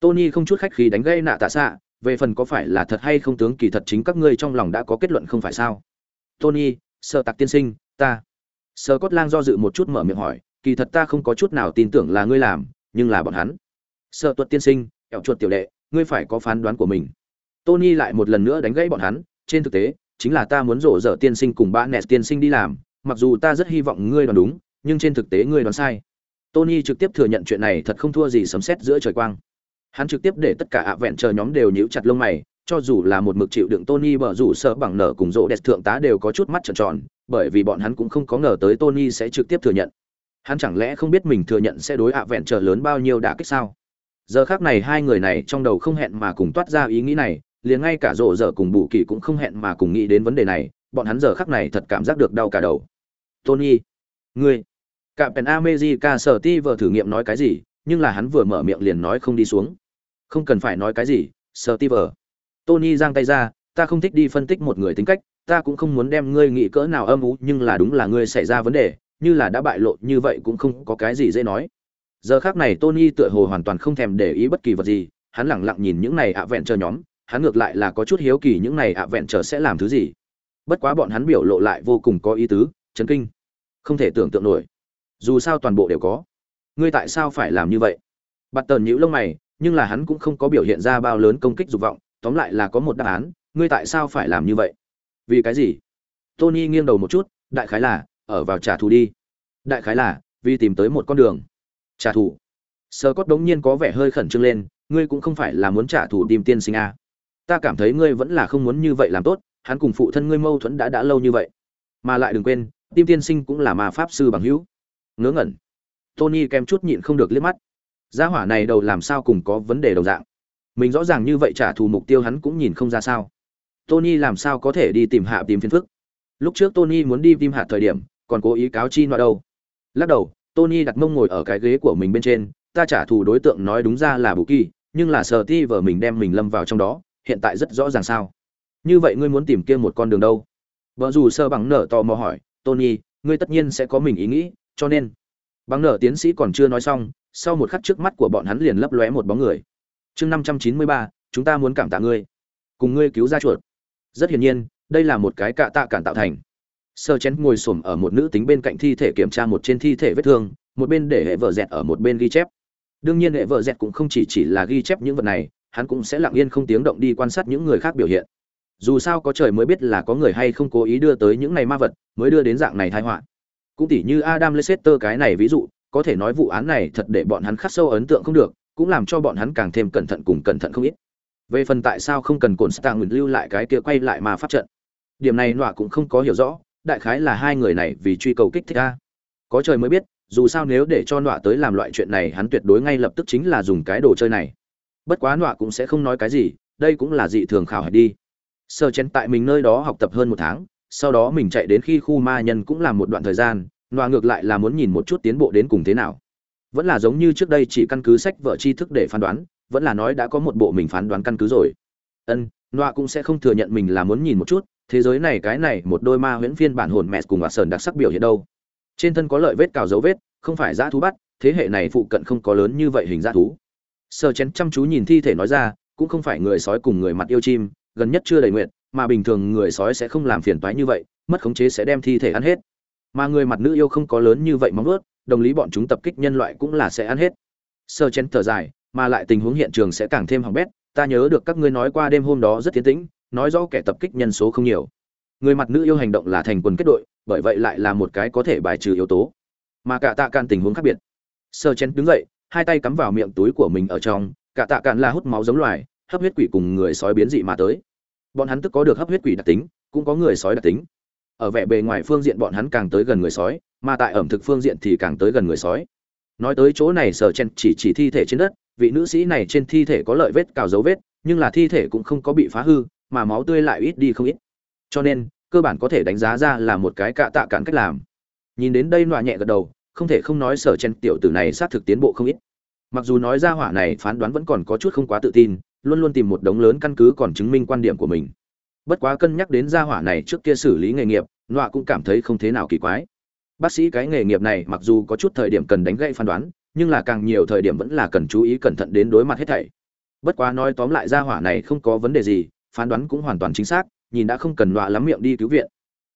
Tony không chút khách khí đánh gây nạ tạ xạ về phần có phải là thật hay không tướng kỳ thật chính các ngươi trong lòng đã có kết luận không phải sao? Tony sợ tặc tiên sinh ta. Sợ cốt lang do dự một chút mở miệng hỏi kỳ thật ta không có chút nào tin tưởng là ngươi làm nhưng là bọn hắn. Sợ tuật tiên sinh ẹo chuột tiểu đệ ngươi phải có phán đoán của mình. Tony lại một lần nữa đánh gãy bọn hắn, trên thực tế, chính là ta muốn rổ dở tiên sinh cùng ba nẹt tiên sinh đi làm, mặc dù ta rất hy vọng ngươi đoán đúng, nhưng trên thực tế ngươi đoán sai. Tony trực tiếp thừa nhận chuyện này thật không thua gì sấm sét giữa trời quang. hắn trực tiếp để tất cả ạ vẹn chờ nhóm đều nhíu chặt lông mày cho dù là một mực chịu đựng tony bở rủ sợ bằng nở cùng rộ đẹp thượng tá đều có chút mắt tròn tròn bởi vì bọn hắn cũng không có ngờ tới tony sẽ trực tiếp thừa nhận hắn chẳng lẽ không biết mình thừa nhận sẽ đối ạ vẹn chờ lớn bao nhiêu đã kích sao giờ khác này hai người này trong đầu không hẹn mà cùng toát ra ý nghĩ này liền ngay cả rộ dở cùng bù kỳ cũng không hẹn mà cùng nghĩ đến vấn đề này, bọn hắn giờ khắc này thật cảm giác được đau cả đầu. Tony, ngươi cả pèn amejica sở ti vợ thử nghiệm nói cái gì, nhưng là hắn vừa mở miệng liền nói không đi xuống. Không cần phải nói cái gì sở ti vợ tony giang tay ra, ta không thích đi phân tích một người tính cách, ta cũng không muốn đem ngươi nghĩ cỡ nào âm ú nhưng là đúng là ngươi xảy ra vấn đề, như là đã bại lộ như vậy cũng không có cái gì dễ nói. Giờ khác này tony tựa hồ hoàn toàn không thèm để ý bất kỳ vật gì, hắn lẳng lặng nhìn những này ạ vẹn chờ nhóm hắn ngược lại là có chút hiếu kỳ những này ạ vẹn trở sẽ làm thứ gì. Bất quá bọn hắn biểu lộ lại vô cùng có ý tứ, chấn kinh. Không thể tưởng tượng nổi. Dù sao toàn bộ đều có. Ngươi tại sao phải làm như vậy? Bặt tần nhữ lông mày, nhưng là hắn cũng không có biểu hiện ra bao lớn công kích dục vọng, tóm lại là có một đáp án, ngươi tại sao phải làm như vậy? Vì cái gì? Tony nghiêng đầu một chút, đại khái là, ở vào trả thù đi. Đại khái là, vì tìm tới một con đường. Trả thù. Sơ cốt đống nhiên có vẻ hơi khẩn trương lên, ngươi cũng không phải là muốn trả thù tìm tiên sinh a à ta cảm thấy ngươi vẫn là không muốn như vậy làm tốt, hắn cùng phụ thân ngươi mâu thuẫn đã đã lâu như vậy. Mà lại đừng quên, tim tiên sinh cũng là ma pháp sư bằng hữu. Ngớ ngẩn. Tony kem chút nhịn không được liếc mắt. Gia hỏa này đầu làm sao cùng có vấn đề đồng dạng? Mình rõ ràng như vậy trả thù mục tiêu hắn cũng nhìn không ra sao. Tony làm sao có thể đi tìm hạ tìm phiền phức? Lúc trước tony muốn đi tìm hạ thời điểm, còn cố ý cáo chi nọ đâu. Lắc đầu, tony đặt mông ngồi ở cái ghế của mình bên trên, ta trả thù đối tượng nói đúng ra là bù kỳ, nhưng là sờ ti vợ mình đem mình lâm vào trong đó hiện tại rất rõ ràng sao? Như vậy ngươi muốn tìm kia một con đường đâu? Vợ dù sơ bằng nở tò mò hỏi, tony, ngươi tất nhiên sẽ có mình ý nghĩ, cho nên. Bằng nở tiến sĩ còn chưa nói xong, sau một khắc trước mắt của bọn hắn liền lấp lóe một bóng người. Chương năm trăm chín mươi ba, chúng ta muốn cảm tạ ngươi. Cùng ngươi cứu ra chuột. Rất hiển nhiên, đây là một cái cạ tạ cản tạo thành. Sơ chén ngồi xổm ở một nữ tính bên cạnh thi thể kiểm tra một trên thi thể vết thương, một bên để hệ vợ dẹt ở một bên ghi chép. Đương nhiên hệ vợ dẹt cũng không chỉ chỉ là ghi chép những vật này hắn cũng sẽ lặng yên không tiếng động đi quan sát những người khác biểu hiện. Dù sao có trời mới biết là có người hay không cố ý đưa tới những này ma vật, mới đưa đến dạng này tai họa. Cũng tỉ như adam leicester cái này ví dụ, có thể nói vụ án này thật để bọn hắn khắc sâu ấn tượng không được, cũng làm cho bọn hắn càng thêm cẩn thận cùng cẩn thận không ít. Về phần tại sao không cần cồn stạng ngừng lưu lại cái kia quay lại mà phát trận, điểm này nọa cũng không có hiểu rõ, đại khái là hai người này vì truy cầu kích thích a. Có trời mới biết, dù sao nếu để cho nọa tới làm loại chuyện này, hắn tuyệt đối ngay lập tức chính là dùng cái đồ chơi này bất quá nọa cũng sẽ không nói cái gì, đây cũng là dị thường khảo hạch đi. Sơ chén tại mình nơi đó học tập hơn một tháng, sau đó mình chạy đến khi khu ma nhân cũng làm một đoạn thời gian, nọa ngược lại là muốn nhìn một chút tiến bộ đến cùng thế nào. Vẫn là giống như trước đây chỉ căn cứ sách vợ tri thức để phán đoán, vẫn là nói đã có một bộ mình phán đoán căn cứ rồi. Ân, nọa cũng sẽ không thừa nhận mình là muốn nhìn một chút, thế giới này cái này một đôi ma huyễn phiên bản hồn mẹ cùng hoạt sơn đặc sắc biểu hiện đâu. Trên thân có lợi vết cào dấu vết, không phải dã thú bắt, thế hệ này phụ cận không có lớn như vậy hình dã thú sơ chén chăm chú nhìn thi thể nói ra, cũng không phải người sói cùng người mặt yêu chim, gần nhất chưa đầy nguyện mà bình thường người sói sẽ không làm phiền toái như vậy, mất khống chế sẽ đem thi thể ăn hết. Mà người mặt nữ yêu không có lớn như vậy móng ướt đồng lý bọn chúng tập kích nhân loại cũng là sẽ ăn hết. Sơ chén thở dài, mà lại tình huống hiện trường sẽ càng thêm hỏng bét, ta nhớ được các ngươi nói qua đêm hôm đó rất tiến tĩnh, nói rõ kẻ tập kích nhân số không nhiều. Người mặt nữ yêu hành động là thành quần kết đội, bởi vậy lại là một cái có thể bài trừ yếu tố. Mà cả tạ can tình huống khác biệt. Sơ chén đứng dậy hai tay cắm vào miệng túi của mình ở trong, cả tạ cạn là hút máu giống loài, hấp huyết quỷ cùng người sói biến dị mà tới. Bọn hắn tức có được hấp huyết quỷ đặc tính, cũng có người sói đặc tính. Ở vẻ bề ngoài phương diện bọn hắn càng tới gần người sói, mà tại ẩm thực phương diện thì càng tới gần người sói. Nói tới chỗ này, sở chen chỉ chỉ thi thể trên đất, vị nữ sĩ này trên thi thể có lợi vết cào dấu vết, nhưng là thi thể cũng không có bị phá hư, mà máu tươi lại ít đi không ít. Cho nên, cơ bản có thể đánh giá ra là một cái cạ tạ cản cách làm. Nhìn đến đây nọa nhẹ gật đầu, không thể không nói sở chen tiểu tử này sát thực tiến bộ không ít mặc dù nói ra hỏa này phán đoán vẫn còn có chút không quá tự tin, luôn luôn tìm một đống lớn căn cứ còn chứng minh quan điểm của mình. Bất quá cân nhắc đến gia hỏa này trước kia xử lý nghề nghiệp, nọa cũng cảm thấy không thế nào kỳ quái. Bác sĩ cái nghề nghiệp này mặc dù có chút thời điểm cần đánh gậy phán đoán, nhưng là càng nhiều thời điểm vẫn là cần chú ý cẩn thận đến đối mặt hết thảy. Bất quá nói tóm lại gia hỏa này không có vấn đề gì, phán đoán cũng hoàn toàn chính xác, nhìn đã không cần nọa lắm miệng đi cứu viện.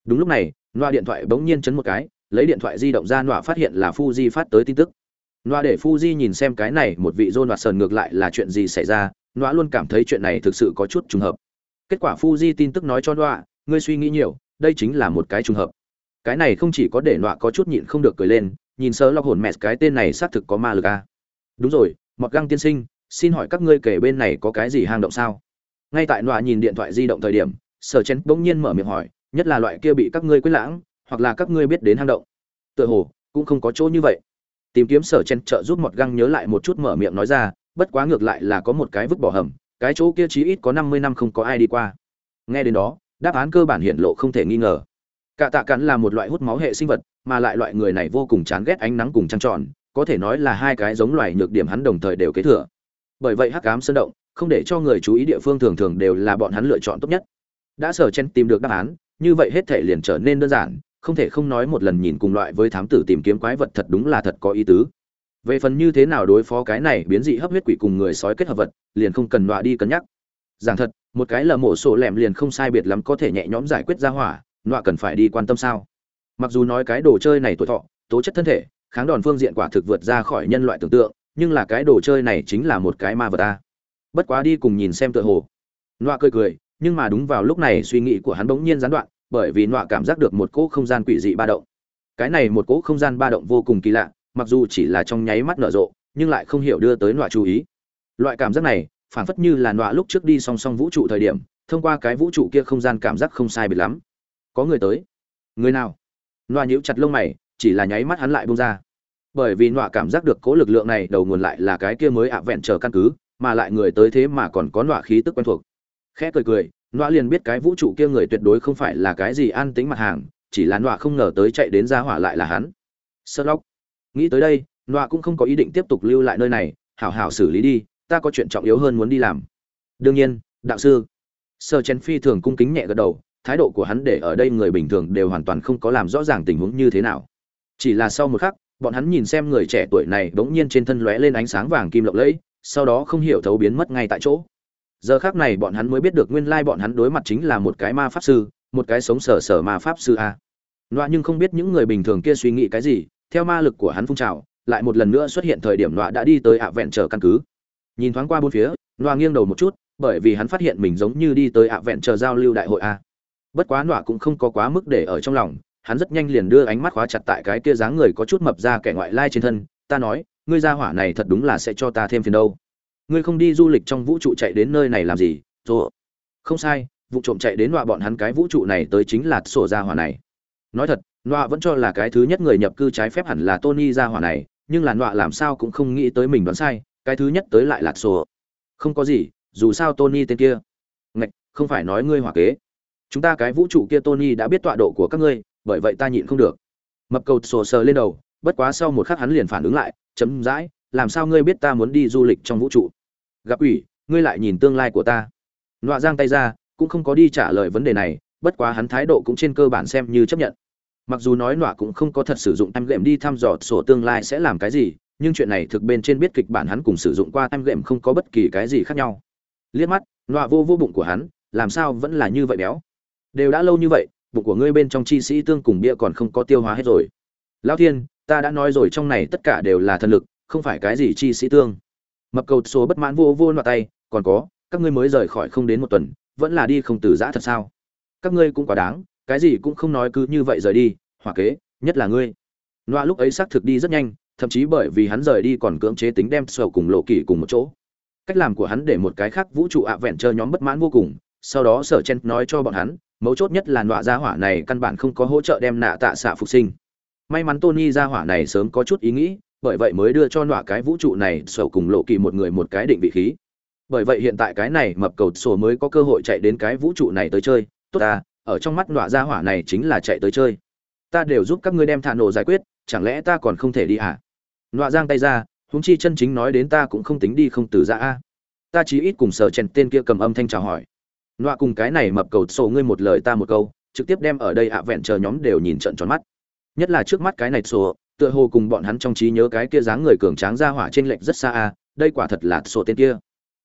Đúng lúc này, nọa điện thoại bỗng nhiên chấn một cái, lấy điện thoại di động ra nọa phát hiện là fuji phát tới tin tức nọa để fuji nhìn xem cái này, một vị John hoạt sờn ngược lại là chuyện gì xảy ra, nọa luôn cảm thấy chuyện này thực sự có chút trùng hợp. Kết quả fuji tin tức nói cho nọa, ngươi suy nghĩ nhiều, đây chính là một cái trùng hợp. Cái này không chỉ có để nọa có chút nhịn không được cười lên, nhìn sơ lọc hồn mẹ cái tên này xác thực có ma lực à. đúng rồi mọt găng tiên sinh, xin hỏi các ngươi kể bên này có cái gì hang động sao? Ngay tại nọa nhìn điện thoại di động thời điểm sở Chén bỗng nhiên mở miệng hỏi, nhất là loại kia bị các ngươi quên lãng, hoặc là các ngươi biết đến hang động? Tựa hồ, cũng không có chỗ như vậy tìm kiếm sở chen trợ giúp một găng nhớ lại một chút mở miệng nói ra, bất quá ngược lại là có một cái vứt bỏ hầm, cái chỗ kia chí ít có năm mươi năm không có ai đi qua. Nghe đến đó, đáp án cơ bản hiện lộ không thể nghi ngờ. Cạ tạ cắn là một loại hút máu hệ sinh vật, mà lại loại người này vô cùng chán ghét ánh nắng cùng trăng tròn, có thể nói là hai cái giống loài nhược điểm hắn đồng thời đều kế thừa. Bởi vậy hắc ám sơn động, không để cho người chú ý địa phương thường thường đều là bọn hắn lựa chọn tốt nhất. Đã sở chen tìm được đáp án, như vậy hết thể liền trở nên đơn giản không thể không nói một lần nhìn cùng loại với thám tử tìm kiếm quái vật thật đúng là thật có ý tứ. Về phần như thế nào đối phó cái này biến dị hấp huyết quỷ cùng người sói kết hợp vật, liền không cần nọa đi cân nhắc. Giảng thật, một cái là mổ sổ lẻm liền không sai biệt lắm có thể nhẹ nhõm giải quyết ra hỏa, nọa cần phải đi quan tâm sao? Mặc dù nói cái đồ chơi này tuổi thọ, tố chất thân thể, kháng đòn phương diện quả thực vượt ra khỏi nhân loại tưởng tượng, nhưng là cái đồ chơi này chính là một cái ma vật ta bất quá đi cùng nhìn xem tựa hồ. Nọa cười cười, nhưng mà đúng vào lúc này suy nghĩ của hắn bỗng nhiên gián đoạn bởi vì nọa cảm giác được một cỗ không gian quỷ dị ba động. Cái này một cỗ không gian ba động vô cùng kỳ lạ, mặc dù chỉ là trong nháy mắt nở rộ, nhưng lại không hiểu đưa tới nọa chú ý. Loại cảm giác này phản phất như là nọa lúc trước đi song song vũ trụ thời điểm, thông qua cái vũ trụ kia không gian cảm giác không sai biệt lắm. Có người tới. Người nào? Nọa nhíu chặt lông mày, chỉ là nháy mắt hắn lại bông ra. Bởi vì nọa cảm giác được cố lực lượng này đầu nguồn lại là cái kia mới ạ vẹn chờ căn cứ, mà lại người tới thế mà còn có nọa khí tức quen thuộc. Khẽ cười cười nọa liền biết cái vũ trụ kia người tuyệt đối không phải là cái gì an tính mặt hàng, chỉ là nọa không ngờ tới chạy đến ra hỏa lại là hắn. Sơ lóc nghĩ tới đây, nọa cũng không có ý định tiếp tục lưu lại nơi này, hảo hảo xử lý đi, ta có chuyện trọng yếu hơn muốn đi làm. Đương nhiên, đạo sư. Sơ chén phi thường cung kính nhẹ gật đầu, thái độ của hắn để ở đây người bình thường đều hoàn toàn không có làm rõ ràng tình huống như thế nào. Chỉ là sau một khắc, bọn hắn nhìn xem người trẻ tuổi này bỗng nhiên trên thân lóe lên ánh sáng vàng kim lộng lẫy, sau đó không hiểu thấu biến mất ngay tại chỗ giờ khác này bọn hắn mới biết được nguyên lai bọn hắn đối mặt chính là một cái ma pháp sư, một cái sống sờ sờ ma pháp sư a. Loạ nhưng không biết những người bình thường kia suy nghĩ cái gì, theo ma lực của hắn phun trào, lại một lần nữa xuất hiện thời điểm loạ đã đi tới ạ vẹn chờ căn cứ. Nhìn thoáng qua bốn phía loạ nghiêng đầu một chút, bởi vì hắn phát hiện mình giống như đi tới ạ vẹn chờ giao lưu đại hội a. Bất quá loạ cũng không có quá mức để ở trong lòng, hắn rất nhanh liền đưa ánh mắt khóa chặt tại cái kia dáng người có chút mập ra kẻ ngoại lai trên thân, ta nói, ngươi ra hỏa này thật đúng là sẽ cho ta thêm phiền đâu ngươi không đi du lịch trong vũ trụ chạy đến nơi này làm gì? Rồi không sai, vụ trộm chạy đến nọa bọn hắn cái vũ trụ này tới chính là sổ ra hỏa này. Nói thật, nọa vẫn cho là cái thứ nhất người nhập cư trái phép hẳn là tony ra hỏa này, nhưng là nọa làm sao cũng không nghĩ tới mình đoán sai, cái thứ nhất tới lại là sổ. Không có gì, dù sao tony tên kia. Ngạch, không phải nói ngươi hỏa kế. Chúng ta cái vũ trụ kia tony đã biết tọa độ của các ngươi, bởi vậy ta nhịn không được. Mập cầu sổ sờ lên đầu, bất quá sau một khắc hắn liền phản ứng lại, chấm dãi, làm sao ngươi biết ta muốn đi du lịch trong vũ trụ? Gặp ủy, ngươi lại nhìn tương lai của ta. Nọa giang tay ra, cũng không có đi trả lời vấn đề này, bất quá hắn thái độ cũng trên cơ bản xem như chấp nhận. Mặc dù nói nọa cũng không có thật sử dụng em gệm đi thăm dò sổ tương lai sẽ làm cái gì, nhưng chuyện này thực bên trên biết kịch bản hắn cùng sử dụng qua em gệm không có bất kỳ cái gì khác nhau. Liếc mắt, nọa vô vô bụng của hắn, làm sao vẫn là như vậy béo? Đều đã lâu như vậy, bụng của ngươi bên trong chi sĩ tương cùng bia còn không có tiêu hóa hết rồi. Lao thiên, ta đã nói rồi trong này tất cả đều là thần lực, không phải cái gì chi sĩ tương mập cầu số bất mãn vô vô loạt tay, còn có, các ngươi mới rời khỏi không đến một tuần, vẫn là đi không từ giã thật sao? Các ngươi cũng quá đáng, cái gì cũng không nói cứ như vậy rời đi, hỏa kế, nhất là ngươi. Nọa lúc ấy xác thực đi rất nhanh, thậm chí bởi vì hắn rời đi còn cưỡng chế tính đem sầu cùng lộ kỳ cùng một chỗ. Cách làm của hắn để một cái khác vũ trụ ạ vẹn chơi nhóm bất mãn vô cùng, sau đó sở chen nói cho bọn hắn, mấu chốt nhất là nọa gia hỏa này căn bản không có hỗ trợ đem nạ tạ xạ phục sinh. May mắn tony gia hỏa này sớm có chút ý nghĩ bởi vậy mới đưa cho nọa cái vũ trụ này sổ cùng lộ kỳ một người một cái định vị khí. Bởi vậy hiện tại cái này mập cầu sổ mới có cơ hội chạy đến cái vũ trụ này tới chơi. Tốt ta, ở trong mắt nọa gia hỏa này chính là chạy tới chơi. Ta đều giúp các ngươi đem thả nổ giải quyết, chẳng lẽ ta còn không thể đi à? Nọa giang tay ra húng chi chân chính nói đến ta cũng không tính đi không từ ra a. Ta chí ít cùng sở chèn tên kia cầm âm thanh chào hỏi. Nọa cùng cái này mập cầu sổ ngươi một lời ta một câu, trực tiếp đem ở đây ạ vẹn chờ nhóm đều nhìn trận tròn mắt. Nhất là trước mắt cái này sổ tựa hồ cùng bọn hắn trong trí nhớ cái kia dáng người cường tráng ra hỏa trên lệnh rất xa a đây quả thật là sổ tên kia.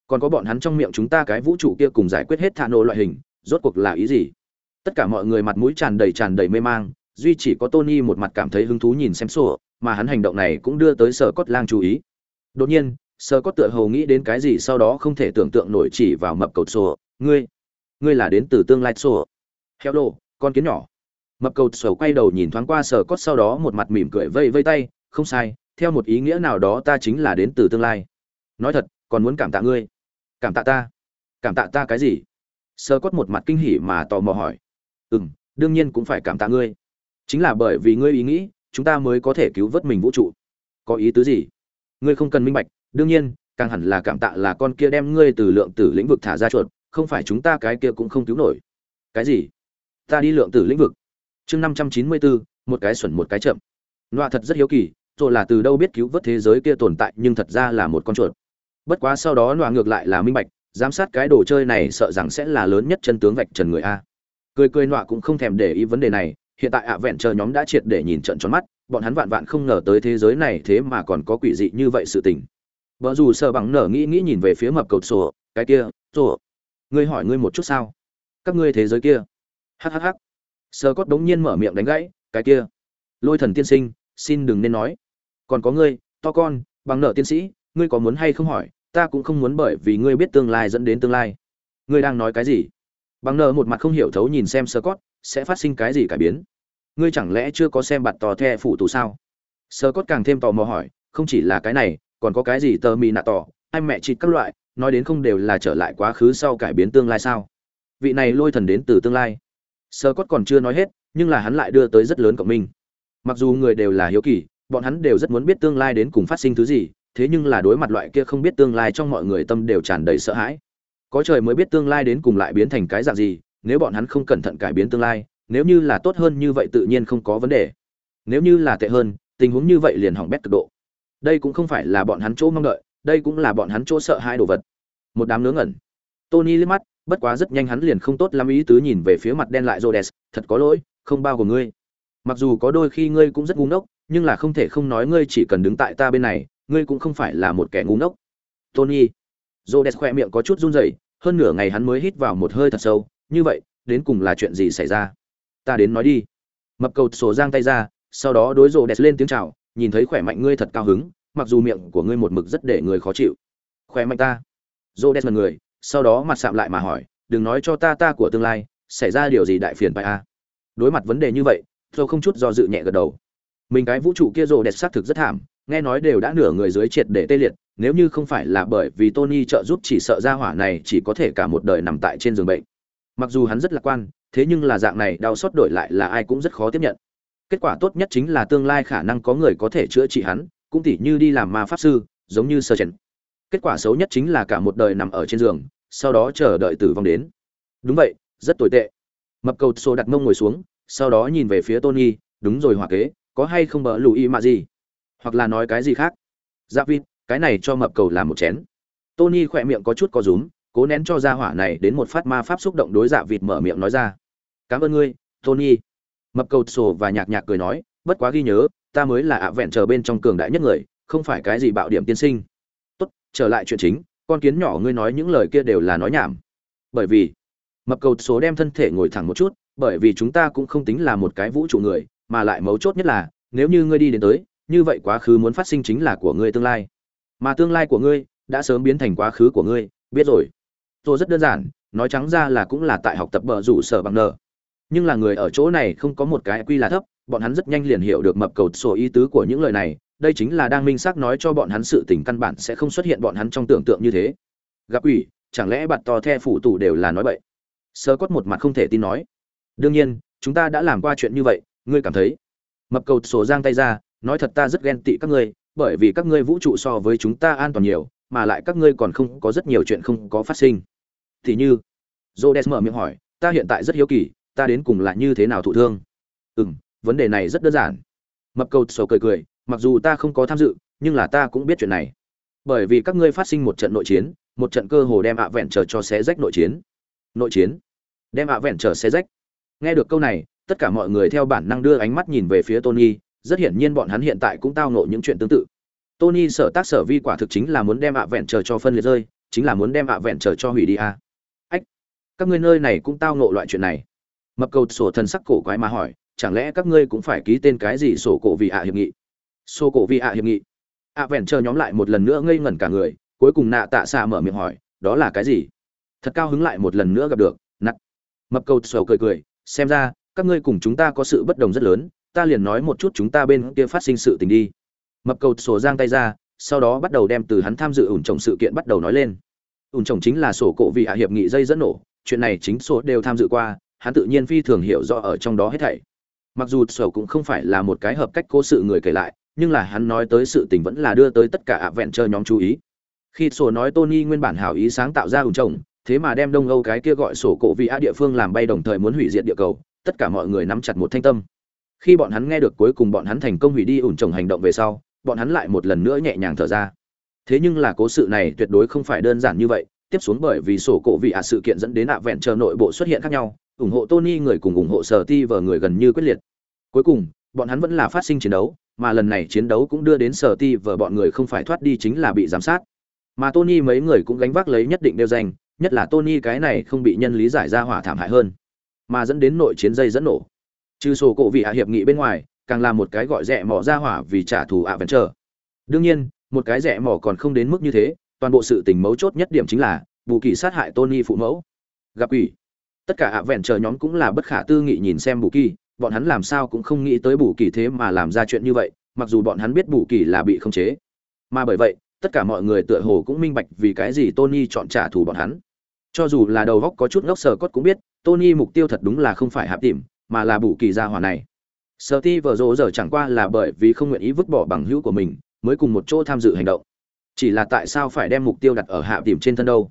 Còn có bọn hắn trong miệng chúng ta cái vũ trụ kia cùng giải quyết hết thả nổ loại hình rốt cuộc là ý gì? Tất cả mọi người mặt mũi tràn đầy tràn đầy mê mang duy chỉ có tony một mặt cảm thấy hứng thú nhìn xem sổ mà hắn hành động này cũng đưa tới sở cốt lang chú ý. Đột nhiên sở cốt tựa hồ nghĩ đến cái gì sau đó không thể tưởng tượng nổi chỉ vào mập cầu sổ ngươi ngươi là đến từ tương lai sổ. Hello, đồ con kiến nhỏ mập cầu sầu quay đầu nhìn thoáng qua sở cốt sau đó một mặt mỉm cười vây vây tay, không sai, theo một ý nghĩa nào đó ta chính là đến từ tương lai. Nói thật, còn muốn cảm tạ ngươi. Cảm tạ ta. Cảm tạ ta cái gì? Sơ cốt một mặt kinh hỉ mà tò mò hỏi. Ừ m đương nhiên cũng phải cảm tạ ngươi. Chính là bởi vì ngươi ý nghĩ, chúng ta mới có thể cứu vớt mình vũ trụ. Có ý tứ gì? Ngươi không cần minh bạch, đương nhiên, càng hẳn là cảm tạ là con kia đem ngươi từ lượng tử lĩnh vực thả ra chuột, không phải chúng ta cái kia cũng không cứu nổi. Cái gì? Ta đi lượng tử lĩnh vực chương năm trăm chín mươi bốn một cái xuẩn một cái chậm. Loa thật rất hiếu kỳ rồi là từ đâu biết cứu vớt thế giới kia tồn tại, nhưng thật ra là một con chuột. Bất quá sau đó loa ngược lại là minh bạch, giám sát cái đồ chơi này sợ rằng sẽ là lớn nhất chân tướng vạch trần người a. Cười cười nọa cũng không thèm để ý vấn đề này, hiện tại ạ vẹn chờ nhóm đã triệt để nhìn trận tròn mắt, bọn hắn vạn vạn không ngờ tới thế giới này thế mà còn có quỷ dị như vậy sự tình. Vợ dù sợ bằng nở nghĩ nghĩ nhìn về phía mập cầu sổ, cái kia, sổ, ngươi hỏi ngươi một chút sao? Các ngươi thế giới kia? Hhh sơ cốt đống nhiên mở miệng đánh gãy, cái kia, lôi thần tiên sinh, xin đừng nên nói. Còn có ngươi, to con, bằng nợ tiên sĩ, ngươi có muốn hay không hỏi, ta cũng không muốn bởi vì ngươi biết tương lai dẫn đến tương lai. Ngươi đang nói cái gì? Bằng nợ một mặt không hiểu thấu nhìn xem sơ cốt, sẽ phát sinh cái gì cải biến? Ngươi chẳng lẽ chưa có xem bạt tò the phủ tù sao? Sơ cốt càng thêm tò mò hỏi, không chỉ là cái này, còn có cái gì tờ mì nạ tỏ anh mẹ chị các loại, nói đến không đều là trở lại quá khứ sau cải biến tương lai sao? Vị này lôi thần đến từ tương lai sơ cốt còn chưa nói hết, nhưng là hắn lại đưa tới rất lớn cộng minh. Mặc dù người đều là hiếu kỳ, bọn hắn đều rất muốn biết tương lai đến cùng phát sinh thứ gì, thế nhưng là đối mặt loại kia không biết tương lai trong mọi người tâm đều tràn đầy sợ hãi. Có trời mới biết tương lai đến cùng lại biến thành cái dạng gì, nếu bọn hắn không cẩn thận cải biến tương lai, nếu như là tốt hơn như vậy tự nhiên không có vấn đề. Nếu như là tệ hơn, tình huống như vậy liền hỏng bét cực độ. Đây cũng không phải là bọn hắn chỗ mong đợi, đây cũng là bọn hắn chỗ sợ hai đồ vật. Một đám nướng ẩn tony liếc mắt bất quá rất nhanh hắn liền không tốt lắm ý tứ nhìn về phía mặt đen lại Rhodes, thật có lỗi, không bao của ngươi. Mặc dù có đôi khi ngươi cũng rất ngu ngốc, nhưng là không thể không nói ngươi chỉ cần đứng tại ta bên này, ngươi cũng không phải là một kẻ ngu ngốc. Tony. Rhodes khỏe miệng có chút run rẩy, hơn nửa ngày hắn mới hít vào một hơi thật sâu, như vậy, đến cùng là chuyện gì xảy ra? Ta đến nói đi. Mập cầu sổ giang tay ra, sau đó đối Rhodes lên tiếng chào, nhìn thấy khỏe mạnh ngươi thật cao hứng, mặc dù miệng của ngươi một mực rất để người khó chịu. Khỏe mạnh ta. Rhodes mặt người, sau đó mặt sạm lại mà hỏi, đừng nói cho ta ta của tương lai, xảy ra điều gì đại phiền bài a à? đối mặt vấn đề như vậy tôi không chút do dự nhẹ gật đầu. Mình cái vũ trụ kia rồ đẹp xác thực rất thảm, nghe nói đều đã nửa người dưới triệt để tê liệt, nếu như không phải là bởi vì tony trợ giúp chỉ sợ ra hỏa này chỉ có thể cả một đời nằm tại trên giường bệnh. Mặc dù hắn rất lạc quan, thế nhưng là dạng này đau xót đổi lại là ai cũng rất khó tiếp nhận. Kết quả tốt nhất chính là tương lai khả năng có người có thể chữa trị hắn, cũng tỉ như đi làm ma pháp sư, giống như sơ trần kết quả xấu nhất chính là cả một đời nằm ở trên giường, sau đó chờ đợi tử vong đến. Đúng vậy, rất tồi tệ. Mập cầu sô đặt mông ngồi xuống, sau đó nhìn về phía tony, đúng rồi hòa kế, có hay không bỡ lùi mà gì? Hoặc là nói cái gì khác? Dạ vịt, cái này cho mập cầu làm một chén. Tony khỏe miệng có chút có rúm, cố nén cho ra hỏa này đến một phát ma pháp xúc động đối dạ vịt mở miệng nói ra. Cảm ơn ngươi, tony. Mập cầu sổ và nhạc nhạc cười nói, bất quá ghi nhớ, ta mới là ạ vẹn chờ bên trong cường đại nhất người, không phải cái gì bạo điểm tiên sinh trở lại chuyện chính, con kiến nhỏ ngươi nói những lời kia đều là nói nhảm. Bởi vì, mập cầu số đem thân thể ngồi thẳng một chút, bởi vì chúng ta cũng không tính là một cái vũ trụ người, mà lại mấu chốt nhất là, nếu như ngươi đi đến tới, như vậy quá khứ muốn phát sinh chính là của ngươi tương lai. Mà tương lai của ngươi đã sớm biến thành quá khứ của ngươi, biết rồi. Tôi rất đơn giản, nói trắng ra là cũng là tại học tập bờ rủ sở bằng nợ nhưng là người ở chỗ này không có một cái quy là thấp, bọn hắn rất nhanh liền hiểu được mập cầu sổ ý tứ của những lời này đây chính là đang minh xác nói cho bọn hắn sự tình căn bản sẽ không xuất hiện bọn hắn trong tưởng tượng như thế. Gặp ủy chẳng lẽ bạt to the phủ tù đều là nói vậy sơ cốt một mặt không thể tin nói. Đương nhiên, chúng ta đã làm qua chuyện như vậy, ngươi cảm thấy? Mập cầu sổ giang tay ra, nói thật ta rất ghen tị các ngươi, bởi vì các ngươi vũ trụ so với chúng ta an toàn nhiều, mà lại các ngươi còn không có rất nhiều chuyện không có phát sinh. Thì như jodes mở miệng hỏi, ta hiện tại rất hiếu kỳ, ta đến cùng là như thế nào thụ thương? Ừ m vấn đề này rất đơn giản. Mập cầu sổ cười cười mặc dù ta không có tham dự, nhưng là ta cũng biết chuyện này. Bởi vì các ngươi phát sinh một trận nội chiến, một trận cơ hồ đem ạ vẹn trở cho xé rách nội chiến. Nội chiến? Đem ạ vẹn trở xé rách. Nghe được câu này, tất cả mọi người theo bản năng đưa ánh mắt nhìn về phía tony, rất hiển nhiên bọn hắn hiện tại cũng tao nộ những chuyện tương tự. Tony sở tác sở vi quả thực chính là muốn đem ạ vẹn trở cho phân liệt rơi, chính là muốn đem ạ vẹn trở cho hủy đi à. ách, các ngươi nơi này cũng tao nộ loại chuyện này. Mập cầu sổ thần sắc cổ quái mà hỏi, chẳng lẽ các ngươi cũng phải ký tên cái gì sổ cổ vì ạ hiệp nghị? Sổ cổ Vi ạ hiệp nghị. Ạ vẹn chờ nhóm lại một lần nữa ngây ngẩn cả người, cuối cùng nạ tạ xạ mở miệng hỏi, đó là cái gì? Thật cao hứng lại một lần nữa gặp được, nặng. Mập cầu sầu cười cười, xem ra, các ngươi cùng chúng ta có sự bất đồng rất lớn, ta liền nói một chút chúng ta bên kia phát sinh sự tình đi. Mập cầu sổ giang tay ra, sau đó bắt đầu đem từ hắn tham dự ủn trồng sự kiện bắt đầu nói lên. Ủn trồng chính là sổ cổ vị hạ hiệp nghị dây dẫn nổ, chuyện này chính sổ đều tham dự qua, hắn tự nhiên phi thường hiểu rõ ở trong đó hết thảy. Mặc dù sổ cũng không phải là một cái hợp cách cố sự người kể lại nhưng là hắn nói tới sự tình vẫn là đưa tới tất cả ạ vẹn chơi nhóm chú ý. Khi sổ nói tony nguyên bản hảo ý sáng tạo ra ủn trồng, thế mà đem đông âu cái kia gọi sổ cổ vị a địa phương làm bay đồng thời muốn hủy diệt địa cầu, tất cả mọi người nắm chặt một thanh tâm. Khi bọn hắn nghe được cuối cùng bọn hắn thành công hủy đi ủn trồng hành động về sau, bọn hắn lại một lần nữa nhẹ nhàng thở ra. Thế nhưng là cố sự này tuyệt đối không phải đơn giản như vậy, tiếp xuống bởi vì sổ cổ vị ạ sự kiện dẫn đến ạ vẹn chờ nội bộ xuất hiện khác nhau, ủng hộ tony người cùng ủng hộ sở ti vờ người gần như quyết liệt. Cuối cùng bọn hắn vẫn là phát sinh chiến đấu, mà lần này chiến đấu cũng đưa đến sở ti và bọn người không phải thoát đi chính là bị giám sát. Mà tony mấy người cũng gánh vác lấy nhất định đeo danh nhất là tony cái này không bị nhân lý giải ra hỏa thảm hại hơn, mà dẫn đến nội chiến dây dẫn nổ. Trừ sổ cổ vị hạ hiệp nghị bên ngoài, càng là một cái gọi rẻ mỏ ra hỏa vì trả thù ạ vẫn chờ đương nhiên, một cái rẻ mỏ còn không đến mức như thế, toàn bộ sự tình mấu chốt nhất điểm chính là bù kỳ sát hại tony phụ mẫu. Gặp quỷ. Tất cả ạ vẹn chờ nhóm cũng là bất khả tư nghị nhìn xem bù kỳ bọn hắn làm sao cũng không nghĩ tới bù kỳ thế mà làm ra chuyện như vậy, mặc dù bọn hắn biết bù kỳ là bị khống chế. Mà bởi vậy, tất cả mọi người tựa hồ cũng minh bạch vì cái gì tony chọn trả thù bọn hắn. Cho dù là đầu góc có chút ngốc sờ cốt cũng biết, tony mục tiêu thật đúng là không phải hạp tìm, mà là bù kỳ gia hỏa này. Sở ti vợ rỗ giờ chẳng qua là bởi vì không nguyện ý vứt bỏ bằng hữu của mình, mới cùng một chỗ tham dự hành động. Chỉ là tại sao phải đem mục tiêu đặt ở hạ điểm trên thân đâu?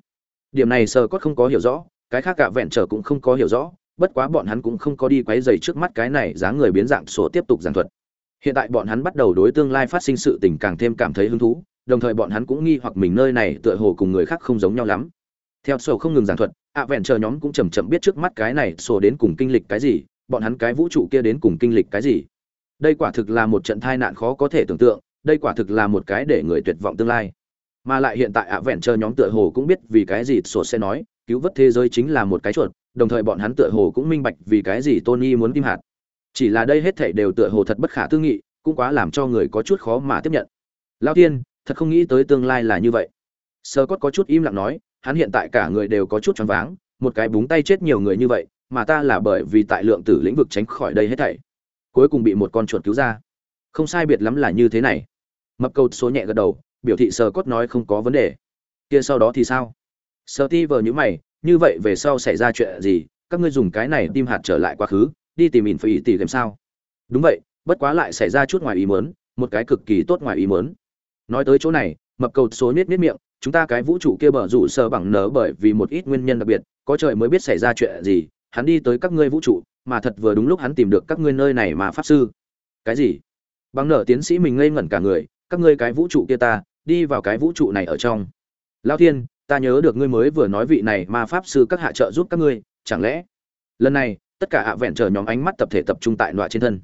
Điểm này sở cốt không có hiểu rõ, cái khác cả vẹn trở cũng không có hiểu rõ bất quá bọn hắn cũng không có đi quấy dày trước mắt cái này dáng người biến dạng sổ tiếp tục giảng thuật. Hiện tại bọn hắn bắt đầu đối tương lai phát sinh sự tình càng thêm cảm thấy hứng thú, đồng thời bọn hắn cũng nghi hoặc mình nơi này tựa hồ cùng người khác không giống nhau lắm. Theo sổ không ngừng giảng thuật ạ vẹn chờ nhóm cũng chầm chậm biết trước mắt cái này sổ đến cùng kinh lịch cái gì, bọn hắn cái vũ trụ kia đến cùng kinh lịch cái gì. Đây quả thực là một trận tai nạn khó có thể tưởng tượng, đây quả thực là một cái để người tuyệt vọng tương lai. Mà lại hiện tại ạ vẹn chờ nhóm tựa hồ cũng biết vì cái gì sổ sẽ nói, cứu vớt thế giới chính là một cái chuột đồng thời bọn hắn tựa hồ cũng minh bạch vì cái gì tony muốn kim hạt. Chỉ là đây hết thảy đều tựa hồ thật bất khả tư nghị, cũng quá làm cho người có chút khó mà tiếp nhận. Lão Thiên, thật không nghĩ tới tương lai là như vậy. Sơ cốt có chút im lặng nói, hắn hiện tại cả người đều có chút choáng váng, một cái búng tay chết nhiều người như vậy, mà ta là bởi vì tại lượng tử lĩnh vực tránh khỏi đây hết thảy. Cuối cùng bị một con chuột cứu ra. Không sai biệt lắm là như thế này. Mập câu số nhẹ gật đầu, biểu thị Scott cốt nói không có vấn đề. Kia sau đó thì sao? Steve ti vờ như mày như vậy về sau xảy ra chuyện gì, các ngươi dùng cái này tim hạt trở lại quá khứ, đi tìm ỉn phải tỉ làm sao? Đúng vậy, bất quá lại xảy ra chút ngoài ý mớn một cái cực kỳ tốt ngoài ý mớn nói tới chỗ này, mập cầu số niết niết miệng, chúng ta cái vũ trụ kia bở rủ sờ bằng nở bởi vì một ít nguyên nhân đặc biệt, có trời mới biết xảy ra chuyện gì, hắn đi tới các ngươi vũ trụ, mà thật vừa đúng lúc hắn tìm được các ngươi nơi này mà pháp sư. Cái gì? Bằng nở tiến sĩ mình ngây ngẩn cả người, các ngươi cái vũ trụ kia ta, đi vào cái vũ trụ này ở trong. Lao thiên ta nhớ được ngươi mới vừa nói vị này mà pháp sư các hạ trợ giúp các ngươi, chẳng lẽ? Lần này, tất cả hạ vẹn trở nhóm ánh mắt tập thể tập trung tại loại trên thân.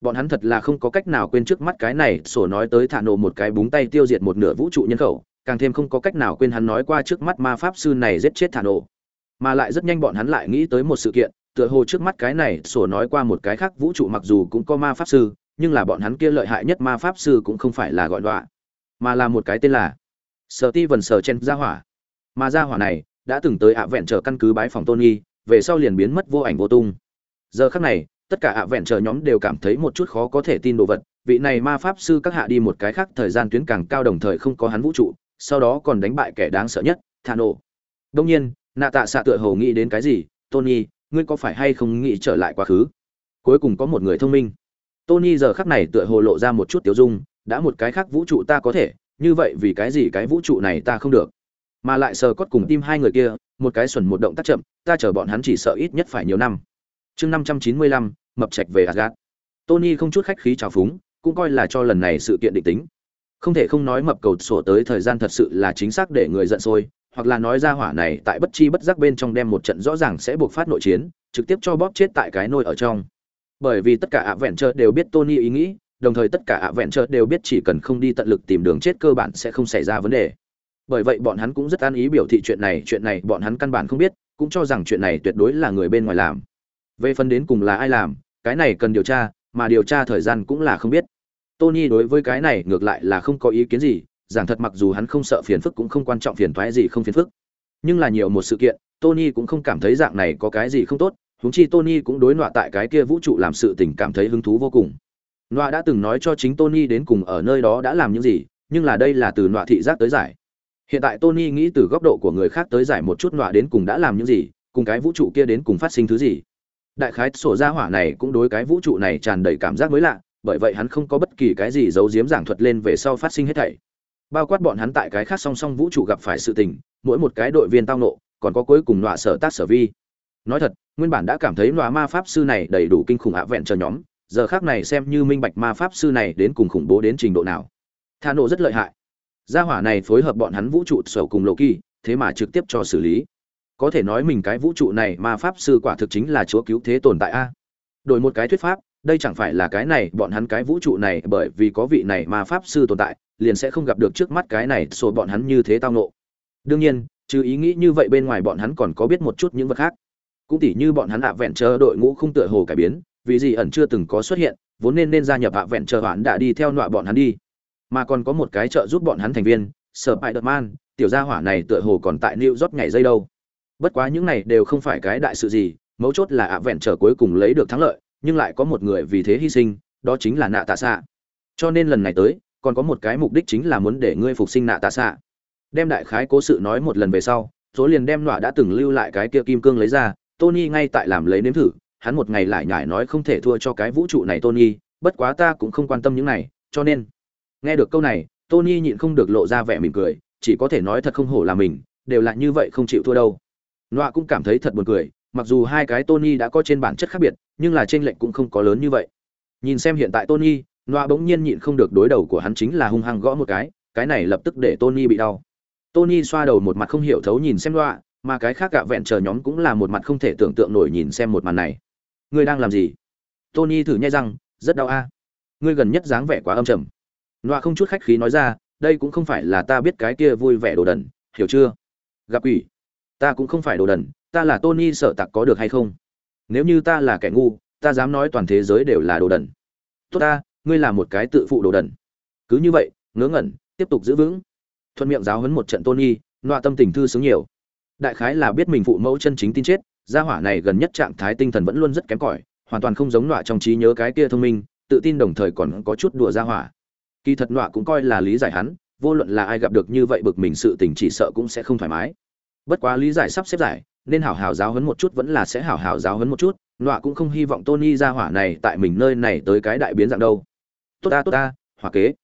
Bọn hắn thật là không có cách nào quên trước mắt cái này, sổ nói tới thả nổ một cái búng tay tiêu diệt một nửa vũ trụ nhân khẩu, càng thêm không có cách nào quên hắn nói qua trước mắt ma pháp sư này giết chết thả nổ. Mà lại rất nhanh bọn hắn lại nghĩ tới một sự kiện, tựa hồ trước mắt cái này, sổ nói qua một cái khác vũ trụ mặc dù cũng có ma pháp sư, nhưng là bọn hắn kia lợi hại nhất ma pháp sư cũng không phải là gọi đọa mà là một cái tên là sở ti vần sở chen gia hỏa mà gia hỏa này đã từng tới ạ vẹn trở căn cứ bái phòng tôn nghi về sau liền biến mất vô ảnh vô tung. Giờ khắc này, tất cả ạ vẹn trở nhóm đều cảm thấy một chút khó có thể tin đồ vật, vị này ma pháp sư các hạ đi một cái khác thời gian tuyến càng cao đồng thời không có hắn vũ trụ, sau đó còn đánh bại kẻ đáng sợ nhất thà nổ đông nhiên, nạ tạ xạ tựa hồ nghĩ đến cái gì, tony, ngươi có phải hay không nghĩ trở lại quá khứ? Cuối cùng có một người thông minh. Tony giờ khắc này tựa hồ lộ ra một chút tiêu dung, đã một cái khác vũ trụ ta có thể, như vậy vì cái gì cái vũ trụ này ta không được? Mà lại sờ cốt cùng tim hai người kia, một cái xuẩn một động tác chậm, ta chờ bọn hắn chỉ sợ ít nhất phải nhiều năm. Chương năm trăm chín mươi lăm, mập trạch về asgad tony không chút khách khí trào phúng, cũng coi là cho lần này sự kiện định tính. Không thể không nói mập cầu sổ tới thời gian thật sự là chính xác để người giận sôi, hoặc là nói ra hỏa này tại bất chi bất giác bên trong đem một trận rõ ràng sẽ buộc phát nội chiến, trực tiếp cho bóp chết tại cái nôi ở trong. Bởi vì tất cả ạ vẹn trơ đều biết tony ý nghĩ, đồng thời tất cả ạ vẹn trơ đều biết chỉ cần không đi tận lực tìm đường chết cơ bản sẽ không xảy ra vấn đề bởi vậy bọn hắn cũng rất an ý biểu thị chuyện này chuyện này bọn hắn căn bản không biết, cũng cho rằng chuyện này tuyệt đối là người bên ngoài làm. Về phần đến cùng là ai làm, cái này cần điều tra, mà điều tra thời gian cũng là không biết. Tony đối với cái này ngược lại là không có ý kiến gì, giảng thật mặc dù hắn không sợ phiền phức cũng không quan trọng phiền toái gì không phiền phức. Nhưng là nhiều một sự kiện, tony cũng không cảm thấy dạng này có cái gì không tốt, huống chi tony cũng đối nọa tại cái kia vũ trụ làm sự tình cảm thấy hứng thú vô cùng. Nọa đã từng nói cho chính tony đến cùng ở nơi đó đã làm những gì, nhưng là đây là từ nọa thị giác tới giải hiện tại tony nghĩ từ góc độ của người khác tới giải một chút nọa đến cùng đã làm những gì, cùng cái vũ trụ kia đến cùng phát sinh thứ gì. Đại khái sổ ra hỏa này cũng đối cái vũ trụ này tràn đầy cảm giác mới lạ, bởi vậy hắn không có bất kỳ cái gì giấu giếm giảng thuật lên về sau phát sinh hết thảy. Bao quát bọn hắn tại cái khác song song vũ trụ gặp phải sự tình, mỗi một cái đội viên tao nộ, còn có cuối cùng nọa sở tác sở vi. Nói thật, nguyên bản đã cảm thấy nọa ma pháp sư này đầy đủ kinh khủng ạ vẹn chờ nhóm, giờ khác này xem như minh bạch ma pháp sư này đến cùng khủng bố đến trình độ nào. Tha nộ rất lợi hại gia hỏa này phối hợp bọn hắn vũ trụ sở cùng lộ kỳ, thế mà trực tiếp cho xử lý. Có thể nói mình cái vũ trụ này mà pháp sư quả thực chính là chúa cứu thế tồn tại a. Đổi một cái thuyết pháp, đây chẳng phải là cái này, bọn hắn cái vũ trụ này bởi vì có vị này mà pháp sư tồn tại, liền sẽ không gặp được trước mắt cái này, sổ bọn hắn như thế tao nộ đương nhiên trừ ý nghĩ như vậy bên ngoài bọn hắn còn có biết một chút những vật khác. Cũng tỉ như bọn hắn ạ vẹn chờ đội ngũ không tựa hồ cải biến, vì gì ẩn chưa từng có xuất hiện, vốn nên nên gia nhập ạ vẹn chờ hoãn đã đi theo nọa bọn hắn đi mà còn có một cái trợ giúp bọn hắn thành viên sở bại đợt man tiểu gia hỏa này tựa hồ còn tại new york ngày dây đâu. Bất quá những này đều không phải cái đại sự gì, mấu chốt là ạ vẹn trở cuối cùng lấy được thắng lợi, nhưng lại có một người vì thế hy sinh, đó chính là nạ tạ xạ cho nên lần này tới, còn có một cái mục đích chính là muốn để ngươi phục sinh nạ tạ xạ đem đại khái cố sự nói một lần về sau số liền đem nọa đã từng lưu lại cái kia kim cương lấy ra, tony ngay tại làm lấy nếm thử, hắn một ngày lại nhải nói không thể thua cho cái vũ trụ này tony, bất quá ta cũng không quan tâm những này, cho nên nghe được câu này, tony nhịn không được lộ ra vẻ mỉm cười, chỉ có thể nói thật không hổ là mình, đều là như vậy không chịu thua đâu. Nọa cũng cảm thấy thật buồn cười, mặc dù hai cái tony đã có trên bản chất khác biệt, nhưng là trên lệnh cũng không có lớn như vậy. Nhìn xem hiện tại tony, nọa bỗng nhiên nhịn không được đối đầu của hắn chính là hung hăng gõ một cái cái này lập tức để tony bị đau. Tony xoa đầu một mặt không hiểu thấu nhìn xem nọa, mà cái khác gạ vẹn chờ nhóm cũng là một mặt không thể tưởng tượng nổi nhìn xem một màn này. Ngươi đang làm gì? Tony thử nhai răng, rất đau a. Ngươi gần nhất dáng vẻ quá âm trầm nọa không chút khách khí nói ra, đây cũng không phải là ta biết cái kia vui vẻ đồ đần, hiểu chưa? Gặp ủy ta cũng không phải đồ đần, ta là tony sợ tặc có được hay không? Nếu như ta là kẻ ngu, ta dám nói toàn thế giới đều là đồ đần. Tốt ta, ngươi là một cái tự phụ đồ đần. Cứ như vậy, ngớ ngẩn, tiếp tục giữ vững. Thuận miệng giáo hấn một trận tony, nọa tâm tình thư sướng nhiều. Đại khái là biết mình phụ mẫu chân chính tin chết, gia hỏa này gần nhất trạng thái tinh thần vẫn luôn rất kém cỏi, hoàn toàn không giống nọa trong trí nhớ cái kia thông minh, tự tin đồng thời còn có chút đùa gia hỏa kỳ thật nọa cũng coi là lý giải hắn, vô luận là ai gặp được như vậy bực mình sự tình chỉ sợ cũng sẽ không thoải mái. Bất quá lý giải sắp xếp giải, nên hảo hảo giáo huấn một chút vẫn là sẽ hảo hảo giáo huấn một chút, nọa cũng không hy vọng tony ra hỏa này tại mình nơi này tới cái đại biến dạng đâu. Tốt ta tốt ta, hỏa kế.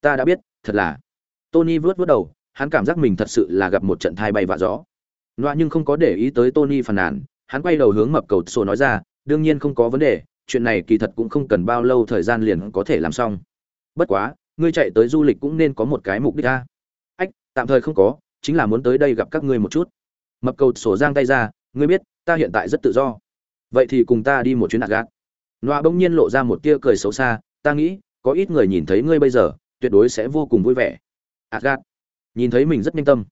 Ta đã biết, thật là. Tony vớt vớt đầu, hắn cảm giác mình thật sự là gặp một trận thai bay vạ gió. Nọa nhưng không có để ý tới tony phàn nàn, hắn quay đầu hướng mập cầu sổ nói ra, đương nhiên không có vấn đề, chuyện này kỳ thật cũng không cần bao lâu thời gian liền có thể làm xong. Bất quá ngươi chạy tới du lịch cũng nên có một cái mục đích a. Ách, tạm thời không có, chính là muốn tới đây gặp các ngươi một chút. Mập cầu sổ giang tay ra, ngươi biết, ta hiện tại rất tự do. Vậy thì cùng ta đi một chuyến ạt gác nọa bỗng nhiên lộ ra một tia cười xấu xa, ta nghĩ, có ít người nhìn thấy ngươi bây giờ, tuyệt đối sẽ vô cùng vui vẻ. Ạt nhìn thấy mình rất nhanh tâm.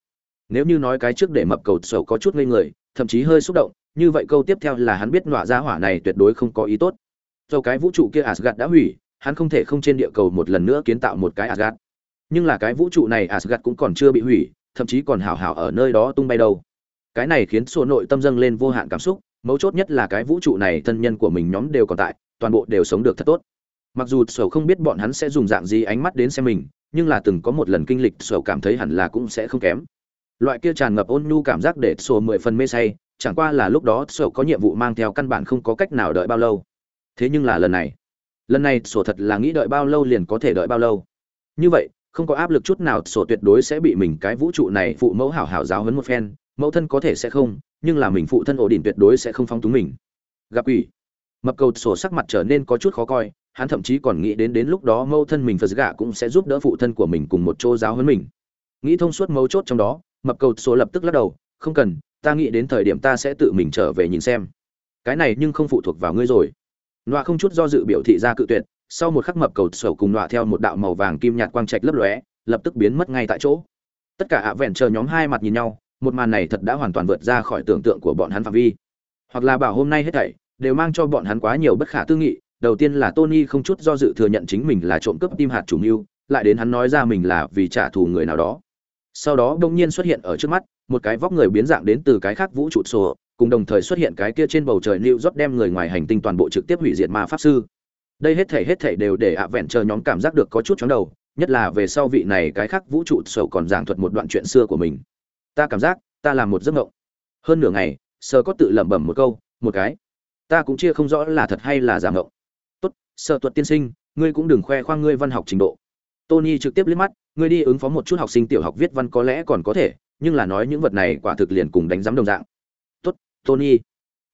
Nếu như nói cái trước để mập cầu sổ có chút ngây người, thậm chí hơi xúc động, như vậy câu tiếp theo là hắn biết nọa ra hỏa này tuyệt đối không có ý tốt. Do cái vũ trụ kia Asgard đã hủy hắn không thể không trên địa cầu một lần nữa kiến tạo một cái Asgard. Nhưng là cái vũ trụ này Asgard cũng còn chưa bị hủy, thậm chí còn hảo hảo ở nơi đó tung bay đâu. Cái này khiến Sô nội tâm dâng lên vô hạn cảm xúc, mấu chốt nhất là cái vũ trụ này thân nhân của mình nhóm đều còn tại, toàn bộ đều sống được thật tốt. Mặc dù sổ không biết bọn hắn sẽ dùng dạng gì ánh mắt đến xem mình, nhưng là từng có một lần kinh lịch sổ cảm thấy hẳn là cũng sẽ không kém. Loại kia tràn ngập ôn nhu cảm giác để sổ mười phần mê say, chẳng qua là lúc đó sổ có nhiệm vụ mang theo căn bản không có cách nào đợi bao lâu. Thế nhưng là lần này lần này sổ thật là nghĩ đợi bao lâu liền có thể đợi bao lâu. Như vậy, không có áp lực chút nào, sổ tuyệt đối sẽ bị mình cái vũ trụ này phụ mẫu hảo hảo giáo hấn một phen, mẫu thân có thể sẽ không, nhưng là mình phụ thân ổ đỉnh tuyệt đối sẽ không phóng túng mình. Gặp ủy, mập cầu sổ sắc mặt trở nên có chút khó coi, hắn thậm chí còn nghĩ đến đến lúc đó mẫu thân mình phật gà cũng sẽ giúp đỡ phụ thân của mình cùng một chỗ giáo hấn mình. Nghĩ thông suốt mấu chốt trong đó, mập cầu sổ lập tức lắc đầu, không cần, ta nghĩ đến thời điểm ta sẽ tự mình trở về nhìn xem. Cái này nhưng không phụ thuộc vào ngươi rồi nọa không chút do dự biểu thị ra cự tuyệt, sau một khắc mập cầu sầu cùng nọa theo một đạo màu vàng kim nhạt quang trạch lấp lóe, lập tức biến mất ngay tại chỗ. Tất cả ạ vẹn chờ nhóm hai mặt nhìn nhau, một màn này thật đã hoàn toàn vượt ra khỏi tưởng tượng của bọn hắn phạm vi. Hoặc là bảo hôm nay hết thảy, đều mang cho bọn hắn quá nhiều bất khả tư nghị, đầu tiên là tony không chút do dự thừa nhận chính mình là trộm cướp tim hạt chủ mưu, lại đến hắn nói ra mình là vì trả thù người nào đó. Sau đó đông nhiên xuất hiện ở trước mắt, một cái vóc người biến dạng đến từ cái khác vũ trụ sổ cùng đồng thời xuất hiện cái kia trên bầu trời lưu rót đem người ngoài hành tinh toàn bộ trực tiếp hủy diệt ma pháp sư. Đây hết thể hết thể đều để ạ vẹn chờ nhóm cảm giác được có chút chóng đầu, nhất là về sau vị này cái khác vũ trụ sầu còn giảng thuật một đoạn chuyện xưa của mình. Ta cảm giác, ta làm một giấc mộng. Hơn nửa ngày, sơ có tự lẩm bẩm một câu, một cái, ta cũng chia không rõ là thật hay là giả mộng. Tốt, sơ tuật tiên sinh, ngươi cũng đừng khoe khoang ngươi văn học trình độ. Tony trực tiếp liếc mắt, ngươi đi ứng phó một chút học sinh tiểu học viết văn có lẽ còn có thể, nhưng là nói những vật này quả thực liền cùng đánh giám đồng dạng tony.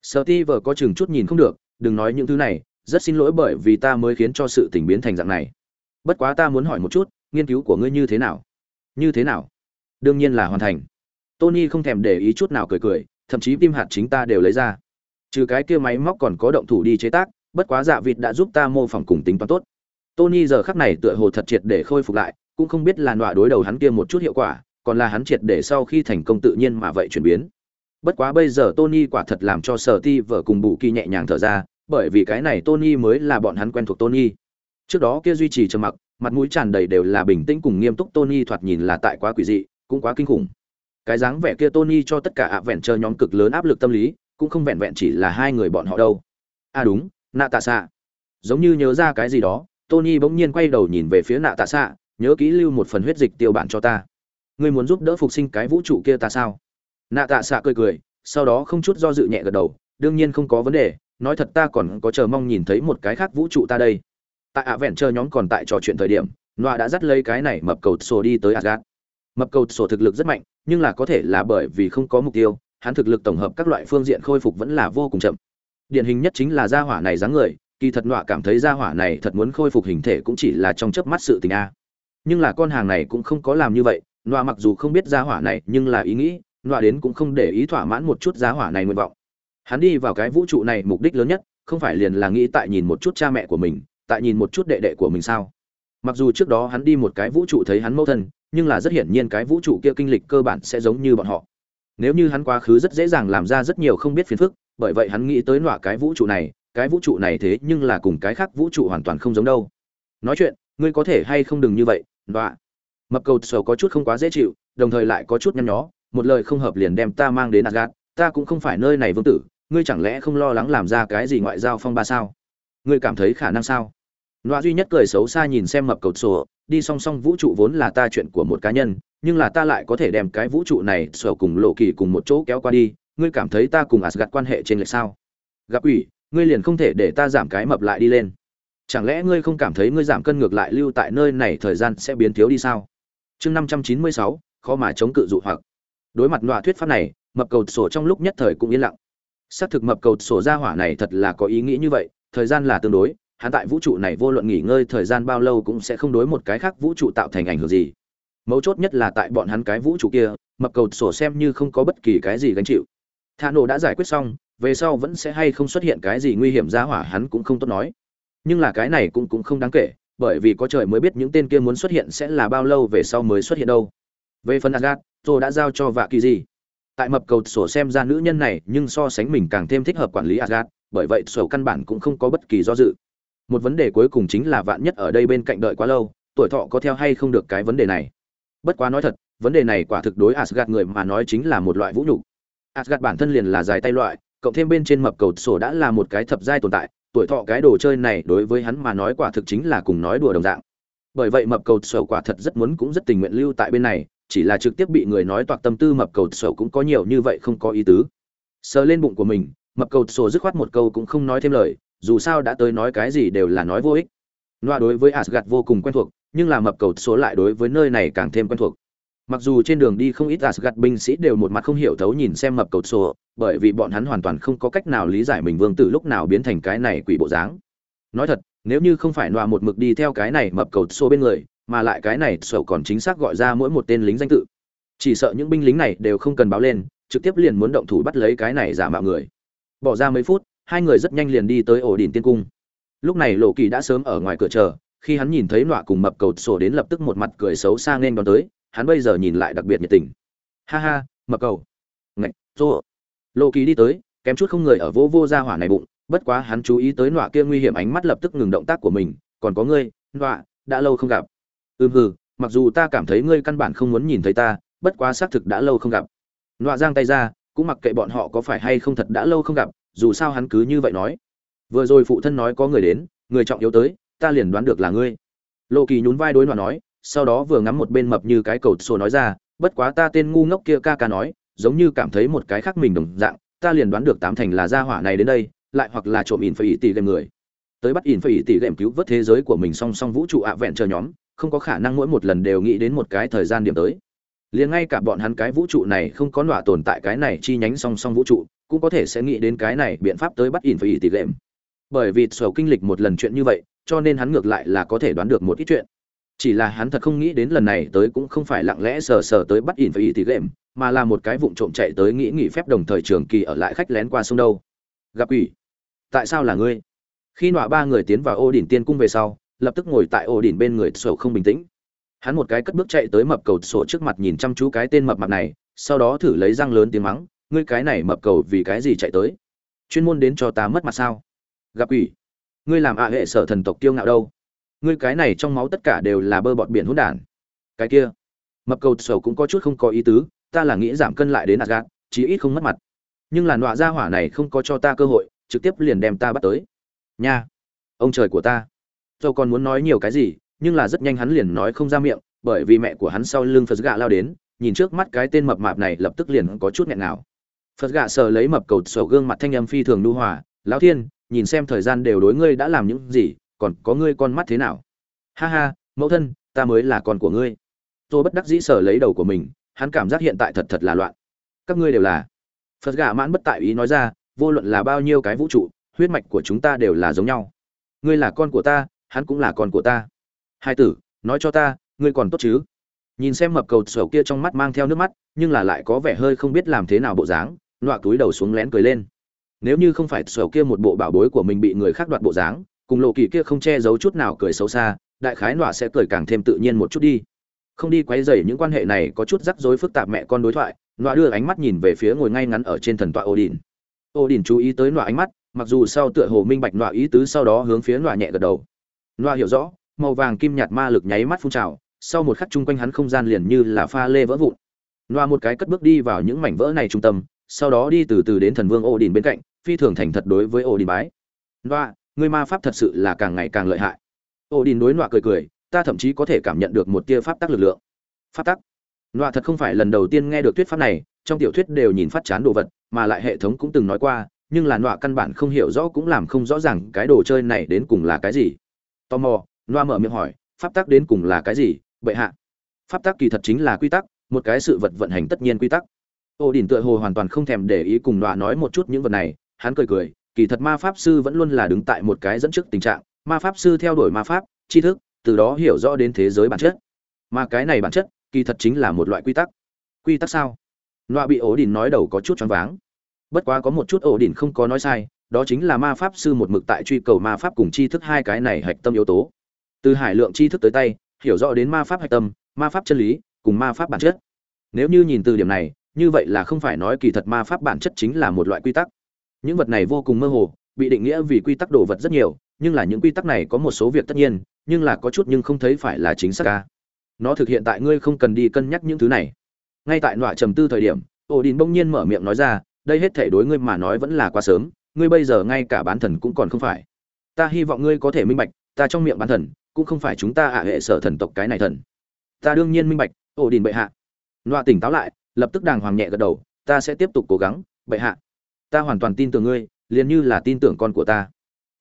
Steve có chừng chút nhìn không được, đừng nói những thứ này, rất xin lỗi bởi vì ta mới khiến cho sự tình biến thành dạng này. Bất quá ta muốn hỏi một chút, nghiên cứu của ngươi như thế nào? Như thế nào? Đương nhiên là hoàn thành. Tony không thèm để ý chút nào cười cười, thậm chí tim hạt chính ta đều lấy ra. Trừ cái kia máy móc còn có động thủ đi chế tác, bất quá dạ vịt đã giúp ta mô phỏng cùng tính toán tốt. Tony giờ khắc này tựa hồ thật triệt để khôi phục lại, cũng không biết là nọa đối đầu hắn kia một chút hiệu quả, còn là hắn triệt để sau khi thành công tự nhiên mà vậy chuyển biến bất quá bây giờ tony quả thật làm cho sở ti vợ cùng bù kỳ nhẹ nhàng thở ra, bởi vì cái này tony mới là bọn hắn quen thuộc tony. Trước đó kia duy trì trầm mặc, mặt mũi tràn đầy đều là bình tĩnh cùng nghiêm túc, tony thoạt nhìn là tại quá quỷ dị, cũng quá kinh khủng. Cái dáng vẻ kia tony cho tất cả ạ vẹn chờ nhóm cực lớn áp lực tâm lý, cũng không vẹn vẹn chỉ là hai người bọn họ đâu. À đúng nạ tạ xạ giống như nhớ ra cái gì đó, tony bỗng nhiên quay đầu nhìn về phía nạ tạ xạ nhớ kỹ lưu một phần huyết dịch tiêu bản cho ta. Ngươi muốn giúp đỡ phục sinh cái vũ trụ kia ta sao? Nạ tạ xạ cười cười, sau đó không chút do dự nhẹ gật đầu, đương nhiên không có vấn đề, nói thật ta còn có chờ mong nhìn thấy một cái khác vũ trụ ta đây. Tại ạ vẹn chờ nhóm còn tại trò chuyện thời điểm noa đã dắt lấy cái này mập cầu sổ đi tới asgad mập cầu sổ thực lực rất mạnh, nhưng là có thể là bởi vì không có mục tiêu, hắn thực lực tổng hợp các loại phương diện khôi phục vẫn là vô cùng chậm. Điển hình nhất chính là gia hỏa này dáng người, kỳ thật nọa cảm thấy gia hỏa này thật muốn khôi phục hình thể cũng chỉ là trong chớp mắt sự tình a. Nhưng là con hàng này cũng không có làm như vậy, nọa mặc dù không biết gia hỏa này nhưng là ý nghĩ nọa đến cũng không để ý thỏa mãn một chút giá hỏa này nguyện vọng. Hắn đi vào cái vũ trụ này mục đích lớn nhất, không phải liền là nghĩ tại nhìn một chút cha mẹ của mình, tại nhìn một chút đệ đệ của mình sao? Mặc dù trước đó hắn đi một cái vũ trụ thấy hắn mâu thân, nhưng là rất hiển nhiên cái vũ trụ kia kinh lịch cơ bản sẽ giống như bọn họ. Nếu như hắn quá khứ rất dễ dàng làm ra rất nhiều không biết phiền phức, bởi vậy hắn nghĩ tới nọa cái vũ trụ này, cái vũ trụ này thế nhưng là cùng cái khác vũ trụ hoàn toàn không giống đâu. Nói chuyện, ngươi có thể hay không đừng như vậy, nọa. Mập cầu sầu có chút không quá dễ chịu, đồng thời lại có chút nhăn nhó một lời không hợp liền đem ta mang đến Asgard, ta cũng không phải nơi này vương tử, ngươi chẳng lẽ không lo lắng làm ra cái gì ngoại giao phong ba sao? Ngươi cảm thấy khả năng sao? Loa duy nhất cười xấu xa nhìn xem mập cầu sổ, đi song song vũ trụ vốn là ta chuyện của một cá nhân, nhưng là ta lại có thể đem cái vũ trụ này sở cùng lộ kỳ cùng một chỗ kéo qua đi, ngươi cảm thấy ta cùng Asgard quan hệ trên lệch sao? Gặp ủy, ngươi liền không thể để ta giảm cái mập lại đi lên. Chẳng lẽ ngươi không cảm thấy ngươi giảm cân ngược lại lưu tại nơi này thời gian sẽ biến thiếu đi sao? Chương năm trăm chín mươi sáu khó mà chống cự dụ hoặc đối mặt nọa thuyết pháp này, mập cầu sổ trong lúc nhất thời cũng yên lặng. Xác thực mập cầu sổ ra hỏa này thật là có ý nghĩ như vậy, thời gian là tương đối, hắn tại vũ trụ này vô luận nghỉ ngơi thời gian bao lâu cũng sẽ không đối một cái khác vũ trụ tạo thành ảnh hưởng gì. Mấu chốt nhất là tại bọn hắn cái vũ trụ kia, mập cầu sổ xem như không có bất kỳ cái gì gánh chịu. Thả nổ đã giải quyết xong, về sau vẫn sẽ hay không xuất hiện cái gì nguy hiểm ra hỏa hắn cũng không tốt nói. Nhưng là cái này cũng cũng không đáng kể, bởi vì có trời mới biết những tên kia muốn xuất hiện sẽ là bao lâu về sau mới xuất hiện đâu. Về phần Agat tôi đã giao cho vạ kỳ gì tại mập cầu sổ xem ra nữ nhân này nhưng so sánh mình càng thêm thích hợp quản lý Asgard, bởi vậy sổ căn bản cũng không có bất kỳ do dự. Một vấn đề cuối cùng chính là vạn nhất ở đây bên cạnh đợi quá lâu tuổi thọ có theo hay không được cái vấn đề này. Bất quá nói thật vấn đề này quả thực đối Asgard người mà nói chính là một loại vũ nhục. Asgard bản thân liền là dài tay loại cộng thêm bên trên mập cầu sổ đã là một cái thập giai tồn tại tuổi thọ cái đồ chơi này đối với hắn mà nói quả thực chính là cùng nói đùa đồng dạng. Bởi vậy mập cầu sổ quả thật rất muốn cũng rất tình nguyện lưu tại bên này chỉ là trực tiếp bị người nói toạc tâm tư mập cầu sổ cũng có nhiều như vậy không có ý tứ. Sờ lên bụng của mình, mập cầu sổ dứt khoát một câu cũng không nói thêm lời, dù sao đã tới nói cái gì đều là nói vô ích. Loa đối với asgad vô cùng quen thuộc, nhưng là mập cầu số lại đối với nơi này càng thêm quen thuộc. Mặc dù trên đường đi không ít asgad binh sĩ đều một mặt không hiểu thấu nhìn xem mập cầu sổ, bởi vì bọn hắn hoàn toàn không có cách nào lý giải mình vương tử lúc nào biến thành cái này quỷ bộ dáng. Nói thật, nếu như không phải loa một mực đi theo cái này mập cầu sổ bên người mà lại cái này sầu còn chính xác gọi ra mỗi một tên lính danh tự. Chỉ sợ những binh lính này đều không cần báo lên, trực tiếp liền muốn động thủ bắt lấy cái này giả mạo người. Bỏ ra mấy phút, hai người rất nhanh liền đi tới ổ đỉnh tiên cung. Lúc này lộ kỳ đã sớm ở ngoài cửa chờ, khi hắn nhìn thấy nọa cùng mập cầu sổ đến lập tức một mặt cười xấu xa nên đón tới, hắn bây giờ nhìn lại đặc biệt nhiệt tình. Ha ha, mập cầu. Ngạch, rô. Lộ kỳ đi tới, kém chút không người ở vô vô ra hỏa này bụng, bất quá hắn chú ý tới nọa kia nguy hiểm ánh mắt lập tức ngừng động tác của mình. Còn có ngươi, nọa, đã lâu không gặp ừm hừ, mặc dù ta cảm thấy ngươi căn bản không muốn nhìn thấy ta, bất quá xác thực đã lâu không gặp. Nọa giang tay ra, cũng mặc kệ bọn họ có phải hay không thật đã lâu không gặp, dù sao hắn cứ như vậy nói. Vừa rồi phụ thân nói có người đến, người trọng yếu tới, ta liền đoán được là ngươi. Lộ kỳ nhún vai đối nọa nói, sau đó vừa ngắm một bên mập như cái cầu sổ nói ra, bất quá ta tên ngu ngốc kia ca ca nói, giống như cảm thấy một cái khác mình đồng dạng, ta liền đoán được tám thành là gia hỏa này đến đây, lại hoặc là trộm ỉn phải ỉ tỷ game người. Tới bắt ỉn phải ỉ tỷ game cứu vớt thế giới của mình song song vũ trụ ạ vẹn chờ nhóm không có khả năng mỗi một lần đều nghĩ đến một cái thời gian điểm tới. Liền ngay cả bọn hắn cái vũ trụ này không có nọa tồn tại cái này chi nhánh song song vũ trụ cũng có thể sẽ nghĩ đến cái này biện pháp tới bắt in phải ỉ tỷ lệm. bởi vì sầu kinh lịch một lần chuyện như vậy cho nên hắn ngược lại là có thể đoán được một ít chuyện. Chỉ là hắn thật không nghĩ đến lần này tới cũng không phải lặng lẽ sờ sờ tới bắt in phải ỉ tỷ lệm, mà là một cái vụng trộm chạy tới nghĩ nghỉ phép đồng thời trường kỳ ở lại khách lén qua sông đâu. Gặp ủy tại sao là ngươi? Khi nọa ba người tiến vào ô đỉnh tiên cung về sau lập tức ngồi tại ổ đỉnh bên người sổ không bình tĩnh. Hắn một cái cất bước chạy tới mập cầu sổ trước mặt nhìn chăm chú cái tên mập mạp này sau đó thử lấy răng lớn tiếng mắng ngươi cái này mập cầu vì cái gì chạy tới? Chuyên môn đến cho ta mất mặt sao? Gặp ủy ngươi làm ạ hệ sở thần tộc kiêu ngạo đâu? Ngươi cái này trong máu tất cả đều là bơ bọt biển hỗn đản. Cái kia. Mập cầu sổ cũng có chút không có ý tứ ta là nghĩ giảm cân lại đến gạt, chí ít không mất mặt. Nhưng là nọa ra hỏa này không có cho ta cơ hội, trực tiếp liền đem ta bắt tới. Nha, ông trời của ta. Châu còn muốn nói nhiều cái gì, nhưng là rất nhanh hắn liền nói không ra miệng, bởi vì mẹ của hắn sau lưng Phật gạ lao đến, nhìn trước mắt cái tên mập mạp này lập tức liền có chút nghẹn nào. Phật gạ sờ lấy mập cầu sổ gương mặt thanh âm phi thường nhu hòa, "Lão thiên, nhìn xem thời gian đều đối ngươi đã làm những gì, còn có ngươi con mắt thế nào?" "Ha ha, mẫu thân, ta mới là con của ngươi." Tôi bất đắc dĩ sờ lấy đầu của mình, hắn cảm giác hiện tại thật thật là loạn các ngươi đều là phật gà mãn bất tại ý nói ra vô luận là bao nhiêu cái vũ trụ huyết mạch của chúng ta đều là giống nhau ngươi là con của ta hắn cũng là con của ta. Hai tử, nói cho ta, ngươi còn tốt chứ? Nhìn xem mập cầu sầu kia trong mắt mang theo nước mắt, nhưng là lại có vẻ hơi không biết làm thế nào bộ dáng, nọa túi đầu xuống lén cười lên. Nếu như không phải sầu kia một bộ bảo bối của mình bị người khác đoạt bộ dáng, cùng lộ kỳ kia không che giấu chút nào cười xấu xa, đại khái nọa sẽ cười càng thêm tự nhiên một chút đi. Không đi quấy rầy những quan hệ này có chút rắc rối phức tạp mẹ con đối thoại, nọa đưa ánh mắt nhìn về phía ngồi ngay ngắn ở trên thần tọa ô đình ô đình chú ý tới nọa ánh mắt, mặc dù sau tựa hồ minh bạch nọa ý tứ sau đó hướng phía nọa nhẹ gật đầu loa hiểu rõ, màu vàng kim nhạt ma lực nháy mắt phun trào, sau một khắc chung quanh hắn không gian liền như là pha lê vỡ vụn. Loa một cái cất bước đi vào những mảnh vỡ này trung tâm, sau đó đi từ từ đến thần vương ô đình bên cạnh, phi thường thành thật đối với ô đình bái. Loa người ma pháp thật sự là càng ngày càng lợi hại. Ô đình đối loa cười cười, ta thậm chí có thể cảm nhận được một tia pháp tắc lực lượng. Pháp tắc? Loa thật không phải lần đầu tiên nghe được thuyết pháp này, trong tiểu thuyết đều nhìn phát chán đồ vật, mà lại hệ thống cũng từng nói qua, nhưng là nọa căn bản không hiểu rõ cũng làm không rõ ràng cái đồ chơi này đến cùng là cái gì tò mò nọa mở miệng hỏi, pháp tắc đến cùng là cái gì? Bệ hạ, pháp tắc kỳ thật chính là quy tắc, một cái sự vật vận hành tất nhiên quy tắc. Ô đình tựa hồ hoàn toàn không thèm để ý cùng đoạ nói một chút những vật này, hắn cười cười, kỳ thật ma pháp sư vẫn luôn là đứng tại một cái dẫn trước tình trạng, ma pháp sư theo đuổi ma pháp, tri thức, từ đó hiểu rõ đến thế giới bản chất. Mà cái này bản chất, kỳ thật chính là một loại quy tắc. Quy tắc sao? Loa bị ổ đình nói đầu có chút choáng váng. Bất quá có một chút ổ đình không có nói sai đó chính là ma pháp sư một mực tại truy cầu ma pháp cùng tri thức hai cái này hạch tâm yếu tố. Từ hải lượng tri thức tới tay, hiểu rõ đến ma pháp hạch tâm, ma pháp chân lý, cùng ma pháp bản chất. Nếu như nhìn từ điểm này, như vậy là không phải nói kỳ thật ma pháp bản chất chính là một loại quy tắc. Những vật này vô cùng mơ hồ, bị định nghĩa vì quy tắc đồ vật rất nhiều, nhưng là những quy tắc này có một số việc tất nhiên, nhưng là có chút nhưng không thấy phải là chính xác ca nó thực hiện tại ngươi không cần đi cân nhắc những thứ này. Ngay tại nọa trầm tư thời điểm ổ đình bỗng nhiên mở miệng nói ra, đây hết thể đối ngươi mà nói vẫn là quá sớm ngươi bây giờ ngay cả bán thần cũng còn không phải. Ta hy vọng ngươi có thể minh bạch, ta trong miệng bán thần, cũng không phải chúng ta ạ hệ sở thần tộc cái này thần. Ta đương nhiên minh bạch, ổ đình bệ hạ. Nọa tỉnh táo lại, lập tức đàng hoàng nhẹ gật đầu, ta sẽ tiếp tục cố gắng, bệ hạ. Ta hoàn toàn tin tưởng ngươi, liền như là tin tưởng con của ta.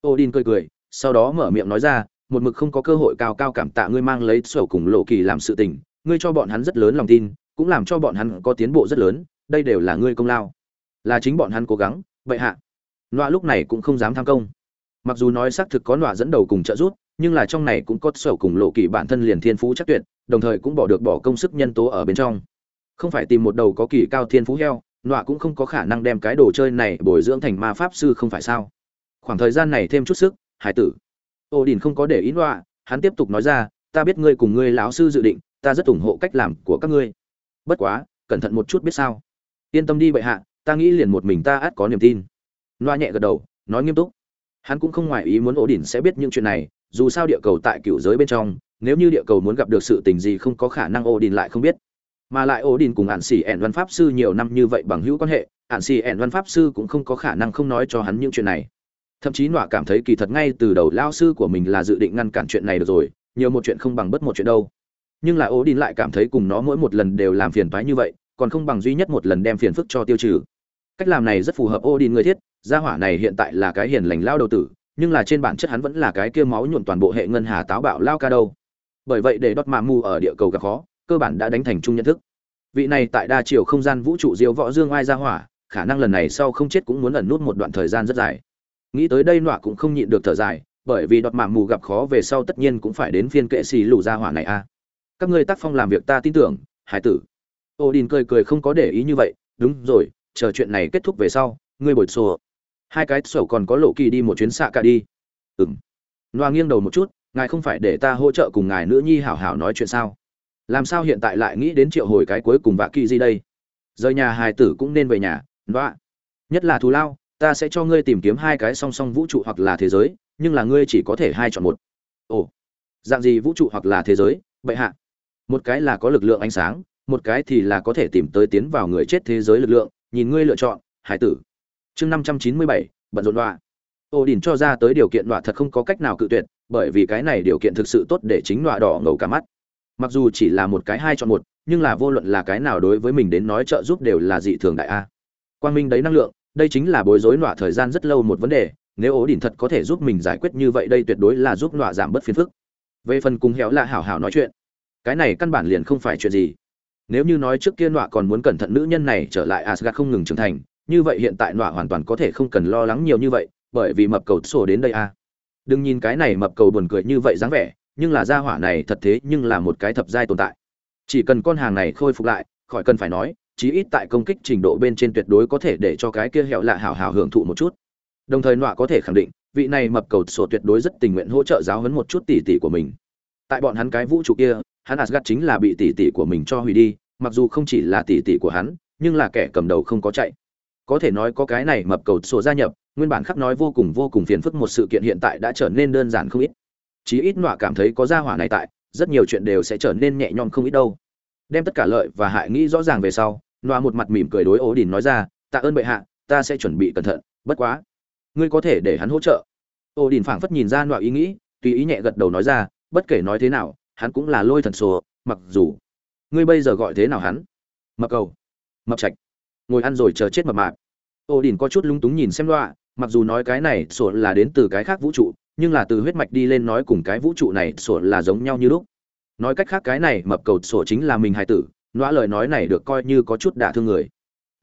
Ổ đình cười cười, sau đó mở miệng nói ra, một mực không có cơ hội cao cao cảm tạ ngươi mang lấy sổ cùng lộ kỳ làm sự tình, ngươi cho bọn hắn rất lớn lòng tin, cũng làm cho bọn hắn có tiến bộ rất lớn, đây đều là ngươi công lao. Là chính bọn hắn cố gắng, bệ hạ nọa lúc này cũng không dám tham công. Mặc dù nói xác thực có nọa dẫn đầu cùng trợ giúp, nhưng là trong này cũng có sổ cùng lộ kỳ bản thân liền thiên phú chắc tuyệt, đồng thời cũng bỏ được bỏ công sức nhân tố ở bên trong. Không phải tìm một đầu có kỳ cao thiên phú heo, nọa cũng không có khả năng đem cái đồ chơi này bồi dưỡng thành ma pháp sư không phải sao? Khoảng thời gian này thêm chút sức, hải tử. Ô đình không có để ý nọa, hắn tiếp tục nói ra, ta biết ngươi cùng ngươi lão sư dự định, ta rất ủng hộ cách làm của các ngươi. Bất quá, cẩn thận một chút biết sao? Yên tâm đi bệ hạ, ta nghĩ liền một mình ta át có niềm tin loa nhẹ gật đầu, nói nghiêm túc. Hắn cũng không ngoài ý muốn ổ đỉnh sẽ biết những chuyện này, dù sao địa cầu tại cựu giới bên trong, nếu như địa cầu muốn gặp được sự tình gì không có khả năng ổ đỉnh lại không biết. Mà lại ổ đỉnh cùng ạn xỉ ẻn văn pháp sư nhiều năm như vậy bằng hữu quan hệ ạn xỉ ẻn văn pháp sư cũng không có khả năng không nói cho hắn những chuyện này. Thậm chí nọa cảm thấy kỳ thật ngay từ đầu lao sư của mình là dự định ngăn cản chuyện này được rồi, nhiều một chuyện không bằng bất một chuyện đâu. Nhưng là ố Đỉnh lại cảm thấy cùng nó mỗi một lần đều làm phiền toái như vậy, còn không bằng duy nhất một lần đem phiền phức cho tiêu trừ. Cách làm này rất phù hợp ô đình người thiết gia hỏa này hiện tại là cái hiền lành lao đầu tử, nhưng là trên bản chất hắn vẫn là cái kia máu nhuộm toàn bộ hệ ngân hà táo bạo lao ca đâu. Bởi vậy để đốt mạ mù ở địa cầu gặp khó, cơ bản đã đánh thành chung nhận thức. Vị này tại đa chiều không gian vũ trụ diêu võ dương ai gia hỏa, khả năng lần này sau không chết cũng muốn ẩn nút một đoạn thời gian rất dài. Nghĩ tới đây nọa cũng không nhịn được thở dài, bởi vì đọt mạ mù gặp khó về sau tất nhiên cũng phải đến phiên kệ xì lù gia hỏa này a. Các ngươi tác phong làm việc ta tin tưởng, hải tử. Ô đình cười cười không có để ý như vậy, đúng rồi, chờ chuyện này kết thúc về sau, ngươi bồi xô hai cái sổ còn có lộ kỳ đi một chuyến xạ cả đi. Ừng loa nghiêng đầu một chút, ngài không phải để ta hỗ trợ cùng ngài nữ nhi hảo hảo nói chuyện sao? Làm sao hiện tại lại nghĩ đến triệu hồi cái cuối cùng vạ kỳ gì đây? Rời nhà hài tử cũng nên về nhà loa nhất là thù lao, ta sẽ cho ngươi tìm kiếm hai cái song song vũ trụ hoặc là thế giới, nhưng là ngươi chỉ có thể hai chọn một. Ồ. Dạng gì vũ trụ hoặc là thế giới? Bệ hạ. Một cái là có lực lượng ánh sáng, một cái thì là có thể tìm tới tiến vào người chết thế giới lực lượng, nhìn ngươi lựa chọn hải tử chương năm trăm chín mươi bảy, bận rộn đoạ ô đình cho ra tới điều kiện đoạ thật không có cách nào cự tuyệt, bởi vì cái này điều kiện thực sự tốt để chính đoạ đỏ ngầu cả mắt. Mặc dù chỉ là một cái hai chọn một, nhưng là vô luận là cái nào đối với mình đến nói trợ giúp đều là dị thường đại a. Quang minh đấy năng lượng, đây chính là bối rối nọa thời gian rất lâu một vấn đề, nếu ố đình thật có thể giúp mình giải quyết như vậy đây tuyệt đối là giúp nọa giảm bớt phiền phức. Về phần cùng héo là hảo hảo nói chuyện, cái này căn bản liền không phải chuyện gì. Nếu như nói trước kia nọa còn muốn cẩn thận nữ nhân này trở lại asgad không ngừng trưởng thành như vậy hiện tại nọa hoàn toàn có thể không cần lo lắng nhiều như vậy, bởi vì mập cầu sổ đến đây a đừng nhìn cái này mập cầu buồn cười như vậy dáng vẻ, nhưng là gia hỏa này thật thế nhưng là một cái thập giai tồn tại. Chỉ cần con hàng này khôi phục lại, khỏi cần phải nói, chí ít tại công kích trình độ bên trên tuyệt đối có thể để cho cái kia hẹo lạ hảo hảo hưởng thụ một chút. Đồng thời nọa có thể khẳng định, vị này mập cầu sổ tuyệt đối rất tình nguyện hỗ trợ giáo huấn một chút tỷ tỷ của mình. Tại bọn hắn cái vũ trụ kia, hắn asgad chính là bị tỷ tỷ của mình cho hủy đi, mặc dù không chỉ là tỷ tỷ của hắn, nhưng là kẻ cầm đầu không có chạy có thể nói có cái này mập cầu sổ gia nhập, nguyên bản khắc nói vô cùng vô cùng phiền phức một sự kiện hiện tại đã trở nên đơn giản không ít. Chí ít nọa cảm thấy có gia hỏa này tại, rất nhiều chuyện đều sẽ trở nên nhẹ nhõm không ít đâu. Đem tất cả lợi và hại nghĩ rõ ràng về sau, nọa một mặt mỉm cười đối ố đình nói ra, tạ ơn bệ hạ, ta sẽ chuẩn bị cẩn thận, bất quá, ngươi có thể để hắn hỗ trợ. Ố đình phảng phất nhìn ra nọa ý nghĩ, tùy ý nhẹ gật đầu nói ra, bất kể nói thế nào, hắn cũng là lôi thần sùa mặc dù, ngươi bây giờ gọi thế nào hắn? Mập cầu, mập trạch ngồi ăn rồi chờ chết mập mạp. Ổ đỉnh có chút lung túng nhìn xem loạ mặc dù nói cái này sổ là đến từ cái khác vũ trụ, nhưng là từ huyết mạch đi lên nói cùng cái vũ trụ này sổ là giống nhau như lúc. Nói cách khác cái này mập cầu sổ chính là mình hài tử, loa lời nói này được coi như có chút đả thương người.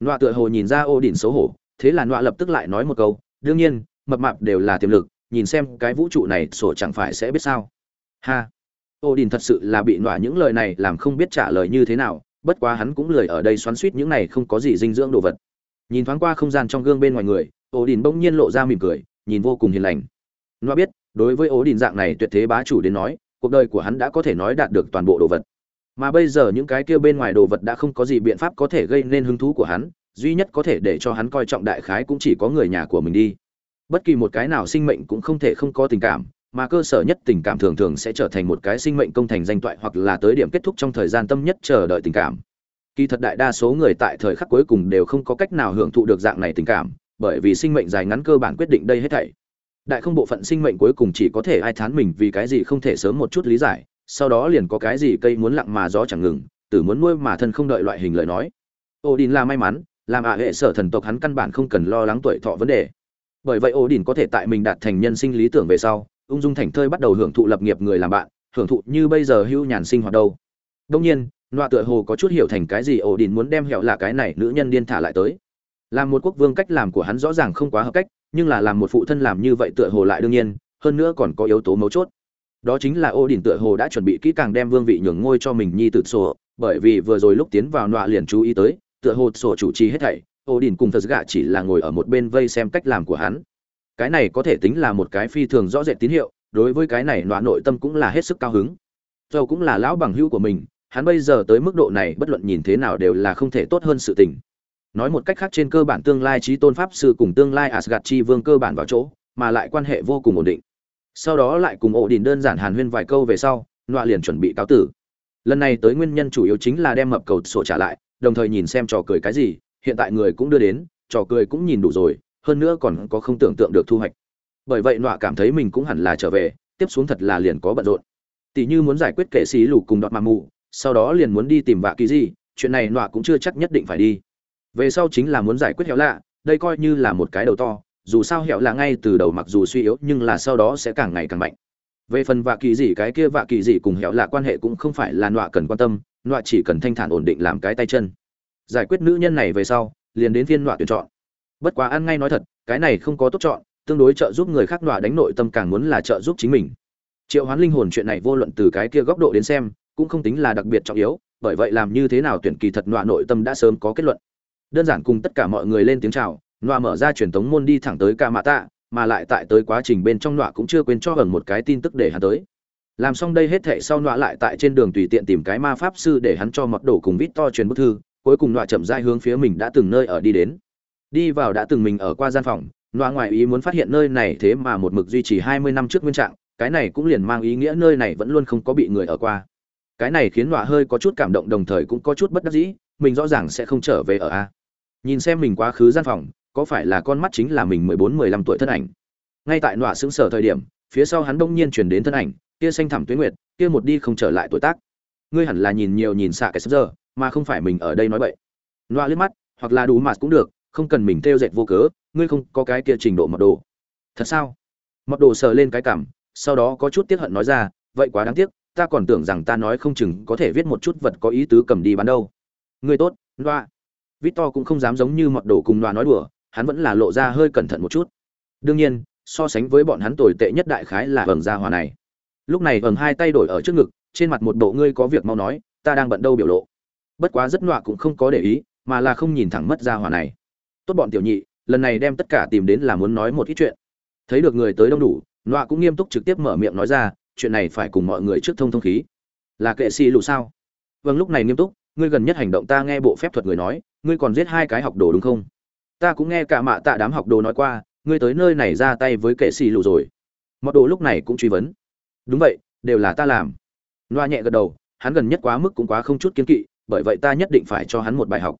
Loa tựa hồ nhìn ra ô đỉnh xấu hổ, thế là loa lập tức lại nói một câu, đương nhiên, mập mạp đều là tiềm lực, nhìn xem cái vũ trụ này sổ chẳng phải sẽ biết sao? Ha. Ô đình thật sự là bị nọa những lời này làm không biết trả lời như thế nào bất quá hắn cũng lười ở đây xoắn suýt những này không có gì dinh dưỡng đồ vật. Nhìn thoáng qua không gian trong gương bên ngoài người ô đình bỗng nhiên lộ ra mỉm cười, nhìn vô cùng hiền lành. Nó biết, đối với ô đình dạng này tuyệt thế bá chủ đến nói, cuộc đời của hắn đã có thể nói đạt được toàn bộ đồ vật. Mà bây giờ những cái kia bên ngoài đồ vật đã không có gì biện pháp có thể gây nên hứng thú của hắn, duy nhất có thể để cho hắn coi trọng đại khái cũng chỉ có người nhà của mình đi. Bất kỳ một cái nào sinh mệnh cũng không thể không có tình cảm mà cơ sở nhất tình cảm thường thường sẽ trở thành một cái sinh mệnh công thành danh toại hoặc là tới điểm kết thúc trong thời gian tâm nhất chờ đợi tình cảm. Kỳ thật đại đa số người tại thời khắc cuối cùng đều không có cách nào hưởng thụ được dạng này tình cảm, bởi vì sinh mệnh dài ngắn cơ bản quyết định đây hết thảy. Đại không bộ phận sinh mệnh cuối cùng chỉ có thể ai thán mình vì cái gì không thể sớm một chút lý giải, sau đó liền có cái gì cây muốn lặng mà gió chẳng ngừng, tử muốn nuôi mà thân không đợi loại hình lời nói. Odin là may mắn, làm ạ hệ sở thần tộc hắn căn bản không cần lo lắng tuổi thọ vấn đề. Bởi vậy odin có thể tại mình đạt thành nhân sinh lý tưởng về sau ung dung thảnh thơi bắt đầu hưởng thụ lập nghiệp người làm bạn, hưởng thụ như bây giờ hưu nhàn sinh hoạt đâu. Đông nhiên loạ tựa hồ có chút hiểu thành cái gì ổ đình muốn đem hẹo là cái này nữ nhân điên thả lại tới. Làm một quốc vương cách làm của hắn rõ ràng không quá hợp cách, nhưng là làm một phụ thân làm như vậy tựa hồ lại đương nhiên, hơn nữa còn có yếu tố mấu chốt. Đó chính là ô đình tựa hồ đã chuẩn bị kỹ càng đem vương vị nhường ngôi cho mình nhi tự sổ, bởi vì vừa rồi lúc tiến vào nọa liền chú ý tới, tựa hồ sổ chủ trì hết thảy ô đình cùng thật gạ chỉ là ngồi ở một bên vây xem cách làm của hắn cái này có thể tính là một cái phi thường rõ rệt tín hiệu, đối với cái này nọa nội tâm cũng là hết sức cao hứng. Dầu cũng là lão bằng hữu của mình, hắn bây giờ tới mức độ này bất luận nhìn thế nào đều là không thể tốt hơn sự tình. Nói một cách khác trên cơ bản tương lai trí tôn pháp sư cùng tương lai asgad chi vương cơ bản vào chỗ, mà lại quan hệ vô cùng ổn định. Sau đó lại cùng ổ đình đơn giản hàn huyên vài câu về sau, nọa liền chuẩn bị cáo tử. Lần này tới nguyên nhân chủ yếu chính là đem mập cầu sổ trả lại, đồng thời nhìn xem trò cười cái gì, hiện tại người cũng đưa đến, trò cười cũng nhìn đủ rồi hơn nữa còn có không tưởng tượng được thu hoạch. Bởi vậy nọa cảm thấy mình cũng hẳn là trở về, tiếp xuống thật là liền có bận rộn. Tỷ như muốn giải quyết kệ sĩ lù cùng đọt mà mù sau đó liền muốn đi tìm vạ kỳ gì chuyện này nọa cũng chưa chắc nhất định phải đi. Về sau chính là muốn giải quyết hẻo lạ, đây coi như là một cái đầu to, dù sao hẻo lạ ngay từ đầu mặc dù suy yếu, nhưng là sau đó sẽ càng ngày càng mạnh. Về phần vạ kỳ gì cái kia vạ kỳ gì cùng hẻo lạ quan hệ cũng không phải là nọa cần quan tâm, nọa chỉ cần thanh thản ổn định làm cái tay chân. Giải quyết nữ nhân này về sau, liền đến phiên nọa tuyển chọn bất quá ăn ngay nói thật, cái này không có tốt chọn, tương đối trợ giúp người khác đọa đánh nội tâm càng muốn là trợ giúp chính mình. Triệu hoán linh hồn chuyện này vô luận từ cái kia góc độ đến xem, cũng không tính là đặc biệt trọng yếu, bởi vậy làm như thế nào tuyển kỳ thật nọa nội tâm đã sớm có kết luận. Đơn giản cùng tất cả mọi người lên tiếng chào, nọa mở ra truyền thống môn đi thẳng tới ca mã tạ, mà lại tại tới quá trình bên trong nọa cũng chưa quên cho ẩn một cái tin tức để hắn tới. Làm xong đây hết thệ sau nọa lại tại trên đường tùy tiện tìm cái ma pháp sư để hắn cho mật đổ cùng vít to truyền bức thư, cuối cùng nọa chậm rãi hướng phía mình đã từng nơi ở đi đến đi vào đã từng mình ở qua gian phòng loa ngoài ý muốn phát hiện nơi này thế mà một mực duy trì hai mươi năm trước nguyên trạng, cái này cũng liền mang ý nghĩa nơi này vẫn luôn không có bị người ở qua. Cái này khiến loa hơi có chút cảm động đồng thời cũng có chút bất đắc dĩ, mình rõ ràng sẽ không trở về ở a. Nhìn xem mình quá khứ gian phòng, có phải là con mắt chính là mình mười bốn, mười lăm tuổi thân ảnh? Ngay tại loa xứng sở thời điểm, phía sau hắn đông nhiên chuyển đến thân ảnh, kia xanh thẳm tuyến nguyệt, kia một đi không trở lại tuổi tác. Ngươi hẳn là nhìn nhiều nhìn xạ cái sắp giờ, mà không phải mình ở đây nói bậy. Loa liếc mắt, hoặc là đủ mạt cũng được không cần mình theo dệt vô cớ, ngươi không có cái kia trình độ mật đồ. Thật sao? Mật đồ sờ lên cái cảm, sau đó có chút tiếc hận nói ra, vậy quá đáng tiếc, ta còn tưởng rằng ta nói không chừng có thể viết một chút vật có ý tứ cầm đi bán đâu. Ngươi tốt, loa. Victor cũng không dám giống như mật đồ cùng loa nói đùa, hắn vẫn là lộ ra hơi cẩn thận một chút. Đương nhiên, so sánh với bọn hắn tồi tệ nhất đại khái là vầng gia hòa này. Lúc này vầng hai tay đổi ở trước ngực, trên mặt một bộ ngươi có việc mau nói, ta đang bận đâu biểu lộ. Bất quá rất nọa cũng không có để ý, mà là không nhìn thẳng mất gia hòa này tốt bọn tiểu nhị, lần này đem tất cả tìm đến là muốn nói một ít chuyện. Thấy được người tới đông đủ, nọa cũng nghiêm túc trực tiếp mở miệng nói ra, chuyện này phải cùng mọi người trước thông thông khí. Là kệ xì lụ sao? Vâng lúc này nghiêm túc, ngươi gần nhất hành động ta nghe bộ phép thuật người nói, ngươi còn giết hai cái học đồ đúng không? Ta cũng nghe cả mạ tạ đám học đồ nói qua, ngươi tới nơi này ra tay với kệ xì lụ rồi. Mọi đồ lúc này cũng truy vấn. Đúng vậy, đều là ta làm. Loa nhẹ gật đầu, hắn gần nhất quá mức cũng quá không chút kiên kỵ, bởi vậy ta nhất định phải cho hắn một bài học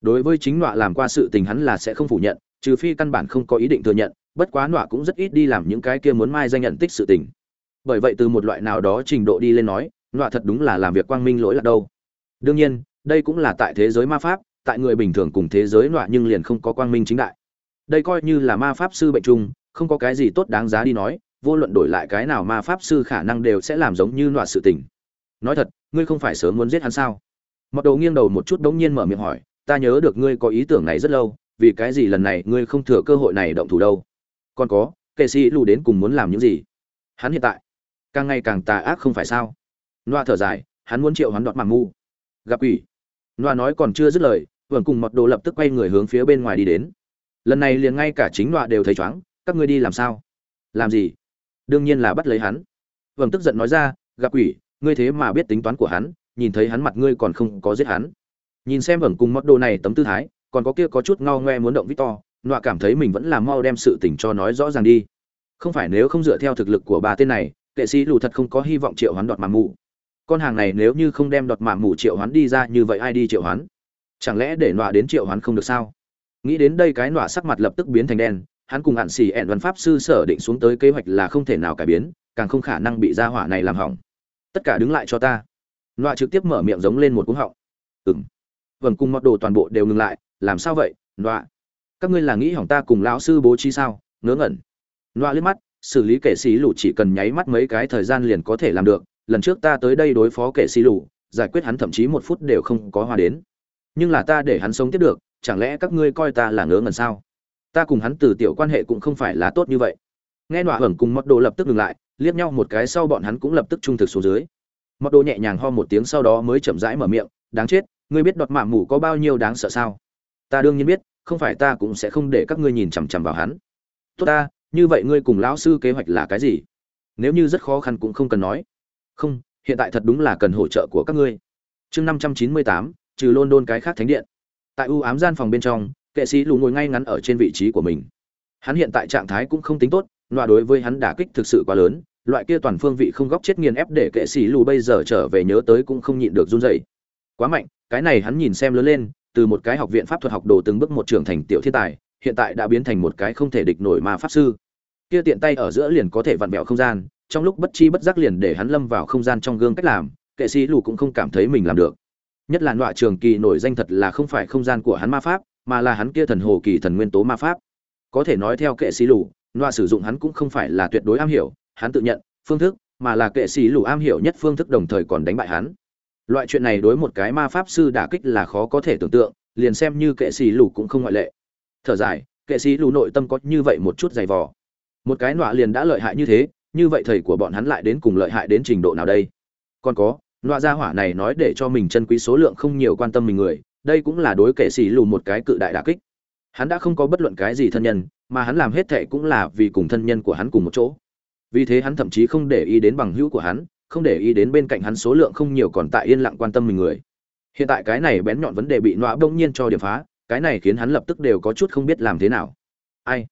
đối với chính nọa làm qua sự tình hắn là sẽ không phủ nhận, trừ phi căn bản không có ý định thừa nhận, bất quá nọa cũng rất ít đi làm những cái kia muốn mai danh nhận tích sự tình. Bởi vậy từ một loại nào đó trình độ đi lên nói, nọa thật đúng là làm việc quang minh lỗi lạc đâu. Đương nhiên, đây cũng là tại thế giới ma pháp, tại người bình thường cùng thế giới nọa nhưng liền không có quang minh chính đại. Đây coi như là ma pháp sư bệnh chung, không có cái gì tốt đáng giá đi nói, vô luận đổi lại cái nào ma pháp sư khả năng đều sẽ làm giống như nọa sự tình. Nói thật, ngươi không phải sớm muốn giết hắn sao? Mặc đầu nghiêng đầu một chút đống nhiên mở miệng hỏi ta nhớ được ngươi có ý tưởng này rất lâu, vì cái gì lần này ngươi không thừa cơ hội này động thủ đâu? Còn có, kệ sĩ lù đến cùng muốn làm những gì? Hắn hiện tại, càng ngày càng tà ác không phải sao? Loa thở dài, hắn muốn triệu hắn đọt màng mu gặp ủy loa nói còn chưa dứt lời, vườn cùng mọt đồ lập tức quay người hướng phía bên ngoài đi đến. Lần này liền ngay cả chính loa đều thấy chóng các ngươi đi làm sao? Làm gì? Đương nhiên là bắt lấy hắn. Vâng tức giận nói ra, gặp ủy ngươi thế mà biết tính toán của hắn, nhìn thấy hắn mặt ngươi còn không có giết hắn nhìn xem vẩn cùng mất đồ này tấm tư thái, còn có kia có chút ngao ngoe muốn động victor, nọa cảm thấy mình vẫn là mau đem sự tình cho nói rõ ràng đi. Không phải nếu không dựa theo thực lực của bà tên này, kệ sĩ lù thật không có hy vọng triệu hoán đọt mạ mù. Con hàng này nếu như không đem đọt mạ mù triệu hoán đi ra, như vậy ai đi triệu hoán? Chẳng lẽ để nọa đến triệu hoán không được sao? Nghĩ đến đây cái nọa sắc mặt lập tức biến thành đen, hắn cùng hạn xì ẹn văn pháp sư sở định xuống tới kế hoạch là không thể nào cải biến, càng không khả năng bị gia hỏa này làm hỏng. Tất cả đứng lại cho ta. Nọa trực tiếp mở miệng giống lên một cúng họng. Ừng vần cùng mọt đồ toàn bộ đều ngừng lại, làm sao vậy, nọa? Các ngươi là nghĩ hỏng ta cùng lão sư bố trí sao? Ngớ ngẩn. Nọa liếc mắt, xử lý kẻ xí lù chỉ cần nháy mắt mấy cái thời gian liền có thể làm được. Lần trước ta tới đây đối phó kẻ xí lù, giải quyết hắn thậm chí một phút đều không có hòa đến. Nhưng là ta để hắn sống tiếp được, chẳng lẽ các ngươi coi ta là ngớ ngẩn sao? Ta cùng hắn từ tiểu quan hệ cũng không phải là tốt như vậy. Nghe nọa hởng cùng mọt đồ lập tức ngừng lại, liếc nhau một cái sau bọn hắn cũng lập tức trung thực xuống dưới. Mọt đồ nhẹ nhàng ho một tiếng sau đó mới chậm rãi mở miệng, đáng chết ngươi biết đọt mạ mù có bao nhiêu đáng sợ sao? Ta đương nhiên biết, không phải ta cũng sẽ không để các ngươi nhìn chằm chằm vào hắn. Tốt ta, như vậy ngươi cùng lão sư kế hoạch là cái gì? Nếu như rất khó khăn cũng không cần nói. Không, hiện tại thật đúng là cần hỗ trợ của các ngươi. Chương năm trăm chín mươi tám, trừ london cái khác thánh điện. Tại ưu ám gian phòng bên trong, kệ sĩ lù ngồi ngay ngắn ở trên vị trí của mình. Hắn hiện tại trạng thái cũng không tính tốt loại đối với hắn đả kích thực sự quá lớn, loại kia toàn phương vị không góc chết nghiền ép để kệ sĩ lù bây giờ trở về nhớ tới cũng không nhịn được run dậy quá mạnh cái này hắn nhìn xem lớn lên, từ một cái học viện pháp thuật học đồ từng bước một trưởng thành tiểu thiên tài, hiện tại đã biến thành một cái không thể địch nổi ma pháp sư. Kia tiện tay ở giữa liền có thể vặn vẹo không gian, trong lúc bất chi bất giác liền để hắn lâm vào không gian trong gương cách làm, kệ sĩ lù cũng không cảm thấy mình làm được. Nhất là loại trường kỳ nổi danh thật là không phải không gian của hắn ma pháp, mà là hắn kia thần hồ kỳ thần nguyên tố ma pháp. Có thể nói theo kệ sĩ lù loại sử dụng hắn cũng không phải là tuyệt đối am hiểu, hắn tự nhận, phương thức, mà là kệ sĩ lù am hiểu nhất phương thức đồng thời còn đánh bại hắn loại chuyện này đối một cái ma pháp sư đả kích là khó có thể tưởng tượng, liền xem như kệ sĩ lù cũng không ngoại lệ. Thở dài, kệ sĩ lù nội tâm có như vậy một chút dày vò. Một cái nọa liền đã lợi hại như thế, như vậy thầy của bọn hắn lại đến cùng lợi hại đến trình độ nào đây? Còn có, nọa gia hỏa này nói để cho mình chân quý số lượng không nhiều quan tâm mình người, đây cũng là đối kệ sĩ lù một cái cự đại đả kích. Hắn đã không có bất luận cái gì thân nhân, mà hắn làm hết thệ cũng là vì cùng thân nhân của hắn cùng một chỗ. Vì thế hắn thậm chí không để ý đến bằng hữu của hắn không để ý đến bên cạnh hắn số lượng không nhiều còn tại yên lặng quan tâm mình người. Hiện tại cái này bén nhọn vấn đề bị nọa bỗng nhiên cho điểm phá, cái này khiến hắn lập tức đều có chút không biết làm thế nào. Ai?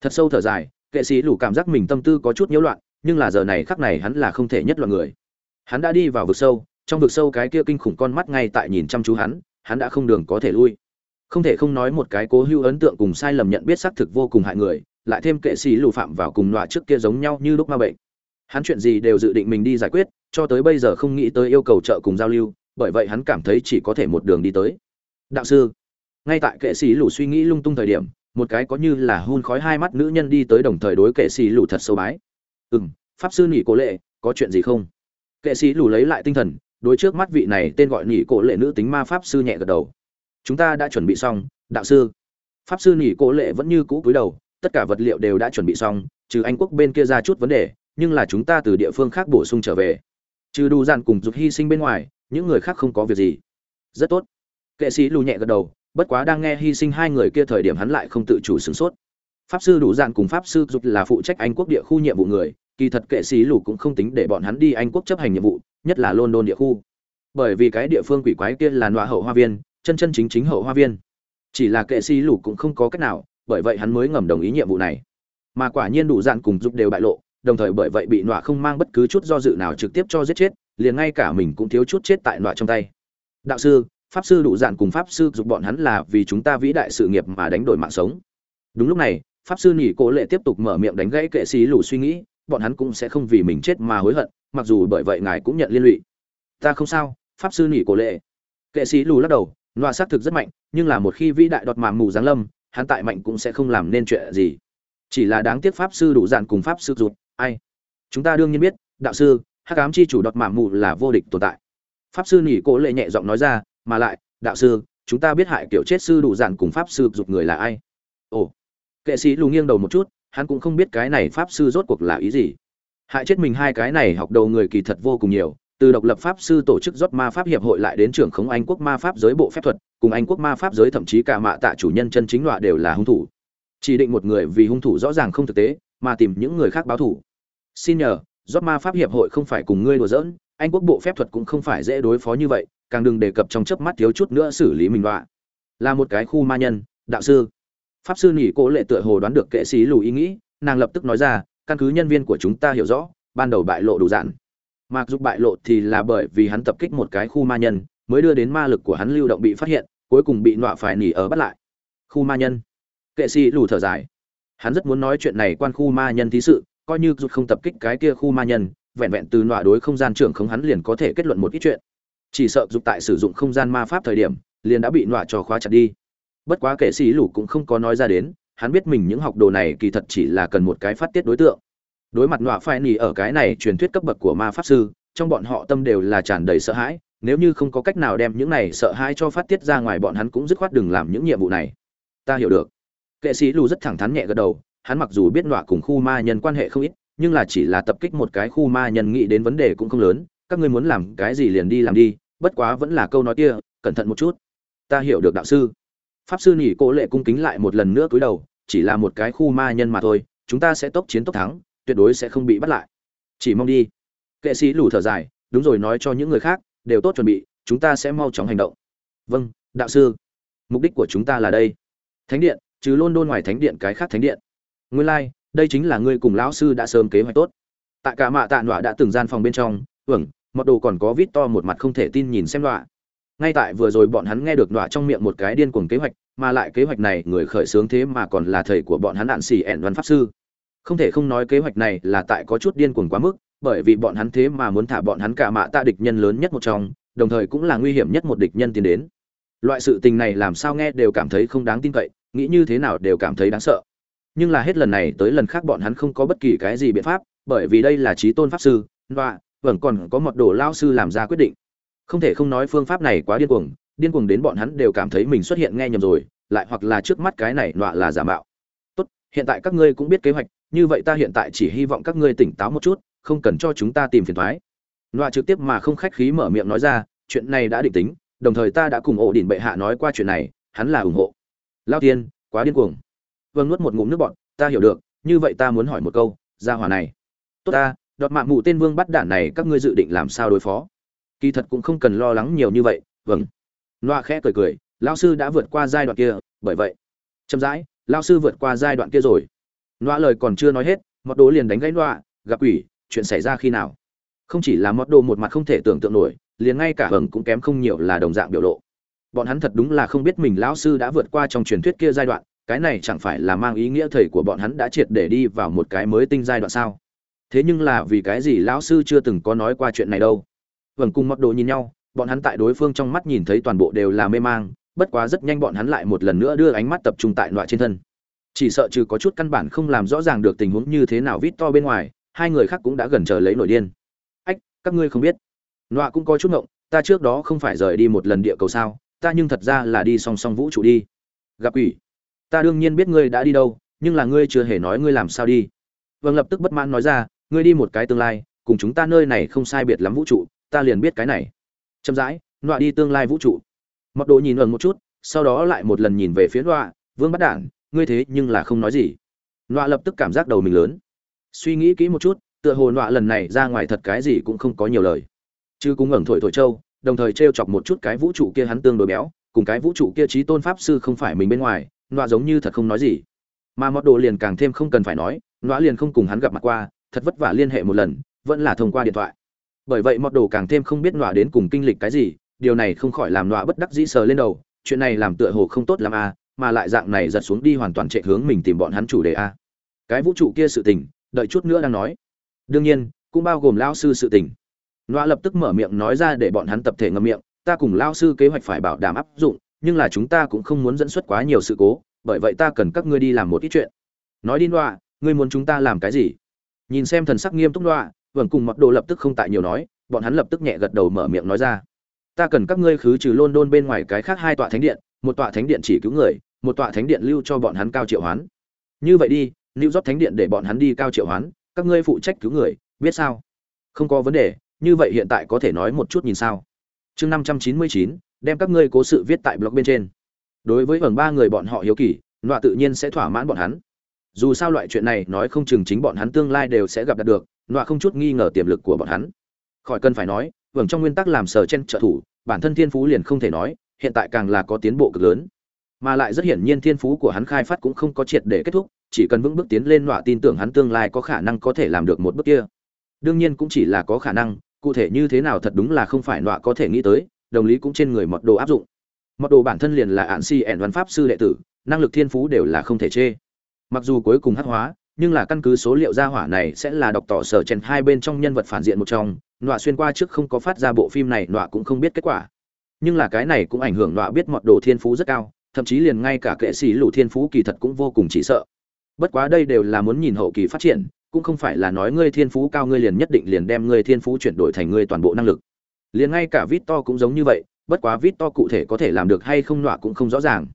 Thật sâu thở dài, kệ sĩ lù cảm giác mình tâm tư có chút nhiễu loạn, nhưng là giờ này khắc này hắn là không thể nhất loạn người. Hắn đã đi vào vực sâu, trong vực sâu cái kia kinh khủng con mắt ngay tại nhìn chăm chú hắn hắn đã không đường có thể lui. Không thể không nói một cái cố hữu ấn tượng cùng sai lầm nhận biết xác thực vô cùng hại người, lại thêm kệ sĩ lù phạm vào cùng nọa trước kia giống nhau như lúc ma bệnh hắn chuyện gì đều dự định mình đi giải quyết, cho tới bây giờ không nghĩ tới yêu cầu trợ cùng giao lưu, bởi vậy hắn cảm thấy chỉ có thể một đường đi tới. Đạo sư, ngay tại kệ sĩ lù suy nghĩ lung tung thời điểm, một cái có như là hun khói hai mắt nữ nhân đi tới đồng thời đối kệ sĩ lù thật sâu bái. Ừ m pháp sư nghỉ cố lệ, có chuyện gì không? Kệ sĩ lù lấy lại tinh thần, đối trước mắt vị này tên gọi nghỉ cố lệ nữ tính ma pháp sư nhẹ gật đầu. Chúng ta đã chuẩn bị xong, đạo sư. Pháp sư nghỉ cố lệ vẫn như cũ cúi đầu, tất cả vật liệu đều đã chuẩn bị xong, trừ anh quốc bên kia ra chút vấn đề nhưng là chúng ta từ địa phương khác bổ sung trở về. Trừ đủ dàn cùng giục hy sinh bên ngoài, những người khác không có việc gì. Rất tốt. Kệ sĩ lù nhẹ gật đầu, bất quá đang nghe hy sinh hai người kia thời điểm hắn lại không tự chủ sửng sốt. Pháp sư đủ dạn cùng pháp sư giục là phụ trách anh quốc địa khu nhiệm vụ người, kỳ thật kệ sĩ lù cũng không tính để bọn hắn đi anh quốc chấp hành nhiệm vụ, nhất là london địa khu. Bởi vì cái địa phương quỷ quái kia là nọa hậu hoa viên, chân chân chính chính hậu hoa viên. Chỉ là kệ sĩ lù cũng không có cách nào, bởi vậy hắn mới ngầm đồng ý nhiệm vụ này. Mà quả nhiên đủ dạn cùng giục đều bại lộ đồng thời bởi vậy bị nọa không mang bất cứ chút do dự nào trực tiếp cho giết chết, liền ngay cả mình cũng thiếu chút chết tại nọa trong tay. Đạo sư, pháp sư đủ dạn cùng pháp sư giục bọn hắn là vì chúng ta vĩ đại sự nghiệp mà đánh đổi mạng sống. Đúng lúc này, pháp sư nhỉ cố lệ tiếp tục mở miệng đánh gãy kệ sĩ lù suy nghĩ, bọn hắn cũng sẽ không vì mình chết mà hối hận, mặc dù bởi vậy ngài cũng nhận liên lụy. Ta không sao, pháp sư nhỉ cố lệ. Kệ sĩ lù lắc đầu loa xác thực rất mạnh, nhưng là một khi vĩ đại đọt màng mù giáng lâm, hắn tại mạnh cũng sẽ không làm nên chuyện gì. Chỉ là đáng tiếc pháp sư đủ dạn cùng pháp sư rụt ai? Chúng ta đương nhiên biết, đạo sư, hắc ám chi chủ đọt màng mù là vô địch tồn tại. Pháp sư nhỉ cố lệ nhẹ giọng nói ra, mà lại, đạo sư, chúng ta biết hại kiểu chết sư đủ dạn cùng pháp sư dục người là ai? Ồ, kệ sĩ lù nghiêng đầu một chút, hắn cũng không biết cái này pháp sư rốt cuộc là ý gì. Hại chết mình hai cái này học đầu người kỳ thật vô cùng nhiều, từ độc lập pháp sư tổ chức rót ma pháp hiệp hội lại đến trưởng khống anh quốc ma pháp giới bộ phép thuật, cùng anh quốc ma pháp giới thậm chí cả mạ tạ chủ nhân chân chính loại đều là hung thủ. Chỉ định một người vì hung thủ rõ ràng không thực tế, mà tìm những người khác báo thủ xin nhờ rót ma pháp hiệp hội không phải cùng ngươi đùa giỡn, anh quốc bộ phép thuật cũng không phải dễ đối phó như vậy, càng đừng đề cập trong chớp mắt thiếu chút nữa xử lý mình đọa. Là một cái khu ma nhân, đạo sư. Pháp sư nhỉ cố lệ tựa hồ đoán được kệ sĩ lù ý nghĩ, nàng lập tức nói ra, căn cứ nhân viên của chúng ta hiểu rõ, ban đầu bại lộ đủ dạn mặc dù bại lộ thì là bởi vì hắn tập kích một cái khu ma nhân, mới đưa đến ma lực của hắn lưu động bị phát hiện, cuối cùng bị nọa phải nỉ ở bắt lại. Khu ma nhân. Kệ sĩ lù thở dài. Hắn rất muốn nói chuyện này quan khu ma nhân thí sự coi như rụt không tập kích cái kia khu ma nhân, vẹn vẹn từ nọa đối không gian trưởng không hắn liền có thể kết luận một ít chuyện. Chỉ sợ dục tại sử dụng không gian ma pháp thời điểm, liền đã bị nọa trò khóa chặt đi. Bất quá kệ sĩ lù cũng không có nói ra đến, hắn biết mình những học đồ này kỳ thật chỉ là cần một cái phát tiết đối tượng. Đối mặt nọa phai nỉ ở cái này truyền thuyết cấp bậc của ma pháp sư, trong bọn họ tâm đều là tràn đầy sợ hãi, nếu như không có cách nào đem những này sợ hãi cho phát tiết ra ngoài bọn hắn cũng dứt khoát đừng làm những nhiệm vụ này. Ta hiểu được. Kệ sĩ lù rất thẳng thắn nhẹ gật đầu hắn mặc dù biết nọa cùng khu ma nhân quan hệ không ít, nhưng là chỉ là tập kích một cái khu ma nhân nghĩ đến vấn đề cũng không lớn, các ngươi muốn làm cái gì liền đi làm đi, bất quá vẫn là câu nói kia, cẩn thận một chút. Ta hiểu được đạo sư. Pháp sư nhỉ cố lệ cung kính lại một lần nữa cúi đầu, chỉ là một cái khu ma nhân mà thôi, chúng ta sẽ tốc chiến tốc thắng, tuyệt đối sẽ không bị bắt lại. Chỉ mong đi. Kệ sĩ lủ thở dài, đúng rồi nói cho những người khác, đều tốt chuẩn bị, chúng ta sẽ mau chóng hành động. Vâng đạo sư. Mục đích của chúng ta là đây. Thánh điện chứ luôn đôn ngoài thánh điện cái khác thánh điện nguyên lai、like, đây chính là ngươi cùng lão sư đã sớm kế hoạch tốt. Tại cả mạ tạ nọa đã từng gian phòng bên trong hưởng mọt đồ còn có vít to một mặt không thể tin nhìn xem nọa. Ngay tại vừa rồi bọn hắn nghe được nọa trong miệng một cái điên cuồng kế hoạch mà lại kế hoạch này người khởi xướng thế mà còn là thầy của bọn hắn đạn xì ẻn văn pháp sư. Không thể không nói kế hoạch này là tại có chút điên cuồng quá mức bởi vì bọn hắn thế mà muốn thả bọn hắn cả mạ tạ địch nhân lớn nhất một trong đồng thời cũng là nguy hiểm nhất một địch nhân tiến đến. Loại sự tình này làm sao nghe đều cảm thấy không đáng tin cậy nghĩ như thế nào đều cảm thấy đáng sợ nhưng là hết lần này tới lần khác bọn hắn không có bất kỳ cái gì biện pháp, bởi vì đây là trí tôn pháp sư, và vẫn còn có một đồ lao sư làm ra quyết định. Không thể không nói phương pháp này quá điên cuồng điên cuồng đến bọn hắn đều cảm thấy mình xuất hiện nghe nhầm rồi, lại hoặc là trước mắt cái này nọa là giả mạo. Tốt, hiện tại các ngươi cũng biết kế hoạch, như vậy ta hiện tại chỉ hy vọng các ngươi tỉnh táo một chút, không cần cho chúng ta tìm phiền thoái. Nọa trực tiếp mà không khách khí mở miệng nói ra, chuyện này đã định tính, đồng thời ta đã cùng ổ đỉnh bệ hạ nói qua chuyện này, hắn là ủng hộ. Lao tiên, quá điên cuồng vâng nuốt một ngụm nước bọn ta hiểu được, như vậy ta muốn hỏi một câu, gia hỏa này. Tốt ta, đọt mạng mụ tên vương bắt đản này các ngươi dự định làm sao đối phó? Kỳ thật cũng không cần lo lắng nhiều như vậy vâng. Loa khẽ cười cười lao sư đã vượt qua giai đoạn kia, bởi vậy. Chậm rãi lao sư vượt qua giai đoạn kia rồi. Loa lời còn chưa nói hết, mọt đồ liền đánh gãy loa, gặp quỷ, chuyện xảy ra khi nào? Không chỉ là mọt đồ một mặt không thể tưởng tượng nổi, liền ngay cả hầng cũng kém không nhiều là đồng dạng biểu lộ. Bọn hắn thật đúng là không biết mình lão sư đã vượt qua trong truyền thuyết kia giai đoạn cái này chẳng phải là mang ý nghĩa thầy của bọn hắn đã triệt để đi vào một cái mới tinh giai đoạn sao? Thế nhưng là vì cái gì lão sư chưa từng có nói qua chuyện này đâu? Vâng cùng mọt đồ nhìn nhau, bọn hắn tại đối phương trong mắt nhìn thấy toàn bộ đều là mê mang, bất quá rất nhanh bọn hắn lại một lần nữa đưa ánh mắt tập trung tại loại trên thân. Chỉ sợ trừ có chút căn bản không làm rõ ràng được tình huống như thế nào vít to bên ngoài, hai người khác cũng đã gần chờ lấy nổi điên. Ách, các ngươi không biết. Nọa cũng có chút ngộng, ta trước đó không phải rời đi một lần địa cầu sao, ta nhưng thật ra là đi song song vũ trụ đi. Gặp ủy ta đương nhiên biết ngươi đã đi đâu, nhưng là ngươi chưa hề nói ngươi làm sao đi. Vâng lập tức bất mãn nói ra, ngươi đi một cái tương lai, cùng chúng ta nơi này không sai biệt lắm vũ trụ, ta liền biết cái này. Chậm rãi, nọa đi tương lai vũ trụ. Mọt đồ nhìn ẩn một chút, sau đó lại một lần nhìn về phía nọa, vương bắt đản ngươi thế nhưng là không nói gì. Nọa lập tức cảm giác đầu mình lớn. Suy nghĩ kỹ một chút, tựa hồ nọa lần này ra ngoài thật cái gì cũng không có nhiều lời. Chứ cũng ngẩng thổi thổi châu đồng thời t r e o chọc một chút cái vũ trụ kia hắn tương đối béo, cùng cái vũ trụ kia trí tôn pháp sư không phải mình bên ngoài nọa giống như thật không nói gì. Mà mọt đồ liền càng thêm không cần phải nói, nọa liền không cùng hắn gặp mặt qua, thật vất vả liên hệ một lần, vẫn là thông qua điện thoại. Bởi vậy mọt đồ càng thêm không biết nọa đến cùng kinh lịch cái gì, điều này không khỏi làm nọa bất đắc dĩ sờ lên đầu, chuyện này làm tựa hồ không tốt làm a à, mà lại dạng này giật xuống đi hoàn toàn chạy hướng mình tìm bọn hắn chủ đề a cái vũ trụ kia sự tình, đợi chút nữa đang nói. Đương nhiên, cũng bao gồm lao sư sự tình. Nọa lập tức mở miệng nói ra để bọn hắn tập thể ngậm miệng, ta cùng lao sư kế hoạch phải bảo đảm áp dụng nhưng là chúng ta cũng không muốn dẫn xuất quá nhiều sự cố, bởi vậy ta cần các ngươi đi làm một ít chuyện. Nói đi đoạ ngươi muốn chúng ta làm cái gì? Nhìn xem thần sắc nghiêm túc đoạ vâng cùng mặc đồ lập tức không tại nhiều nói, bọn hắn lập tức nhẹ gật đầu mở miệng nói ra. Ta cần các ngươi khứ trừ london bên ngoài cái khác hai tọa thánh điện, một tọa thánh điện chỉ cứu người, một tọa thánh điện lưu cho bọn hắn cao triệu hoán. Như vậy đi lưu rót thánh điện để bọn hắn đi cao triệu hoán, các ngươi phụ trách cứu người, biết sao? Không có vấn đề, như vậy hiện tại có thể nói một chút nhìn sao. Chương năm trăm chín mươi chín đem các ngươi cố sự viết tại blog bên trên. Đối với vầng ba người bọn họ hiếu kỳ, nọa tự nhiên sẽ thỏa mãn bọn hắn. Dù sao loại chuyện này nói không chừng chính bọn hắn tương lai đều sẽ gặp đạt được, nọa không chút nghi ngờ tiềm lực của bọn hắn. Khỏi cần phải nói vầng trong nguyên tắc làm sở chen trợ thủ, bản thân thiên phú liền không thể nói, hiện tại càng là có tiến bộ cực lớn. Mà lại rất hiển nhiên thiên phú của hắn khai phát cũng không có triệt để kết thúc, chỉ cần vững bước tiến lên nọa tin tưởng hắn tương lai có khả năng có thể làm được một bước kia. Đương nhiên cũng chỉ là có khả năng, cụ thể như thế nào thật đúng là không phải nọa có thể nghĩ tới đồng lý cũng trên người mật đồ áp dụng. Mật đồ bản thân liền là ạn si ẻn văn pháp sư đệ tử, năng lực thiên phú đều là không thể chê. Mặc dù cuối cùng hắc hóa, nhưng là căn cứ số liệu gia hỏa này sẽ là đọc tỏ sở chèn hai bên trong nhân vật phản diện một trong, nọa xuyên qua trước không có phát ra bộ phim này nọa cũng không biết kết quả. Nhưng là cái này cũng ảnh hưởng nọa biết mọt đồ thiên phú rất cao, thậm chí liền ngay cả kệ sĩ lũ thiên phú kỳ thật cũng vô cùng chỉ sợ. Bất quá đây đều là muốn nhìn hậu kỳ phát triển, cũng không phải là nói ngươi thiên phú cao ngươi liền nhất định liền đem ngươi thiên phú chuyển đổi thành ngươi toàn bộ năng lực liền ngay cả vít to cũng giống như vậy, bất quá vít to cụ thể có thể làm được hay không nọa cũng không rõ ràng.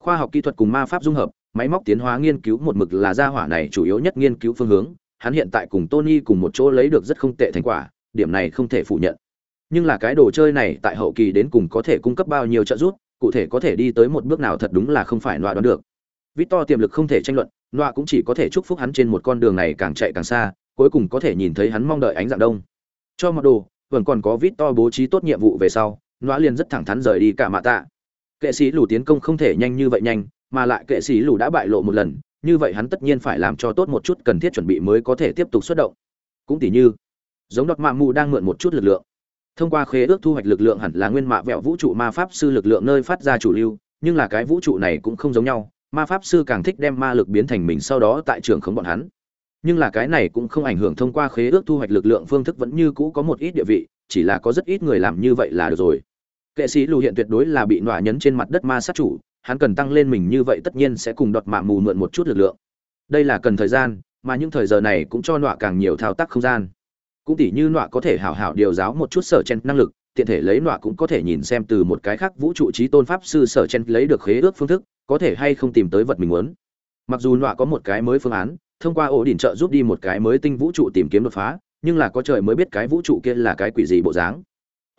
Khoa học kỹ thuật cùng ma pháp dung hợp, máy móc tiến hóa nghiên cứu một mực là gia hỏa này chủ yếu nhất nghiên cứu phương hướng, hắn hiện tại cùng tony cùng một chỗ lấy được rất không tệ thành quả, điểm này không thể phủ nhận. Nhưng là cái đồ chơi này tại hậu kỳ đến cùng có thể cung cấp bao nhiêu trợ giúp, cụ thể có thể đi tới một bước nào thật đúng là không phải nọa đoán được. Victor tiềm lực không thể tranh luận, nọa cũng chỉ có thể chúc phúc hắn trên một con đường này càng chạy càng xa, cuối cùng có thể nhìn thấy hắn mong đợi ánh dạng đông. Cho một đồ vẫn còn có vít to bố trí tốt nhiệm vụ về sau loa liền rất thẳng thắn rời đi cả mạ tạ. Kệ sĩ lù tiến công không thể nhanh như vậy nhanh, mà lại kệ sĩ lù đã bại lộ một lần, như vậy hắn tất nhiên phải làm cho tốt một chút cần thiết chuẩn bị mới có thể tiếp tục xuất động. Cũng tỉ như, giống đọt mạ mù đang mượn một chút lực lượng. Thông qua khế ước thu hoạch lực lượng hẳn là nguyên mạ vẹo vũ trụ ma pháp sư lực lượng nơi phát ra chủ lưu, nhưng là cái vũ trụ này cũng không giống nhau, ma pháp sư càng thích đem ma lực biến thành mình sau đó tại trường khống bọn hắn nhưng là cái này cũng không ảnh hưởng thông qua khế ước thu hoạch lực lượng phương thức vẫn như cũ có một ít địa vị, chỉ là có rất ít người làm như vậy là được rồi. Kệ sĩ lù hiện tuyệt đối là bị nọa nhấn trên mặt đất ma sát chủ, hắn cần tăng lên mình như vậy tất nhiên sẽ cùng đọt mạ mù mượn một chút lực lượng. Đây là cần thời gian, mà những thời giờ này cũng cho nọa càng nhiều thao tác không gian. Cũng tỉ như nọa có thể hảo hảo điều giáo một chút sở chen năng lực, tiện thể lấy nọa cũng có thể nhìn xem từ một cái khác vũ trụ trí tôn pháp sư sở chen lấy được khế ước phương thức, có thể hay không tìm tới vật mình muốn. Mặc dù nọa có một cái mới phương án thông qua ổ đỉnh trợ giúp đi một cái mới tinh vũ trụ tìm kiếm đột phá, nhưng là có trời mới biết cái vũ trụ kia là cái quỷ gì bộ dáng.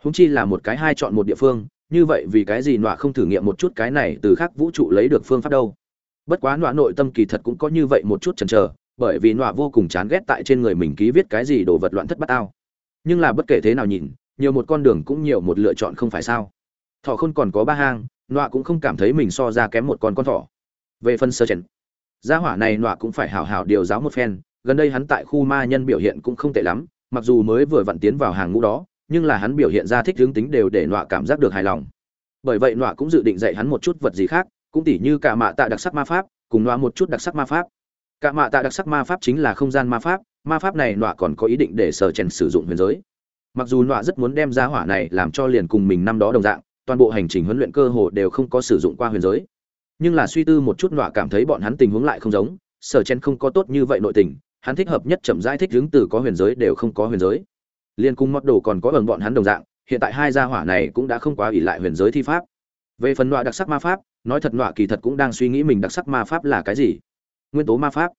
Húng chi là một cái hai chọn một địa phương, như vậy vì cái gì nọa không thử nghiệm một chút cái này từ khác vũ trụ lấy được phương pháp đâu? Bất quá nọa nội tâm kỳ thật cũng có như vậy một chút chần chờ, bởi vì nọa vô cùng chán ghét tại trên người mình ký viết cái gì đồ vật loạn thất bát ao. Nhưng là bất kể thế nào nhìn, nhiều một con đường cũng nhiều một lựa chọn không phải sao. Thọ không còn có ba hang, nọa cũng không cảm thấy mình so ra kém một con con thỏ. Về phần sơ chèn gia hỏa này nọa cũng phải hảo hảo điều giáo một phen, gần đây hắn tại khu ma nhân biểu hiện cũng không tệ lắm, mặc dù mới vừa vặn tiến vào hàng ngũ đó, nhưng là hắn biểu hiện ra thích hướng tính đều để nọa cảm giác được hài lòng. Bởi vậy nọa cũng dự định dạy hắn một chút vật gì khác, cũng tỉ như cả mạ tạ đặc sắc ma pháp, cùng nọa một chút đặc sắc ma pháp. Cả mạ tạ đặc sắc ma pháp chính là không gian ma pháp ma pháp này nọa còn có ý định để sở chèn sử dụng huyền giới. Mặc dù nọa rất muốn đem ra hỏa này làm cho liền cùng mình năm đó đồng dạng, toàn bộ hành trình huấn luyện cơ hồ đều không có sử dụng qua huyền giới nhưng là suy tư một chút nọa cảm thấy bọn hắn tình huống lại không giống, sở chen không có tốt như vậy nội tình, hắn thích hợp nhất chậm rãi thích hướng từ có huyền giới đều không có huyền giới. Liên cung mót đồ còn có bằng bọn hắn đồng dạng, hiện tại hai gia hỏa này cũng đã không quá ỷ lại huyền giới thi pháp. Về phần nọa đặc sắc ma pháp, nói thật nọa kỳ thật cũng đang suy nghĩ mình đặc sắc ma pháp là cái gì. Nguyên tố ma pháp.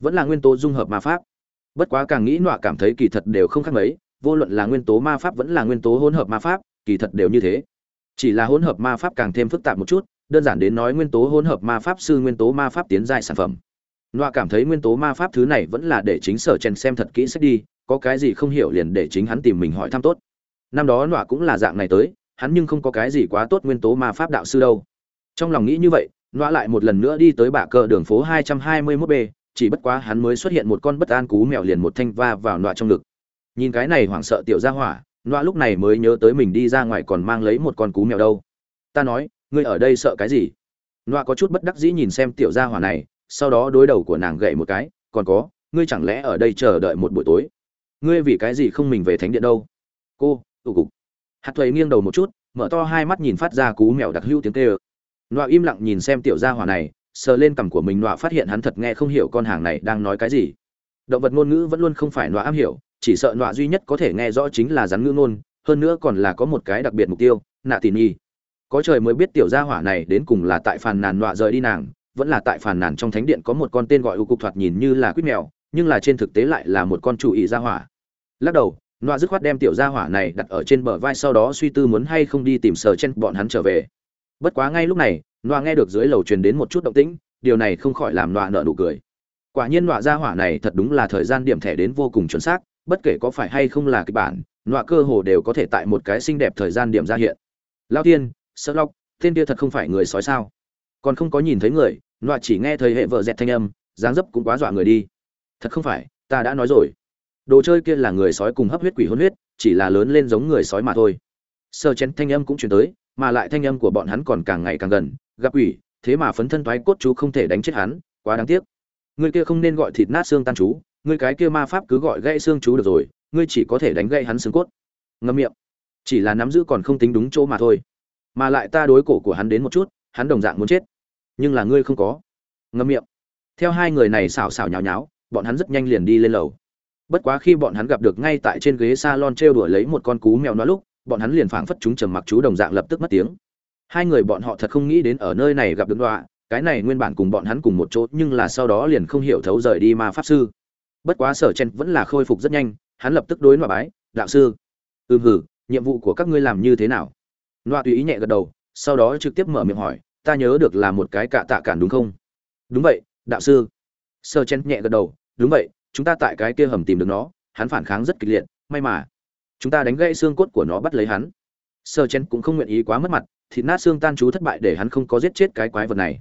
Vẫn là nguyên tố dung hợp ma pháp. Bất quá càng nghĩ nọa cảm thấy kỳ thật đều không khác mấy, vô luận là nguyên tố ma pháp vẫn là nguyên tố hỗn hợp ma pháp, kỳ thật đều như thế. Chỉ là hỗn hợp ma pháp càng thêm phức tạp một chút đơn giản đến nói nguyên tố hỗn hợp ma pháp sư nguyên tố ma pháp tiến giai sản phẩm. Loa cảm thấy nguyên tố ma pháp thứ này vẫn là để chính sở chen xem thật kỹ sách đi, có cái gì không hiểu liền để chính hắn tìm mình hỏi thăm tốt. Năm đó loa cũng là dạng này tới, hắn nhưng không có cái gì quá tốt nguyên tố ma pháp đạo sư đâu. Trong lòng nghĩ như vậy loa lại một lần nữa đi tới bạ cờ đường phố 221 b, chỉ bất quá hắn mới xuất hiện một con bất an cú mèo liền một thanh va vào loa trong ngực. Nhìn cái này hoảng sợ tiểu gia hỏa loa lúc này mới nhớ tới mình đi ra ngoài còn mang lấy một con cú mèo đâu. Ta nói ngươi ở đây sợ cái gì? Nọa có chút bất đắc dĩ nhìn xem tiểu gia hỏa này, sau đó đối đầu của nàng gậy một cái, còn có, ngươi chẳng lẽ ở đây chờ đợi một buổi tối? Ngươi vì cái gì không mình về thánh điện đâu? Cô, tụ cục. Hạt thuầy nghiêng đầu một chút, mở to hai mắt nhìn phát ra cú mèo đặc hữu tiếng tê ơ nọa im lặng nhìn xem tiểu gia hỏa này, sờ lên cằm của mình nọa phát hiện hắn thật nghe không hiểu con hàng này đang nói cái gì. Động vật ngôn ngữ vẫn luôn không phải nọa am hiểu, chỉ sợ nọa duy nhất có thể nghe rõ chính là rắn ngữ ngôn, hơn nữa còn là có một cái đặc biệt mục tiêu, nạ tỉ nhi có trời mới biết tiểu gia hỏa này đến cùng là tại phàn nàn nọa rời đi nàng, vẫn là tại phàn nàn trong thánh điện có một con tên gọi u cục thoạt nhìn như là quýt mèo, nhưng là trên thực tế lại là một con chủ ý gia hỏa. Lắc đầu, nọa dứt khoát đem tiểu gia hỏa này đặt ở trên bờ vai sau đó suy tư muốn hay không đi tìm sờ chen bọn hắn trở về. Bất quá ngay lúc này, nọa nghe được dưới lầu truyền đến một chút động tĩnh, điều này không khỏi làm nọa nợ nụ cười. Quả nhiên nọa gia hỏa này thật đúng là thời gian điểm thẻ đến vô cùng chuẩn xác, bất kể có phải hay không là kịch bản, nọa cơ hồ đều có thể tại một cái xinh đẹp thời gian điểm ra hiện. Lao tiên sợ lóc, tên kia thật không phải người sói sao? Còn không có nhìn thấy người, nọa chỉ nghe thời hệ vợ dẹt thanh âm, dáng dấp cũng quá dọa người đi. Thật không phải, ta đã nói rồi. Đồ chơi kia là người sói cùng hấp huyết quỷ hôn huyết, chỉ là lớn lên giống người sói mà thôi. Sơ chén thanh âm cũng chuyển tới, mà lại thanh âm của bọn hắn còn càng ngày càng gần, gặp quỷ, thế mà phấn thân thoái cốt chú không thể đánh chết hắn, quá đáng tiếc. Người kia không nên gọi thịt nát xương tan chú, người cái kia ma pháp cứ gọi gãy xương chú được rồi, ngươi chỉ có thể đánh gãy hắn xương cốt. Ngâm miệng. Chỉ là nắm giữ còn không tính đúng chỗ mà thôi mà lại ta đối cổ của hắn đến một chút, hắn đồng dạng muốn chết. Nhưng là ngươi không có. Ngâm miệng. Theo hai người này xào xào nhào nháo, bọn hắn rất nhanh liền đi lên lầu. Bất quá khi bọn hắn gặp được ngay tại trên ghế salon trêu đuổi lấy một con cú mèo nói lúc, bọn hắn liền phảng phất chúng trầm mặc chú đồng dạng lập tức mất tiếng. Hai người bọn họ thật không nghĩ đến ở nơi này gặp được đọa, cái này nguyên bản cùng bọn hắn cùng một chỗ, nhưng là sau đó liền không hiểu thấu rời đi ma pháp sư. Bất quá sở chen vẫn là khôi phục rất nhanh, hắn lập tức đối nọa bái, đạo sư. Ừm hử, nhiệm vụ của các ngươi làm như thế nào? Loa tùy ý nhẹ gật đầu, sau đó trực tiếp mở miệng hỏi, ta nhớ được là một cái cạ tạ cản đúng không? Đúng vậy, đạo sư. Sơ chen nhẹ gật đầu, đúng vậy, chúng ta tại cái kia hầm tìm được nó, hắn phản kháng rất kịch liệt, may mà chúng ta đánh gãy xương cốt của nó bắt lấy hắn. Sơ chen cũng không nguyện ý quá mất mặt, thịt nát xương tan chú thất bại để hắn không có giết chết cái quái vật này.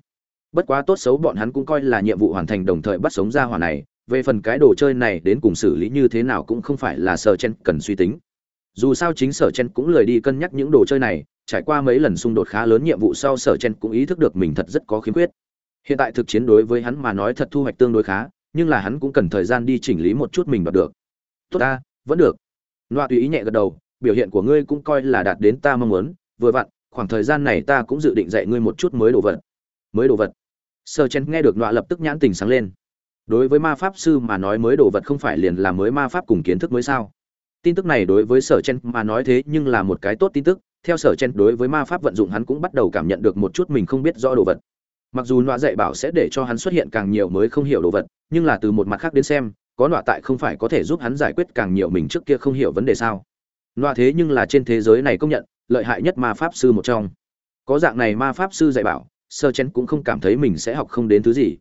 Bất quá tốt xấu bọn hắn cũng coi là nhiệm vụ hoàn thành đồng thời bắt sống ra hỏa này, về phần cái đồ chơi này đến cùng xử lý như thế nào cũng không phải là sơ chen cần suy tính dù sao chính sở chen cũng lười đi cân nhắc những đồ chơi này, trải qua mấy lần xung đột khá lớn nhiệm vụ sau sở chen cũng ý thức được mình thật rất có khiếm khuyết. Hiện tại thực chiến đối với hắn mà nói thật thu hoạch tương đối khá, nhưng là hắn cũng cần thời gian đi chỉnh lý một chút mình đoạt được. Tốt ta, vẫn được. Loa tùy ý nhẹ gật đầu, biểu hiện của ngươi cũng coi là đạt đến ta mong muốn, vừa vặn, khoảng thời gian này ta cũng dự định dạy ngươi một chút mới đồ vật. Mới đồ vật. Sơ chen nghe được loa lập tức nhãn tình sáng lên. Đối với ma pháp sư mà nói mới đồ vật không phải liền là mới ma pháp cùng kiến thức mới sao? Tin tức này đối với sở chen mà nói thế nhưng là một cái tốt tin tức. Theo sở chen đối với ma pháp vận dụng hắn cũng bắt đầu cảm nhận được một chút mình không biết rõ đồ vật. Mặc dù nọa dạy bảo sẽ để cho hắn xuất hiện càng nhiều mới không hiểu đồ vật, nhưng là từ một mặt khác đến xem, có nọa tại không phải có thể giúp hắn giải quyết càng nhiều mình trước kia không hiểu vấn đề sao? Nọa thế nhưng là trên thế giới này công nhận, lợi hại nhất ma pháp sư một trong. Có dạng này ma pháp sư dạy bảo sơ chen cũng không cảm thấy mình sẽ học không đến thứ gì.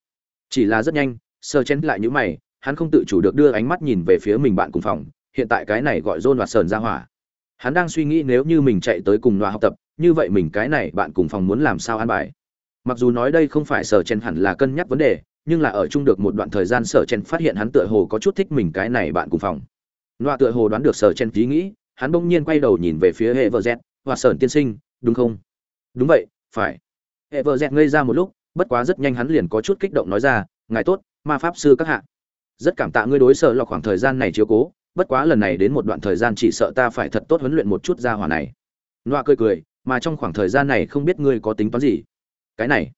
Chỉ là rất nhanh sơ chen lại nhữ mày, hắn không tự chủ được đưa ánh mắt nhìn về phía mình bạn cùng phòng hiện tại cái này gọi rôn và sờn ra hỏa. Hắn đang suy nghĩ nếu như mình chạy tới cùng nọa học tập, như vậy mình cái này bạn cùng phòng muốn làm sao an bài. Mặc dù nói đây không phải sở chen hẳn là cân nhắc vấn đề, nhưng là ở chung được một đoạn thời gian sở chen phát hiện hắn tựa hồ có chút thích mình cái này bạn cùng phòng. Nọa tựa hồ đoán được sở chen ý nghĩ, hắn bỗng nhiên quay đầu nhìn về phía hệ vợ z và sờn tiên sinh, đúng không? Đúng vậy, phải. Hệ vợ z ngây ra một lúc, bất quá rất nhanh hắn liền có chút kích động nói ra, ngài tốt, ma pháp sư các hạ. Rất cảm tạ ngươi đối sở lọc khoảng thời gian này chiếu cố bất quá lần này đến một đoạn thời gian chỉ sợ ta phải thật tốt huấn luyện một chút ra hỏa này nọa cười cười mà trong khoảng thời gian này không biết ngươi có tính toán gì cái này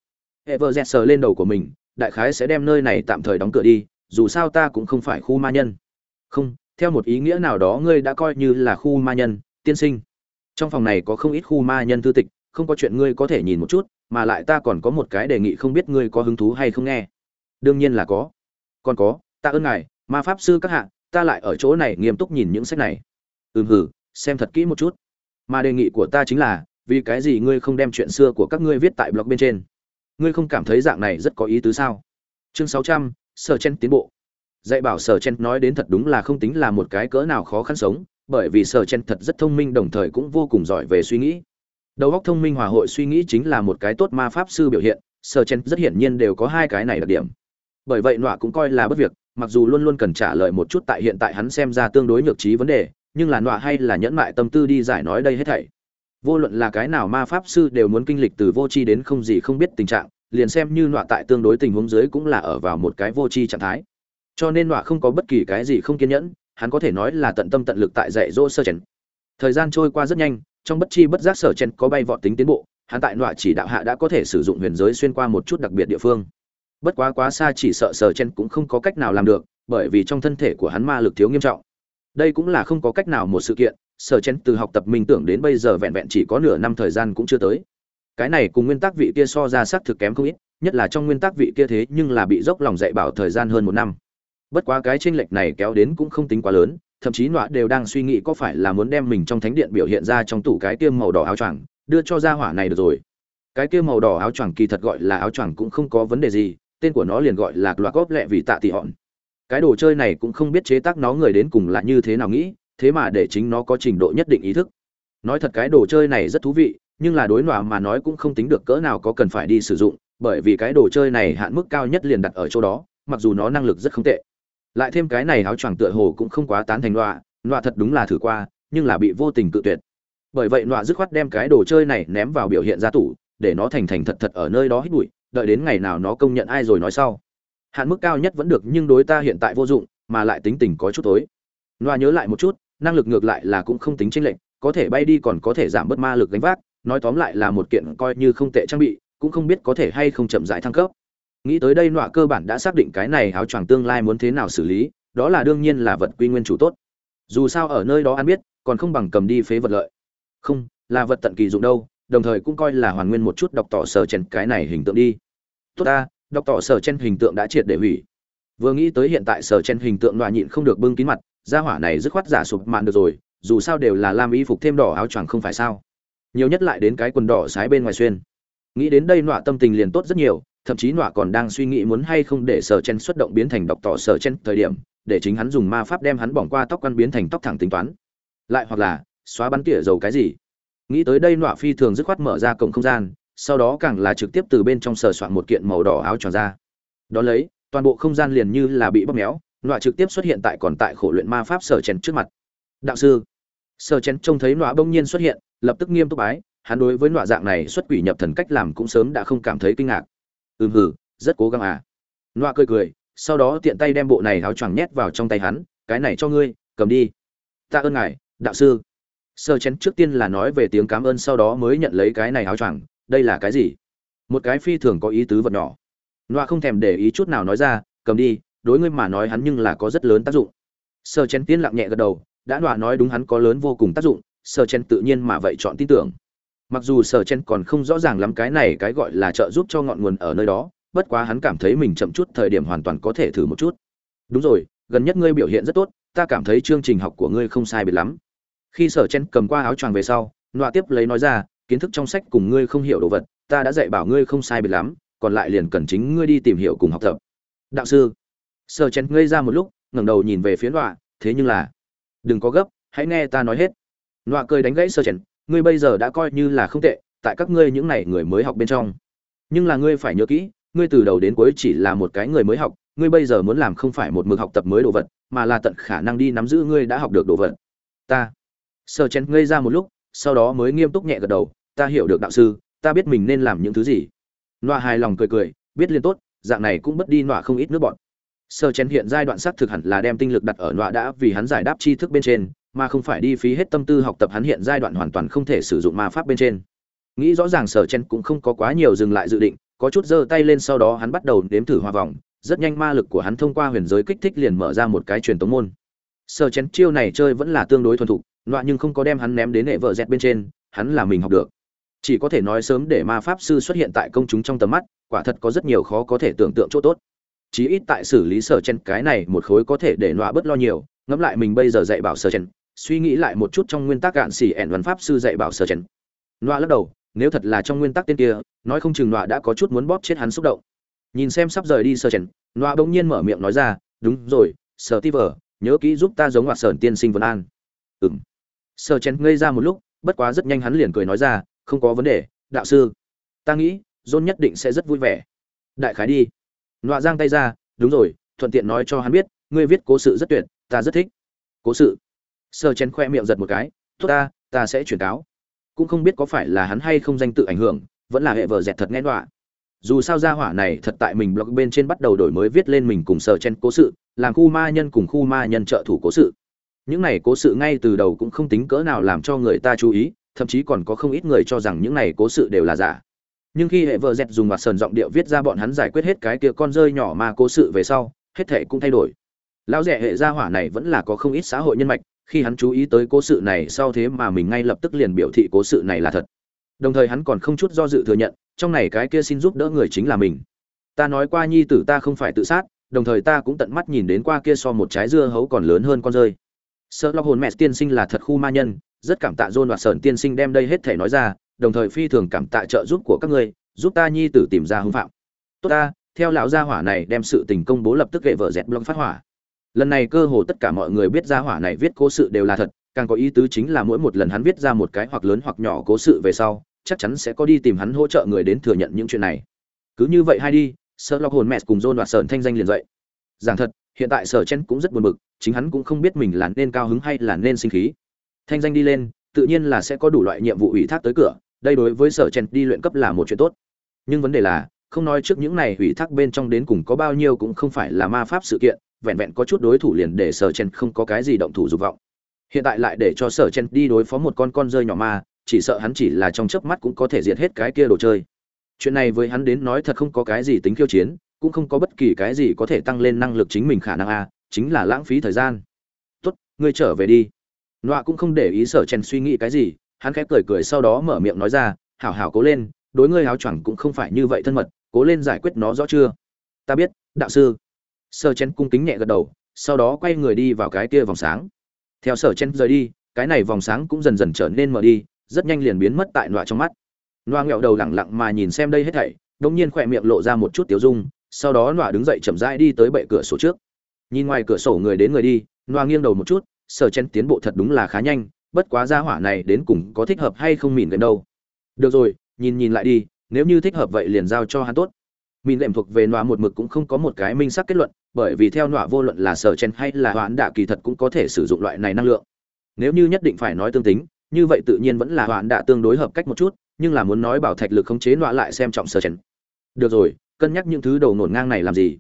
Everjet sờ lên đầu của mình, đại khái sẽ đem nơi này tạm thời đóng cửa đi, dù sao ta cũng không phải khu ma nhân. Không, theo một ý nghĩa nào đó ngươi đã coi như là khu ma nhân, tiên sinh. Trong phòng này có không ít khu ma nhân thư tịch, không có chuyện ngươi có thể nhìn một chút, mà lại ta còn có một cái đề nghị không biết ngươi có hứng thú hay không nghe. Đương nhiên là có. Còn có, ta ơn ngài, ma pháp sư các hạ, ta lại ở chỗ này nghiêm túc nhìn những sách này. Ừm hử, xem thật kỹ một chút. Mà đề nghị của ta chính là, vì cái gì ngươi không đem chuyện xưa của các ngươi viết tại blog bên trên? Ngươi không cảm thấy dạng này rất có ý tứ sao? Chương sáu trăm sở chen tiến bộ. Dạy bảo sở chen nói đến thật đúng là không tính là một cái cỡ nào khó khăn sống bởi vì sở chen thật rất thông minh đồng thời cũng vô cùng giỏi về suy nghĩ. Đầu óc thông minh hòa hội suy nghĩ chính là một cái tốt ma pháp sư biểu hiện sở chen rất hiển nhiên đều có hai cái này đặc điểm. Bởi vậy nọa cũng coi là bất việc mặc dù luôn luôn cần trả lời một chút tại hiện tại hắn xem ra tương đối nhược trí vấn đề, nhưng là nọa hay là nhẫn mại tâm tư đi giải nói đây hết thảy. Vô luận là cái nào ma pháp sư đều muốn kinh lịch từ vô tri đến không gì không biết tình trạng, liền xem như nọa tại tương đối tình huống dưới cũng là ở vào một cái vô tri trạng thái. Cho nên nọa không có bất kỳ cái gì không kiên nhẫn, hắn có thể nói là tận tâm tận lực tại dạy dỗ sơ chén thời gian trôi qua rất nhanh, trong bất chi bất giác sở chén có bay vọt tính tiến bộ, hắn tại nọa chỉ đạo hạ đã có thể sử dụng huyền giới xuyên qua một chút đặc biệt địa phương bất quá quá xa chỉ sợ sở chen cũng không có cách nào làm được, bởi vì trong thân thể của hắn ma lực thiếu nghiêm trọng. Đây cũng là không có cách nào một sự kiện, sở chen từ học tập minh tưởng đến bây giờ vẹn vẹn chỉ có nửa năm thời gian cũng chưa tới. Cái này cùng nguyên tắc vị kia so ra xác thực kém không ít, nhất là trong nguyên tắc vị kia thế nhưng là bị dốc lòng dạy bảo thời gian hơn một năm. Bất quá cái tranh lệch này kéo đến cũng không tính quá lớn, thậm chí nọa đều đang suy nghĩ có phải là muốn đem mình trong thánh điện biểu hiện ra trong tủ cái kia màu đỏ áo choàng, đưa cho gia hỏa này được rồi. Cái kia màu đỏ áo choàng kỳ thật gọi là áo choàng cũng không có vấn đề gì tên của nó liền gọi là loa góp lẹ vì tạ tị hòn cái đồ chơi này cũng không biết chế tác nó người đến cùng là như thế nào nghĩ, thế mà để chính nó có trình độ nhất định ý thức. Nói thật cái đồ chơi này rất thú vị, nhưng là đối nọa mà nói cũng không tính được cỡ nào có cần phải đi sử dụng, bởi vì cái đồ chơi này hạn mức cao nhất liền đặt ở chỗ đó, mặc dù nó năng lực rất không tệ. Lại thêm cái này áo choàng tựa hồ cũng không quá tán thành nọa nọa thật đúng là thử qua, nhưng là bị vô tình cự tuyệt. Bởi vậy nọa dứt khoát đem cái đồ chơi này ném vào biểu hiện ra tủ, để nó thành thành thật thật ở nơi đó hít bụi đợi đến ngày nào nó công nhận ai rồi nói sau. Hạn mức cao nhất vẫn được nhưng đối ta hiện tại vô dụng, mà lại tính tình có chút tối. Nọa nhớ lại một chút, năng lực ngược lại là cũng không tính chênh lệch, có thể bay đi còn có thể giảm bớt ma lực gánh vác, nói tóm lại là một kiện coi như không tệ trang bị, cũng không biết có thể hay không chậm rãi thăng cấp. Nghĩ tới đây nọa cơ bản đã xác định cái này áo choàng tương lai muốn thế nào xử lý, đó là đương nhiên là vật quy nguyên chủ tốt. Dù sao ở nơi đó ăn biết, còn không bằng cầm đi phế vật lợi. Không, là vật tận kỳ dụng đâu đồng thời cũng coi là hoàn nguyên một chút đọc tỏ sở chen cái này hình tượng đi. Tốt ta, đọc tỏ sở chen hình tượng đã triệt để hủy. Vừa nghĩ tới hiện tại sở chen hình tượng loại nhịn không được bưng kín mặt, gia hỏa này dứt khoát giả sụp mạn được rồi, dù sao đều là lam y phục thêm đỏ áo choàng không phải sao. Nhiều nhất lại đến cái quần đỏ sái bên ngoài xuyên. Nghĩ đến đây nọa tâm tình liền tốt rất nhiều, thậm chí nọa còn đang suy nghĩ muốn hay không để sở chen xuất động biến thành độc tỏ sở chen thời điểm, để chính hắn dùng ma pháp đem hắn bỏng qua tóc quan biến thành tóc thẳng tính toán. Lại hoặc là, xóa bắn tỉa dầu cái gì nghĩ tới đây nọa phi thường dứt khoát mở ra cổng không gian, sau đó càng là trực tiếp từ bên trong sờ soạn một kiện màu đỏ áo tròn ra. Đón lấy, toàn bộ không gian liền như là bị bóp méo, nọa trực tiếp xuất hiện tại còn tại khổ luyện ma pháp sở chén trước mặt. Đạo sư, sở chén trông thấy nọa bỗng nhiên xuất hiện, lập tức nghiêm túc bái, hắn đối với nọa dạng này xuất quỷ nhập thần cách làm cũng sớm đã không cảm thấy kinh ngạc. Ừm hử rất cố gắng à. Nọa cười cười, sau đó tiện tay đem bộ này áo choàng nhét vào trong tay hắn, cái này cho ngươi, cầm đi. Tạ ơn ngài, đạo sư sơ chén trước tiên là nói về tiếng cảm ơn sau đó mới nhận lấy cái này áo choàng, đây là cái gì? Một cái phi thường có ý tứ vật nhỏ. Noa không thèm để ý chút nào nói ra, cầm đi, đối ngươi mà nói hắn nhưng là có rất lớn tác dụng. Sơ chén tiên lặng nhẹ gật đầu, đã noa nói đúng hắn có lớn vô cùng tác dụng, sơ chén tự nhiên mà vậy chọn tin tưởng. Mặc dù sơ chén còn không rõ ràng lắm cái này cái gọi là trợ giúp cho ngọn nguồn ở nơi đó, bất quá hắn cảm thấy mình chậm chút thời điểm hoàn toàn có thể thử một chút. Đúng rồi, gần nhất ngươi biểu hiện rất tốt, ta cảm thấy chương trình học của ngươi không sai biệt lắm khi sở chen cầm qua áo choàng về sau, nọa tiếp lấy nói ra, kiến thức trong sách cùng ngươi không hiểu đồ vật, ta đã dạy bảo ngươi không sai biệt lắm, còn lại liền cần chính ngươi đi tìm hiểu cùng học tập. Đạo sư, sở chen ngây ra một lúc, ngẩng đầu nhìn về phía nọa, thế nhưng là, đừng có gấp, hãy nghe ta nói hết. Nọa cười đánh gãy sở chen, ngươi bây giờ đã coi như là không tệ, tại các ngươi những này người mới học bên trong. Nhưng là ngươi phải nhớ kỹ, ngươi từ đầu đến cuối chỉ là một cái người mới học, ngươi bây giờ muốn làm không phải một mực học tập mới đồ vật, mà là tận khả năng đi nắm giữ ngươi đã học được đồ vật. Ta sơ chén ngây ra một lúc, sau đó mới nghiêm túc nhẹ gật đầu, ta hiểu được đạo sư, ta biết mình nên làm những thứ gì. Nọa hài lòng cười cười, biết liên tốt, dạng này cũng bất đi nọa không ít nước bọn sơ chén hiện giai đoạn sắc thực hẳn là đem tinh lực đặt ở nọa đã vì hắn giải đáp tri thức bên trên, mà không phải đi phí hết tâm tư học tập hắn hiện giai đoạn hoàn toàn không thể sử dụng ma pháp bên trên. Nghĩ rõ ràng sở chen cũng không có quá nhiều dừng lại dự định, có chút giơ tay lên sau đó hắn bắt đầu nếm thử hoa vòng, rất nhanh ma lực của hắn thông qua huyền giới kích thích liền mở ra một cái truyền tống môn. Sở chen chiêu này chơi vẫn là tương đối thuần thục loại nhưng không có đem hắn ném đến hệ vợ dẹt bên trên, hắn là mình học được. Chỉ có thể nói sớm để ma pháp sư xuất hiện tại công chúng trong tầm mắt, quả thật có rất nhiều khó có thể tưởng tượng chỗ tốt. Chí ít tại xử lý sở chen cái này một khối có thể để nọa bớt lo nhiều, ngẫm lại mình bây giờ dạy bảo sở chen suy nghĩ lại một chút trong nguyên tắc cạn xỉ ẻn văn pháp sư dạy bảo sở chen nọa lắc đầu, nếu thật là trong nguyên tắc tên kia, nói không chừng nọa đã có chút muốn bóp chết hắn xúc động. Nhìn xem sắp rời đi sở chen nọa bỗng nhiên mở miệng nói ra, đúng rồi sở ti vờ nhớ kỹ giúp ta giống hoạt sởn tiên sinh vân an. Ừng Sơ chen ngây ra một lúc, bất quá rất nhanh hắn liền cười nói ra, không có vấn đề, đạo sư. Ta nghĩ, john nhất định sẽ rất vui vẻ. Đại khái đi. Nọa giang tay ra, đúng rồi, thuận tiện nói cho hắn biết, ngươi viết cố sự rất tuyệt, ta rất thích. Cố sự? Sơ chén khoe miệng giật một cái thốt ta ta sẽ chuyển cáo. Cũng không biết có phải là hắn hay không danh tự ảnh hưởng, vẫn là hệ vợ dẹt thật nghe nọa. Dù sao gia hỏa này thật tại mình blog bên trên bắt đầu đổi mới viết lên mình cùng sơ chen cố sự, làm khu ma nhân cùng khu ma nhân trợ thủ cố sự những này cố sự ngay từ đầu cũng không tính cỡ nào làm cho người ta chú ý, thậm chí còn có không ít người cho rằng những này cố sự đều là giả. Nhưng khi hệ vợ dẹt dùng mặt sờn giọng điệu viết ra bọn hắn giải quyết hết cái kia con rơi nhỏ mà cố sự về sau, hết thệ cũng thay đổi. Lão rẻ hệ gia hỏa này vẫn là có không ít xã hội nhân mạch, khi hắn chú ý tới cố sự này sau thế mà mình ngay lập tức liền biểu thị cố sự này là thật. Đồng thời hắn còn không chút do dự thừa nhận, trong này cái kia xin giúp đỡ người chính là mình. Ta nói qua nhi tử ta không phải tự sát, đồng thời ta cũng tận mắt nhìn đến qua kia so một trái dưa hấu còn lớn hơn con rơi sợ lo hồn mẹ tiên sinh là thật khu ma nhân, rất cảm tạ dôn và sờn tiên sinh đem đây hết thể nói ra, đồng thời phi thường cảm tạ trợ giúp của các ngươi, giúp ta nhi tử tìm ra hưng phạm. Tốt ta, theo lão gia hỏa này đem sự tình công bố lập tức gậy vợ dẹt blog phát hỏa. Lần này cơ hồ tất cả mọi người biết gia hỏa này viết cố sự đều là thật, càng có ý tứ chính là mỗi một lần hắn viết ra một cái hoặc lớn hoặc nhỏ cố sự về sau, chắc chắn sẽ có đi tìm hắn hỗ trợ người đến thừa nhận những chuyện này. Cứ như vậy hay đi sợ lọc hồn mẹ cùng dôn đoạt sờn thanh danh liền dậy. Giảng thật hiện tại sở chen cũng rất buồn bực, chính hắn cũng không biết mình là nên cao hứng hay là nên sinh khí. Thanh danh đi lên, tự nhiên là sẽ có đủ loại nhiệm vụ ủy thác tới cửa, đây đối với sở chen đi luyện cấp là một chuyện tốt. Nhưng vấn đề là, không nói trước những này ủy thác bên trong đến cùng có bao nhiêu cũng không phải là ma pháp sự kiện, vẹn vẹn có chút đối thủ liền để sở chen không có cái gì động thủ dục vọng. Hiện tại lại để cho sở chen đi đối phó một con con rơi nhỏ ma, chỉ sợ hắn chỉ là trong chớp mắt cũng có thể diệt hết cái kia đồ chơi. Chuyện này với hắn đến nói thật không có cái gì tính khiêu chiến cũng không có bất kỳ cái gì có thể tăng lên năng lực chính mình khả năng a, chính là lãng phí thời gian. Tốt, ngươi trở về đi. Nọa cũng không để ý sở chen suy nghĩ cái gì, hắn khép cười cười sau đó mở miệng nói ra, hảo hảo cố lên, đối ngươi háo choàng cũng không phải như vậy thân mật, cố lên giải quyết nó rõ chưa? Ta biết, đạo sư. Sở chen cung kính nhẹ gật đầu, sau đó quay người đi vào cái kia vòng sáng. Theo sở chen rời đi, cái này vòng sáng cũng dần dần trở nên mở đi, rất nhanh liền biến mất tại nọa trong mắt. Nọa nghẹo đầu lẳng lặng mà nhìn xem đây hết thảy, đột nhiên khỏe miệng lộ ra một chút tiểu dung sau đó nọa đứng dậy chậm rãi đi tới bệ cửa sổ trước. Nhìn ngoài cửa sổ người đến người đi, nọa nghiêng đầu một chút sở chen tiến bộ thật đúng là khá nhanh, bất quá gia hỏa này đến cùng có thích hợp hay không mìn gần đâu. Được rồi, nhìn nhìn lại đi, nếu như thích hợp vậy liền giao cho hắn tốt. Mìn lệm thuộc về nọa một mực cũng không có một cái minh xác kết luận, bởi vì theo nọa vô luận là sở chen hay là hoãn đạ kỳ thật cũng có thể sử dụng loại này năng lượng. Nếu như nhất định phải nói tương tính, như vậy tự nhiên vẫn là hoãn đạ tương đối hợp cách một chút, nhưng là muốn nói bảo thạch lực khống chế nọa lại xem trọng sở chen. Được rồi cân nhắc những thứ đầu nổn ngang này làm gì.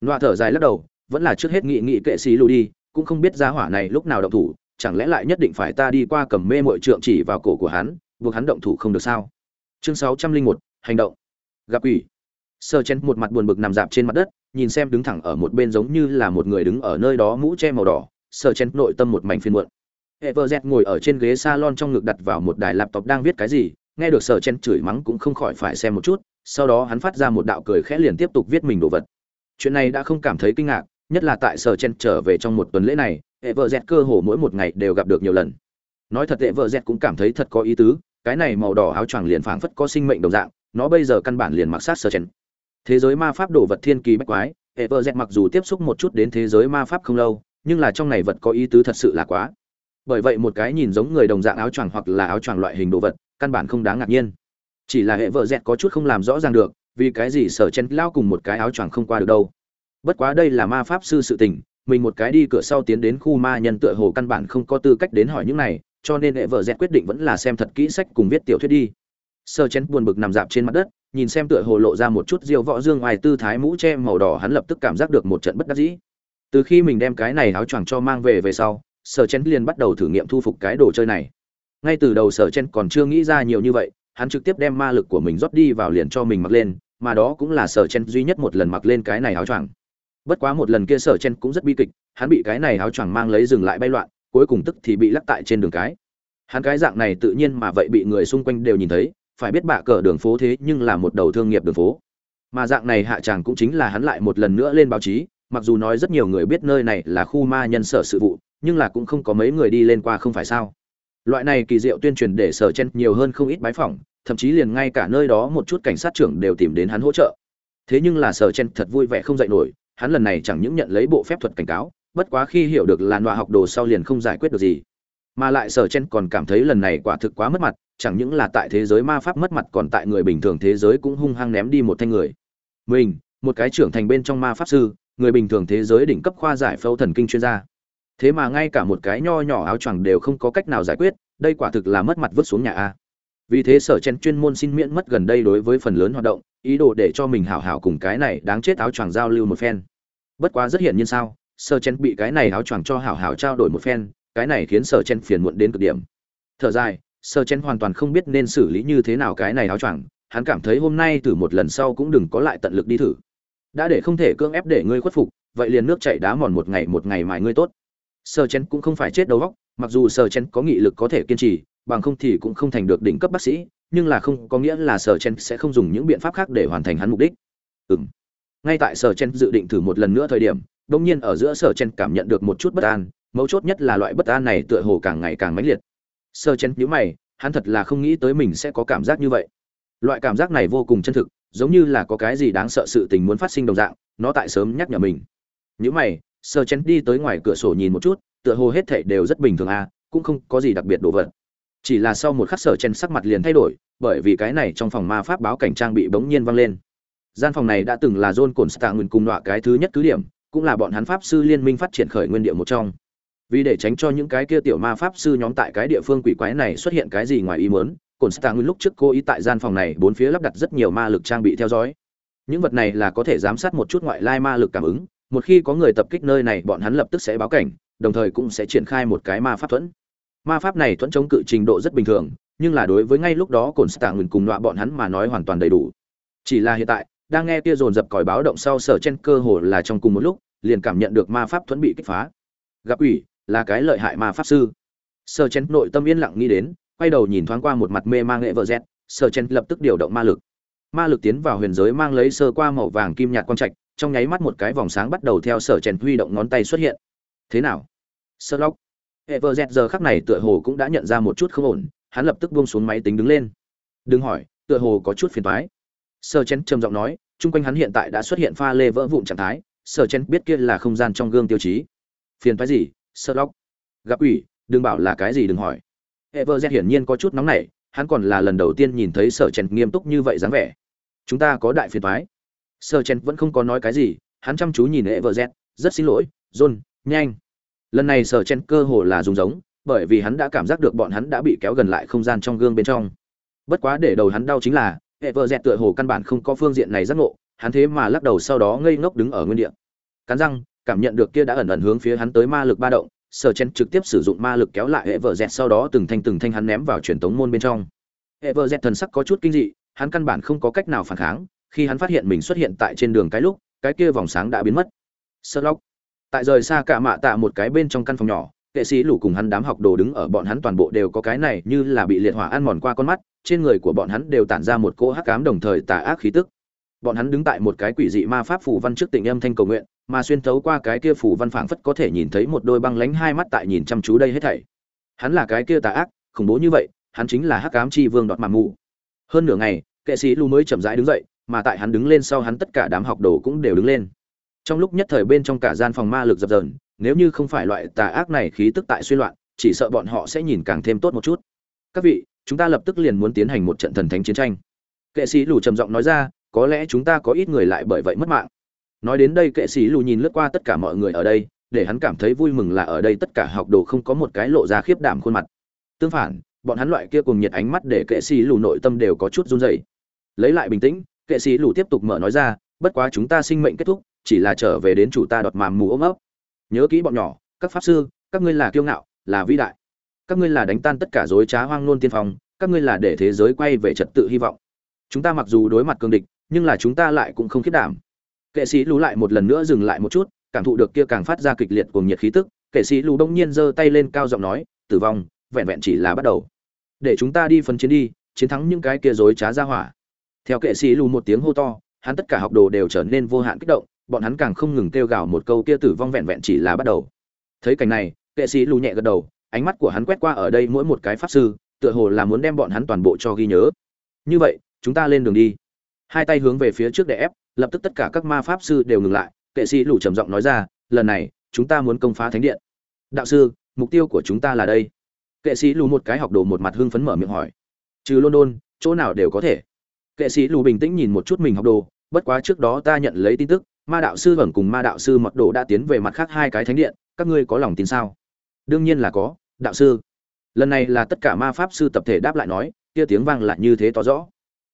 Loa thở dài lắc đầu vẫn là trước hết nghị nghị kệ xí lù đi cũng không biết ra hỏa này lúc nào động thủ chẳng lẽ lại nhất định phải ta đi qua cầm mê mội trượng chỉ vào cổ của hắn buộc hắn động thủ không được sao? Chương sáu trăm linh một hành động. Gặp ủy sơ chen một mặt buồn bực nằm dạp trên mặt đất nhìn xem đứng thẳng ở một bên giống như là một người đứng ở nơi đó mũ che màu đỏ sơ chen nội tâm một mảnh phiên muộn. Everett ngồi ở trên ghế salon trong ngực đặt vào một đài laptop đang viết cái gì, nghe được Sở Chen chửi mắng cũng không khỏi phải xem một chút, sau đó hắn phát ra một đạo cười khẽ liền tiếp tục viết mình đồ vật. Chuyện này đã không cảm thấy kinh ngạc, nhất là tại Sở Chen trở về trong một tuần lễ này, Everett cơ hồ mỗi một ngày đều gặp được nhiều lần. Nói thật Everett cũng cảm thấy thật có ý tứ, cái này màu đỏ áo choàng liền phảng phất có sinh mệnh đồng dạng, nó bây giờ căn bản liền mặc sát Sở Chen. Thế giới ma pháp đồ vật thiên kỳ bách quái, Everett mặc dù tiếp xúc một chút đến thế giới ma pháp không lâu, nhưng là trong này vật có ý tứ thật sự là quá bởi vậy một cái nhìn giống người đồng dạng áo choàng hoặc là áo choàng loại hình đồ vật căn bản không đáng ngạc nhiên chỉ là hệ vợ dẹt có chút không làm rõ ràng được, vì cái gì sở chen lao cùng một cái áo choàng không qua được đâu. Bất quá đây là ma pháp sư sự tình, mình một cái đi cửa sau tiến đến khu ma nhân tựa hồ căn bản không có tư cách đến hỏi những này, cho nên hệ vợ dẹt quyết định vẫn là xem thật kỹ sách cùng viết tiểu thuyết đi. Sở chen buồn bực nằm dạp trên mặt đất, nhìn xem tựa hồ lộ ra một chút diêu võ dương ngoài tư thái mũ che màu đỏ, hắn lập tức cảm giác được một trận bất đắc dĩ. Từ khi mình đem cái này áo choàng cho mang về về sau, sở chen liền bắt đầu thử nghiệm thu phục cái đồ chơi này. Ngay từ đầu sở chen còn chưa nghĩ ra nhiều như vậy hắn trực tiếp đem ma lực của mình rót đi vào liền cho mình mặc lên, mà đó cũng là sở chen duy nhất một lần mặc lên cái này áo choàng. Bất quá một lần kia sở chen cũng rất bi kịch, hắn bị cái này áo choàng mang lấy dừng lại bay loạn, cuối cùng tức thì bị lắc tại trên đường cái. Hắn cái dạng này tự nhiên mà vậy bị người xung quanh đều nhìn thấy, phải biết bạ cờ đường phố thế nhưng là một đầu thương nghiệp đường phố. Mà dạng này hạ chàng cũng chính là hắn lại một lần nữa lên báo chí, mặc dù nói rất nhiều người biết nơi này là khu ma nhân sở sự vụ, nhưng là cũng không có mấy người đi lên qua không phải sao. Loại này kỳ diệu tuyên truyền để sở chen nhiều hơn không ít bái phỏng thậm chí liền ngay cả nơi đó một chút cảnh sát trưởng đều tìm đến hắn hỗ trợ. Thế nhưng là sở chen thật vui vẻ không dạy nổi, hắn lần này chẳng những nhận lấy bộ phép thuật cảnh cáo, bất quá khi hiểu được là nọa học đồ sau liền không giải quyết được gì. Mà lại sở chen còn cảm thấy lần này quả thực quá mất mặt, chẳng những là tại thế giới ma pháp mất mặt còn tại người bình thường thế giới cũng hung hăng ném đi một thanh người. Mình, một cái trưởng thành bên trong ma pháp sư, người bình thường thế giới đỉnh cấp khoa giải phẫu thần kinh chuyên gia. Thế mà ngay cả một cái nho nhỏ áo choàng đều không có cách nào giải quyết, đây quả thực là mất mặt vứt xuống nhà a vì thế sở chen chuyên môn xin miễn mất gần đây đối với phần lớn hoạt động, ý đồ để cho mình hảo hảo cùng cái này đáng chết áo choàng giao lưu một phen. Bất quá rất hiển nhiên sao, sở chen bị cái này áo choàng cho hảo hảo trao đổi một phen, cái này khiến sở chen phiền muộn đến cực điểm. Thở dài, sở chen hoàn toàn không biết nên xử lý như thế nào cái này áo choàng, hắn cảm thấy hôm nay thử một lần sau cũng đừng có lại tận lực đi thử. Đã để không thể cưỡng ép để ngươi khuất phục, vậy liền nước chảy đá mòn một ngày một ngày mài ngươi tốt. Sở chen cũng không phải chết đầu óc, mặc dù sở chen có nghị lực có thể kiên trì bằng không thì cũng không thành được đỉnh cấp bác sĩ, nhưng là không có nghĩa là sở chen sẽ không dùng những biện pháp khác để hoàn thành hắn mục đích. Ừm. Ngay tại sở chen dự định thử một lần nữa thời điểm, đột nhiên ở giữa sở chen cảm nhận được một chút bất an, mấu chốt nhất là loại bất an này tựa hồ càng ngày càng mãnh liệt. Sở chen nhíu mày, hắn thật là không nghĩ tới mình sẽ có cảm giác như vậy. Loại cảm giác này vô cùng chân thực, giống như là có cái gì đáng sợ sự tình muốn phát sinh đồng dạng, nó tại sớm nhắc nhở mình. Nhíu mày, Sở Chen đi tới ngoài cửa sổ nhìn một chút, tựa hồ hết thảy đều rất bình thường à cũng không có gì đặc biệt đồ vật chỉ là sau một khắc sở chen sắc mặt liền thay đổi, bởi vì cái này trong phòng ma pháp báo cảnh trang bị bỗng nhiên vang lên. Gian phòng này đã từng là john cồn stạng nguyên cùng nọa cái thứ nhất cứ điểm, cũng là bọn hắn pháp sư liên minh phát triển khởi nguyên địa một trong. Vì để tránh cho những cái kia tiểu ma pháp sư nhóm tại cái địa phương quỷ quái này xuất hiện cái gì ngoài ý muốn cồn stạng nguyên lúc trước cố ý tại gian phòng này bốn phía lắp đặt rất nhiều ma lực trang bị theo dõi. Những vật này là có thể giám sát một chút ngoại lai ma lực cảm ứng, một khi có người tập kích nơi này bọn hắn lập tức sẽ báo cảnh, đồng thời cũng sẽ triển khai một cái ma pháp thuẫn ma pháp này thuẫn chống cự trình độ rất bình thường, nhưng là đối với ngay lúc đó cồn stạng nguyền cùng nọa bọn hắn mà nói hoàn toàn đầy đủ. Chỉ là hiện tại, đang nghe kia dồn dập còi báo động sau sở trên cơ hồ là trong cùng một lúc, liền cảm nhận được ma pháp thuẫn bị kích phá. Gặp ủy là cái lợi hại ma pháp sư. Sở chen nội tâm yên lặng nghĩ đến, quay đầu nhìn thoáng qua một mặt mê mang nghệ vợ z sở chen lập tức điều động ma lực. Ma lực tiến vào huyền giới mang lấy sơ qua màu vàng kim nhạt quang trạch, trong nháy mắt một cái vòng sáng bắt đầu theo sở chen huy động ngón tay xuất hiện. Thế nào? Sơ lóc everz giờ khắc này tựa hồ cũng đã nhận ra một chút không ổn, hắn lập tức buông xuống máy tính đứng lên. Đừng hỏi, tựa hồ có chút phiền toái. Sơ chén trầm giọng nói, chung quanh hắn hiện tại đã xuất hiện pha lê vỡ vụn trạng thái sơ chén biết kia là không gian trong gương tiêu chí. Phiền toái gì sơ lóc gặp ủy, đừng bảo là cái gì đừng hỏi. Everz hiển nhiên có chút nóng nảy, hắn còn là lần đầu tiên nhìn thấy sở chèn nghiêm túc như vậy dáng vẻ. Chúng ta có đại phiền toái. Sơ chen vẫn không có nói cái gì, hắn chăm chú nhìn hệ vợ dẹt rất xin lỗi, john, nhanh lần này sở chen cơ hồ là dùng giống, bởi vì hắn đã cảm giác được bọn hắn đã bị kéo gần lại không gian trong gương bên trong. Bất quá để đầu hắn đau chính là hệ vợ dẹt tựa hồ căn bản không có phương diện này giác ngộ, hắn thế mà lắc đầu sau đó ngây ngốc đứng ở nguyên địa. Cắn răng, cảm nhận được kia đã ẩn ẩn hướng phía hắn tới ma lực ba động, sở chen trực tiếp sử dụng ma lực kéo lại hệ vợ dẹt sau đó từng thanh từng thanh hắn ném vào truyền tống môn bên trong. Hệ vợ dẹt thần sắc có chút kinh dị, hắn căn bản không có cách nào phản kháng, khi hắn phát hiện mình xuất hiện tại trên đường cái lúc, cái kia vòng sáng đã biến mất. Sơ lóc tại rời xa cả mạ tạ một cái bên trong căn phòng nhỏ, kệ sĩ lũ cùng hắn đám học đồ đứng ở bọn hắn toàn bộ đều có cái này như là bị liệt hỏa ăn mòn qua con mắt, trên người của bọn hắn đều tản ra một cỗ hắc ám đồng thời tà ác khí tức. Bọn hắn đứng tại một cái quỷ dị ma pháp phủ văn trước tình âm thanh cầu nguyện, mà xuyên thấu qua cái kia phủ văn phảng phất có thể nhìn thấy một đôi băng lánh hai mắt tại nhìn chăm chú đây hết thảy. Hắn là cái kia tà ác, khủng bố như vậy, hắn chính là hắc ám chi vương đọt màng mù hơn nửa ngày, kệ sĩ lũ mới chậm rãi đứng dậy, mà tại hắn đứng lên sau hắn tất cả đám học đồ cũng đều đứng lên trong lúc nhất thời bên trong cả gian phòng ma lực dập dờn, nếu như không phải loại tà ác này khí tức tại suy loạn, chỉ sợ bọn họ sẽ nhìn càng thêm tốt một chút. Các vị, chúng ta lập tức liền muốn tiến hành một trận thần thánh chiến tranh. Kệ sĩ lù trầm giọng nói ra, có lẽ chúng ta có ít người lại bởi vậy mất mạng. Nói đến đây kệ sĩ lù nhìn lướt qua tất cả mọi người ở đây, để hắn cảm thấy vui mừng là ở đây tất cả học đồ không có một cái lộ ra khiếp đảm khuôn mặt. Tương phản, bọn hắn loại kia cùng nhiệt ánh mắt để kệ sĩ lù nội tâm đều có chút run rẩy. Lấy lại bình tĩnh, kệ sĩ lù tiếp tục mở nói ra, bất quá chúng ta sinh mệnh kết thúc chỉ là trở về đến chủ ta đọt màm mù ôm ấp. Nhớ kỹ bọn nhỏ, các pháp sư, các ngươi là kiêu ngạo, là vĩ đại. Các ngươi là đánh tan tất cả dối trá hoang nôn tiên phong, các ngươi là để thế giới quay về trật tự hy vọng. Chúng ta mặc dù đối mặt cương địch, nhưng là chúng ta lại cũng không khiết đảm. Kệ sĩ lú lại một lần nữa dừng lại một chút, cảm thụ được kia càng phát ra kịch liệt cùng nhiệt khí tức. Kệ sĩ lú đông nhiên giơ tay lên cao giọng nói, tử vong, vẹn vẹn chỉ là bắt đầu. Để chúng ta đi phân chiến đi, chiến thắng những cái kia dối trá ra hỏa. Theo kệ sĩ lù một tiếng hô to, hắn tất cả học đồ đều trở nên vô hạn kích động bọn hắn càng không ngừng kêu gào một câu kia tử vong vẹn vẹn chỉ là bắt đầu. Thấy cảnh này, kệ sĩ lù nhẹ gật đầu, ánh mắt của hắn quét qua ở đây mỗi một cái pháp sư, tựa hồ là muốn đem bọn hắn toàn bộ cho ghi nhớ. Như vậy, chúng ta lên đường đi. Hai tay hướng về phía trước để ép, lập tức tất cả các ma pháp sư đều ngừng lại, kệ sĩ lù trầm giọng nói ra, lần này, chúng ta muốn công phá thánh điện. Đạo sư, mục tiêu của chúng ta là đây. Kệ sĩ lù một cái học đồ một mặt hưng phấn mở miệng hỏi. Trừ london, chỗ nào đều có thể. Kệ sĩ lù bình tĩnh nhìn một chút mình học đồ, bất quá trước đó ta nhận lấy tin tức ma đạo sư vẩn cùng ma đạo sư mật đồ đã tiến về mặt khác hai cái thánh điện, các ngươi có lòng tin sao? Đương nhiên là có, đạo sư. Lần này là tất cả ma pháp sư tập thể đáp lại nói, kia tiếng vang lại như thế to rõ.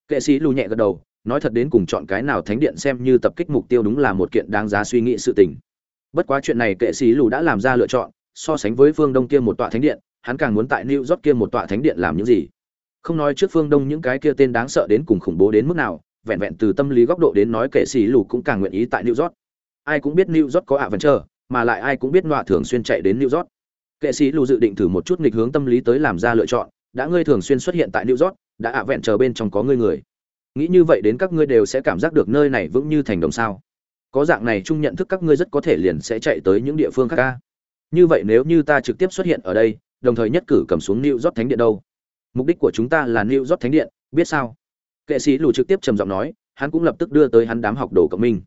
Kệ sĩ lù nhẹ gật đầu, nói thật đến cùng chọn cái nào thánh điện xem như tập kích mục tiêu đúng là một kiện đáng giá suy nghĩ sự tình. Bất quá chuyện này kệ sĩ lù đã làm ra lựa chọn, so sánh với phương đông kia một tọa thánh điện, hắn càng muốn tại new york kia một tọa thánh điện làm những gì? Không nói trước phương đông những cái kia tên đáng sợ đến cùng khủng bố đến mức nào vẹn vẹn từ tâm lý góc độ đến nói kệ sĩ lù cũng càng nguyện ý tại new york. Ai cũng biết new york có ạ vẫn chờ mà lại ai cũng biết nọa thường xuyên chạy đến new york. Kệ sĩ lù dự định thử một chút nghịch hướng tâm lý tới làm ra lựa chọn, đã ngươi thường xuyên xuất hiện tại new york, đã ạ vẹn chờ bên trong có ngươi người. Nghĩ như vậy đến các ngươi đều sẽ cảm giác được nơi này vững như thành đồng sao. Có dạng này chung nhận thức các ngươi rất có thể liền sẽ chạy tới những địa phương khác ca. Như vậy nếu như ta trực tiếp xuất hiện ở đây, đồng thời nhất cử cầm xuống new york thánh điện đâu? Mục đích của chúng ta là new york thánh điện, biết sao? Kệ sĩ lù trực tiếp trầm giọng nói, hắn cũng lập tức đưa tới hắn đám học đồ cộng minh.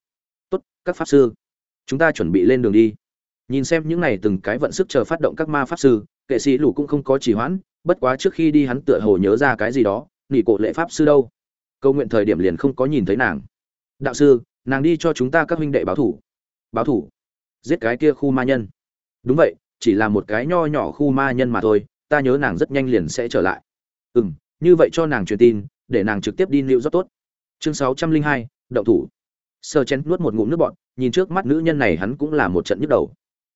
Tốt, các pháp sư, chúng ta chuẩn bị lên đường đi. Nhìn xem những này từng cái vận sức chờ phát động các ma pháp sư, kệ sĩ lù cũng không có trì hoãn, bất quá trước khi đi hắn tựa hồ nhớ ra cái gì đó nghỉ cổ lệ pháp sư đâu? Câu nguyện thời điểm liền không có nhìn thấy nàng. Đạo sư, nàng đi cho chúng ta các huynh đệ báo thủ. Báo thủ? Giết cái kia khu ma nhân. Đúng vậy, chỉ là một cái nho nhỏ khu ma nhân mà thôi, ta nhớ nàng rất nhanh liền sẽ trở lại. Ừ m như vậy cho nàng truyền tin để nàng trực tiếp đi lưu rất tốt. Chương sáu trăm linh hai đậu thủ. Sơ chén nuốt một ngụm nước bọn nhìn trước mắt nữ nhân này hắn cũng là một trận nhức đầu.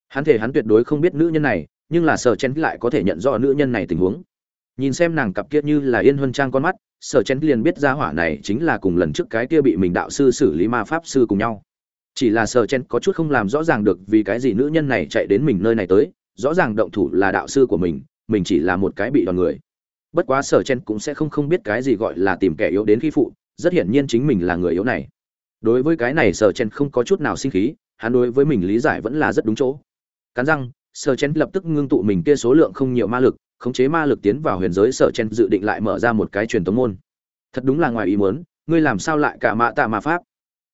Hắn thể hắn tuyệt đối không biết nữ nhân này, nhưng là sơ chén lại có thể nhận rõ nữ nhân này tình huống. Nhìn xem nàng cặp kia như là yên huân trang con mắt sở chén liền biết ra hỏa này chính là cùng lần trước cái kia bị mình đạo sư xử lý ma pháp sư cùng nhau. Chỉ là sở chén có chút không làm rõ ràng được vì cái gì nữ nhân này chạy đến mình nơi này tới, rõ ràng động thủ là đạo sư của mình mình chỉ là một cái bị đòn người bất quá sở chen cũng sẽ không không biết cái gì gọi là tìm kẻ yếu đến khi phụ, rất hiển nhiên chính mình là người yếu này. Đối với cái này sở chen không có chút nào sinh khí, hắn đối với mình lý giải vẫn là rất đúng chỗ. Cắn răng, sở chen lập tức ngưng tụ mình kia số lượng không nhiều ma lực, khống chế ma lực tiến vào huyền giới sở chen dự định lại mở ra một cái truyền tống môn. Thật đúng là ngoài ý muốn, ngươi làm sao lại cả mạ tạ ma pháp?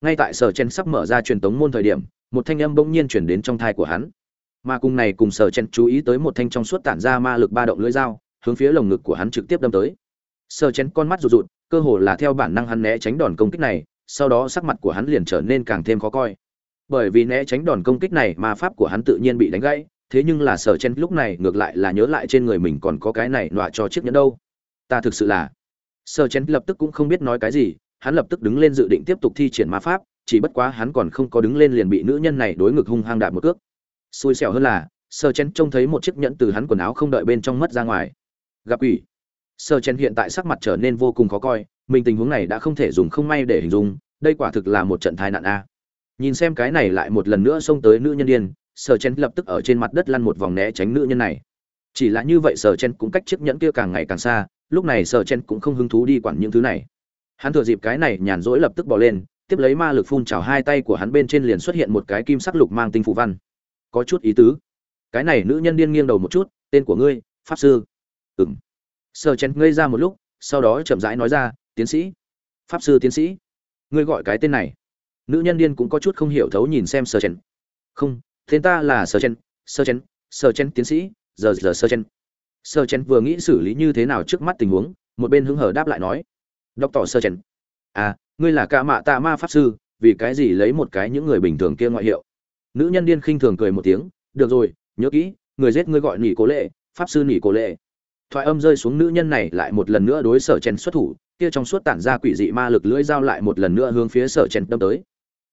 Ngay tại sở chen sắp mở ra truyền tống môn thời điểm, một thanh âm bỗng nhiên chuyển đến trong thai của hắn. Mà cùng này cùng sở chen chú ý tới một thanh trong suốt tản ra ma lực ba động lưỡi dao hướng phía lồng ngực của hắn trực tiếp đâm tới. Sở chén con mắt rụt rụt, cơ hồ là theo bản năng hắn né tránh đòn công kích này, sau đó sắc mặt của hắn liền trở nên càng thêm khó coi. Bởi vì né tránh đòn công kích này mà pháp của hắn tự nhiên bị đánh gãy, thế nhưng là sở chen lúc này ngược lại là nhớ lại trên người mình còn có cái này nọa cho chiếc nhẫn đâu. Ta thực sự là. Sở chen lập tức cũng không biết nói cái gì, hắn lập tức đứng lên dự định tiếp tục thi triển ma pháp, chỉ bất quá hắn còn không có đứng lên liền bị nữ nhân này đối ngực hung hăng đạp một cước. Xui xẻo hơn là, sơ chen trông thấy một chiếc nhẫn từ hắn quần áo không đợi bên trong mất ra ngoài gặp ủy. Sơ chen hiện tại sắc mặt trở nên vô cùng khó coi, mình tình huống này đã không thể dùng không may để hình dung, đây quả thực là một trận tai nạn a. Nhìn xem cái này lại một lần nữa xông tới nữ nhân điên, sơ chen lập tức ở trên mặt đất lăn một vòng né tránh nữ nhân này. Chỉ là như vậy sơ chen cũng cách chiếc nhẫn kia càng ngày càng xa, lúc này sơ chen cũng không hứng thú đi quản những thứ này. Hắn thừa dịp cái này nhàn rỗi lập tức bỏ lên, tiếp lấy ma lực phun trào hai tay của hắn bên trên liền xuất hiện một cái kim sắc lục mang tinh phù văn. Có chút ý tứ. Cái này nữ nhân điên nghiêng đầu một chút, tên của ngươi, pháp sư ừng sơ chén ngây ra một lúc, sau đó chậm rãi nói ra, tiến sĩ, pháp sư tiến sĩ, ngươi gọi cái tên này. Nữ nhân điên cũng có chút không hiểu thấu nhìn xem sơ chén. Không, tên ta là sơ chén sơ chén sơ chén tiến sĩ, giờ giờ sơ chén. Sơ chén vừa nghĩ xử lý như thế nào trước mắt tình huống, một bên hứng hở đáp lại nói, đọc tỏ sơ chén. À ngươi là ca mạ tạ ma pháp sư, vì cái gì lấy một cái những người bình thường kia ngoại hiệu? Nữ nhân điên khinh thường cười một tiếng, được rồi, nhớ kỹ, người giết ngươi gọi nỉ cố lệ, pháp sư nỉ cố lệ thoại âm rơi xuống nữ nhân này lại một lần nữa đối sở chen xuất thủ, kia trong suốt tản ra quỷ dị ma lực lưỡi dao lại một lần nữa hướng phía sở chen đâm tới.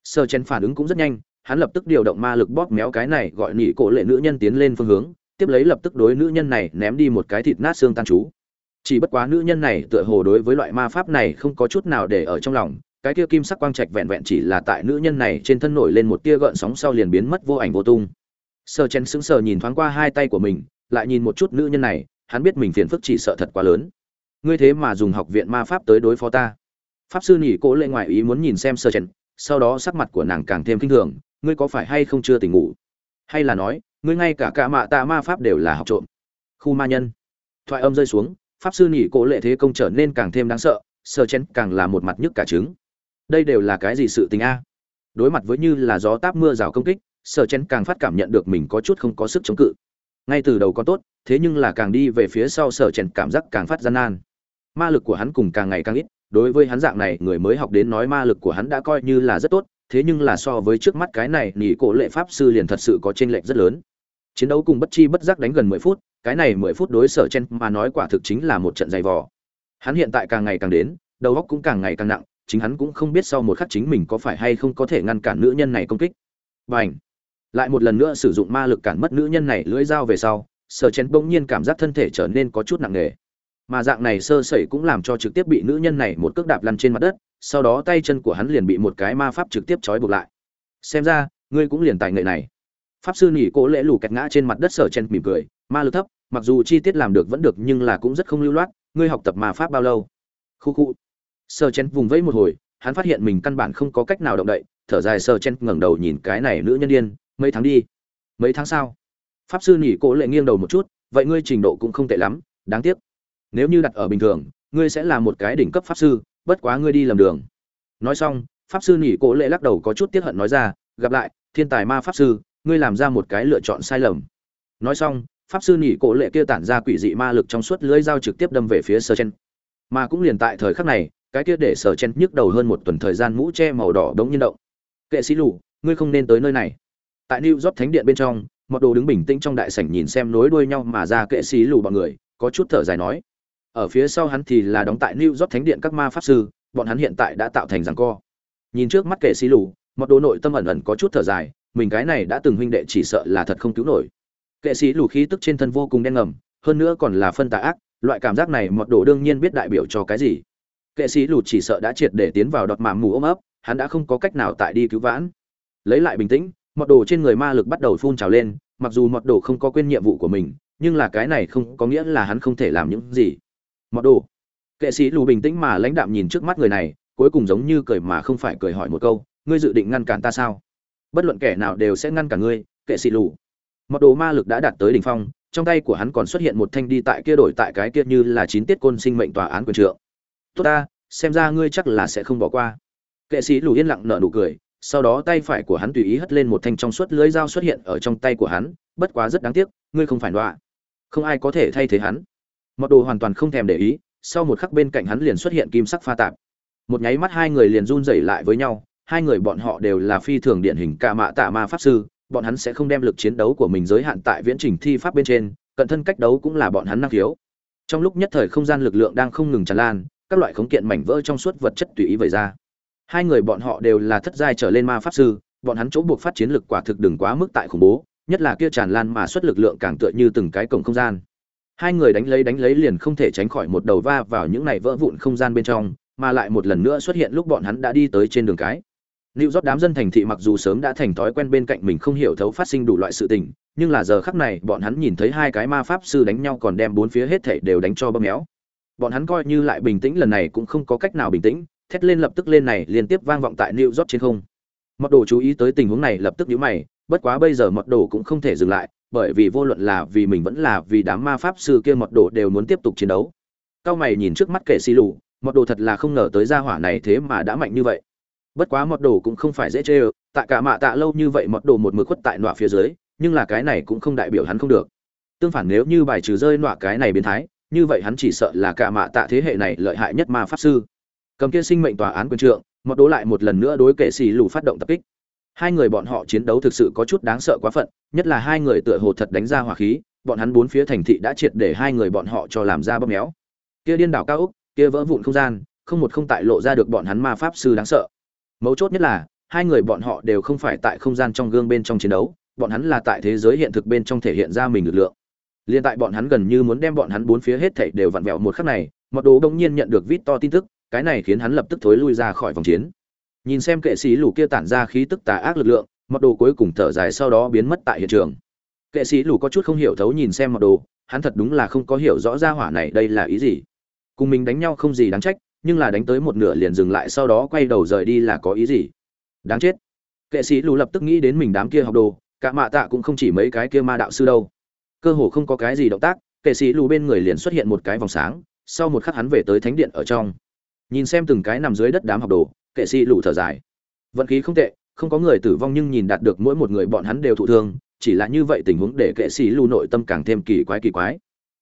Sở chen phản ứng cũng rất nhanh, hắn lập tức điều động ma lực bóp méo cái này gọi nỉ cổ lệ nữ nhân tiến lên phương hướng, tiếp lấy lập tức đối nữ nhân này ném đi một cái thịt nát xương tan chú. Chỉ bất quá nữ nhân này tựa hồ đối với loại ma pháp này không có chút nào để ở trong lòng, cái kia kim sắc quang trạch vẹn vẹn chỉ là tại nữ nhân này trên thân nổi lên một tia gợn sóng sau liền biến mất vô ảnh vô tung. Sơ chen sững sờ nhìn thoáng qua hai tay của mình, lại nhìn một chút nữ nhân này hắn biết mình phiền phức chỉ sợ thật quá lớn. Ngươi thế mà dùng học viện ma pháp tới đối phó ta. Pháp sư nhỉ cố lệ ngoại ý muốn nhìn xem sơ chen sau đó sắc mặt của nàng càng thêm kinh thường, ngươi có phải hay không chưa tỉnh ngủ? Hay là nói, ngươi ngay cả cả mạ tạ ma pháp đều là học trộm. Khu ma nhân. Thoại âm rơi xuống, pháp sư nhỉ cố lệ thế công trở nên càng thêm đáng sợ, sơ chen càng là một mặt nhức cả trứng. Đây đều là cái gì sự tình a? Đối mặt với như là gió táp mưa rào công kích sở chen càng phát cảm nhận được mình có chút không có sức chống cự ngay từ đầu có tốt, thế nhưng là càng đi về phía sau sở chen cảm giác càng phát gian nan. Ma lực của hắn cùng càng ngày càng ít, đối với hắn dạng này, người mới học đến nói ma lực của hắn đã coi như là rất tốt, thế nhưng là so với trước mắt cái này, nỉ cổ lệ pháp sư liền thật sự có chênh lệch rất lớn. Chiến đấu cùng bất chi bất giác đánh gần mười phút, cái này mười phút đối sở chen mà nói quả thực chính là một trận dày vò. Hắn hiện tại càng ngày càng đến, đầu óc cũng càng ngày càng nặng, chính hắn cũng không biết sau một khắc chính mình có phải hay không có thể ngăn cản nữ nhân này công kích. Và ảnh lại một lần nữa sử dụng ma lực cản mất nữ nhân này lưỡi dao về sau, sở chén bỗng nhiên cảm giác thân thể trở nên có chút nặng nề. Mà dạng này sơ sẩy cũng làm cho trực tiếp bị nữ nhân này một cước đạp lăn trên mặt đất, sau đó tay chân của hắn liền bị một cái ma pháp trực tiếp trói buộc lại. Xem ra, ngươi cũng liền tài nghệ này. Pháp sư nỉ cố lễ lù kẹt ngã trên mặt đất sở chen mỉm cười, ma lực thấp, mặc dù chi tiết làm được vẫn được nhưng là cũng rất không lưu loát, ngươi học tập ma pháp bao lâu? Khu khu. Sơ chen vùng vẫy một hồi, hắn phát hiện mình căn bản không có cách nào động đậy, thở dài sơ chen ngẩng đầu nhìn cái này nữ nhân điên mấy tháng đi. Mấy tháng sau, pháp sư nhỉ cố lệ nghiêng đầu một chút, vậy ngươi trình độ cũng không tệ lắm, đáng tiếc. Nếu như đặt ở bình thường, ngươi sẽ là một cái đỉnh cấp pháp sư, bất quá ngươi đi lầm đường. Nói xong, pháp sư nhỉ cố lệ lắc đầu có chút tiếc hận nói ra, gặp lại, thiên tài ma pháp sư, ngươi làm ra một cái lựa chọn sai lầm. Nói xong, pháp sư nhỉ cố lệ kia tản ra quỷ dị ma lực trong suốt lưới dao trực tiếp đâm về phía sơ chen. Mà cũng liền tại thời khắc này, cái kia để sở chen nhức đầu hơn một tuần thời gian mũ che màu đỏ đống nhiên động. Kệ sĩ lù, ngươi không nên tới nơi này tại new york thánh điện bên trong, một đồ đứng bình tĩnh trong đại sảnh nhìn xem nối đuôi nhau mà ra kệ sĩ lù bọn người, có chút thở dài nói. Ở phía sau hắn thì là đóng tại new york thánh điện các ma pháp sư, bọn hắn hiện tại đã tạo thành rằng co. Nhìn trước mắt kệ sĩ lù, một đồ nội tâm ẩn ẩn có chút thở dài, mình cái này đã từng huynh đệ chỉ sợ là thật không cứu nổi. Kệ sĩ lù khí tức trên thân vô cùng đen ngầm, hơn nữa còn là phân tà ác, loại cảm giác này một đồ đương nhiên biết đại biểu cho cái gì. Kệ sĩ lù chỉ sợ đã triệt để tiến vào đọt màm mù ôm ấp, hắn đã không có cách nào tại đi cứu vãn. Lấy lại bình tĩnh mọt đồ trên người ma lực bắt đầu phun trào lên, mặc dù mọt đồ không có quên nhiệm vụ của mình, nhưng là cái này không có nghĩa là hắn không thể làm những gì. Mọt đồ. Kệ sĩ lù bình tĩnh mà lãnh đạm nhìn trước mắt người này, cuối cùng giống như cười mà không phải cười hỏi một câu, ngươi dự định ngăn cản ta sao? Bất luận kẻ nào đều sẽ ngăn cản ngươi, kệ sĩ lù. Mọt đồ ma lực đã đạt tới đỉnh phong, trong tay của hắn còn xuất hiện một thanh đi tại kia đổi tại cái kia như là chín tiết côn sinh mệnh tòa án quyền trượng. Tốt ta, xem ra ngươi chắc là sẽ không bỏ qua. Kệ sĩ lù yên lặng nở nụ cười sau đó tay phải của hắn tùy ý hất lên một thanh trong suốt lưới dao xuất hiện ở trong tay của hắn, bất quá rất đáng tiếc, ngươi không phải đọa không ai có thể thay thế hắn. Mọt đồ hoàn toàn không thèm để ý, sau một khắc bên cạnh hắn liền xuất hiện kim sắc pha tạp. Một nháy mắt hai người liền run rẩy lại với nhau, hai người bọn họ đều là phi thường điển hình ca mạ tạ ma pháp sư, bọn hắn sẽ không đem lực chiến đấu của mình giới hạn tại viễn trình thi pháp bên trên, cận thân cách đấu cũng là bọn hắn năng khiếu. Trong lúc nhất thời không gian lực lượng đang không ngừng tràn lan, các loại khống kiện mảnh vỡ trong suốt vật chất tùy ý vẩy ra hai người bọn họ đều là thất giai trở lên ma pháp sư bọn hắn chỗ buộc phát chiến lực quả thực đừng quá mức tại khủng bố nhất là kia tràn lan mà xuất lực lượng càng tựa như từng cái cổng không gian hai người đánh lấy đánh lấy liền không thể tránh khỏi một đầu va vào những này vỡ vụn không gian bên trong mà lại một lần nữa xuất hiện lúc bọn hắn đã đi tới trên đường cái Lưu rót đám dân thành thị mặc dù sớm đã thành thói quen bên cạnh mình không hiểu thấu phát sinh đủ loại sự tình, nhưng là giờ khắc này bọn hắn nhìn thấy hai cái ma pháp sư đánh nhau còn đem bốn phía hết thảy đều đánh cho bơm méo. Bọn hắn coi như lại bình tĩnh lần này cũng không có cách nào bình tĩnh, thét lên lập tức lên này liên tiếp vang vọng tại New rót trên không. Mật đồ chú ý tới tình huống này lập tức nhíu mày, bất quá bây giờ mật đồ cũng không thể dừng lại, bởi vì vô luận là vì mình vẫn là vì đám ma pháp sư kia mật đồ đều muốn tiếp tục chiến đấu. Cao mày nhìn trước mắt kẻ xì lù, mật đồ thật là không ngờ tới gia hỏa này thế mà đã mạnh như vậy bất quá mật đồ cũng không phải dễ chơi, tại cả mạ tạ lâu như vậy mật đồ một mực khuất tại nọa phía dưới nhưng là cái này cũng không đại biểu hắn không được tương phản nếu như bài trừ rơi nọa cái này biến thái như vậy hắn chỉ sợ là cả mạ tạ thế hệ này lợi hại nhất ma pháp sư cầm kia sinh mệnh tòa án quân trượng mọt đố lại một lần nữa đối kệ xì lù phát động tập kích. Hai người bọn họ chiến đấu thực sự có chút đáng sợ quá phận, nhất là hai người tựa hồ thật đánh ra hỏa khí, bọn hắn bốn phía thành thị đã triệt để hai người bọn họ cho làm ra bóp méo. Kia điên đảo cao úc kia vỡ vụn không gian, không một không tại lộ ra được bọn hắn ma pháp sư đáng sợ. Mấu chốt nhất là, hai người bọn họ đều không phải tại không gian trong gương bên trong chiến đấu, bọn hắn là tại thế giới hiện thực bên trong thể hiện ra mình lực lượng. Liên tại bọn hắn gần như muốn đem bọn hắn bốn phía hết thảy đều vặn vẹo một khắc này một đồ đông nhiên nhận được vít to tin tức cái này khiến hắn lập tức thối lui ra khỏi vòng chiến. Nhìn xem kệ sĩ lù kia tản ra khí tức tà ác lực lượng, mặc đồ cuối cùng thở dài sau đó biến mất tại hiện trường. Kệ sĩ lù có chút không hiểu thấu nhìn xem mặc đồ, hắn thật đúng là không có hiểu rõ ra hỏa này đây là ý gì. Cùng mình đánh nhau không gì đáng trách, nhưng là đánh tới một nửa liền dừng lại sau đó quay đầu rời đi là có ý gì? Đáng chết. Kệ sĩ lù lập tức nghĩ đến mình đám kia học đồ, cả mạ tạ cũng không chỉ mấy cái kia ma đạo sư đâu. Cơ hồ không có cái gì động tác, kệ sĩ lù bên người liền xuất hiện một cái vòng sáng, sau một khắc hắn về tới thánh điện ở trong nhìn xem từng cái nằm dưới đất đám học đồ, kệ sĩ lù thở dài. Vận khí không tệ, không có người tử vong nhưng nhìn đạt được mỗi một người bọn hắn đều thụ thương, chỉ là như vậy tình huống để kệ sĩ lù nội tâm càng thêm kỳ quái kỳ quái.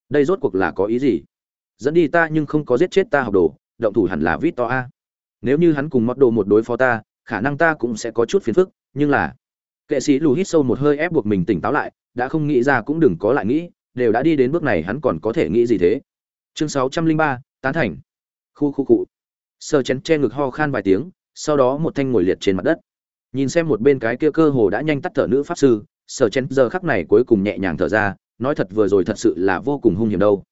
Đây rốt cuộc là có ý gì? Dẫn đi ta nhưng không có giết chết ta học đồ, động thủ hẳn là vít to a. Nếu như hắn cùng mọt đồ một đối phó ta, khả năng ta cũng sẽ có chút phiền phức, nhưng là, kệ sĩ lù hít sâu một hơi ép buộc mình tỉnh táo lại, đã không nghĩ ra cũng đừng có lại nghĩ, đều đã đi đến bước này hắn còn có thể nghĩ gì thế? Chương sáu trăm linh ba, tán thành khu khu cụ. Sơ chén che ngực ho khan vài tiếng, sau đó một thanh ngồi liệt trên mặt đất. Nhìn xem một bên cái kia cơ hồ đã nhanh tắt thở nữ pháp sư sơ chén giờ khắc này cuối cùng nhẹ nhàng thở ra, nói thật vừa rồi thật sự là vô cùng hung hiểm đâu.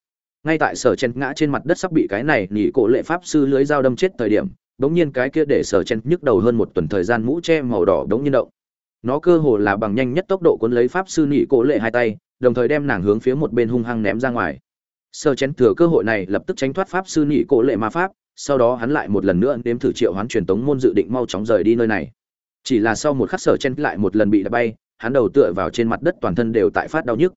Ngay tại sở chen ngã trên mặt đất sắp bị cái này nhị cổ lệ pháp sư lưới dao đâm chết thời điểm đống nhiên cái kia để sở chen nhức đầu hơn một tuần thời gian mũ che màu đỏ đống nhiên động. Nó cơ hồ là bằng nhanh nhất tốc độ cuốn lấy pháp sư nhị cổ lệ hai tay, đồng thời đem nàng hướng phía một bên hung hăng ném ra ngoài sở chén thừa cơ hội này lập tức tránh thoát pháp sư nhị cổ lệ ma pháp, sau đó hắn lại một lần nữa nếm thử triệu hoán truyền tống môn dự định mau chóng rời đi nơi này. Chỉ là sau một khắc sở chen lại một lần bị đập bay, hắn đầu tựa vào trên mặt đất toàn thân đều tại phát đau nhức.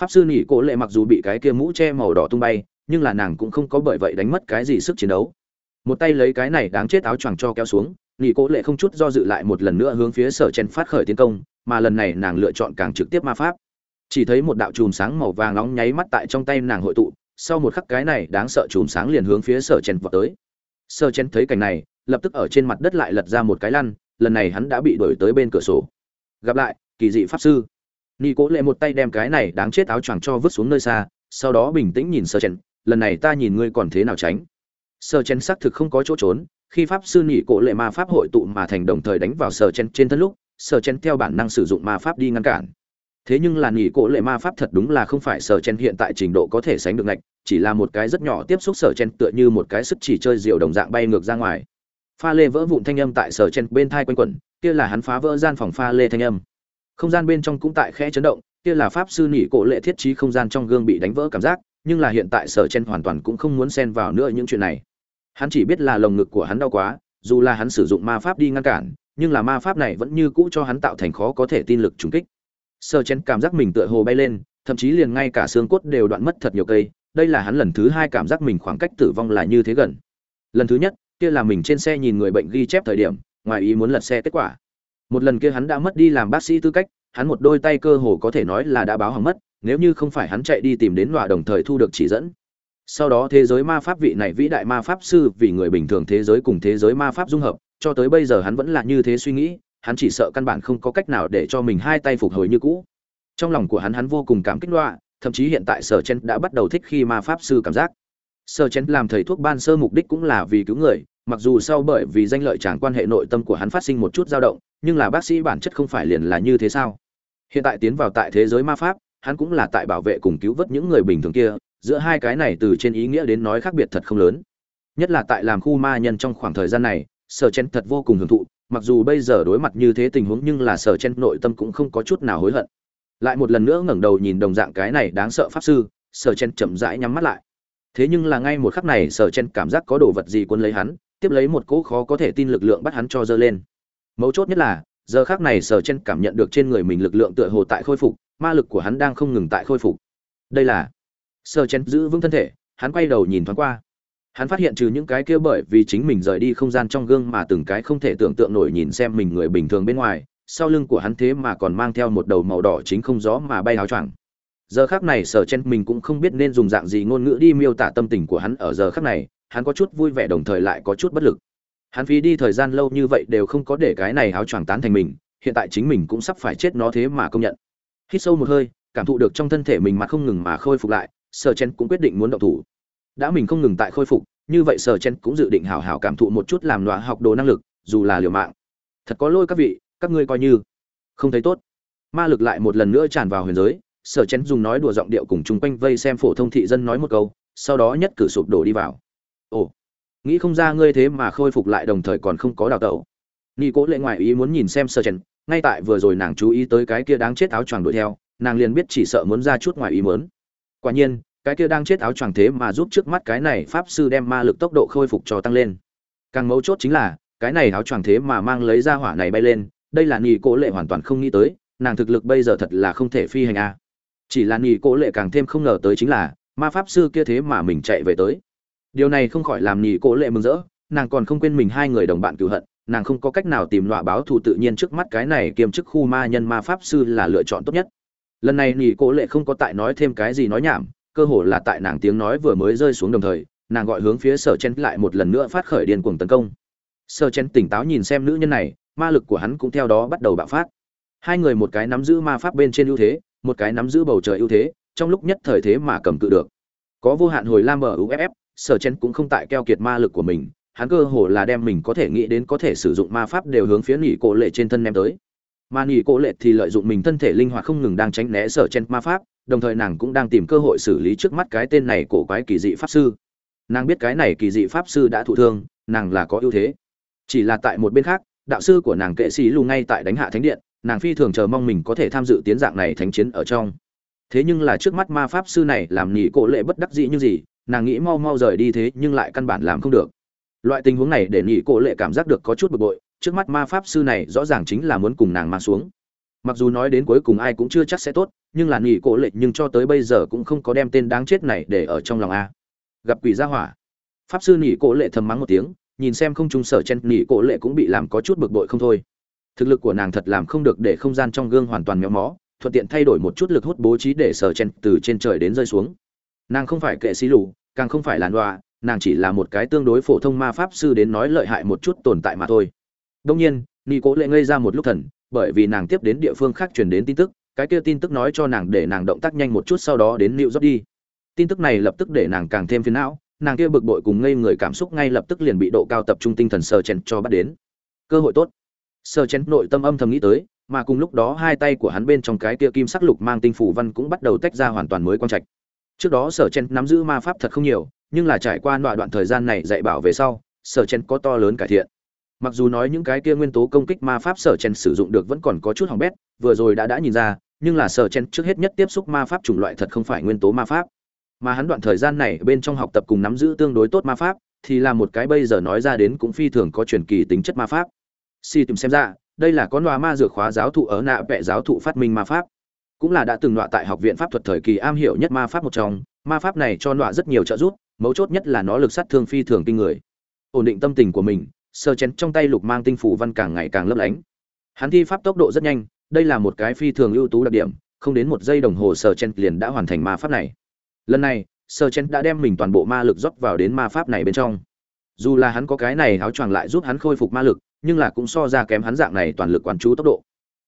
Pháp sư nhị cổ lệ mặc dù bị cái kia mũ che màu đỏ tung bay, nhưng là nàng cũng không có bởi vậy đánh mất cái gì sức chiến đấu. Một tay lấy cái này đáng chết áo choàng cho kéo xuống nhị cổ lệ không chút do dự lại một lần nữa hướng phía sở chen phát khởi tiến công, mà lần này nàng lựa chọn càng trực tiếp ma pháp chỉ thấy một đạo chùm sáng màu vàng nóng nháy mắt tại trong tay nàng hội tụ sau một khắc cái này đáng sợ chùm sáng liền hướng phía sở chen vọt tới sở chen thấy cảnh này lập tức ở trên mặt đất lại lật ra một cái lăn lần này hắn đã bị đuổi tới bên cửa sổ gặp lại kỳ dị pháp sư Nị Cố Lệ một tay đem cái này đáng chết áo choàng cho vứt xuống nơi xa, sau đó bình tĩnh nhìn sở chen lần này ta nhìn ngươi còn thế nào tránh. sở chen xác thực không có chỗ trốn, khi pháp sư Nị Cố Lệ ma pháp hội tụ mà thành đồng thời đánh vào sở chen trên thân lúc, sở chen theo bản năng sử dụng ma pháp đi ngăn cản. Thế nhưng là Nị cổ Lệ ma pháp thật đúng là không phải sở chen hiện tại trình độ có thể sánh được ngạch, chỉ là một cái rất nhỏ tiếp xúc sở chen tựa như một cái sức chỉ chơi diều đồng dạng bay ngược ra ngoài. Pha lê vỡ vụn thanh âm tại sở chen bên thai quanh quẩn, kia là hắn phá vỡ gian phòng pha lê thanh âm. Không gian bên trong cũng tại khẽ chấn động kia là pháp sư nỉ cổ lệ thiết trí không gian trong gương bị đánh vỡ cảm giác nhưng là hiện tại sở chen hoàn toàn cũng không muốn xen vào nữa những chuyện này. Hắn chỉ biết là lồng ngực của hắn đau quá dù là hắn sử dụng ma pháp đi ngăn cản nhưng là ma pháp này vẫn như cũ cho hắn tạo thành khó có thể tin lực trùng kích sở chen cảm giác mình tựa hồ bay lên, thậm chí liền ngay cả xương cốt đều đoạn mất thật nhiều cây, đây là hắn lần thứ hai cảm giác mình khoảng cách tử vong là như thế gần. Lần thứ nhất, kia là mình trên xe nhìn người bệnh ghi chép thời điểm, ngoài ý muốn lật xe kết quả. Một lần kia hắn đã mất đi làm bác sĩ tư cách, hắn một đôi tay cơ hồ có thể nói là đã báo hỏng mất, nếu như không phải hắn chạy đi tìm đến nọa đồng thời thu được chỉ dẫn. Sau đó thế giới ma pháp vị này vĩ đại ma pháp sư, vì người bình thường thế giới cùng thế giới ma pháp dung hợp, cho tới bây giờ hắn vẫn là như thế suy nghĩ hắn chỉ sợ căn bản không có cách nào để cho mình hai tay phục hồi như cũ. Trong lòng của hắn hắn vô cùng cảm kích loa, thậm chí hiện tại sở chen đã bắt đầu thích khi ma pháp sư cảm giác. Sở chen làm thầy thuốc ban sơ mục đích cũng là vì cứu người mặc dù sau bởi vì danh lợi chẳng quan hệ nội tâm của hắn phát sinh một chút dao động nhưng là bác sĩ bản chất không phải liền là như thế sao? Hiện tại tiến vào tại thế giới ma pháp hắn cũng là tại bảo vệ cùng cứu vớt những người bình thường kia giữa hai cái này từ trên ý nghĩa đến nói khác biệt thật không lớn. Nhất là tại làm khu ma nhân trong khoảng thời gian này sở chen thật vô cùng hưởng thụ mặc dù bây giờ đối mặt như thế tình huống nhưng là sở chen nội tâm cũng không có chút nào hối hận. Lại một lần nữa ngẩng đầu nhìn đồng dạng cái này đáng sợ pháp sư, sở chen chậm rãi nhắm mắt lại. Thế nhưng là ngay một khắc này sở chen cảm giác có đồ vật gì quân lấy hắn, tiếp lấy một cỗ khó có thể tin lực lượng bắt hắn cho dơ lên. Mấu chốt nhất là, giờ khắc này sở chen cảm nhận được trên người mình lực lượng tựa hồ tại khôi phục, ma lực của hắn đang không ngừng tại khôi phục. Đây là, sở chen giữ vững thân thể, hắn quay đầu nhìn thoáng qua hắn phát hiện trừ những cái kia bởi vì chính mình rời đi không gian trong gương mà từng cái không thể tưởng tượng nổi nhìn xem mình người bình thường bên ngoài, sau lưng của hắn thế mà còn mang theo một đầu màu đỏ chính không gió mà bay áo choàng. Giờ khác này sở chen mình cũng không biết nên dùng dạng gì ngôn ngữ đi miêu tả tâm tình của hắn ở giờ khác này, hắn có chút vui vẻ đồng thời lại có chút bất lực. Hắn phí đi thời gian lâu như vậy đều không có để cái này áo choàng tán thành mình, hiện tại chính mình cũng sắp phải chết nó thế mà công nhận. Hít sâu một hơi, cảm thụ được trong thân thể mình mà không ngừng mà khôi phục lại, sở chen cũng quyết định muốn động thủ đã mình không ngừng tại khôi phục, như vậy sở chen cũng dự định hào hào cảm thụ một chút làm loạ học đồ năng lực, dù là liều mạng. Thật có lôi các vị, các ngươi coi như không thấy tốt. Ma lực lại một lần nữa tràn vào huyền giới sở chen dùng nói đùa giọng điệu cùng chung quanh vây xem phổ thông thị dân nói một câu, sau đó nhất cử sụp đổ đi vào. Ồ, nghĩ không ra ngươi thế mà khôi phục lại đồng thời còn không có đào tẩu. Nghi cố lệ ngoại ý muốn nhìn xem sở chen, ngay tại vừa rồi nàng chú ý tới cái kia đáng chết áo choàng đuổi theo, nàng liền biết chỉ sợ muốn ra chút ngoài ý muốn. Quả nhiên cái kia đang chết áo choàng thế mà giúp trước mắt cái này pháp sư đem ma lực tốc độ khôi phục cho tăng lên. Càng mấu chốt chính là, cái này áo choàng thế mà mang lấy ra hỏa này bay lên, đây là nghỉ cố lệ hoàn toàn không nghĩ tới, nàng thực lực bây giờ thật là không thể phi hành a. Chỉ là nghỉ cố lệ càng thêm không ngờ tới chính là, ma pháp sư kia thế mà mình chạy về tới. Điều này không khỏi làm nghỉ cố lệ mừng rỡ, nàng còn không quên mình hai người đồng bạn cựu hận, nàng không có cách nào tìm loại báo thù tự nhiên trước mắt cái này kiêm chức khu ma nhân ma pháp sư là lựa chọn tốt nhất. Lần này nghỉ cố lệ không có tại nói thêm cái gì nói nhảm cơ hồ là tại nàng tiếng nói vừa mới rơi xuống đồng thời, nàng gọi hướng phía sở chen lại một lần nữa phát khởi điên cuồng tấn công. Sở chen tỉnh táo nhìn xem nữ nhân này, ma lực của hắn cũng theo đó bắt đầu bạo phát. Hai người một cái nắm giữ ma pháp bên trên ưu thế, một cái nắm giữ bầu trời ưu thế, trong lúc nhất thời thế mà cầm cự được. Có vô hạn hồi lam bờ uff sở chen cũng không tại keo kiệt ma lực của mình, hắn cơ hồ là đem mình có thể nghĩ đến có thể sử dụng ma pháp đều hướng phía nghỉ cổ lệ trên thân ném tới. Mà nghỉ cổ lệ thì lợi dụng mình thân thể linh hoạt không ngừng đang tránh né sở chen ma pháp đồng thời nàng cũng đang tìm cơ hội xử lý trước mắt cái tên này cổ quái kỳ dị pháp sư. Nàng biết cái này kỳ dị pháp sư đã thụ thương, nàng là có ưu thế. Chỉ là tại một bên khác, đạo sư của nàng kệ sĩ lù ngay tại đánh hạ thánh điện, nàng phi thường chờ mong mình có thể tham dự tiến dạng này thánh chiến ở trong. Thế nhưng là trước mắt ma pháp sư này làm nhị cổ lệ bất đắc dĩ như gì, nàng nghĩ mau mau rời đi thế nhưng lại căn bản làm không được. Loại tình huống này để nhị cổ lệ cảm giác được có chút bực bội, trước mắt ma pháp sư này rõ ràng chính là muốn cùng nàng mang xuống mặc dù nói đến cuối cùng ai cũng chưa chắc sẽ tốt, nhưng là nghỉ cổ lệ nhưng cho tới bây giờ cũng không có đem tên đáng chết này để ở trong lòng a. Gặp quỷ gia hỏa. Pháp sư nghỉ cổ lệ thầm mắng một tiếng, nhìn xem không trung sở chen nghỉ cổ lệ cũng bị làm có chút bực bội không thôi. Thực lực của nàng thật làm không được để không gian trong gương hoàn toàn méo mó, thuận tiện thay đổi một chút lực hút bố trí để sở chen từ trên trời đến rơi xuống. Nàng không phải kệ xí lù, càng không phải làn đoạ nàng chỉ là một cái tương đối phổ thông ma pháp sư đến nói lợi hại một chút tồn tại mà thôi. Đông nhiên nghỉ cổ lệ ngây ra một lúc thần bởi vì nàng tiếp đến địa phương khác truyền đến tin tức cái kia tin tức nói cho nàng để nàng động tác nhanh một chút sau đó đến New York đi. Tin tức này lập tức để nàng càng thêm phiền não, nàng kia bực bội cùng ngây người cảm xúc ngay lập tức liền bị độ cao tập trung tinh thần sờ chén cho bắt đến. Cơ hội tốt. Sờ chén nội tâm âm thầm nghĩ tới, mà cùng lúc đó hai tay của hắn bên trong cái kia kim sắc lục mang tinh phủ văn cũng bắt đầu tách ra hoàn toàn mới quan trạch. Trước đó Sở Chen nắm giữ ma pháp thật không nhiều, nhưng là trải qua đoạn đoạn thời gian này dạy bảo về sau, Sở Chen có to lớn cải thiện. Mặc dù nói những cái kia nguyên tố công kích ma pháp Sở Chen sử dụng được vẫn còn có chút hỏng bét, vừa rồi đã đã nhìn ra, nhưng là sở chen trước hết nhất tiếp xúc ma pháp chủng loại thật không phải nguyên tố ma pháp. Mà hắn đoạn thời gian này bên trong học tập cùng nắm giữ tương đối tốt ma pháp thì là một cái bây giờ nói ra đến cũng phi thường có truyền kỳ tính chất ma pháp. Si tìm xem ra đây là con loa ma dược khóa giáo thụ ở nạ vẽ giáo thụ phát minh ma pháp. Cũng là đã từng đọa tại học viện pháp thuật thời kỳ am hiểu nhất ma pháp một trong ma pháp này cho đọa rất nhiều trợ giúp mấu chốt nhất là nó lực sát thương phi thường kinh người. Ổn định tâm tình của mình sơ chén trong tay lục mang tinh phủ văn càng ngày càng lấp lánh. Hắn thi pháp tốc độ rất nhanh, đây là một cái phi thường ưu tú đặc điểm, không đến một giây đồng hồ sơ chen liền đã hoàn thành ma pháp này. Lần này sơ chen đã đem mình toàn bộ ma lực rót vào đến ma pháp này bên trong. Dù là hắn có cái này áo choàng lại giúp hắn khôi phục ma lực, nhưng là cũng so ra kém hắn dạng này toàn lực quán chú tốc độ.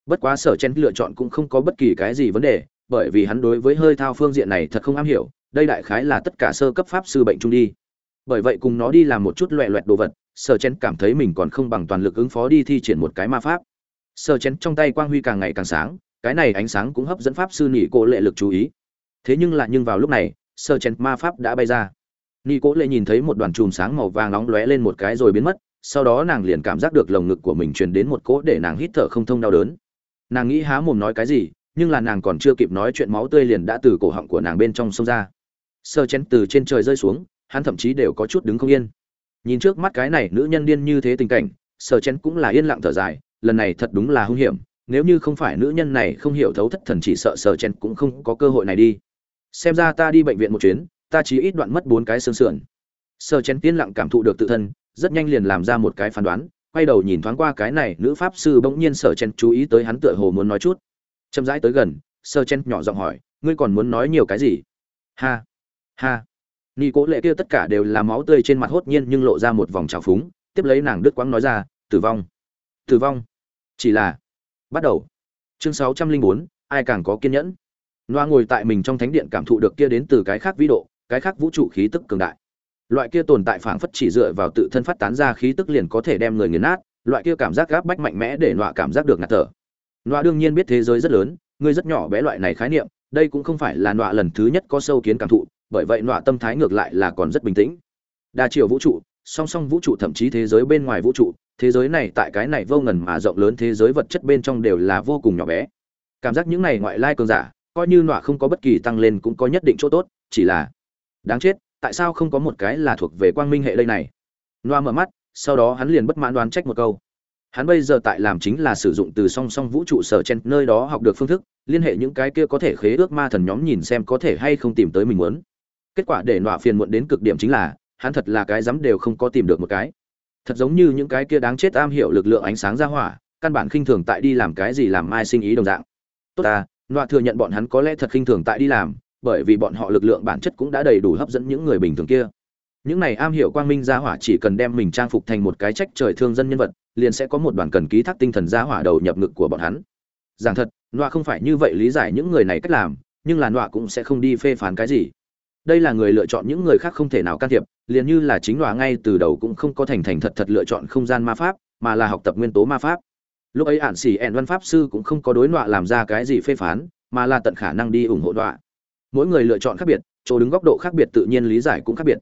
Bất quá sở chen lựa chọn cũng không có bất kỳ cái gì vấn đề, bởi vì hắn đối với hơi thao phương diện này thật không am hiểu, đây đại khái là tất cả sơ cấp pháp sư bệnh trung đi bởi vậy cùng nó đi làm một chút loẹ loẹt đồ vật, sở chén cảm thấy mình còn không bằng toàn lực ứng phó đi thi triển một cái ma pháp. Sở chén trong tay quang huy càng ngày càng sáng, cái này ánh sáng cũng hấp dẫn pháp sư nỉ cô lệ lực chú ý. Thế nhưng lại nhưng vào lúc này, sở chén ma pháp đã bay ra. Nỉ cô lệ nhìn thấy một đoàn chùm sáng màu vàng nóng lóe lên một cái rồi biến mất, sau đó nàng liền cảm giác được lồng ngực của mình truyền đến một cỗ để nàng hít thở không thông đau đớn. Nàng nghĩ há mồm nói cái gì, nhưng là nàng còn chưa kịp nói chuyện máu tươi liền đã từ cổ họng của nàng bên trong sông ra. Sơ chén từ trên trời rơi xuống hắn thậm chí đều có chút đứng không yên. Nhìn trước mắt cái này nữ nhân điên như thế tình cảnh sơ chén cũng là yên lặng thở dài, lần này thật đúng là hung hiểm, nếu như không phải nữ nhân này không hiểu thấu thất thần chỉ sợ sơ chén cũng không có cơ hội này đi. Xem ra ta đi bệnh viện một chuyến, ta chỉ ít đoạn mất bốn cái xương sườn. Sơ chén tiên lặng cảm thụ được tự thân, rất nhanh liền làm ra một cái phán đoán, quay đầu nhìn thoáng qua cái này nữ pháp sư bỗng nhiên sở chen chú ý tới hắn tựa hồ muốn nói chút. Chậm rãi tới gần sơ chen nhỏ giọng hỏi, ngươi còn muốn nói nhiều cái gì? Ha ha. Nị cố lệ kia tất cả đều là máu tươi trên mặt hốt nhiên nhưng lộ ra một vòng trào phúng. Tiếp lấy nàng đứt quãng nói ra, tử vong tử vong. Chỉ là, bắt đầu. Chương sáu trăm linh bốn, ai càng có kiên nhẫn? Loa ngồi tại mình trong thánh điện cảm thụ được kia đến từ cái khác vĩ độ, cái khác vũ trụ khí tức cường đại. Loại kia tồn tại phảng phất chỉ dựa vào tự thân phát tán ra khí tức liền có thể đem người nghiền nát, loại kia cảm giác gáp bách mạnh mẽ để loa cảm giác được ngạt thở. Loa đương nhiên biết thế giới rất lớn, người rất nhỏ bé loại này khái niệm, đây cũng không phải là loa lần thứ nhất có sâu kiến cảm thụ bởi vậy nọa tâm thái ngược lại là còn rất bình tĩnh. Đa chiều vũ trụ, song song vũ trụ thậm chí thế giới bên ngoài vũ trụ, thế giới này tại cái này vô ngần mà rộng lớn thế giới vật chất bên trong đều là vô cùng nhỏ bé. Cảm giác những này ngoại lai cường giả, coi như nọa không có bất kỳ tăng lên cũng có nhất định chỗ tốt, chỉ là đáng chết, tại sao không có một cái là thuộc về quang minh hệ đây này? Noa mở mắt, sau đó hắn liền bất mãn đoán trách một câu. Hắn bây giờ tại làm chính là sử dụng từ song song vũ trụ sở chen nơi đó học được phương thức, liên hệ những cái kia có thể khế ước ma thần nhóm nhìn xem có thể hay không tìm tới mình muốn kết quả để nọa phiền muộn đến cực điểm chính là, hắn thật là cái dám đều không có tìm được một cái. Thật giống như những cái kia đáng chết am hiểu lực lượng ánh sáng ra hỏa, căn bản khinh thường tại đi làm cái gì làm mai sinh ý đồng dạng. Tốt ta, nọa thừa nhận bọn hắn có lẽ thật khinh thường tại đi làm, bởi vì bọn họ lực lượng bản chất cũng đã đầy đủ hấp dẫn những người bình thường kia. Những này am hiểu quang minh gia hỏa chỉ cần đem mình trang phục thành một cái trách trời thương dân nhân vật, liền sẽ có một đoàn cần ký thác tinh thần gia hỏa đầu nhập ngực của bọn hắn. Giảng thật, nọa không phải như vậy lý giải những người này cách làm, nhưng là nọa cũng sẽ không đi phê phán cái gì đây là người lựa chọn những người khác không thể nào can thiệp, liền như là chính nọa ngay từ đầu cũng không có thành thành thật thật lựa chọn không gian ma pháp, mà là học tập nguyên tố ma pháp. Lúc ấy ạn xỉ ẹn văn pháp sư cũng không có đối nọa làm ra cái gì phê phán, mà là tận khả năng đi ủng hộ nọa. Mỗi người lựa chọn khác biệt, chỗ đứng góc độ khác biệt tự nhiên lý giải cũng khác biệt.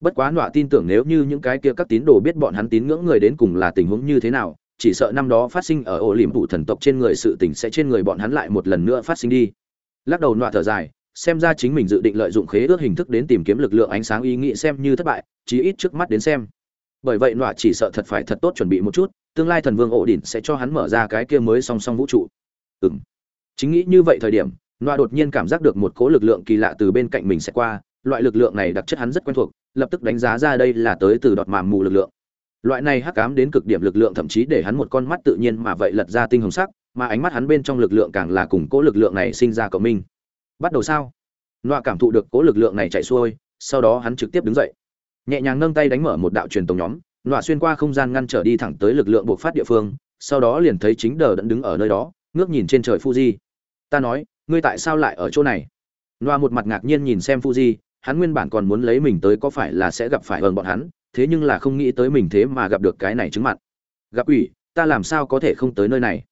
Bất quá nọa tin tưởng nếu như những cái kia các tín đồ biết bọn hắn tín ngưỡng người đến cùng là tình huống như thế nào, chỉ sợ năm đó phát sinh ở ổ liềm phủ thần tộc trên người sự tình sẽ trên người bọn hắn lại một lần nữa phát sinh đi. Lắc đầu nọa thở dài xem ra chính mình dự định lợi dụng khế ước hình thức đến tìm kiếm lực lượng ánh sáng ý nghĩ xem như thất bại chí ít trước mắt đến xem bởi vậy nọa chỉ sợ thật phải thật tốt chuẩn bị một chút tương lai thần vương ổ đỉnh sẽ cho hắn mở ra cái kia mới song song vũ trụ ừ chính nghĩ như vậy thời điểm nọa đột nhiên cảm giác được một cỗ lực lượng kỳ lạ từ bên cạnh mình sẽ qua, loại lực lượng này đặc chất hắn rất quen thuộc, lập tức đánh giá ra đây là tới từ đọt màm mù lực lượng. Loại này hắc cám đến cực điểm lực lượng thậm chí để hắn một con mắt tự nhiên mà vậy lật ra tinh hồng sắc, mà ánh mắt hắn bên trong lực lượng càng là cùng cỗ lực lượng này sinh ra cộng minh. Bắt đầu sao? Noa cảm thụ được cố lực lượng này chạy xuôi, sau đó hắn trực tiếp đứng dậy. Nhẹ nhàng nâng tay đánh mở một đạo truyền tống nhóm, Noa xuyên qua không gian ngăn trở đi thẳng tới lực lượng buộc phát địa phương, sau đó liền thấy chính đờ đẫn đứng ở nơi đó, ngước nhìn trên trời Fuji. Ta nói, ngươi tại sao lại ở chỗ này noa một mặt ngạc nhiên nhìn xem fuji hắn nguyên bản còn muốn lấy mình tới có phải là sẽ gặp phải hơn bọn hắn thế nhưng là không nghĩ tới mình thế mà gặp được cái này chứng mặn gặp ủy ta làm sao có thể không tới nơi này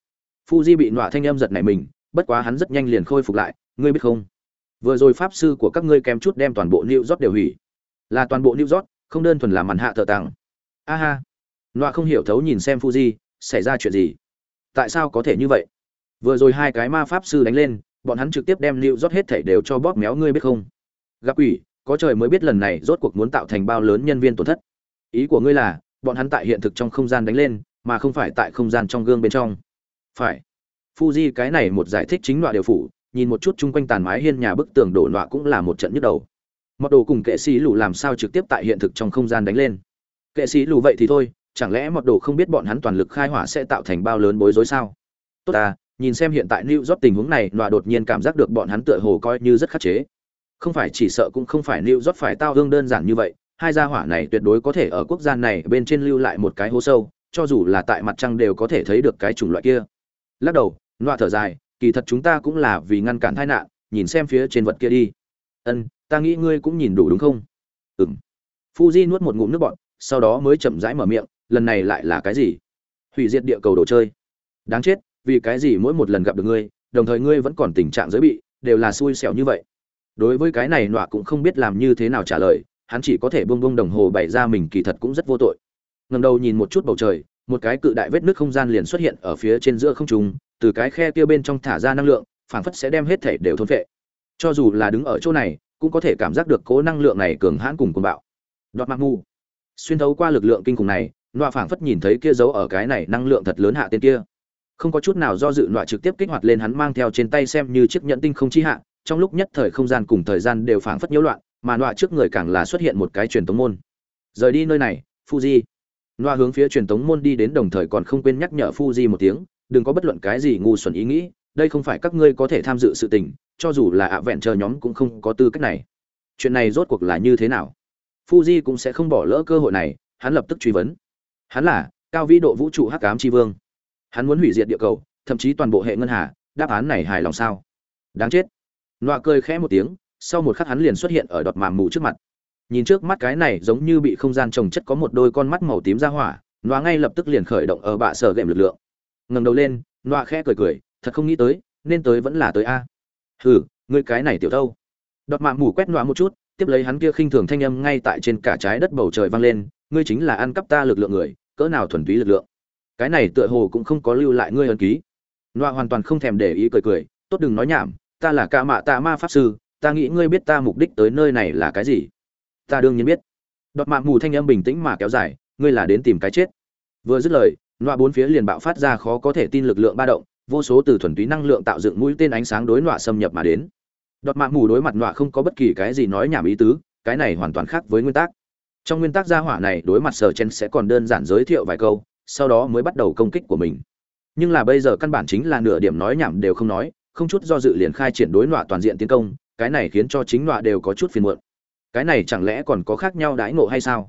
fuji bị nọa thanh âm giật này mình bất quá hắn rất nhanh liền khôi phục lại ngươi biết không? Vừa rồi pháp sư của các ngươi kém chút đem toàn bộ new york đều hủy. Là toàn bộ new york, không đơn thuần là màn hạ thợ tặng a ha. Loa không hiểu thấu nhìn xem fuji, xảy ra chuyện gì? Tại sao có thể như vậy? Vừa rồi hai cái ma pháp sư đánh lên, bọn hắn trực tiếp đem lưu rót hết thảy đều cho bóp méo, ngươi biết không? Gặp quỷ, có trời mới biết lần này rốt cuộc muốn tạo thành bao lớn nhân viên tổn thất. Ý của ngươi là, bọn hắn tại hiện thực trong không gian đánh lên, mà không phải tại không gian trong gương bên trong. Phải. Fuji cái này một giải thích chính loại điều phủ nhìn một chút chung quanh tàn mái hiên nhà bức tường đổ nọa cũng là một trận nhức đầu mặc đồ cùng kệ sĩ lù làm sao trực tiếp tại hiện thực trong không gian đánh lên kệ sĩ lù vậy thì thôi chẳng lẽ mặc đồ không biết bọn hắn toàn lực khai hỏa sẽ tạo thành bao lớn bối rối sao tốt ta nhìn xem hiện tại New York tình huống này, Nọa đột nhiên cảm giác được bọn hắn tựa hồ coi như rất khắc chế. Không phải chỉ sợ cũng không phải New York phải tao hương đơn giản như vậy, hai gia hỏa này tuyệt đối có thể ở quốc gia này bên trên lưu lại một cái hố sâu, cho dù là tại mặt trăng đều có thể thấy được cái chủng loại kia. Lắc đầu, Nọa thở dài, kỳ thật chúng ta cũng là vì ngăn cản tai nạn, nhìn xem phía trên vật kia đi. Ân, ta nghĩ ngươi cũng nhìn đủ đúng không? Ừm. Fuji nuốt một ngụm nước bọt, sau đó mới chậm rãi mở miệng lần này lại là cái gì hủy diệt địa cầu đồ chơi đáng chết vì cái gì mỗi một lần gặp được ngươi đồng thời ngươi vẫn còn tình trạng giới bị đều là xui xẻo như vậy đối với cái này nọa cũng không biết làm như thế nào trả lời hắn chỉ có thể buông buông đồng hồ bày ra mình kỳ thật cũng rất vô tội Ngẩng đầu nhìn một chút bầu trời một cái cự đại vết nước không gian liền xuất hiện ở phía trên giữa không trung từ cái khe kia bên trong thả ra năng lượng, phảng phất sẽ đem hết thể đều thôn phệ. Cho dù là đứng ở chỗ này, cũng có thể cảm giác được cố năng lượng này cường hãn cùng cuồng bạo. Đoạt mặc ngu xuyên thấu qua lực lượng kinh khủng này, nọa phảng phất nhìn thấy kia giấu ở cái này năng lượng thật lớn hạ tên kia. Không có chút nào do dự, nọa trực tiếp kích hoạt lên hắn mang theo trên tay xem như chiếc nhẫn tinh không chi hạ, trong lúc nhất thời không gian cùng thời gian đều phảng phất nhiễu loạn, mà nọa trước người càng là xuất hiện một cái truyền tống môn. Rời đi nơi này, fuji. Nọa hướng phía truyền tống môn đi đến đồng thời còn không quên nhắc nhở fuji một tiếng đừng có bất luận cái gì ngu xuẩn ý nghĩ, đây không phải các ngươi có thể tham dự sự tình, cho dù là ạ vẹn chờ nhóm cũng không có tư cách này. Chuyện này rốt cuộc là như thế nào? Fuji cũng sẽ không bỏ lỡ cơ hội này, hắn lập tức truy vấn. Hắn là cao vĩ độ vũ trụ hắc ám tri vương. Hắn muốn hủy diệt địa cầu, thậm chí toàn bộ hệ ngân hà, đáp án này hài lòng sao? Đáng chết. Nọa cười khẽ một tiếng, sau một khắc hắn liền xuất hiện ở đọt màm mù trước mặt. Nhìn trước mắt cái này giống như bị không gian trồng chất có một đôi con mắt màu tím ra hỏa, nọa ngay lập tức liền khởi động ở bạ sở gệm lực lượng ngẩng đầu lên, nọa khẽ cười cười, thật không nghĩ tới, nên tới vẫn là tới a. Hừ, ngươi cái này tiểu thâu. Đọt mạng mủ quét nọa một chút, tiếp lấy hắn kia khinh thường thanh âm ngay tại trên cả trái đất bầu trời vang lên, ngươi chính là ăn cắp ta lực lượng người, cỡ nào thuần túy lực lượng? Cái này tựa hồ cũng không có lưu lại ngươi ân ký. Nọa hoàn toàn không thèm để ý cười cười, tốt đừng nói nhảm, ta là ca mạ tạ ma pháp sư, ta nghĩ ngươi biết ta mục đích tới nơi này là cái gì? Ta đương nhiên biết. Đọt mạng mù thanh âm bình tĩnh mà kéo dài, ngươi là đến tìm cái chết. Vừa dứt lời nọa bốn phía liền bạo phát ra khó có thể tin lực lượng ba động, vô số từ thuần túy năng lượng tạo dựng mũi tên ánh sáng đối nọa xâm nhập mà đến. Đọt mạng mù đối mặt nọa không có bất kỳ cái gì nói nhảm ý tứ, cái này hoàn toàn khác với nguyên tắc. Trong nguyên tắc gia hỏa này đối mặt sở chen sẽ còn đơn giản giới thiệu vài câu, sau đó mới bắt đầu công kích của mình. Nhưng là bây giờ căn bản chính là nửa điểm nói nhảm đều không nói, không chút do dự liền khai triển đối nọa toàn diện tiến công, cái này khiến cho chính nọa đều có chút phiền muộn. Cái này chẳng lẽ còn có khác nhau đãi ngộ hay sao?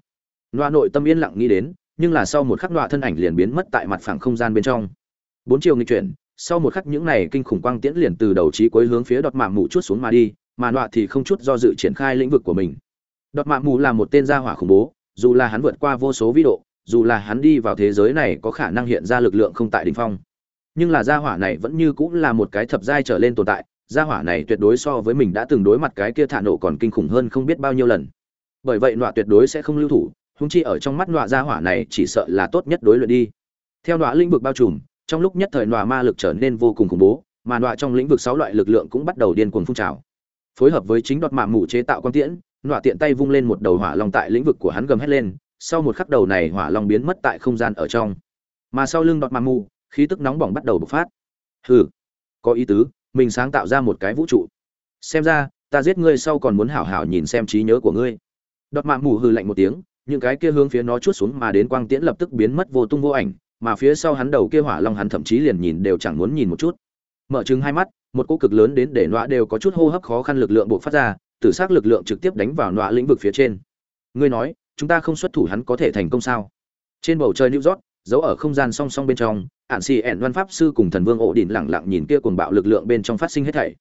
Nọa nội tâm yên lặng nghĩ đến nhưng là sau một khắc đoạn thân ảnh liền biến mất tại mặt phẳng không gian bên trong. Bốn chiều nghịch chuyển, sau một khắc những này kinh khủng quang tiễn liền từ đầu trí cuối hướng phía đọt mạ mù chút xuống mà đi, mà đoạn thì không chút do dự triển khai lĩnh vực của mình. Đọt mạ mù là một tên gia hỏa khủng bố, dù là hắn vượt qua vô số vĩ độ, dù là hắn đi vào thế giới này có khả năng hiện ra lực lượng không tại đỉnh phong. Nhưng là gia hỏa này vẫn như cũng là một cái thập giai trở lên tồn tại, gia hỏa này tuyệt đối so với mình đã từng đối mặt cái kia thả nổ còn kinh khủng hơn không biết bao nhiêu lần. Bởi vậy nọa tuyệt đối sẽ không lưu thủ húng chi ở trong mắt nọa gia hỏa này chỉ sợ là tốt nhất đối luyện đi. Theo nọa lĩnh vực bao trùm, trong lúc nhất thời nọa ma lực trở nên vô cùng khủng bố, mà nọa trong lĩnh vực sáu loại lực lượng cũng bắt đầu điên cuồng phun trào. Phối hợp với chính đọt mạ mù chế tạo quan tiễn, nọa tiện tay vung lên một đầu hỏa long tại lĩnh vực của hắn gầm hét lên, sau một khắc đầu này hỏa long biến mất tại không gian ở trong. Mà sau lưng đọt mạ mù khí tức nóng bỏng bắt đầu bộc phát. Hừ, có ý tứ, mình sáng tạo ra một cái vũ trụ. Xem ra, ta giết ngươi sau còn muốn hảo hảo nhìn xem trí nhớ của ngươi. Đọt mạ mù hừ lạnh một tiếng những cái kia hướng phía nó chút xuống mà đến quang tiễn lập tức biến mất vô tung vô ảnh, mà phía sau hắn đầu kia hỏa long hắn thậm chí liền nhìn đều chẳng muốn nhìn một chút. Mở trừng hai mắt, một cỗ cực lớn đến để nọa đều có chút hô hấp khó khăn lực lượng buộc phát ra, tử sắc lực lượng trực tiếp đánh vào nọa lĩnh vực phía trên. Ngươi nói, chúng ta không xuất thủ hắn có thể thành công sao? Trên bầu trời new york, giấu ở không gian song song bên trong, Ản xì ẻn văn pháp sư cùng thần vương ổ đỉnh lẳng lặng nhìn kia cuồng bạo lực lượng bên trong phát sinh hết thảy.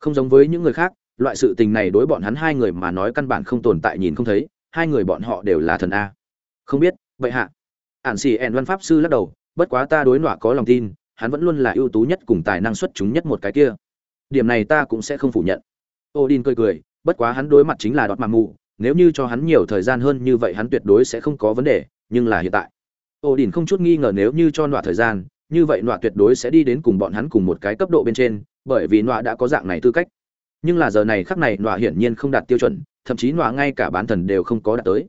Không giống với những người khác, loại sự tình này đối bọn hắn hai người mà nói căn bản không tồn tại nhìn không thấy hai người bọn họ đều là thần a. Không biết, vậy hạ. Ạn xì ẻn văn pháp sư lắc đầu, bất quá ta đối nọa có lòng tin, hắn vẫn luôn là ưu tú nhất cùng tài năng xuất chúng nhất một cái kia. Điểm này ta cũng sẽ không phủ nhận. Odin cười cười, bất quá hắn đối mặt chính là đọt mà mù, nếu như cho hắn nhiều thời gian hơn như vậy hắn tuyệt đối sẽ không có vấn đề, nhưng là hiện tại. Odin không chút nghi ngờ nếu như cho nọa thời gian, như vậy nọa tuyệt đối sẽ đi đến cùng bọn hắn cùng một cái cấp độ bên trên, bởi vì nọa đã có dạng này tư cách. Nhưng là giờ này khắc này nọa hiển nhiên không đạt tiêu chuẩn thậm chí nọa ngay cả bán thần đều không có đạt tới.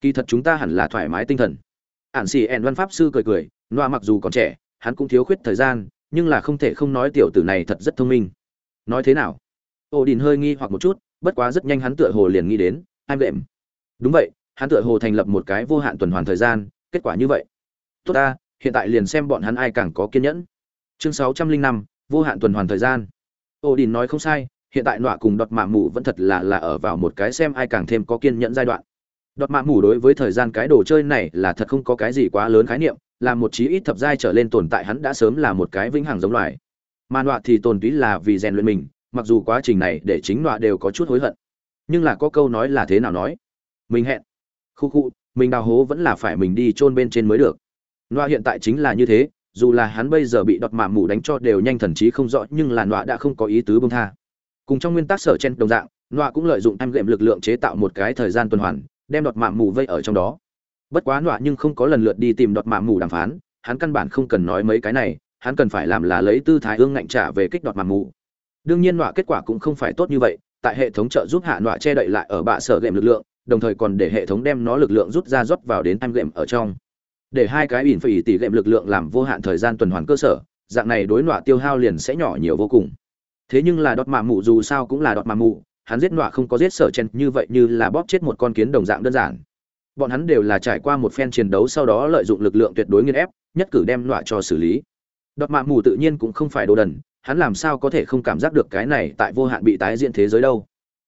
Kỳ thật chúng ta hẳn là thoải mái tinh thần. Ản xì ẻn văn pháp sư cười cười, nọa mặc dù còn trẻ, hắn cũng thiếu khuyết thời gian, nhưng là không thể không nói tiểu tử này thật rất thông minh. Nói thế nào? Ô đình hơi nghi hoặc một chút, bất quá rất nhanh hắn tựa hồ liền nghĩ đến anh đệm đúng vậy, hắn tựa hồ thành lập một cái vô hạn tuần hoàn thời gian, kết quả như vậy. Tốt ta, hiện tại liền xem bọn hắn ai càng có kiên nhẫn. Chương sáu trăm linh năm, vô hạn tuần hoàn thời gian. Ô đình nói không sai hiện tại nọa cùng đọt mạ mù vẫn thật là là ở vào một cái xem ai càng thêm có kiên nhẫn giai đoạn. Đọt mạ mù đối với thời gian cái đồ chơi này là thật không có cái gì quá lớn khái niệm, là một chí ít thập giai trở lên tồn tại hắn đã sớm là một cái vĩnh hằng giống loài. Mà nọa thì tồn túy là vì rèn luyện mình, mặc dù quá trình này để chính nọa đều có chút hối hận. Nhưng là có câu nói là thế nào nói? Mình hẹn. Khu khu, mình đào hố vẫn là phải mình đi chôn bên trên mới được. Nọa hiện tại chính là như thế, dù là hắn bây giờ bị đọt mạ mù đánh cho đều nhanh thần trí không rõ, nhưng là nọa đã không có ý tứ bông tha cùng trong nguyên tắc sở chen đồng dạng nọa cũng lợi dụng em gệm lực lượng chế tạo một cái thời gian tuần hoàn, đem đọt mạ mù vây ở trong đó. Bất quá nọa nhưng không có lần lượt đi tìm đọt mạ mù đàm phán, hắn căn bản không cần nói mấy cái này, hắn cần phải làm là lấy tư thái ương ngạnh trả về kích đọt mạ mù. Đương nhiên nọa kết quả cũng không phải tốt như vậy, tại hệ thống trợ giúp hạ nọa che đậy lại ở bạ sở gệm lực lượng, đồng thời còn để hệ thống đem nó lực lượng rút ra rót vào đến em gệm ở trong. Để hai cái ỉn phải tỷ gệm lực lượng làm vô hạn thời gian tuần hoàn cơ sở, dạng này đối nọa tiêu hao liền sẽ nhỏ nhiều vô cùng thế nhưng là đọt mạ mụ dù sao cũng là đọt mạ mụ hắn giết nọa không có giết sở chen như vậy như là bóp chết một con kiến đồng dạng đơn giản. Bọn hắn đều là trải qua một phen chiến đấu sau đó lợi dụng lực lượng tuyệt đối nghiên ép, nhất cử đem nọa cho xử lý. Đọt mạ mù tự nhiên cũng không phải đồ đần, hắn làm sao có thể không cảm giác được cái này tại vô hạn bị tái diễn thế giới đâu.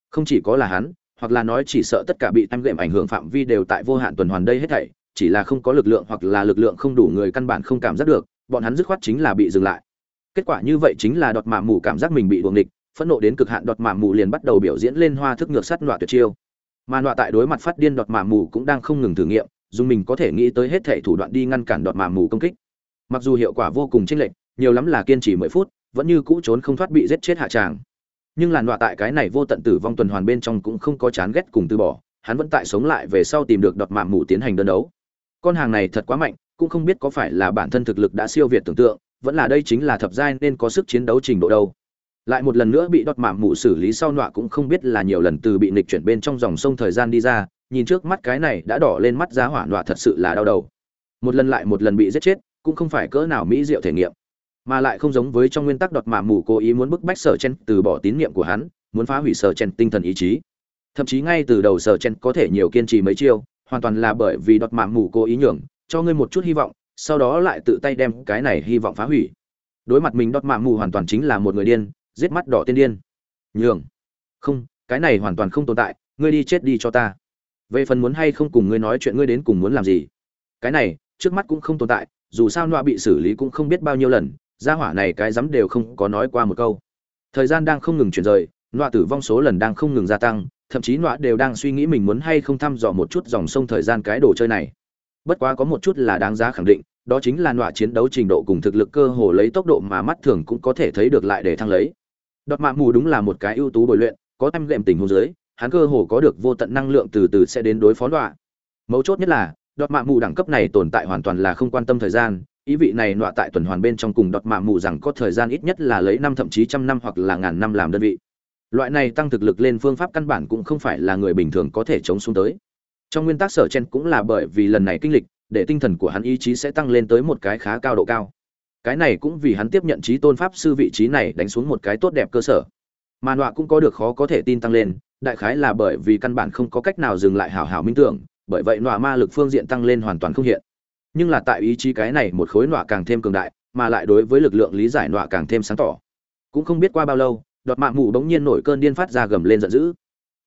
Không chỉ có là hắn, hoặc là nói chỉ sợ tất cả bị tăng gệm ảnh hưởng phạm vi đều tại vô hạn tuần hoàn đây hết thảy, chỉ là không có lực lượng hoặc là lực lượng không đủ người căn bản không cảm giác được, bọn hắn dứt khoát chính là bị dừng lại kết quả như vậy chính là đọt mạ mù cảm giác mình bị buồng địch phẫn nộ đến cực hạn đọt mạ mù liền bắt đầu biểu diễn lên hoa thức ngược sắt nọa tuyệt chiêu. Mà nọa tại đối mặt phát điên đọt mạ mù cũng đang không ngừng thử nghiệm dùng mình có thể nghĩ tới hết thể thủ đoạn đi ngăn cản đọt mạ mù công kích. Mặc dù hiệu quả vô cùng chênh lệch, nhiều lắm là kiên trì mười phút, vẫn như cũ trốn không thoát bị giết chết hạ tràng. Nhưng làn đọa tại cái này vô tận tử vong tuần hoàn bên trong cũng không có chán ghét cùng từ bỏ, hắn vẫn tại sống lại về sau tìm được đọt mạ mù tiến hành đơn đấu. Con hàng này thật quá mạnh, cũng không biết có phải là bản thân thực lực đã siêu việt tưởng tượng vẫn là đây chính là thập giai nên có sức chiến đấu trình độ đâu. Lại một lần nữa bị đọt mạm mụ xử lý sau nọa cũng không biết là nhiều lần từ bị nịch chuyển bên trong dòng sông thời gian đi ra, nhìn trước mắt cái này đã đỏ lên mắt giá hỏa nọa thật sự là đau đầu. Một lần lại một lần bị giết chết, cũng không phải cỡ nào mỹ diệu thể nghiệm. Mà lại không giống với trong nguyên tắc đọt mạm mù cố ý muốn bức bách sở chen từ bỏ tín nhiệm của hắn, muốn phá hủy sở chen tinh thần ý chí. Thậm chí ngay từ đầu sở chen có thể nhiều kiên trì mấy chiêu, hoàn toàn là bởi vì đọt mạm mù cố ý nhường, cho ngươi một chút hy vọng sau đó lại tự tay đem cái này hy vọng phá hủy. Đối mặt mình đọt mạm mù hoàn toàn chính là một người điên, giết mắt đỏ tiên điên. Nhường. Không, cái này hoàn toàn không tồn tại, ngươi đi chết đi cho ta. Về phần muốn hay không cùng ngươi nói chuyện, ngươi đến cùng muốn làm gì? Cái này, trước mắt cũng không tồn tại, dù sao nọa bị xử lý cũng không biết bao nhiêu lần, gia hỏa này cái dám đều không có nói qua một câu. Thời gian đang không ngừng chuyển rời, nọa tử vong số lần đang không ngừng gia tăng, thậm chí nọa đều đang suy nghĩ mình muốn hay không thăm dò một chút dòng sông thời gian cái đồ chơi này bất quá có một chút là đáng giá khẳng định, đó chính là nọa chiến đấu trình độ cùng thực lực cơ hồ lấy tốc độ mà mắt thường cũng có thể thấy được lại để thăng lấy. Đọt mạ mù đúng là một cái ưu tú bồi luyện, có em gệm tình hồ dưới, hắn cơ hồ có được vô tận năng lượng từ từ sẽ đến đối phó nọa. Mấu chốt nhất là, đọt mạ mù đẳng cấp này tồn tại hoàn toàn là không quan tâm thời gian, ý vị này nọa tại tuần hoàn bên trong cùng đọt mạ mù rằng có thời gian ít nhất là lấy năm thậm chí trăm năm hoặc là ngàn năm làm đơn vị. Loại này tăng thực lực lên phương pháp căn bản cũng không phải là người bình thường có thể chống xuống tới trong nguyên tắc sở chen cũng là bởi vì lần này kinh lịch, để tinh thần của hắn ý chí sẽ tăng lên tới một cái khá cao độ cao. Cái này cũng vì hắn tiếp nhận trí tôn pháp sư vị trí này đánh xuống một cái tốt đẹp cơ sở. Mà nọa cũng có được khó có thể tin tăng lên, đại khái là bởi vì căn bản không có cách nào dừng lại hảo hảo minh tưởng, bởi vậy nọa ma lực phương diện tăng lên hoàn toàn không hiện. Nhưng là tại ý chí cái này một khối nọa càng thêm cường đại, mà lại đối với lực lượng lý giải nọa càng thêm sáng tỏ. Cũng không biết qua bao lâu đọt mạng mù bỗng nhiên nổi cơn điên phát ra gầm lên giận dữ.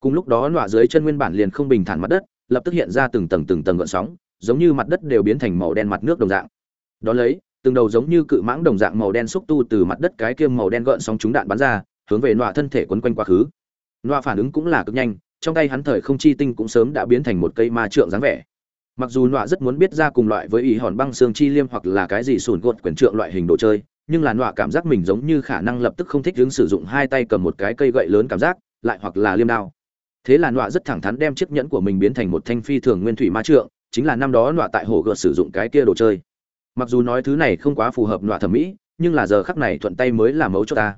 Cùng lúc đó nọa dưới chân nguyên bản liền không bình thản mặt đất lập tức hiện ra từng tầng từng tầng gợn sóng, giống như mặt đất đều biến thành màu đen mặt nước đồng dạng. Đó lấy, từng đầu giống như cự mãng đồng dạng màu đen xúc tu từ mặt đất cái kia màu đen gợn sóng chúng đạn bắn ra, hướng về nọa thân thể quấn quanh quá khứ. Nọa phản ứng cũng là cực nhanh, trong tay hắn thời không chi tinh cũng sớm đã biến thành một cây ma trượng dáng vẻ. Mặc dù nọa rất muốn biết ra cùng loại với ý hòn băng xương chi liêm hoặc là cái gì sùn gột quyền trượng loại hình đồ chơi, nhưng là nọa cảm giác mình giống như khả năng lập tức không thích đứng sử dụng hai tay cầm một cái cây gậy lớn cảm giác, lại hoặc là liêm đao thế là nọa rất thẳng thắn đem chiếc nhẫn của mình biến thành một thanh phi thường nguyên thủy ma trượng, chính là năm đó nọa tại hồ gợt sử dụng cái kia đồ chơi. Mặc dù nói thứ này không quá phù hợp nọa thẩm mỹ, nhưng là giờ khắc này thuận tay mới là mấu cho ta.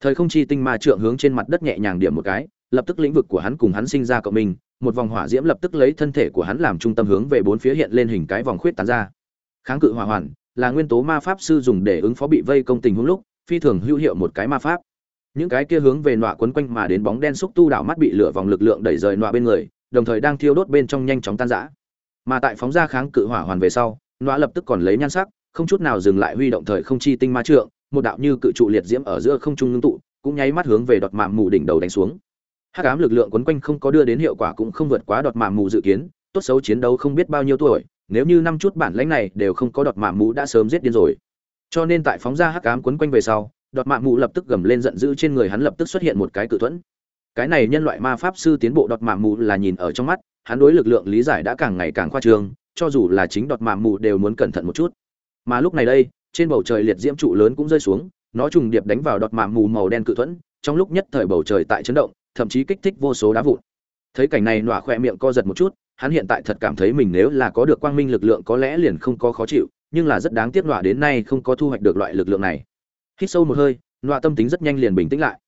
Thời không chi tinh ma trượng hướng trên mặt đất nhẹ nhàng điểm một cái, lập tức lĩnh vực của hắn cùng hắn sinh ra cộng minh một vòng hỏa diễm lập tức lấy thân thể của hắn làm trung tâm hướng về bốn phía hiện lên hình cái vòng khuyết tán ra. Kháng cự hỏa hoàn là nguyên tố ma pháp sư dùng để ứng phó bị vây công tình huống lúc, phi thường hữu hiệu một cái ma pháp những cái kia hướng về nọa quấn quanh mà đến bóng đen xúc tu đảo mắt bị lửa vòng lực lượng đẩy rời nọa bên người, đồng thời đang thiêu đốt bên trong nhanh chóng tan rã. Mà tại phóng ra kháng cự hỏa hoàn về sau, nọa lập tức còn lấy nhan sắc, không chút nào dừng lại huy động thời không chi tinh ma trượng, một đạo như cự trụ liệt diễm ở giữa không trung ngưng tụ, cũng nháy mắt hướng về đọt mạm mù đỉnh đầu đánh xuống. Hắc ám lực lượng quấn quanh không có đưa đến hiệu quả cũng không vượt quá đọt mạm mù dự kiến, tốt xấu chiến đấu không biết bao nhiêu tuổi, nếu như năm chút bản lãnh này đều không có đọt mạm mù đã sớm giết điên rồi. Cho nên tại phóng ra hắc ám quấn quanh về sau đọt mạ mù lập tức gầm lên giận dữ trên người hắn lập tức xuất hiện một cái cự thuẫn. Cái này nhân loại ma pháp sư tiến bộ đọt mạ mù là nhìn ở trong mắt, hắn đối lực lượng lý giải đã càng ngày càng khoa trương, cho dù là chính đọt mạ mù đều muốn cẩn thận một chút. Mà lúc này đây, trên bầu trời liệt diễm trụ lớn cũng rơi xuống, nó trùng điệp đánh vào đọt mạ mù màu đen cự thuẫn, trong lúc nhất thời bầu trời tại chấn động, thậm chí kích thích vô số đá vụn. Thấy cảnh này nọa khoe miệng co giật một chút, hắn hiện tại thật cảm thấy mình nếu là có được quang minh lực lượng có lẽ liền không có khó chịu, nhưng là rất đáng tiếc nọa đến nay không có thu hoạch được loại lực lượng này hít sâu một hơi, nọa tâm tính rất nhanh liền bình tĩnh lại.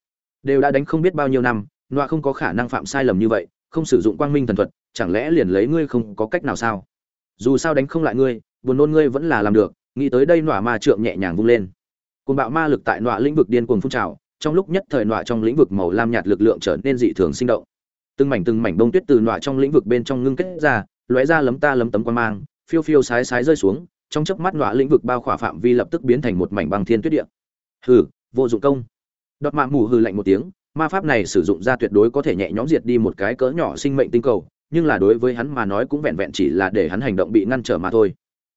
Đều đã đánh không biết bao nhiêu năm, nọa không có khả năng phạm sai lầm như vậy, không sử dụng quang minh thần thuật, chẳng lẽ liền lấy ngươi không có cách nào sao? Dù sao đánh không lại ngươi, buồn nôn ngươi vẫn là làm được, nghĩ tới đây nọa ma trượng nhẹ nhàng vung lên. Côn bạo ma lực tại nọa lĩnh vực điên cuồng phun trào, trong lúc nhất thời nọa trong lĩnh vực màu lam nhạt lực lượng trở nên dị thường sinh động. Từng mảnh từng mảnh bông tuyết từ nọa trong lĩnh vực bên trong ngưng kết ra, lóe ra lấm ta lấm tấm quan mang, phiêu phiêu sái sái rơi xuống, trong chớp mắt nọa lĩnh vực bao khỏa phạm vi lập tức biến thành một mảnh băng thiên tuyết địa hừ, vô dụng công. Đọt mạ mù hừ lạnh một tiếng, ma pháp này sử dụng ra tuyệt đối có thể nhẹ nhõm diệt đi một cái cỡ nhỏ sinh mệnh tinh cầu, nhưng là đối với hắn mà nói cũng vẹn vẹn chỉ là để hắn hành động bị ngăn trở mà thôi.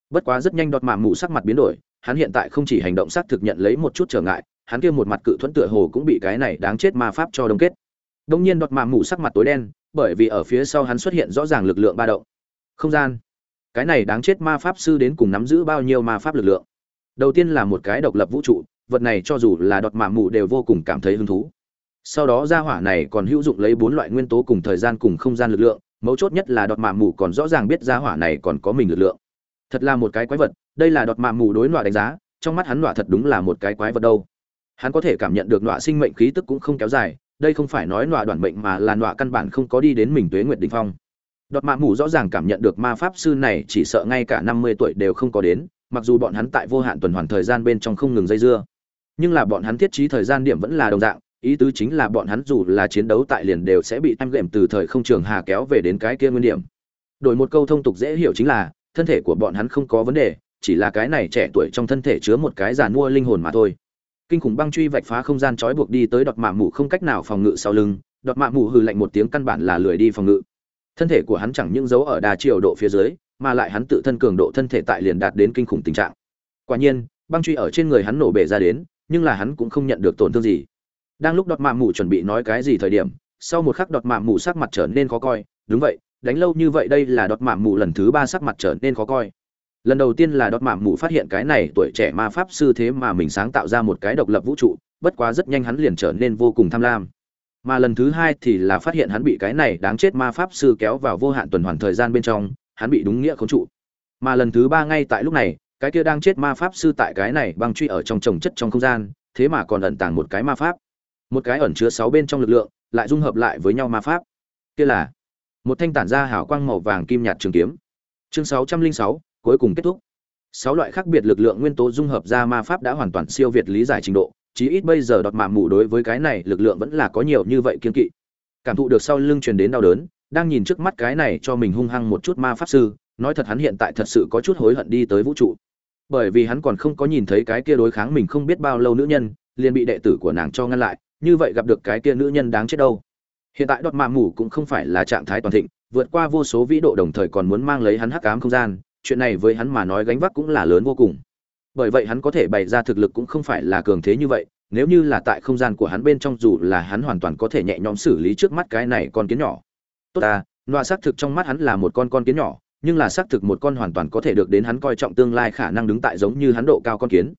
Bất quá rất nhanh đọt mạ mù sắc mặt biến đổi, hắn hiện tại không chỉ hành động xác thực nhận lấy một chút trở ngại, hắn kia một mặt cự thuẫn tựa hồ cũng bị cái này đáng chết ma pháp cho đông kết. Đông nhiên đọt mạ mù sắc mặt tối đen, bởi vì ở phía sau hắn xuất hiện rõ ràng lực lượng ba động. Không gian. Cái này đáng chết ma pháp sư đến cùng nắm giữ bao nhiêu ma pháp lực lượng? Đầu tiên là một cái độc lập vũ trụ vật này cho dù là đọt mạ mù đều vô cùng cảm thấy hứng thú. Sau đó ra hỏa này còn hữu dụng lấy bốn loại nguyên tố cùng thời gian cùng không gian lực lượng, mấu chốt nhất là đọt mạ mù còn rõ ràng biết ra hỏa này còn có mình lực lượng. Thật là một cái quái vật, đây là đọt mạ mù đối nọa đánh giá, trong mắt hắn nọa thật đúng là một cái quái vật đâu. Hắn có thể cảm nhận được nọa sinh mệnh khí tức cũng không kéo dài, đây không phải nói nọa đoạn bệnh mà là nọa căn bản không có đi đến mình tuế nguyệt đình phong. Đọt mạ mù rõ ràng cảm nhận được ma pháp sư này chỉ sợ ngay cả năm mươi tuổi đều không có đến, mặc dù bọn hắn tại vô hạn tuần hoàn thời gian bên trong không ngừng dây dưa nhưng là bọn hắn thiết trí thời gian điểm vẫn là đồng dạng, ý tứ chính là bọn hắn dù là chiến đấu tại liền đều sẽ bị em lệm từ thời không trường hà kéo về đến cái kia nguyên điểm. Đổi một câu thông tục dễ hiểu chính là, thân thể của bọn hắn không có vấn đề, chỉ là cái này trẻ tuổi trong thân thể chứa một cái giàn mua linh hồn mà thôi. Kinh khủng băng truy vạch phá không gian trói buộc đi tới đọt mạ mù không cách nào phòng ngự sau lưng, đọt mạ mù hừ lạnh một tiếng căn bản là lười đi phòng ngự. Thân thể của hắn chẳng những dấu ở đà chiều độ phía dưới, mà lại hắn tự thân cường độ thân thể tại liền đạt đến kinh khủng tình trạng. Quả nhiên, băng truy ở trên người hắn nổ bể ra đến nhưng là hắn cũng không nhận được tổn thương gì. Đang lúc đọt mạ mù chuẩn bị nói cái gì thời điểm, sau một khắc đọt mạ mù sắc mặt trở nên khó coi. Đúng vậy, đánh lâu như vậy đây là đọt mạ mù lần thứ ba sắc mặt trở nên khó coi. Lần đầu tiên là đọt mạ mù phát hiện cái này tuổi trẻ ma pháp sư thế mà mình sáng tạo ra một cái độc lập vũ trụ, bất quá rất nhanh hắn liền trở nên vô cùng tham lam. Mà lần thứ hai thì là phát hiện hắn bị cái này đáng chết ma pháp sư kéo vào vô hạn tuần hoàn thời gian bên trong, hắn bị đúng nghĩa khống trụ. Mà lần thứ ba ngay tại lúc này cái kia đang chết ma pháp sư tại cái này băng truy ở trong trồng chất trong không gian, thế mà còn ẩn tàng một cái ma pháp. Một cái ẩn chứa sáu bên trong lực lượng, lại dung hợp lại với nhau ma pháp. Kia là một thanh tản ra hào quang màu vàng kim nhạt trường kiếm. Chương sáu trăm linh sáu, cuối cùng kết thúc. Sáu loại khác biệt lực lượng nguyên tố dung hợp ra ma pháp đã hoàn toàn siêu việt lý giải trình độ, chí ít bây giờ đọt mạ mù đối với cái này lực lượng vẫn là có nhiều như vậy kiên kỵ. Cảm thụ được sau lưng truyền đến đau đớn, đang nhìn trước mắt cái này cho mình hung hăng một chút ma pháp sư, nói thật hắn hiện tại thật sự có chút hối hận đi tới vũ trụ bởi vì hắn còn không có nhìn thấy cái kia đối kháng mình không biết bao lâu nữ nhân, liền bị đệ tử của nàng cho ngăn lại, như vậy gặp được cái kia nữ nhân đáng chết đâu. Hiện tại đọt mạ mủ cũng không phải là trạng thái toàn thịnh, vượt qua vô số vĩ độ đồng thời còn muốn mang lấy hắn hắc ám không gian, chuyện này với hắn mà nói gánh vác cũng là lớn vô cùng. Bởi vậy hắn có thể bày ra thực lực cũng không phải là cường thế như vậy, nếu như là tại không gian của hắn bên trong dù là hắn hoàn toàn có thể nhẹ nhõm xử lý trước mắt cái này con kiến nhỏ. Tốt ta loa xác thực trong mắt hắn là một con con kiến nhỏ nhưng là xác thực một con hoàn toàn có thể được đến hắn coi trọng tương lai khả năng đứng tại giống như hắn độ cao con kiến.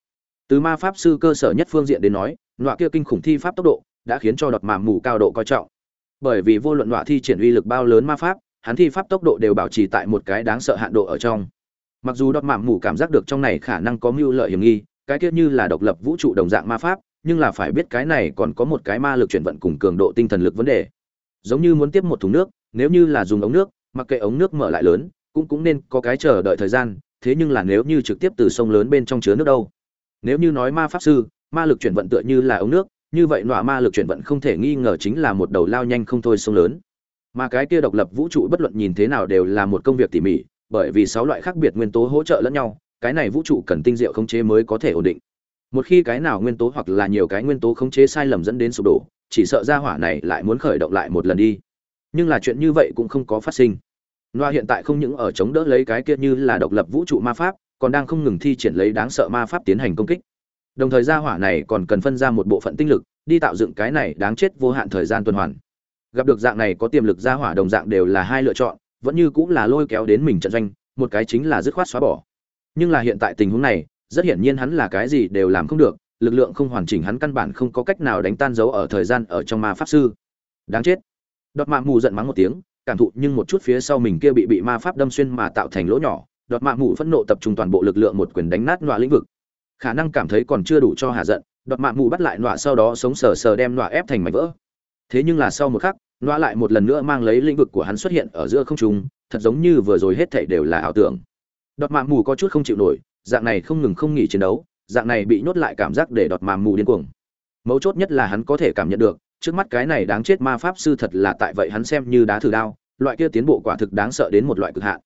Từ ma pháp sư cơ sở nhất phương diện đến nói, nọa kia kinh khủng thi pháp tốc độ đã khiến cho đọt màm mù cao độ coi trọng. Bởi vì vô luận nọa thi triển uy lực bao lớn ma pháp, hắn thi pháp tốc độ đều bảo trì tại một cái đáng sợ hạn độ ở trong. Mặc dù đọt màm mù cảm giác được trong này khả năng có mưu lợi hiểm nghi, cái kia như là độc lập vũ trụ đồng dạng ma pháp, nhưng là phải biết cái này còn có một cái ma lực chuyển vận cùng cường độ tinh thần lực vấn đề. Giống như muốn tiếp một thùng nước, nếu như là dùng ống nước, mặc kệ ống nước mở lại lớn cũng cũng nên có cái chờ đợi thời gian, thế nhưng là nếu như trực tiếp từ sông lớn bên trong chứa nước đâu? Nếu như nói ma pháp sư, ma lực chuyển vận tựa như là ống nước, như vậy nọa ma lực chuyển vận không thể nghi ngờ chính là một đầu lao nhanh không thôi sông lớn. Mà cái kia độc lập vũ trụ bất luận nhìn thế nào đều là một công việc tỉ mỉ, bởi vì sáu loại khác biệt nguyên tố hỗ trợ lẫn nhau, cái này vũ trụ cần tinh diệu khống chế mới có thể ổn định. Một khi cái nào nguyên tố hoặc là nhiều cái nguyên tố khống chế sai lầm dẫn đến sụp đổ, chỉ sợ ra hỏa này lại muốn khởi động lại một lần đi. Nhưng là chuyện như vậy cũng không có phát sinh. Noa hiện tại không những ở chống đỡ lấy cái kia như là độc lập vũ trụ ma pháp, còn đang không ngừng thi triển lấy đáng sợ ma pháp tiến hành công kích. Đồng thời gia hỏa này còn cần phân ra một bộ phận tinh lực, đi tạo dựng cái này đáng chết vô hạn thời gian tuần hoàn. Gặp được dạng này có tiềm lực gia hỏa đồng dạng đều là hai lựa chọn, vẫn như cũng là lôi kéo đến mình trận doanh một cái chính là dứt khoát xóa bỏ nhưng là hiện tại tình huống này rất hiển nhiên hắn là cái gì đều làm không được lực lượng không hoàn chỉnh hắn căn bản không có cách nào đánh tan dấu ở thời gian ở trong ma pháp sư đáng chết Đột mạng mù giận mắng một tiếng cảm thụ, nhưng một chút phía sau mình kia bị bị ma pháp đâm xuyên mà tạo thành lỗ nhỏ đọt mạ mù phẫn nộ tập trung toàn bộ lực lượng một quyền đánh nát nọa lĩnh vực. Khả năng cảm thấy còn chưa đủ cho hạ giận đọt mạ mù bắt lại nọa sau đó sống sờ sờ đem nọa ép thành mảnh vỡ. Thế nhưng là sau một khắc, nọa lại một lần nữa mang lấy lĩnh vực của hắn xuất hiện ở giữa không trung, thật giống như vừa rồi hết thảy đều là ảo tưởng. Đọt mạ mù có chút không chịu nổi, dạng này không ngừng không nghỉ chiến đấu, dạng này bị nhốt lại cảm giác để đọt mạ mù điên cuồng. Mấu chốt nhất là hắn có thể cảm nhận được, trước mắt cái này đáng chết ma pháp sư thật là tại vậy hắn xem như đá thử đao loại kia tiến bộ quả thực đáng sợ đến một loại cực hạn.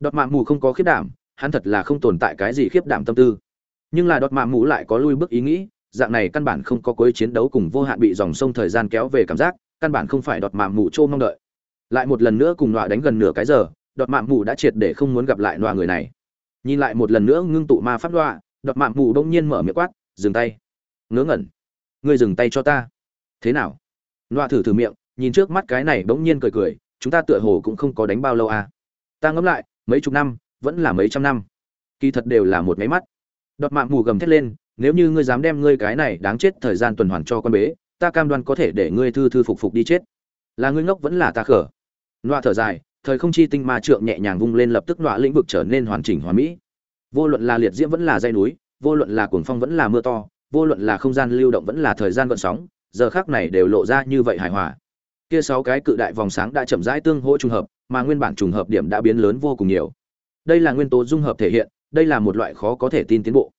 Đọt mạ mù không có khiếp đảm, hắn thật là không tồn tại cái gì khiếp đảm tâm tư. Nhưng là đọt mạ mù lại có lui bước ý nghĩ, dạng này căn bản không có cuối chiến đấu cùng vô hạn bị dòng sông thời gian kéo về cảm giác, căn bản không phải đọt mạ mù trô mong đợi. Lại một lần nữa cùng nọa đánh gần nửa cái giờ, đọt mạ mù đã triệt để không muốn gặp lại nọa người này. Nhìn lại một lần nữa ngưng tụ ma pháp nọa, đọt mạ mù đông nhiên mở miệng quát, dừng tay. Ngớ ngẩn. Ngươi dừng tay cho ta. Thế nào? Nọa thử thử miệng, nhìn trước mắt cái này bỗng nhiên cười cười chúng ta tựa hồ cũng không có đánh bao lâu à. Ta ngẫm lại, mấy chục năm, vẫn là mấy trăm năm. Kỳ thật đều là một máy mắt. Đọt mạng mù gầm thét lên, nếu như ngươi dám đem ngươi cái này đáng chết thời gian tuần hoàn cho con bế, ta cam đoan có thể để ngươi thư thư phục phục đi chết. Là ngươi ngốc vẫn là ta khở nọa thở dài, thời không chi tinh ma trượng nhẹ nhàng vung lên lập tức nọa lĩnh vực trở nên hoàn chỉnh hoàn mỹ. Vô luận là liệt diễm vẫn là dây núi, vô luận là cuồng phong vẫn là mưa to, vô luận là không gian lưu động vẫn là thời gian vận sóng, giờ khác này đều lộ ra như vậy hài hòa kia sáu cái cự đại vòng sáng đã chậm rãi tương hỗ trùng hợp, mà nguyên bản trùng hợp điểm đã biến lớn vô cùng nhiều. Đây là nguyên tố dung hợp thể hiện, đây là một loại khó có thể tin tiến bộ.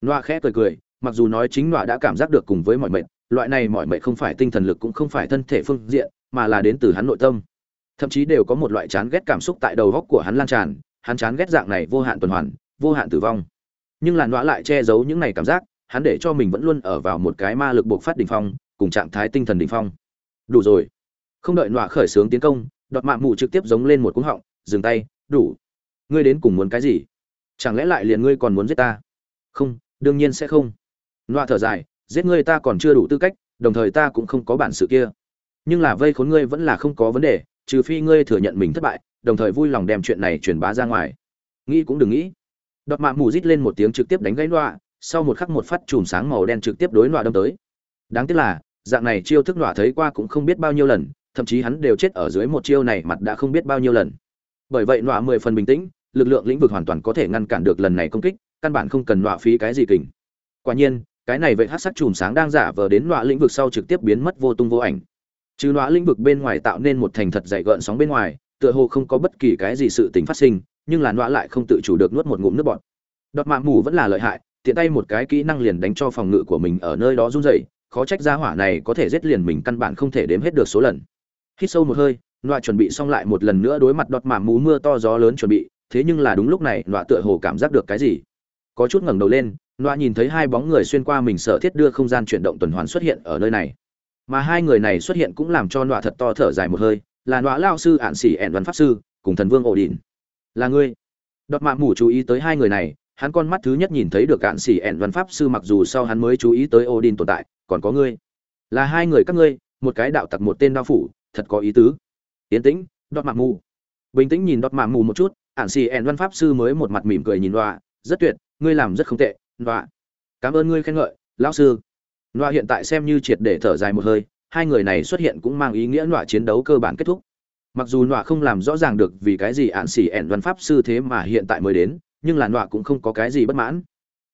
Loa khẽ cười cười, mặc dù nói chính loa đã cảm giác được cùng với mọi mệnh, loại này mọi mệnh không phải tinh thần lực cũng không phải thân thể phương diện, mà là đến từ hắn nội tâm. Thậm chí đều có một loại chán ghét cảm xúc tại đầu góc của hắn lan tràn, hắn chán ghét dạng này vô hạn tuần hoàn, vô hạn tử vong. Nhưng làn loa lại che giấu những này cảm giác, hắn để cho mình vẫn luôn ở vào một cái ma lực buộc phát đỉnh phong, cùng trạng thái tinh thần đỉnh phong. Đủ rồi không đợi nọa khởi xướng tiến công, đọt mạ mù trực tiếp giống lên một cúng họng, dừng tay, đủ, ngươi đến cùng muốn cái gì? Chẳng lẽ lại liền ngươi còn muốn giết ta? Không, đương nhiên sẽ không. Nọa thở dài, giết ngươi ta còn chưa đủ tư cách, đồng thời ta cũng không có bản sự kia. Nhưng là vây khốn ngươi vẫn là không có vấn đề, trừ phi ngươi thừa nhận mình thất bại, đồng thời vui lòng đem chuyện này truyền bá ra ngoài. Nghĩ cũng đừng nghĩ. Đọt mạ mù rít lên một tiếng trực tiếp đánh gãy nọa, sau một khắc một phát chùm sáng màu đen trực tiếp đối nọa đâm tới. Đáng tiếc là, dạng này chiêu thức nọa thấy qua cũng không biết bao nhiêu lần thậm chí hắn đều chết ở dưới một chiêu này mặt đã không biết bao nhiêu lần. Bởi vậy nọa mười phần bình tĩnh, lực lượng lĩnh vực hoàn toàn có thể ngăn cản được lần này công kích, căn bản không cần nọa phí cái gì kình. Quả nhiên, cái này vậy hát sắc chùm sáng đang giả vờ đến nọa lĩnh vực sau trực tiếp biến mất vô tung vô ảnh. Trừ nọa lĩnh vực bên ngoài tạo nên một thành thật dày gợn sóng bên ngoài, tựa hồ không có bất kỳ cái gì sự tình phát sinh, nhưng là nọa lại không tự chủ được nuốt một ngụm nước bọt. Đọt mạng mù vẫn là lợi hại, tiện tay một cái kỹ năng liền đánh cho phòng ngự của mình ở nơi đó run rẩy, khó trách ra hỏa này có thể giết liền mình căn bản không thể đếm hết được số lần hít sâu một hơi, nọa chuẩn bị xong lại một lần nữa đối mặt đọt mảm mú mưa to gió lớn chuẩn bị, thế nhưng là đúng lúc này, nọa tựa hồ cảm giác được cái gì. Có chút ngẩng đầu lên, nọa nhìn thấy hai bóng người xuyên qua mình sở thiết đưa không gian chuyển động tuần hoàn xuất hiện ở nơi này. Mà hai người này xuất hiện cũng làm cho nọa thật to thở dài một hơi, là nọa lao sư ạn xỉ ẻn văn pháp sư, cùng thần vương ổ là ngươi. Đọt mạ mù chú ý tới hai người này, hắn con mắt thứ nhất nhìn thấy được ạn xỉ ẻn văn pháp sư mặc dù sau hắn mới chú ý tới ổ tồn tại, còn có ngươi. Là hai người các ngươi, một cái đạo tặc một tên đao phủ thật có ý tứ. Yến tĩnh, đọt mạng mù. Bình tĩnh nhìn đọt mạng mù một chút ạn xì ẻn văn pháp sư mới một mặt mỉm cười nhìn đoạ rất tuyệt, ngươi làm rất không tệ đoạ cảm ơn ngươi khen ngợi, lão sư. Đoạ hiện tại xem như triệt để thở dài một hơi, hai người này xuất hiện cũng mang ý nghĩa đoạ chiến đấu cơ bản kết thúc. Mặc dù đoạ không làm rõ ràng được vì cái gì ạn xì ẻn văn pháp sư thế mà hiện tại mới đến, nhưng là đoạ cũng không có cái gì bất mãn.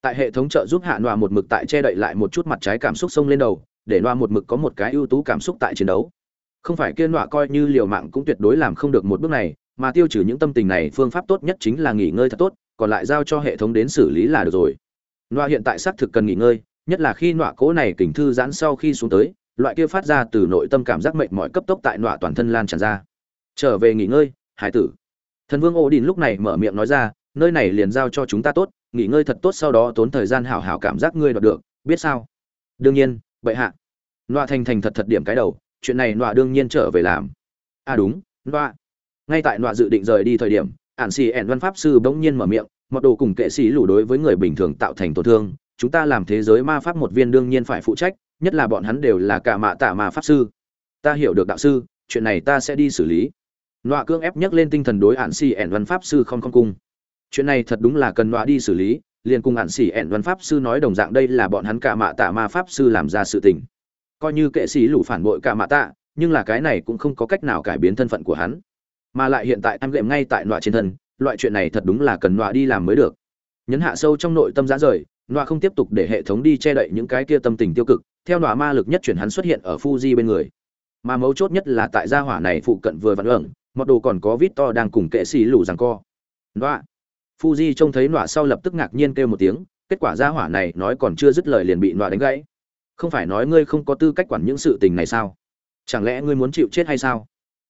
Tại hệ thống trợ giúp hạ đoạ một mực tại che đậy lại một chút mặt trái cảm xúc sông lên đầu, để đoạ một mực có một cái ưu tú cảm xúc tại chiến đấu không phải kiên nọa coi như liều mạng cũng tuyệt đối làm không được một bước này, mà tiêu trừ những tâm tình này, phương pháp tốt nhất chính là nghỉ ngơi thật tốt, còn lại giao cho hệ thống đến xử lý là được rồi. Nọa hiện tại xác thực cần nghỉ ngơi, nhất là khi nọa cố này kình thư giãn sau khi xuống tới, loại kia phát ra từ nội tâm cảm giác mệnh mọi cấp tốc tại nọa toàn thân lan tràn ra. Trở về nghỉ ngơi, hải tử. Thần vương ô đình lúc này mở miệng nói ra, nơi này liền giao cho chúng ta tốt, nghỉ ngơi thật tốt sau đó tốn thời gian hảo hảo cảm giác ngươi đoạt được, biết sao? Đương nhiên, bệ hạ. Nọa thành thành thật thật điểm cái đầu chuyện này nọa đương nhiên trở về làm. À đúng, nọa. Ngay tại nọa dự định rời đi thời điểm, ản xì ẻn văn pháp sư bỗng nhiên mở miệng mật đồ cùng kệ sĩ lủ đối với người bình thường tạo thành tổn thương, chúng ta làm thế giới ma pháp một viên đương nhiên phải phụ trách, nhất là bọn hắn đều là cả mạ tạ ma pháp sư. Ta hiểu được đạo sư, chuyện này ta sẽ đi xử lý. Nọa cương ép nhắc lên tinh thần đối ản xì ẻn văn pháp sư không không cung. Chuyện này thật đúng là cần nọa đi xử lý, liền cùng ản xì ẻn văn pháp sư nói đồng dạng đây là bọn hắn cả mạ tạ ma pháp sư làm ra sự tình coi như kệ sĩ lũ phản bội cả mạ tạ, nhưng là cái này cũng không có cách nào cải biến thân phận của hắn. Mà lại hiện tại em lệm ngay tại nọa trên thân, loại chuyện này thật đúng là cần nọa đi làm mới được. Nhấn hạ sâu trong nội tâm giá rời, nọa không tiếp tục để hệ thống đi che đậy những cái kia tâm tình tiêu cực, theo nọa ma lực nhất chuyển hắn xuất hiện ở Fuji bên người. Mà mấu chốt nhất là tại gia hỏa này phụ cận vừa vặn ẩn mọt đồ còn có vít to đang cùng kệ sĩ lù rằng co. Nọa, Fuji trông thấy nọa sau lập tức ngạc nhiên kêu một tiếng, kết quả gia hỏa này nói còn chưa dứt lời liền bị nọa đánh gãy không phải nói ngươi không có tư cách quản những sự tình này sao? Chẳng lẽ ngươi muốn chịu chết hay sao?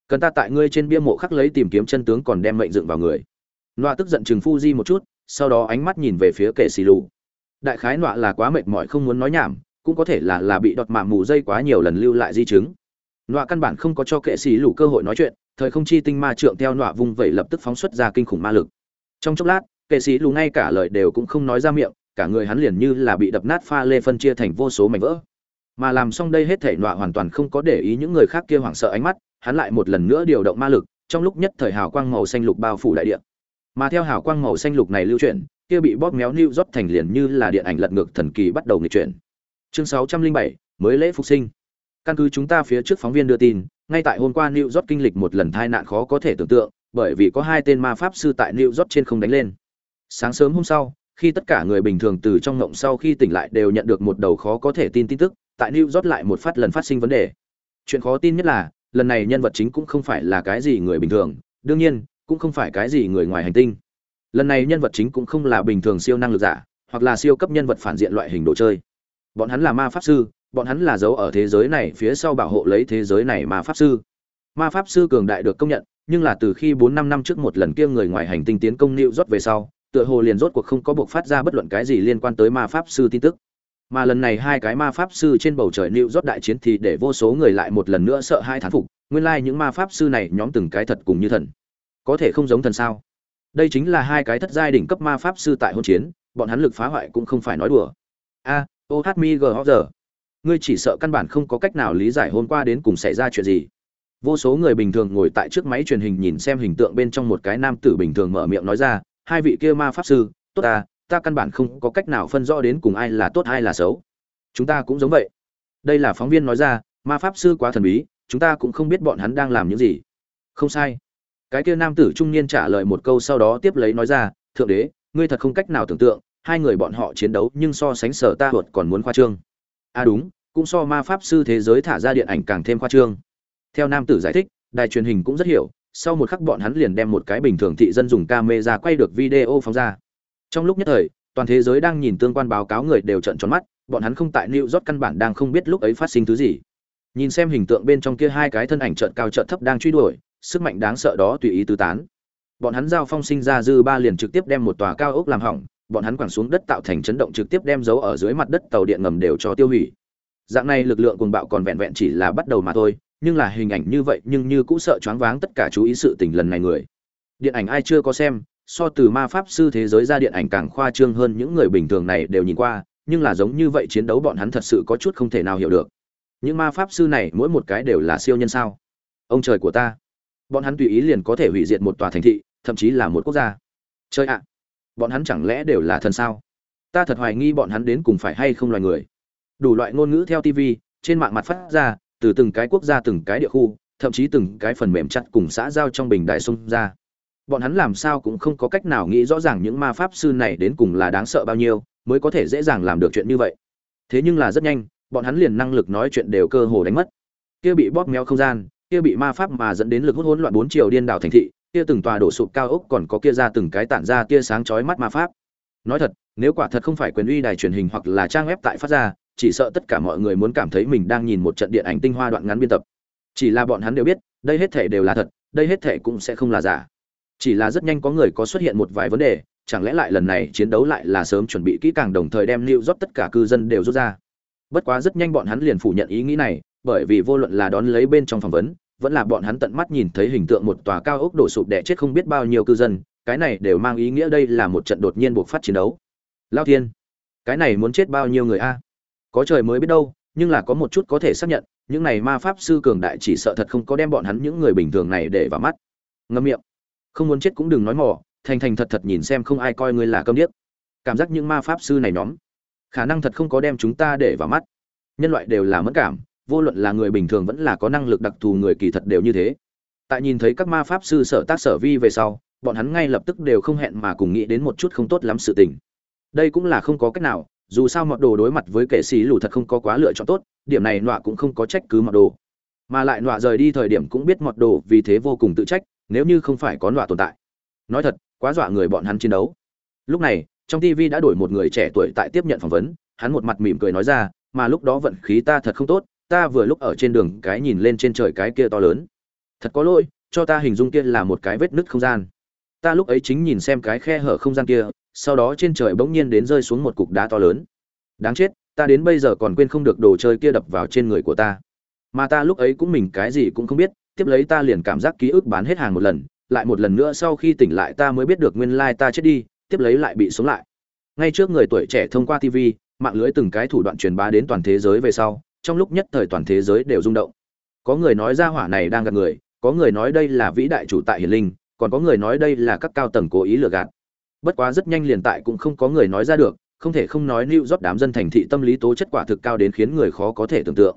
Cần ta tại ngươi trên bia mộ khắc lấy tìm kiếm chân tướng còn đem mệnh dựng vào người. Nọa tức giận chừng phu di một chút, sau đó ánh mắt nhìn về phía kệ xì lù. Đại khái nọa là quá mệt mỏi không muốn nói nhảm, cũng có thể là là bị đọt mạ mù dây quá nhiều lần lưu lại di chứng. Nọa căn bản không có cho kệ xì lù cơ hội nói chuyện, thời không chi tinh ma trượng theo nọa vung vẩy lập tức phóng xuất ra kinh khủng ma lực. Trong chốc lát kệ sĩ lù ngay cả lời đều cũng không nói ra miệng cả người hắn liền như là bị đập nát pha lê phân chia thành vô số mảnh vỡ. Mà làm xong đây hết thể nọa hoàn toàn không có để ý những người khác kia hoảng sợ ánh mắt hắn lại một lần nữa điều động ma lực trong lúc nhất thời hào quang màu xanh lục bao phủ đại địa. Mà theo hào quang màu xanh lục này lưu chuyển kia bị bóp méo lưu rót thành liền như là điện ảnh lật ngược thần kỳ bắt đầu nghịch chuyển. Chương 607, mới lễ phục sinh. Căn cứ chúng ta phía trước phóng viên đưa tin ngay tại hôm qua new rót kinh lịch một lần tai nạn khó có thể tưởng tượng bởi vì có hai tên ma pháp sư tại new rót trên không đánh lên. Sáng sớm hôm sau khi tất cả người bình thường từ trong ngộng sau khi tỉnh lại đều nhận được một đầu khó có thể tin tin tức, tại new york lại một phát lần phát sinh vấn đề. Chuyện khó tin nhất là, lần này nhân vật chính cũng không phải là cái gì người bình thường, đương nhiên, cũng không phải cái gì người ngoài hành tinh. Lần này nhân vật chính cũng không là bình thường siêu năng lực giả, hoặc là siêu cấp nhân vật phản diện loại hình đồ chơi. Bọn hắn là ma pháp sư, bọn hắn là dấu ở thế giới này phía sau bảo hộ lấy thế giới này ma pháp sư. Ma pháp sư cường đại được công nhận, nhưng là từ khi bốn năm năm trước một lần kia người ngoài hành tinh tiến công New rót về sau tựa hồ liền rốt cuộc không có buộc phát ra bất luận cái gì liên quan tới ma pháp sư tin tức. Mà lần này hai cái ma pháp sư trên bầu trời nịu rót đại chiến thì để vô số người lại một lần nữa sợ hai thán phục, nguyên lai những ma pháp sư này nhóm từng cái thật cùng như thần. Có thể không giống thần sao? Đây chính là hai cái thất giai đỉnh cấp ma pháp sư tại hôn chiến, bọn hắn lực phá hoại cũng không phải nói đùa. A, ô hát mi g giờ. Ngươi chỉ sợ căn bản không có cách nào lý giải hôm qua đến cùng xảy ra chuyện gì. Vô số người bình thường ngồi tại trước máy truyền hình nhìn xem hình tượng bên trong một cái nam tử bình thường mở miệng nói ra hai vị kia ma pháp sư, tốt ta ta căn bản không có cách nào phân rõ đến cùng ai là tốt ai là xấu. Chúng ta cũng giống vậy. Đây là phóng viên nói ra, ma pháp sư quá thần bí, chúng ta cũng không biết bọn hắn đang làm những gì. Không sai. Cái kia nam tử trung niên trả lời một câu sau đó tiếp lấy nói ra, thượng đế, ngươi thật không cách nào tưởng tượng, hai người bọn họ chiến đấu nhưng so sánh sở ta hụt còn muốn khoa trương. À đúng, cũng so ma pháp sư thế giới thả ra điện ảnh càng thêm khoa trương. Theo nam tử giải thích, đài truyền hình cũng rất hiểu sau một khắc bọn hắn liền đem một cái bình thường thị dân dùng camera quay được video phóng ra. Trong lúc nhất thời, toàn thế giới đang nhìn tương quan báo cáo người đều trợn tròn mắt, bọn hắn không tại New York căn bản đang không biết lúc ấy phát sinh thứ gì. Nhìn xem hình tượng bên trong kia hai cái thân ảnh trợn cao trợn thấp đang truy đuổi, sức mạnh đáng sợ đó tùy ý tứ tán. Bọn hắn giao phong sinh ra dư ba liền trực tiếp đem một tòa cao ốc làm hỏng, bọn hắn quẳng xuống đất tạo thành chấn động trực tiếp đem dấu ở dưới mặt đất tàu điện ngầm đều cho tiêu hủy. Dạng này lực lượng cuồng bạo còn vẹn vẹn chỉ là bắt đầu mà thôi nhưng là hình ảnh như vậy nhưng như cũng sợ choáng váng tất cả chú ý sự tình lần này người. Điện ảnh ai chưa có xem, so từ ma pháp sư thế giới ra điện ảnh càng khoa trương hơn những người bình thường này đều nhìn qua, nhưng là giống như vậy chiến đấu bọn hắn thật sự có chút không thể nào hiểu được. Những ma pháp sư này mỗi một cái đều là siêu nhân sao? Ông trời của ta. Bọn hắn tùy ý liền có thể hủy diệt một tòa thành thị, thậm chí là một quốc gia. Chơi ạ, bọn hắn chẳng lẽ đều là thần sao? Ta thật hoài nghi bọn hắn đến cùng phải hay không loài người. Đủ loại ngôn ngữ theo tv trên mạng mặt phát ra từ từng cái quốc gia, từng cái địa khu, thậm chí từng cái phần mềm chặt cùng xã giao trong bình đại sông ra. Bọn hắn làm sao cũng không có cách nào nghĩ rõ ràng những ma pháp sư này đến cùng là đáng sợ bao nhiêu, mới có thể dễ dàng làm được chuyện như vậy. Thế nhưng là rất nhanh, bọn hắn liền năng lực nói chuyện đều cơ hồ đánh mất. Kia bị bóp méo không gian, kia bị ma pháp mà dẫn đến lực hút hỗn loạn bốn chiều điên đảo thành thị, kia từng tòa đổ sụp cao ốc còn có kia ra từng cái tản ra tia sáng chói mắt ma pháp. Nói thật, nếu quả thật không phải quyền uy đài truyền hình hoặc là trang web tại phát ra chỉ sợ tất cả mọi người muốn cảm thấy mình đang nhìn một trận điện ảnh tinh hoa đoạn ngắn biên tập. Chỉ là bọn hắn đều biết, đây hết thể đều là thật, đây hết thể cũng sẽ không là giả. Chỉ là rất nhanh có người có xuất hiện một vài vấn đề, chẳng lẽ lại lần này chiến đấu lại là sớm chuẩn bị kỹ càng đồng thời đem lưu rót tất cả cư dân đều rút ra? Bất quá rất nhanh bọn hắn liền phủ nhận ý nghĩ này, bởi vì vô luận là đón lấy bên trong phỏng vấn, vẫn là bọn hắn tận mắt nhìn thấy hình tượng một tòa cao ốc đổ sụp đẻ chết không biết bao nhiêu cư dân, cái này đều mang ý nghĩa đây là một trận đột nhiên buộc phát chiến đấu. Lao thiên, cái này muốn chết bao nhiêu người a? Có trời mới biết đâu, nhưng là có một chút có thể xác nhận, những này ma pháp sư cường đại chỉ sợ thật không có đem bọn hắn những người bình thường này để vào mắt. Ngâm miệng. Không muốn chết cũng đừng nói mỏ thành thành thật thật nhìn xem không ai coi ngươi là câm điếc. Cảm giác những ma pháp sư này nhóm, khả năng thật không có đem chúng ta để vào mắt. Nhân loại đều là mất cảm, vô luận là người bình thường vẫn là có năng lực đặc thù người kỳ thật đều như thế. Tại nhìn thấy các ma pháp sư sở tác sở vi về sau, bọn hắn ngay lập tức đều không hẹn mà cùng nghĩ đến một chút không tốt lắm sự tình. Đây cũng là không có cách nào dù sao mọt đồ đối mặt với kẻ xì lù thật không có quá lựa chọn tốt, điểm này nọa cũng không có trách cứ mọt đồ. Mà lại nọa rời đi thời điểm cũng biết mọt đồ vì thế vô cùng tự trách, nếu như không phải có nọa tồn tại. Nói thật, quá dọa người bọn hắn chiến đấu. Lúc này, trong tv đã đổi một người trẻ tuổi tại tiếp nhận phỏng vấn, hắn một mặt mỉm cười nói ra, mà lúc đó vận khí ta thật không tốt, ta vừa lúc ở trên đường cái nhìn lên trên trời cái kia to lớn. Thật có lỗi, cho ta hình dung kia là một cái vết nứt không gian. Ta lúc ấy chính nhìn xem cái khe hở không gian kia sau đó trên trời bỗng nhiên đến rơi xuống một cục đá to lớn. Đáng chết, ta đến bây giờ còn quên không được đồ chơi kia đập vào trên người của ta. Mà ta lúc ấy cũng mình cái gì cũng không biết, tiếp lấy ta liền cảm giác ký ức bán hết hàng một lần, lại một lần nữa sau khi tỉnh lại ta mới biết được nguyên lai ta chết đi, tiếp lấy lại bị sống lại. Ngay trước người tuổi trẻ thông qua tv mạng lưới từng cái thủ đoạn truyền bá đến toàn thế giới về sau, trong lúc nhất thời toàn thế giới đều rung động. Có người nói ra hỏa này đang gặp người, có người nói đây là vĩ đại chủ tại hiền linh, còn có người nói đây là các cao tầng cố ý lừa gạt bất quá rất nhanh liền tại cũng không có người nói ra được, không thể không nói lưu rót đám dân thành thị tâm lý tố chất quả thực cao đến khiến người khó có thể tưởng tượng.